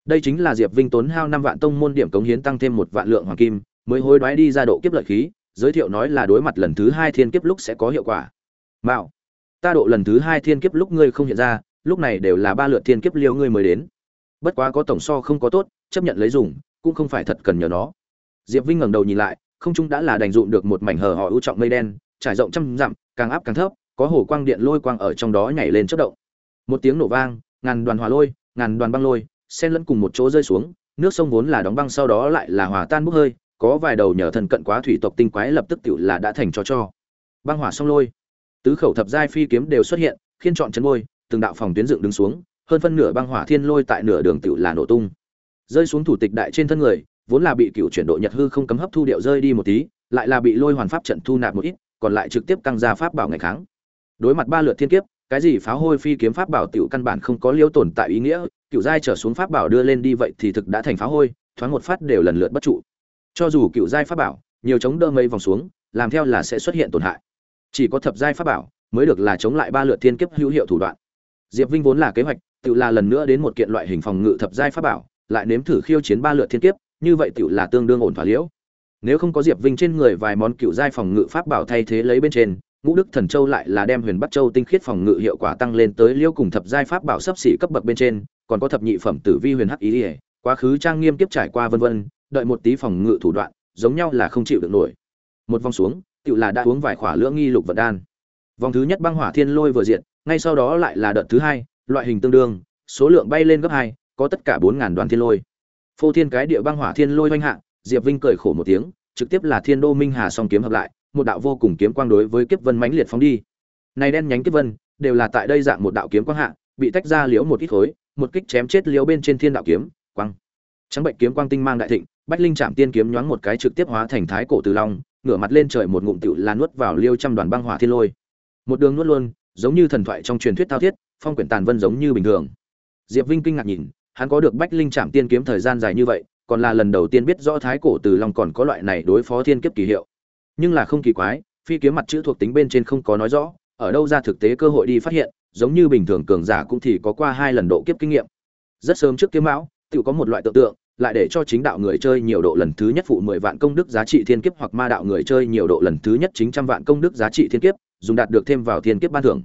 Đây chính là diệp vinh tốn hao năm vạn tông môn điểm cống hiến tăng thêm một vạn lượng hoàng kim mới hối đoái đi ra độ kiếp lợi khí, giới thiệu nói là đối mặt lần thứ hai thiên kiếp lúc sẽ có hiệu quả. Mạo, ta độ lần thứ hai thiên kiếp lúc ngươi không hiện ra, lúc này đều là ba lượt thiên kiếp liêu ngươi mới đến. Bất quá có tổng so không có tốt, chấp nhận lấy dùng, cũng không phải thật cần nhờ nó. Diệp vinh ngẩng đầu nhìn lại, không trung đã là đành dụng được một mảnh hờ họ ưu trọng mây đen, trải rộng trăm dặm, càng áp càng thấp, có hồ quang điện lôi quang ở trong đó nhảy lên chất động. Một tiếng nổ vang, ngàn đoàn hòa lôi, ngàn đoàn băng lôi, xen lẫn cùng một chỗ rơi xuống, nước sông vốn là đóng băng sau đó lại là hòa tan bốc hơi có vài đầu nhờ thần cận quá thủy tộc tinh quái lập tức tiểu là đã thành cho cho. Băng hỏa song lôi. Tứ khẩu thập giai phi kiếm đều xuất hiện, khiên trọn chấn môi từng đạo phòng tuyến dựng đứng xuống, hơn phân nửa băng hỏa thiên lôi tại nửa đường tiểu là nổ tung. Rơi xuống thủ tịch đại trên thân người, vốn là bị cựu chuyển độ nhật hư không cấm hấp thu điệu rơi đi một tí, lại là bị lôi hoàn pháp trận thu nạp một ít, còn lại trực tiếp căng ra pháp bảo ngày kháng. Đối mặt ba lượt thiên kiếp, cái gì phá hôi phi kiếm pháp bảo tiểu căn bản không có liêu tồn tại ý nghĩa, cựu giai trở xuống pháp bảo đưa lên đi vậy thì thực đã thành phá hôi, thoáng một phát đều lần lượt bất trụ cho dù cựu giai pháp bảo, nhiều chống đỡ mây vòng xuống, làm theo là sẽ xuất hiện tổn hại. Chỉ có thập giai pháp bảo mới được là chống lại ba lượt thiên kiếp hữu hiệu thủ đoạn. Diệp vinh vốn là kế hoạch, tự là lần nữa đến một kiện loại hình phòng ngự thập giai pháp bảo, lại nếm thử khiêu chiến ba lượt thiên kiếp, như vậy tự là tương đương ổn thỏa liễu. Nếu không có diệp vinh trên người vài món cựu giai phòng ngự pháp bảo thay thế lấy bên trên, ngũ đức thần châu lại là đem huyền bắc châu tinh khiết phòng ngự hiệu quả tăng lên tới liêu cùng thập giai pháp bảo sấp xỉ cấp bậc bên trên, còn có thập nhị phẩm tử vi huyền hắc ý ỉa quá khứ trang nghiêm kiếp trải qua vân vân đợi một tí phòng ngự thủ đoạn, giống nhau là không chịu được nổi. Một vòng xuống, tựu là đã uống vài khỏa lưỡng nghi lục vận đan. Vòng thứ nhất băng hỏa thiên lôi vừa diệt, ngay sau đó lại là đợt thứ hai, loại hình tương đương, số lượng bay lên gấp hai, có tất cả bốn ngàn đoàn thiên lôi. Phô thiên cái địa băng hỏa thiên lôi oanh hạ, diệp vinh cười khổ một tiếng, trực tiếp là thiên đô minh hà song kiếm hợp lại, một đạo vô cùng kiếm quang đối với kiếp vân mãnh liệt phóng đi. Này đen nhánh kiếp vân, đều là tại đây dạng một đạo kiếm quang hạ, bị tách ra liễu một ít khối, một kích chém chết liễu bên trên thiên đạo kiếm, quang. Trắng bệnh kiếm quang tinh mang đại thịnh bách linh chạm tiên kiếm nhoáng một cái trực tiếp hóa thành thái cổ từ long, ngửa mặt lên trời một ngụm tiểu là nuốt vào liêu trăm đoàn băng hỏa thiên lôi. Một đường nuốt luôn, giống như thần thoại trong truyền thuyết thao thiết, phong quyển tàn vân giống như bình thường. Diệp vinh kinh ngạc nhìn, hắn có được bách linh chạm tiên kiếm thời gian dài như vậy, còn là lần đầu tiên biết rõ thái cổ từ long còn có loại này đối phó thiên kiếp kỳ hiệu. Nhưng là không kỳ quái, phi kiếm mặt chữ thuộc tính bên trên không có nói rõ, ở đâu ra thực tế cơ hội đi phát hiện, giống như bình thường cường giả cũng thì có qua hai lần độ kiếp kinh nghiệm. Rất sớm trước kiếm mão tự có một loại tượng tượng lại để cho chính đạo người chơi nhiều độ lần thứ nhất phụ mười vạn công đức giá trị thiên kiếp hoặc ma đạo người chơi nhiều độ lần thứ nhất chính trăm vạn công đức giá trị thiên kiếp, dùng đạt được thêm vào thiên kiếp ban thưởng.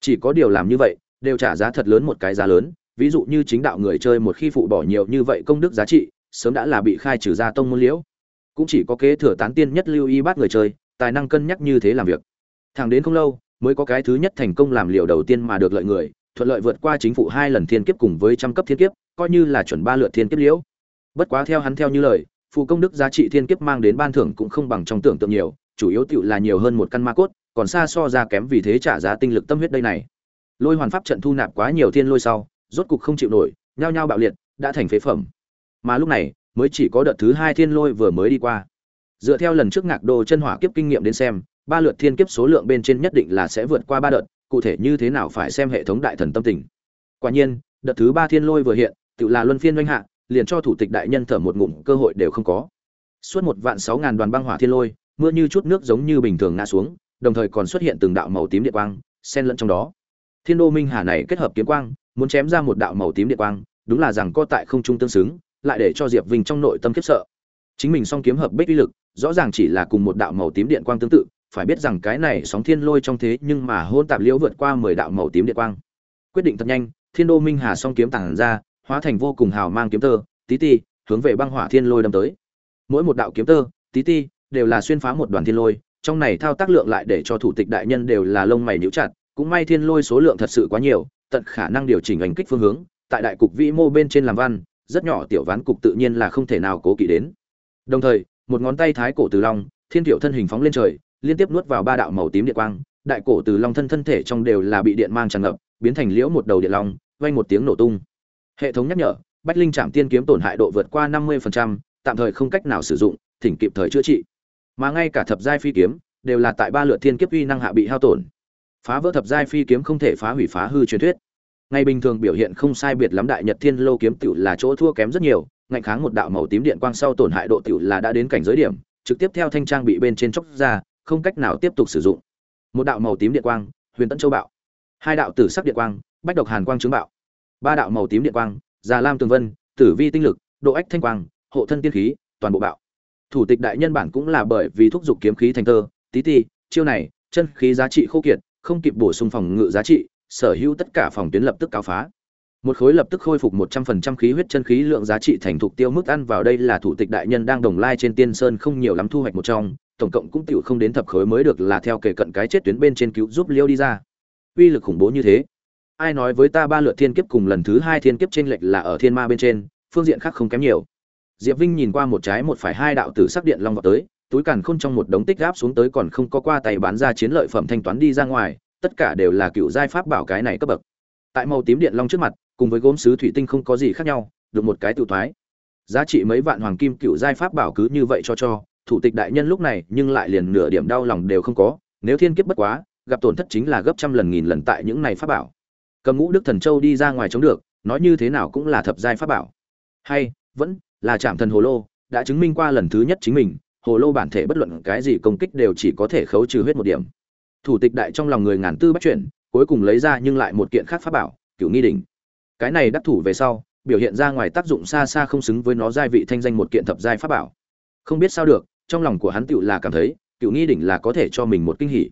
Chỉ có điều làm như vậy, đều trả giá thật lớn một cái giá lớn, ví dụ như chính đạo người chơi một khi phụ bỏ nhiều như vậy công đức giá trị, sớm đã là bị khai trừ ra tông môn liễu. Cũng chỉ có kế thừa tán tiên nhất lưu y bát người chơi, tài năng cân nhắc như thế làm việc. Thẳng đến không lâu, mới có cái thứ nhất thành công làm liều đầu tiên mà được lợi người, thuận lợi vượt qua chính phủ hai lần thiên kiếp cùng với trăm cấp thiên kiếp, coi như là chuẩn ba lượt thiên kiếp liễu bất quá theo hắn theo như lời phụ công đức giá trị thiên kiếp mang đến ban thưởng cũng không bằng trong tưởng tượng nhiều, chủ yếu tựu là nhiều hơn một căn ma cốt, còn xa so ra kém vì thế trả giá tinh lực tâm huyết đây này. Lôi hoàn pháp trận thu nạp quá nhiều thiên lôi sau, rốt cục không chịu nổi, nhao nhao bạo liệt, đã thành phế phẩm. Mà lúc này, mới chỉ có đợt thứ hai thiên lôi vừa mới đi qua. Dựa theo lần trước ngạc đồ chân hỏa kiếp kinh nghiệm đến xem, ba lượt thiên kiếp số lượng bên trên nhất định là sẽ vượt qua ba đợt, cụ thể như thế nào phải xem hệ thống đại thần tâm tình. Quả nhiên, đợt thứ ba thiên lôi vừa hiện tự là luân phiên doanh hạ liền cho thủ tịch đại nhân thở một ngụm, cơ hội đều không có. Suốt một vạn sáu ngàn đoàn băng hỏa thiên lôi, mưa như chút nước giống như bình thường ngã xuống, đồng thời còn xuất hiện từng đạo màu tím điện quang, xen lẫn trong đó. Thiên đô minh hà này kết hợp kiếm quang, muốn chém ra một đạo màu tím điện quang, đúng là rằng có tại không trung tương xứng, lại để cho diệp vinh trong nội tâm khiếp sợ. Chính mình song kiếm hợp bích uy lực, rõ ràng chỉ là cùng một đạo màu tím điện quang tương tự, phải biết rằng cái này sóng thiên lôi trong thế nhưng mà hôn tạp liễu vượt qua mười đạo màu tím điện quang. Quyết định thật nhanh, thiên đô minh hà song kiếm tàng ra hóa thành vô cùng hào mang kiếm tơ, tí ti, hướng về băng hỏa thiên lôi đâm tới. Mỗi một đạo kiếm tơ, tí ti, đều là xuyên phá một đoàn thiên lôi, trong này thao tác lượng lại để cho thủ tịch đại nhân đều là lông mày níu chặt, cũng may thiên lôi số lượng thật sự quá nhiều, tận khả năng điều chỉnh ảnh kích phương hướng, tại đại cục vĩ mô bên trên làm văn, rất nhỏ tiểu ván cục tự nhiên là không thể nào cố kỵ đến. Đồng thời, một ngón tay thái cổ từ long, thiên tiểu thân hình phóng lên trời, liên tiếp nuốt vào ba đạo màu tím điện quang, đại cổ từ long thân thân thể trong đều là bị điện mang tràn ngập, biến thành liễu một đầu điện long, vang một tiếng nổ tung hệ thống nhắc nhở bách linh trạm tiên kiếm tổn hại độ vượt qua năm 50%, tạm thời không cách nào sử dụng thỉnh kịp thời chữa trị. Mà ngay cả thập giai phi kiếm đều là tại ba lượt thiên kiếp uy năng hạ bị hao tổn. Phá vỡ thập giai phi kiếm không thể phá hủy phá hư truyền thuyết. Ngay bình thường biểu hiện không sai biệt lắm đại nhật thiên lô kiếm tiểu là chỗ thua kém rất nhiều ngạnh kháng một đạo màu tím điện quang sau tổn hại độ tiểu là đã đến cảnh giới điểm trực tiếp theo thanh trang bị bên trên chốc ra không cách nào tiếp tục sử dụng. Một đạo màu tím điện quang huyền tấn châu bạo. Hai đạo tử sắc điện quang bách độc hàn quang chứng bạo ba đạo màu tím điện quang, già lam tường vân, tử vi tinh lực, độ ách thanh quang, hộ thân tiên khí, toàn bộ bạo. Thủ tịch đại nhân bản cũng là bởi vì thúc giục kiếm khí thành tơ tí ti, chiêu này, chân khí giá trị khô kiệt, không kịp bổ sung phòng ngự giá trị, sở hữu tất cả phòng tuyến lập tức cáo phá. Một khối lập tức khôi phục một trăm phần trăm khí huyết chân khí lượng giá trị thành thục tiêu mức ăn vào đây là thủ tịch đại nhân đang đồng lai trên tiên sơn không nhiều lắm thu hoạch một trong, tổng cộng cũng tiểu không đến thập khối mới được là theo kể cận cái chết tuyến bên trên cứu giúp liêu đi ra. Uy lực khủng bố như thế ai nói với ta ba lượt thiên kiếp cùng lần thứ hai thiên kiếp trên lệch là ở thiên ma bên trên, phương diện khác không kém nhiều. Diệp vinh nhìn qua một trái một phải hai đạo tử sắc điện long vào tới, túi càn khôn trong một đống tích gáp xuống tới còn không có qua tay bán ra chiến lợi phẩm thanh toán đi ra ngoài, tất cả đều là cựu giai pháp bảo cái này cấp bậc. Tại màu tím điện long trước mặt, cùng với gốm sứ thủy tinh không có gì khác nhau, được một cái tự thoái. Giá trị mấy vạn hoàng kim cựu giai pháp bảo cứ như vậy cho cho, thủ tịch đại nhân lúc này nhưng lại liền nửa điểm đau lòng đều không có, nếu thiên kiếp bất quá, gặp tổn thất chính là gấp trăm lần nghìn lần tại những này pháp bảo cầm ngũ đức thần châu đi ra ngoài chống được, nói như thế nào cũng là thập giai pháp bảo. Hay, vẫn là trạm thần hồ lô, đã chứng minh qua lần thứ nhất chính mình, hồ lô bản thể bất luận cái gì công kích đều chỉ có thể khấu trừ huyết một điểm. Thủ tịch đại trong lòng người ngàn tư bắt chuyển cuối cùng lấy ra nhưng lại một kiện khác pháp bảo cựu nghi đỉnh. Cái này đắc thủ về sau, biểu hiện ra ngoài tác dụng xa xa không xứng với nó giai vị thanh danh một kiện thập giai pháp bảo. Không biết sao được, trong lòng của hắn tựu là cảm thấy cựu nghi đỉnh là có thể cho mình một kinh hỉ.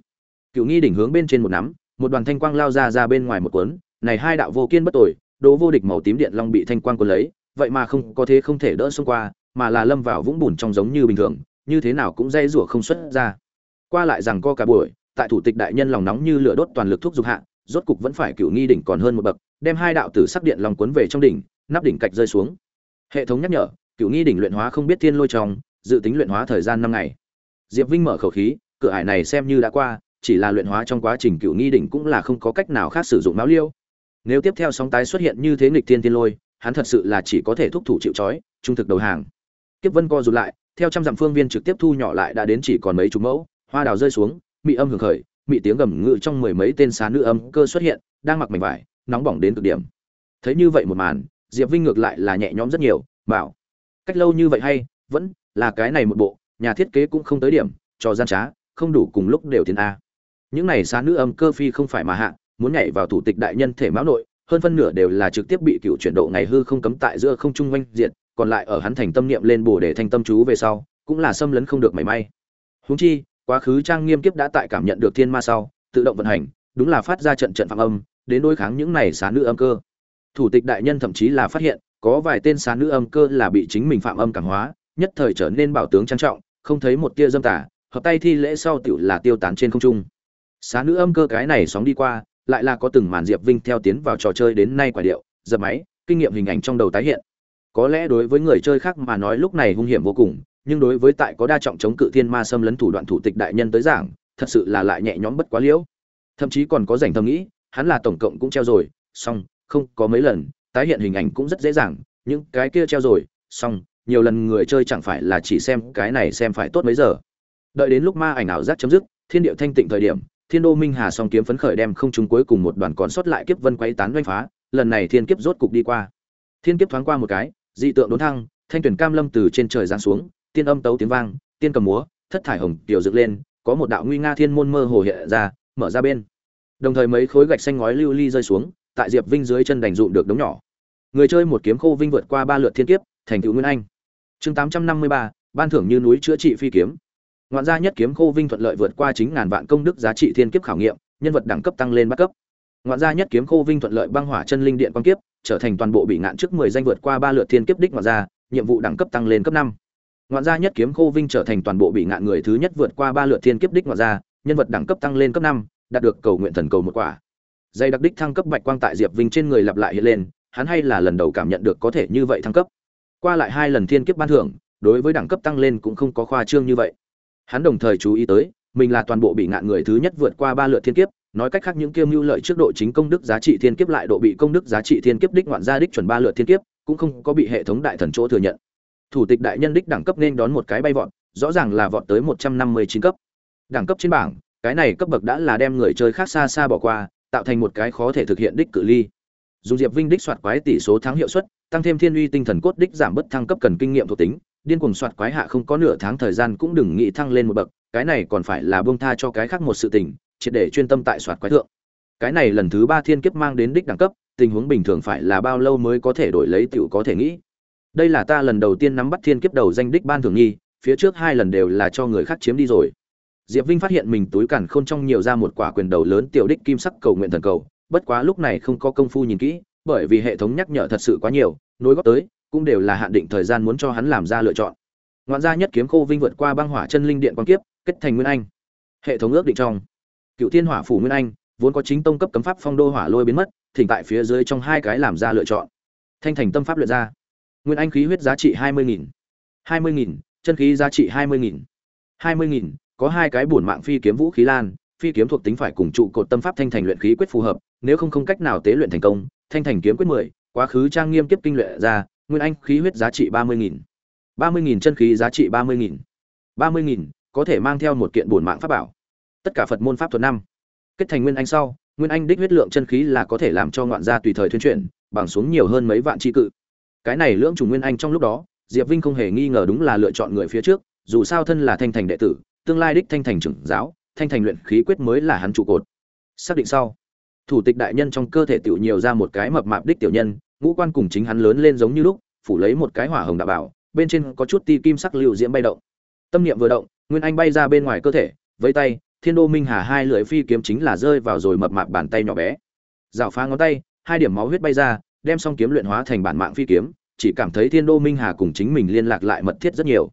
Cựu nghi đỉnh hướng bên trên một nắm một đoàn thanh quang lao ra ra bên ngoài một cuốn, này hai đạo vô kiên bất tội đỗ vô địch màu tím điện long bị thanh quang cuốn lấy, vậy mà không có thế không thể đỡ xông qua, mà là lâm vào vũng bùn trong giống như bình thường, như thế nào cũng dây rủa không xuất ra. Qua lại rằng co cả buổi, tại thủ tịch đại nhân lòng nóng như lửa đốt toàn lực thuốc dục hạ, rốt cục vẫn phải cựu nghi đỉnh còn hơn một bậc, đem hai đạo tử sắc điện long cuốn về trong đỉnh, nắp đỉnh cạch rơi xuống. Hệ thống nhắc nhở cựu nghi đỉnh luyện hóa không biết thiên lôi trong, dự tính luyện hóa thời gian năm ngày. Diệp vinh mở khẩu khí, cửa ải này xem như đã qua chỉ là luyện hóa trong quá trình cựu nghi đỉnh cũng là không có cách nào khác sử dụng máu liêu. Nếu tiếp theo sóng tái xuất hiện như thế nghịch thiên tiên lôi, hắn thật sự là chỉ có thể thúc thủ chịu trói, trung thực đầu hàng. Kiếp vân co rụt lại, theo trăm dặm phương viên trực tiếp thu nhỏ lại đã đến chỉ còn mấy chục mẫu, hoa đào rơi xuống, mị âm hưởng khởi, mị tiếng gầm ngự trong mười mấy tên xá nữ âm cơ xuất hiện, đang mặc mảnh vải, nóng bỏng đến cực điểm. Thấy như vậy một màn, diệp vinh ngược lại là nhẹ nhõm rất nhiều, bảo, cách lâu như vậy hay, vẫn là cái này một bộ, nhà thiết kế cũng không tới điểm cho gian trá, không đủ cùng lúc đều tiến a những này xá nữ âm cơ phi không phải mà hạ, muốn nhảy vào thủ tịch đại nhân thể máu nội, hơn phân nửa đều là trực tiếp bị cựu chuyển độ ngày hư không cấm tại giữa không trung oanh diện còn lại ở hắn thành tâm niệm lên bổ để thành tâm chú về sau, cũng là xâm lấn không được mảy may. Huống chi, quá khứ trang nghiêm kiếp đã tại cảm nhận được thiên ma sau, tự động vận hành, đúng là phát ra trận trận phạm âm, đến đối kháng những này xá nữ âm cơ. Thủ tịch đại nhân thậm chí là phát hiện, có vài tên xá nữ âm cơ là bị chính mình phạm âm cảm hóa, nhất thời trở nên bảo tướng trang trọng, không thấy một tia dâm tả hợp tay thi lễ sau tiểu là tiêu tán trên không trung xá nữ âm cơ cái này sóng đi qua, lại là có từng màn diệp vinh theo tiến vào trò chơi đến nay quả điệu dập máy, kinh nghiệm hình ảnh trong đầu tái hiện. Có lẽ đối với người chơi khác mà nói lúc này hung hiểm vô cùng, nhưng đối với tại có đa trọng chống cự thiên ma xâm lấn thủ đoạn thủ tịch đại nhân tới giảng, thật sự là lại nhẹ nhõm bất quá liễu. Thậm chí còn có rảnh thầm nghĩ, hắn là tổng cộng cũng treo rồi, xong, không có mấy lần, tái hiện hình ảnh cũng rất dễ dàng, những cái kia treo rồi, xong, nhiều lần người chơi chẳng phải là chỉ xem cái này xem phải tốt mấy giờ. Đợi đến lúc ma ảnh ảo giác chấm dứt, thiên điệu thanh tịnh thời điểm thiên đô minh hà song kiếm phấn khởi đem không trung cuối cùng một đoàn còn sót lại kiếp vân quay tán doanh phá, lần này thiên kiếp rốt cục đi qua. Thiên kiếp thoáng qua một cái, dị tượng đốn thăng, thanh tuyển cam lâm từ trên trời giáng xuống, tiên âm tấu tiếng vang, tiên cầm múa, thất thải hồng tiểu dựng lên, có một đạo nguy nga thiên môn mơ hồ hiện ra, mở ra bên. Đồng thời mấy khối gạch xanh ngói lưu ly rơi xuống, tại diệp vinh dưới chân đành dụm được đống nhỏ. Người chơi một kiếm khô vinh vượt qua ba lượt thiên kiếp, thành tựu nguyên anh. Chương tám trăm năm mươi ba, ban thưởng như núi chữa trị phi kiếm ngoạn gia nhất kiếm khô vinh thuận lợi vượt qua chính ngàn vạn công đức giá trị thiên kiếp khảo nghiệm, nhân vật đẳng cấp tăng lên bắt cấp. Ngoạn gia nhất kiếm khô vinh thuận lợi băng hỏa chân linh điện quan kiếp, trở thành toàn bộ bị ngạn trước mười danh vượt qua ba lượt thiên kiếp đích ngoạn gia, nhiệm vụ đẳng cấp tăng lên cấp năm. Ngoạn gia nhất kiếm khô vinh trở thành toàn bộ bị ngạn người thứ nhất vượt qua ba lượt thiên kiếp đích ngoạn gia, nhân vật đẳng cấp tăng lên cấp năm, đạt được cầu nguyện thần cầu một quả. Dây đặc đích thăng cấp bạch quang tại diệp vinh trên người lặp lại hiện lên, hắn hay là lần đầu cảm nhận được có thể như vậy thăng cấp. Qua lại hai lần thiên kiếp ban thưởng, đối với đẳng cấp tăng lên cũng không có khoa trương như vậy hắn đồng thời chú ý tới, mình là toàn bộ bị ngạn người thứ nhất vượt qua ba lượt thiên kiếp, nói cách khác những kiêm mưu lợi trước độ chính công đức giá trị thiên kiếp lại độ bị công đức giá trị thiên kiếp đích ngoạn gia đích chuẩn ba lượt thiên kiếp, cũng không có bị hệ thống đại thần chỗ thừa nhận. Thủ tịch đại nhân đích đẳng cấp nên đón một cái bay vọt, rõ ràng là vọt tới một trăm năm mươi chín cấp. Đẳng cấp trên bảng, cái này cấp bậc đã là đem người chơi khác xa xa bỏ qua, tạo thành một cái khó thể thực hiện đích cự ly. Dùng diệp vinh đích soạt quái tỷ số thắng hiệu suất, tăng thêm thiên uy tinh thần cốt đích giảm bất thăng cấp cần kinh nghiệm thuộc tính điên cuồng soạt quái hạ không có nửa tháng thời gian cũng đừng nghĩ thăng lên một bậc, cái này còn phải là buông tha cho cái khác một sự tình, triệt để chuyên tâm tại soạt quái thượng. Cái này lần thứ ba thiên kiếp mang đến đích đẳng cấp, tình huống bình thường phải là bao lâu mới có thể đổi lấy tiểu có thể nghĩ. Đây là ta lần đầu tiên nắm bắt thiên kiếp đầu danh đích ban thường nghi phía trước hai lần đều là cho người khác chiếm đi rồi. Diệp vinh phát hiện mình túi càn khôn trong nhiều ra một quả quyền đầu lớn tiểu đích kim sắc cầu nguyện thần cầu, bất quá lúc này không có công phu nhìn kỹ, bởi vì hệ thống nhắc nhở thật sự quá nhiều, nối góp tới cũng đều là hạn định thời gian muốn cho hắn làm ra lựa chọn. Ngoạn gia nhất kiếm khô vinh vượt qua băng hỏa chân linh điện quan kiếp, kết thành nguyên anh. Hệ thống ước định trong. Cựu thiên hỏa phủ nguyên anh, vốn có chính tông cấp cấm pháp phong đô hỏa lôi biến mất, thỉnh tại phía dưới trong hai cái làm ra lựa chọn. Thanh thành tâm pháp luyện ra. Nguyên anh khí huyết giá trị hai mươi nghìn. hai mươi nghìn, chân khí giá trị hai mươi nghìn. hai mươi nghìn, có hai cái bổn mạng phi kiếm vũ khí lan, phi kiếm thuộc tính phải cùng trụ cột tâm pháp thanh thành luyện khí quyết phù hợp, nếu không không cách nào tế luyện thành công, thanh thành kiếm quyết mười, quá khứ trang nghiêm kiếp kinh luyện ra nguyên anh khí huyết giá trị ba mươi nghìn. ba mươi nghìn chân khí giá trị ba mươi nghìn. ba mươi nghìn, có thể mang theo một kiện bổn mạng pháp bảo. Tất cả phật môn pháp thuật năm. Kết thành nguyên anh sau, nguyên anh đích huyết lượng chân khí là có thể làm cho ngoạn gia tùy thời thuyên chuyển, bằng xuống nhiều hơn mấy vạn tri cự. Cái này lưỡng trùng nguyên anh trong lúc đó, diệp vinh không hề nghi ngờ đúng là lựa chọn người phía trước, dù sao thân là thanh thành đệ tử, tương lai đích thanh thành trưởng giáo, thanh thành luyện khí quyết mới là hắn trụ cột. Xác định sau, thủ tịch đại nhân trong cơ thể tiểu nhiều ra một cái mập mạp đích tiểu nhân ngũ quan cùng chính hắn lớn lên giống như lúc phủ lấy một cái hỏa hồng đạo bảo bên trên có chút ti kim sắc lưu diễm bay động. Tâm niệm vừa động nguyên anh bay ra bên ngoài cơ thể với tay thiên đô minh hà hai lưỡi phi kiếm chính là rơi vào rồi mập mạp bàn tay nhỏ bé. Rào phá ngón tay hai điểm máu huyết bay ra đem xong kiếm luyện hóa thành bản mạng phi kiếm chỉ cảm thấy thiên đô minh hà cùng chính mình liên lạc lại mật thiết rất nhiều.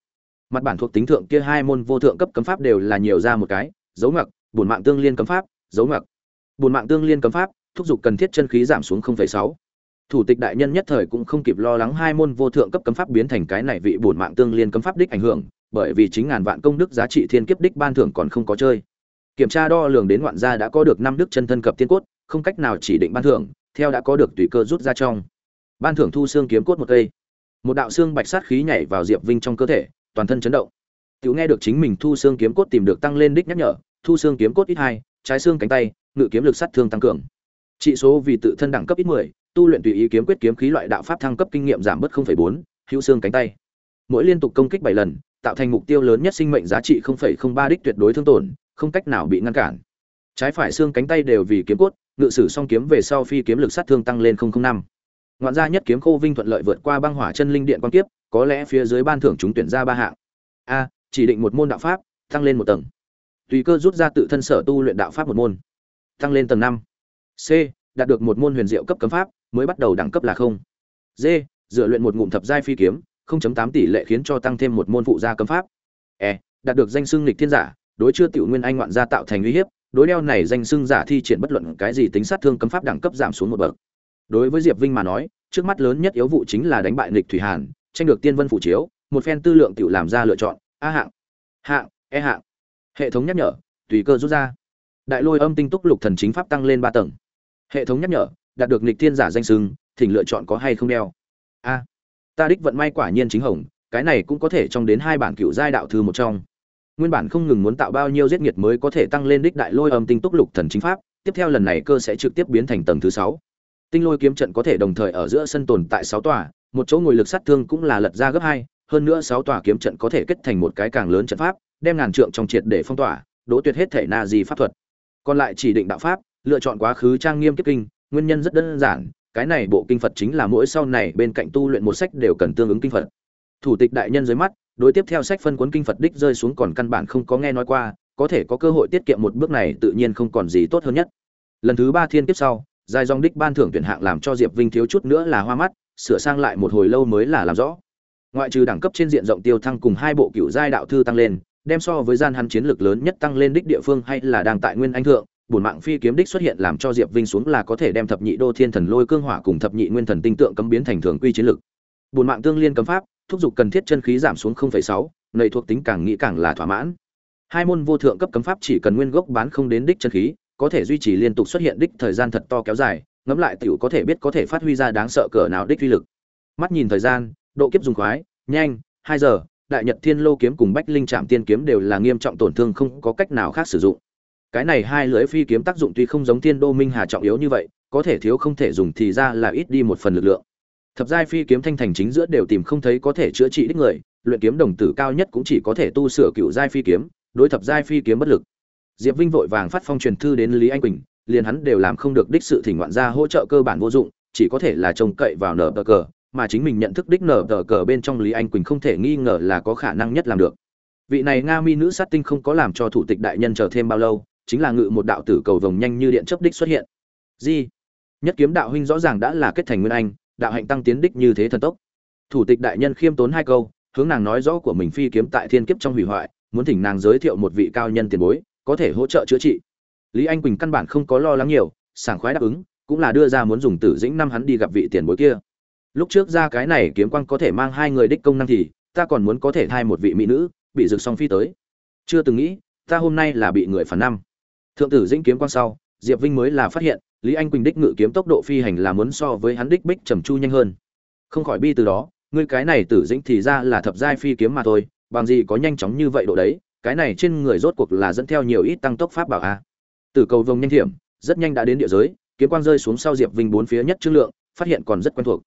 Mặt bản thuộc tính thượng kia hai môn vô thượng cấp cấm pháp đều là nhiều ra một cái dấu ngặc bổn mạng tương liên cấm pháp dấu ngặc bổn mạng tương liên cấm pháp thúc giục cần thiết chân khí giảm xuống 0,6 thủ tịch đại nhân nhất thời cũng không kịp lo lắng hai môn vô thượng cấp cấm pháp biến thành cái này vị bổn mạng tương liên cấm pháp đích ảnh hưởng, bởi vì chính ngàn vạn công đức giá trị thiên kiếp đích ban thưởng còn không có chơi. Kiểm tra đo lường đến ngoạn gia đã có được năm đức chân thân cập tiên cốt, không cách nào chỉ định ban thưởng, theo đã có được tùy cơ rút ra trong. Ban thưởng thu xương kiếm cốt một cây. Một đạo xương bạch sát khí nhảy vào diệp vinh trong cơ thể, toàn thân chấn động. Tiểu nghe được chính mình thu xương kiếm cốt tìm được tăng lên đích nhắc nhở, thu xương kiếm cốt ít hai, trái xương cánh tay, ngự kiếm lực sát thương tăng cường. Trị số vì tự thân đẳng cấp ít mười tu luyện tùy ý kiếm quyết kiếm khí loại đạo pháp thăng cấp kinh nghiệm giảm bớt không phẩy bốn, hữu xương cánh tay. Mỗi liên tục công kích bảy lần, tạo thành mục tiêu lớn nhất sinh mệnh giá trị không phẩy không ba đích tuyệt đối thương tổn, không cách nào bị ngăn cản. Trái phải xương cánh tay đều vì kiếm cốt, ngự sử song kiếm về sau phi kiếm lực sát thương tăng lên năm. Ngoạn gia nhất kiếm khô vinh thuận lợi vượt qua băng hỏa chân linh điện quan kiếp, có lẽ phía dưới ban thưởng chúng tuyển ra ba hạng. A, chỉ định một môn đạo pháp, tăng lên một tầng. Tùy cơ rút ra tự thân sở tu luyện đạo pháp một môn, tăng lên tầng năm. C, đạt được một môn huyền diệu cấp cấm pháp mới bắt đầu đẳng cấp là không. D dựa luyện một ngụm thập giai phi kiếm 0.8 tỷ lệ khiến cho tăng thêm một môn phụ gia cấm pháp. E đạt được danh xưng lịch thiên giả, đối chưa tiểu nguyên anh ngoạn gia tạo thành uy hiếp, đối đeo này danh xưng giả thi triển bất luận cái gì tính sát thương cấm pháp đẳng cấp giảm xuống một bậc. Đối với diệp vinh mà nói, trước mắt lớn nhất yếu vụ chính là đánh bại lịch thủy hàn, tranh được tiên vân phủ chiếu, một phen tư lượng tiểu làm ra lựa chọn, a hạng hạng e hạng. Hệ thống nhắc nhở, tùy cơ rút ra. Đại lôi âm tinh túc lục thần chính pháp tăng lên ba tầng. Hệ thống nhắc nhở đạt được nghịch thiên giả danh sưng thỉnh lựa chọn có hay không đeo. A, ta đích vận may quả nhiên chính hồng, cái này cũng có thể trong đến hai bản cựu giai đạo thư một trong. Nguyên bản không ngừng muốn tạo bao nhiêu giết nghiệt mới có thể tăng lên đích đại lôi âm tinh túc lục thần chính pháp, tiếp theo lần này cơ sẽ trực tiếp biến thành tầng thứ sáu. Tinh lôi kiếm trận có thể đồng thời ở giữa sân tồn tại sáu tòa, một chỗ ngồi lực sát thương cũng là lật ra gấp hai, hơn nữa sáu tòa kiếm trận có thể kết thành một cái càng lớn trận pháp, đem ngàn trượng trong triệt để phong tỏa, đỗ tuyệt hết thể na di pháp thuật. Còn lại chỉ định đạo pháp, lựa chọn quá khứ trang nghiêm kiếp kinh nguyên nhân rất đơn giản, cái này bộ kinh phật chính là mỗi sau này bên cạnh tu luyện một sách đều cần tương ứng kinh phật. Thủ tịch đại nhân dưới mắt, đối tiếp theo sách phân cuốn kinh phật đích rơi xuống còn căn bản không có nghe nói qua, có thể có cơ hội tiết kiệm một bước này tự nhiên không còn gì tốt hơn nhất. Lần thứ ba thiên kiếp sau, dài dòng đích ban thưởng tuyển hạng làm cho diệp vinh thiếu chút nữa là hoa mắt, sửa sang lại một hồi lâu mới là làm rõ. Ngoại trừ đẳng cấp trên diện rộng tiêu thăng cùng hai bộ cựu giai đạo thư tăng lên, đem so với gian hắn chiến lược lớn nhất tăng lên đích địa phương hay là đang tại nguyên anh thượng bổn mạng phi kiếm đích xuất hiện làm cho diệp vinh xuống là có thể đem thập nhị đô thiên thần lôi cương hỏa cùng thập nhị nguyên thần tinh tượng cấm biến thành thường quy chiến lực. bổn mạng tương liên cấm pháp thúc dục cần thiết chân khí giảm xuống 0.6, nội thuộc tính càng nghĩ càng là thỏa mãn. Hai môn vô thượng cấp cấm pháp chỉ cần nguyên gốc bán không đến đích chân khí có thể duy trì liên tục xuất hiện đích thời gian thật to kéo dài ngẫm lại tiểu có thể biết có thể phát huy ra đáng sợ cỡ nào đích uy lực. Mắt nhìn thời gian độ kiếp dùng khoái nhanh hai giờ đại nhật thiên lô kiếm cùng bách linh trạm tiên kiếm đều là nghiêm trọng tổn thương không có cách nào khác sử dụng cái này hai lưỡi phi kiếm tác dụng tuy không giống thiên đô minh hà trọng yếu như vậy, có thể thiếu không thể dùng thì ra là ít đi một phần lực lượng. Thập giai phi kiếm thanh thành chính giữa đều tìm không thấy có thể chữa trị đích người, luyện kiếm đồng tử cao nhất cũng chỉ có thể tu sửa cựu giai phi kiếm, đối thập giai phi kiếm bất lực. Diệp vinh vội vàng phát phong truyền thư đến lý anh quỳnh, liền hắn đều làm không được đích sự thỉnh ngoạn gia hỗ trợ cơ bản vô dụng, chỉ có thể là trông cậy vào nở tờ cờ, mà chính mình nhận thức đích nở tờ cờ bên trong lý anh quỳnh không thể nghi ngờ là có khả năng nhất làm được. Vị này nga mi nữ sát tinh không có làm cho thủ tịch đại nhân chờ thêm bao lâu chính là ngự một đạo tử cầu vồng nhanh như điện chớp đích xuất hiện. Gì nhất kiếm đạo huynh rõ ràng đã là kết thành nguyên anh, đạo hạnh tăng tiến đích như thế thần tốc. Thủ tịch đại nhân khiêm tốn hai câu, hướng nàng nói rõ của mình phi kiếm tại thiên kiếp trong hủy hoại, muốn thỉnh nàng giới thiệu một vị cao nhân tiền bối, có thể hỗ trợ chữa trị. Lý anh quỳnh căn bản không có lo lắng nhiều, sảng khoái đáp ứng, cũng là đưa ra muốn dùng tử dĩnh năm hắn đi gặp vị tiền bối kia. Lúc trước ra cái này kiếm quang có thể mang hai người đích công năng thì, ta còn muốn có thể thay một vị mỹ nữ, bị rực song phi tới. Chưa từng nghĩ, ta hôm nay là bị người phản năm thượng tử dĩnh kiếm quang sau, diệp vinh mới là phát hiện, lý anh quỳnh đích ngự kiếm tốc độ phi hành là muốn so với hắn đích bích trầm chu nhanh hơn. Không khỏi bi từ đó, ngươi cái này tử dĩnh thì ra là thập giai phi kiếm mà thôi, bằng gì có nhanh chóng như vậy độ đấy, cái này trên người rốt cuộc là dẫn theo nhiều ít tăng tốc pháp bảo à? a từ cầu vồng nhanh thiểm, rất nhanh đã đến địa giới, kiếm quang rơi xuống sau diệp vinh bốn phía nhất trương lượng, phát hiện còn rất quen thuộc.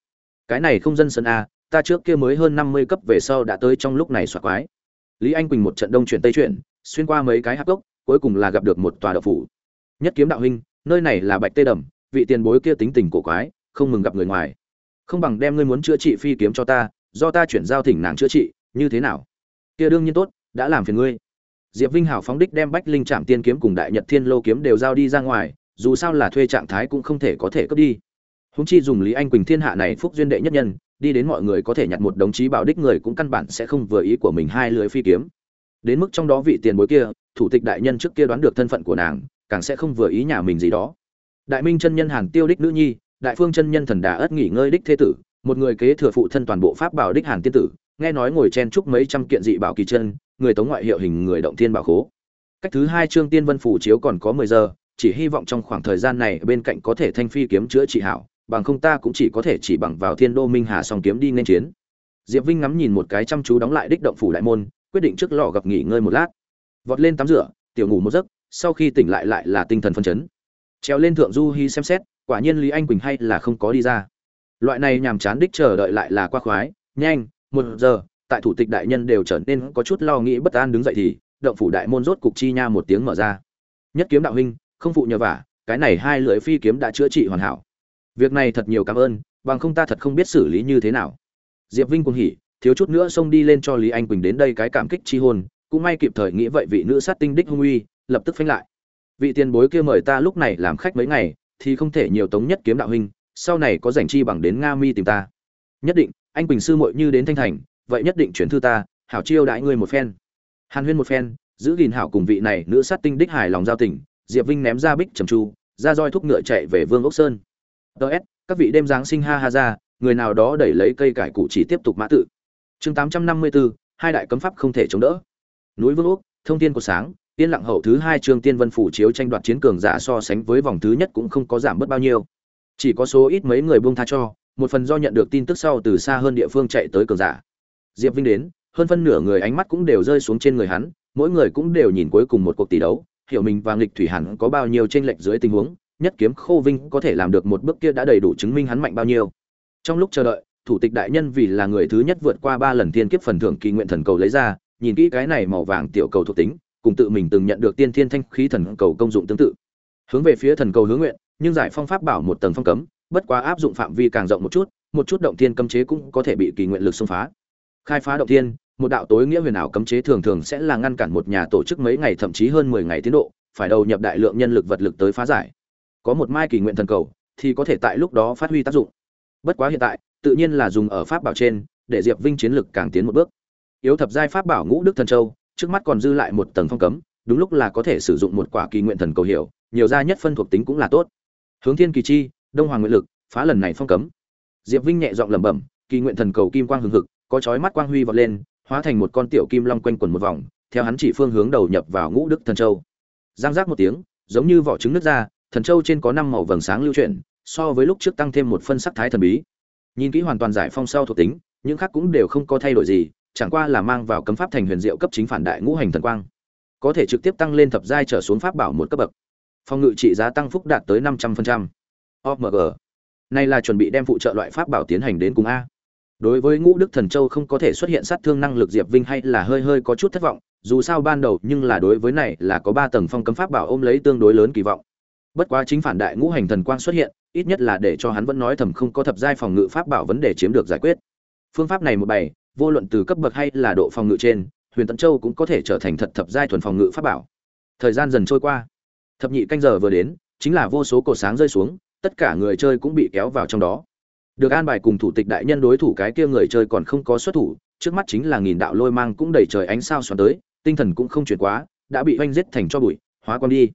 Cái này không dân sân a ta trước kia mới hơn năm mươi cấp về sau đã tới trong lúc này xoạc quái lý anh quỳnh một trận đông chuyển tây chuyển, xuyên qua mấy cái hạp gốc cuối cùng là gặp được một tòa đạo phủ. Nhất kiếm đạo huynh, nơi này là bạch tê đầm, vị tiền bối kia tính tình cổ quái, không mừng gặp người ngoài. Không bằng đem ngươi muốn chữa trị phi kiếm cho ta, do ta chuyển giao thỉnh nàng chữa trị, như thế nào? Kia đương nhiên tốt, đã làm phiền ngươi. Diệp vinh hảo phóng đích đem bách linh trạm tiên kiếm cùng đại nhật thiên lô kiếm đều giao đi ra ngoài, dù sao là thuê trạng thái cũng không thể có thể cướp đi. Húng chi dùng lý anh quỳnh thiên hạ này phúc duyên đệ nhất nhân, đi đến mọi người có thể nhặt một đồng chí bảo đích người cũng căn bản sẽ không vừa ý của mình hai lưới phi kiếm đến mức trong đó vị tiền bối kia, thủ tịch đại nhân trước kia đoán được thân phận của nàng, càng sẽ không vừa ý nhà mình gì đó. Đại minh chân nhân hàn tiêu đích nữ nhi, đại phương chân nhân thần đà ất nghỉ ngơi đích thế tử, một người kế thừa phụ thân toàn bộ pháp bảo đích hàn tiên tử, nghe nói ngồi chen chúc mấy trăm kiện dị bảo kỳ chân, người tống ngoại hiệu hình người động thiên bảo khố. Cách thứ hai trương tiên vân phủ chiếu còn có mười giờ, chỉ hy vọng trong khoảng thời gian này bên cạnh có thể thanh phi kiếm chữa trị hảo, bằng không ta cũng chỉ có thể chỉ bằng vào thiên đô minh hà song kiếm đi nên chiến. Diệp vinh ngắm nhìn một cái chăm chú đóng lại đích động phủ đại môn quyết định trước lò gặp nghỉ ngơi một lát. Vọt lên tắm rửa, tiểu ngủ một giấc, sau khi tỉnh lại lại là tinh thần phân chấn. Treo lên thượng du hy xem xét, quả nhiên lý anh quỳnh hay là không có đi ra. Loại này nhàm chán đích chờ đợi lại là qua khoái, nhanh, một giờ, tại thủ tịch đại nhân đều trở nên có chút lo nghĩ bất an đứng dậy thì, động phủ đại môn rốt cục chi nha một tiếng mở ra. Nhất kiếm đạo huynh, không phụ nhờ vả, cái này hai lưỡi phi kiếm đã chữa trị hoàn hảo. Việc này thật nhiều cảm ơn, bằng không ta thật không biết xử lý như thế nào. Diệp vinh cùng hỉ thiếu chút nữa xông đi lên cho lý anh quỳnh đến đây cái cảm kích chi hôn, cũng may kịp thời nghĩ vậy vị nữ sát tinh đích hung uy, lập tức phanh lại. Vị tiền bối kia mời ta lúc này làm khách mấy ngày, thì không thể nhiều tống nhất kiếm đạo huynh, sau này có rảnh chi bằng đến nga mi tìm ta. Nhất định, anh quỳnh sư muội như đến thanh thành, vậy nhất định chuyển thư ta, hảo chiêu đãi ngươi một phen. Hàn huyên một phen, giữ gìn hảo cùng vị này nữ sát tinh đích hài lòng giao tình, diệp vinh ném ra bích trầm chu ra roi thúc ngựa chạy về vương ốc sơn. Ts các vị đêm giáng sinh ha ha ra, người nào đó đẩy lấy cây cải cụ chỉ tiếp tục mã tự chương tám trăm năm mươi bốn hai đại cấm pháp không thể chống đỡ. Núi vương úc, thông tin của sáng, tiên lặng hậu thứ hai chương tiên vân phủ chiếu tranh đoạt chiến cường giả so sánh với vòng thứ nhất cũng không có giảm bớt bao nhiêu. Chỉ có số ít mấy người buông tha cho, một phần do nhận được tin tức sau từ xa hơn địa phương chạy tới cường giả. Diệp vinh đến, hơn phân nửa người ánh mắt cũng đều rơi xuống trên người hắn, mỗi người cũng đều nhìn cuối cùng một cuộc tỷ đấu, hiểu mình và nghịch thủy hẳn có bao nhiêu tranh lệch dưới tình huống, nhất kiếm khô vinh có thể làm được một bước kia đã đầy đủ chứng minh hắn mạnh bao nhiêu. Trong lúc chờ đợi thủ tịch đại nhân vì là người thứ nhất vượt qua ba lần tiên kiếp phần thưởng kỳ nguyện thần cầu lấy ra, nhìn kỹ cái này màu vàng tiểu cầu thuộc tính, cùng tự mình từng nhận được tiên thiên thanh khí thần cầu công dụng tương tự. Hướng về phía thần cầu hướng nguyện, nhưng giải phong pháp bảo một tầng phong cấm, bất quá áp dụng phạm vi càng rộng một chút một chút động thiên cấm chế cũng có thể bị kỳ nguyện lực xông phá. Khai phá động thiên, một đạo tối nghĩa huyền ảo cấm chế thường thường sẽ là ngăn cản một nhà tổ chức mấy ngày thậm chí hơn mười ngày tiến độ, phải đầu nhập đại lượng nhân lực vật lực tới phá giải. Có một mai kỳ nguyện thần cầu, thì có thể tại lúc đó phát huy tác dụng. Bất quá hiện tại tự nhiên là dùng ở pháp bảo trên, để diệp vinh chiến lực càng tiến một bước. Yếu thập giai pháp bảo ngũ đức thần châu, trước mắt còn dư lại một tầng phong cấm, đúng lúc là có thể sử dụng một quả kỳ nguyện thần cầu hiểu nhiều gia nhất phân thuộc tính cũng là tốt. Hướng thiên kỳ chi, đông hoàng nguyện lực, phá lần này phong cấm. Diệp vinh nhẹ giọng lẩm bẩm, kỳ nguyện thần cầu kim quang hừng hực, có chói mắt quang huy vọt lên, hóa thành một con tiểu kim long quanh quẩn một vòng, theo hắn chỉ phương hướng đầu nhập vào ngũ đức thần châu. Giang giác một tiếng, giống như vỏ trứng nứt ra, thần châu trên có năm màu vầng sáng lưu chuyển, so với lúc trước tăng thêm một phân sắc thái thần bí nhìn kỹ hoàn toàn giải phong sau thuộc tính, những khác cũng đều không có thay đổi gì, chẳng qua là mang vào cấm pháp thành huyền diệu cấp chính phản đại ngũ hành thần quang. Có thể trực tiếp tăng lên thập giai trở xuống pháp bảo một cấp bậc. Phòng ngự trị giá tăng phúc đạt tới năm trăm linh omg này là chuẩn bị đem phụ trợ loại pháp bảo tiến hành đến cùng a. Đối với ngũ đức thần châu không có thể xuất hiện sát thương năng lực diệp vinh hay là hơi hơi có chút thất vọng, dù sao ban đầu nhưng là đối với này là có ba tầng phong cấm pháp bảo ôm lấy tương đối lớn kỳ vọng. Bất quá chính phản đại ngũ hành thần quang xuất hiện ít nhất là để cho hắn vẫn nói thầm không có thập giai phòng ngự pháp bảo vấn đề chiếm được giải quyết. Phương pháp này một bày vô luận từ cấp bậc hay là độ phòng ngự trên, huyền Tấn châu cũng có thể trở thành thật thập giai thuần phòng ngự pháp bảo. Thời gian dần trôi qua. Thập nhị canh giờ vừa đến, chính là vô số cột sáng rơi xuống, tất cả người chơi cũng bị kéo vào trong đó. Được an bài cùng thủ tịch đại nhân đối thủ cái kia người chơi còn không có xuất thủ, trước mắt chính là nghìn đạo lôi mang cũng đầy trời ánh sao xoắn tới, tinh thần cũng không chuyển quá, đã bị oanh giết thành cho bụi, hóa quan đi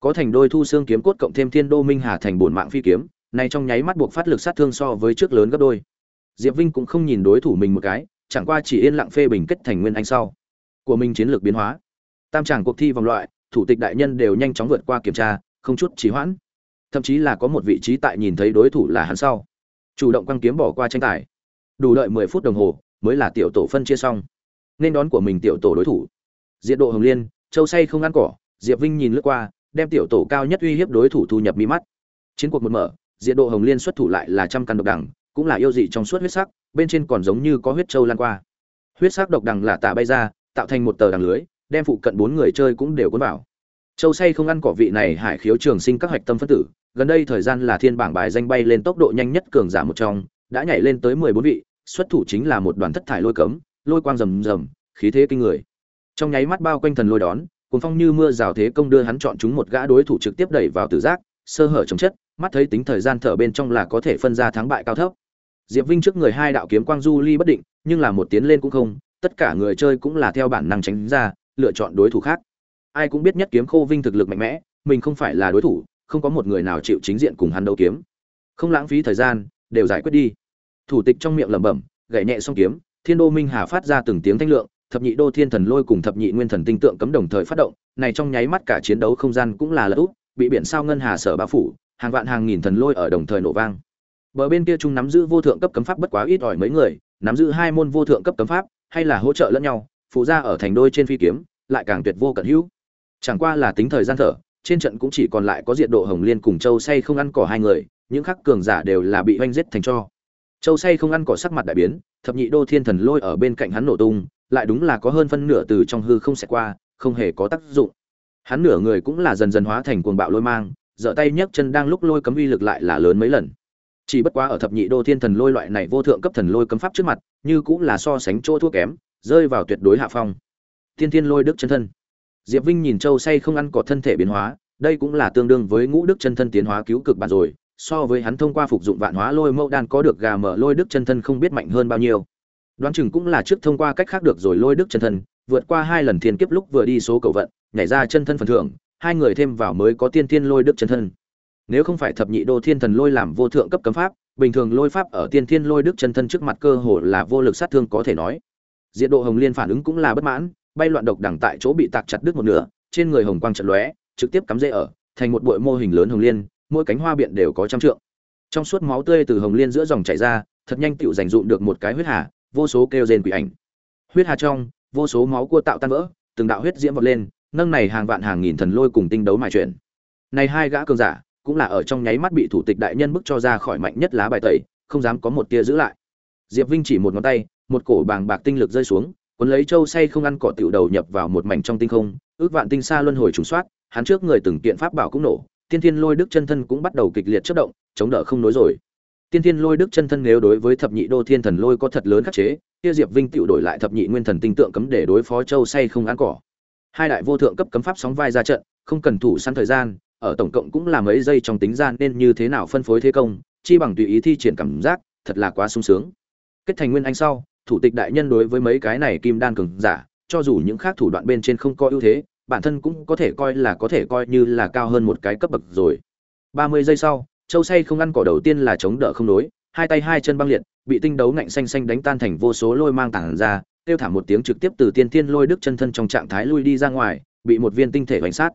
có thành đôi thu xương kiếm cốt cộng thêm thiên đô minh hà thành bổn mạng phi kiếm này trong nháy mắt buộc phát lực sát thương so với trước lớn gấp đôi. Diệp vinh cũng không nhìn đối thủ mình một cái, chẳng qua chỉ yên lặng phê bình kết thành nguyên anh sau. Của mình chiến lược biến hóa. Tam tràng cuộc thi vòng loại, thủ tịch đại nhân đều nhanh chóng vượt qua kiểm tra, không chút trì hoãn. Thậm chí là có một vị trí tại nhìn thấy đối thủ là hắn sau. Chủ động quăng kiếm bỏ qua tranh tài. Đủ đợi mười phút đồng hồ, mới là tiểu tổ phân chia xong. Nên đón của mình tiểu tổ đối thủ. Diện độ hồng liên, châu say không ăn cỏ, diệp vinh nhìn lướt qua đem tiểu tổ cao nhất uy hiếp đối thủ thu nhập mi mắt. Chiến cuộc một mở, diện độ hồng liên xuất thủ lại là trăm căn độc đẳng, cũng là yêu dị trong suốt huyết sắc, bên trên còn giống như có huyết châu lan qua. Huyết sắc độc đằng là tạ bay ra, tạo thành một tờ đằng lưới, đem phụ cận bốn người chơi cũng đều cuốn vào. Châu say không ăn cỏ vị này hải khiếu trường sinh các hạch tâm phân tử, gần đây thời gian là thiên bảng bài danh bay lên tốc độ nhanh nhất cường giả một trong, đã nhảy lên tới mười bốn vị, xuất thủ chính là một đoàn thất thải lôi cấm, lôi quang rầm rầm, khí thế kinh người. Trong nháy mắt bao quanh thần lôi đón cuồng phong như mưa rào thế công đưa hắn chọn chúng một gã đối thủ trực tiếp đẩy vào tử giác, sơ hở chống chất, mắt thấy tính thời gian thở bên trong là có thể phân ra thắng bại cao thấp. Diệp vinh trước người hai đạo kiếm quang du ly bất định, nhưng là một tiến lên cũng không, tất cả người chơi cũng là theo bản năng tránh ra, lựa chọn đối thủ khác. Ai cũng biết nhất kiếm khô vinh thực lực mạnh mẽ, mình không phải là đối thủ, không có một người nào chịu chính diện cùng hắn đấu kiếm. Không lãng phí thời gian, đều giải quyết đi. Thủ tịch trong miệng lẩm bẩm, gảy nhẹ song kiếm, thiên đô minh hà phát ra từng tiếng thanh lượng thập nhị đô thiên thần lôi cùng thập nhị nguyên thần tinh tượng cấm đồng thời phát động, này trong nháy mắt cả chiến đấu không gian cũng là lỡ úp, bị biển sao ngân hà sở bao phủ, hàng vạn hàng nghìn thần lôi ở đồng thời nổ vang. Bờ bên kia chúng nắm giữ vô thượng cấp cấm pháp bất quá ít ỏi mấy người, nắm giữ hai môn vô thượng cấp cấm pháp, hay là hỗ trợ lẫn nhau, phụ ra ở thành đôi trên phi kiếm, lại càng tuyệt vô cận hữu. Chẳng qua là tính thời gian thở, trên trận cũng chỉ còn lại có diện độ hồng liên cùng châu say không ăn cỏ hai người, những khắc cường giả đều là bị oanh giết thành cho. Châu say không ăn cỏ sắc mặt đại biến, thập nhị đô thiên thần lôi ở bên cạnh hắn nổ tung lại đúng là có hơn phân nửa từ trong hư không xẹt qua, không hề có tác dụng. Hắn nửa người cũng là dần dần hóa thành cuồng bạo lôi mang giở tay nhấc chân đang lúc lôi cấm uy lực lại là lớn mấy lần. Chỉ bất quá ở thập nhị đô thiên thần lôi loại này vô thượng cấp thần lôi cấm pháp trước mặt, như cũng là so sánh chỗ thua kém, rơi vào tuyệt đối hạ phong. Thiên thiên lôi đức chân thân. Diệp vinh nhìn châu say không ăn cỏ thân thể biến hóa, đây cũng là tương đương với ngũ đức chân thân tiến hóa cứu cực bản rồi, so với hắn thông qua phục dụng vạn hóa lôi mẫu đan có được gà mở lôi đức chân thân không biết mạnh hơn bao nhiêu đoán chừng cũng là trước thông qua cách khác được rồi lôi đức chân thân, vượt qua hai lần thiên kiếp lúc vừa đi số cầu vận, nhảy ra chân thân phần thưởng, hai người thêm vào mới có tiên thiên lôi đức chân thân. Nếu không phải thập nhị đô thiên thần lôi làm vô thượng cấp cấm pháp, bình thường lôi pháp ở tiên thiên lôi đức chân thân trước mặt cơ hồ là vô lực sát thương có thể nói. Diệt độ hồng liên phản ứng cũng là bất mãn, bay loạn độc đẳng tại chỗ bị tạc chặt đứt một nửa, trên người hồng quang trận lóe, trực tiếp cắm rễ ở, thành một bụi mô hình lớn hồng liên, mỗi cánh hoa biện đều có trăm trượng. Trong suốt máu tươi từ hồng liên giữa dòng chảy ra, thật nhanh tựu dành dụm được một cái huyết hà vô số kêu rên quỷ ảnh. Huyết hà trong, vô số máu cua tạo tan vỡ, từng đạo huyết diễm vọt lên, nâng này hàng vạn hàng nghìn thần lôi cùng tinh đấu mài chuyển. Này hai gã cường giả, cũng là ở trong nháy mắt bị thủ tịch đại nhân bức cho ra khỏi mạnh nhất lá bài tẩy, không dám có một tia giữ lại. Diệp vinh chỉ một ngón tay, một cổ bàng bạc tinh lực rơi xuống, cuốn lấy châu say không ăn cỏ tiểu đầu nhập vào một mảnh trong tinh không, ước vạn tinh xa luân hồi trùng soát, hắn trước người từng kiện pháp bảo cũng nổ, tiên thiên lôi đức chân thân cũng bắt đầu kịch liệt chất động, chống đỡ không nối rồi tiên thiên lôi đức chân thân nếu đối với thập nhị đô thiên thần lôi có thật lớn khắc chế, kia diệp vinh tiểu đổi lại thập nhị nguyên thần tinh tượng cấm để đối phó châu say không ăn cỏ. Hai đại vô thượng cấp cấm pháp sóng vai ra trận, không cần thủ săn thời gian, ở tổng cộng cũng là mấy giây trong tính gian nên như thế nào phân phối thế công, chi bằng tùy ý thi triển cảm giác, thật là quá sung sướng. Kết thành nguyên anh sau, thủ tịch đại nhân đối với mấy cái này kim đan cường giả, cho dù những khác thủ đoạn bên trên không có ưu thế, bản thân cũng có thể coi là có thể coi như là cao hơn một cái cấp bậc rồi. Ba mươi giây sau châu say không ăn cỏ đầu tiên là chống đỡ không đối, hai tay hai chân băng liệt, bị tinh đấu ngạnh xanh xanh đánh tan thành vô số lôi mang tảng ra, kêu thảm một tiếng trực tiếp từ tiên tiên lôi đức chân thân trong trạng thái lui đi ra ngoài, bị một viên tinh thể bánh sát.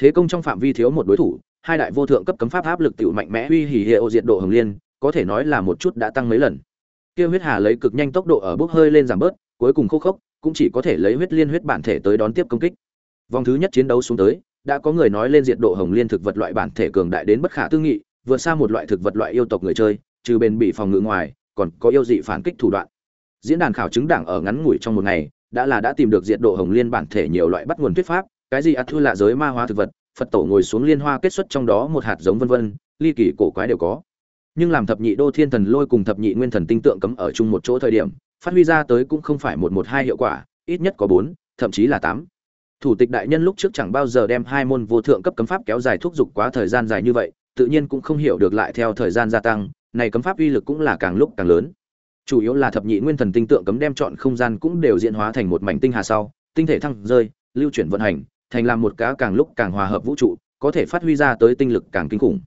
Thế công trong phạm vi thiếu một đối thủ, hai đại vô thượng cấp cấm pháp áp lực tiểu mạnh mẽ uy hỉ hiệu diện độ hồng liên, có thể nói là một chút đã tăng mấy lần. Kia huyết hà lấy cực nhanh tốc độ ở bốc hơi lên giảm bớt, cuối cùng khô khốc, cũng chỉ có thể lấy huyết liên huyết bản thể tới đón tiếp công kích. Vòng thứ nhất chiến đấu xuống tới, đã có người nói lên diện độ hồng liên thực vật loại bản thể cường đại đến bất khả tư nghị vượt xa một loại thực vật loại yêu tộc người chơi, trừ bền bị phòng ngự ngoài, còn có yêu dị phản kích thủ đoạn. Diễn đàn khảo chứng đảng ở ngắn ngủi trong một ngày, đã là đã tìm được diện độ hồng liên bản thể nhiều loại bắt nguồn thuyết pháp, cái gì ắt thư lạ giới ma hóa thực vật, phật tổ ngồi xuống liên hoa kết xuất trong đó một hạt giống vân vân, ly kỳ cổ quái đều có. Nhưng làm thập nhị đô thiên thần lôi cùng thập nhị nguyên thần tinh tượng cấm ở chung một chỗ thời điểm, phát huy ra tới cũng không phải một một hai hiệu quả, ít nhất có bốn, thậm chí là tám. Thủ tịch đại nhân lúc trước chẳng bao giờ đem hai môn vô thượng cấp cấm pháp kéo dài thúc giục quá thời gian dài như vậy tự nhiên cũng không hiểu được lại theo thời gian gia tăng, này cấm pháp uy lực cũng là càng lúc càng lớn. Chủ yếu là thập nhị nguyên thần tinh tượng cấm đem chọn không gian cũng đều diễn hóa thành một mảnh tinh hà sau, tinh thể thăng rơi, lưu chuyển vận hành, thành làm một cá càng lúc càng hòa hợp vũ trụ, có thể phát huy ra tới tinh lực càng kinh khủng.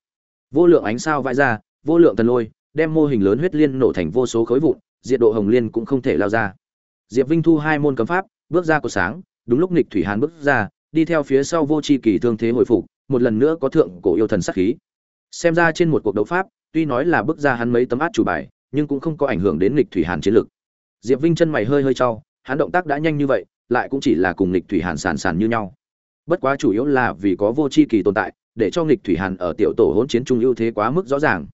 Vô lượng ánh sao vãi ra, vô lượng tần lôi, đem mô hình lớn huyết liên nổ thành vô số khối vụn, diệt độ hồng liên cũng không thể lao ra. Diệp vinh thu hai môn cấm pháp, bước ra của sáng, đúng lúc nghịch thủy hàn bước ra, đi theo phía sau vô tri kỳ thương thế hồi phục, một lần nữa có thượng cổ yêu thần sắc khí xem ra trên một cuộc đấu pháp tuy nói là bước ra hắn mấy tấm át chủ bài nhưng cũng không có ảnh hưởng đến nghịch thủy hàn chiến lực. Diệp vinh chân mày hơi hơi trao hắn động tác đã nhanh như vậy lại cũng chỉ là cùng nghịch thủy hàn sàn sàn như nhau. Bất quá chủ yếu là vì có vô chi kỳ tồn tại để cho nghịch thủy hàn ở tiểu tổ hỗn chiến trung ưu thế quá mức rõ ràng.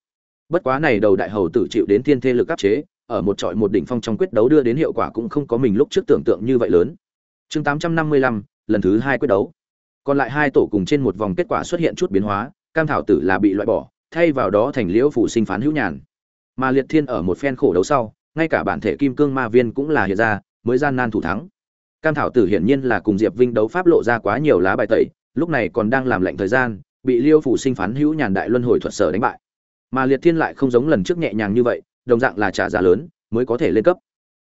Bất quá này đầu đại hầu tử chịu đến thiên thế lực áp chế ở một trọi một đỉnh phong trong quyết đấu đưa đến hiệu quả cũng không có mình lúc trước tưởng tượng như vậy lớn. Chương 855, lần thứ hai quyết đấu. Còn lại hai tổ cùng trên một vòng kết quả xuất hiện chút biến hóa cam thảo tử là bị loại bỏ, thay vào đó thành liễu phủ sinh phán hữu nhàn. Mà liệt thiên ở một phen khổ đấu sau, ngay cả bản thể kim cương ma viên cũng là hiện ra, mới gian nan thủ thắng. Cam thảo tử hiển nhiên là cùng diệp vinh đấu pháp lộ ra quá nhiều lá bài tẩy, lúc này còn đang làm lệnh thời gian, bị liêu phủ sinh phán hữu nhàn đại luân hồi thuật sở đánh bại. Mà liệt thiên lại không giống lần trước nhẹ nhàng như vậy, đồng dạng là trả giá lớn, mới có thể lên cấp.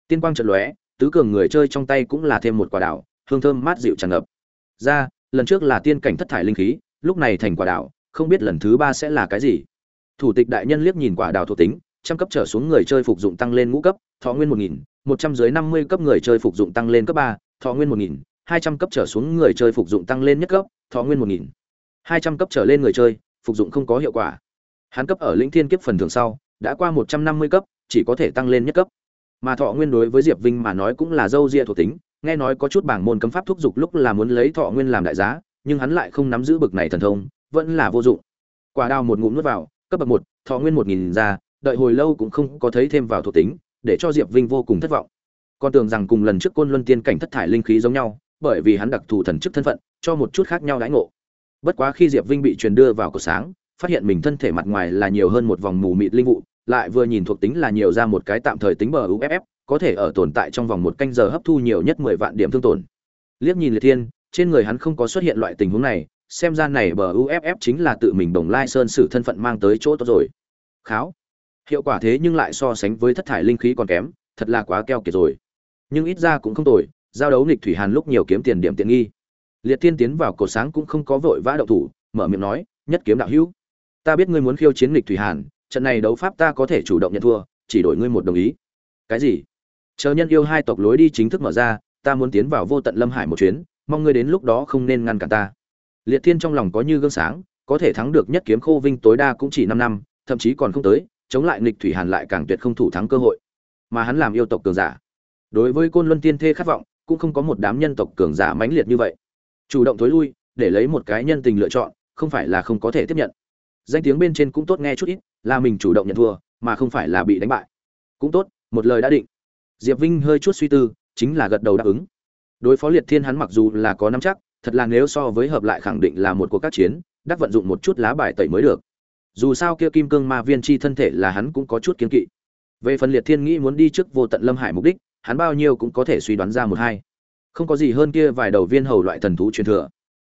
Tiên quang trận lóe, tứ cường người chơi trong tay cũng là thêm một quả đảo, hương thơm mát dịu tràn ngập. Ra, lần trước là tiên cảnh thất thải linh khí, lúc này thành quả đảo không biết lần thứ ba sẽ là cái gì. Thủ tịch đại nhân liếc nhìn quả đào thuộc tính, trăm cấp trở xuống người chơi phục dụng tăng lên ngũ cấp, thọ nguyên một nghìn, một trăm dưới năm mươi cấp người chơi phục dụng tăng lên cấp ba, thọ nguyên một nghìn, hai trăm cấp trở xuống người chơi phục dụng tăng lên nhất cấp, thọ nguyên một nghìn. Hai trăm cấp trở lên người chơi, phục dụng không có hiệu quả. Hắn cấp ở lĩnh thiên kiếp phần thường sau, đã qua một trăm năm mươi cấp, chỉ có thể tăng lên nhất cấp. Mà thọ nguyên đối với diệp vinh mà nói cũng là dâu ria thuộc tính, nghe nói có chút bảng môn cấm pháp thúc giục lúc là muốn lấy thọ nguyên làm đại giá, nhưng hắn lại không nắm giữ bực này thần thông vẫn là vô dụng. Quả đào một ngụm nuốt vào, cấp bậc một, thọ nguyên một nghìn ra, đợi hồi lâu cũng không có thấy thêm vào thuộc tính, để cho diệp vinh vô cùng thất vọng. Con tưởng rằng cùng lần trước côn luân tiên cảnh thất thải linh khí giống nhau, bởi vì hắn đặc thù thần chức thân phận, cho một chút khác nhau đãi ngộ. Bất quá khi diệp vinh bị truyền đưa vào cổ sáng, phát hiện mình thân thể mặt ngoài là nhiều hơn một vòng mù mịt linh vụ, lại vừa nhìn thuộc tính là nhiều ra một cái tạm thời tính bờ uff có thể ở tồn tại trong vòng một canh giờ hấp thu nhiều nhất mười vạn điểm thương tổn. Liếc nhìn liệt thiên, trên người hắn không có xuất hiện loại tình huống này xem ra này bờ uff chính là tự mình đồng lai sơn sử thân phận mang tới chỗ tốt rồi. Kháo. Hiệu quả thế nhưng lại so sánh với thất thải linh khí còn kém, thật là quá keo kiệt rồi. Nhưng ít ra cũng không tồi, giao đấu nghịch thủy hàn lúc nhiều kiếm tiền điểm tiện nghi. Liệt tiên tiến vào cổ sáng cũng không có vội vã đậu thủ, mở miệng nói, nhất kiếm đạo hữu, ta biết ngươi muốn khiêu chiến nghịch thủy hàn, trận này đấu pháp ta có thể chủ động nhận thua, chỉ đổi ngươi một đồng ý. Cái gì? Chờ nhân yêu hai tộc lối đi chính thức mở ra, ta muốn tiến vào vô tận lâm hải một chuyến, mong ngươi đến lúc đó không nên ngăn cản ta liệt thiên trong lòng có như gương sáng, có thể thắng được nhất kiếm khô vinh tối đa cũng chỉ năm năm, thậm chí còn không tới, chống lại nghịch thủy hàn lại càng tuyệt không thủ thắng cơ hội. Mà hắn làm yêu tộc cường giả. Đối với côn luân tiên thê khát vọng, cũng không có một đám nhân tộc cường giả mãnh liệt như vậy. Chủ động thối lui, để lấy một cái nhân tình lựa chọn, không phải là không có thể tiếp nhận. Danh tiếng bên trên cũng tốt nghe chút ít, là mình chủ động nhận thua, mà không phải là bị đánh bại. Cũng tốt, một lời đã định. Diệp vinh hơi chút suy tư, chính là gật đầu đáp ứng. Đối phó liệt thiên hắn mặc dù là có nắm chắc thật là nếu so với hợp lại khẳng định là một cuộc các chiến, đắc vận dụng một chút lá bài tẩy mới được. Dù sao kia kim cương ma viên chi thân thể là hắn cũng có chút kiến kỵ. Về phần liệt thiên nghĩ muốn đi trước vô tận lâm hải mục đích, hắn bao nhiêu cũng có thể suy đoán ra một hai. Không có gì hơn kia vài đầu viên hầu loại thần thú truyền thừa.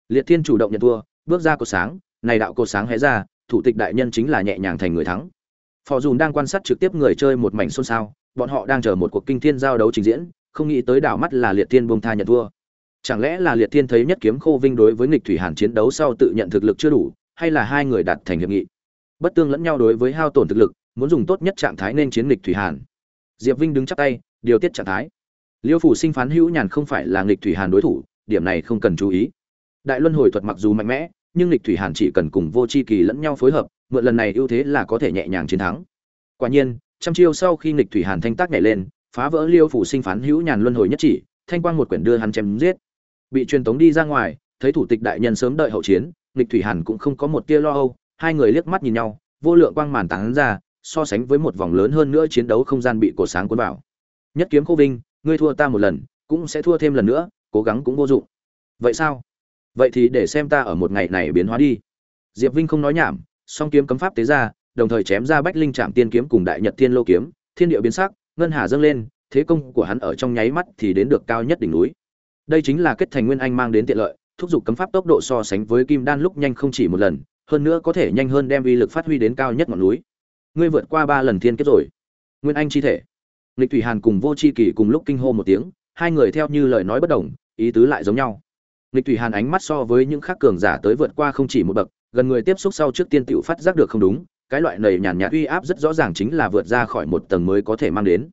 Liệt thiên chủ động nhận thua, bước ra cột sáng, này đạo cột sáng hé ra, thủ tịch đại nhân chính là nhẹ nhàng thành người thắng. Phò dùn đang quan sát trực tiếp người chơi một mảnh xôn xao, bọn họ đang chờ một cuộc kinh thiên giao đấu trình diễn, không nghĩ tới đảo mắt là liệt thiên bông tha nhận thua chẳng lẽ là liệt thiên thấy nhất kiếm khô vinh đối với nghịch thủy hàn chiến đấu sau tự nhận thực lực chưa đủ, hay là hai người đạt thành hiệp nghị? Bất tương lẫn nhau đối với hao tổn thực lực, muốn dùng tốt nhất trạng thái nên chiến nghịch thủy hàn. Diệp vinh đứng chắc tay, điều tiết trạng thái. Liêu phủ sinh phán hữu nhàn không phải là nghịch thủy hàn đối thủ, điểm này không cần chú ý. Đại luân hồi thuật mặc dù mạnh mẽ, nhưng nghịch thủy hàn chỉ cần cùng vô c h i kỳ lẫn nhau phối hợp, mượn lần này ưu thế là có thể nhẹ nhàng chiến thắng. Quả nhiên, trăm chiêu sau khi nghịch thủy hàn thanh tác nhảy lên, phá vỡ liêu phủ sinh phán hữu nhàn luân hồi nhất chỉ, thanh quang một quyển đưa hắn chém giết bị truyền tống đi ra ngoài, thấy thủ tịch đại nhân sớm đợi hậu chiến, nghịch thủy hàn cũng không có một tia lo âu, hai người liếc mắt nhìn nhau, vô lượng quang màn tán ra, so sánh với một vòng lớn hơn nữa chiến đấu không gian bị cổ sáng cuốn vào. Nhất kiếm khô vinh, ngươi thua ta một lần, cũng sẽ thua thêm lần nữa, cố gắng cũng vô dụng. Vậy sao? Vậy thì để xem ta ở một ngày này biến hóa đi. Diệp vinh không nói nhảm, song kiếm cấm pháp tế ra, đồng thời chém ra bách linh trạm tiên kiếm cùng đại nhật thiên lô kiếm, thiên địa biến sắc, ngân hà dâng lên, thế công của hắn ở trong nháy mắt thì đến được cao nhất đỉnh núi đây chính là kết thành nguyên anh mang đến tiện lợi, thúc giục cấm pháp tốc độ so sánh với kim đan lúc nhanh không chỉ một lần, hơn nữa có thể nhanh hơn đem uy lực phát huy đến cao nhất ngọn núi. Ngươi vượt qua ba lần thiên kết rồi. Nguyên anh chi thể. Lịch thủy hàn cùng vô c h i kỳ cùng lúc kinh hô một tiếng, hai người theo như lời nói bất đồng, ý tứ lại giống nhau. Lịch thủy hàn ánh mắt so với những khác cường giả tới vượt qua không chỉ một bậc, gần người tiếp xúc sau trước tiên tựu phát giác được không đúng, cái loại này nhàn nhạt uy áp rất rõ ràng chính là vượt ra khỏi một tầng mới có thể mang đến.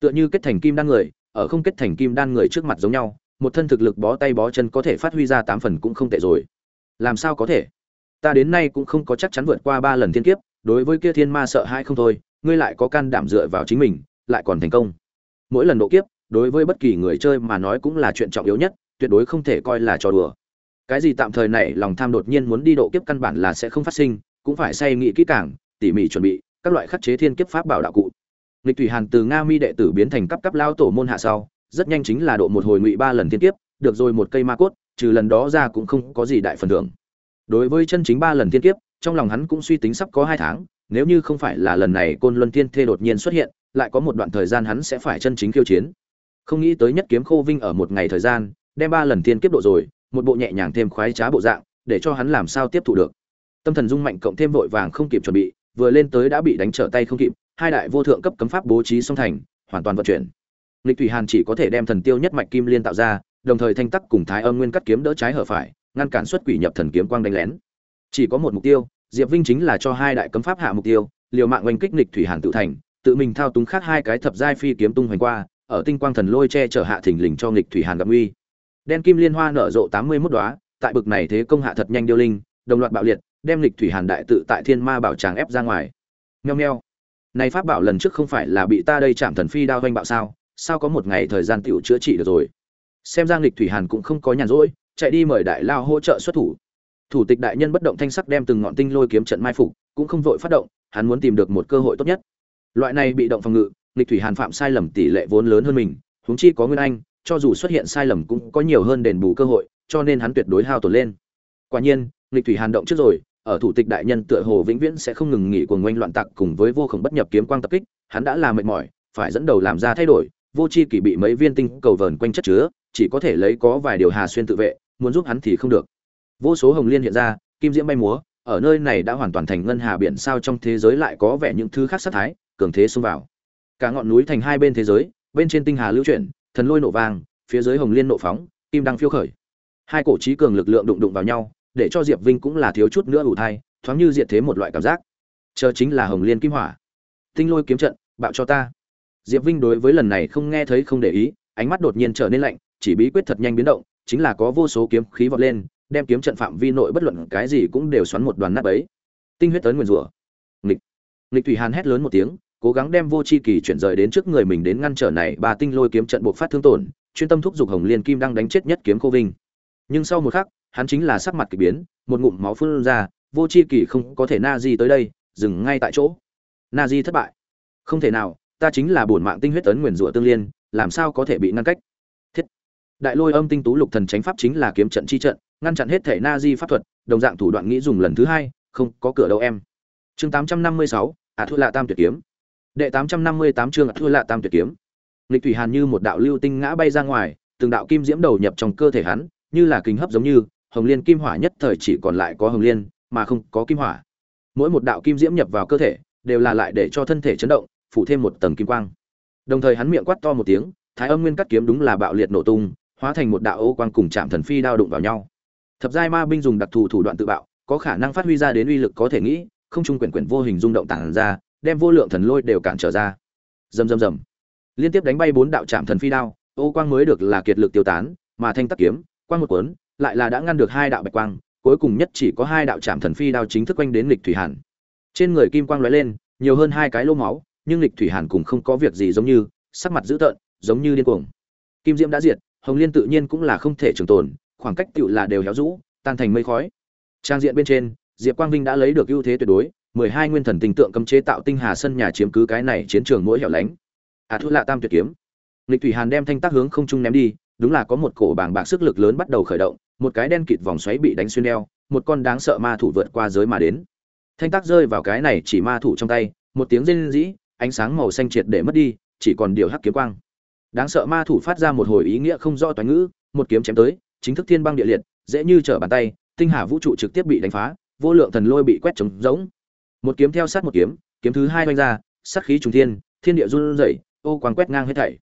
Tựa như kết thành kim đan người, ở không kết thành kim đan người trước mặt giống nhau một thân thực lực bó tay bó chân có thể phát huy ra tám phần cũng không tệ rồi. Làm sao có thể? Ta đến nay cũng không có chắc chắn vượt qua ba lần thiên kiếp, đối với kia thiên ma sợ hãi không thôi, ngươi lại có can đảm dựa vào chính mình, lại còn thành công. Mỗi lần độ kiếp, đối với bất kỳ người chơi mà nói cũng là chuyện trọng yếu nhất, tuyệt đối không thể coi là trò đùa. Cái gì tạm thời này lòng tham đột nhiên muốn đi độ kiếp căn bản là sẽ không phát sinh, cũng phải say nghĩ kỹ càng, tỉ mỉ chuẩn bị, các loại khắc chế thiên kiếp pháp bảo đạo cụ. Lịch thủy hàn từ nga mi đệ tử biến thành cấp cấp lao tổ môn hạ sau rất nhanh chính là độ một hồi ngụy ba lần thiên kiếp, được rồi một cây ma cốt, trừ lần đó ra cũng không có gì đại phần thưởng. Đối với chân chính ba lần thiên kiếp, trong lòng hắn cũng suy tính sắp có hai tháng, nếu như không phải là lần này côn luân thiên thê đột nhiên xuất hiện, lại có một đoạn thời gian hắn sẽ phải chân chính khiêu chiến. Không nghĩ tới nhất kiếm khô vinh ở một ngày thời gian, đem ba lần thiên kiếp độ rồi, một bộ nhẹ nhàng thêm khoái trá bộ dạng, để cho hắn làm sao tiếp thụ được. Tâm thần dung mạnh cộng thêm vội vàng không kịp chuẩn bị, vừa lên tới đã bị đánh trở tay không kịp, hai đại vô thượng cấp cấm pháp bố trí song thành, hoàn toàn vận chuyển lịch thủy hàn chỉ có thể đem thần tiêu nhất mạch kim liên tạo ra, đồng thời thanh tắc cùng thái âm nguyên cắt kiếm đỡ trái hở phải, ngăn cản xuất quỷ nhập thần kiếm quang đánh lén. Chỉ có một mục tiêu, diệp vinh chính là cho hai đại cấm pháp hạ mục tiêu, liều mạng oanh kích lịch thủy hàn tự thành, tự mình thao túng khác hai cái thập giai phi kiếm tung hoành qua, ở tinh quang thần lôi che chở hạ thình lình cho lịch thủy hàn gặp nguy. Đen kim liên hoa nở rộ tám mươi 81 đóa, tại bực này thế công hạ thật nhanh điêu linh, đồng loạt bạo liệt, đem lịch thủy hàn đại tự tại thiên ma bảo tràng ép ra ngoài. Nheo nheo này pháp bảo lần trước không phải là bị ta đây chạm thần phi đao vênh bạo sao? Sao có một ngày thời gian tiểu chữa trị được rồi? Xem Giang lịch thủy hàn cũng không có nhàn rỗi, chạy đi mời đại lao hỗ trợ xuất thủ. Thủ tịch đại nhân bất động thanh sắc đem từng ngọn tinh lôi kiếm trận mai phục, cũng không vội phát động, hắn muốn tìm được một cơ hội tốt nhất. Loại này bị động phòng ngự lịch thủy hàn phạm sai lầm tỷ lệ vốn lớn hơn mình, huống chi có nguyên anh, cho dù xuất hiện sai lầm cũng có nhiều hơn đền bù cơ hội, cho nên hắn tuyệt đối hao tổn lên. Quả nhiên lịch thủy hàn động trước rồi, ở thủ tịch đại nhân tựa hồ vĩnh viễn sẽ không ngừng nghỉ cuồng ngoanh loạn tặc cùng với vô khổng bất nhập kiếm quang tập kích, hắn đã là mệt mỏi, phải dẫn đầu làm ra thay đổi vô chi kỷ bị mấy viên tinh cầu vờn quanh chất chứa, chỉ có thể lấy có vài điều hà xuyên tự vệ, muốn giúp hắn thì không được. Vô số hồng liên hiện ra, kim diễm bay múa, ở nơi này đã hoàn toàn thành ngân hà biển sao trong thế giới lại có vẻ những thứ khác sát thái, cường thế xông vào. Cả ngọn núi thành hai bên thế giới, bên trên tinh hà lưu chuyển, thần lôi nổ vang, phía dưới hồng liên nộ phóng, kim đang phiêu khởi. Hai cổ trí cường lực lượng đụng đụng vào nhau, để cho diệp vinh cũng là thiếu chút nữa ủ thai, thoáng như diệt thế một loại cảm giác. Chờ chính là hồng liên kim hỏa. Tinh lôi kiếm trận, bạo cho ta diệp vinh đối với lần này không nghe thấy không để ý, ánh mắt đột nhiên trở nên lạnh, chỉ bí quyết thật nhanh biến động, chính là có vô số kiếm khí vọt lên, đem kiếm trận phạm vi nội bất luận cái gì cũng đều xoắn một đoàn nát ấy tinh huyết tấn nguyên rủa. Nghịch. Nghịch thủy hàn hét lớn một tiếng, cố gắng đem vô chi kỳ chuyển rời đến trước người mình đến ngăn trở này ba tinh lôi kiếm trận buộc phát thương tổn, chuyên tâm thúc giục hồng liên kim đang đánh chết nhất kiếm cô vinh. Nhưng sau một khắc, hắn chính là sắc mặt kỳ biến, một ngụm máu phun ra, vô chi kỳ không có thể na di tới đây, dừng ngay tại chỗ. Na di thất bại. Không thể nào ta chính là bổn mạng tinh huyết tấn nguyền rủa tương liên, làm sao có thể bị ngăn cách? Thiết. Đại lôi âm tinh tú lục thần tránh pháp chính là kiếm trận chi trận, ngăn chặn hết thể na di pháp thuật, đồng dạng thủ đoạn nghĩ dùng lần thứ hai, không có cửa đâu em. Chương tám trăm năm mươi sáu ả thua lạ tam tuyệt kiếm. Đệ tám trăm năm mươi tám chương ả thua lạ tam tuyệt kiếm. Lịch thủy hàn như một đạo lưu tinh ngã bay ra ngoài, từng đạo kim diễm đầu nhập trong cơ thể hắn, như là kính hấp giống như, hồng liên kim hỏa nhất thời chỉ còn lại có hồng liên, mà không có kim hỏa. Mỗi một đạo kim diễm nhập vào cơ thể, đều là lại để cho thân thể chấn động phủ thêm một tầng kim quang. Đồng thời hắn miệng quát to một tiếng, thái âm nguyên cắt kiếm đúng là bạo liệt nổ tung, hóa thành một đạo ô quang cùng chạm thần phi đao đụng vào nhau. Thập giai ma binh dùng đặc thù thủ đoạn tự bạo, có khả năng phát huy ra đến uy lực có thể nghĩ, không trung quyển quyển vô hình rung động tản ra, đem vô lượng thần lôi đều cản trở ra. Rầm rầm rầm. Liên tiếp đánh bay bốn đạo chạm thần phi đao, ô quang mới được là kiệt lực tiêu tán, mà thanh tắc kiếm, quang một cuốn, lại là đã ngăn được hai đạo bạch quang, cuối cùng nhất chỉ có hai đạo chạm thần phi đao chính thức quanh đến lịch thủy hàn. Trên người kim quang lóe lên, nhiều hơn hai cái lô máu nhưng lịch thủy hàn cũng không có việc gì giống như, sắc mặt dữ tợn, giống như điên cuồng. Kim diễm đã diệt, hồng liên tự nhiên cũng là không thể trường tồn, khoảng cách tựu là đều héo rũ, tan thành mây khói. Trang diện bên trên, diệp quang vinh đã lấy được ưu thế tuyệt đối, mười hai nguyên thần tình tượng cấm chế tạo tinh hà sân nhà chiếm cứ cái này chiến trường mỗi hẻo lánh. À thu lạ tam tuyệt kiếm. Lịch thủy hàn đem thanh tác hướng không trung ném đi, đúng là có một cổ bảng bạc sức lực lớn bắt đầu khởi động, một cái đen kịt vòng xoáy bị đánh xuyên đeo một con đáng sợ ma thủ vượt qua giới mà đến. Thanh tác rơi vào cái này chỉ ma thủ trong tay, một tiếng rên rỉ ánh sáng màu xanh triệt để mất đi, chỉ còn điều hắc kiếm quang. Đáng sợ ma thủ phát ra một hồi ý nghĩa không rõ toán ngữ, một kiếm chém tới, chính thức thiên băng địa liệt, dễ như trở bàn tay, tinh hà vũ trụ trực tiếp bị đánh phá, vô lượng thần lôi bị quét trống rỗng. Một kiếm theo sát một kiếm kiếm thứ hai oanh ra, sát khí trùng thiên thiên địa run rẩy, ô quang quét ngang hết thảy.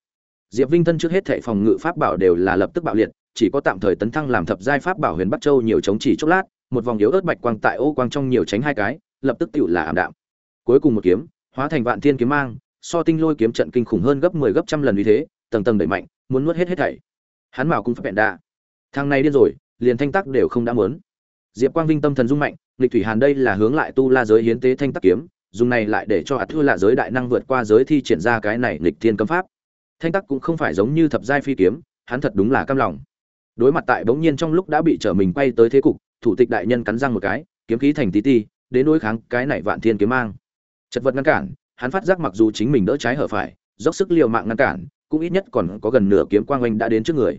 Diệp vinh thân trước hết thảy phòng ngự pháp bảo đều là lập tức bạo liệt, chỉ có tạm thời tấn thăng làm thập giai pháp bảo huyền bắc châu nhiều chống chỉ chốc lát, một vòng yếu ớt bạch quang tại ô quang trong nhiều tránh hai cái, lập tức tựu là ảm đạm. Cuối cùng một kiếm hóa thành vạn thiên kiếm mang, so tinh lôi kiếm trận kinh khủng hơn gấp 10 gấp trăm lần như thế, tầng tầng đẩy mạnh, muốn nuốt hết hết thảy. Hắn bảo cũng phải bẹn đạ. Thằng này điên rồi, liền thanh tắc đều không đã muốn. Diệp quang vinh tâm thần dung mạnh lịch thủy hàn đây là hướng lại tu la giới hiến tế thanh tắc kiếm, dùng này lại để cho ạt thư lạ giới đại năng vượt qua giới thi triển ra cái này lịch thiên cấm pháp. Thanh tắc cũng không phải giống như thập giai phi kiếm, hắn thật đúng là cam lòng. Đối mặt tại bỗng nhiên trong lúc đã bị trở mình quay tới thế cục, thủ tịch đại nhân cắn răng một cái, kiếm khí thành tí ti, đến đối kháng cái này vạn thiên kiếm mang chật vật ngăn cản, hắn phát giác mặc dù chính mình đỡ trái hở phải, dốc sức liều mạng ngăn cản, cũng ít nhất còn có gần nửa kiếm quang oanh đã đến trước người.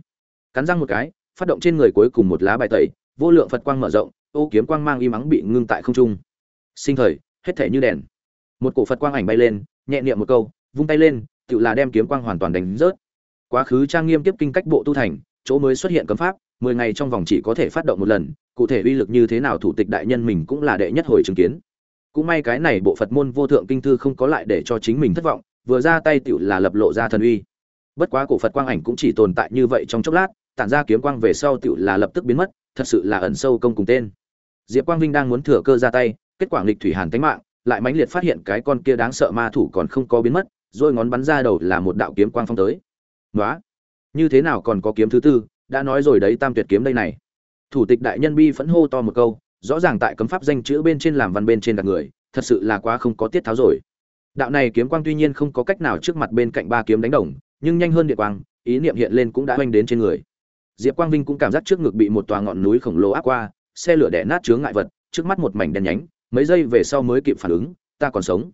Cắn răng một cái, phát động trên người cuối cùng một lá bài tẩy, vô lượng phật quang mở rộng, ô kiếm quang mang y mắng bị ngưng tại không trung. Sinh thời, hết thể như đèn. Một cổ phật quang ảnh bay lên, nhẹ niệm một câu, vung tay lên tự là đem kiếm quang hoàn toàn đánh rớt. Quá khứ trang nghiêm tiếp kinh cách bộ tu thành, chỗ mới xuất hiện cấm pháp, mười ngày trong vòng chỉ có thể phát động một lần, cụ thể uy lực như thế nào thủ tịch đại nhân mình cũng là đệ nhất hồi chứng kiến cũng may cái này bộ phật môn vô thượng kinh thư không có lại để cho chính mình thất vọng, vừa ra tay tựu là lập lộ ra thần uy. Bất quá cổ phật quang ảnh cũng chỉ tồn tại như vậy trong chốc lát, tản ra kiếm quang về sau tựu là lập tức biến mất, thật sự là ẩn sâu công cùng tên. Diệp quang vinh đang muốn thừa cơ ra tay, kết quả nghịch thủy hàn tánh mạng, lại mãnh liệt phát hiện cái con kia đáng sợ ma thủ còn không có biến mất, rồi ngón bắn ra đầu là một đạo kiếm quang phong tới. Nói như thế nào còn có kiếm thứ tư, đã nói rồi đấy tam tuyệt kiếm đây này. Thủ tịch đại nhân bi phẫn hô to một câu rõ ràng tại cấm pháp danh chữ bên trên làm văn bên trên đặt người, thật sự là quá không có tiết tháo rồi. Đạo này kiếm quang tuy nhiên không có cách nào trước mặt bên cạnh ba kiếm đánh đồng, nhưng nhanh hơn địa quang, ý niệm hiện lên cũng đã oanh đến trên người. Diệp quang vinh cũng cảm giác trước ngực bị một tòa ngọn núi khổng lồ áp qua, xe lửa đẻ nát chướng ngại vật, trước mắt một mảnh đen nhánh, mấy giây về sau mới kịp phản ứng, ta còn sống.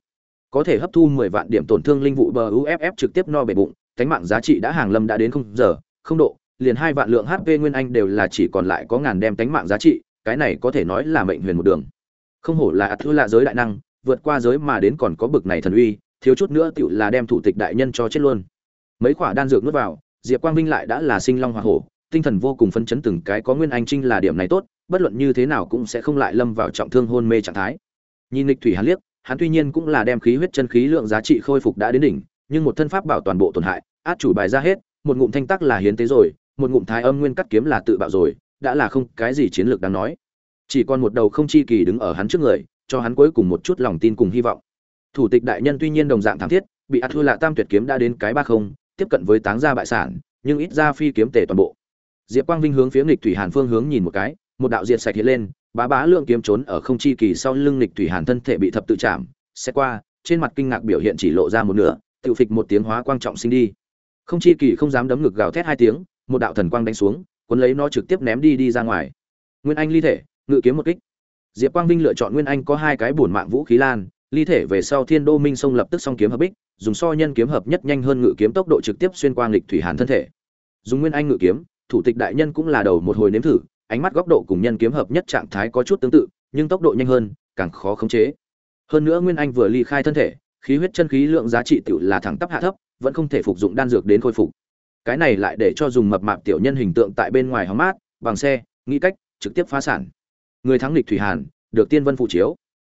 Có thể hấp thu mười vạn điểm tổn thương linh vụ bờ uff trực tiếp no bể bụng, cánh mạng giá trị đã hàng lâm đã đến không giờ, không độ, liền hai vạn lượng hp nguyên anh đều là chỉ còn lại có ngàn đem cánh mạng giá trị cái này có thể nói là mệnh huyền một đường. Không hổ là ạt thua lạ giới đại năng, vượt qua giới mà đến còn có bực này thần uy, thiếu chút nữa tựu là đem thủ tịch đại nhân cho chết luôn. Mấy quả đan dược nuốt vào, diệp quang vinh lại đã là sinh long hoa hổ, tinh thần vô cùng phấn chấn từng cái có nguyên anh trinh là điểm này tốt, bất luận như thế nào cũng sẽ không lại lâm vào trọng thương hôn mê trạng thái. Nhìn lịch thủy hắn liếc, hắn tuy nhiên cũng là đem khí huyết chân khí lượng giá trị khôi phục đã đến đỉnh, nhưng một thân pháp bảo toàn bộ tổn hại, át chủ bài ra hết, một ngụm thanh tắc là hiến tế rồi, một ngụm thái âm nguyên cắt kiếm là tự bạo rồi đã là không cái gì chiến lược đáng nói. Chỉ còn một đầu không chi kỳ đứng ở hắn trước người, cho hắn cuối cùng một chút lòng tin cùng hy vọng. Thủ tịch đại nhân tuy nhiên đồng dạng thảm thiết, bị ạt thua lạ tam tuyệt kiếm đã đến cái ba không, tiếp cận với táng gia bại sản, nhưng ít ra phi kiếm tề toàn bộ. Diệp quang vinh hướng phía nghịch thủy hàn phương hướng nhìn một cái, một đạo diệt sạch hiện lên, bá bá lượng kiếm trốn ở không chi kỳ sau lưng nghịch thủy hàn thân thể bị thập tự chạm xe qua, trên mặt kinh ngạc biểu hiện chỉ lộ ra một nửa, tự phịch một tiếng hóa quang trọng sinh đi. Không chi kỳ không dám đấm ngực gào thét hai tiếng, một đạo thần quang đánh xuống cuốn lấy nó trực tiếp ném đi đi ra ngoài. Nguyên anh ly thể, ngự kiếm một kích. Diệp quang vinh lựa chọn nguyên anh có hai cái bổn mạng vũ khí lan, ly thể về sau thiên đô minh sông lập tức song kiếm hợp bích, dùng so nhân kiếm hợp nhất nhanh hơn ngự kiếm tốc độ trực tiếp xuyên qua nghịch thủy hàn thân thể. Dùng nguyên anh ngự kiếm, thủ tịch đại nhân cũng là đầu một hồi nếm thử, ánh mắt góc độ cùng nhân kiếm hợp nhất trạng thái có chút tương tự, nhưng tốc độ nhanh hơn, càng khó khống chế. Hơn nữa nguyên anh vừa ly khai thân thể, khí huyết chân khí lượng giá trị tiểu là thẳng tắp hạ thấp, vẫn không thể phục dụng đan dược đến khôi phục cái này lại để cho dùng mập mạp tiểu nhân hình tượng tại bên ngoài hóng mát, bằng xe, nghĩ cách, trực tiếp phá sản. Người thắng lịch thủy hàn, được tiên vân phụ chiếu.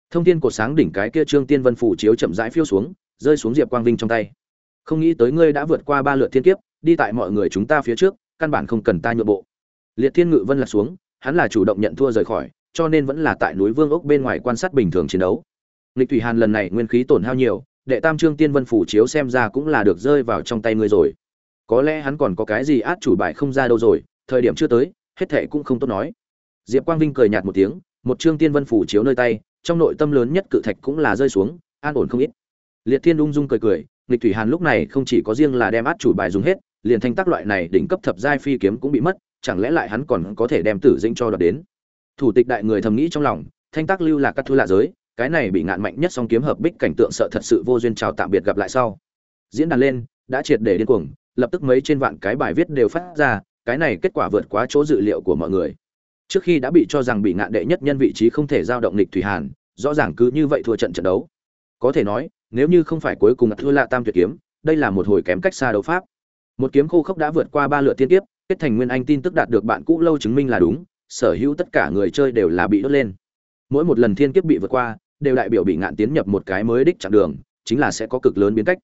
Thông tin cột sáng đỉnh cái kia trương tiên vân phụ chiếu chậm rãi phiêu xuống, rơi xuống diệp quang vinh trong tay. Không nghĩ tới ngươi đã vượt qua ba lượt thiên kiếp, đi tại mọi người chúng ta phía trước, căn bản không cần ta nhượng bộ. Liệt thiên ngự vân là xuống, hắn là chủ động nhận thua rời khỏi, cho nên vẫn là tại núi vương ốc bên ngoài quan sát bình thường chiến đấu. Lịch thủy hàn lần này nguyên khí tổn hao nhiều, đệ tam trương tiên vân phủ chiếu xem ra cũng là được rơi vào trong tay ngươi rồi có lẽ hắn còn có cái gì át chủ bài không ra đâu rồi, thời điểm chưa tới, hết thệ cũng không tốt nói. Diệp quang vinh cười nhạt một tiếng, một trương tiên vân phủ chiếu nơi tay, trong nội tâm lớn nhất cự thạch cũng là rơi xuống, an ổn không ít. Liệt thiên ung dung cười cười, nghịch thủy hàn lúc này không chỉ có riêng là đem át chủ bài dùng hết, liền thanh tác loại này đỉnh cấp thập giai phi kiếm cũng bị mất, chẳng lẽ lại hắn còn có thể đem tử dinh cho đoạt đến? Thủ tịch đại người thầm nghĩ trong lòng, thanh tác lưu là các thu lạ giới, cái này bị ngạn mạnh nhất song kiếm hợp bích cảnh tượng sợ thật sự vô duyên chào tạm biệt gặp lại sau. Diễn đàn lên, đã triệt để điên cuồng lập tức mấy trên vạn cái bài viết đều phát ra, cái này kết quả vượt quá chỗ dự liệu của mọi người. Trước khi đã bị cho rằng bị ngạn đệ nhất nhân vị trí không thể giao động lịch thủy hàn, rõ ràng cứ như vậy thua trận trận đấu. Có thể nói, nếu như không phải cuối cùng thua lạ tam tuyệt kiếm, đây là một hồi kém cách xa đấu pháp. Một kiếm khô khốc đã vượt qua ba lượt tiên tiếp kết thành nguyên anh tin tức đạt được bạn cũ lâu chứng minh là đúng, sở hữu tất cả người chơi đều là bị đốt lên. Mỗi một lần thiên kiếp bị vượt qua, đều đại biểu bị ngạn tiến nhập một cái mới đích chặng đường, chính là sẽ có cực lớn biến cách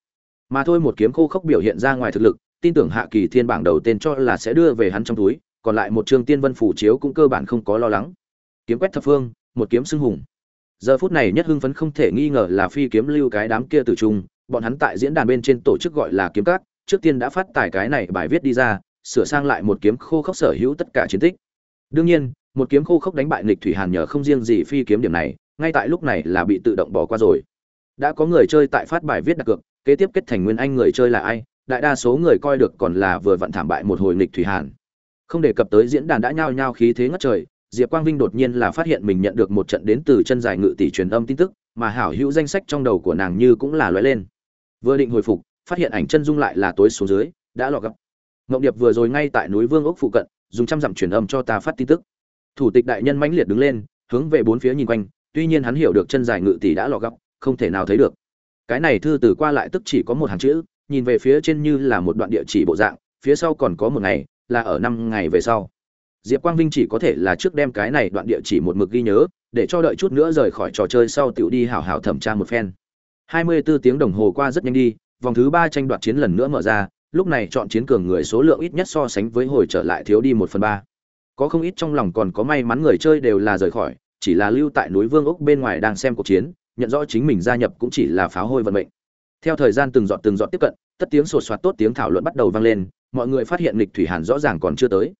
mà thôi một kiếm khô khốc biểu hiện ra ngoài thực lực, tin tưởng hạ kỳ thiên bảng đầu tên cho là sẽ đưa về hắn trong túi, còn lại một trường tiên vân phủ chiếu cũng cơ bản không có lo lắng. Kiếm quét thập phương, một kiếm xưng hùng. Giờ phút này nhất hưng phấn không thể nghi ngờ là phi kiếm lưu cái đám kia tử trung, bọn hắn tại diễn đàn bên trên tổ chức gọi là kiếm cát trước tiên đã phát tải cái này bài viết đi ra, sửa sang lại một kiếm khô khốc sở hữu tất cả chiến tích. Đương nhiên, một kiếm khô khốc đánh bại nghịch thủy hàn nhờ không riêng gì phi kiếm điểm này, ngay tại lúc này là bị tự động bỏ qua rồi. Đã có người chơi tại phát bài viết đặt cược kế tiếp kết thành nguyên anh người chơi là ai, đại đa số người coi được còn là vừa vặn thảm bại một hồi nghịch thủy hàn. Không đề cập tới diễn đàn đã nhao nhao khí thế ngất trời, diệp quang vinh đột nhiên là phát hiện mình nhận được một trận đến từ chân dài ngự tỷ truyền âm tin tức, mà hảo hữu danh sách trong đầu của nàng như cũng là lóe lên. Vừa định hồi phục, phát hiện ảnh chân dung lại là tối xuống dưới, đã lọt gấp ngộng điệp vừa rồi ngay tại núi vương ốc phụ cận, dùng trăm dặm truyền âm cho ta phát tin tức. Thủ tịch đại nhân mãnh liệt đứng lên, hướng về bốn phía nhìn quanh, tuy nhiên hắn hiểu được chân dài ngự tỷ đã lọt gấp không thể nào thấy được cái này thư từ qua lại tức chỉ có một hàng chữ, nhìn về phía trên như là một đoạn địa chỉ bộ dạng, phía sau còn có một ngày, là ở năm ngày về sau. Diệp quang vinh chỉ có thể là trước đem cái này đoạn địa chỉ một mực ghi nhớ, để cho đợi chút nữa rời khỏi trò chơi sau tiểu đi hảo hảo thẩm tra một phen. 24 tiếng đồng hồ qua rất nhanh đi, vòng thứ ba tranh đoạt chiến lần nữa mở ra, lúc này chọn chiến cường người số lượng ít nhất so sánh với hồi trở lại thiếu đi một phần ba. Có không ít trong lòng còn có may mắn người chơi đều là rời khỏi, chỉ là lưu tại núi vương ốc bên ngoài đang xem cuộc chiến nhận rõ chính mình gia nhập cũng chỉ là pháo hôi vận mệnh. Theo thời gian từng giọt từng giọt tiếp cận, tất tiếng sột soạt tốt tiếng thảo luận bắt đầu vang lên, mọi người phát hiện lịch thủy hàn rõ ràng còn chưa tới.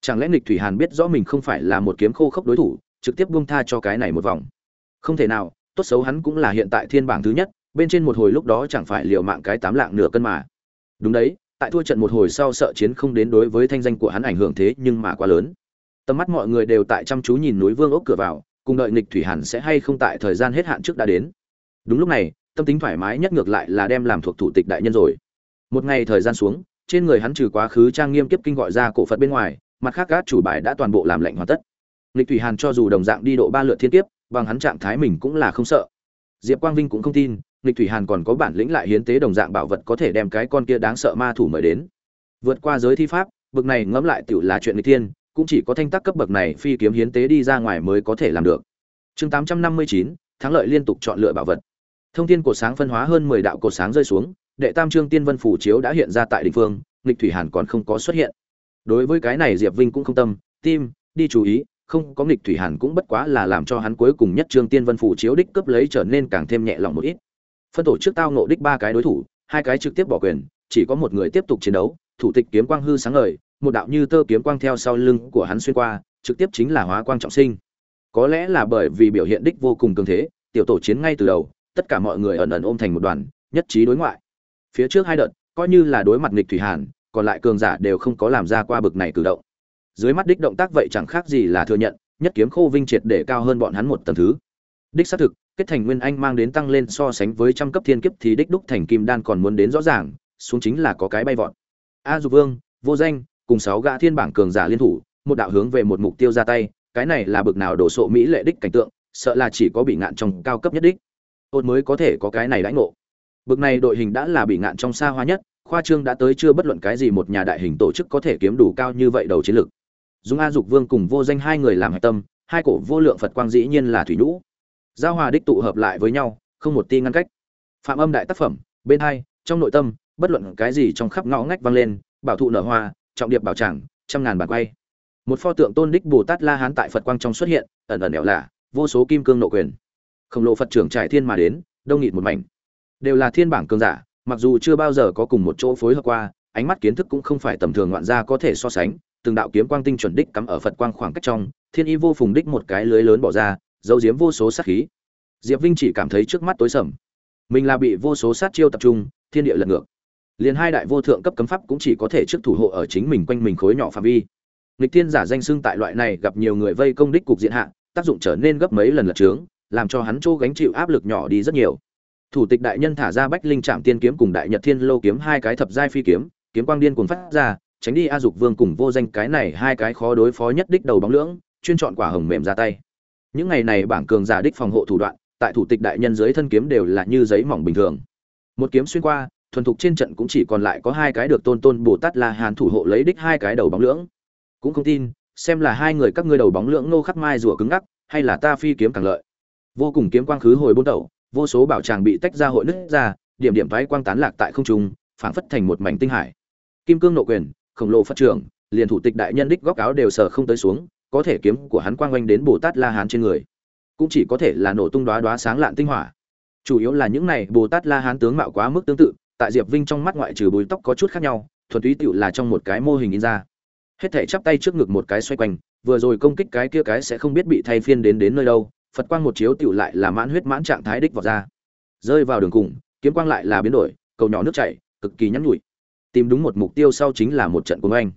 Chẳng lẽ lịch thủy hàn biết rõ mình không phải là một kiếm khô khốc đối thủ, trực tiếp buông tha cho cái này một vòng? Không thể nào, tốt xấu hắn cũng là hiện tại thiên bảng thứ nhất, bên trên một hồi lúc đó chẳng phải liều mạng cái tám lạng nửa cân mà. Đúng đấy, tại thua trận một hồi sau sợ chiến không đến đối với thanh danh của hắn ảnh hưởng thế nhưng mà quá lớn. Tầm mắt mọi người đều tại chăm chú nhìn núi vương ốc cửa vào cùng đợi nghịch thủy hàn sẽ hay không tại thời gian hết hạn trước đã đến. Đúng lúc này, tâm tính thoải mái nhất ngược lại là đem làm thuộc thủ tịch đại nhân rồi. Một ngày thời gian xuống, trên người hắn trừ quá khứ trang nghiêm kiếp kinh gọi ra cổ phật bên ngoài, mặt khác các chủ bài đã toàn bộ làm lệnh hoàn tất. Nghịch thủy hàn cho dù đồng dạng đi độ ba lượt thiên kiếp, bằng hắn trạng thái mình cũng là không sợ. Diệp quang vinh cũng không tin, nghịch thủy hàn còn có bản lĩnh lại hiến tế đồng dạng bảo vật có thể đem cái con kia đáng sợ ma thủ mời đến. Vượt qua giới thi pháp, bực này ngẫm lại tiểu là chuyện người tiên cũng chỉ có thanh tác cấp bậc này phi kiếm hiến tế đi ra ngoài mới có thể làm được. Chương tám trăm năm mươi chín, thắng lợi liên tục chọn lựa bảo vật. Thông thiên cột sáng phân hóa hơn mười đạo cột sáng rơi xuống, đệ tam trương tiên vân phủ chiếu đã hiện ra tại đỉnh phương, nghịch thủy hàn còn không có xuất hiện. Đối với cái này diệp vinh cũng không tâm, tim, đi chú ý, không có nghịch thủy hàn cũng bất quá là làm cho hắn cuối cùng nhất trương tiên vân phủ chiếu đích cấp lấy trở nên càng thêm nhẹ lòng một ít. Phân tổ trước tao ngộ đích ba cái đối thủ, hai cái trực tiếp bỏ quyền, chỉ có một người tiếp tục chiến đấu, thủ tịch kiếm quang hư sáng ngời một đạo như tơ kiếm quang theo sau lưng của hắn xuyên qua, trực tiếp chính là hóa quang trọng sinh. Có lẽ là bởi vì biểu hiện đích vô cùng cường thế, tiểu tổ chiến ngay từ đầu, tất cả mọi người ẩn ẩn ôm thành một đoàn, nhất trí đối ngoại. Phía trước hai đợt, coi như là đối mặt nghịch thủy hàn, còn lại cường giả đều không có làm ra qua bực này cử động. Dưới mắt đích động tác vậy chẳng khác gì là thừa nhận, nhất kiếm khô vinh triệt để cao hơn bọn hắn một tầng thứ. Đích xác thực, kết thành nguyên anh mang đến tăng lên so sánh với trăm cấp thiên kiếp thì đích đúc thành kim đan còn muốn đến rõ ràng, xuống chính là có cái bay vọt. A dục vương, vô danh cùng sáu gã thiên bảng cường giả liên thủ, một đạo hướng về một mục tiêu ra tay, cái này là bực nào đổ sộ mỹ lệ đích cảnh tượng, sợ là chỉ có bị ngạn trong cao cấp nhất đích. Ôn mới có thể có cái này đãi ngộ. Bực này đội hình đã là bị ngạn trong xa hoa nhất, khoa trương đã tới chưa bất luận cái gì một nhà đại hình tổ chức có thể kiếm đủ cao như vậy đầu chiến lực. dùng a dục vương cùng vô danh hai người làm hạch tâm, hai cổ vô lượng phật quang dĩ nhiên là thủy nhũ. Giao hòa đích tụ hợp lại với nhau, không một ti ngăn cách. Phạm âm đại tác phẩm, bên hai, trong nội tâm, bất luận cái gì trong khắp ngõ ngách vang lên, bảo thụ nở hoa trọng điệp bảo tràng, trăm ngàn bàn quay. Một pho tượng tôn đích bồ tát la hán tại phật quang trong xuất hiện, ẩn ẩn đẻo lạ, vô số kim cương nộ quyền. Khổng lồ phật trưởng trải thiên mà đến, đông nghịt một mảnh. Đều là thiên bảng cường giả, mặc dù chưa bao giờ có cùng một chỗ phối hợp qua, ánh mắt kiến thức cũng không phải tầm thường ngoạn gia có thể so sánh, từng đạo kiếm quang tinh chuẩn đích cắm ở phật quang khoảng cách trong, thiên y vô phùng đích một cái lưới lớn bỏ ra, giấu giếm vô số sát khí. Diệp vinh chỉ cảm thấy trước mắt tối sầm. Mình là bị vô số sát chiêu tập trung, thiên địa lật ngược liền hai đại vô thượng cấp cấm pháp cũng chỉ có thể trước thủ hộ ở chính mình quanh mình khối nhỏ phạm vi. Nghịch thiên giả danh xưng tại loại này gặp nhiều người vây công đích cục diện hạ, tác dụng trở nên gấp mấy lần lật trướng làm cho hắn chỗ gánh chịu áp lực nhỏ đi rất nhiều. Thủ tịch đại nhân thả ra bách linh trạm tiên kiếm cùng đại nhật thiên lô kiếm hai cái thập giai phi kiếm kiếm quang điên cuồng phát ra, tránh đi a dục vương cùng vô danh cái này hai cái khó đối phó nhất đích đầu bóng lưỡng, chuyên chọn quả hồng mềm ra tay. Những ngày này bảng cường giả đích phòng hộ thủ đoạn, tại thủ tịch đại nhân dưới thân kiếm đều là như giấy mỏng bình thường. Một kiếm xuyên qua thuần thục trên trận cũng chỉ còn lại có hai cái được tôn tôn bồ tát la hán thủ hộ lấy đích hai cái đầu bóng lưỡng. Cũng không tin, xem là hai người các ngươi đầu bóng lưỡng nô khắc mai rùa cứng ngắc, hay là ta phi kiếm càng lợi. Vô cùng kiếm quang khứ hồi bốn đầu vô số bảo tràng bị tách ra hội nứt ra, điểm điểm váy quang tán lạc tại không trung, phảng phất thành một mảnh tinh hải. Kim cương nộ quyền, khổng lồ phát trưởng, liền thủ tịch đại nhân đích góc áo đều sờ không tới xuống, có thể kiếm của hắn quang quanh đến bồ tát la hán trên người. Cũng chỉ có thể là nổ tung đóa đóa sáng lạn tinh hỏa. Chủ yếu là những này bồ tát la hán tướng mạo quá mức tương tự tại diệp vinh trong mắt ngoại trừ bùi tóc có chút khác nhau, thuần túy tựu là trong một cái mô hình in ra. Hết thể chắp tay trước ngực một cái xoay quanh, vừa rồi công kích cái kia cái sẽ không biết bị thay phiên đến đến nơi đâu, phật quang một chiếu tựu lại là mãn huyết mãn trạng thái đích vào ra. Rơi vào đường cùng, kiếm quang lại là biến đổi, cầu nhỏ nước chảy, cực kỳ nhắn nhủi. Tìm đúng một mục tiêu sau chính là một trận cuồng oanh.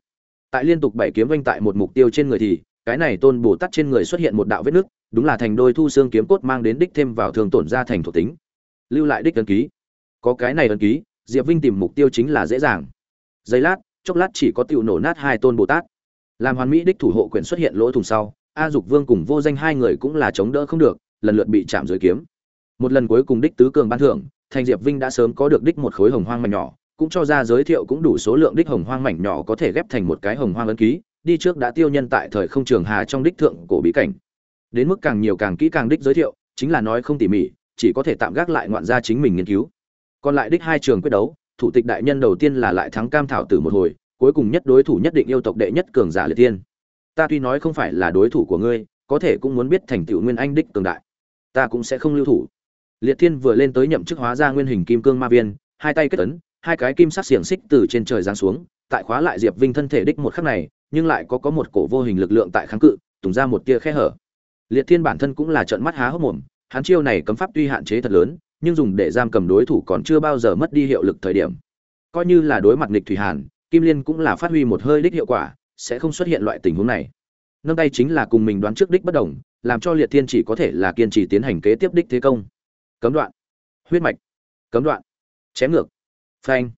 Tại liên tục bảy kiếm oanh tại một mục tiêu trên người thì, cái này tôn bồ tát trên người xuất hiện một đạo vết nứt đúng là thành đôi thu xương kiếm cốt mang đến đích thêm vào thường tổn ra thành thuộc tính. Lưu lại đích ấn ký. Có cái này ấn ký diệp vinh tìm mục tiêu chính là dễ dàng. Giây lát, chốc lát chỉ có tiểu nổ nát hai tôn bồ tát. Làm hoàn mỹ đích thủ hộ quyền xuất hiện lỗ thủng sau, a dục vương cùng vô danh hai người cũng là chống đỡ không được, lần lượt bị chạm dưới kiếm. Một lần cuối cùng đích tứ cường ban thưởng, thành diệp vinh đã sớm có được đích một khối hồng hoang mảnh nhỏ, cũng cho ra giới thiệu cũng đủ số lượng đích hồng hoang mảnh nhỏ có thể ghép thành một cái hồng hoang ấn ký, đi trước đã tiêu nhân tại thời không trường hà trong đích thượng cổ bí cảnh. Đến mức càng nhiều càng kỹ càng đích giới thiệu, chính là nói không tỉ mỉ, chỉ có thể tạm gác lại ngoạn gia chính mình nghiên cứu còn lại đích hai trường quyết đấu, thủ tịch đại nhân đầu tiên là lại thắng cam thảo tử một hồi, cuối cùng nhất đối thủ nhất định yêu tộc đệ nhất cường giả liệt tiên. Ta tuy nói không phải là đối thủ của ngươi, có thể cũng muốn biết thành tựu nguyên anh đích cường đại. Ta cũng sẽ không lưu thủ. Liệt thiên vừa lên tới nhậm chức hóa ra nguyên hình kim cương ma viên, hai tay kết ấn, hai cái kim sắc xiềng xích từ trên trời giáng xuống, tại khóa lại diệp vinh thân thể đích một khắc này, nhưng lại có có một cổ vô hình lực lượng tại kháng cự, tùng ra một tia khe hở. Liệt thiên bản thân cũng là trận mắt há hốc mồm, hắn chiêu này cấm pháp tuy hạn chế thật lớn nhưng dùng để giam cầm đối thủ còn chưa bao giờ mất đi hiệu lực thời điểm. Coi như là đối mặt nghịch thủy hàn, kim liên cũng là phát huy một hơi đích hiệu quả, sẽ không xuất hiện loại tình huống này. Nâng tay chính là cùng mình đoán trước đích bất đồng, làm cho liệt thiên chỉ có thể là kiên trì tiến hành kế tiếp đích thế công. Cấm đoạn. Huyết mạch. Cấm đoạn. Chém ngược. Phanh.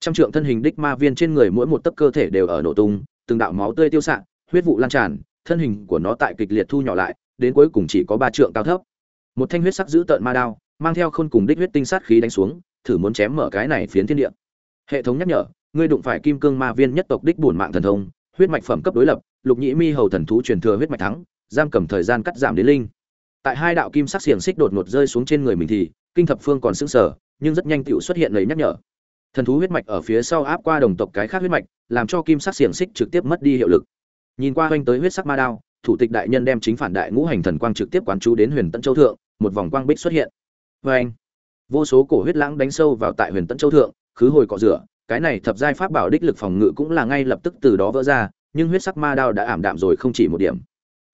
Trăm trượng thân hình đích ma viên trên người mỗi một tấc cơ thể đều ở nổ tung, từng đạo máu tươi tiêu xạ, huyết vụ lan tràn, thân hình của nó tại kịch liệt thu nhỏ lại, đến cuối cùng chỉ có ba trượng cao thấp. Một thanh huyết sắc giữ tợn ma đao mang theo khôn cùng đích huyết tinh sát khí đánh xuống, thử muốn chém mở cái này phiến thiên địa. Hệ thống nhắc nhở, ngươi đụng phải kim cương ma viên nhất tộc đích bổn mạng thần thông, huyết mạch phẩm cấp đối lập, lục nhĩ mi hầu thần thú truyền thừa huyết mạch thắng, giam cầm thời gian cắt giảm đến linh. Tại hai đạo kim sắc xiềng xích đột ngột rơi xuống trên người mình thì, kinh thập phương còn sững sờ, nhưng rất nhanh tựu xuất hiện lời nhắc nhở. Thần thú huyết mạch ở phía sau áp qua đồng tộc cái khác huyết mạch, làm cho kim sắc xiềng xích trực tiếp mất đi hiệu lực. Nhìn qua quanh tới huyết sắc ma đao, thủ tịch đại nhân đem chính phản đại ngũ hành thần quang trực tiếp quán chú đến huyền tận châu thượng, một vòng quang bích xuất hiện vê anh. Vô số cổ huyết lãng đánh sâu vào tại huyền tận châu thượng, khứ hồi cọ rửa, cái này thập giai pháp bảo đích lực phòng ngự cũng là ngay lập tức từ đó vỡ ra, nhưng huyết sắc ma đao đã ảm đạm rồi không chỉ một điểm.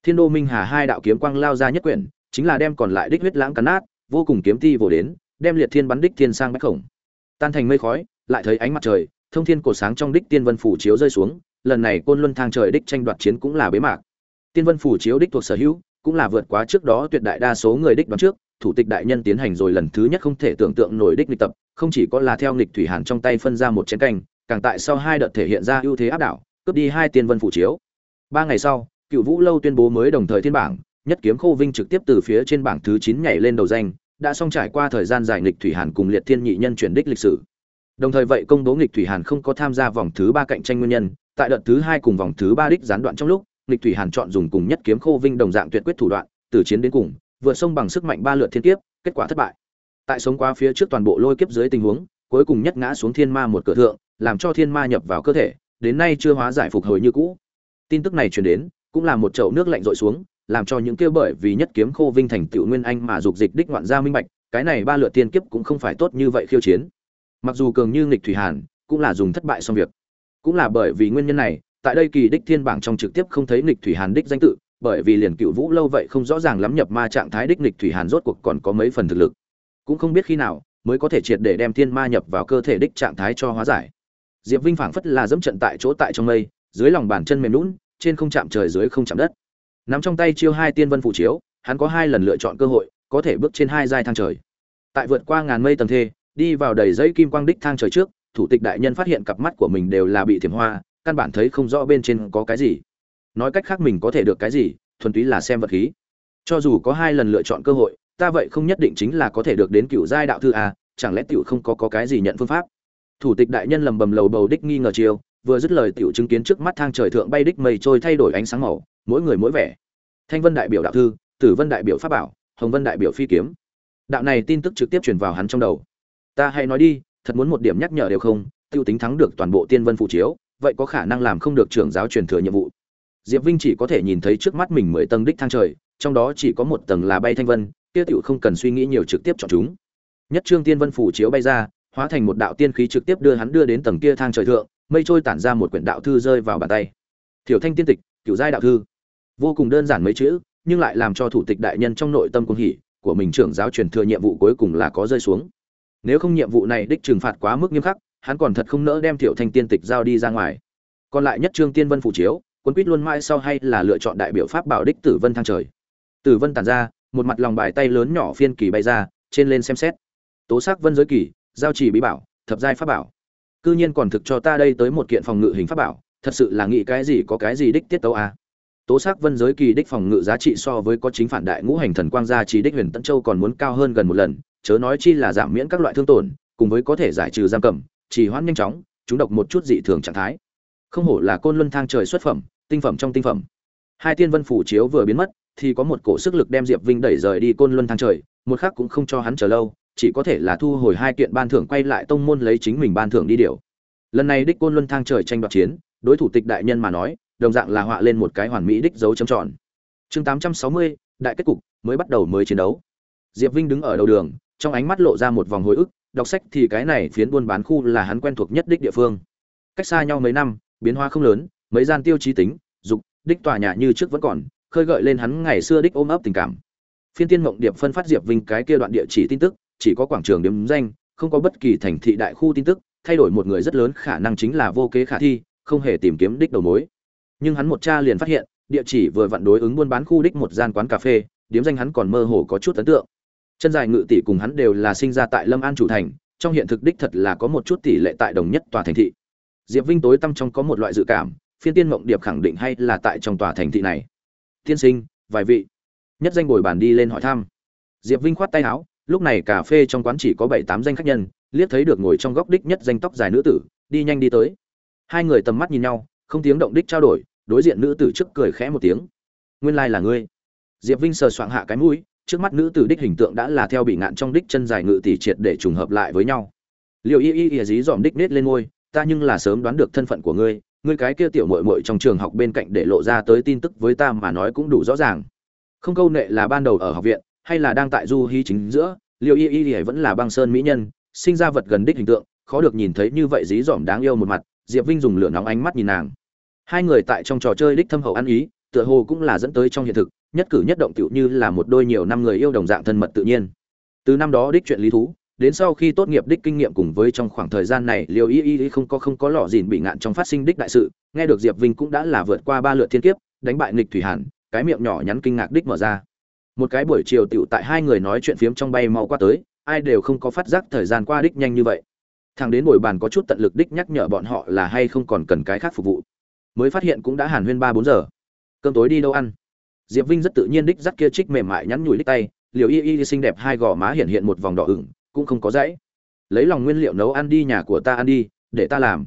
Thiên đô minh hà hai đạo kiếm quang lao ra nhất quyển, chính là đem còn lại đích huyết lãng cắn nát, vô cùng kiếm ti vồ đến, đem liệt thiên bắn đích thiên sang bách khổng. Tan thành mây khói, lại thấy ánh mặt trời, thông thiên cổ sáng trong đích tiên vân phủ chiếu rơi xuống, lần này côn luân thang trời đích tranh đoạt chiến cũng là bế mạc. Tiên vân phủ chiếu đích thuộc sở hữu, cũng là vượt quá trước đó tuyệt đại đa số người đích đoán trước thủ tịch đại nhân tiến hành rồi lần thứ nhất không thể tưởng tượng nổi đích lịch tập, không chỉ có là theo nghịch thủy hàn trong tay phân ra một chén canh, càng tại sau hai đợt thể hiện ra ưu thế áp đảo, cướp đi hai tiên vân phủ chiếu. Ba ngày sau, cựu vũ lâu tuyên bố mới đồng thời thiên bảng, nhất kiếm khô vinh trực tiếp từ phía trên bảng thứ chín nhảy lên đầu danh, đã xong trải qua thời gian dài nghịch thủy hàn cùng liệt thiên nhị nhân chuyển đích lịch sử. Đồng thời vậy công bố nghịch thủy hàn không có tham gia vòng thứ ba cạnh tranh nguyên nhân, tại đợt thứ hai cùng vòng thứ ba đích gián đoạn trong lúc, nghịch thủy hàn chọn dùng cùng nhất kiếm khô vinh đồng dạng tuyệt quyết thủ đoạn, từ chiến đến cùng vượt sông bằng sức mạnh ba lượt thiên kiếp, kết quả thất bại. Tại sống qua phía trước toàn bộ lôi kiếp dưới tình huống, cuối cùng nhất ngã xuống thiên ma một cửa thượng, làm cho thiên ma nhập vào cơ thể, đến nay chưa hóa giải phục hồi như cũ. Tin tức này truyền đến, cũng là một chậu nước lạnh rội xuống, làm cho những kêu bởi vì nhất kiếm khô vinh thành tựu nguyên anh mà dục dịch đích ngoạn gia minh bạch, cái này ba lượt tiên kiếp cũng không phải tốt như vậy khiêu chiến. Mặc dù cường như nghịch thủy hàn, cũng là dùng thất bại xong việc. Cũng là bởi vì nguyên nhân này, tại đây kỳ đích thiên bảng trong trực tiếp không thấy nghịch thủy hàn đích danh tự bởi vì liền cựu vũ lâu vậy không rõ ràng lắm nhập ma trạng thái đích nghịch thủy hàn rốt cuộc còn có mấy phần thực lực. Cũng không biết khi nào mới có thể triệt để đem thiên ma nhập vào cơ thể đích trạng thái cho hóa giải. Diệp vinh phảng phất là dẫm trận tại chỗ tại trong mây, dưới lòng bàn chân mềm lún trên không chạm trời dưới không chạm đất. Nắm trong tay chiêu hai tiên vân phụ chiếu, hắn có hai lần lựa chọn cơ hội, có thể bước trên hai giai thang trời. Tại vượt qua ngàn mây tầng thê, đi vào đầy dãy kim quang đích thang trời trước, thủ tịch đại nhân phát hiện cặp mắt của mình đều là bị thiểm hoa, căn bản thấy không rõ bên trên có cái gì nói cách khác mình có thể được cái gì thuần túy là xem vật khí. Cho dù có hai lần lựa chọn cơ hội ta vậy không nhất định chính là có thể được đến cựu giai đạo thư à chẳng lẽ tiểu không có, có cái gì nhận phương pháp? Thủ tịch đại nhân lầm bầm lầu bầu đích nghi ngờ chiêu vừa dứt lời tiểu chứng kiến trước mắt thang trời thượng bay đích mây trôi thay đổi ánh sáng màu mỗi người mỗi vẻ. Thanh vân đại biểu đạo thư tử vân đại biểu pháp bảo hồng vân đại biểu phi kiếm. Đạo này tin tức trực tiếp truyền vào hắn trong đầu. Ta hãy nói đi thật muốn một điểm nhắc nhở đều không tiêu tính thắng được toàn bộ tiên vân phụ chiếu vậy có khả năng làm không được trưởng giáo truyền thừa nhiệm vụ diệp vinh chỉ có thể nhìn thấy trước mắt mình mười tầng đích thang trời, trong đó chỉ có một tầng là bay thanh vân, kia tiểu không cần suy nghĩ nhiều trực tiếp chọn chúng. Nhất trương tiên vân phủ chiếu bay ra, hóa thành một đạo tiên khí trực tiếp đưa hắn đưa đến tầng kia thang trời thượng, mây trôi tản ra một quyển đạo thư rơi vào bàn tay. Tiểu thanh tiên tịch, Cửu giai đạo thư. Vô cùng đơn giản mấy chữ, nhưng lại làm cho thủ tịch đại nhân trong nội tâm cung hỉ, của mình trưởng giáo truyền thừa nhiệm vụ cuối cùng là có rơi xuống. Nếu không nhiệm vụ này đích trừng phạt quá mức nghiêm khắc, hắn còn thật không nỡ đem tiểu thanh tiên tịch giao đi ra ngoài. Còn lại nhất trương tiên vân phủ chiếu quân quýt luôn mãi sau hay là lựa chọn đại biểu pháp bảo đích tử vân thang trời. Tử vân tàn ra, một mặt lòng bài tay lớn nhỏ phiên kỳ bay ra, trên lên xem xét. Tố sắc vân giới kỳ, giao trì bí bảo, thập giai pháp bảo. Cư nhiên còn thực cho ta đây tới một kiện phòng ngự hình pháp bảo, thật sự là nghĩ cái gì có cái gì đích tiết tấu à. tố sắc vân giới kỳ đích phòng ngự giá trị so với có chính phản đại ngũ hành thần quang gia trì đích huyền tân châu còn muốn cao hơn gần một lần, chớ nói chi là giảm miễn các loại thương tổn, cùng với có thể giải trừ giam cầm, trì hoãn nhanh chóng, chúng độc một chút dị thường trạng thái không hổ là côn luân thang trời xuất phẩm, tinh phẩm trong tinh phẩm. Hai tiên vân phủ chiếu vừa biến mất, thì có một cổ sức lực đem diệp vinh đẩy rời đi côn luân thang trời, một khác cũng không cho hắn chờ lâu, chỉ có thể là thu hồi hai kiện ban thưởng quay lại tông môn lấy chính mình ban thưởng đi điều. Lần này đích côn luân thang trời tranh đoạt chiến, đối thủ tịch đại nhân mà nói, đồng dạng là họa lên một cái hoàn mỹ đích dấu chấm tròn. Chương tám trăm sáu mươi, đại kết cục, mới bắt đầu mới chiến đấu. Diệp vinh đứng ở đầu đường, trong ánh mắt lộ ra một vòng hồi ức, đọc sách thì cái này phiến buôn bán khu là hắn quen thuộc nhất đích địa phương. Cách xa nhau mấy năm biến hóa không lớn, mấy gian tiêu chí tính, dục, đích tòa nhà như trước vẫn còn, khơi gợi lên hắn ngày xưa đích ôm ấp tình cảm. Phiên tiên mộng điệp phân phát diệp vinh cái kia đoạn địa chỉ tin tức, chỉ có quảng trường điểm danh, không có bất kỳ thành thị đại khu tin tức, thay đổi một người rất lớn khả năng chính là vô kế khả thi, không hề tìm kiếm đích đầu mối. Nhưng hắn một tra liền phát hiện, địa chỉ vừa vặn đối ứng buôn bán khu đích một gian quán cà phê điếm danh hắn còn mơ hồ có chút ấn tượng. Chân dài ngự tỷ cùng hắn đều là sinh ra tại lâm an chủ thành, trong hiện thực đích thật là có một chút tỷ lệ tại đồng nhất tòa thành thị diệp vinh tối tâm trong có một loại dự cảm, phiên tiên mộng điệp khẳng định hay là tại trong tòa thành thị này. Tiên sinh, vài vị. Nhất danh bồi bàn đi lên hỏi thăm. Diệp vinh khoát tay áo, lúc này cà phê trong quán chỉ có bảy tám danh khách nhân, liếc thấy được ngồi trong góc đích nhất danh tóc dài nữ tử, đi nhanh đi tới. Hai người tầm mắt nhìn nhau, không tiếng động đích trao đổi, đối diện nữ tử trước cười khẽ một tiếng. Nguyên lai、like、là ngươi. Diệp vinh sờ soạng hạ cái mũi, trước mắt nữ tử đích hình tượng đã là theo bị ngạn trong đích chân dài ngự tỷ triệt để trùng hợp lại với nhau. Liệu y y y dí dòm đích nết lên ngôi ta nhưng là sớm đoán được thân phận của ngươi ngươi cái kia tiểu mội mội trong trường học bên cạnh để lộ ra tới tin tức với ta mà nói cũng đủ rõ ràng. Không câu nệ là ban đầu ở học viện, hay là đang tại du hy chính giữa liệu y y y vẫn là băng sơn mỹ nhân, sinh ra vật gần đích hình tượng, khó được nhìn thấy như vậy dí dỏm đáng yêu một mặt, diệp vinh dùng lửa nóng ánh mắt nhìn nàng. Hai người tại trong trò chơi đích thâm hậu ăn ý, tựa hồ cũng là dẫn tới trong hiện thực, nhất cử nhất động tựu như là một đôi nhiều năm người yêu đồng dạng thân mật tự nhiên. Từ năm đó đích chuyện lý thú đến sau khi tốt nghiệp đích kinh nghiệm cùng với trong khoảng thời gian này liều y y không có không có lọ dìn bị ngạn trong phát sinh đích đại sự. Nghe được diệp vinh cũng đã là vượt qua ba lượt thiên kiếp, đánh bại nghịch thủy hàn, cái miệng nhỏ nhắn kinh ngạc đích mở ra. Một cái buổi chiều tựu tại hai người nói chuyện phiếm trong bay mau qua tới, ai đều không có phát giác thời gian qua đích nhanh như vậy. Thằng đến buổi bàn có chút tận lực đích nhắc nhở bọn họ là hay không còn cần cái khác phục vụ. Mới phát hiện cũng đã hàn huyên ba bốn giờ. Cơm tối đi đâu ăn? Diệp vinh rất tự nhiên đích dắt kia trích mềm mại nhắn nhủi đích tay. Liều y y xinh đẹp hai gò má hiện hiện một vòng đỏ ửng cũng không có dãy. Lấy lòng nguyên liệu nấu ăn đi, nhà của ta ăn đi, để ta làm.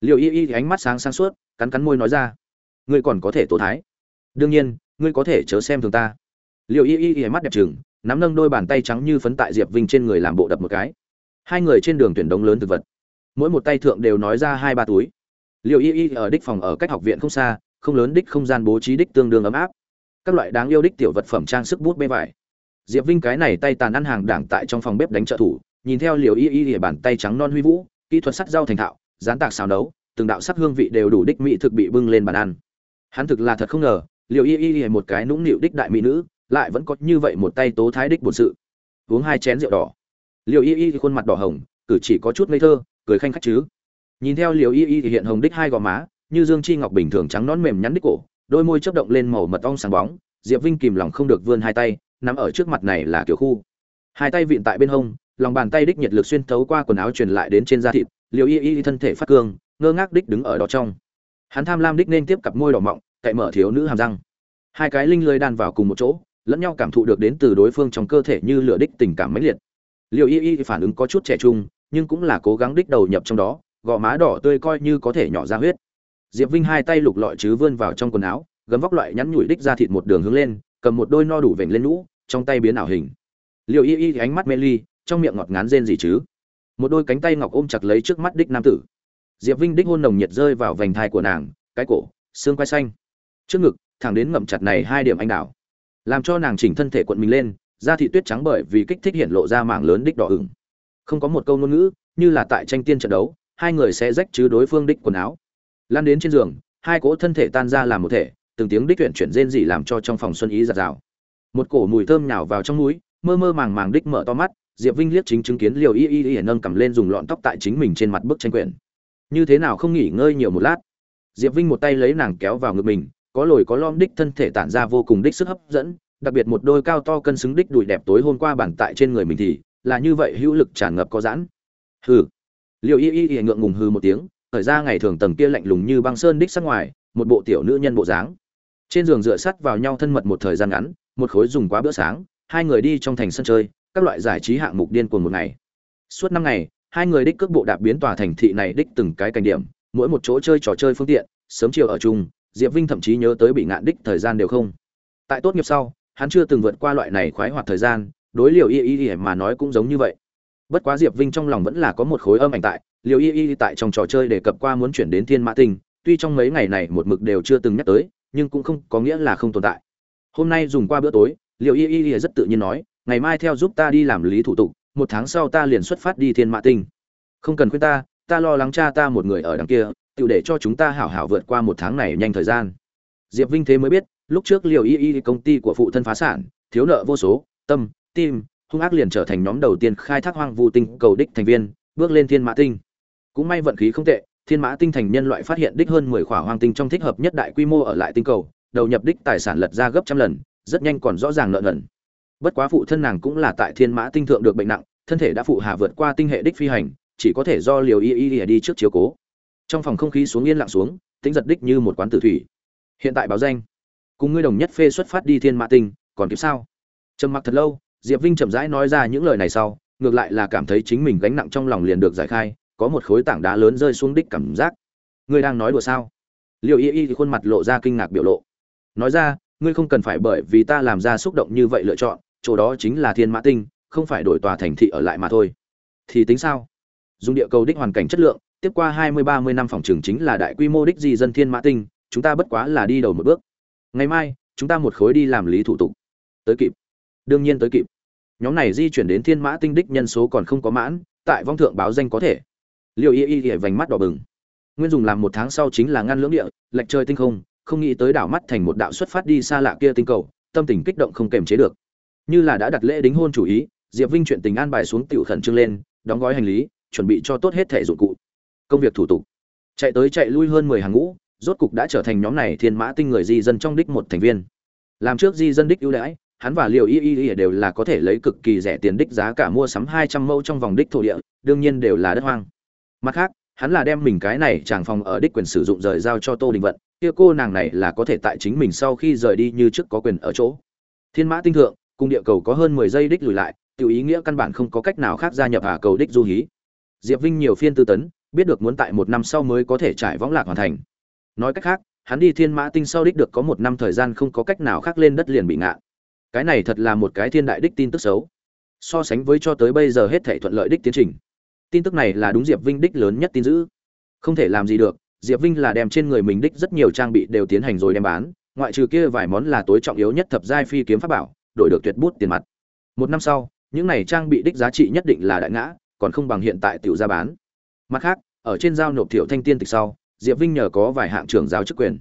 Liều y y ánh mắt sáng sáng suốt, cắn cắn môi nói ra. Ngươi còn có thể tố thái. Đương nhiên, ngươi có thể chớ xem thường ta. Liều y y y mắt đẹp chừng nắm nâng đôi bàn tay trắng như phấn tại diệp vinh trên người làm bộ đập một cái. Hai người trên đường tuyển đống lớn thực vật. Mỗi một tay thượng đều nói ra hai ba túi. Liệu y y ở đích phòng ở cách học viện không xa, không lớn đích không gian bố trí đích tương đương ấm áp. Các loại đáng yêu đích tiểu vật phẩm trang sức bút bê vải diệp vinh cái này tay tàn ăn hàng đảng tại trong phòng bếp đánh trợ thủ, nhìn theo liều y y ỉa bàn tay trắng non huy vũ, kỹ thuật sắt rau thành thạo gián tạc xào nấu, từng đạo sắc hương vị đều đủ đích mỹ thực bị bưng lên bàn ăn. Hắn thực là thật không ngờ liều y y một cái nũng nịu đích đại mỹ nữ, lại vẫn có như vậy một tay tố thái đích bổn sự. Uống hai chén rượu đỏ. Liều y y khuôn mặt đỏ hồng, cử chỉ có chút ngây thơ, cười khanh khách chứ. Nhìn theo liều y y thì hiện hồng đích hai gò má, như dương chi ngọc bình thường trắng nón mềm nhắn đích cổ, đôi môi chớp động lên màu mật ong sáng bóng, diệp vinh kìm lòng không được vươn hai tay nằm ở trước mặt này là kiểu khu. Hai tay vịn tại bên hông, lòng bàn tay đích nhiệt lực xuyên thấu qua quần áo truyền lại đến trên da thịt, liều y y thân thể phát cương, ngơ ngác đích đứng ở đó trong. Hắn tham lam đích nên tiếp cặp môi đỏ mọng, cậy mở thiếu nữ hàm răng. Hai cái linh lưới đan vào cùng một chỗ, lẫn nhau cảm thụ được đến từ đối phương trong cơ thể như lửa đích tình cảm mãnh liệt. Liều y y phản ứng có chút trẻ trung, nhưng cũng là cố gắng đích đầu nhập trong đó, gò má đỏ tươi coi như có thể nhỏ ra huyết. Diệp vinh hai tay lục lọi chứ vươn vào trong quần áo, gấm vóc loại nhắn nhủi đích ra thịt một đường hướng lên cầm một đôi no đủ vểnh lên lũ trong tay biến ảo hình. Liệu y y ánh mắt mê ly, trong miệng ngọt ngán rên gì chứ? Một đôi cánh tay ngọc ôm chặt lấy trước mắt đích nam tử. Diệp vinh đích hôn nồng nhiệt rơi vào vành thai của nàng, cái cổ, xương quai xanh. Trước ngực, thẳng đến ngậm chặt này hai điểm anh đảo. Làm cho nàng chỉnh thân thể cuộn mình lên, da thị tuyết trắng bởi vì kích thích hiện lộ ra mảng lớn đích đỏ ửng. Không có một câu ngôn ngữ, như là tại tranh tiên trận đấu, hai người sẽ rách chứ đối phương đích quần áo. Lan đến trên giường, hai cỗ thân thể tan ra làm một thể từng tiếng đích tuyển chuyển rên rỉ làm cho trong phòng xuân ý giạt rào. Một cổ mùi thơm nhào vào trong núi mơ mơ màng màng đích mở to mắt, diệp vinh liếc chính chứng kiến liều y y y nâng cầm lên dùng lọn tóc tại chính mình trên mặt bức tranh quyển. Như thế nào không nghỉ ngơi nhiều một lát? Diệp vinh một tay lấy nàng kéo vào ngực mình, có lồi có lom đích thân thể tản ra vô cùng đích sức hấp dẫn, đặc biệt một đôi cao to cân xứng đích đùi đẹp tối hôm qua bản tại trên người mình thì là như vậy hữu lực tràn ngập có giãn. Hừ. Liều y y y ngượng ngùng hừ một tiếng, thời ra ngày thường tầng kia lạnh lùng như băng sơn đích sắc ngoài, một bộ tiểu nữ nhân bộ dáng trên giường dựa sắt vào nhau thân mật một thời gian ngắn, một khối dùng quá bữa sáng, hai người đi trong thành sân chơi, các loại giải trí hạng mục điên cuồng một ngày. Suốt năm ngày, hai người đích cước bộ đạp biến tòa thành thị này đích từng cái cảnh điểm, mỗi một chỗ chơi trò chơi phương tiện, sớm chiều ở chung, diệp vinh thậm chí nhớ tới bị ngạn đích thời gian đều không. Tại tốt nghiệp sau, hắn chưa từng vượt qua loại này khoái hoạt thời gian, đối liều y y y mà nói cũng giống như vậy. Bất quá diệp vinh trong lòng vẫn là có một khối âm ảnh tại liều y y tại trong trò chơi đề cập qua muốn chuyển đến thiên mã tinh, tuy trong mấy ngày này một mực đều chưa từng nhắc tới nhưng cũng không có nghĩa là không tồn tại. Hôm nay dùng qua bữa tối Liệu y y y rất tự nhiên nói, ngày mai theo giúp ta đi làm lý thủ tục, một tháng sau ta liền xuất phát đi thiên mạ tinh. Không cần khuyên ta ta lo lắng cha ta một người ở đằng kia tự để cho chúng ta hảo hảo vượt qua một tháng này nhanh thời gian. Diệp vinh thế mới biết, lúc trước Liệu y y công ty của phụ thân phá sản, thiếu nợ vô số, tâm, tim, hung ác liền trở thành nhóm đầu tiên khai thác hoang vu tinh cầu đích thành viên, bước lên thiên mã tinh. Cũng may vận khí không tệ thiên mã tinh thành nhân loại phát hiện đích hơn mười khỏa hoang tinh trong thích hợp nhất đại quy mô ở lại tinh cầu, đầu nhập đích tài sản lật ra gấp trăm lần, rất nhanh còn rõ ràng lợn nần. Bất quá phụ thân nàng cũng là tại thiên mã tinh thượng được bệnh nặng, thân thể đã phụ hà vượt qua tinh hệ đích phi hành, chỉ có thể do liều y y đi trước chiếu cố. Trong phòng không khí xuống yên lặng xuống tính giật đích như một quán tử thủy. Hiện tại báo danh. Cùng ngươi đồng nhất phê xuất phát đi thiên mã tinh, còn kịp sao? Trầm mặc thật lâu, diệp vinh chậm rãi nói ra những lời này sau, ngược lại là cảm thấy chính mình gánh nặng trong lòng liền được giải khai có một khối tảng đá lớn rơi xuống đích cảm giác. Ngươi đang nói đùa sao? Liệu y y thì khuôn mặt lộ ra kinh ngạc biểu lộ. Nói ra, ngươi không cần phải bởi vì ta làm ra xúc động như vậy lựa chọn, chỗ đó chính là thiên mã tinh, không phải đổi tòa thành thị ở lại mà thôi. Thì tính sao? Dùng địa cầu đích hoàn cảnh chất lượng, tiếp qua hai mươi, ba mươi năm phòng trường chính là đại quy mô đích di dân thiên mã tinh, chúng ta bất quá là đi đầu một bước. Ngày mai, chúng ta một khối đi làm lý thủ tục. Tới kịp. Đương nhiên tới kịp. Nhóm này di chuyển đến thiên mã tinh đích nhân số còn không có mãn, tại vong thượng báo danh có thể liệu y y y vành mắt đỏ bừng. Nguyên dùng làm một tháng sau chính là ngăn lưỡng địa, lệch chơi tinh không không nghĩ tới đảo mắt thành một đạo xuất phát đi xa lạ kia tinh cầu, tâm tình kích động không kềm chế được. Như là đã đặt lễ đính hôn chủ ý, diệp vinh chuyện tình an bài xuống tiểu khẩn trương lên, đóng gói hành lý, chuẩn bị cho tốt hết thẻ dụng cụ. Công việc thủ tục. Chạy tới chạy lui hơn mười hàng ngũ, rốt cục đã trở thành nhóm này thiên mã tinh người di dân trong đích một thành viên. Làm trước di dân đích ưu đãi, hắn và liều y y y đều là có thể lấy cực kỳ rẻ tiền đích giá cả mua sắm hai trăm mẫu trong vòng đích thổ địa, đương nhiên đều là đất hoang mặt khác, hắn là đem mình cái này chàng phòng ở đích quyền sử dụng rời giao cho tô đình vận, kia cô nàng này là có thể tại chính mình sau khi rời đi như trước có quyền ở chỗ. Thiên mã tinh thượng cùng địa cầu có hơn mười giây đích lùi lại, tiểu ý nghĩa căn bản không có cách nào khác gia nhập hà cầu đích du hí. Diệp vinh nhiều phiên tư tấn, biết được muốn tại một năm sau mới có thể trải võng lạc hoàn thành. Nói cách khác, hắn đi thiên mã tinh sau đích được có một năm thời gian không có cách nào khác lên đất liền bị ngạn cái này thật là một cái thiên đại đích tin tức xấu. So sánh với cho tới bây giờ hết thể thuận lợi đích tiến trình tin tức này là đúng diệp vinh đích lớn nhất tin dữ không thể làm gì được, diệp vinh là đem trên người mình đích rất nhiều trang bị đều tiến hành rồi đem bán, ngoại trừ kia vài món là tối trọng yếu nhất thập giai phi kiếm pháp bảo, đổi được tuyệt bút tiền mặt. Một năm sau, những này trang bị đích giá trị nhất định là đại ngã, còn không bằng hiện tại tiểu ra bán. Mặt khác, ở trên giao nộp thiểu thanh tiên tịch sau, diệp vinh nhờ có vài hạng trưởng giao chức quyền.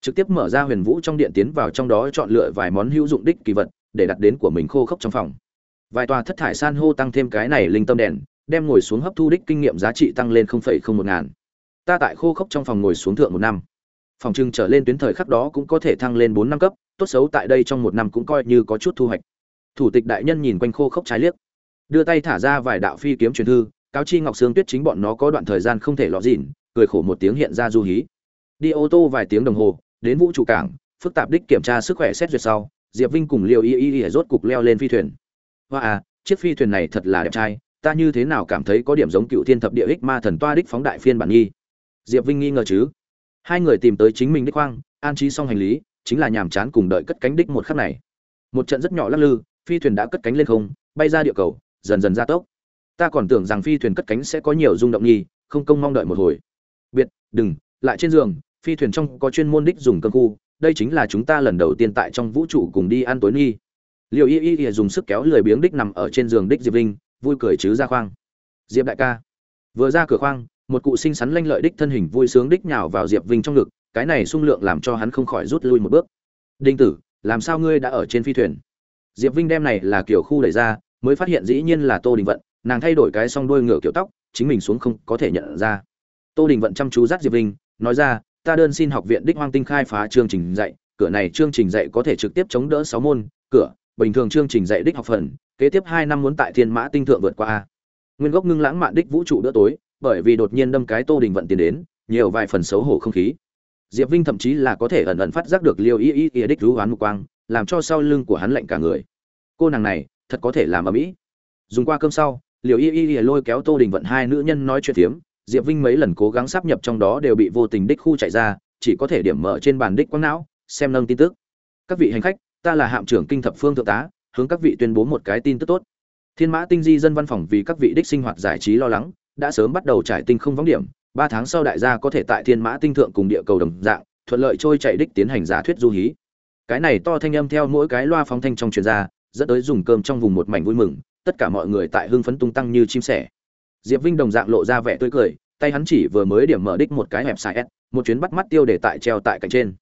Trực tiếp mở ra huyền vũ trong điện tiến vào trong đó chọn lựa vài món hữu dụng đích kỳ vật, để đặt đến của mình khô khốc trong phòng. Vài tòa thất thải san hô tăng thêm cái này linh tâm đèn đem ngồi xuống hấp thu đích kinh nghiệm giá trị tăng lên không phẩy không một ngàn. Ta tại khô khốc trong phòng ngồi xuống thượng một năm. Phòng trưng trở lên tuyến thời khắc đó cũng có thể thăng lên bốn năm cấp, tốt xấu tại đây trong một năm cũng coi như có chút thu hoạch. Thủ tịch đại nhân nhìn quanh khô khốc trái liếc. Đưa tay thả ra vài đạo phi kiếm truyền thư, cáo chi ngọc sương tuyết chính bọn nó có đoạn thời gian không thể lọt dịn, cười khổ một tiếng hiện ra du hí. Đi ô tô vài tiếng đồng hồ, đến vũ trụ cảng, phức tạp đích kiểm tra sức khỏe xét duyệt sau, diệp vinh cùng liều y y y rốt cục leo lên phi thuyền. Hoa à chiếc phi thuyền này thật là đẹp trai ta như thế nào cảm thấy có điểm giống cựu thiên thập địa ích ma thần toa đích phóng đại phiên bản nghi? Diệp vinh nghi ngờ chứ? Hai người tìm tới chính mình đích khoang an trí xong hành lý, chính là nhàm chán cùng đợi cất cánh đích một khắc này. Một trận rất nhỏ lắc lư, phi thuyền đã cất cánh lên không, bay ra địa cầu, dần dần ra tốc. Ta còn tưởng rằng phi thuyền cất cánh sẽ có nhiều rung động nghi, không công mong đợi một hồi. Biệt, đừng, lại trên giường, phi thuyền trong có chuyên môn đích dùng cơm khu, đây chính là chúng ta lần đầu tiên tại trong vũ trụ cùng đi ăn tối nghi. Liệu y y y dùng sức kéo lười biếng đích nằm ở trên giường đích diệp linh vui cười chứ ra khoang. Diệp đại ca. Vừa ra cửa khoang, một cụ sinh sắn lanh lợi đích thân hình vui sướng đích nhào vào diệp vinh trong ngực, cái này sung lượng làm cho hắn không khỏi rút lui một bước. Đinh tử, làm sao ngươi đã ở trên phi thuyền? Diệp vinh đem này là kiểu khu đẩy ra, mới phát hiện dĩ nhiên là tô đình vận, nàng thay đổi cái song đuôi ngựa kiểu tóc, chính mình xuống không có thể nhận ra. Tô đình vận chăm chú dắt diệp vinh, nói ra, ta đơn xin học viện đích hoang tinh khai phá chương trình dạy, cửa này chương trình dạy có thể trực tiếp chống đỡ sáu môn, cửa, bình thường chương trình dạy đích học phần kế tiếp hai năm muốn tại thiên mã tinh thượng vượt qua a. Nguyên gốc ngưng lãng mạn đích vũ trụ bữa tối, bởi vì đột nhiên đâm cái tô đình vận tiền đến, nhiều vài phần xấu hổ không khí. Diệp vinh thậm chí là có thể ẩn ẩn phát giác được liêu y y y đích rú hoán mục quang, làm cho sau lưng của hắn lạnh cả người. Cô nàng này, thật có thể làm ở mỹ. Dùng qua cơm sau liều y y y lôi kéo tô đình vận hai nữ nhân nói chuyện phiếm. Diệp vinh mấy lần cố gắng sắp nhập trong đó đều bị vô tình đích khu chạy ra, chỉ có thể điểm mở trên bàn đích quang não, xem nâng tin tức. Các vị hành khách, ta là hạm trưởng kinh thập phương thượng tá hướng các vị tuyên bố một cái tin tức tốt. Thiên mã tinh di dân văn phòng vì các vị đích sinh hoạt giải trí lo lắng, đã sớm bắt đầu trải tinh không vắng điểm. Ba tháng sau đại gia có thể tại thiên mã tinh thượng cùng địa cầu đồng dạng, thuận lợi trôi chạy đích tiến hành giả thuyết du hí. Cái này to thanh âm theo mỗi cái loa phóng thanh trong truyền ra, dẫn tới dùng cơm trong vùng một mảnh vui mừng, tất cả mọi người tại hưng phấn tung tăng như chim sẻ. Diệp vinh đồng dạng lộ ra vẻ tươi cười, tay hắn chỉ vừa mới điểm mở đích một cái hẹp sai s một chuyến bắt mắt tiêu để tại treo tại cạnh trên.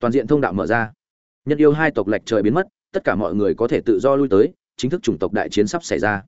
Toàn diện thông đạo mở ra. Nhân yêu hai tộc lệch trời biến mất tất cả mọi người có thể tự do lui tới, chính thức chủng tộc đại chiến sắp xảy ra.